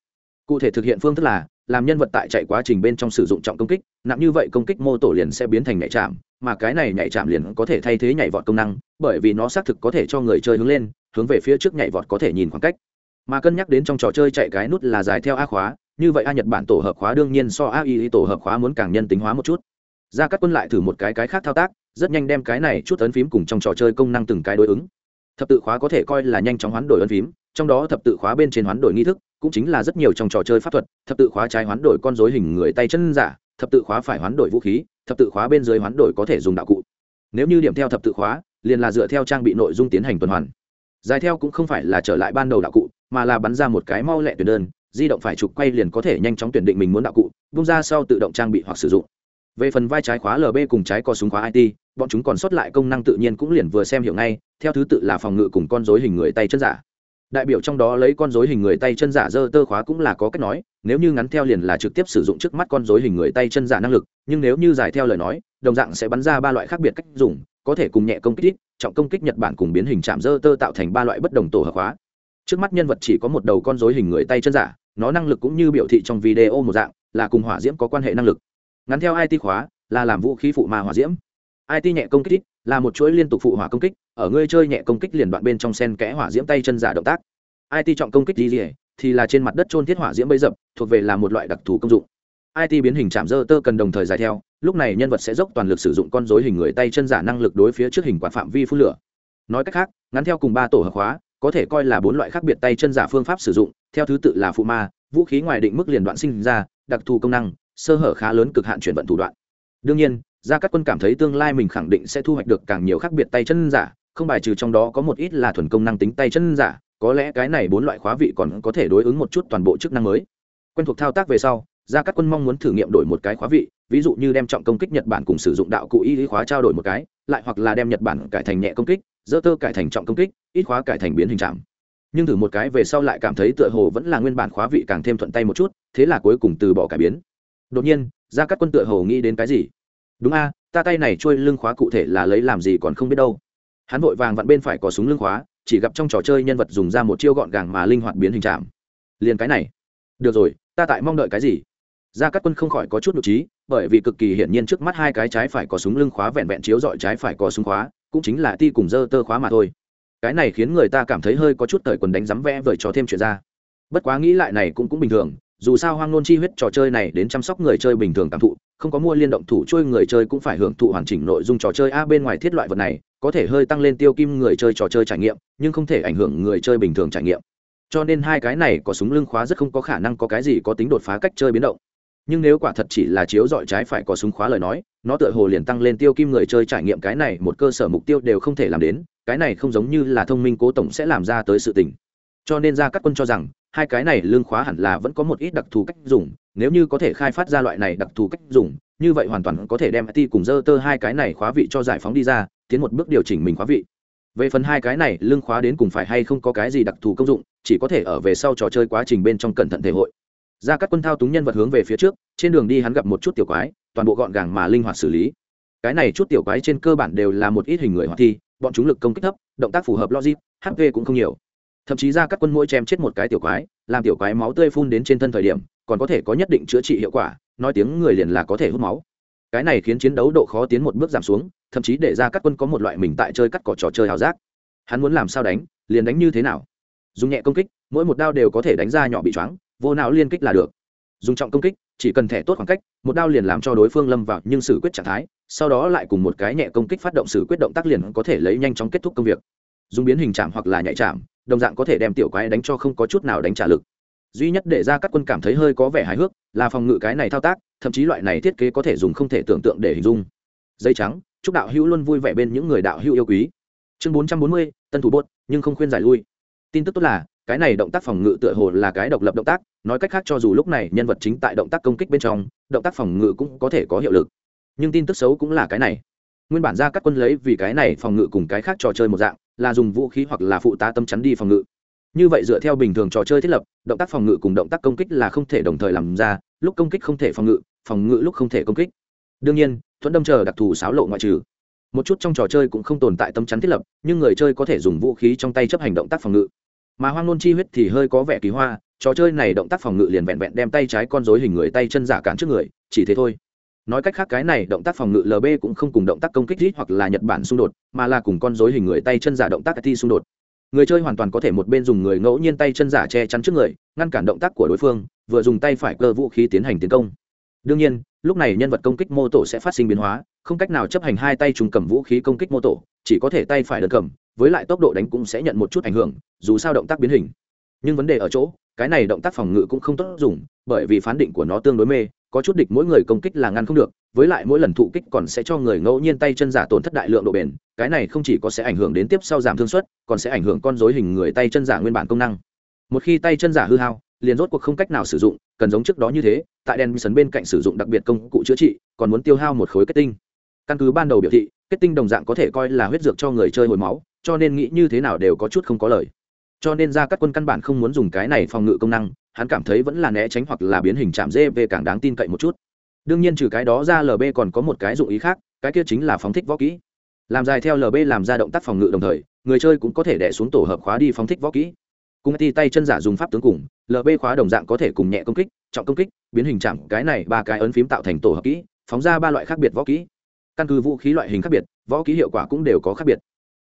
Cụ thể thực hiện phương thức là, làm nhân vật tại chạy quá trình bên trong sử dụng trọng công kích, nặng như vậy công kích mô tổ liền sẽ biến thành nhảy chạm, mà cái này nhảy chạm liền có thể thay thế nhảy vọt công năng, bởi vì nó xác thực có thể cho người chơi hướng lên, hướng về phía trước nhảy vọt có thể nhìn khoảng cách. Mà cân nhắc đến trong trò chơi chạy cái nút là dài theo a khóa, như vậy a nhật bản tổ hợp khóa đương nhiên so a y tổ hợp khóa muốn càng nhân tính hóa một chút. Ra các quân lại thử một cái cái khác thao tác rất nhanh đem cái này chút ấn phím cùng trong trò chơi công năng từng cái đối ứng. Thập tự khóa có thể coi là nhanh chóng hoán đổi ấn phím, trong đó thập tự khóa bên trên hoán đổi nghi thức cũng chính là rất nhiều trong trò chơi pháp thuật, thập tự khóa trái hoán đổi con dối hình người tay chân giả, thập tự khóa phải hoán đổi vũ khí, thập tự khóa bên dưới hoán đổi có thể dùng đạo cụ. Nếu như điểm theo thập tự khóa, liền là dựa theo trang bị nội dung tiến hành tuần hoàn. Dài theo cũng không phải là trở lại ban đầu đạo cụ, mà là bắn ra một cái mau lẹ tuyển đơn, di động phải trục quay liền có thể nhanh chóng tuyển định mình muốn đạo cụ, bung ra sau tự động trang bị hoặc sử dụng. Về phần vai trái khóa lb cùng trái có súng khóa it bọn chúng còn sót lại công năng tự nhiên cũng liền vừa xem hiểu ngay, theo thứ tự là phòng ngự cùng con dối hình người tay chân giả. Đại biểu trong đó lấy con dối hình người tay chân giả dơ tơ khóa cũng là có cách nói, nếu như ngắn theo liền là trực tiếp sử dụng trước mắt con dối hình người tay chân giả năng lực, nhưng nếu như dài theo lời nói, đồng dạng sẽ bắn ra ba loại khác biệt cách dùng, có thể cùng nhẹ công kích ít, trọng công kích nhật bản cùng biến hình chạm dơ tơ tạo thành ba loại bất đồng tổ hợp khóa. Trước mắt nhân vật chỉ có một đầu con dối hình người tay chân giả, nó năng lực cũng như biểu thị trong video một dạng, là cùng hỏa diễm có quan hệ năng lực. Ngắn theo it khóa, là làm vũ khí phụ ma hỏa diễm it nhẹ công kích ít, là một chuỗi liên tục phụ hỏa công kích, ở ngươi chơi nhẹ công kích liền đoạn bên trong sen kẽ hỏa diễm tay chân giả động tác. It trọng công kích gì thì là trên mặt đất trôn thiết hỏa diễm bấy dập, thuộc về là một loại đặc thù công dụng. It biến hình chạm dơ tơ cần đồng thời dài theo, lúc này nhân vật sẽ dốc toàn lực sử dụng con rối hình người tay chân giả năng lực đối phía trước hình quạt phạm vi phun lửa. Nói cách khác, ngắn theo cùng ba tổ hợp hóa, có thể coi là bốn loại khác biệt tay chân giả phương pháp sử dụng, theo thứ tự là phụ ma, vũ khí ngoài định mức liền đoạn sinh ra, đặc thù công năng, sơ hở khá lớn cực hạn chuyển vận thủ đoạn. Đương nhiên gia Cát quân cảm thấy tương lai mình khẳng định sẽ thu hoạch được càng nhiều khác biệt tay chân giả, không bài trừ trong đó có một ít là thuần công năng tính tay chân giả, có lẽ cái này bốn loại khóa vị còn có thể đối ứng một chút toàn bộ chức năng mới. Quen thuộc thao tác về sau, gia Cát quân mong muốn thử nghiệm đổi một cái khóa vị, ví dụ như đem trọng công kích nhật bản cùng sử dụng đạo cụ y lý khóa trao đổi một cái, lại hoặc là đem nhật bản cải thành nhẹ công kích, dơ tơ cải thành trọng công kích, ít khóa cải thành biến hình trạm nhưng thử một cái về sau lại cảm thấy tựa hồ vẫn là nguyên bản khóa vị càng thêm thuận tay một chút, thế là cuối cùng từ bỏ cải biến. Đột nhiên, gia các quân tựa hồ nghĩ đến cái gì? Đúng a, ta tay này trôi lưng khóa cụ thể là lấy làm gì còn không biết đâu. Hắn vội vàng vặn bên phải có súng lưng khóa, chỉ gặp trong trò chơi nhân vật dùng ra một chiêu gọn gàng mà linh hoạt biến hình trạm liền cái này. Được rồi, ta tại mong đợi cái gì? Gia cát quân không khỏi có chút nội trí, bởi vì cực kỳ hiển nhiên trước mắt hai cái trái phải có súng lưng khóa vẹn vẹn chiếu dọi trái phải có súng khóa, cũng chính là ti cùng dơ tơ khóa mà thôi. Cái này khiến người ta cảm thấy hơi có chút thời quần đánh rắm vẽ vời cho thêm chuyện ra. Bất quá nghĩ lại này cũng cũng bình thường, dù sao hoang nôn chi huyết trò chơi này đến chăm sóc người chơi bình thường cảm thụ không có mua liên động thủ trôi người chơi cũng phải hưởng thụ hoàn chỉnh nội dung trò chơi. A, bên ngoài thiết loại vật này, có thể hơi tăng lên tiêu kim người chơi trò chơi trải nghiệm, nhưng không thể ảnh hưởng người chơi bình thường trải nghiệm. Cho nên hai cái này có súng lưng khóa rất không có khả năng có cái gì có tính đột phá cách chơi biến động. Nhưng nếu quả thật chỉ là chiếu dọi trái phải có súng khóa lời nói, nó tựa hồ liền tăng lên tiêu kim người chơi trải nghiệm cái này một cơ sở mục tiêu đều không thể làm đến. Cái này không giống như là thông minh cố tổng sẽ làm ra tới sự tình. Cho nên ra các quân cho rằng hai cái này lương khóa hẳn là vẫn có một ít đặc thù cách dùng, nếu như có thể khai phát ra loại này đặc thù cách dùng, như vậy hoàn toàn có thể đem ti cùng dơ tơ hai cái này khóa vị cho giải phóng đi ra, tiến một bước điều chỉnh mình khóa vị. Về phần hai cái này, lương khóa đến cùng phải hay không có cái gì đặc thù công dụng, chỉ có thể ở về sau trò chơi quá trình bên trong cẩn thận thể hội. Ra các quân thao túng nhân vật hướng về phía trước, trên đường đi hắn gặp một chút tiểu quái, toàn bộ gọn gàng mà linh hoạt xử lý. Cái này chút tiểu quái trên cơ bản đều là một ít hình người hoạt thi, bọn chúng lực công kích thấp, động tác phù hợp logic hp cũng không nhiều thậm chí ra các quân mũi chém chết một cái tiểu quái, làm tiểu quái máu tươi phun đến trên thân thời điểm, còn có thể có nhất định chữa trị hiệu quả, nói tiếng người liền là có thể hút máu. Cái này khiến chiến đấu độ khó tiến một bước giảm xuống, thậm chí để ra các quân có một loại mình tại chơi cắt cỏ trò chơi hào giác. Hắn muốn làm sao đánh, liền đánh như thế nào? Dùng nhẹ công kích, mỗi một đao đều có thể đánh ra nhỏ bị choáng, vô não liên kích là được. Dùng trọng công kích, chỉ cần thẻ tốt khoảng cách, một đao liền làm cho đối phương lâm vào nhưng xử quyết trạng thái, sau đó lại cùng một cái nhẹ công kích phát động xử quyết động tác liền có thể lấy nhanh chóng kết thúc công việc dùng biến hình chạm hoặc là nhạy chạm, đồng dạng có thể đem tiểu quái đánh cho không có chút nào đánh trả lực. Duy nhất để ra các quân cảm thấy hơi có vẻ hài hước là phòng ngự cái này thao tác, thậm chí loại này thiết kế có thể dùng không thể tưởng tượng để hình dung. Dây trắng, chúc đạo hữu luôn vui vẻ bên những người đạo hữu yêu quý. Chương bốn trăm bốn mươi, tân thủ bốt nhưng không khuyên giải lui. Tin tức tốt là, cái này động tác phòng ngự tựa hồ là cái độc lập động tác, nói cách khác cho dù lúc này nhân vật chính tại động tác công kích bên trong, động tác phòng ngự cũng có thể có hiệu lực. Nhưng tin tức xấu cũng là cái này. Nguyên bản ra các quân lấy vì cái này phòng ngự cùng cái khác trò chơi một dạng là dùng vũ khí hoặc là phụ tá tâm chắn đi phòng ngự. Như vậy dựa theo bình thường trò chơi thiết lập, động tác phòng ngự cùng động tác công kích là không thể đồng thời làm ra, lúc công kích không thể phòng ngự phòng ngự lúc không thể công kích. Đương nhiên, thuẫn đâm chờ đặc thù xáo lộ ngoại trừ. Một chút trong trò chơi cũng không tồn tại tâm chắn thiết lập, nhưng người chơi có thể dùng vũ khí trong tay chấp hành động tác phòng ngự. Mà hoang nôn chi huyết thì hơi có vẻ kỳ hoa, trò chơi này động tác phòng ngự liền vẹn vẹn đem tay trái con dối hình người tay chân giả cản trước người, chỉ thế thôi nói cách khác cái này động tác phòng ngự lb cũng không cùng động tác công kích rít hoặc là nhật bản xung đột, mà là cùng con dối hình người tay chân giả động tác ti xung đột. Người chơi hoàn toàn có thể một bên dùng người ngẫu nhiên tay chân giả che chắn trước người, ngăn cản động tác của đối phương, vừa dùng tay phải cơ vũ khí tiến hành tiến công. Đương nhiên, lúc này nhân vật công kích mô tổ sẽ phát sinh biến hóa, không cách nào chấp hành hai tay trùng cầm vũ khí công kích mô tổ, chỉ có thể tay phải đơn cầm, với lại tốc độ đánh cũng sẽ nhận một chút ảnh hưởng, dù sao động tác biến hình. Nhưng vấn đề ở chỗ, cái này động tác phòng ngự cũng không tốt dùng, bởi vì phán định của nó tương đối mê có chút địch mỗi người công kích là ngăn không được, với lại mỗi lần thụ kích còn sẽ cho người ngẫu nhiên tay chân giả tổn thất đại lượng độ bền, cái này không chỉ có sẽ ảnh hưởng đến tiếp sau giảm thương suất, còn sẽ ảnh hưởng con dối hình người tay chân giả nguyên bản công năng. Một khi tay chân giả hư hao, liền rốt cuộc không cách nào sử dụng, cần giống trước đó như thế, tại đèn sấn bên cạnh sử dụng đặc biệt công cụ chữa trị, còn muốn tiêu hao một khối kết tinh. Căn cứ ban đầu biểu thị, kết tinh đồng dạng có thể coi là huyết dược cho người chơi hồi máu, cho nên nghĩ như thế nào đều có chút không có lời. Cho nên ra các quân căn bản không muốn dùng cái này phòng ngự công năng hắn cảm thấy vẫn là né tránh hoặc là biến hình chạm dê về càng đáng tin cậy một chút. Đương nhiên trừ cái đó ra lb còn có một cái dụng ý khác, cái kia chính là phóng thích võ kỹ. Làm dài theo lb làm ra động tác phòng ngự đồng thời, người chơi cũng có thể đẻ xuống tổ hợp khóa đi phóng thích võ kỹ. Cùng ti tay chân giả dùng pháp tướng cùng lb khóa đồng dạng có thể cùng nhẹ công kích, trọng công kích, biến hình chạm, cái này ba cái ấn phím tạo thành tổ hợp kỹ, phóng ra ba loại khác biệt võ kỹ. Căn cứ vũ khí loại hình khác biệt, võ kỹ hiệu quả cũng đều có khác biệt.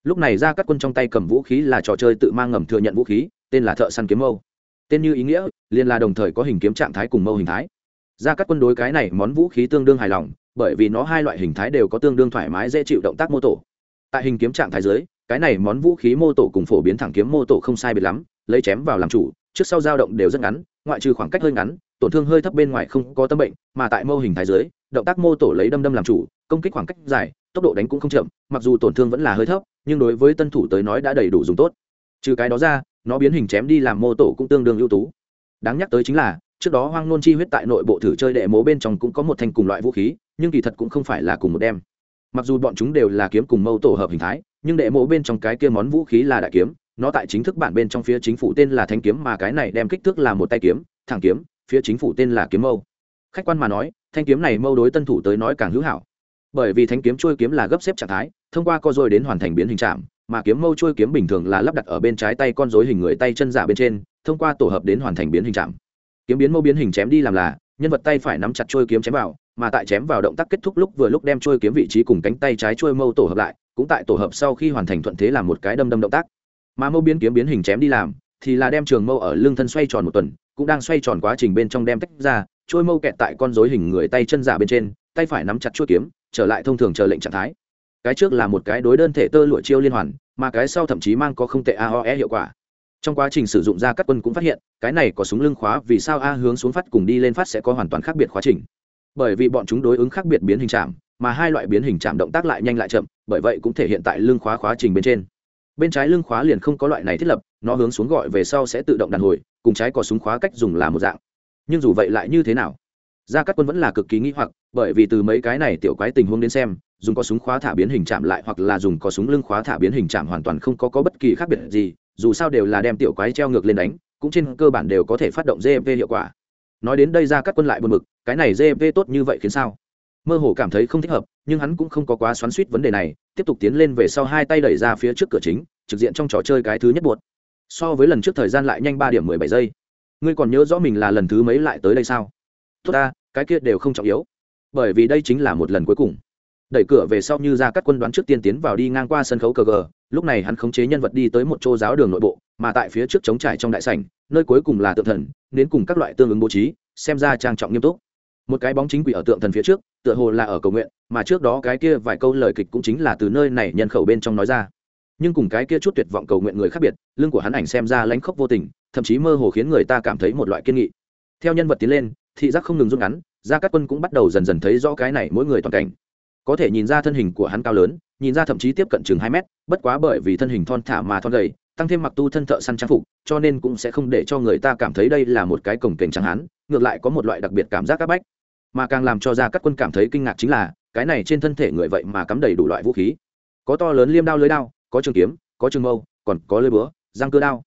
Lúc này ra các quân trong tay cầm vũ khí là trò chơi tự mang ngầm thừa nhận vũ khí, tên là thợ săn kiếm mâu tên như ý nghĩa, liền là đồng thời có hình kiếm trạng thái cùng mâu hình thái. Ra các quân đối cái này món vũ khí tương đương hài lòng, bởi vì nó hai loại hình thái đều có tương đương thoải mái dễ chịu động tác mô tổ. Tại hình kiếm trạng thái dưới, cái này món vũ khí mô tổ cùng phổ biến thẳng kiếm mô tổ không sai biệt lắm, lấy chém vào làm chủ, trước sau dao động đều rất ngắn, ngoại trừ khoảng cách hơi ngắn, tổn thương hơi thấp bên ngoài không có tâm bệnh, mà tại mô hình thái dưới, động tác mô tổ lấy đâm đâm làm chủ, công kích khoảng cách dài, tốc độ đánh cũng không chậm, mặc dù tổn thương vẫn là hơi thấp, nhưng đối với tân thủ tới nói đã đầy đủ dùng tốt. Trừ cái đó ra nó biến hình chém đi làm mô tổ cũng tương đương ưu tú. Đáng nhắc tới chính là, trước đó hoang nôn chi huyết tại nội bộ thử chơi đệ mố bên trong cũng có một thanh cùng loại vũ khí, nhưng kỳ thật cũng không phải là cùng một đem. Mặc dù bọn chúng đều là kiếm cùng mâu tổ hợp hình thái, nhưng đệ mố bên trong cái kia món vũ khí là đại kiếm, nó tại chính thức bản bên trong phía chính phủ tên là thanh kiếm mà cái này đem kích thước là một tay kiếm, thẳng kiếm, phía chính phủ tên là kiếm mâu. Khách quan mà nói, thanh kiếm này mâu đối tân thủ tới nói càng hữu hảo. Bởi vì thanh kiếm trôi kiếm là gấp xếp trạng thái, thông qua co dôi đến hoàn thành biến hình trạm mà kiếm mâu trôi kiếm bình thường là lắp đặt ở bên trái tay con dối hình người tay chân giả bên trên, thông qua tổ hợp đến hoàn thành biến hình trạm kiếm biến mâu biến hình chém đi làm là, nhân vật tay phải nắm chặt trôi kiếm chém vào, mà tại chém vào động tác kết thúc lúc vừa lúc đem trôi kiếm vị trí cùng cánh tay trái trôi mâu tổ hợp lại, cũng tại tổ hợp sau khi hoàn thành thuận thế làm một cái đâm đâm động tác. Mà mâu biến kiếm biến hình chém đi làm, thì là đem trường mâu ở lưng thân xoay tròn một tuần, cũng đang xoay tròn quá trình bên trong đem tách ra trôi mâu kẹt tại con dối hình người tay chân giả bên trên, tay phải nắm chặt chuôi kiếm, trở lại thông thường chờ lệnh trạng thái cái trước là một cái đối đơn thể tơ lụa chiêu liên hoàn, mà cái sau thậm chí mang có không tệ aoe hiệu quả. Trong quá trình sử dụng ra các quân cũng phát hiện, cái này có súng lưng khóa vì sao a hướng xuống phát cùng đi lên phát sẽ có hoàn toàn khác biệt quá trình. Bởi vì bọn chúng đối ứng khác biệt biến hình chạm, mà hai loại biến hình chạm động tác lại nhanh lại chậm, bởi vậy cũng thể hiện tại lưng khóa khóa trình bên trên. Bên trái lưng khóa liền không có loại này thiết lập, nó hướng xuống gọi về sau sẽ tự động đàn hồi, cùng trái có súng khóa cách dùng là một dạng. Nhưng dù vậy lại như thế nào? Gia cát quân vẫn là cực kỳ nghĩ hoặc, bởi vì từ mấy cái này tiểu quái tình huống đến xem dùng có súng khóa thả biến hình chạm lại hoặc là dùng có súng lưng khóa thả biến hình chạm hoàn toàn không có, có bất kỳ khác biệt gì dù sao đều là đem tiểu quái treo ngược lên đánh cũng trên cơ bản đều có thể phát động gp hiệu quả. Nói đến đây ra các quân lại buồn mực cái này gp tốt như vậy khiến sao? Mơ hồ cảm thấy không thích hợp nhưng hắn cũng không có quá xoắn suýt vấn đề này tiếp tục tiến lên về sau hai tay đẩy ra phía trước cửa chính trực diện trong trò chơi cái thứ nhất buột so với lần trước thời gian lại nhanh ba điểm mười bảy giây. Ngươi còn nhớ rõ mình là lần thứ mấy lại tới đây sao? Tốt ta cái kia đều không trọng yếu. Bởi vì đây chính là một lần cuối cùng đẩy cửa về sau như ra các quân đoán trước tiên tiến vào đi ngang qua sân khấu cờ gờ. Lúc này hắn khống chế nhân vật đi tới một chỗ giáo đường nội bộ, mà tại phía trước chống trải trong đại sảnh, nơi cuối cùng là tượng thần, đến cùng các loại tương ứng bố trí, xem ra trang trọng nghiêm túc. Một cái bóng chính quỷ ở tượng thần phía trước, tựa hồ là ở cầu nguyện, mà trước đó cái kia vài câu lời kịch cũng chính là từ nơi này nhân khẩu bên trong nói ra. Nhưng cùng cái kia chút tuyệt vọng cầu nguyện người khác biệt, lưng của hắn ảnh xem ra lánh khóc vô tình, thậm chí mơ hồ khiến người ta cảm thấy một loại kiên nghị. Theo nhân vật tiến lên, thị giác không ngừng rút ngắn, ra các quân cũng bắt đầu dần dần thấy rõ cái này mỗi người toàn cảnh có thể nhìn ra thân hình của hắn cao lớn, nhìn ra thậm chí tiếp cận chừng hai mét, bất quá bởi vì thân hình thon thả mà thon gầy, tăng thêm mặc tu thân thợ săn trang phục, cho nên cũng sẽ không để cho người ta cảm thấy đây là một cái cổng kềnh trắng hắn. ngược lại có một loại đặc biệt cảm giác áp bách mà càng làm cho ra các quân cảm thấy kinh ngạc chính là, cái này trên thân thể người vậy mà cắm đầy đủ loại vũ khí có to lớn liêm đao lưới đao, có trường kiếm, có trường mâu, còn có lưới búa, răng cơ đao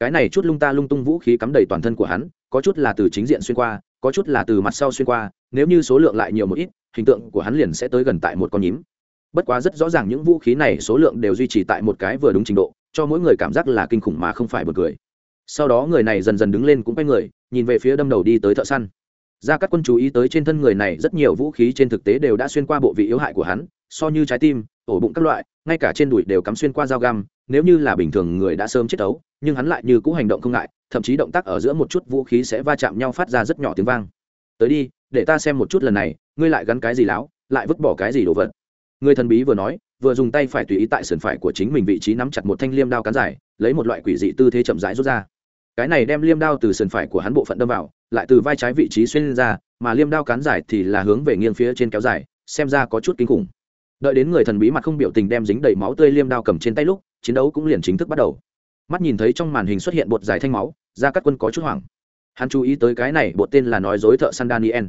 cái này chút lung ta lung tung vũ khí cắm đầy toàn thân của hắn, có chút là từ chính diện xuyên qua có chút là từ mặt sau xuyên qua, nếu như số lượng lại nhiều một ít, hình tượng của hắn liền sẽ tới gần tại một con nhím. Bất quá rất rõ ràng những vũ khí này số lượng đều duy trì tại một cái vừa đúng trình độ, cho mỗi người cảm giác là kinh khủng mà không phải một người sau đó người này dần dần đứng lên cũng quay người, nhìn về phía đâm đầu đi tới thợ săn. Ra các quân chú ý tới trên thân người này, rất nhiều vũ khí trên thực tế đều đã xuyên qua bộ vị yếu hại của hắn, so như trái tim, ổ bụng các loại, ngay cả trên đùi đều cắm xuyên qua dao găm, nếu như là bình thường người đã sớm chết ấu nhưng hắn lại như cũ hành động không ngại thậm chí động tác ở giữa một chút vũ khí sẽ va chạm nhau phát ra rất nhỏ tiếng vang. Tới đi, để ta xem một chút lần này, ngươi lại gắn cái gì láo, lại vứt bỏ cái gì đồ vật. Người thần bí vừa nói, vừa dùng tay phải tùy ý tại sườn phải của chính mình vị trí nắm chặt một thanh liêm đao cán dài, lấy một loại quỷ dị tư thế chậm rãi rút ra. Cái này đem liêm đao từ sườn phải của hắn bộ phận đâm vào, lại từ vai trái vị trí xuyên lên ra, mà liêm đao cán dài thì là hướng về nghiêng phía trên kéo dài, xem ra có chút kinh khủng. Đợi đến người thần bí mặt không biểu tình đem dính đầy máu tươi liêm đao cầm trên tay lúc, chiến đấu cũng liền chính thức bắt đầu mắt nhìn thấy trong màn hình xuất hiện bột dài thanh máu ra các quân có chút hoảng. Hắn chú ý tới cái này bột tên là nói dối thợ săn daniel.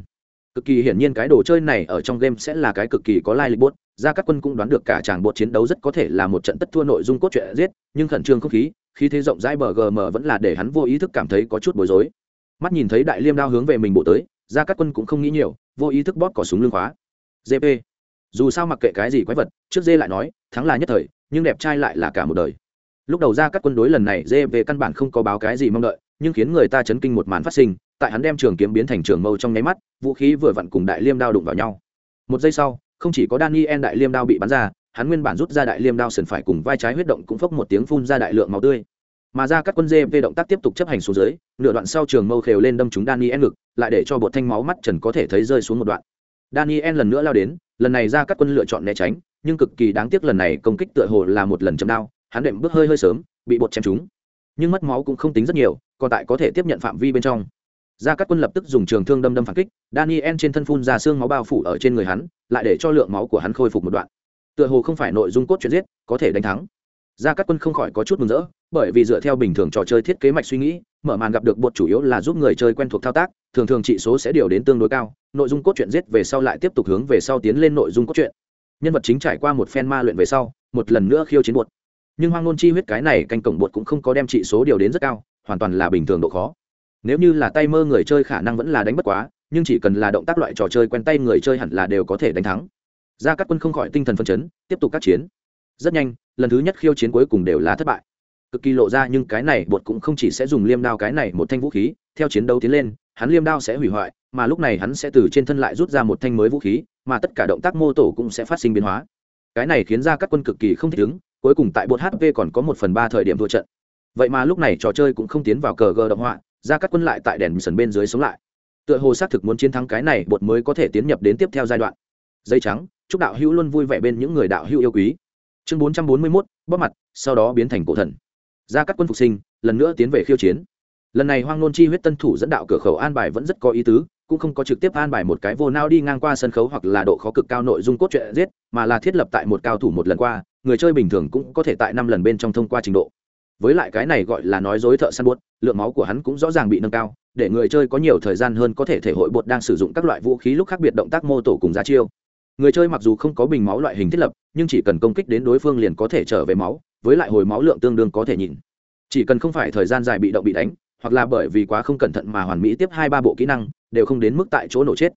Cực kỳ hiển nhiên cái đồ chơi này ở trong game sẽ là cái cực kỳ có lai lịch bốt ra các quân cũng đoán được cả chàng bột chiến đấu rất có thể là một trận tất thua nội dung cốt truyện giết, nhưng khẩn trương không khí khi thế rộng rãi bờ gm vẫn là để hắn vô ý thức cảm thấy có chút bối rối. Mắt nhìn thấy đại liêm đao hướng về mình bộ tới ra các quân cũng không nghĩ nhiều, vô ý thức bóp cỏ súng lưng khóa. Gp dù sao mặc kệ cái gì quái vật, trước dê lại nói, thắng là nhất thời, nhưng đẹp trai lại là cả một đời lúc đầu ra các quân đối lần này dê về căn bản không có báo cái gì mong đợi, nhưng khiến người ta chấn kinh một màn phát sinh, tại hắn đem trường kiếm biến thành trường mâu trong nháy mắt, vũ khí vừa vặn cùng đại liêm đao đụng vào nhau. Một giây sau, không chỉ có daniel đại liêm đao bị bắn ra, hắn nguyên bản rút ra đại liêm đao sần phải cùng vai trái huyết động cũng phốc một tiếng phun ra đại lượng máu tươi. Mà ra các quân dê về động tác tiếp tục chấp hành xuống dưới, nửa đoạn sau trường mâu khều lên đâm trúng daniel ngực, lại để cho bột thanh máu mắt trần có thể thấy rơi xuống một đoạn. Daniel lần nữa lao đến, lần này ra các quân lựa chọn né tránh, nhưng cực kỳ đáng tiếc lần này công kích tựa hồ là một lần chậm đao hắn đệm bước hơi hơi sớm, bị bột chém trúng. Nhưng mất máu cũng không tính rất nhiều, còn tại có thể tiếp nhận phạm vi bên trong. Gia cát quân lập tức dùng trường thương đâm đâm phản kích, daniel trên thân phun ra xương máu bao phủ ở trên người hắn, lại để cho lượng máu của hắn khôi phục một đoạn. Tựa hồ không phải nội dung cốt truyện giết, có thể đánh thắng. Gia cát quân không khỏi có chút mừng rỡ, bởi vì dựa theo bình thường trò chơi thiết kế mạch suy nghĩ, mở màn gặp được bột chủ yếu là giúp người chơi quen thuộc thao tác, thường thường trị số sẽ điều đến tương đối cao, nội dung cốt truyện giết về sau lại tiếp tục hướng về sau tiến lên nội dung cốt truyện. Nhân vật chính trải qua một phen ma luyện về sau, một lần nữa khiêu chiến bột nhưng hoang nôn chi huyết cái này canh cổng bột cũng không có đem trị số điều đến rất cao, hoàn toàn là bình thường độ khó. Nếu như là tay mơ người chơi khả năng vẫn là đánh bất quá, nhưng chỉ cần là động tác loại trò chơi quen tay người chơi hẳn là đều có thể đánh thắng. Ra các quân không khỏi tinh thần phân chấn, tiếp tục các chiến. Rất nhanh, lần thứ nhất khiêu chiến cuối cùng đều là thất bại. Cực kỳ lộ ra nhưng cái này bột cũng không chỉ sẽ dùng liêm đao cái này một thanh vũ khí, theo chiến đấu tiến lên, hắn liêm đao sẽ hủy hoại, mà lúc này hắn sẽ từ trên thân lại rút ra một thanh mới vũ khí, mà tất cả động tác mô tổ cũng sẽ phát sinh biến hóa. Cái này khiến ra các quân cực kỳ không thích ứng cuối cùng tại bột hp còn có một phần ba thời điểm thua trận. Vậy mà lúc này trò chơi cũng không tiến vào cờ gờ động họa ra các quân lại tại đèn sần bên dưới sống lại. Tựa hồ xác thực muốn chiến thắng cái này, bột mới có thể tiến nhập đến tiếp theo giai đoạn. Dây trắng, chúc đạo hữu luôn vui vẻ bên những người đạo hữu yêu quý. Chương bốn trăm bốn mươi mốt, bóp mặt, sau đó biến thành cổ thần. Ra các quân phục sinh, lần nữa tiến về khiêu chiến. Lần này hoang nôn chi huyết tân thủ dẫn đạo cửa khẩu an bài vẫn rất có ý tứ, cũng không có trực tiếp an bài một cái vô nao đi ngang qua sân khấu hoặc là độ khó cực cao nội dung cốt truyện giết, mà là thiết lập tại một cao thủ một lần qua người chơi bình thường cũng có thể tại năm lần bên trong thông qua trình độ. Với lại cái này gọi là nói dối thợ săn buốt, lượng máu của hắn cũng rõ ràng bị nâng cao, để người chơi có nhiều thời gian hơn có thể thể hội bột đang sử dụng các loại vũ khí lúc khác biệt động tác mô tổ cùng giá chiêu. Người chơi mặc dù không có bình máu loại hình thiết lập, nhưng chỉ cần công kích đến đối phương liền có thể trở về máu, với lại hồi máu lượng tương đương có thể nhìn. Chỉ cần không phải thời gian dài bị động bị đánh, hoặc là bởi vì quá không cẩn thận mà hoàn mỹ tiếp hai ba bộ kỹ năng, đều không đến mức tại chỗ nổ chết.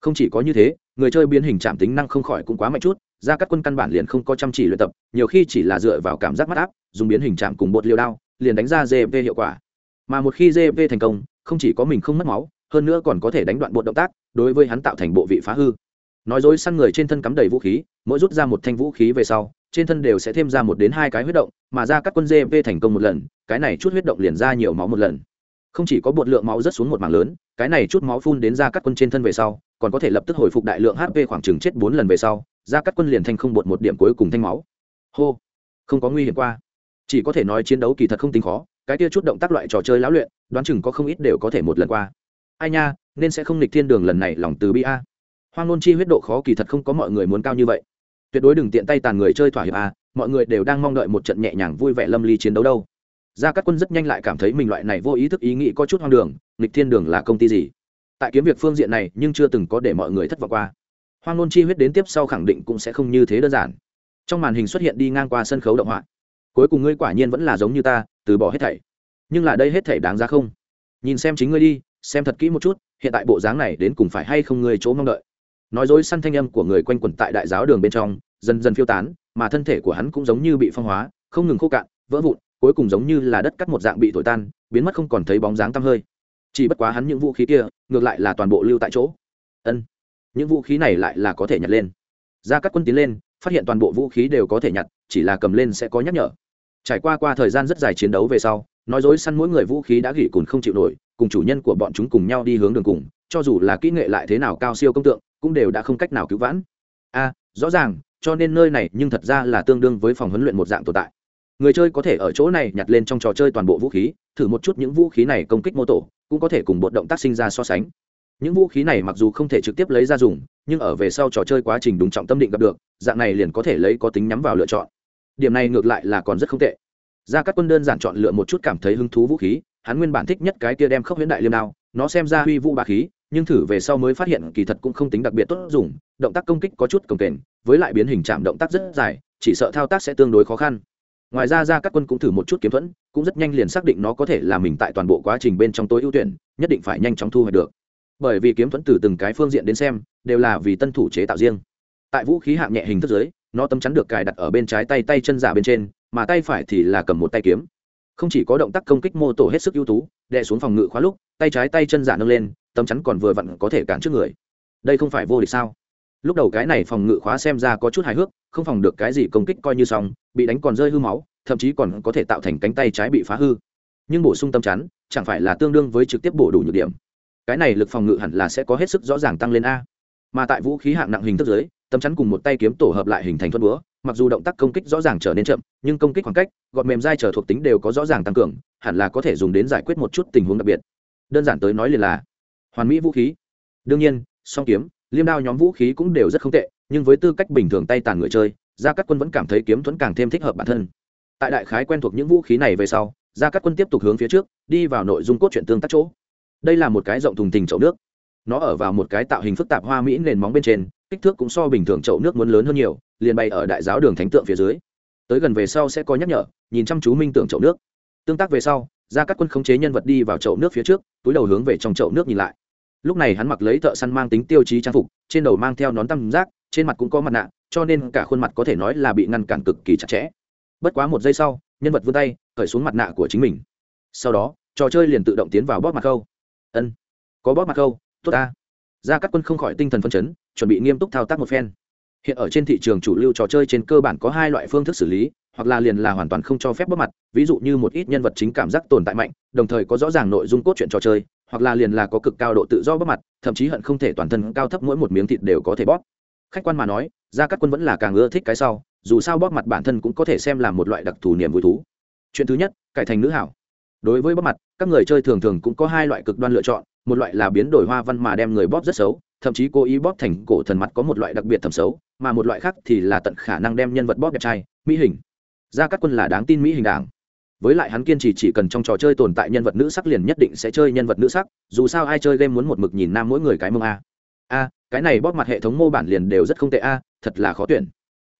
Không chỉ có như thế, người chơi biến hình chạm tính năng không khỏi cũng quá mạnh chút ra các quân căn bản liền không có chăm chỉ luyện tập, nhiều khi chỉ là dựa vào cảm giác mắt áp, dùng biến hình chạm cùng bột liều đao, liền đánh ra gp hiệu quả. Mà một khi gp thành công, không chỉ có mình không mất máu, hơn nữa còn có thể đánh đoạn bộ động tác, đối với hắn tạo thành bộ vị phá hư. Nói dối săn người trên thân cắm đầy vũ khí, mỗi rút ra một thanh vũ khí về sau, trên thân đều sẽ thêm ra một đến hai cái huyết động, mà ra các quân gp thành công một lần, cái này chút huyết động liền ra nhiều máu một lần. Không chỉ có bột lượng máu rất xuống một mảng lớn, cái này chút máu phun đến ra các quân trên thân về sau, còn có thể lập tức hồi phục đại lượng hp khoảng chừng chết bốn lần về sau ra các quân liền thành không bột một điểm cuối cùng thanh máu. Hô, không có nguy hiểm qua. Chỉ có thể nói chiến đấu kỳ thật không tính khó, cái kia chút động tác loại trò chơi lão luyện, đoán chừng có không ít đều có thể một lần qua. Ai nha, nên sẽ không nghịch thiên đường lần này lòng từ bi a. Hoang nôn chi huyết độ khó kỳ thật không có mọi người muốn cao như vậy. Tuyệt đối đừng tiện tay tàn người chơi thỏa hiệp a, mọi người đều đang mong đợi một trận nhẹ nhàng vui vẻ lâm ly chiến đấu đâu. Gia cát quân rất nhanh lại cảm thấy mình loại này vô ý thức ý nghĩ có chút hoang đường, nghịch thiên đường là công ty gì? Tại kiếm việc phương diện này nhưng chưa từng có để mọi người thất vọng qua hoang nôn chi huyết đến tiếp sau khẳng định cũng sẽ không như thế đơn giản. Trong màn hình xuất hiện đi ngang qua sân khấu động họa. Cuối cùng ngươi quả nhiên vẫn là giống như ta, từ bỏ hết thảy. Nhưng là đây hết thảy đáng giá không? Nhìn xem chính ngươi đi, xem thật kỹ một chút, hiện tại bộ dáng này đến cùng phải hay không ngươi chỗ mong đợi? Nói dối săn thanh âm của người quanh quẩn tại đại giáo đường bên trong, dần dần phiêu tán, mà thân thể của hắn cũng giống như bị phong hóa, không ngừng khô cạn, vỡ vụn, cuối cùng giống như là đất cắt một dạng bị thổi tan, biến mất không còn thấy bóng dáng tăm hơi. Chỉ bất quá hắn những vũ khí kia, ngược lại là toàn bộ lưu tại chỗ. Ân những vũ khí này lại là có thể nhặt lên. Ra các quân tiến lên, phát hiện toàn bộ vũ khí đều có thể nhặt, chỉ là cầm lên sẽ có nhắc nhở. Trải qua qua thời gian rất dài chiến đấu về sau, nói dối săn mỗi người vũ khí đã gỉ cùn không chịu nổi, cùng chủ nhân của bọn chúng cùng nhau đi hướng đường cùng, cho dù là kỹ nghệ lại thế nào cao siêu công tượng, cũng đều đã không cách nào cứu vãn. A, rõ ràng, cho nên nơi này nhưng thật ra là tương đương với phòng huấn luyện một dạng tồn tại. Người chơi có thể ở chỗ này nhặt lên trong trò chơi toàn bộ vũ khí, thử một chút những vũ khí này công kích mô tổ, cũng có thể cùng bộ động tác sinh ra so sánh những vũ khí này mặc dù không thể trực tiếp lấy ra dùng, nhưng ở về sau trò chơi quá trình đúng trọng tâm định gặp được, dạng này liền có thể lấy có tính nhắm vào lựa chọn. Điểm này ngược lại là còn rất không tệ. Ra các quân đơn giản chọn lựa một chút cảm thấy hứng thú vũ khí, hắn nguyên bản thích nhất cái kia đem khốc huyễn đại liêm đao, nó xem ra huy vũ ba khí, nhưng thử về sau mới phát hiện kỳ thật cũng không tính đặc biệt tốt dùng, động tác công kích có chút cồng kềnh, với lại biến hình chạm động tác rất dài, chỉ sợ thao tác sẽ tương đối khó khăn. Ngoài ra ra các quân cũng thử một chút kiếm thuẫn, cũng rất nhanh liền xác định nó có thể là mình tại toàn bộ quá trình bên trong tối ưu tuyển, nhất định phải nhanh chóng thu hoạch được bởi vì kiếm thuẫn từ từng cái phương diện đến xem, đều là vì tân thủ chế tạo riêng. Tại vũ khí hạng nhẹ hình thức giới nó tấm chắn được cài đặt ở bên trái tay tay chân giả bên trên, mà tay phải thì là cầm một tay kiếm. Không chỉ có động tác công kích mô tổ hết sức ưu tú, đè xuống phòng ngự khóa lúc, tay trái tay chân giả nâng lên, tấm chắn còn vừa vặn có thể cản trước người. Đây không phải vô địch sao? Lúc đầu cái này phòng ngự khóa xem ra có chút hài hước, không phòng được cái gì công kích coi như xong, bị đánh còn rơi hư máu, thậm chí còn có thể tạo thành cánh tay trái bị phá hư. Nhưng bổ sung tâm chắn, chẳng phải là tương đương với trực tiếp bổ đủ nhược điểm cái này lực phòng ngự hẳn là sẽ có hết sức rõ ràng tăng lên a. Mà tại vũ khí hạng nặng hình thức giới tâm chắn cùng một tay kiếm tổ hợp lại hình thành thuẫn búa, mặc dù động tác công kích rõ ràng trở nên chậm, nhưng công kích khoảng cách gọn mềm dai trở thuộc tính đều có rõ ràng tăng cường, hẳn là có thể dùng đến giải quyết một chút tình huống đặc biệt. Đơn giản tới nói liền là, hoàn mỹ vũ khí. Đương nhiên, song kiếm, liêm đao nhóm vũ khí cũng đều rất không tệ, nhưng với tư cách bình thường tay tàn người chơi, gia cát quân vẫn cảm thấy kiếm thuẫn càng thêm thích hợp bản thân. Tại đại khái quen thuộc những vũ khí này về sau, gia cát quân tiếp tục hướng phía trước, đi vào nội dung cốt truyện tương tác chỗ đây là một cái rộng thùng thình chậu nước. Nó ở vào một cái tạo hình phức tạp hoa mỹ nền móng bên trên, kích thước cũng so bình thường chậu nước muốn lớn hơn nhiều, liền bay ở đại giáo đường thánh tượng phía dưới. Tới gần về sau sẽ có nhắc nhở, nhìn chăm chú minh tượng chậu nước. Tương tác về sau ra các quân khống chế nhân vật đi vào chậu nước phía trước, túi đầu hướng về trong chậu nước nhìn lại. Lúc này hắn mặc lấy thợ săn mang tính tiêu chí trang phục, trên đầu mang theo nón tăm giác trên mặt cũng có mặt nạ, cho nên cả khuôn mặt có thể nói là bị ngăn cản cực kỳ chặt chẽ. Bất quá một giây sau, nhân vật vươn tay, cởi xuống mặt nạ của chính mình. Sau đó, trò chơi liền tự động tiến vào bóp mặt khâu ân có bóp mặt câu, tốt ta ra các quân không khỏi tinh thần phân chấn chuẩn bị nghiêm túc thao tác một phen hiện ở trên thị trường chủ lưu trò chơi trên cơ bản có hai loại phương thức xử lý hoặc là liền là hoàn toàn không cho phép bóp mặt ví dụ như một ít nhân vật chính cảm giác tồn tại mạnh đồng thời có rõ ràng nội dung cốt truyện trò chơi hoặc là liền là có cực cao độ tự do bóp mặt thậm chí hận không thể toàn thân cao thấp mỗi một miếng thịt đều có thể bóp khách quan mà nói ra các quân vẫn là càng ưa thích cái sau dù sao bóp mặt bản thân cũng có thể xem là một loại đặc thù niềm vui thú chuyện thứ nhất cải thành nữ hảo đối với bóp mặt, các người chơi thường thường cũng có hai loại cực đoan lựa chọn, một loại là biến đổi hoa văn mà đem người bóp rất xấu, thậm chí cố ý bóp thành cổ thần mặt có một loại đặc biệt thẩm xấu, mà một loại khác thì là tận khả năng đem nhân vật bóp đẹp trai, mỹ hình. Ra các quân là đáng tin mỹ hình đảng. Với lại hắn kiên trì chỉ cần trong trò chơi tồn tại nhân vật nữ sắc liền nhất định sẽ chơi nhân vật nữ sắc, dù sao ai chơi game muốn một mực nhìn nam mỗi người cái mông a. A, cái này bóp mặt hệ thống mô bản liền đều rất không tệ a, thật là khó tuyển.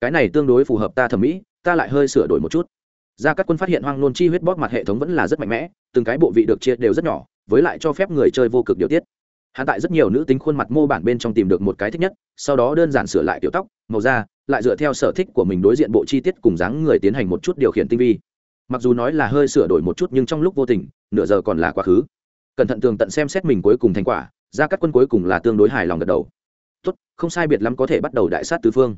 Cái này tương đối phù hợp ta thẩm mỹ, ta lại hơi sửa đổi một chút ra các quân phát hiện hoang nôn chi huyết bóp mặt hệ thống vẫn là rất mạnh mẽ, từng cái bộ vị được chia đều rất nhỏ, với lại cho phép người chơi vô cực điều tiết. Hắn tại rất nhiều nữ tính khuôn mặt mô bản bên trong tìm được một cái thích nhất, sau đó đơn giản sửa lại kiểu tóc, màu da, lại dựa theo sở thích của mình đối diện bộ chi tiết cùng dáng người tiến hành một chút điều khiển tinh vi. Mặc dù nói là hơi sửa đổi một chút nhưng trong lúc vô tình, nửa giờ còn là quá khứ. Cẩn thận tường tận xem xét mình cuối cùng thành quả ra các quân cuối cùng là tương đối hài lòng gật đầu. Tốt, không sai biệt lắm có thể bắt đầu đại sát tứ phương.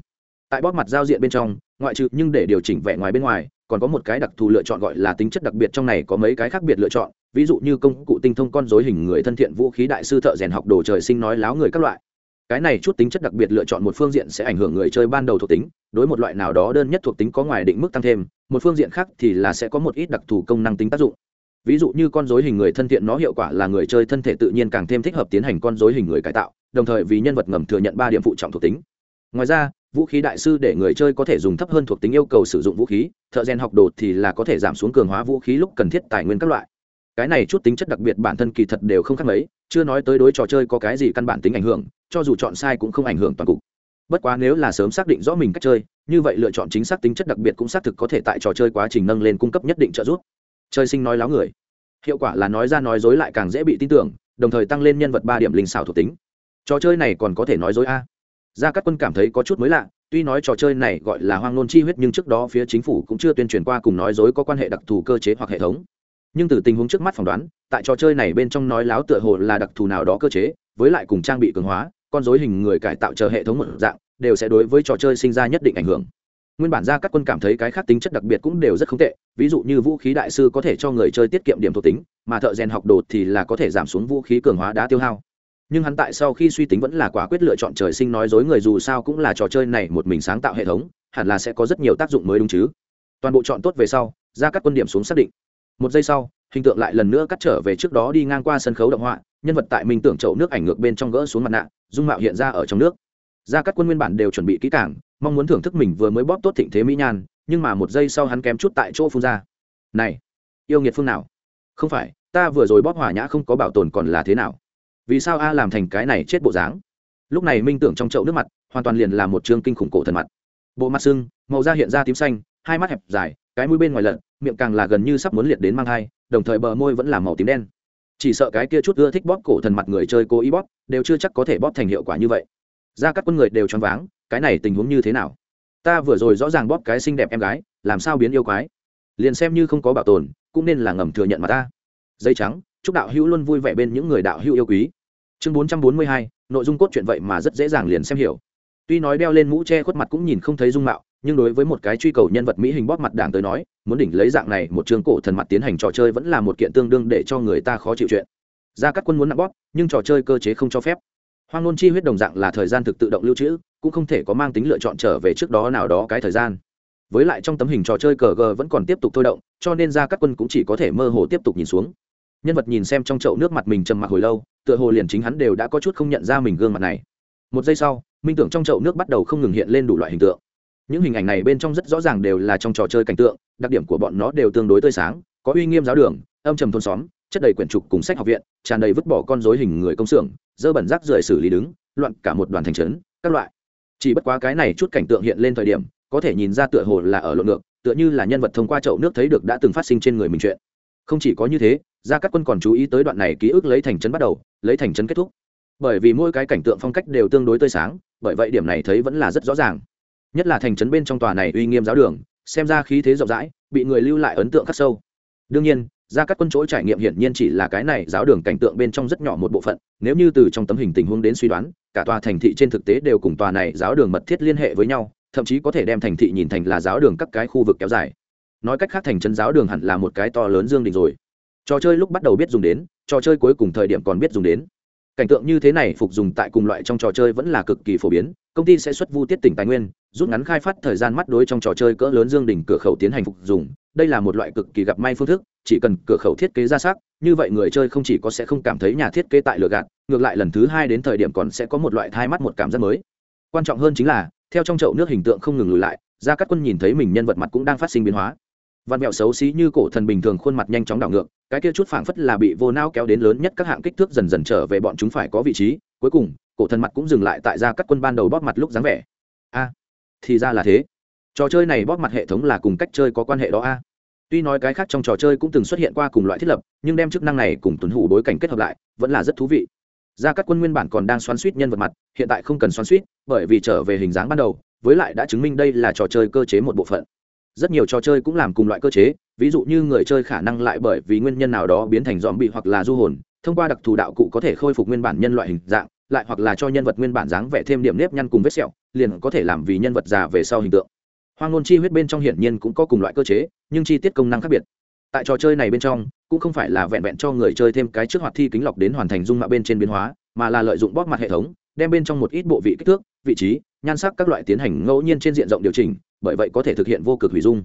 Tại bóp mặt giao diện bên trong, ngoại trừ nhưng để điều chỉnh vẻ ngoài bên ngoài còn có một cái đặc thù lựa chọn gọi là tính chất đặc biệt trong này có mấy cái khác biệt lựa chọn, ví dụ như công cụ tinh thông con dối hình người thân thiện vũ khí đại sư thợ rèn học đồ trời sinh nói láo người các loại. Cái này chút tính chất đặc biệt lựa chọn một phương diện sẽ ảnh hưởng người chơi ban đầu thuộc tính, đối một loại nào đó đơn nhất thuộc tính có ngoài định mức tăng thêm, một phương diện khác thì là sẽ có một ít đặc thù công năng tính tác dụng. Ví dụ như con dối hình người thân thiện nó hiệu quả là người chơi thân thể tự nhiên càng thêm thích hợp tiến hành con dối hình người cải tạo, đồng thời vì nhân vật ngầm thừa nhận ba điểm phụ trọng thuộc tính. Ngoài ra vũ khí đại sư để người chơi có thể dùng thấp hơn thuộc tính yêu cầu sử dụng vũ khí, thợ rèn học đồ thì là có thể giảm xuống cường hóa vũ khí lúc cần thiết tài nguyên các loại. Cái này chút tính chất đặc biệt bản thân kỳ thật đều không khác mấy, chưa nói tới đối trò chơi có cái gì căn bản tính ảnh hưởng, cho dù chọn sai cũng không ảnh hưởng toàn cục. Bất quá nếu là sớm xác định rõ mình cách chơi, như vậy lựa chọn chính xác tính chất đặc biệt cũng xác thực có thể tại trò chơi quá trình nâng lên cung cấp nhất định trợ giúp. Chơi sinh nói láo người. Hiệu quả là nói ra nói dối lại càng dễ bị tin tưởng, đồng thời tăng lên nhân vật ba điểm linh xảo thuộc tính. Trò chơi này còn có thể nói dối a? Gia cát quân cảm thấy có chút mới lạ, tuy nói trò chơi này gọi là hoang nôn chi huyết nhưng trước đó phía chính phủ cũng chưa tuyên truyền qua cùng nói dối có quan hệ đặc thù cơ chế hoặc hệ thống. Nhưng từ tình huống trước mắt phỏng đoán, tại trò chơi này bên trong nói láo tựa hồ là đặc thù nào đó cơ chế, với lại cùng trang bị cường hóa, con dối hình người cải tạo chờ hệ thống một dạng, đều sẽ đối với trò chơi sinh ra nhất định ảnh hưởng. Nguyên bản ra các quân cảm thấy cái khác tính chất đặc biệt cũng đều rất không tệ, ví dụ như vũ khí đại sư có thể cho người chơi tiết kiệm điểm thuộc tính, mà thợ rèn học đồ thì là có thể giảm xuống vũ khí cường hóa đá tiêu hao nhưng hắn tại sau khi suy tính vẫn là quả quyết lựa chọn trời sinh nói dối người, dù sao cũng là trò chơi này một mình sáng tạo hệ thống, hẳn là sẽ có rất nhiều tác dụng mới đúng chứ. Toàn bộ chọn tốt về sau, ra các quân điểm xuống xác định. Một giây sau, hình tượng lại lần nữa cắt trở về trước đó đi ngang qua sân khấu động họa, nhân vật tại mình tưởng chậu nước ảnh ngược bên trong gỡ xuống mặt nạ, dung mạo hiện ra ở trong nước. Ra các quân nguyên bản đều chuẩn bị kỹ cảng mong muốn thưởng thức mình vừa mới bóp tốt thịnh thế mỹ nhan, nhưng mà một giây sau hắn kém chút tại chỗ phun ra. Này, yêu nghiệt phương nào? Không phải, ta vừa rồi bóp hỏa nhã không có bảo tồn còn là thế nào? Vì sao a làm thành cái này chết bộ dáng? Lúc này minh tưởng trong chậu nước mặt hoàn toàn liền là một chương kinh khủng cổ thần mặt. Bộ mặt sưng màu da hiện ra tím xanh hai mắt hẹp dài cái mũi bên ngoài lợn, miệng càng là gần như sắp muốn liệt đến mang thai đồng thời bờ môi vẫn là màu tím đen. Chỉ sợ cái kia chút ưa thích bóp cổ thần mặt người chơi cố ý bóp đều chưa chắc có thể bóp thành hiệu quả như vậy. Ra các quân người đều choáng váng cái này tình huống như thế nào? Ta vừa rồi rõ ràng bóp cái xinh đẹp em gái làm sao biến yêu quái? Liền xem như không có bảo tồn cũng nên là ngầm thừa nhận mà ta. Dây trắng chúc đạo hữu luôn vui vẻ bên những người đạo hữu yêu quý chương bốn trăm bốn mươi hai, nội dung cốt truyện vậy mà rất dễ dàng liền xem hiểu. Tuy nói đeo lên mũ che khuất mặt cũng nhìn không thấy dung mạo, nhưng đối với một cái truy cầu nhân vật mỹ hình bóp mặt đảng tới nói, muốn đỉnh lấy dạng này một chương cổ thần mặt tiến hành trò chơi vẫn là một kiện tương đương để cho người ta khó chịu chuyện. Ra các quân muốn nặng bóp, nhưng trò chơi cơ chế không cho phép. Hoang nôn chi huyết đồng dạng là thời gian thực tự động lưu trữ, cũng không thể có mang tính lựa chọn trở về trước đó nào đó cái thời gian. Với lại trong tấm hình trò chơi cờ g vẫn còn tiếp tục thôi động, cho nên ra các quân cũng chỉ có thể mơ hồ tiếp tục nhìn xuống nhân vật nhìn xem trong chậu nước mặt mình trầm mặc hồi lâu, tựa hồ liền chính hắn đều đã có chút không nhận ra mình gương mặt này. Một giây sau, minh tưởng trong chậu nước bắt đầu không ngừng hiện lên đủ loại hình tượng. Những hình ảnh này bên trong rất rõ ràng đều là trong trò chơi cảnh tượng, đặc điểm của bọn nó đều tương đối tươi sáng, có uy nghiêm giáo đường, âm trầm thôn xóm, chất đầy quyển trục cùng sách học viện, tràn đầy vứt bỏ con dối hình người công xưởng, dơ bẩn rác rưởi xử lý đứng, loạn cả một đoàn thành trấn, các loại. Chỉ bất quá cái này chút cảnh tượng hiện lên thời điểm, có thể nhìn ra tựa hồ là ở lộn ngược, tựa như là nhân vật thông qua chậu nước thấy được đã từng phát sinh trên người mình chuyện. Không chỉ có như thế gia cát quân còn chú ý tới đoạn này ký ức lấy thành trấn bắt đầu, lấy thành trấn kết thúc. Bởi vì mỗi cái cảnh tượng phong cách đều tương đối tươi sáng, bởi vậy điểm này thấy vẫn là rất rõ ràng. Nhất là thành trấn bên trong tòa này uy nghiêm giáo đường, xem ra khí thế rộng rãi, bị người lưu lại ấn tượng khắc sâu. Đương nhiên ra các quân chỗ trải nghiệm hiển nhiên chỉ là cái này giáo đường cảnh tượng bên trong rất nhỏ một bộ phận, nếu như từ trong tấm hình tình huống đến suy đoán, cả tòa thành thị trên thực tế đều cùng tòa này giáo đường mật thiết liên hệ với nhau, thậm chí có thể đem thành thị nhìn thành là giáo đường các cái khu vực kéo dài. Nói cách khác thành chân giáo đường hẳn là một cái to lớn dương đình rồi trò chơi lúc bắt đầu biết dùng đến, trò chơi cuối cùng thời điểm còn biết dùng đến. Cảnh tượng như thế này phục dùng tại cùng loại trong trò chơi vẫn là cực kỳ phổ biến, công ty sẽ xuất vu tiết tỉnh tài nguyên, rút ngắn khai phát thời gian mắt đối trong trò chơi cỡ lớn dương đỉnh cửa khẩu tiến hành phục dùng. Đây là một loại cực kỳ gặp may phương thức, chỉ cần cửa khẩu thiết kế ra sắc, như vậy người chơi không chỉ có sẽ không cảm thấy nhà thiết kế tại lừa gạt, ngược lại lần thứ hai đến thời điểm còn sẽ có một loại thai mắt một cảm giác mới. Quan trọng hơn chính là, theo trong chậu nước hình tượng không ngừng lùi lại ra các quân nhìn thấy mình nhân vật mặt cũng đang phát sinh biến hóa văn mẹo xấu xí như cổ thần bình thường khuôn mặt nhanh chóng đảo ngược, cái kia chút phảng phất là bị vô nao kéo đến lớn nhất các hạng kích thước dần dần trở về bọn chúng phải có vị trí. Cuối cùng, cổ thần mặt cũng dừng lại tại ra các quân ban đầu bóp mặt lúc dáng vẻ. A, thì ra là thế. Trò chơi này bóp mặt hệ thống là cùng cách chơi có quan hệ đó a. Tuy nói cái khác trong trò chơi cũng từng xuất hiện qua cùng loại thiết lập, nhưng đem chức năng này cùng tuấn hủ bối cảnh kết hợp lại, vẫn là rất thú vị. Ra các quân nguyên bản còn đang xoắn suýt nhân vật mặt, hiện tại không cần xoắn suýt, bởi vì trở về hình dáng ban đầu, với lại đã chứng minh đây là trò chơi cơ chế một bộ phận rất nhiều trò chơi cũng làm cùng loại cơ chế, ví dụ như người chơi khả năng lại bởi vì nguyên nhân nào đó biến thành dòm bị hoặc là du hồn, thông qua đặc thù đạo cụ có thể khôi phục nguyên bản nhân loại hình dạng, lại hoặc là cho nhân vật nguyên bản dáng vẻ thêm điểm nếp nhăn cùng vết sẹo, liền có thể làm vì nhân vật già về sau hình tượng. Hoang ngôn chi huyết bên trong hiển nhiên cũng có cùng loại cơ chế, nhưng chi tiết công năng khác biệt. Tại trò chơi này bên trong, cũng không phải là vẹn vẹn cho người chơi thêm cái trước hoạt thi kính lọc đến hoàn thành dung mạo bên trên biến hóa, mà là lợi dụng bóp mặt hệ thống, đem bên trong một ít bộ vị kích thước, vị trí, nhan sắc các loại tiến hành ngẫu nhiên trên diện rộng điều chỉnh bởi vậy có thể thực hiện vô cực hủy dung.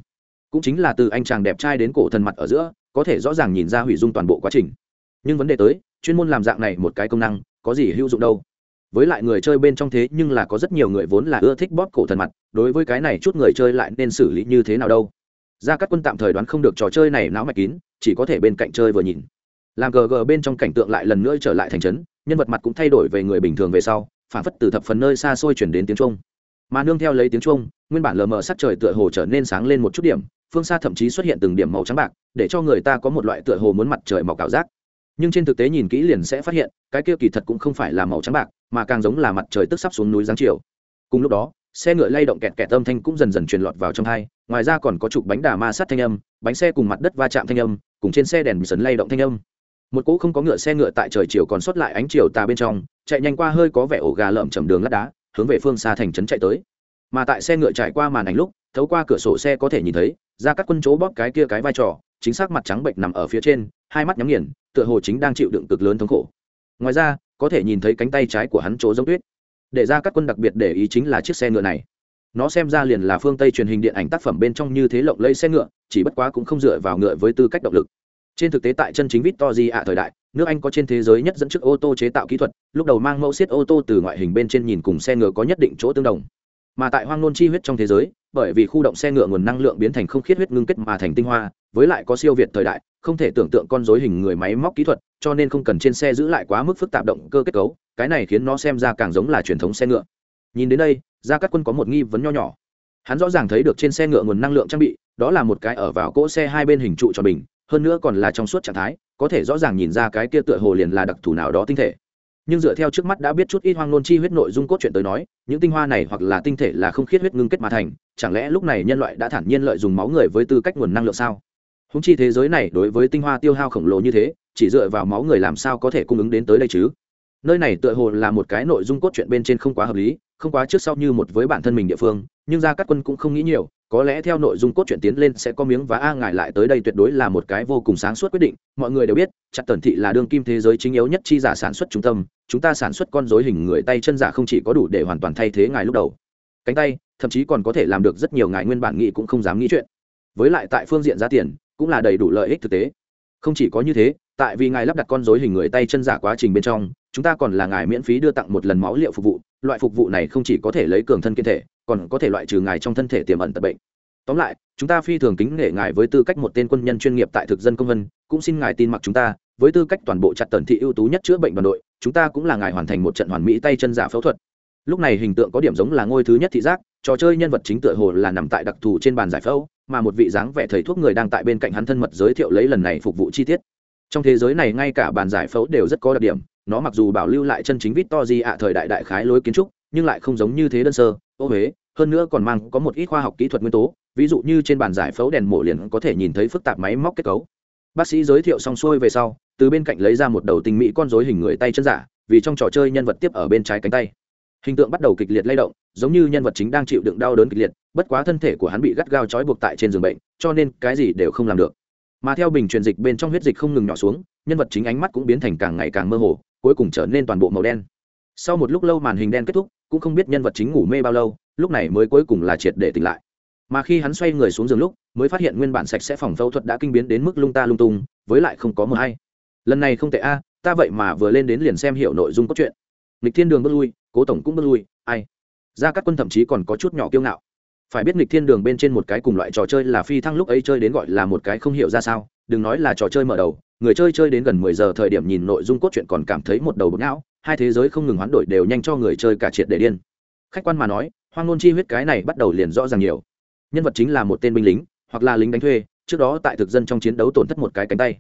Cũng chính là từ anh chàng đẹp trai đến cổ thần mặt ở giữa, có thể rõ ràng nhìn ra hủy dung toàn bộ quá trình. Nhưng vấn đề tới, chuyên môn làm dạng này một cái công năng, có gì hữu dụng đâu? Với lại người chơi bên trong thế nhưng là có rất nhiều người vốn là ưa thích bóp cổ thần mặt, đối với cái này chút người chơi lại nên xử lý như thế nào đâu? Ra các quân tạm thời đoán không được trò chơi này não mạch kín, chỉ có thể bên cạnh chơi vừa nhìn. Làm gg bên trong cảnh tượng lại lần nữa trở lại thành trấn, nhân vật mặt cũng thay đổi về người bình thường về sau, phản phất từ thập phần nơi xa xôi chuyển đến tiếng trung mà nương theo lấy tiếng chuông, nguyên bản lờ mờ sắc trời tựa hồ trở nên sáng lên một chút điểm phương xa thậm chí xuất hiện từng điểm màu trắng bạc để cho người ta có một loại tựa hồ muốn mặt trời màu ảo rác nhưng trên thực tế nhìn kỹ liền sẽ phát hiện cái kia kỳ thật cũng không phải là màu trắng bạc mà càng giống là mặt trời tức sắp xuống núi giáng chiều. Cùng lúc đó xe ngựa lay động kẹt kẹt âm thanh cũng dần dần truyền lọt vào trong hai ngoài ra còn có chục bánh đà ma sát thanh âm bánh xe cùng mặt đất va chạm thanh âm cùng trên xe đèn sấn lay động thanh âm. Một cỗ không có ngựa xe ngựa tại trời chiều còn sót lại ánh chiều tà bên trong chạy nhanh qua hơi có vẻ ổ gà lợm chầm đường lát đá hướng về phương xa thành trấn chạy tới. Mà tại xe ngựa trải qua màn ảnh lúc, thấu qua cửa sổ xe có thể nhìn thấy ra các quân chỗ bóp cái kia cái vai trò, chính xác mặt trắng bệnh nằm ở phía trên, hai mắt nhắm nghiền, tựa hồ chính đang chịu đựng cực lớn thống khổ. Ngoài ra, có thể nhìn thấy cánh tay trái của hắn chỗ giống tuyết. Để ra các quân đặc biệt để ý chính là chiếc xe ngựa này. Nó xem ra liền là phương tây truyền hình điện ảnh tác phẩm bên trong như thế lộng lẫy xe ngựa, chỉ bất quá cũng không dựa vào ngựa với tư cách động lực trên thực tế tại chân chính Victory ạ thời đại, nước anh có trên thế giới nhất dẫn trước ô tô chế tạo kỹ thuật, lúc đầu mang mẫu xiết ô tô từ ngoại hình bên trên nhìn cùng xe ngựa có nhất định chỗ tương đồng. Mà tại hoang nôn chi huyết trong thế giới, bởi vì khu động xe ngựa nguồn năng lượng biến thành không khiết huyết ngưng kết mà thành tinh hoa, với lại có siêu việt thời đại, không thể tưởng tượng con dối hình người máy móc kỹ thuật, cho nên không cần trên xe giữ lại quá mức phức tạp động cơ kết cấu, cái này khiến nó xem ra càng giống là truyền thống xe ngựa. Nhìn đến đây, gia cát quân có một nghi vấn nho nhỏ. Hắn rõ ràng thấy được trên xe ngựa nguồn năng lượng trang bị, đó là một cái ở vào cỗ xe hai bên hình trụ cho bình hơn nữa còn là trong suốt trạng thái, có thể rõ ràng nhìn ra cái kia tựa hồ liền là đặc thù nào đó tinh thể. Nhưng dựa theo trước mắt đã biết chút ít hoang nôn chi huyết nội dung cốt truyện tới nói, những tinh hoa này hoặc là tinh thể là không khiết huyết ngưng kết mà thành, chẳng lẽ lúc này nhân loại đã thản nhiên lợi dùng máu người với tư cách nguồn năng lượng sao? Húng chi thế giới này đối với tinh hoa tiêu hao khổng lồ như thế, chỉ dựa vào máu người làm sao có thể cung ứng đến tới đây chứ? Nơi này tựa hồ là một cái nội dung cốt truyện bên trên không quá hợp lý, không quá trước sau như một với bản thân mình địa phương, nhưng ra các quân cũng không nghĩ nhiều có lẽ theo nội dung cốt truyện tiến lên sẽ có miếng và a ngại lại tới đây tuyệt đối là một cái vô cùng sáng suốt quyết định, mọi người đều biết chặt tần thị là đương kim thế giới chính yếu nhất chi giả sản xuất trung tâm, chúng ta sản xuất con dối hình người tay chân giả không chỉ có đủ để hoàn toàn thay thế ngài lúc đầu. Cánh tay, thậm chí còn có thể làm được rất nhiều ngài nguyên bản nghĩ cũng không dám nghĩ chuyện. Với lại tại phương diện giá tiền, cũng là đầy đủ lợi ích thực tế. Không chỉ có như thế tại vì ngài lắp đặt con dối hình người tay chân giả quá trình bên trong, chúng ta còn là ngài miễn phí đưa tặng một lần máu liệu phục vụ, loại phục vụ này không chỉ có thể lấy cường thân kiên thể, còn có thể loại trừ ngài trong thân thể tiềm ẩn tật bệnh. Tóm lại, chúng ta phi thường kính nể ngài với tư cách một tên quân nhân chuyên nghiệp tại thực dân công vân, cũng xin ngài tin mặc chúng ta, với tư cách toàn bộ chặt tần thị ưu tú nhất chữa bệnh đoàn đội, chúng ta cũng là ngài hoàn thành một trận hoàn mỹ tay chân giả phẫu thuật. Lúc này hình tượng có điểm giống là ngôi thứ nhất thị giác, trò chơi nhân vật chính tựa hồ là nằm tại đặc thù trên bàn giải phẫu, mà một vị dáng vẻ thầy thuốc người đang tại bên cạnh hắn thân mật giới thiệu lấy lần này phục vụ chi tiết trong thế giới này ngay cả bàn giải phẫu đều rất có đặc điểm, nó mặc dù bảo lưu lại chân chính vít to di ạ thời đại đại khái lối kiến trúc, nhưng lại không giống như thế đơn sơ, ô huế, hơn nữa còn mang có một ít khoa học kỹ thuật nguyên tố, ví dụ như trên bàn giải phẫu đèn mổ liền có thể nhìn thấy phức tạp máy móc kết cấu. Bác sĩ giới thiệu xong xuôi về sau, từ bên cạnh lấy ra một đầu tình mỹ con dối hình người tay chân giả, vì trong trò chơi nhân vật tiếp ở bên trái cánh tay. Hình tượng bắt đầu kịch liệt lay động, giống như nhân vật chính đang chịu đựng đau đớn kịch liệt, bất quá thân thể của hắn bị gắt gao trói buộc tại trên giường bệnh, cho nên cái gì đều không làm được mà theo bình truyền dịch bên trong huyết dịch không ngừng nhỏ xuống, nhân vật chính ánh mắt cũng biến thành càng ngày càng mơ hồ, cuối cùng trở nên toàn bộ màu đen. Sau một lúc lâu màn hình đen kết thúc, cũng không biết nhân vật chính ngủ mê bao lâu, lúc này mới cuối cùng là triệt để tỉnh lại. Mà khi hắn xoay người xuống giường lúc, mới phát hiện nguyên bản sạch sẽ phòng phẫu thuật đã kinh biến đến mức lung ta lung tung, với lại không có mờ hay. Lần này không tệ a, ta vậy mà vừa lên đến liền xem hiểu nội dung cốt truyện. Lịch thiên đường bước lui, cố tổng cũng bước lui, ai? Ra các quân thậm chí còn có chút nhỏ kiêu ngạo phải biết nghịch thiên đường bên trên một cái cùng loại trò chơi là phi thăng lúc ấy chơi đến gọi là một cái không hiểu ra sao. Đừng nói là trò chơi mở đầu, người chơi chơi đến gần mười giờ thời điểm nhìn nội dung cốt truyện còn cảm thấy một đầu bực não, hai thế giới không ngừng hoán đổi đều nhanh cho người chơi cả triệt để điên. Khách quan mà nói, hoang ngôn chi huyết cái này bắt đầu liền rõ ràng nhiều. Nhân vật chính là một tên binh lính, hoặc là lính đánh thuê, trước đó tại thực dân trong chiến đấu tổn thất một cái cánh tay.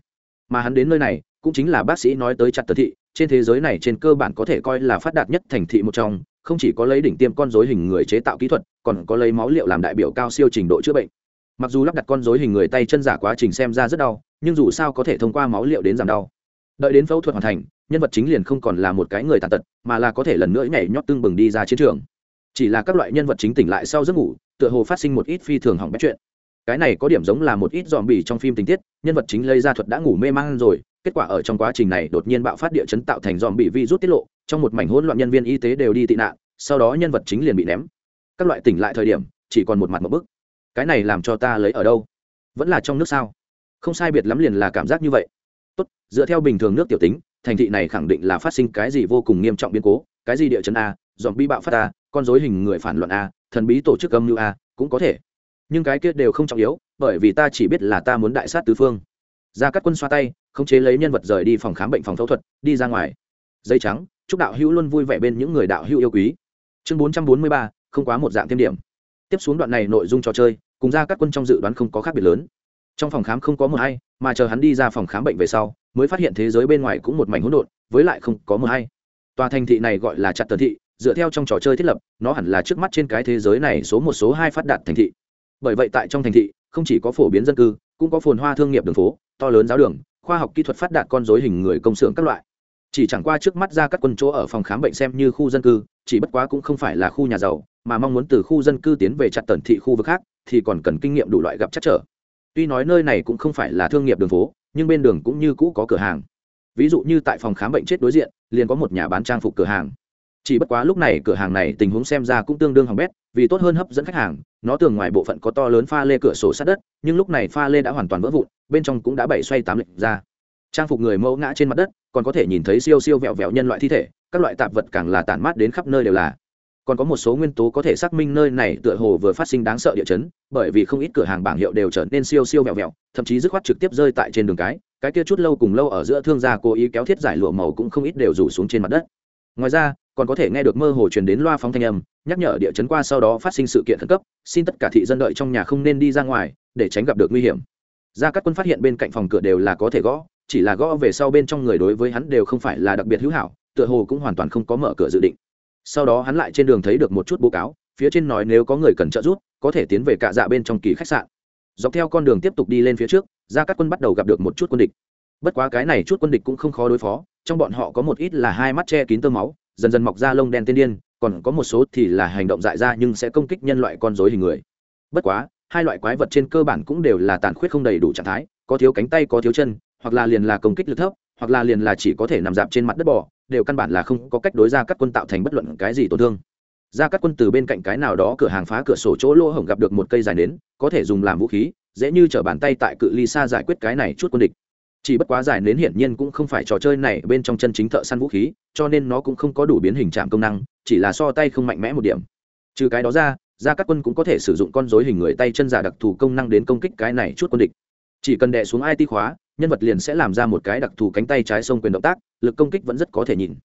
Mà hắn đến nơi này, cũng chính là bác sĩ nói tới chặt tờ thị, trên thế giới này trên cơ bản có thể coi là phát đạt nhất thành thị một trong không chỉ có lấy đỉnh tiêm con dối hình người chế tạo kỹ thuật, còn có lấy máu liệu làm đại biểu cao siêu trình độ chữa bệnh. Mặc dù lắp đặt con dối hình người tay chân giả quá trình xem ra rất đau, nhưng dù sao có thể thông qua máu liệu đến giảm đau. Đợi đến phẫu thuật hoàn thành, nhân vật chính liền không còn là một cái người tàn tật, mà là có thể lần nữa nhảy nhót tương bừng đi ra chiến trường. Chỉ là các loại nhân vật chính tỉnh lại sau giấc ngủ, tựa hồ phát sinh một ít phi thường hỏng bét chuyện. Cái này có điểm giống là một ít dòm bì trong phim tình tiết, nhân vật chính lây ra thuật đã ngủ mê man rồi, kết quả ở trong quá trình này đột nhiên bạo phát địa chấn tạo thành dòm bị virus tiết lộ trong một mảnh hỗn loạn nhân viên y tế đều đi tị nạn, sau đó nhân vật chính liền bị ném. Các loại tỉnh lại thời điểm, chỉ còn một mặt một bức. Cái này làm cho ta lấy ở đâu? Vẫn là trong nước sao? Không sai biệt lắm liền là cảm giác như vậy. Tốt, dựa theo bình thường nước tiểu tính, thành thị này khẳng định là phát sinh cái gì vô cùng nghiêm trọng biến cố, cái gì địa chấn a dòm bi bạo phát a, con dối hình người phản luận a, thần bí tổ chức âm mưu a, cũng có thể. Nhưng cái kia đều không trọng yếu, bởi vì ta chỉ biết là ta muốn đại sát tứ phương. Ra các quân xoa tay, khống chế lấy nhân vật rời đi phòng khám bệnh phòng phẫu thuật, đi ra ngoài. Dây trắng chúc đạo hữu luôn vui vẻ bên những người đạo hữu yêu quý. Chương bốn trăm bốn mươi ba, không quá một dạng thêm điểm. Tiếp xuống đoạn này nội dung trò chơi, cùng ra các quân trong dự đoán không có khác biệt lớn. Trong phòng khám không có mờ hay, mà chờ hắn đi ra phòng khám bệnh về sau, mới phát hiện thế giới bên ngoài cũng một mảnh hỗn độn, với lại không có mờ hay. Tòa thành thị này gọi là chặt tần thị, dựa theo trong trò chơi thiết lập, nó hẳn là trước mắt trên cái thế giới này số một, số hai phát đạt thành thị. Bởi vậy tại trong thành thị, không chỉ có phổ biến dân cư, cũng có phồn hoa thương nghiệp đường phố, to lớn giáo đường, khoa học kỹ thuật phát đạt con dối hình người công xưởng các loại chỉ chẳng qua trước mắt ra các quân chỗ ở phòng khám bệnh xem như khu dân cư, chỉ bất quá cũng không phải là khu nhà giàu, mà mong muốn từ khu dân cư tiến về chặt tần thị khu vực khác, thì còn cần kinh nghiệm đủ loại gặp chắc trở. Tuy nói nơi này cũng không phải là thương nghiệp đường phố, nhưng bên đường cũng như cũ có cửa hàng. Ví dụ như tại phòng khám bệnh chết đối diện, liền có một nhà bán trang phục cửa hàng. Chỉ bất quá lúc này cửa hàng này tình huống xem ra cũng tương đương hỏng bét, vì tốt hơn hấp dẫn khách hàng, nó tường ngoài bộ phận có to lớn pha lê cửa sổ sát đất, nhưng lúc này pha lê đã hoàn toàn vỡ vụn, bên trong cũng đã bảy xoay tám lệch ra trang phục người mẫu ngã trên mặt đất, còn có thể nhìn thấy siêu siêu vẹo vẹo nhân loại thi thể, các loại tạp vật càng là tản mát đến khắp nơi đều là. Còn có một số nguyên tố có thể xác minh nơi này tựa hồ vừa phát sinh đáng sợ địa chấn, bởi vì không ít cửa hàng bảng hiệu đều trở nên siêu siêu vẹo vẹo, thậm chí dứt khoát trực tiếp rơi tại trên đường cái cái kia chút lâu cùng lâu ở giữa thương gia cố ý kéo thiết giải lụa màu cũng không ít đều rủ xuống trên mặt đất. Ngoài ra, còn có thể nghe được mơ hồ truyền đến loa phóng thanh âm, nhắc nhở địa chấn qua sau đó phát sinh sự kiện khẩn cấp, xin tất cả thị dân đợi trong nhà không nên đi ra ngoài, để tránh gặp được nguy hiểm. Ra các quân phát hiện bên cạnh phòng cửa đều là có thể gõ chỉ là gõ về sau bên trong người đối với hắn đều không phải là đặc biệt hữu hảo, tựa hồ cũng hoàn toàn không có mở cửa dự định. Sau đó hắn lại trên đường thấy được một chút bố cáo, phía trên nói nếu có người cần trợ giúp, có thể tiến về cạ dạ bên trong kỳ khách sạn. Dọc theo con đường tiếp tục đi lên phía trước ra các quân bắt đầu gặp được một chút quân địch. Bất quá cái này chút quân địch cũng không khó đối phó, trong bọn họ có một ít là hai mắt che kín tơ máu, dần dần mọc ra lông đen tiên điên, còn có một số thì là hành động dại ra nhưng sẽ công kích nhân loại con dối hình người. Bất quá, hai loại quái vật trên cơ bản cũng đều là tàn khuyết không đầy đủ trạng thái, có thiếu cánh tay có thiếu chân hoặc là liền là công kích lực thấp, hoặc là liền là chỉ có thể nằm dạp trên mặt đất bò, đều căn bản là không có cách đối ra các quân tạo thành bất luận cái gì tổn thương. Ra các quân từ bên cạnh cái nào đó cửa hàng phá cửa sổ chỗ lỗ hổng gặp được một cây dài nến, có thể dùng làm vũ khí, dễ như t bàn tay tại cự ly xa giải quyết cái này chút quân địch. Chỉ bất quá giải nến hiển nhiên cũng không phải trò chơi này bên trong chân chính thợ săn vũ khí, cho nên nó cũng không có đủ biến hình trạm công năng, chỉ là so tay không mạnh mẽ một điểm. Trừ cái đó ra ra các quân cũng có thể sử dụng con dối hình người tay chân giả đặc thù công năng đến công kích cái này chút quân địch. Chỉ cần đè xuống it khóa nhân vật liền sẽ làm ra một cái đặc thù cánh tay trái sông quyền động tác, lực công kích vẫn rất có thể nhìn.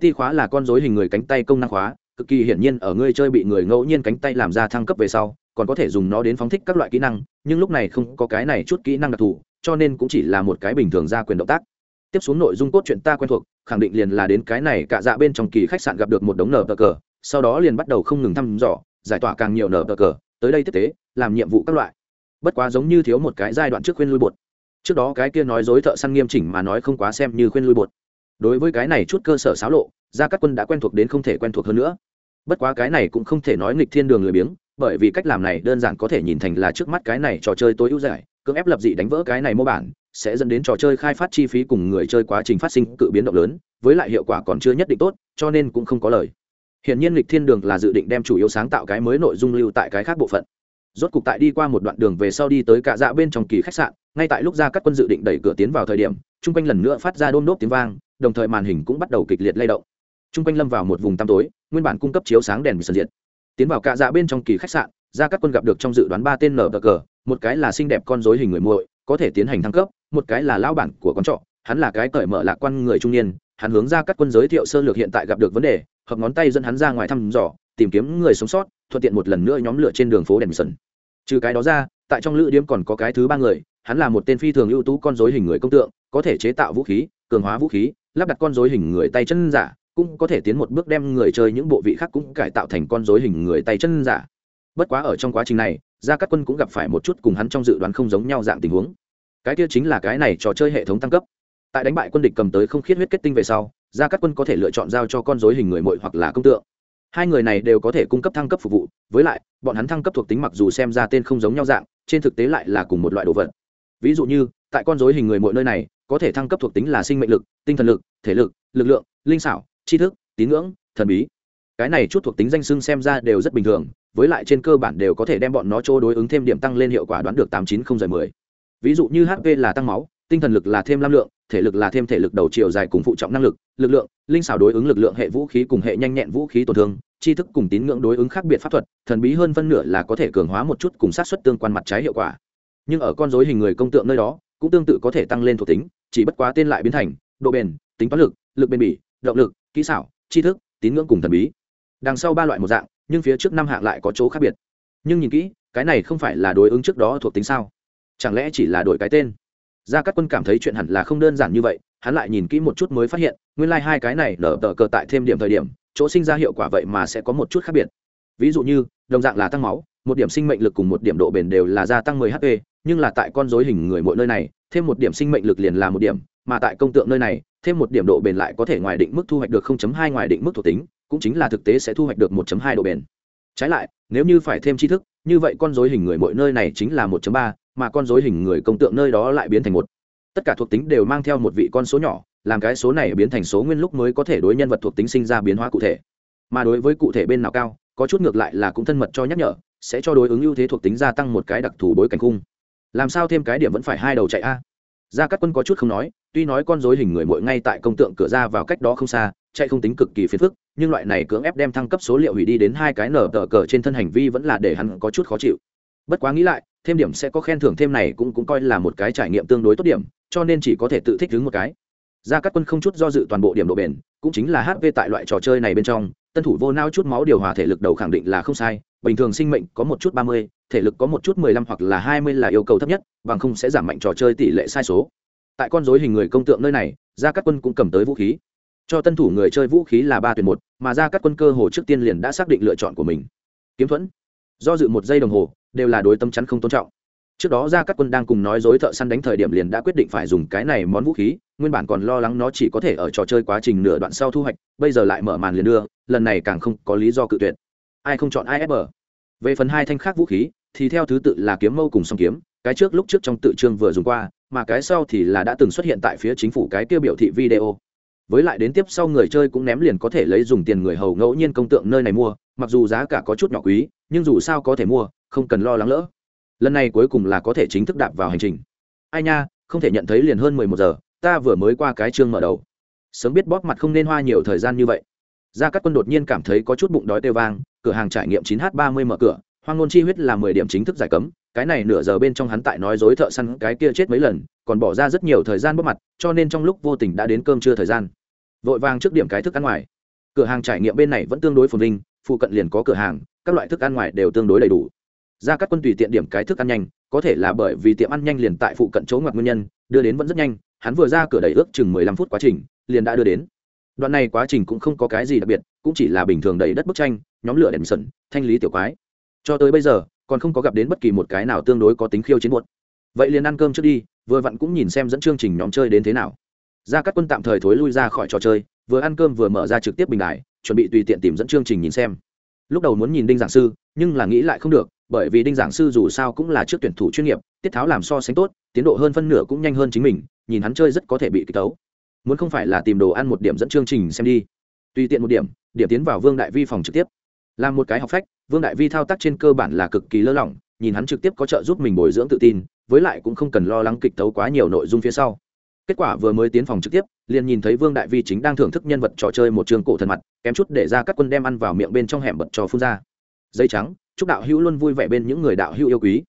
It khóa là con dối hình người cánh tay công năng khóa, cực kỳ hiển nhiên ở người chơi bị người ngẫu nhiên cánh tay làm ra thăng cấp về sau, còn có thể dùng nó đến phóng thích các loại kỹ năng, nhưng lúc này không có cái này chút kỹ năng đặc thù, cho nên cũng chỉ là một cái bình thường ra quyền động tác. Tiếp xuống nội dung cốt truyện ta quen thuộc, khẳng định liền là đến cái này cả dạ bên trong kỳ khách sạn gặp được một đống nở tờ cờ, sau đó liền bắt đầu không ngừng thăm dò, giải tỏa càng nhiều nở tờ cờ, tới đây tiếp tế, làm nhiệm vụ các loại. Bất quá giống như thiếu một cái giai đoạn trước khuyên lui bột trước đó cái kia nói dối thợ săn nghiêm chỉnh mà nói không quá xem như khuyên lui bột. Đối với cái này chút cơ sở xáo lộ, gia cát quân đã quen thuộc đến không thể quen thuộc hơn nữa. Bất quá cái này cũng không thể nói nghịch thiên đường lười biếng, bởi vì cách làm này đơn giản có thể nhìn thành là trước mắt cái này trò chơi tối ưu giải cưỡng ép lập dị đánh vỡ cái này mô bản, sẽ dẫn đến trò chơi khai phát chi phí cùng người chơi quá trình phát sinh cự biến động lớn, với lại hiệu quả còn chưa nhất định tốt, cho nên cũng không có lời. Hiện nhiên lịch thiên đường là dự định đem chủ yếu sáng tạo cái mới nội dung lưu tại cái khác bộ phận rốt cục tại đi qua một đoạn đường về sau đi tới cạ dạ bên trong kỳ khách sạn, ngay tại lúc ra các quân dự định đẩy cửa tiến vào thời điểm, chung quanh lần nữa phát ra đôm đốp tiếng vang, đồng thời màn hình cũng bắt đầu kịch liệt lay động chung quanh lâm vào một vùng tăm tối, nguyên bản cung cấp chiếu sáng đèn bị sân diện. tiến vào cạ dạ bên trong kỳ khách sạn, ra các quân gặp được trong dự đoán ba tên nở cờ một cái là xinh đẹp con dối hình người muội, có thể tiến hành thăng cấp, một cái là lao bản của con trọ, hắn là cái cởi mở lạc quan người trung niên, hắn hướng ra các quân giới thiệu sơ lược hiện tại gặp được vấn đề, hợp ngón tay dẫn hắn ra ngoài thăm dò, tìm kiếm người sống sót thuận tiện một lần nữa nhóm lửa trên đường phố đèn sân trừ cái đó ra, tại trong lữ điếm còn có cái thứ ba người, hắn là một tên phi thường ưu tú con dối hình người công tượng, có thể chế tạo vũ khí, cường hóa vũ khí, lắp đặt con dối hình người tay chân giả, cũng có thể tiến một bước đem người chơi những bộ vị khác cũng cải tạo thành con dối hình người tay chân giả. Bất quá ở trong quá trình này, gia cát quân cũng gặp phải một chút cùng hắn trong dự đoán không giống nhau dạng tình huống. Cái kia chính là cái này trò chơi hệ thống tăng cấp. Tại đánh bại quân địch cầm tới không khiết huyết kết tinh về sau, gia cát quân có thể lựa chọn giao cho con dối hình người mội hoặc là công tượng hai người này đều có thể cung cấp thăng cấp phục vụ, với lại, bọn hắn thăng cấp thuộc tính mặc dù xem ra tên không giống nhau dạng, trên thực tế lại là cùng một loại đồ vật. Ví dụ như, tại con dối hình người mọi nơi này, có thể thăng cấp thuộc tính là sinh mệnh lực, tinh thần lực, thể lực lực lượng, linh xảo, tri thức, tín ngưỡng, thần bí. Cái này chút thuộc tính danh sưng xem ra đều rất bình thường, với lại trên cơ bản đều có thể đem bọn nó chỗ đối ứng thêm điểm tăng lên hiệu quả đoán được tám chín không rời mười. Ví dụ như hp là tăng máu tinh thần lực là thêm lam lượng, thể lực là thêm thể lực đầu chiều dài cùng phụ trọng năng lực lực lượng, linh xảo đối ứng lực lượng hệ vũ khí cùng hệ nhanh nhẹn vũ khí tổn thương, tri thức cùng tín ngưỡng đối ứng khác biệt pháp thuật, thần bí hơn phân nửa là có thể cường hóa một chút cùng sát xuất tương quan mặt trái hiệu quả. Nhưng ở con dối hình người công tượng nơi đó, cũng tương tự có thể tăng lên thuộc tính, chỉ bất quá tên lại biến thành độ bền, tính toán lực lực bền bỉ, động lực, kỹ xảo, tri thức, tín ngưỡng cùng thần bí. Đằng sau ba loại một dạng, nhưng phía trước năm hạng lại có chỗ khác biệt. Nhưng nhìn kỹ, cái này không phải là đối ứng trước đó thuộc tính sao? Chẳng lẽ chỉ là đổi cái tên? Gia các quân cảm thấy chuyện hẳn là không đơn giản như vậy hắn lại nhìn kỹ một chút mới phát hiện nguyên lai、like、hai cái này nở tờ cờ tại thêm điểm thời điểm chỗ sinh ra hiệu quả vậy mà sẽ có một chút khác biệt. Ví dụ như đồng dạng là tăng máu một điểm sinh mệnh lực cùng một điểm độ bền đều là gia tăng 10 hp nhưng là tại con dối hình người mỗi nơi này thêm một điểm sinh mệnh lực liền là một điểm mà tại công tượng nơi này thêm một điểm độ bền lại có thể ngoài định mức thu hoạch được 0.2 ngoài định mức thuộc tính cũng chính là thực tế sẽ thu hoạch được 1.2 độ bền. Trái lại nếu như phải thêm tri thức như vậy con dối hình người mỗi nơi này chính là 1.3, mà con dối hình người công tượng nơi đó lại biến thành một. Tất cả thuộc tính đều mang theo một vị con số nhỏ, làm cái số này biến thành số nguyên lúc mới có thể đối nhân vật thuộc tính sinh ra biến hóa cụ thể. Mà đối với cụ thể bên nào cao, có chút ngược lại là cũng thân mật cho nhắc nhở, sẽ cho đối ứng ưu thế thuộc tính gia tăng một cái đặc thù bối cảnh khung. Làm sao thêm cái điểm vẫn phải hai đầu chạy a? Gia cát quân có chút không nói, tuy nói con dối hình người mỗi ngay tại công tượng cửa ra vào cách đó không xa, chạy không tính cực kỳ phiền phức, nhưng loại này cưỡng ép đem thăng cấp số liệu hủy đi đến hai cái nở tờ cờ trên thân hành vi vẫn là để hắn có chút khó chịu. Bất quá nghĩ lại thêm điểm sẽ có khen thưởng thêm này cũng cũng coi là một cái trải nghiệm tương đối tốt điểm, cho nên chỉ có thể tự thích đứng một cái. Gia cát quân không chút do dự toàn bộ điểm độ bền, cũng chính là hp tại loại trò chơi này bên trong, tân thủ vô nao chút máu điều hòa thể lực đầu khẳng định là không sai, bình thường sinh mệnh có một chút ba mươi, thể lực có một chút mười lăm hoặc là hai mươi là yêu cầu thấp nhất, bằng không sẽ giảm mạnh trò chơi tỷ lệ sai số. Tại con dối hình người công tượng nơi này gia cát quân cũng cầm tới vũ khí. Cho tân thủ người chơi vũ khí là ba tuyển một, mà gia cát quân cơ hồ trước tiên liền đã xác định lựa chọn của mình. Kiếm thuẫn do dự một giây đồng hồ, đều là đối tâm chắn không tôn trọng. Trước đó gia cát quân đang cùng nói dối thợ săn đánh thời điểm liền đã quyết định phải dùng cái này món vũ khí, nguyên bản còn lo lắng nó chỉ có thể ở trò chơi quá trình nửa đoạn sau thu hoạch, bây giờ lại mở màn liền đưa, lần này càng không có lý do cự tuyệt. Ai không chọn ai ép về phần hai thanh khác vũ khí, thì theo thứ tự là kiếm mâu cùng song kiếm, cái trước lúc trước trong tự trương vừa dùng qua, mà cái sau thì là đã từng xuất hiện tại phía chính phủ cái kia biểu thị video với lại đến tiếp sau người chơi cũng ném liền có thể lấy dùng tiền người hầu ngẫu nhiên công tượng nơi này mua, mặc dù giá cả có chút nhỏ quý, nhưng dù sao có thể mua, không cần lo lắng lỡ. Lần này cuối cùng là có thể chính thức đạp vào hành trình. Ai nha, không thể nhận thấy liền hơn mười một giờ, ta vừa mới qua cái chương mở đầu. Sớm biết bóp mặt không nên hoa nhiều thời gian như vậy. Ra các quân đột nhiên cảm thấy có chút bụng đói tê vang, cửa hàng trải nghiệm 9 h 30 mở cửa, hoang ngôn chi huyết là mười điểm chính thức giải cấm, cái này nửa giờ bên trong hắn tại nói dối thợ săn cái kia chết mấy lần, còn bỏ ra rất nhiều thời gian bóp mặt, cho nên trong lúc vô tình đã đến cơm trưa thời gian vội vàng trước điểm cái thức ăn ngoài. Cửa hàng trải nghiệm bên này vẫn tương đối phồn vinh, phụ cận liền có cửa hàng, các loại thức ăn ngoài đều tương đối đầy đủ. Ra các quân tùy tiện điểm cái thức ăn nhanh, có thể là bởi vì tiệm ăn nhanh liền tại phụ cận chỗ ngoặt nguyên nhân, đưa đến vẫn rất nhanh, hắn vừa ra cửa đầy ước chừng mười lăm phút quá trình, liền đã đưa đến. Đoạn này quá trình cũng không có cái gì đặc biệt, cũng chỉ là bình thường đầy đất bức tranh, nhóm lửa đèn sẩn thanh lý tiểu quái. Cho tới bây giờ, còn không có gặp đến bất kỳ một cái nào tương đối có tính khiêu chiến muộn vậy liền ăn cơm trước đi, vừa vặn cũng nhìn xem dẫn chương trình nhóm chơi đến thế nào ra các quân tạm thời thối lui ra khỏi trò chơi, vừa ăn cơm vừa mở ra trực tiếp bình đại chuẩn bị tùy tiện tìm dẫn chương trình nhìn xem. Lúc đầu muốn nhìn đinh giảng sư, nhưng là nghĩ lại không được, bởi vì đinh giảng sư dù sao cũng là trước tuyển thủ chuyên nghiệp, tiết tháo làm so sánh tốt, tiến độ hơn phân nửa cũng nhanh hơn chính mình, nhìn hắn chơi rất có thể bị kích tấu. Muốn không phải là tìm đồ ăn một điểm dẫn chương trình xem đi. Tùy tiện một điểm điểm tiến vào vương đại vi phòng trực tiếp. Làm một cái học phách, vương đại vi thao tác trên cơ bản là cực kỳ lơ lỏng, nhìn hắn trực tiếp có trợ giúp mình bồi dưỡng tự tin, với lại cũng không cần lo lắng kịch tấu quá nhiều nội dung phía sau kết quả vừa mới tiến phòng trực tiếp, liền nhìn thấy vương đại vi chính đang thưởng thức nhân vật trò chơi một trường cổ thần mặt, kém chút để ra các quân đem ăn vào miệng bên trong hẻm bật trò phun ra. Dây trắng, chúc đạo hữu luôn vui vẻ bên những người đạo hữu yêu quý.